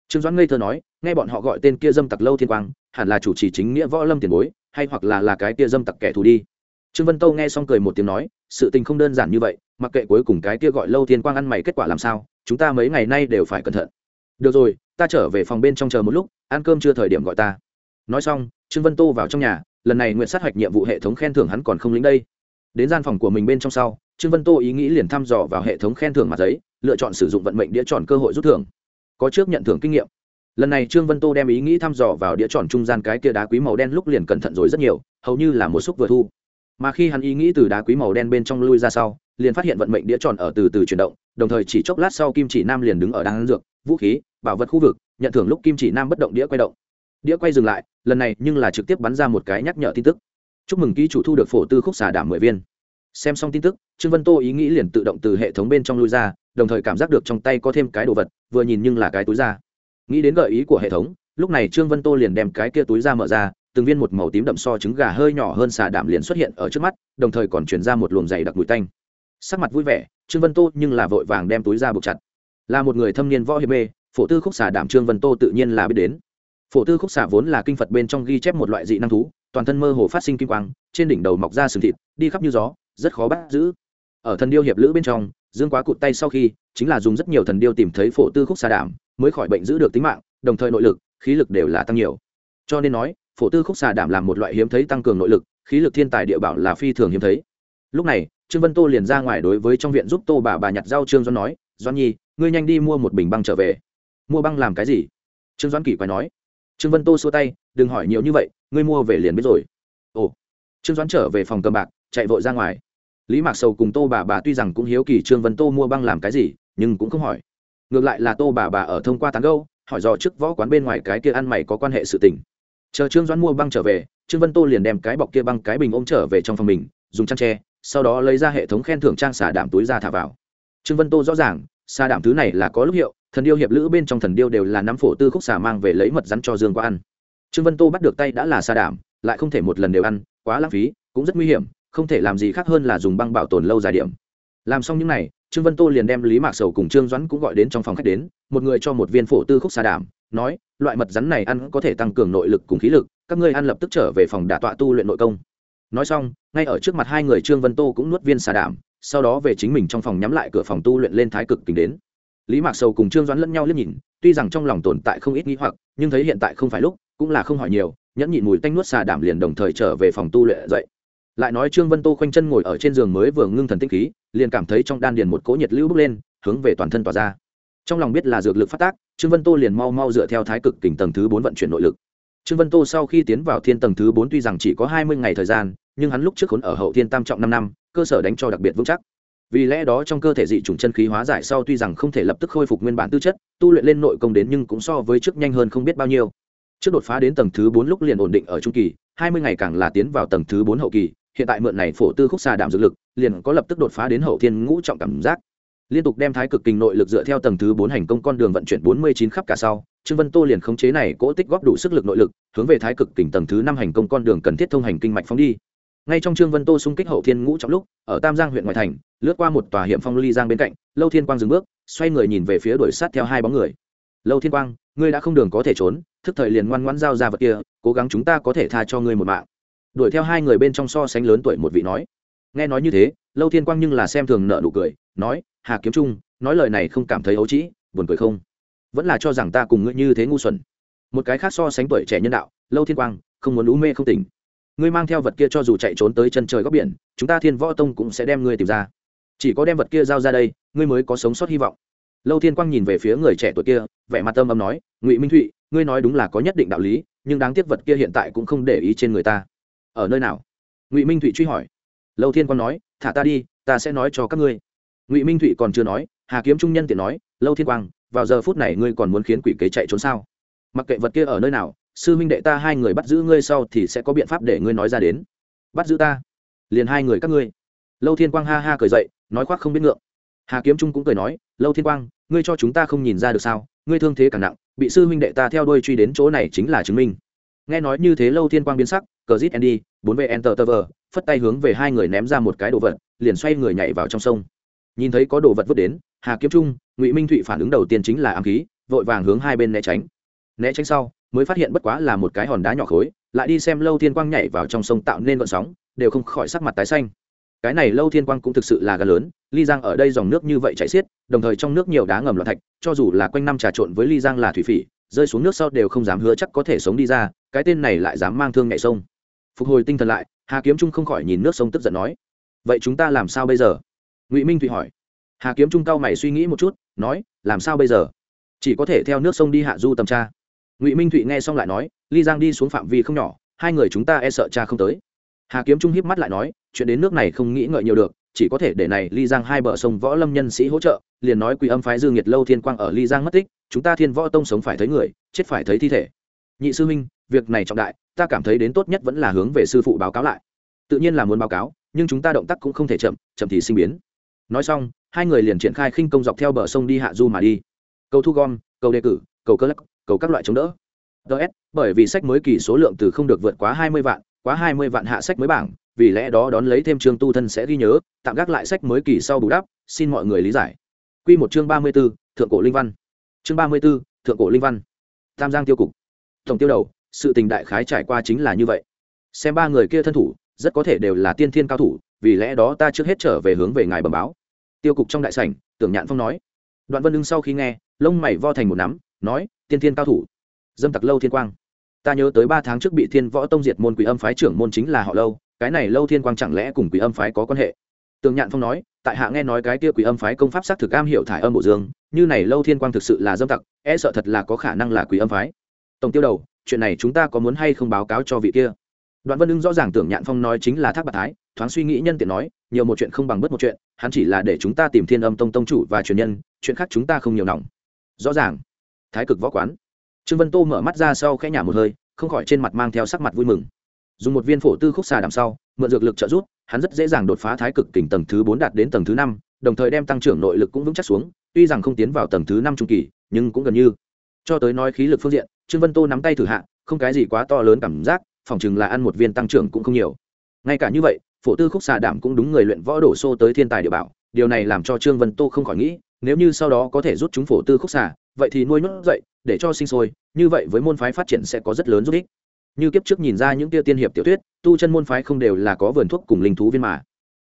Trương doãn ngây thơ nói nghe bọn họ gọi tên kia dâm tặc lâu thiên quang, hẳn là chủ trì chính nghĩa võ lâm tiền bối, hay hoặc là là cái kia dâm tặc kẻ thù đi. Trương vân tâu nghe xong cười một tiếng nói, sự tình không đơn giản như vậy, mặc kệ cuối cùng cái kia gọi lâu thiên quang ăn mày kết quả làm sao, chúng ta mấy ngày nay đều phải cẩn thận. Được rồi, ta trở về phòng bên trong chờ một lúc, ăn cơm chưa thời điểm gọi ta. Nói xong, trương vân tô vào trong nhà, lần này nguyện sát hoạch nhiệm vụ hệ thống khen thưởng hắn còn không lính đây. Đến gian phòng của mình bên trong sau, trương vân tô ý nghĩ liền thăm dò vào hệ thống khen thưởng mặt giấy lựa chọn sử dụng vận mệnh đĩa tròn cơ hội rút thưởng. Có trước nhận thưởng kinh nghiệm lần này trương vân tô đem ý nghĩ thăm dò vào đĩa tròn trung gian cái kia đá quý màu đen lúc liền cẩn thận rồi rất nhiều, hầu như là một xúc vừa thu. Mà khi hắn ý nghĩ từ đá quý màu đen bên trong lui ra sau, liền phát hiện vận mệnh đĩa tròn ở từ từ chuyển động, đồng thời chỉ chốc lát sau kim chỉ nam liền đứng ở đan dược, vũ khí, bảo vật khu vực, nhận thưởng lúc kim chỉ nam bất động đĩa quay động. Đĩa quay dừng lại, lần này nhưng là trực tiếp bắn ra một cái nhắc nhở tin tức. Chúc mừng ký chủ thu được phổ tư khúc xà đảm mười viên. Xem xong tin tức, trương vân tô ý nghĩ liền tự động từ hệ thống bên trong lui ra, đồng thời cảm giác được trong tay có thêm cái đồ vật, vừa nhìn nhưng là cái túi ra nghĩ đến gợi ý của hệ thống, lúc này trương vân tô liền đem cái kia túi ra mở ra, từng viên một màu tím đậm so trứng gà hơi nhỏ hơn xà đảm liền xuất hiện ở trước mắt, đồng thời còn chuyển ra một luồng dày đặc mùi tanh. Sắc mặt vui vẻ, trương vân tô nhưng là vội vàng đem túi ra buộc chặt. Là một người thâm niên võ hiệp mê, phổ tư khúc xà đảm trương vân tô tự nhiên là biết đến. Phổ tư khúc xà vốn là kinh phật bên trong ghi chép một loại dị năng thú, toàn thân mơ hồ phát sinh kim quang, trên đỉnh đầu mọc ra sừng thịt, đi khắp như gió, rất khó bắt giữ. Ở thần điêu hiệp lữ bên trong, dương quá cụt tay sau khi, chính là dùng rất nhiều thần điêu tìm thấy phổ tư khúc xà đảm mới khỏi bệnh giữ được tính mạng, đồng thời nội lực, khí lực đều là tăng nhiều. Cho nên nói, phổ tư khúc xà đảm làm một loại hiếm thấy tăng cường nội lực, khí lực thiên tài địa bảo là phi thường hiếm thấy. Lúc này, trương vân tô liền ra ngoài đối với trong viện giúp tô bà bà nhặt rau trương doãn nói, doãn nhi, ngươi nhanh đi mua một bình băng trở về. Mua băng làm cái gì? Trương doãn kỳ quay nói. Trương vân tô xua tay, đừng hỏi nhiều như vậy, ngươi mua về liền biết rồi. Ồ. Trương doãn trở về phòng cầm bạc, chạy vội ra ngoài. Lý mạc sầu cùng tô bà bà tuy rằng cũng hiếu kỳ trương vân tô mua băng làm cái gì, nhưng cũng không hỏi ngược lại là tô bà bà ở thông qua tán gâu hỏi dò trước võ quán bên ngoài cái kia ăn mày có quan hệ sự tình. Chờ trương doãn mua băng trở về, trương vân tô liền đem cái bọc kia băng cái bình ôm trở về trong phòng mình, dùng chăn tre sau đó lấy ra hệ thống khen thưởng trang xả đảm túi ra thả vào. Trương vân tô rõ ràng, xà đảm thứ này là có lúc hiệu, thần điêu hiệp lữ bên trong thần điêu đều là nắm phổ tư khúc xà mang về lấy mật rắn cho dương qua ăn. Trương vân tô bắt được tay đã là xà đảm lại không thể một lần đều ăn, quá lãng phí, cũng rất nguy hiểm, không thể làm gì khác hơn là dùng băng bảo tồn lâu dài điểm. Làm xong những n à y trương vân tô liền đem lý mạc sầu cùng trương doãn cũng gọi đến trong phòng khách đến, một người cho một viên phổ tư khúc xà đảm, nói, loại mật rắn này ăn có thể tăng cường nội lực cùng khí lực, các ngươi ăn lập tức trở về phòng đả tọa tu luyện nội công. Nói xong, ngay ở trước mặt hai người trương vân tô cũng nuốt viên xà đảm, sau đó về chính mình trong phòng nhắm lại cửa phòng tu luyện lên thái cực kính đến. Lý mạc sầu cùng trương doãn lẫn nhau liếc nhìn, tuy rằng trong lòng tồn tại không ít nghĩ hoặc, nhưng thấy hiện tại không phải lúc, cũng là không hỏi nhiều, nhẫn nhịn mùi tanh nuốt xà đảm liền đồng thời trở về phòng tu luyện dậy. Lại nói trương vân tô khoanh chân ngồi ở trên giường mới vừa ngưng thần tinh khí liền cảm thấy trong đan điền một cỗ nhiệt lưu bốc lên, hướng về toàn thân tỏa ra. Trong lòng biết là dược lực phát tác, trương vân tô liền mau mau dựa theo thái cực kình tầng thứ bốn vận chuyển nội lực. Trương vân tô sau khi tiến vào thiên tầng thứ bốn tuy rằng chỉ có hai mươi ngày thời gian, nhưng hắn lúc trước khốn ở hậu thiên tam trọng năm năm, cơ sở đánh cho đặc biệt vững chắc. Vì lẽ đó trong cơ thể dị chủng chân khí hóa giải sau tuy rằng không thể lập tức khôi phục nguyên bản tư chất, tu luyện lên nội công đến nhưng cũng so với trước nhanh hơn không biết bao nhiêu. Trước đột phá đến tầng thứ bốn lúc liền ổn định ở trung kỳ, hai mươi ngày càng là tiến vào tầng thứ bốn hậu kỳ hiện tại mượn này phổ tư khúc xà đảm dược lực, liền có lập tức đột phá đến hậu thiên ngũ trọng cảm giác. Liên tục đem thái cực kinh nội lực dựa theo tầng thứ bốn hành công con đường vận chuyển bốn mươi chín khắp cả sau, trương vân tô liền khống chế này cỗ tích góp đủ sức lực nội lực, hướng về thái cực kinh tầng thứ năm hành công con đường cần thiết thông hành kinh mạch phóng đi. Ngay trong trương vân tô xung kích hậu thiên ngũ trọng lúc, ở tam giang huyện ngoại thành, lướt qua một tòa hiểm phong ly giang bên cạnh, lâu thiên quang dừng bước, xoay người nhìn về phía đuổi sát theo hai bóng người. Lâu thiên quang, ngươi đã không đường có thể trốn, thức thời liền ngoan ngoãn giao ra vật kia, cố gắng chúng ta có thể tha cho ngươi một mạng đuổi theo hai người bên trong so sánh lớn tuổi một vị nói. Nghe nói như thế, lâu thiên quang nhưng là xem thường nợ nụ cười, nói, hà kiếm trung, nói lời này không cảm thấy ấu trĩ, buồn cười không? Vẫn là cho rằng ta cùng ngươi như thế ngu xuẩn. Một cái khác so sánh tuổi trẻ nhân đạo, lâu thiên quang, không muốn lũ mê không tỉnh. Ngươi mang theo vật kia cho dù chạy trốn tới chân trời góc biển, chúng ta thiên võ tông cũng sẽ đem ngươi tìm ra. Chỉ có đem vật kia giao ra đây, ngươi mới có sống sót hy vọng. Lâu thiên quang nhìn về phía người trẻ tuổi kia, vẻ mặt tâm âm nói, ngụy minh thụy, ngươi nói đúng là có nhất định đạo lý, nhưng đáng tiếc vật kia hiện tại cũng không để ý trên người ta ở nơi nào? Ngụy minh thụy truy hỏi. Lâu thiên quang nói, thả ta đi, ta sẽ nói cho các ngươi. Ngụy minh thụy còn chưa nói, hà kiếm trung nhân tiện nói, lâu thiên quang, vào giờ phút này ngươi còn muốn khiến quỷ kế chạy trốn sao? Mặc kệ vật kia ở nơi nào, sư minh đệ ta hai người bắt giữ ngươi sau thì sẽ có biện pháp để ngươi nói ra đến. Bắt giữ ta? Liền hai người các ngươi? Lâu thiên quang ha ha cười dậy, nói khoác không biết ngượng. Hà kiếm trung cũng cười nói, lâu thiên quang, ngươi cho chúng ta không nhìn ra được sao? Ngươi thương thế càng nặng, bị sư huynh đệ ta theo đuôi truy đến chỗ này chính là chứng minh. Nghe nói như thế lâu thiên quang biến sắc cờ zit andy, bốn v enter tơ phất tay hướng về hai người ném ra một cái đồ vật, liền xoay người nhảy vào trong sông. Nhìn thấy có đồ vật vứt đến, hà kiếm trung, ngụy minh thụy phản ứng đầu tiên chính là ám khí, vội vàng hướng hai bên né tránh. Né tránh sau, mới phát hiện bất quá là một cái hòn đá nhỏ khối, lại đi xem lâu thiên quang nhảy vào trong sông tạo nên vận sóng, đều không khỏi sắc mặt tái xanh. Cái này lâu thiên quang cũng thực sự là gà lớn, ly giang ở đây dòng nước như vậy chảy xiết, đồng thời trong nước nhiều đá ngầm loạn thạch, cho dù là quanh năm trà trộn với ly giang là thủy phỉ, rơi xuống nước sau đều không dám hứa chắc có thể sống đi ra, cái tên này lại dám mang thương nhảy sông phục hồi tinh thần lại, hà kiếm trung không khỏi nhìn nước sông tức giận nói, vậy chúng ta làm sao bây giờ? Ngụy minh thụy hỏi. Hà kiếm trung cao mày suy nghĩ một chút, nói, làm sao bây giờ? Chỉ có thể theo nước sông đi hạ du tầm tra. Ngụy minh thụy nghe xong lại nói, ly giang đi xuống phạm vi không nhỏ, hai người chúng ta e sợ cha không tới. Hà kiếm trung híp mắt lại nói, chuyện đến nước này không nghĩ ngợi nhiều được, chỉ có thể để này ly giang hai bờ sông võ lâm nhân sĩ hỗ trợ, liền nói quỳ âm phái dương nhiệt lâu thiên quang ở ly giang mất tích, chúng ta thiên võ tông sống phải thấy người, chết phải thấy thi thể. Nhị sư minh việc này trọng đại ta cảm thấy đến tốt nhất vẫn là hướng về sư phụ báo cáo lại. Tự nhiên là muốn báo cáo nhưng chúng ta động tác cũng không thể chậm chậm thì sinh biến. Nói xong hai người liền triển khai khinh công dọc theo bờ sông đi hạ du mà đi. Cầu thu gom cầu đề cử cầu cơ lắc cầu các loại chống đỡ. Ts bởi vì sách mới kỳ số lượng từ không được vượt quá hai mươi vạn quá hai mươi vạn hạ sách mới bảng vì lẽ đó đón lấy thêm chương tu thân sẽ ghi nhớ tạm gác lại sách mới kỳ sau bù đắp xin mọi người lý giải. Quy một chương ba mươi 34, thượng cổ linh văn. Chương ba mươi 34, thượng cổ linh văn. Tam giang tiêu cục. Tổng tiêu đầu sự tình đại khái trải qua chính là như vậy. Xem ba người kia thân thủ, rất có thể đều là tiên thiên cao thủ, vì lẽ đó ta trước hết trở về hướng về ngài bẩm báo. Tiêu cục trong đại sảnh, tưởng nhạn phong nói. Đoạn vân ưng sau khi nghe, lông mày vo thành một nắm, nói, tiên thiên cao thủ. Dâm tặc lâu thiên quang. Ta nhớ tới ba tháng trước bị thiên võ tông diệt môn quỷ âm phái trưởng môn chính là họ lâu, cái này lâu thiên quang chẳng lẽ cùng quỷ âm phái có quan hệ? Tường nhạn phong nói, tại hạ nghe nói cái kia quỷ âm phái công pháp sát thực am hiểu thải âm bổ dương, như này lâu thiên quang thực sự là dâm tặc e sợ thật là có khả năng là quỷ âm phái. Tổng tiêu đầu chuyện này chúng ta có muốn hay không báo cáo cho vị kia? Đoạn vân ưng rõ ràng tưởng nhạn phong nói chính là thác bạc thái, thoáng suy nghĩ nhân tiện nói, nhiều một chuyện không bằng bớt một chuyện, hắn chỉ là để chúng ta tìm thiên âm tông tông chủ và truyền nhân, chuyện khác chúng ta không nhiều nòng rõ ràng. Thái cực võ quán. Trương vân tô mở mắt ra sau khẽ nhả một hơi, không khỏi trên mặt mang theo sắc mặt vui mừng. Dùng một viên phổ tư khúc xà đằng sau, mượn dược lực trợ giúp, hắn rất dễ dàng đột phá thái cực kình tầng thứ bốn đạt đến tầng thứ năm, đồng thời đem tăng trưởng nội lực cũng vững chắc xuống, tuy rằng không tiến vào tầng thứ năm trung kỳ, nhưng cũng gần như. Cho tới nói khí lực phương diện trương vân tô nắm tay thử hạ, không cái gì quá to lớn cảm giác phỏng chừng là ăn một viên tăng trưởng cũng không nhiều. Ngay cả như vậy, phổ tư khúc xà đảm cũng đúng người luyện võ đổ xô tới thiên tài địa bảo, điều này làm cho trương vân tô không khỏi nghĩ, nếu như sau đó có thể rút chúng phổ tư khúc xà, vậy thì nuôi nhốt dậy, để cho sinh sôi, như vậy với môn phái phát triển sẽ có rất lớn giúp ích. Như kiếp trước nhìn ra những tia tiên hiệp tiểu thuyết, tu chân môn phái không đều là có vườn thuốc cùng linh thú viên mà.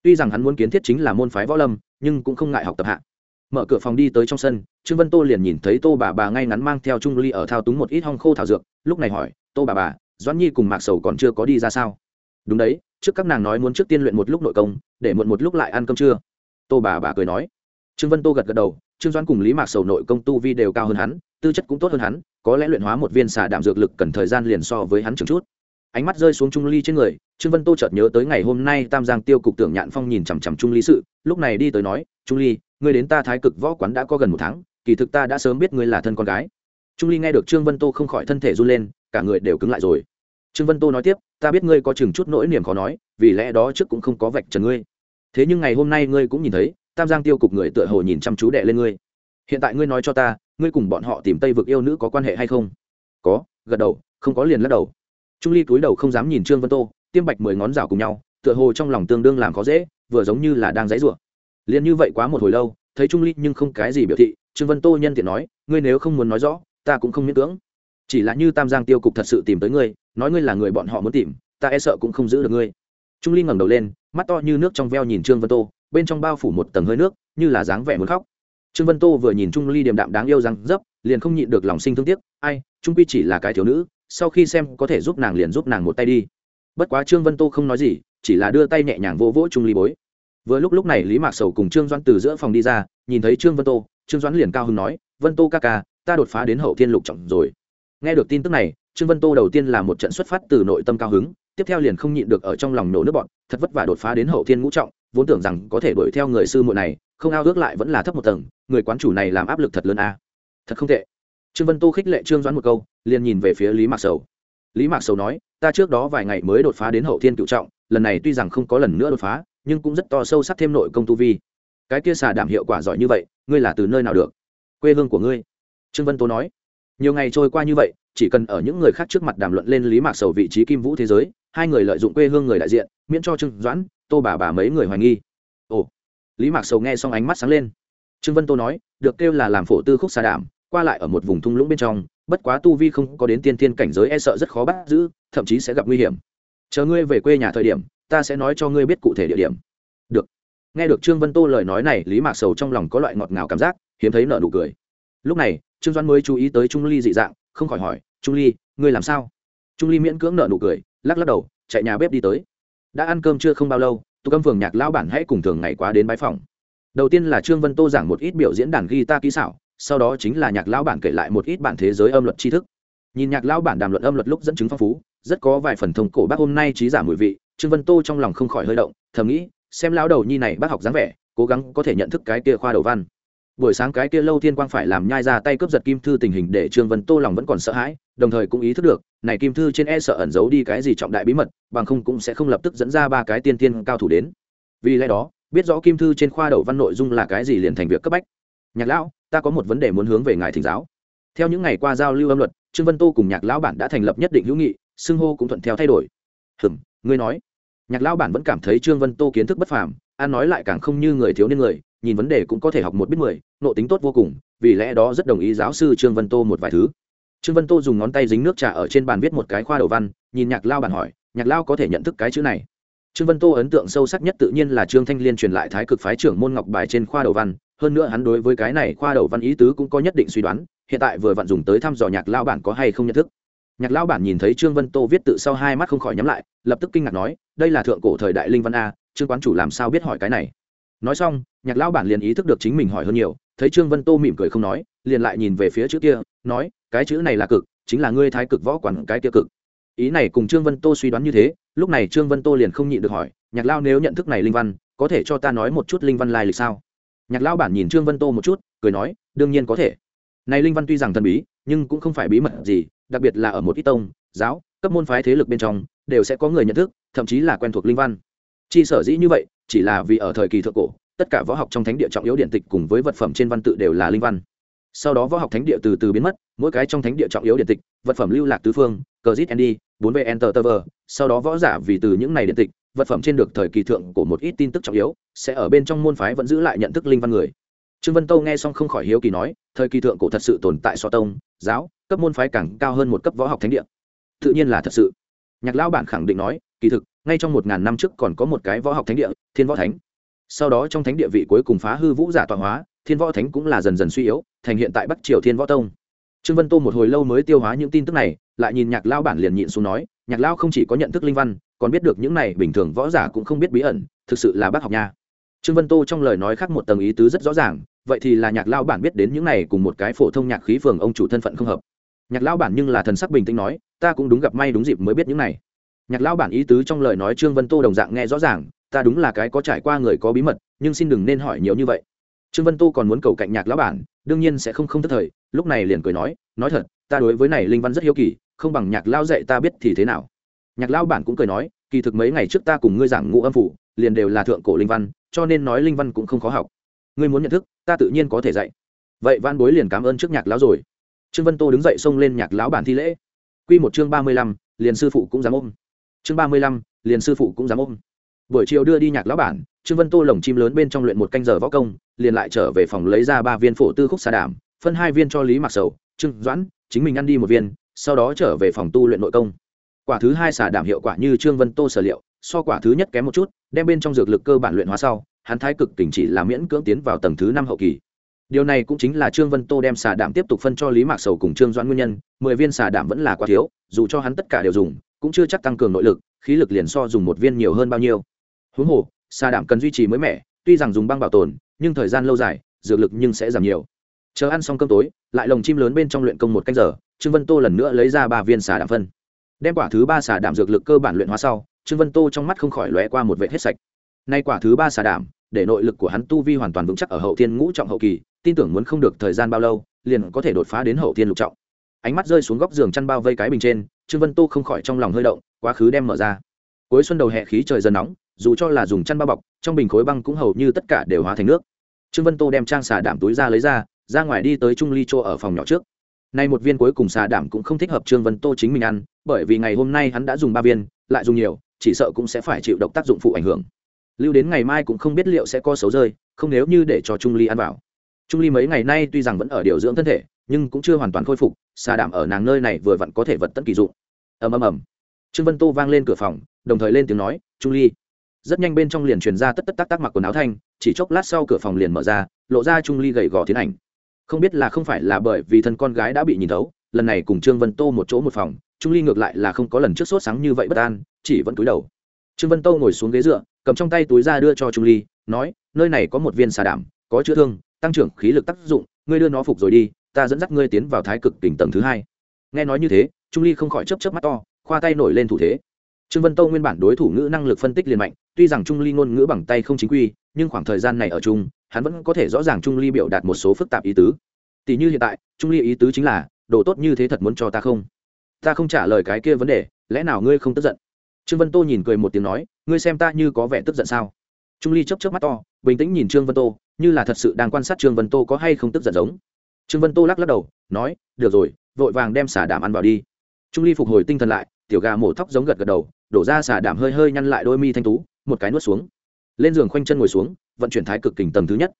Tuy rằng hắn muốn kiến thiết chính là môn phái võ lâm, nhưng cũng không ngại học tập hạ mở cửa phòng đi tới trong sân, trương vân tô liền nhìn thấy tô bà bà ngay ngắn mang theo trung ly ở thao túng một ít hong khô thảo dược, lúc này hỏi, tô bà bà, doãn nhi cùng mạc sầu còn chưa có đi ra sao? Đúng đấy, trước các nàng nói muốn trước tiên luyện một lúc nội công, để muộn một lúc lại ăn cơm trưa. Tô bà bà cười nói. Trương vân tô gật gật đầu, trương doãn cùng lý mạc sầu nội công tu vi đều cao hơn hắn, tư chất cũng tốt hơn hắn, có lẽ luyện hóa một viên xà đạm dược lực cần thời gian liền so với hắn chừng chút. Ánh mắt rơi xuống trung ly trên người, trương vân tô chợt nhớ tới ngày hôm nay tam giang tiêu cục tưởng nhạn phong nhìn chằm chằm trung ly sự, lúc này đi tới nói, trung ly ngươi đến ta thái cực võ quán đã có gần một tháng, kỳ thực ta đã sớm biết ngươi là thân con gái. Trung ly nghe được trương vân tô không khỏi thân thể run lên, cả người đều cứng lại rồi. Trương vân tô nói tiếp, ta biết ngươi có chừng chút nỗi niềm khó nói, vì lẽ đó trước cũng không có vạch trần ngươi. Thế nhưng ngày hôm nay ngươi cũng nhìn thấy, tam giang tiêu cục người tựa hồ nhìn chăm chú đệ lên ngươi. Hiện tại ngươi nói cho ta, ngươi cùng bọn họ tìm tây vực yêu nữ có quan hệ hay không? Có, gật đầu, không có liền lắc đầu. Trung ly túi đầu không dám nhìn trương vân tô, tiêm bạch mười ngón rào cùng nhau, tựa hồ trong lòng tương đương làm khó dễ, vừa giống như là đang dãy ruộng liền như vậy quá một hồi lâu, thấy trung ly nhưng không cái gì biểu thị, trương vân tô nhân tiện nói, ngươi nếu không muốn nói rõ, ta cũng không miễn cưỡng. Chỉ là như tam giang tiêu cục thật sự tìm tới ngươi, nói ngươi là người bọn họ muốn tìm, ta e sợ cũng không giữ được ngươi. Trung ly ngẩng đầu lên, mắt to như nước trong veo nhìn trương vân tô, bên trong bao phủ một tầng hơi nước, như là dáng vẻ muốn khóc. Trương vân tô vừa nhìn trung ly điềm đạm đáng yêu răng dấp, liền không nhịn được lòng sinh thương tiếc, ai, trung quy chỉ là cái thiếu nữ, sau khi xem có thể giúp nàng liền giúp nàng một tay đi. Bất quá trương vân tô không nói gì, chỉ là đưa tay nhẹ nhàng vỗ vỗ trung ly bối vừa lúc lúc này lý mạc sầu cùng trương doãn từ giữa phòng đi ra, nhìn thấy trương vân tô, trương doãn liền cao hứng nói, vân tô ca ca, ta đột phá đến hậu thiên lục trọng rồi. Nghe được tin tức này, trương vân tô đầu tiên là một trận xuất phát từ nội tâm cao hứng, tiếp theo liền không nhịn được ở trong lòng nổ nước bọn thật vất vả đột phá đến hậu thiên ngũ trọng, vốn tưởng rằng có thể đuổi theo người sư muội này, không ao ước lại vẫn là thấp một tầng, người quán chủ này làm áp lực thật lớn a. À. thật không tệ. Trương vân tô khích lệ trương doãn một câu, liền nhìn về phía lý mạc sầu. Lý mạc sầu nói, ta trước đó vài ngày mới đột phá đến hậu thiên cựu trọng, lần này tuy rằng không có lần nữa đột phá nhưng cũng rất to sâu sắc thêm nội công tu vi. Cái kia xà đảm hiệu quả giỏi như vậy, ngươi là từ nơi nào được? Quê hương của ngươi. Trương vân tô nói. Nhiều ngày trôi qua như vậy, chỉ cần ở những người khác trước mặt đàm luận lên lý mạc sầu vị trí kim vũ thế giới, hai người lợi dụng quê hương người đại diện, miễn cho trương doãn, tô bà bà mấy người hoài nghi. Ồ. Lý mạc sầu nghe xong ánh mắt sáng lên. Trương vân tô nói, được kêu là làm phổ tư khúc xà đảm, qua lại ở một vùng thung lũng bên trong, bất quá tu vi không có đến tiên thiên cảnh giới e sợ rất khó bắt giữ, thậm chí sẽ gặp nguy hiểm. Chờ ngươi về quê nhà thời điểm ta sẽ nói cho ngươi biết cụ thể địa điểm. Được. Nghe được trương vân tô lời nói này, lý mạc sầu trong lòng có loại ngọt ngào cảm giác, hiếm thấy nợ nụ cười. Lúc này, trương doãn mới chú ý tới trung ly dị dạng, không khỏi hỏi, trung ly, ngươi làm sao? Trung ly miễn cưỡng nợ nụ cười, lắc lắc đầu, chạy nhà bếp đi tới. Đã ăn cơm chưa không bao lâu, tụ câm phường nhạc lão bản hãy cùng thường ngày quá đến bãi phòng. Đầu tiên là trương vân tô giảng một ít biểu diễn đàn guitar kỹ xảo, sau đó chính là nhạc lão bản kể lại một ít bản thế giới âm luật tri thức. Nhìn nhạc lão bản đàm luận âm luật lúc dẫn chứng phong phú, rất có vài phần thông cổ bác hôm nay trí giả mùi vị trương vân tô trong lòng không khỏi hơi động, thầm nghĩ, xem lão đầu nhi này bác học dáng vẻ, cố gắng có thể nhận thức cái kia khoa đầu văn. Buổi sáng cái kia lâu thiên quang phải làm nhai ra tay cướp giật kim thư tình hình để trương vân tô lòng vẫn còn sợ hãi, đồng thời cũng ý thức được, này kim thư trên e sợ ẩn giấu đi cái gì trọng đại bí mật, bằng không cũng sẽ không lập tức dẫn ra ba cái tiên tiên cao thủ đến. Vì lẽ đó, biết rõ kim thư trên khoa đầu văn nội dung là cái gì liền thành việc cấp bách. Nhạc lão, ta có một vấn đề muốn hướng về ngài thỉnh giáo. Theo những ngày qua giao lưu âm luật, trương vân tô cùng nhạc lão bản đã thành lập nhất định hữu nghị, xưng hô cũng thuận theo thay đổi. Hừm, ngươi nói nhạc lão bản vẫn cảm thấy trương vân tô kiến thức bất phàm an nói lại càng không như người thiếu niên người, nhìn vấn đề cũng có thể học một biết mười nộ tính tốt vô cùng, vì lẽ đó rất đồng ý giáo sư trương vân tô một vài thứ. Trương vân tô dùng ngón tay dính nước trà ở trên bàn viết một cái khoa đầu văn, nhìn nhạc lao bản hỏi, nhạc lao có thể nhận thức cái chữ này? Trương vân tô ấn tượng sâu sắc nhất tự nhiên là trương thanh liên truyền lại thái cực phái trưởng môn ngọc bài trên khoa đầu văn, hơn nữa hắn đối với cái này khoa đầu văn ý tứ cũng có nhất định suy đoán, hiện tại vừa vặn dùng tới thăm dò nhạc lao bản có hay không nhận thức nhạc Lão bản nhìn thấy trương vân tô viết tự sau hai mắt không khỏi nhắm lại, lập tức kinh ngạc nói, đây là thượng cổ thời đại linh văn a, trương quán chủ làm sao biết hỏi cái này? Nói xong, nhạc Lão bản liền ý thức được chính mình hỏi hơn nhiều, thấy trương vân tô mỉm cười không nói, liền lại nhìn về phía chữ kia, nói, cái chữ này là cực, chính là ngươi thái cực võ quản cái kia cực. Ý này cùng trương vân tô suy đoán như thế, lúc này trương vân tô liền không nhịn được hỏi, nhạc lao nếu nhận thức này linh văn, có thể cho ta nói một chút linh văn lai lịch sao? Nhạc lao bản nhìn trương vân tô một chút, cười nói, đương nhiên có thể. Này linh văn tuy rằng thần bí, nhưng cũng không phải bí mật gì đặc biệt là ở một ít tông, giáo, cấp môn phái thế lực bên trong, đều sẽ có người nhận thức, thậm chí là quen thuộc linh văn. Chi sở dĩ như vậy, chỉ là vì ở thời kỳ thượng cổ, tất cả võ học trong thánh địa trọng yếu điện tịch cùng với vật phẩm trên văn tự đều là linh văn. Sau đó võ học thánh địa từ từ biến mất, mỗi cái trong thánh địa trọng yếu điện tịch, vật phẩm lưu lạc tứ phương cờ zit andy, bốn vn enter tờ sau đó võ giả vì từ những này điện tịch, vật phẩm trên được thời kỳ thượng của một ít tin tức trọng yếu, sẽ ở bên trong môn phái vẫn giữ lại nhận thức linh văn người trương vân tâu nghe xong không khỏi hiếu kỳ nói, thời kỳ thượng cổ thật sự tồn tại so tông, giáo, cấp môn phái càng cao hơn một cấp võ học thánh địa. Tự nhiên là thật sự. Nhạc lão bản khẳng định nói, kỳ thực, ngay trong một ngàn năm trước còn có một cái võ học thánh địa, thiên võ thánh. Sau đó trong thánh địa vị cuối cùng phá hư vũ giả tọa hóa, thiên võ thánh cũng là dần dần suy yếu, thành hiện tại bắc triều thiên võ tông. Trương vân tô một hồi lâu mới tiêu hóa những tin tức này, lại nhìn nhạc lao bản liền nhịn xuống nói, nhạc lao không chỉ có nhận thức linh văn, còn biết được những này bình thường võ giả cũng không biết bí ẩn, thực sự là bác học nha trương vân tô trong lời nói khác một tầng ý tứ rất rõ ràng, vậy thì là nhạc lao bản biết đến những này cùng một cái phổ thông nhạc khí phường ông chủ thân phận không hợp. Nhạc lao bản nhưng là thần sắc bình tĩnh nói, ta cũng đúng gặp may đúng dịp mới biết những này. Nhạc lao bản ý tứ trong lời nói trương vân tô đồng dạng nghe rõ ràng, ta đúng là cái có trải qua người có bí mật, nhưng xin đừng nên hỏi nhiều như vậy. Trương vân tô còn muốn cầu cạnh nhạc lão bản, đương nhiên sẽ không không thất thời, lúc này liền cười nói nói thật, ta đối với này linh văn rất hiếu kỳ, không bằng nhạc lao dạy ta biết thì thế nào. Nhạc lao bản cũng cười nói, kỳ thực mấy ngày trước ta cùng ngươi giảng ngũ âm phủ, liền đều là thượng cổ linh văn cho nên nói linh văn cũng không khó học. Ngươi muốn nhận thức, ta tự nhiên có thể dạy. Vậy văn bối liền cảm ơn trước nhạc lão rồi. Trương vân tô đứng dậy xông lên nhạc lão bản thi lễ. Q một chương ba mươi lăm, liền sư phụ cũng dám ôm. Chương ba mươi lăm, liền sư phụ cũng dám ôm. Buổi chiều đưa đi nhạc lão bản, trương vân tô lồng chim lớn bên trong luyện một canh giờ võ công, liền lại trở về phòng lấy ra ba viên phổ tư khúc xà đảm, phân hai viên cho lý mặc sầu, trương doãn, chính mình ăn đi một viên, sau đó trở về phòng tu luyện nội công. Quả thứ hai xà đảm hiệu quả như trương vân tô sở liệu so quả thứ nhất kém một chút, đem bên trong dược lực cơ bản luyện hóa sau, hắn thái cực tỉnh chỉ là miễn cưỡng tiến vào tầng thứ năm hậu kỳ. Điều này cũng chính là trương vân tô đem xà đảm tiếp tục phân cho lý mạc sầu cùng trương doãn nguyên nhân, mười viên xà đảm vẫn là quá thiếu, dù cho hắn tất cả đều dùng, cũng chưa chắc tăng cường nội lực, khí lực liền so dùng một viên nhiều hơn bao nhiêu. Huống hồ, xà đảm cần duy trì mới mẻ, tuy rằng dùng băng bảo tồn, nhưng thời gian lâu dài, dược lực nhưng sẽ giảm nhiều. Chờ ăn xong cơm tối, lại lồng chim lớn bên trong luyện công một canh giờ, trương vân tô lần nữa lấy ra ba viên xà đảm phân. Đem quả thứ ba xà đảm dược lực cơ bản luyện hóa sau trương vân tô trong mắt không khỏi lóe qua một vệ hết sạch. Nay quả thứ ba xà đảm, để nội lực của hắn tu vi hoàn toàn vững chắc ở hậu thiên ngũ trọng hậu kỳ, tin tưởng muốn không được thời gian bao lâu, liền có thể đột phá đến hậu thiên lục trọng. Ánh mắt rơi xuống góc giường chăn bao vây cái bình trên, trương vân tô không khỏi trong lòng hơi động, quá khứ đem mở ra. Cuối xuân đầu hè khí trời dần nóng, dù cho là dùng chăn bao bọc, trong bình khối băng cũng hầu như tất cả đều hóa thành nước. Trương vân tô đem trang xà đảm túi ra lấy ra ra ngoài đi tới trung ly chỗ ở phòng nhỏ trước. Nay một viên cuối cùng xà đảm cũng không thích hợp trương vân tô chính mình ăn, bởi vì ngày hôm nay hắn đã dùng ba viên, lại dùng nhiều chỉ sợ cũng sẽ phải chịu độc tác dụng phụ ảnh hưởng. Lưu đến ngày mai cũng không biết liệu sẽ có xấu rơi, không nếu như để cho trung ly ăn vào. Trung ly mấy ngày nay tuy rằng vẫn ở điều dưỡng thân thể, nhưng cũng chưa hoàn toàn khôi phục, xà đảm ở nàng nơi này vừa vặn có thể vật tận kỳ dụng. Ầm ầm ầm. Trương vân tô vang lên cửa phòng, đồng thời lên tiếng nói, trung ly. Rất nhanh bên trong liền truyền ra tất tất tác tác mặc quần áo thanh, chỉ chốc lát sau cửa phòng liền mở ra, lộ ra trung ly gầy gò tiến ảnh. Không biết là không phải là bởi vì thân con gái đã bị nhìn thấu, lần này cùng trương vân tô một chỗ một phòng trung ly ngược lại là không có lần trước sốt sáng như vậy bất an, chỉ vẫn túi đầu. Trương vân tô ngồi xuống ghế dựa, cầm trong tay túi ra đưa cho trung ly, nói, nơi này có một viên xà đảm, có chữa thương, tăng trưởng khí lực tác dụng, ngươi đưa nó phục rồi đi, ta dẫn dắt ngươi tiến vào thái cực tỉnh tầng thứ hai. Nghe nói như thế, trung ly không khỏi chấp chấp mắt to, khoa tay nổi lên thủ thế. Trương vân tâu nguyên bản đối thủ ngữ năng lực phân tích liền mạnh, tuy rằng trung ly ngôn ngữ bằng tay không chính quy, nhưng khoảng thời gian này ở chung, hắn vẫn có thể rõ ràng trung ly biểu đạt một số phức tạp ý tứ. Tỷ như hiện tại, trung ly ý tứ chính là, đồ tốt như thế thật muốn cho ta không? Ta không trả lời cái kia vấn đề, lẽ nào ngươi không tức giận? Trương vân tô nhìn cười một tiếng nói, ngươi xem ta như có vẻ tức giận sao? Trung ly chấp chấp mắt to, bình tĩnh nhìn trương vân tô, như là thật sự đang quan sát trương vân tô có hay không tức giận giống. Trương vân tô lắc lắc đầu, nói, được rồi, vội vàng đem xả đảm ăn vào đi. Trung ly phục hồi tinh thần lại, tiểu gà mổ thóc giống gật gật đầu, đổ ra xả đảm hơi hơi nhăn lại đôi mi thanh tú, một cái nuốt xuống. Lên giường khoanh chân ngồi xuống, vận chuyển thái cực kình tầng thứ nhất.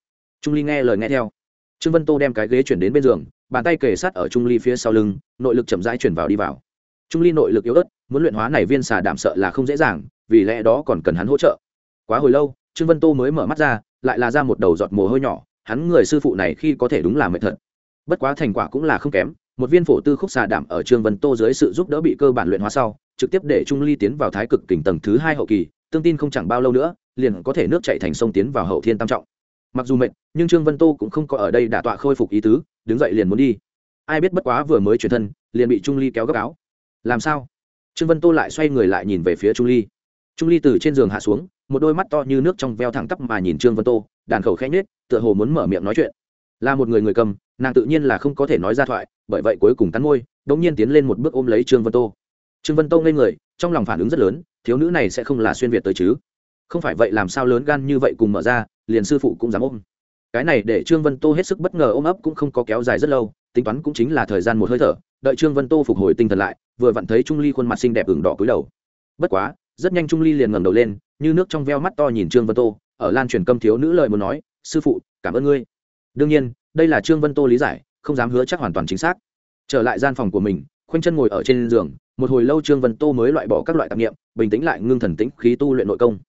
Trung ly nghe lời nghe theo. Trương vân tô đem cái ghế chuyển đến bên giường bàn tay kề sát ở trung ly phía sau lưng, nội lực chậm rãi chuyển vào đi vào. Trung ly nội lực yếu ớt, muốn luyện hóa này viên xà đảm sợ là không dễ dàng, vì lẽ đó còn cần hắn hỗ trợ. Quá hồi lâu, trương vân tô mới mở mắt ra, lại là ra một đầu giọt mồ hôi nhỏ, hắn người sư phụ này khi có thể đúng là mệt thật. Bất quá thành quả cũng là không kém, một viên phổ tư khúc xà đảm ở trương vân tô dưới sự giúp đỡ bị cơ bản luyện hóa sau, trực tiếp để trung ly tiến vào thái cực kình tầng thứ hai hậu kỳ, tương tin không chẳng bao lâu nữa, liền có thể nước chạy thành sông tiến vào hậu thiên tam trọng. Mặc dù mệt, nhưng trương vân tô cũng không có ở đây đả tọa khôi phục ý tứ đứng dậy liền muốn đi. Ai biết bất quá vừa mới chuyển thân, liền bị trung ly kéo gấp áo. Làm sao? Trương vân tô lại xoay người lại nhìn về phía trung ly. Trung ly từ trên giường hạ xuống, một đôi mắt to như nước trong veo thẳng tắp mà nhìn trương vân tô, đàn khẩu khẽ nhết tựa hồ muốn mở miệng nói chuyện. Là một người người cầm, nàng tự nhiên là không có thể nói ra thoại, bởi vậy cuối cùng cắn môi đ ỗ n g nhiên tiến lên một bước ôm lấy trương vân tô. Trương vân tô ngây người, trong lòng phản ứng rất lớn, thiếu nữ này sẽ không là xuyên việt tới chứ? Không phải vậy làm sao lớn gan như vậy cùng mở ra, liền sư phụ cũng dám ôm cái này để trương vân tô hết sức bất ngờ ôm ấp cũng không có kéo dài rất lâu, tính toán cũng chính là thời gian một hơi thở, đợi trương vân tô phục hồi tinh thần lại, vừa vặn thấy trung ly khuôn mặt xinh đẹp ửng đỏ cúi đầu. Bất quá, rất nhanh trung ly liền ngẩng đầu lên, như nước trong veo mắt to nhìn trương vân tô, ở lan truyền câm thiếu nữ lời muốn nói, sư phụ, cảm ơn ngươi. Đương nhiên, đây là trương vân tô lý giải, không dám hứa chắc hoàn toàn chính xác. Trở lại gian phòng của mình, khoanh chân ngồi ở trên giường, một hồi lâu trương vân tô mới loại bỏ các loại tạp nghiệm bình tĩnh lại ngưng thần tĩnh khí tu luyện nội công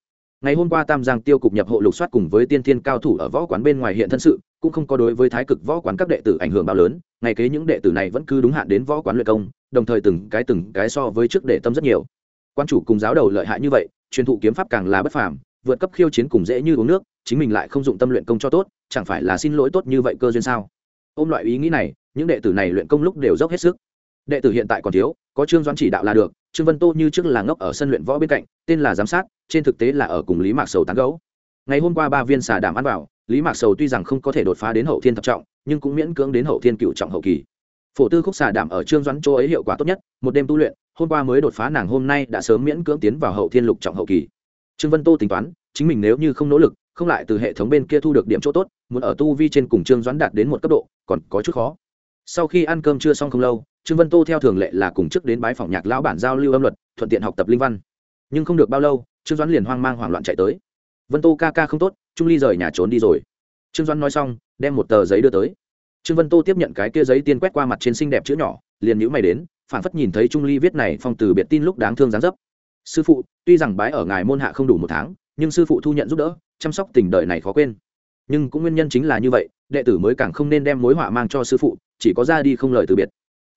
ngày hôm qua tam giang tiêu cục nhập hộ lục soát cùng với tiên thiên cao thủ ở võ quán bên ngoài hiện thân sự, cũng không có đối với thái cực võ quán các đệ tử ảnh hưởng bao lớn, ngày kế những đệ tử này vẫn cứ đúng hạn đến võ quán luyện công, đồng thời từng cái từng cái so với trước đệ tâm rất nhiều. Quan chủ cùng giáo đầu lợi hại như vậy, truyền thụ kiếm pháp càng là bất phàm, vượt cấp khiêu chiến cùng dễ như uống nước, chính mình lại không dụng tâm luyện công cho tốt, chẳng phải là xin lỗi tốt như vậy cơ duyên sao? Ôm loại ý nghĩ này, những đệ tử này luyện công lúc đều dốc hết sức. Đệ tử hiện tại còn thiếu, có trương doãn chỉ đạo là được trương vân tô như trước là ngốc ở sân luyện võ bên cạnh, tên là giám sát, trên thực tế là ở cùng lý mạc sầu tán gấu ngày hôm qua ba viên xà đảm ăn vào, lý mạc sầu tuy rằng không có thể đột phá đến hậu thiên thập trọng, nhưng cũng miễn cưỡng đến hậu thiên cựu trọng hậu kỳ. Phổ tư khúc xà đảm ở trương doãn chỗ ấy hiệu quả tốt nhất, một đêm tu luyện, hôm qua mới đột phá nàng hôm nay đã sớm miễn cưỡng tiến vào hậu thiên lục trọng hậu kỳ. Trương vân tô tính toán, chính mình nếu như không nỗ lực, không lại từ hệ thống bên kia thu được điểm chỗ tốt, muốn ở tu vi trên cùng trương doãn đạt đến một cấp độ, còn có chút khó sau khi ăn cơm chưa xong không lâu, trương vân tô theo thường lệ là cùng chức đến bái phòng nhạc lão bản giao lưu âm luật, thuận tiện học tập linh văn. Nhưng không được bao lâu, trương doãn liền hoang mang hoảng loạn chạy tới. Vân tô ca ca không tốt, trung ly rời nhà trốn đi rồi. Trương doãn nói xong, đem một tờ giấy đưa tới. Trương vân tô tiếp nhận cái kia giấy tiên quét qua mặt trên xinh đẹp chữ nhỏ, liền nhữ mày đến, phản phất nhìn thấy trung ly viết này phong từ biệt tin lúc đáng thương gián dấp. Sư phụ, tuy rằng bái ở ngài môn hạ không đủ một tháng, nhưng sư phụ thu nhận giúp đỡ, chăm sóc tình đời này khó quên nhưng cũng nguyên nhân chính là như vậy, đệ tử mới càng không nên đem mối họa mang cho sư phụ, chỉ có ra đi không lời từ biệt.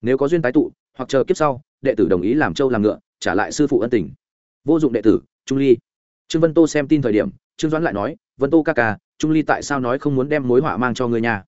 Nếu có duyên tái tụ, hoặc chờ kiếp sau, đệ tử đồng ý làm trâu làm ngựa, trả lại sư phụ ân tình. Vô dụng đệ tử, trung ly. Trương vân tô xem tin thời điểm, trương doãn lại nói, vân tô ca ca, trung ly tại sao nói không muốn đem mối họa mang cho người nhà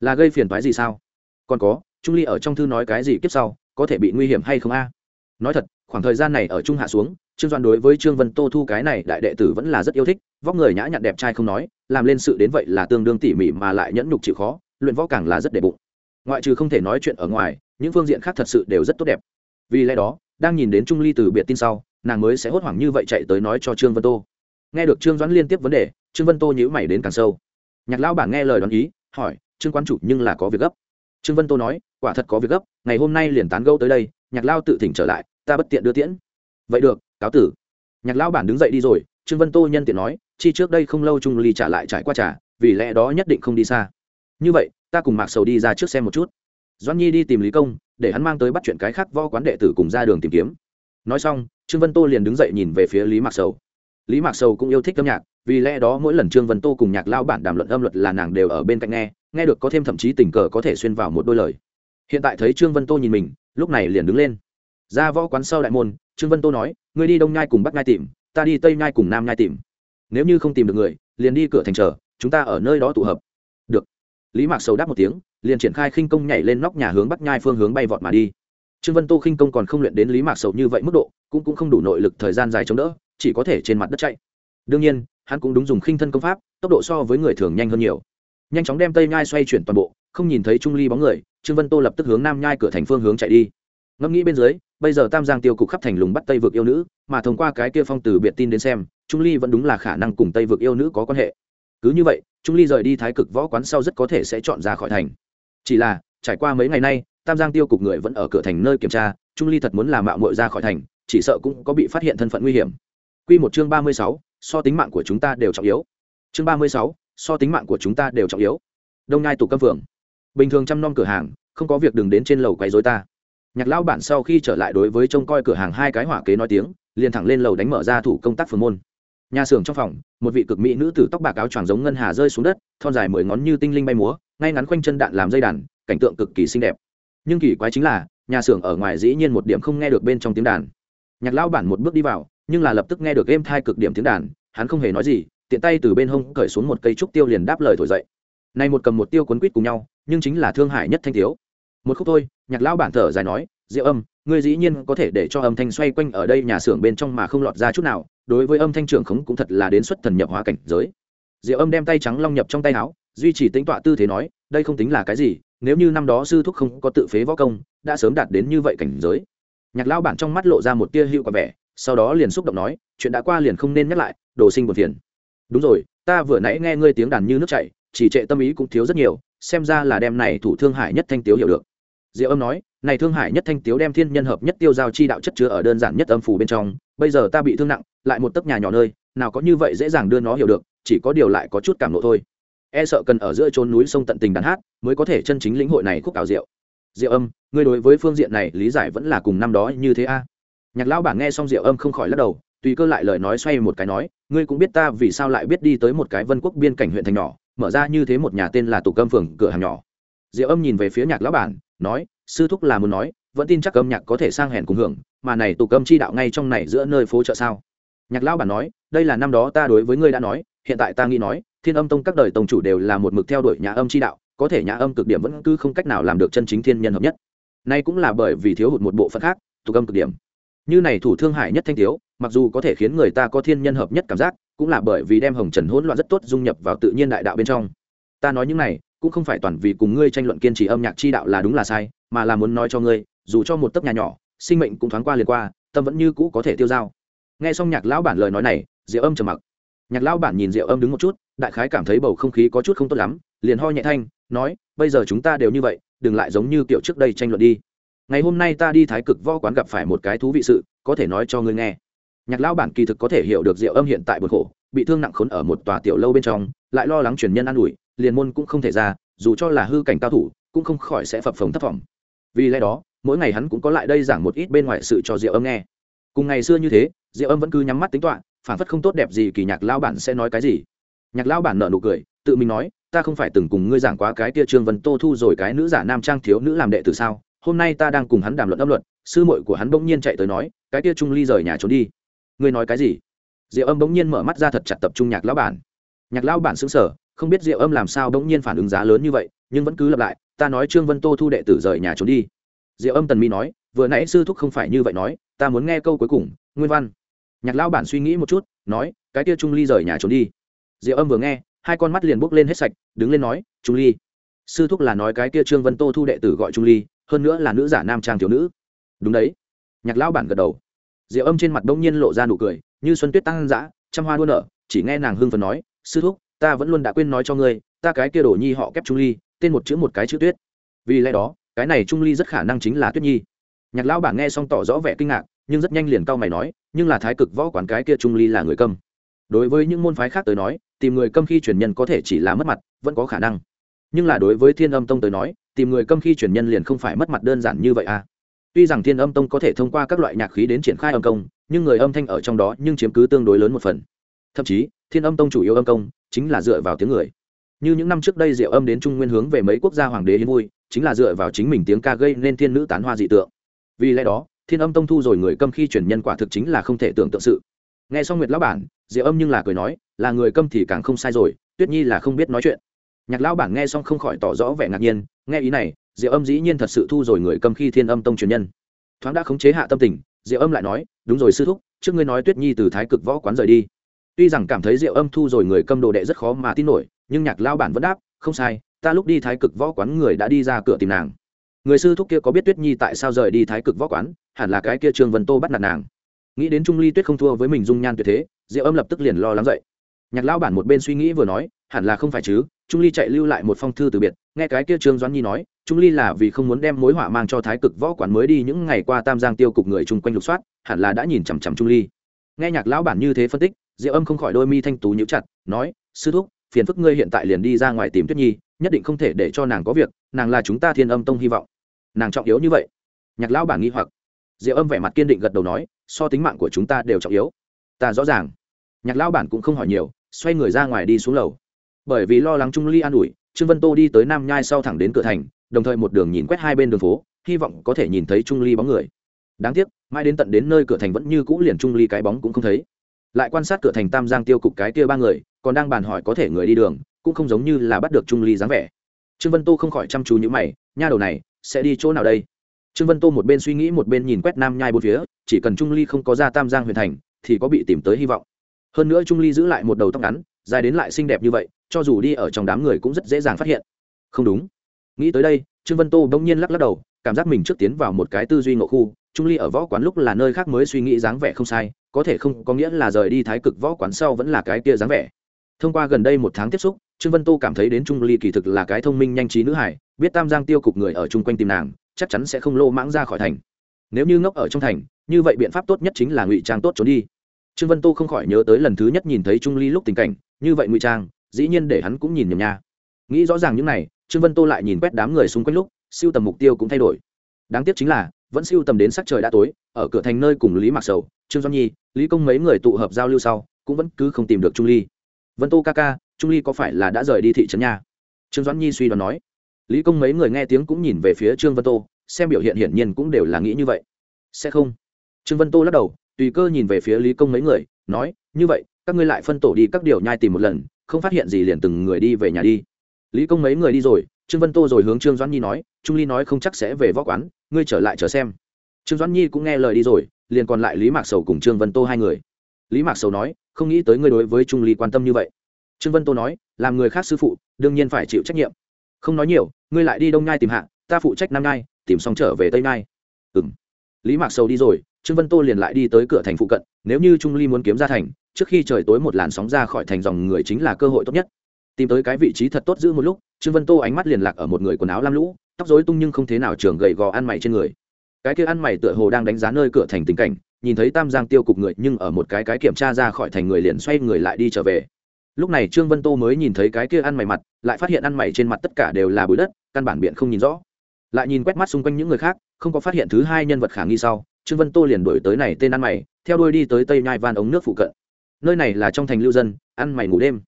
là gây phiền toái gì sao? Còn có, trung ly ở trong thư nói cái gì kiếp sau, có thể bị nguy hiểm hay không a? Nói thật, khoảng thời gian này ở trung hạ xuống, trương Doãn đối với trương vân tô thu cái này đại đệ tử vẫn là rất yêu thích vóc người nhã nhặn đẹp trai không nói, làm lên sự đến vậy là tương đương tỉ mỉ mà lại nhẫn nhục chịu khó, luyện võ càng là rất đệ bụng. Ngoại trừ không thể nói chuyện ở ngoài, những phương diện khác thật sự đều rất tốt đẹp. Vì lẽ đó, đang nhìn đến trung ly từ biệt tin sau, nàng mới sẽ hốt hoảng như vậy chạy tới nói cho trương vân tô. Nghe được trương doãn liên tiếp vấn đề, trương vân tô nhữ mày đến càng sâu. Nhạc lão bản nghe lời đoán ý, hỏi, trương quan chủ nhưng là có việc gấp? Trương vân tô nói, quả thật có việc gấp, ngày hôm nay liền tán gẫu tới đây, nhạc lao tự thỉnh trở lại, ta bất tiện đưa tiễn. Vậy được, cáo tử. Nhạc lão bản đứng dậy đi rồi, trương vân tô nhân tiện nói chi trước đây không lâu trung ly trả lại trải qua trả vì lẽ đó nhất định không đi xa. Như vậy, ta cùng mạc sầu đi ra trước xem một chút. Doan nhi đi tìm lý công, để hắn mang tới bắt chuyện cái khác vo quán đệ tử cùng ra đường tìm kiếm. Nói xong, trương vân tô liền đứng dậy nhìn về phía lý mạc sầu. Lý mạc sầu cũng yêu thích âm nhạc, vì lẽ đó mỗi lần trương vân tô cùng nhạc lao bản đàm luận âm luật là nàng đều ở bên cạnh nghe nghe được có thêm thậm chí tình cờ có thể xuyên vào một đôi lời. Hiện tại thấy trương vân tô nhìn mình, lúc này liền đứng lên. Ra võ quán sau đại môn, trương vân tô nói, ngươi đi đông nhai cùng bắc nhai tìm, ta đi tây nhai cùng nam nhai tìm nếu như không tìm được người, liền đi cửa thành chờ, chúng ta ở nơi đó tụ hợp. Được. Lý mạc sầu đáp một tiếng, liền triển khai khinh công nhảy lên nóc nhà hướng bắc nhai phương hướng bay vọt mà đi. Trương vân tô khinh công còn không luyện đến lý mạc sầu như vậy mức độ, cũng cũng không đủ nội lực thời gian dài chống đỡ, chỉ có thể trên mặt đất chạy. Đương nhiên, hắn cũng đúng dùng khinh thân công pháp, tốc độ so với người thường nhanh hơn nhiều. Nhanh chóng đem tây nhai xoay chuyển toàn bộ, không nhìn thấy trung ly bóng người, trương vân tô lập tức hướng nam nhai cửa thành phương hướng chạy đi. Ngẫm nghĩ bên dưới bây giờ tam giang tiêu cục khắp thành lùng bắt tây vực yêu nữ, mà thông qua cái kia phong từ biệt tin đến xem, trung ly vẫn đúng là khả năng cùng tây vực yêu nữ có quan hệ. Cứ như vậy, trung ly rời đi thái cực võ quán sau rất có thể sẽ chọn ra khỏi thành. Chỉ là, trải qua mấy ngày nay, tam giang tiêu cục người vẫn ở cửa thành nơi kiểm tra, trung ly thật muốn làm mạo mội ra khỏi thành, chỉ sợ cũng có bị phát hiện thân phận nguy hiểm. Q một chương ba mươi sáu, so tính mạng của chúng ta đều trọng yếu. Chương ba mươi sáu, so tính mạng của chúng ta đều trọng yếu. Đông nai tụ câm phường. Bình thường chăm nom cửa hàng, không có việc đừng đến trên lầu quấy rối ta nhạc lão bản sau khi trở lại đối với trông coi cửa hàng hai cái hỏa kế nói tiếng, liền thẳng lên lầu đánh mở ra thủ công tác phường môn. Nhà xưởng trong phòng, một vị cực mỹ nữ tử tóc bạc áo choàng giống ngân hà rơi xuống đất, thon dài mười ngón như tinh linh bay múa, ngay ngắn quanh chân đạn làm dây đàn, cảnh tượng cực kỳ xinh đẹp. Nhưng kỳ quái chính là, nhà xưởng ở ngoài dĩ nhiên một điểm không nghe được bên trong tiếng đàn. Nhạc lão bản một bước đi vào, nhưng là lập tức nghe được êm thai cực điểm tiếng đàn, hắn không hề nói gì, tiện tay từ bên hông cởi xuống một cây trúc tiêu liền đáp lời thổi dậy. Này một cầm một tiêu quấn quýt cùng nhau, nhưng chính là thương Hải nhất thanh thiếu một khúc thôi, nhạc lão bản thở dài nói, diệu âm, ngươi dĩ nhiên có thể để cho âm thanh xoay quanh ở đây nhà xưởng bên trong mà không lọt ra chút nào, đối với âm thanh trưởng khống cũng thật là đến xuất thần nhập hóa cảnh giới. Diệu âm đem tay trắng long nhập trong tay áo, duy trì tính tọa tư thế nói, đây không tính là cái gì, nếu như năm đó sư thúc không có tự phế võ công, đã sớm đạt đến như vậy cảnh giới. Nhạc lão bản trong mắt lộ ra một tia hữu quả vẻ, sau đó liền xúc động nói, chuyện đã qua liền không nên nhắc lại, đồ sinh buồn phiền. Đúng rồi, ta vừa nãy nghe ngươi tiếng đàn như nước chảy chỉ trệ tâm ý cũng thiếu rất nhiều, xem ra là đem này thủ thương hải nhất thanh tiếu hiểu được diệu âm nói, này thương hải nhất thanh tiếu đem thiên nhân hợp nhất tiêu giao chi đạo chất chứa ở đơn giản nhất âm phủ bên trong, bây giờ ta bị thương nặng, lại một tấc nhà nhỏ nơi, nào có như vậy dễ dàng đưa nó hiểu được, chỉ có điều lại có chút cảm nộ thôi. E sợ cần ở giữa trốn núi sông tận tình đàn hát, mới có thể chân chính lĩnh hội này khúc ảo diệu. Diệu âm, ngươi đối với phương diện này lý giải vẫn là cùng năm đó như thế a. Nhạc lão bản nghe xong diệu âm không khỏi lắc đầu, tùy cơ lại lời nói xoay một cái nói, ngươi cũng biết ta vì sao lại biết đi tới một cái vân quốc biên cảnh huyện thành nhỏ, mở ra như thế một nhà tên là tủ cơm phường cửa hàng nhỏ. Diệu âm nhìn về phía nhạc lão bản nói, sư thúc là muốn nói, vẫn tin chắc âm nhạc có thể sang hèn cùng hưởng, mà này tụ cơm chi đạo ngay trong này giữa nơi phố chợ sao? Nhạc lão bản nói, đây là năm đó ta đối với ngươi đã nói, hiện tại ta nghĩ nói, thiên âm tông các đời tông chủ đều là một mực theo đuổi nhà âm chi đạo, có thể nhà âm cực điểm vẫn cứ không cách nào làm được chân chính thiên nhân hợp nhất. Nay cũng là bởi vì thiếu hụt một bộ phận khác, tụ âm cực điểm. Như này thủ thương hải nhất thanh thiếu, mặc dù có thể khiến người ta có thiên nhân hợp nhất cảm giác, cũng là bởi vì đem hồng trần hỗn loạn rất tốt dung nhập vào tự nhiên đại đạo bên trong. Ta nói những này cũng không phải toàn vì cùng ngươi tranh luận kiên trì âm nhạc chi đạo là đúng là sai, mà là muốn nói cho ngươi, dù cho một tấc nhà nhỏ, sinh mệnh cũng thoáng qua liền qua, tâm vẫn như cũ có thể tiêu dao. Nghe xong nhạc lão bản lời nói này, diệu âm trầm mặc. Nhạc lão bản nhìn diệu âm đứng một chút, đại khái cảm thấy bầu không khí có chút không tốt lắm, liền ho nhẹ thanh, nói, bây giờ chúng ta đều như vậy, đừng lại giống như kiểu trước đây tranh luận đi. Ngày hôm nay ta đi thái cực võ quán gặp phải một cái thú vị sự, có thể nói cho ngươi nghe. Nhạc lão bản kỳ thực có thể hiểu được diệu âm hiện tại bực khổ, bị thương nặng khốn ở một tòa tiểu lâu bên trong, lại lo lắng truyền nhân an ủi liền môn cũng không thể ra, dù cho là hư cảnh cao thủ, cũng không khỏi sẽ phập phồng thất vọng. Vì lẽ đó, mỗi ngày hắn cũng có lại đây giảng một ít bên ngoài sự cho diệu âm nghe. Cùng ngày xưa như thế, diệu âm vẫn cứ nhắm mắt tính toán, phản phất không tốt đẹp gì kỳ nhạc lão bản sẽ nói cái gì. Nhạc lão bản nợ nụ cười, tự mình nói, ta không phải từng cùng ngươi giảng quá cái tia trương vân tô thu rồi cái nữ giả nam trang thiếu nữ làm đệ từ sao? Hôm nay ta đang cùng hắn đàm luận âm luật. Sư muội của hắn bỗng nhiên chạy tới nói, cái tia trung ly rời nhà trốn đi. Ngươi nói cái gì? Diệu âm bỗng nhiên mở mắt ra thật chặt tập trung nhạc lão bản. Nhạc lão bản xứng sở không biết diệu âm làm sao bỗng nhiên phản ứng giá lớn như vậy, nhưng vẫn cứ lặp lại, ta nói trương vân tô thu đệ tử rời nhà trốn đi. Diệu âm tần mi nói, vừa nãy sư thúc không phải như vậy nói, ta muốn nghe câu cuối cùng, nguyên văn. Nhạc lão bản suy nghĩ một chút, nói, cái kia trung ly rời nhà trốn đi. Diệu âm vừa nghe, hai con mắt liền bốc lên hết sạch, đứng lên nói, trung ly. Sư thúc là nói cái kia trương vân tô thu đệ tử gọi trung ly, hơn nữa là nữ giả nam trang thiếu nữ. Đúng đấy. Nhạc lão bản gật đầu. Diệu âm trên mặt đông nhiên lộ ra nụ cười, như xuân tuyết tăng dã, trăm hoa đua nở, chỉ nghe nàng hưng phần nói, sư thúc ta vẫn luôn đã quên nói cho ngươi, ta cái kia đổ nhi họ kép trung ly, tên một chữ một cái chữ tuyết. Vì lẽ đó, cái này trung ly rất khả năng chính là tuyết nhi. Nhạc lão bản nghe xong tỏ rõ vẻ kinh ngạc, nhưng rất nhanh liền cau mày nói, nhưng là thái cực võ quán cái kia trung ly là người câm. Đối với những môn phái khác tới nói, tìm người câm khi truyền nhân có thể chỉ là mất mặt, vẫn có khả năng. Nhưng là đối với thiên âm tông tới nói, tìm người câm khi truyền nhân liền không phải mất mặt đơn giản như vậy à. Tuy rằng thiên âm tông có thể thông qua các loại nhạc khí đến triển khai âm công, nhưng người âm thanh ở trong đó nhưng chiếm cứ tương đối lớn một phần. Thậm chí, thiên âm tông chủ yếu âm công chính là dựa vào tiếng người. Như những năm trước đây diệu âm đến trung nguyên hướng về mấy quốc gia hoàng đế hiến vui, chính là dựa vào chính mình tiếng ca gây nên thiên nữ tán hoa dị tượng. Vì lẽ đó, thiên âm tông thu rồi người câm khi truyền nhân quả thực chính là không thể tưởng tượng sự. Nghe xong nguyệt lão bản, diệu âm nhưng là cười nói, là người câm thì càng không sai rồi, tuyết nhi là không biết nói chuyện. Nhạc lão bản nghe xong không khỏi tỏ rõ vẻ ngạc nhiên, nghe ý này, diệu âm dĩ nhiên thật sự thu rồi người câm khi thiên âm tông truyền nhân. Thoáng đã khống chế hạ tâm tình, diệu âm lại nói, đúng rồi sư thúc, trước ngươi nói tuyết nhi từ thái cực võ quán rời đi tuy rằng cảm thấy rượu âm thu rồi người câm đồ đệ rất khó mà tin nổi, nhưng nhạc lao bản vẫn đáp, không sai, ta lúc đi thái cực võ quán người đã đi ra cửa tìm nàng. Người sư thúc kia có biết tuyết nhi tại sao rời đi thái cực võ quán, hẳn là cái kia trương vân tô bắt nạt nàng. Nghĩ đến trung ly tuyết không thua với mình dung nhan tuyệt thế diệu âm lập tức liền lo lắng dậy. Nhạc lao bản một bên suy nghĩ vừa nói, hẳn là không phải chứ, trung ly chạy lưu lại một phong thư từ biệt, nghe cái kia trương doãn nhi nói, trung ly là vì không muốn đem mối họa mang cho thái cực võ quán mới đi những ngày qua tam giang tiêu cục người chung quanh lục soát, hẳn là đã nhìn chằm chằm trung ly nghe nhạc lão bản như thế phân tích diệu âm không khỏi đôi mi thanh tú nhíu chặt, nói, sư thúc, phiền phức ngươi hiện tại liền đi ra ngoài tìm tuyết nhi, nhất định không thể để cho nàng có việc, nàng là chúng ta thiên âm tông hy vọng. Nàng trọng yếu như vậy. Nhạc lão bản nghi hoặc. Diệu âm vẻ mặt kiên định gật đầu nói, so tính mạng của chúng ta đều trọng yếu. Ta rõ ràng. Nhạc lão bản cũng không hỏi nhiều, xoay người ra ngoài đi xuống lầu. Bởi vì lo lắng trung ly an ủi, trương vân tô đi tới nam nhai sau thẳng đến cửa thành, đồng thời một đường nhìn quét hai bên đường phố, hy vọng có thể nhìn thấy trung ly bóng người đáng tiếc, mãi đến tận đến nơi cửa thành vẫn như cũ liền trung ly cái bóng cũng không thấy. Lại quan sát cửa thành tam giang tiêu cục cái kia ba người, còn đang bàn hỏi có thể người đi đường, cũng không giống như là bắt được trung ly dáng vẻ. Trương vân tô không khỏi chăm chú những mày, nha đầu này, sẽ đi chỗ nào đây? Trương vân tô một bên suy nghĩ một bên nhìn quét nam nhai bốn phía, chỉ cần trung ly không có ra tam giang huyền thành, thì có bị tìm tới hy vọng. Hơn nữa trung ly giữ lại một đầu tóc ngắn, dài đến lại xinh đẹp như vậy, cho dù đi ở trong đám người cũng rất dễ dàng phát hiện. Không đúng. Nghĩ tới đây, trương vân tô bỗng nhiên lắc lắc đầu, cảm giác mình trước tiến vào một cái tư duy ngộ khu trung ly ở võ quán lúc là nơi khác mới suy nghĩ dáng vẻ không sai, có thể không có nghĩa là rời đi thái cực võ quán sau vẫn là cái kia dáng vẻ. Thông qua gần đây một tháng tiếp xúc, trương vân tô cảm thấy đến trung ly kỳ thực là cái thông minh nhanh trí nữ hải biết tam giang tiêu cục người ở chung quanh tìm nàng, chắc chắn sẽ không lô mãng ra khỏi thành. Nếu như ngốc ở trong thành, như vậy biện pháp tốt nhất chính là ngụy trang tốt trốn đi. Trương vân tô không khỏi nhớ tới lần thứ nhất nhìn thấy trung ly lúc tình cảnh, như vậy ngụy trang, dĩ nhiên để hắn cũng nhìn nhầm nha. Nghĩ rõ ràng những này, trương vân tô lại nhìn quét đám người xung quanh lúc, siêu tầm mục tiêu cũng thay đổi. Đáng tiếc chính là vẫn siêu tầm đến sắc trời đã tối, ở cửa thành nơi cùng lý mạc sầu, trương doan nhi, lý công mấy người tụ hợp giao lưu sau, cũng vẫn cứ không tìm được trung ly. Vân tô ca ca, trung ly có phải là đã rời đi thị trấn nhà trương doãn nhi suy đoán nói. Lý công mấy người nghe tiếng cũng nhìn về phía trương vân tô, xem biểu hiện hiển nhiên cũng đều là nghĩ như vậy. Sẽ không. Trương vân tô lắc đầu, tùy cơ nhìn về phía lý công mấy người, nói, như vậy, các ngươi lại phân tổ đi các điều nhai tìm một lần, không phát hiện gì liền từng người đi về nhà đi. Lý công mấy người đi rồi trương vân tô rồi hướng trương doãn nhi nói, trung ly nói không chắc sẽ về võ quán, ngươi trở lại chờ xem. Trương doãn nhi cũng nghe lời đi rồi, liền còn lại lý mạc sầu cùng trương vân tô hai người. Lý mạc sầu nói, không nghĩ tới ngươi đối với trung ly quan tâm như vậy. Trương vân tô nói, làm người khác sư phụ, đương nhiên phải chịu trách nhiệm. Không nói nhiều, ngươi lại đi đông nhai tìm hạ, ta phụ trách nam nhai tìm xong trở về tây Nai. ừ m lý mạc sầu đi rồi, trương vân tô liền lại đi tới cửa thành phụ cận, nếu như trung ly muốn kiếm ra thành, trước khi trời tối một làn sóng ra khỏi thành dòng người chính là cơ hội tốt nhất tìm tới cái vị trí thật tốt giữ một lúc, trương vân tô ánh mắt liền lạc ở một người quần áo lam lũ, tóc dối tung nhưng không thế nào trường gầy gò ăn mày trên người. Cái kia ăn mày tựa hồ đang đánh giá nơi cửa thành tình cảnh, nhìn thấy tam giang tiêu cục người, nhưng ở một cái cái kiểm tra ra khỏi thành người liền xoay người lại đi trở về. Lúc này trương vân tô mới nhìn thấy cái kia ăn mày mặt, lại phát hiện ăn mày trên mặt tất cả đều là bụi đất, căn bản biện không nhìn rõ. Lại nhìn quét mắt xung quanh những người khác, không có phát hiện thứ hai nhân vật khả nghi sau, trương vân tô liền đổi tới này tên ăn mày, theo đuôi đi tới tây nhai van ống nước phụ cận. Nơi này là trong thành lưu dân, ăn mày ngủ đêm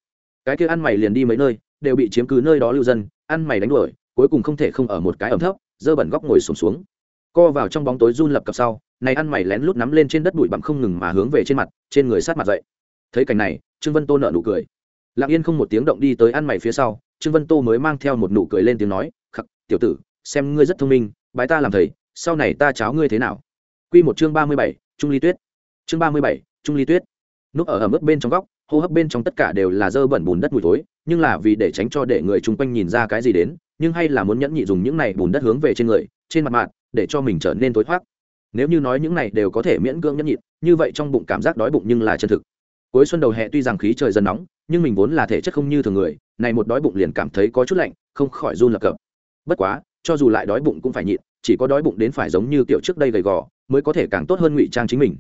cái kia ăn mày liền đi mấy nơi đều bị chiếm cứ nơi đó lưu dân ăn mày đánh đuổi cuối cùng không thể không ở một cái ẩm thấp dơ bẩn góc ngồi sùng xuống, xuống co vào trong bóng tối run lập cặp sau này ăn mày lén lút nắm lên trên đất bụi bặm không ngừng mà hướng về trên mặt trên người sát mặt dậy. Thấy cảnh này trương vân tô nợ nụ cười. Lặng yên không một tiếng động đi tới ăn mày phía sau trương vân tô mới mang theo một nụ cười lên tiếng nói khắc tiểu tử xem ngươi rất thông minh bái ta làm thầy sau này ta cháo ngươi thế nào? Quy một chương ba mươi bảy trung ly tuyết. Chương ba mươi bảy trung ly tuyết. Núp ở ẩm ướt bên trong góc hô hấp bên trong tất cả đều là dơ bẩn bùn đất mùi thối, nhưng là vì để tránh cho để người chung quanh nhìn ra cái gì đến, nhưng hay là muốn nhẫn nhị dùng những này bùn đất hướng về trên người, trên mặt mạng để cho mình trở nên tối thoát. Nếu như nói những này đều có thể miễn cưỡng nhẫn nhịn như vậy trong bụng cảm giác đói bụng nhưng là chân thực. Cuối xuân đầu hè tuy rằng khí trời dần nóng, nhưng mình vốn là thể chất không như thường người, này một đói bụng liền cảm thấy có chút lạnh, không khỏi run lập cập. Bất quá, cho dù lại đói bụng cũng phải nhịn, chỉ có đói bụng đến phải giống như kiểu trước đây gầy gò, mới có thể càng tốt hơn ngụy trang chính mình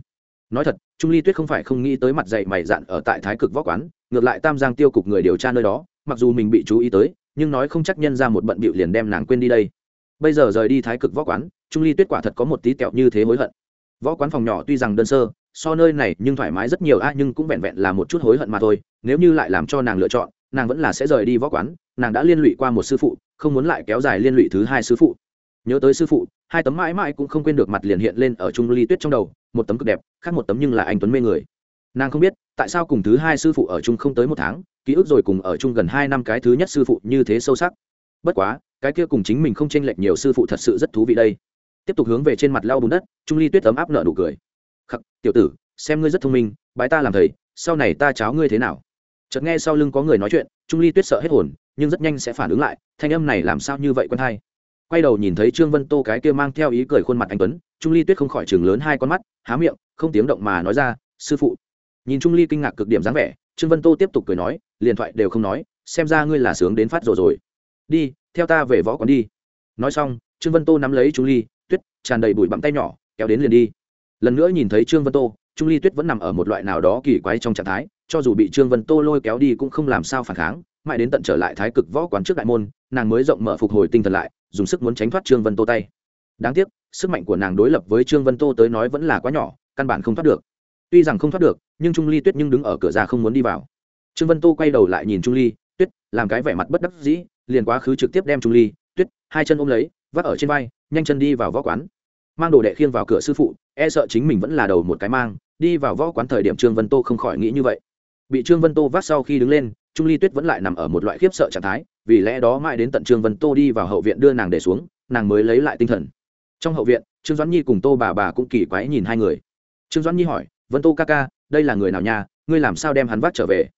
nói thật, trung ly tuyết không phải không nghĩ tới mặt dạy mày dạn ở tại thái cực võ quán, ngược lại tam giang tiêu cục người điều tra nơi đó, mặc dù mình bị chú ý tới, nhưng nói không chắc nhân ra một bận bịu liền đem nàng quên đi đây. Bây giờ rời đi thái cực võ quán, trung ly tuyết quả thật có một tí kẹo như thế hối hận. Võ quán phòng nhỏ tuy rằng đơn sơ, so nơi này nhưng thoải mái rất nhiều a, nhưng cũng vẹn vẹn là một chút hối hận mà thôi. Nếu như lại làm cho nàng lựa chọn, nàng vẫn là sẽ rời đi võ quán. Nàng đã liên lụy qua một sư phụ, không muốn lại kéo dài liên lụy thứ hai sư phụ nhớ tới sư phụ, hai tấm mãi mãi cũng không quên được mặt liền hiện lên ở trung ly tuyết trong đầu, một tấm cực đẹp, khác một tấm nhưng là anh tuấn mê người. Nàng không biết, tại sao cùng thứ hai sư phụ ở chung không tới một tháng, ký ức rồi cùng ở chung gần hai năm cái thứ nhất sư phụ như thế sâu sắc. Bất quá, cái kia cùng chính mình không chênh lệch nhiều sư phụ thật sự rất thú vị đây. Tiếp tục hướng về trên mặt lau bùn đất, trung ly tuyết ấm áp nợ nụ cười. Khắc, tiểu tử, xem ngươi rất thông minh, bái ta làm thầy, sau này ta cháo ngươi thế nào? Chợt nghe sau lưng có người nói chuyện, trung ly tuyết sợ hết hồn, nhưng rất nhanh sẽ phản ứng lại, thanh âm này làm sao như vậy quân hai? Quay đầu nhìn thấy trương vân tô cái kia mang theo ý cười khuôn mặt anh tuấn, trung ly tuyết không khỏi chừng lớn hai con mắt, há miệng, không tiếng động mà nói ra, sư phụ. Nhìn trung ly kinh ngạc cực điểm dáng vẻ, trương vân tô tiếp tục cười nói, liền thoại đều không nói, xem ra ngươi là sướng đến phát rồi rồi. Đi, theo ta về võ quán đi. Nói xong, trương vân tô nắm lấy trung ly tuyết, tràn đầy bụi bặm tay nhỏ, kéo đến liền đi. Lần nữa nhìn thấy trương vân tô, trung ly tuyết vẫn nằm ở một loại nào đó kỳ quái trong trạng thái, cho dù bị trương vân tô lôi kéo đi cũng không làm sao phản kháng mãi đến tận trở lại thái cực võ quán trước đại môn, nàng mới rộng mở phục hồi tinh thần lại, dùng sức muốn tránh thoát trương vân tô tay. Đáng tiếc, sức mạnh của nàng đối lập với trương vân tô tới nói vẫn là quá nhỏ, căn bản không thoát được. Tuy rằng không thoát được, nhưng trung ly tuyết nhưng đứng ở cửa ra không muốn đi vào. Trương vân tô quay đầu lại nhìn trung ly, tuyết, làm cái vẻ mặt bất đắc dĩ, liền quá khứ trực tiếp đem trung ly, tuyết, hai chân ôm lấy, vác ở trên vai, nhanh chân đi vào võ quán. Mang đồ đệ khiêng vào cửa sư phụ e sợ chính mình vẫn là đầu một cái mang, đi vào võ quán thời điểm trương vân tô không khỏi nghĩ như vậy. Bị trương vân tô vác sau khi đứng lên trung ly tuyết vẫn lại nằm ở một loại khiếp sợ trạng thái vì lẽ đó mãi đến tận trương vân tô đi vào hậu viện đưa nàng để xuống nàng mới lấy lại tinh thần. Trong hậu viện trương doãn nhi cùng tô bà bà cũng kỳ quái nhìn hai người. Trương doãn nhi hỏi vân tô ca ca đây là người nào nhà ngươi làm sao đem hắn vác trở về?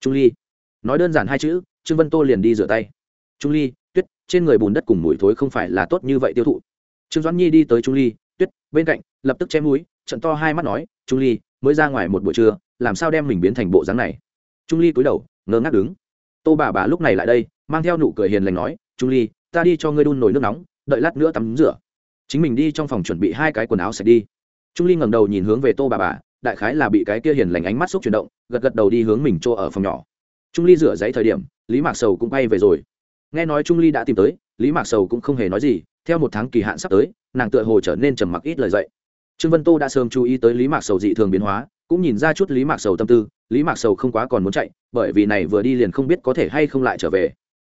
Trung ly nói đơn giản hai chữ trương vân tô liền đi rửa tay. Trung ly tuyết trên người bùn đất cùng mùi thối không phải là tốt như vậy tiêu thụ. Trương doãn nhi đi tới trung ly tuyết bên cạnh lập tức che mũi, trận to hai mắt nói trung ly mới ra ngoài một buổi trưa làm sao đem mình biến thành bộ dáng này? Trung ly cúi đầu ngơ ngác đứng. Tô bà bà lúc này lại đây, mang theo nụ cười hiền lành nói, trung ly, ta đi cho ngươi đun nồi nước nóng, đợi lát nữa tắm rửa. Chính mình đi trong phòng chuẩn bị hai cái quần áo sạch đi. Trung ly ngẩng đầu nhìn hướng về tô bà bà, đại khái là bị cái kia hiền lành ánh mắt xúc chuyển động, gật gật đầu đi hướng mình chỗ ở phòng nhỏ. Trung ly rửa giấy thời điểm, lý mạc sầu cũng bay về rồi. Nghe nói trung ly đã tìm tới, lý mạc sầu cũng không hề nói gì, theo một tháng kỳ hạn sắp tới, nàng tựa hồ trở nên trầm mặc ít lời dậy. Trương vân tô đã sớm chú ý tới lý mạc sầu dị thường biến hóa, cũng nhìn ra chút lý mạc sầu tâm tư lý mạc sầu không quá còn muốn chạy, bởi vì này vừa đi liền không biết có thể hay không lại trở về.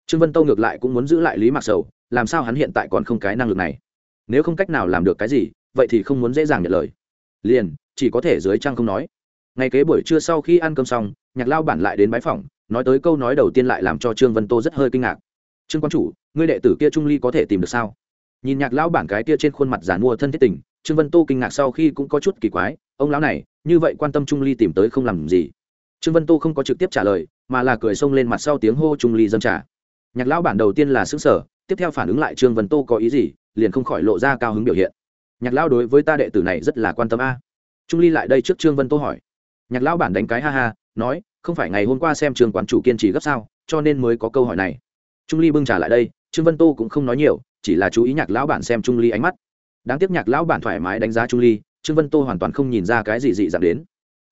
Trương vân tô ngược lại cũng muốn giữ lại lý mạc sầu, làm sao hắn hiện tại còn không cái năng lực này? Nếu không cách nào làm được cái gì, vậy thì không muốn dễ dàng nhận lời. Liền, chỉ có thể dưới trăng không nói. Ngày kế buổi trưa sau khi ăn cơm xong, nhạc lao bản lại đến bái phòng nói tới câu nói đầu tiên lại làm cho trương vân tô rất hơi kinh ngạc. Trương quan chủ, ngươi đệ tử kia trung ly có thể tìm được sao? Nhìn nhạc lão bản cái kia trên khuôn mặt giàn mua thân thiết tình, trương vân tô kinh ngạc sau khi cũng có chút kỳ quái, ông lão này, như vậy quan tâm trung ly tìm tới không làm gì trương vân tô không có trực tiếp trả lời, mà là cười xông lên mặt sau tiếng hô trung ly dâng trả nhạc lão bản đầu tiên là xứng sở tiếp theo phản ứng lại trương vân tô có ý gì, liền không khỏi lộ ra cao hứng biểu hiện. Nhạc lão đối với ta đệ tử này rất là quan tâm a. Trung ly lại đây trước trương vân tô hỏi. Nhạc lão bản đánh cái ha ha, nói, không phải ngày hôm qua xem trường quán chủ kiên trì gấp sao, cho nên mới có câu hỏi này. Trung ly bưng trả lại đây, trương vân tô cũng không nói nhiều, chỉ là chú ý nhạc lão bản xem trung ly ánh mắt. Đáng tiếc nhạc lão bản thoải mái đánh giá trung ly, trương vân tô hoàn toàn không nhìn ra cái gì dị dạng đến.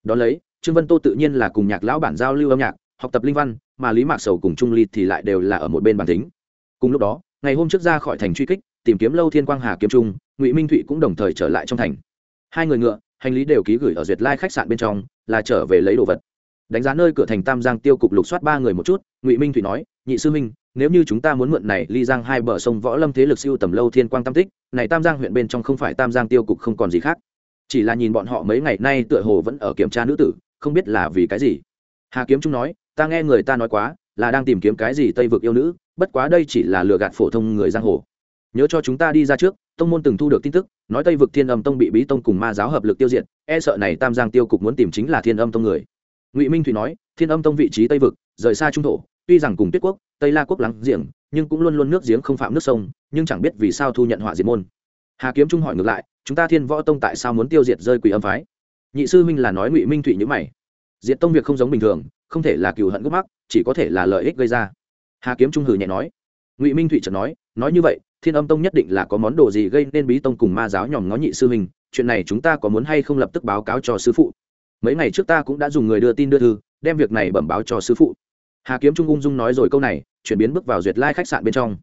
Đón lấy trương vân tô tự nhiên là cùng nhạc lão bản giao lưu âm nhạc, học tập linh văn, mà lý mạc sầu cùng trung ly thì lại đều là ở một bên bản tính cùng lúc đó, ngày hôm trước ra khỏi thành truy kích, tìm kiếm lâu thiên quang hà kiếm trung ngụy minh thụy cũng đồng thời trở lại trong thành. Hai người ngựa, hành lý đều ký gửi ở duyệt lai khách sạn bên trong, là trở về lấy đồ vật. Đánh giá nơi cửa thành tam giang tiêu cục lục soát ba người một chút, ngụy minh thụy nói, nhị sư minh nếu như chúng ta muốn mượn này ly giang hai bờ sông võ lâm thế lực siêu tầm lâu thiên quang tam tích, này tam giang huyện bên trong không phải tam giang tiêu cục không còn gì khác. Chỉ là nhìn bọn họ mấy ngày nay tựa hồ vẫn ở kiểm tra nữ tử không biết là vì cái gì. Hà kiếm trung nói, ta nghe người ta nói quá, là đang tìm kiếm cái gì tây vực yêu nữ, bất quá đây chỉ là lừa gạt phổ thông người giang hồ. Nhớ cho chúng ta đi ra trước, tông môn từng thu được tin tức, nói tây vực thiên âm tông bị bí tông cùng ma giáo hợp lực tiêu diệt e sợ này tam giang tiêu cục muốn tìm chính là thiên âm tông người. Ngụy minh thủy nói, thiên âm tông vị trí tây vực, rời xa trung thổ, tuy rằng cùng tuyết quốc, tây la quốc lắng giềng, nhưng cũng luôn luôn nước giếng không phạm nước sông, nhưng chẳng biết vì sao thu nhận họa diệt môn. Hà kiếm trung hỏi ngược lại, chúng ta thiên võ tông tại sao muốn tiêu diệt rơi quỷ âm phái? Nhị sư minh là nói ngụy minh thụy nhữ mày. Diệt tông việc không giống bình thường, không thể là cựu hận gốc mắc, chỉ có thể là lợi ích gây ra. Hà kiếm trung hử nhẹ nói. Ngụy minh thụy chợt nói nói như vậy, thiên âm tông nhất định là có món đồ gì gây nên bí tông cùng ma giáo nhòm ngó nhị sư huynh, chuyện này chúng ta có muốn hay không lập tức báo cáo cho sư phụ. Mấy ngày trước ta cũng đã dùng người đưa tin đưa thư, đem việc này bẩm báo cho sư phụ. Hà kiếm trung ung dung nói rồi câu này, chuyển biến bước vào duyệt lai khách sạn bên trong.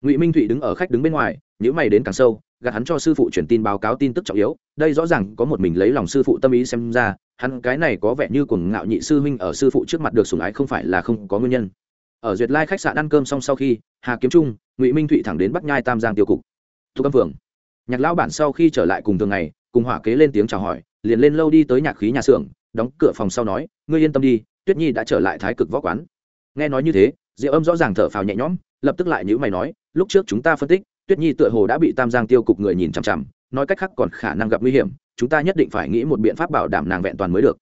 Ngụy minh thụy đứng ở khách đứng bên ngoài nhữ mày đến càng sâu gạt hắn cho sư phụ truyền tin báo cáo tin tức trọng yếu, đây rõ ràng có một mình lấy lòng sư phụ tâm ý xem ra, hắn cái này có vẻ như cuồng ngạo nhị sư huynh ở sư phụ trước mặt được sủng ái không phải là không có nguyên nhân. Ở duyệt lai khách sạn ăn cơm xong sau khi, hà kiếm trung, ngụy minh thụy thẳng đến bắc nhai tam giang tiêu cục. Thu âm phường nhạc lão bản sau khi trở lại cùng thường ngày, cùng hỏa kế lên tiếng chào hỏi, liền lên lâu đi tới nhạc khí nhà xưởng, đóng cửa phòng sau nói, ngươi yên tâm đi, tuyết nhi đã trở lại thái cực võ quán. Nghe nói như thế diệu âm rõ ràng thở phào nhẹ nhõm, lập tức lại nhữ mày nói, lúc trước chúng ta phân tích tuyết nhi tựa hồ đã bị tam giang tiêu cục người nhìn chằm chằm, nói cách khác còn khả năng gặp nguy hiểm, chúng ta nhất định phải nghĩ một biện pháp bảo đảm nàng vẹn toàn mới được.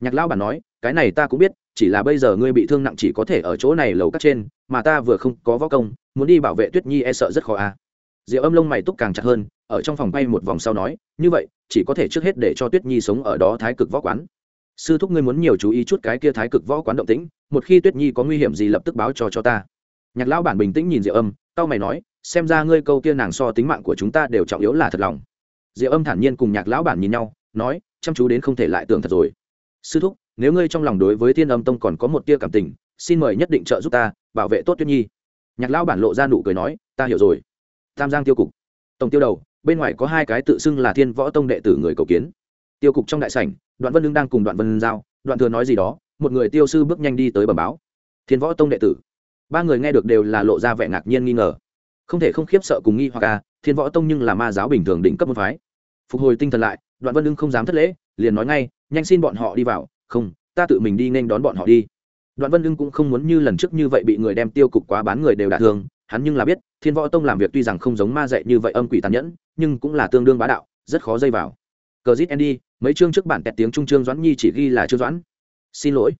Nhạc lão bản nói, cái này ta cũng biết, chỉ là bây giờ ngươi bị thương nặng chỉ có thể ở chỗ này lầu cắt trên, mà ta vừa không có võ công, muốn đi bảo vệ tuyết nhi e sợ rất khó a à. diệu âm lông mày túc càng chặt hơn, ở trong phòng bay một vòng sau nói, như vậy, chỉ có thể trước hết để cho tuyết nhi sống ở đó thái cực võ quán. Sư thúc ngươi muốn nhiều chú ý chút cái kia thái cực võ quán động tĩnh, một khi tuyết nhi có nguy hiểm gì lập tức báo cho cho ta. Nhạc lão bản bình tĩnh nhìn diệu âm tao mày nói xem ra ngươi câu kia nàng so tính mạng của chúng ta đều trọng yếu là thật lòng. Diệu âm thản nhiên cùng nhạc lão bản nhìn nhau, nói, chăm chú đến không thể lại tưởng thật rồi. Sư thúc, nếu ngươi trong lòng đối với thiên âm tông còn có một tia cảm tình, xin mời nhất định trợ giúp ta, bảo vệ tốt tuyết nhi. Nhạc lão bản lộ ra nụ cười nói, ta hiểu rồi. Tam giang tiêu cục. Tổng tiêu đầu, bên ngoài có hai cái tự xưng là thiên võ tông đệ tử người cầu kiến. Tiêu cục trong đại sảnh, đoạn vân lương đang cùng đoạn vân giao, đoạn thừa nói gì đó, một người tiêu sư bước nhanh đi tới bẩm báo. Thiên võ tông đệ tử. Ba người nghe được đều là lộ ra vẻ ngạc nhiên nghi ngờ không thể không khiếp sợ cùng nghi hoặc à thiên võ tông nhưng là ma giáo bình thường đỉnh cấp môn phái. Phục hồi tinh thần lại, đoạn vân lưng không dám thất lễ, liền nói ngay, nhanh xin bọn họ đi vào. Không, ta tự mình đi nên đón bọn họ đi. Đoạn vân lưng cũng không muốn như lần trước như vậy bị người đem tiêu cục quá bán người đều đả thương. Hắn nhưng là biết, thiên võ tông làm việc tuy rằng không giống ma dạy như vậy âm quỷ tàn nhẫn, nhưng cũng là tương đương bá đạo, rất khó dây vào. Cờ zit andy, mấy chương trước bản tẹt tiếng trung trương doãn nhi chỉ ghi là trương doãn. Xin lỗi.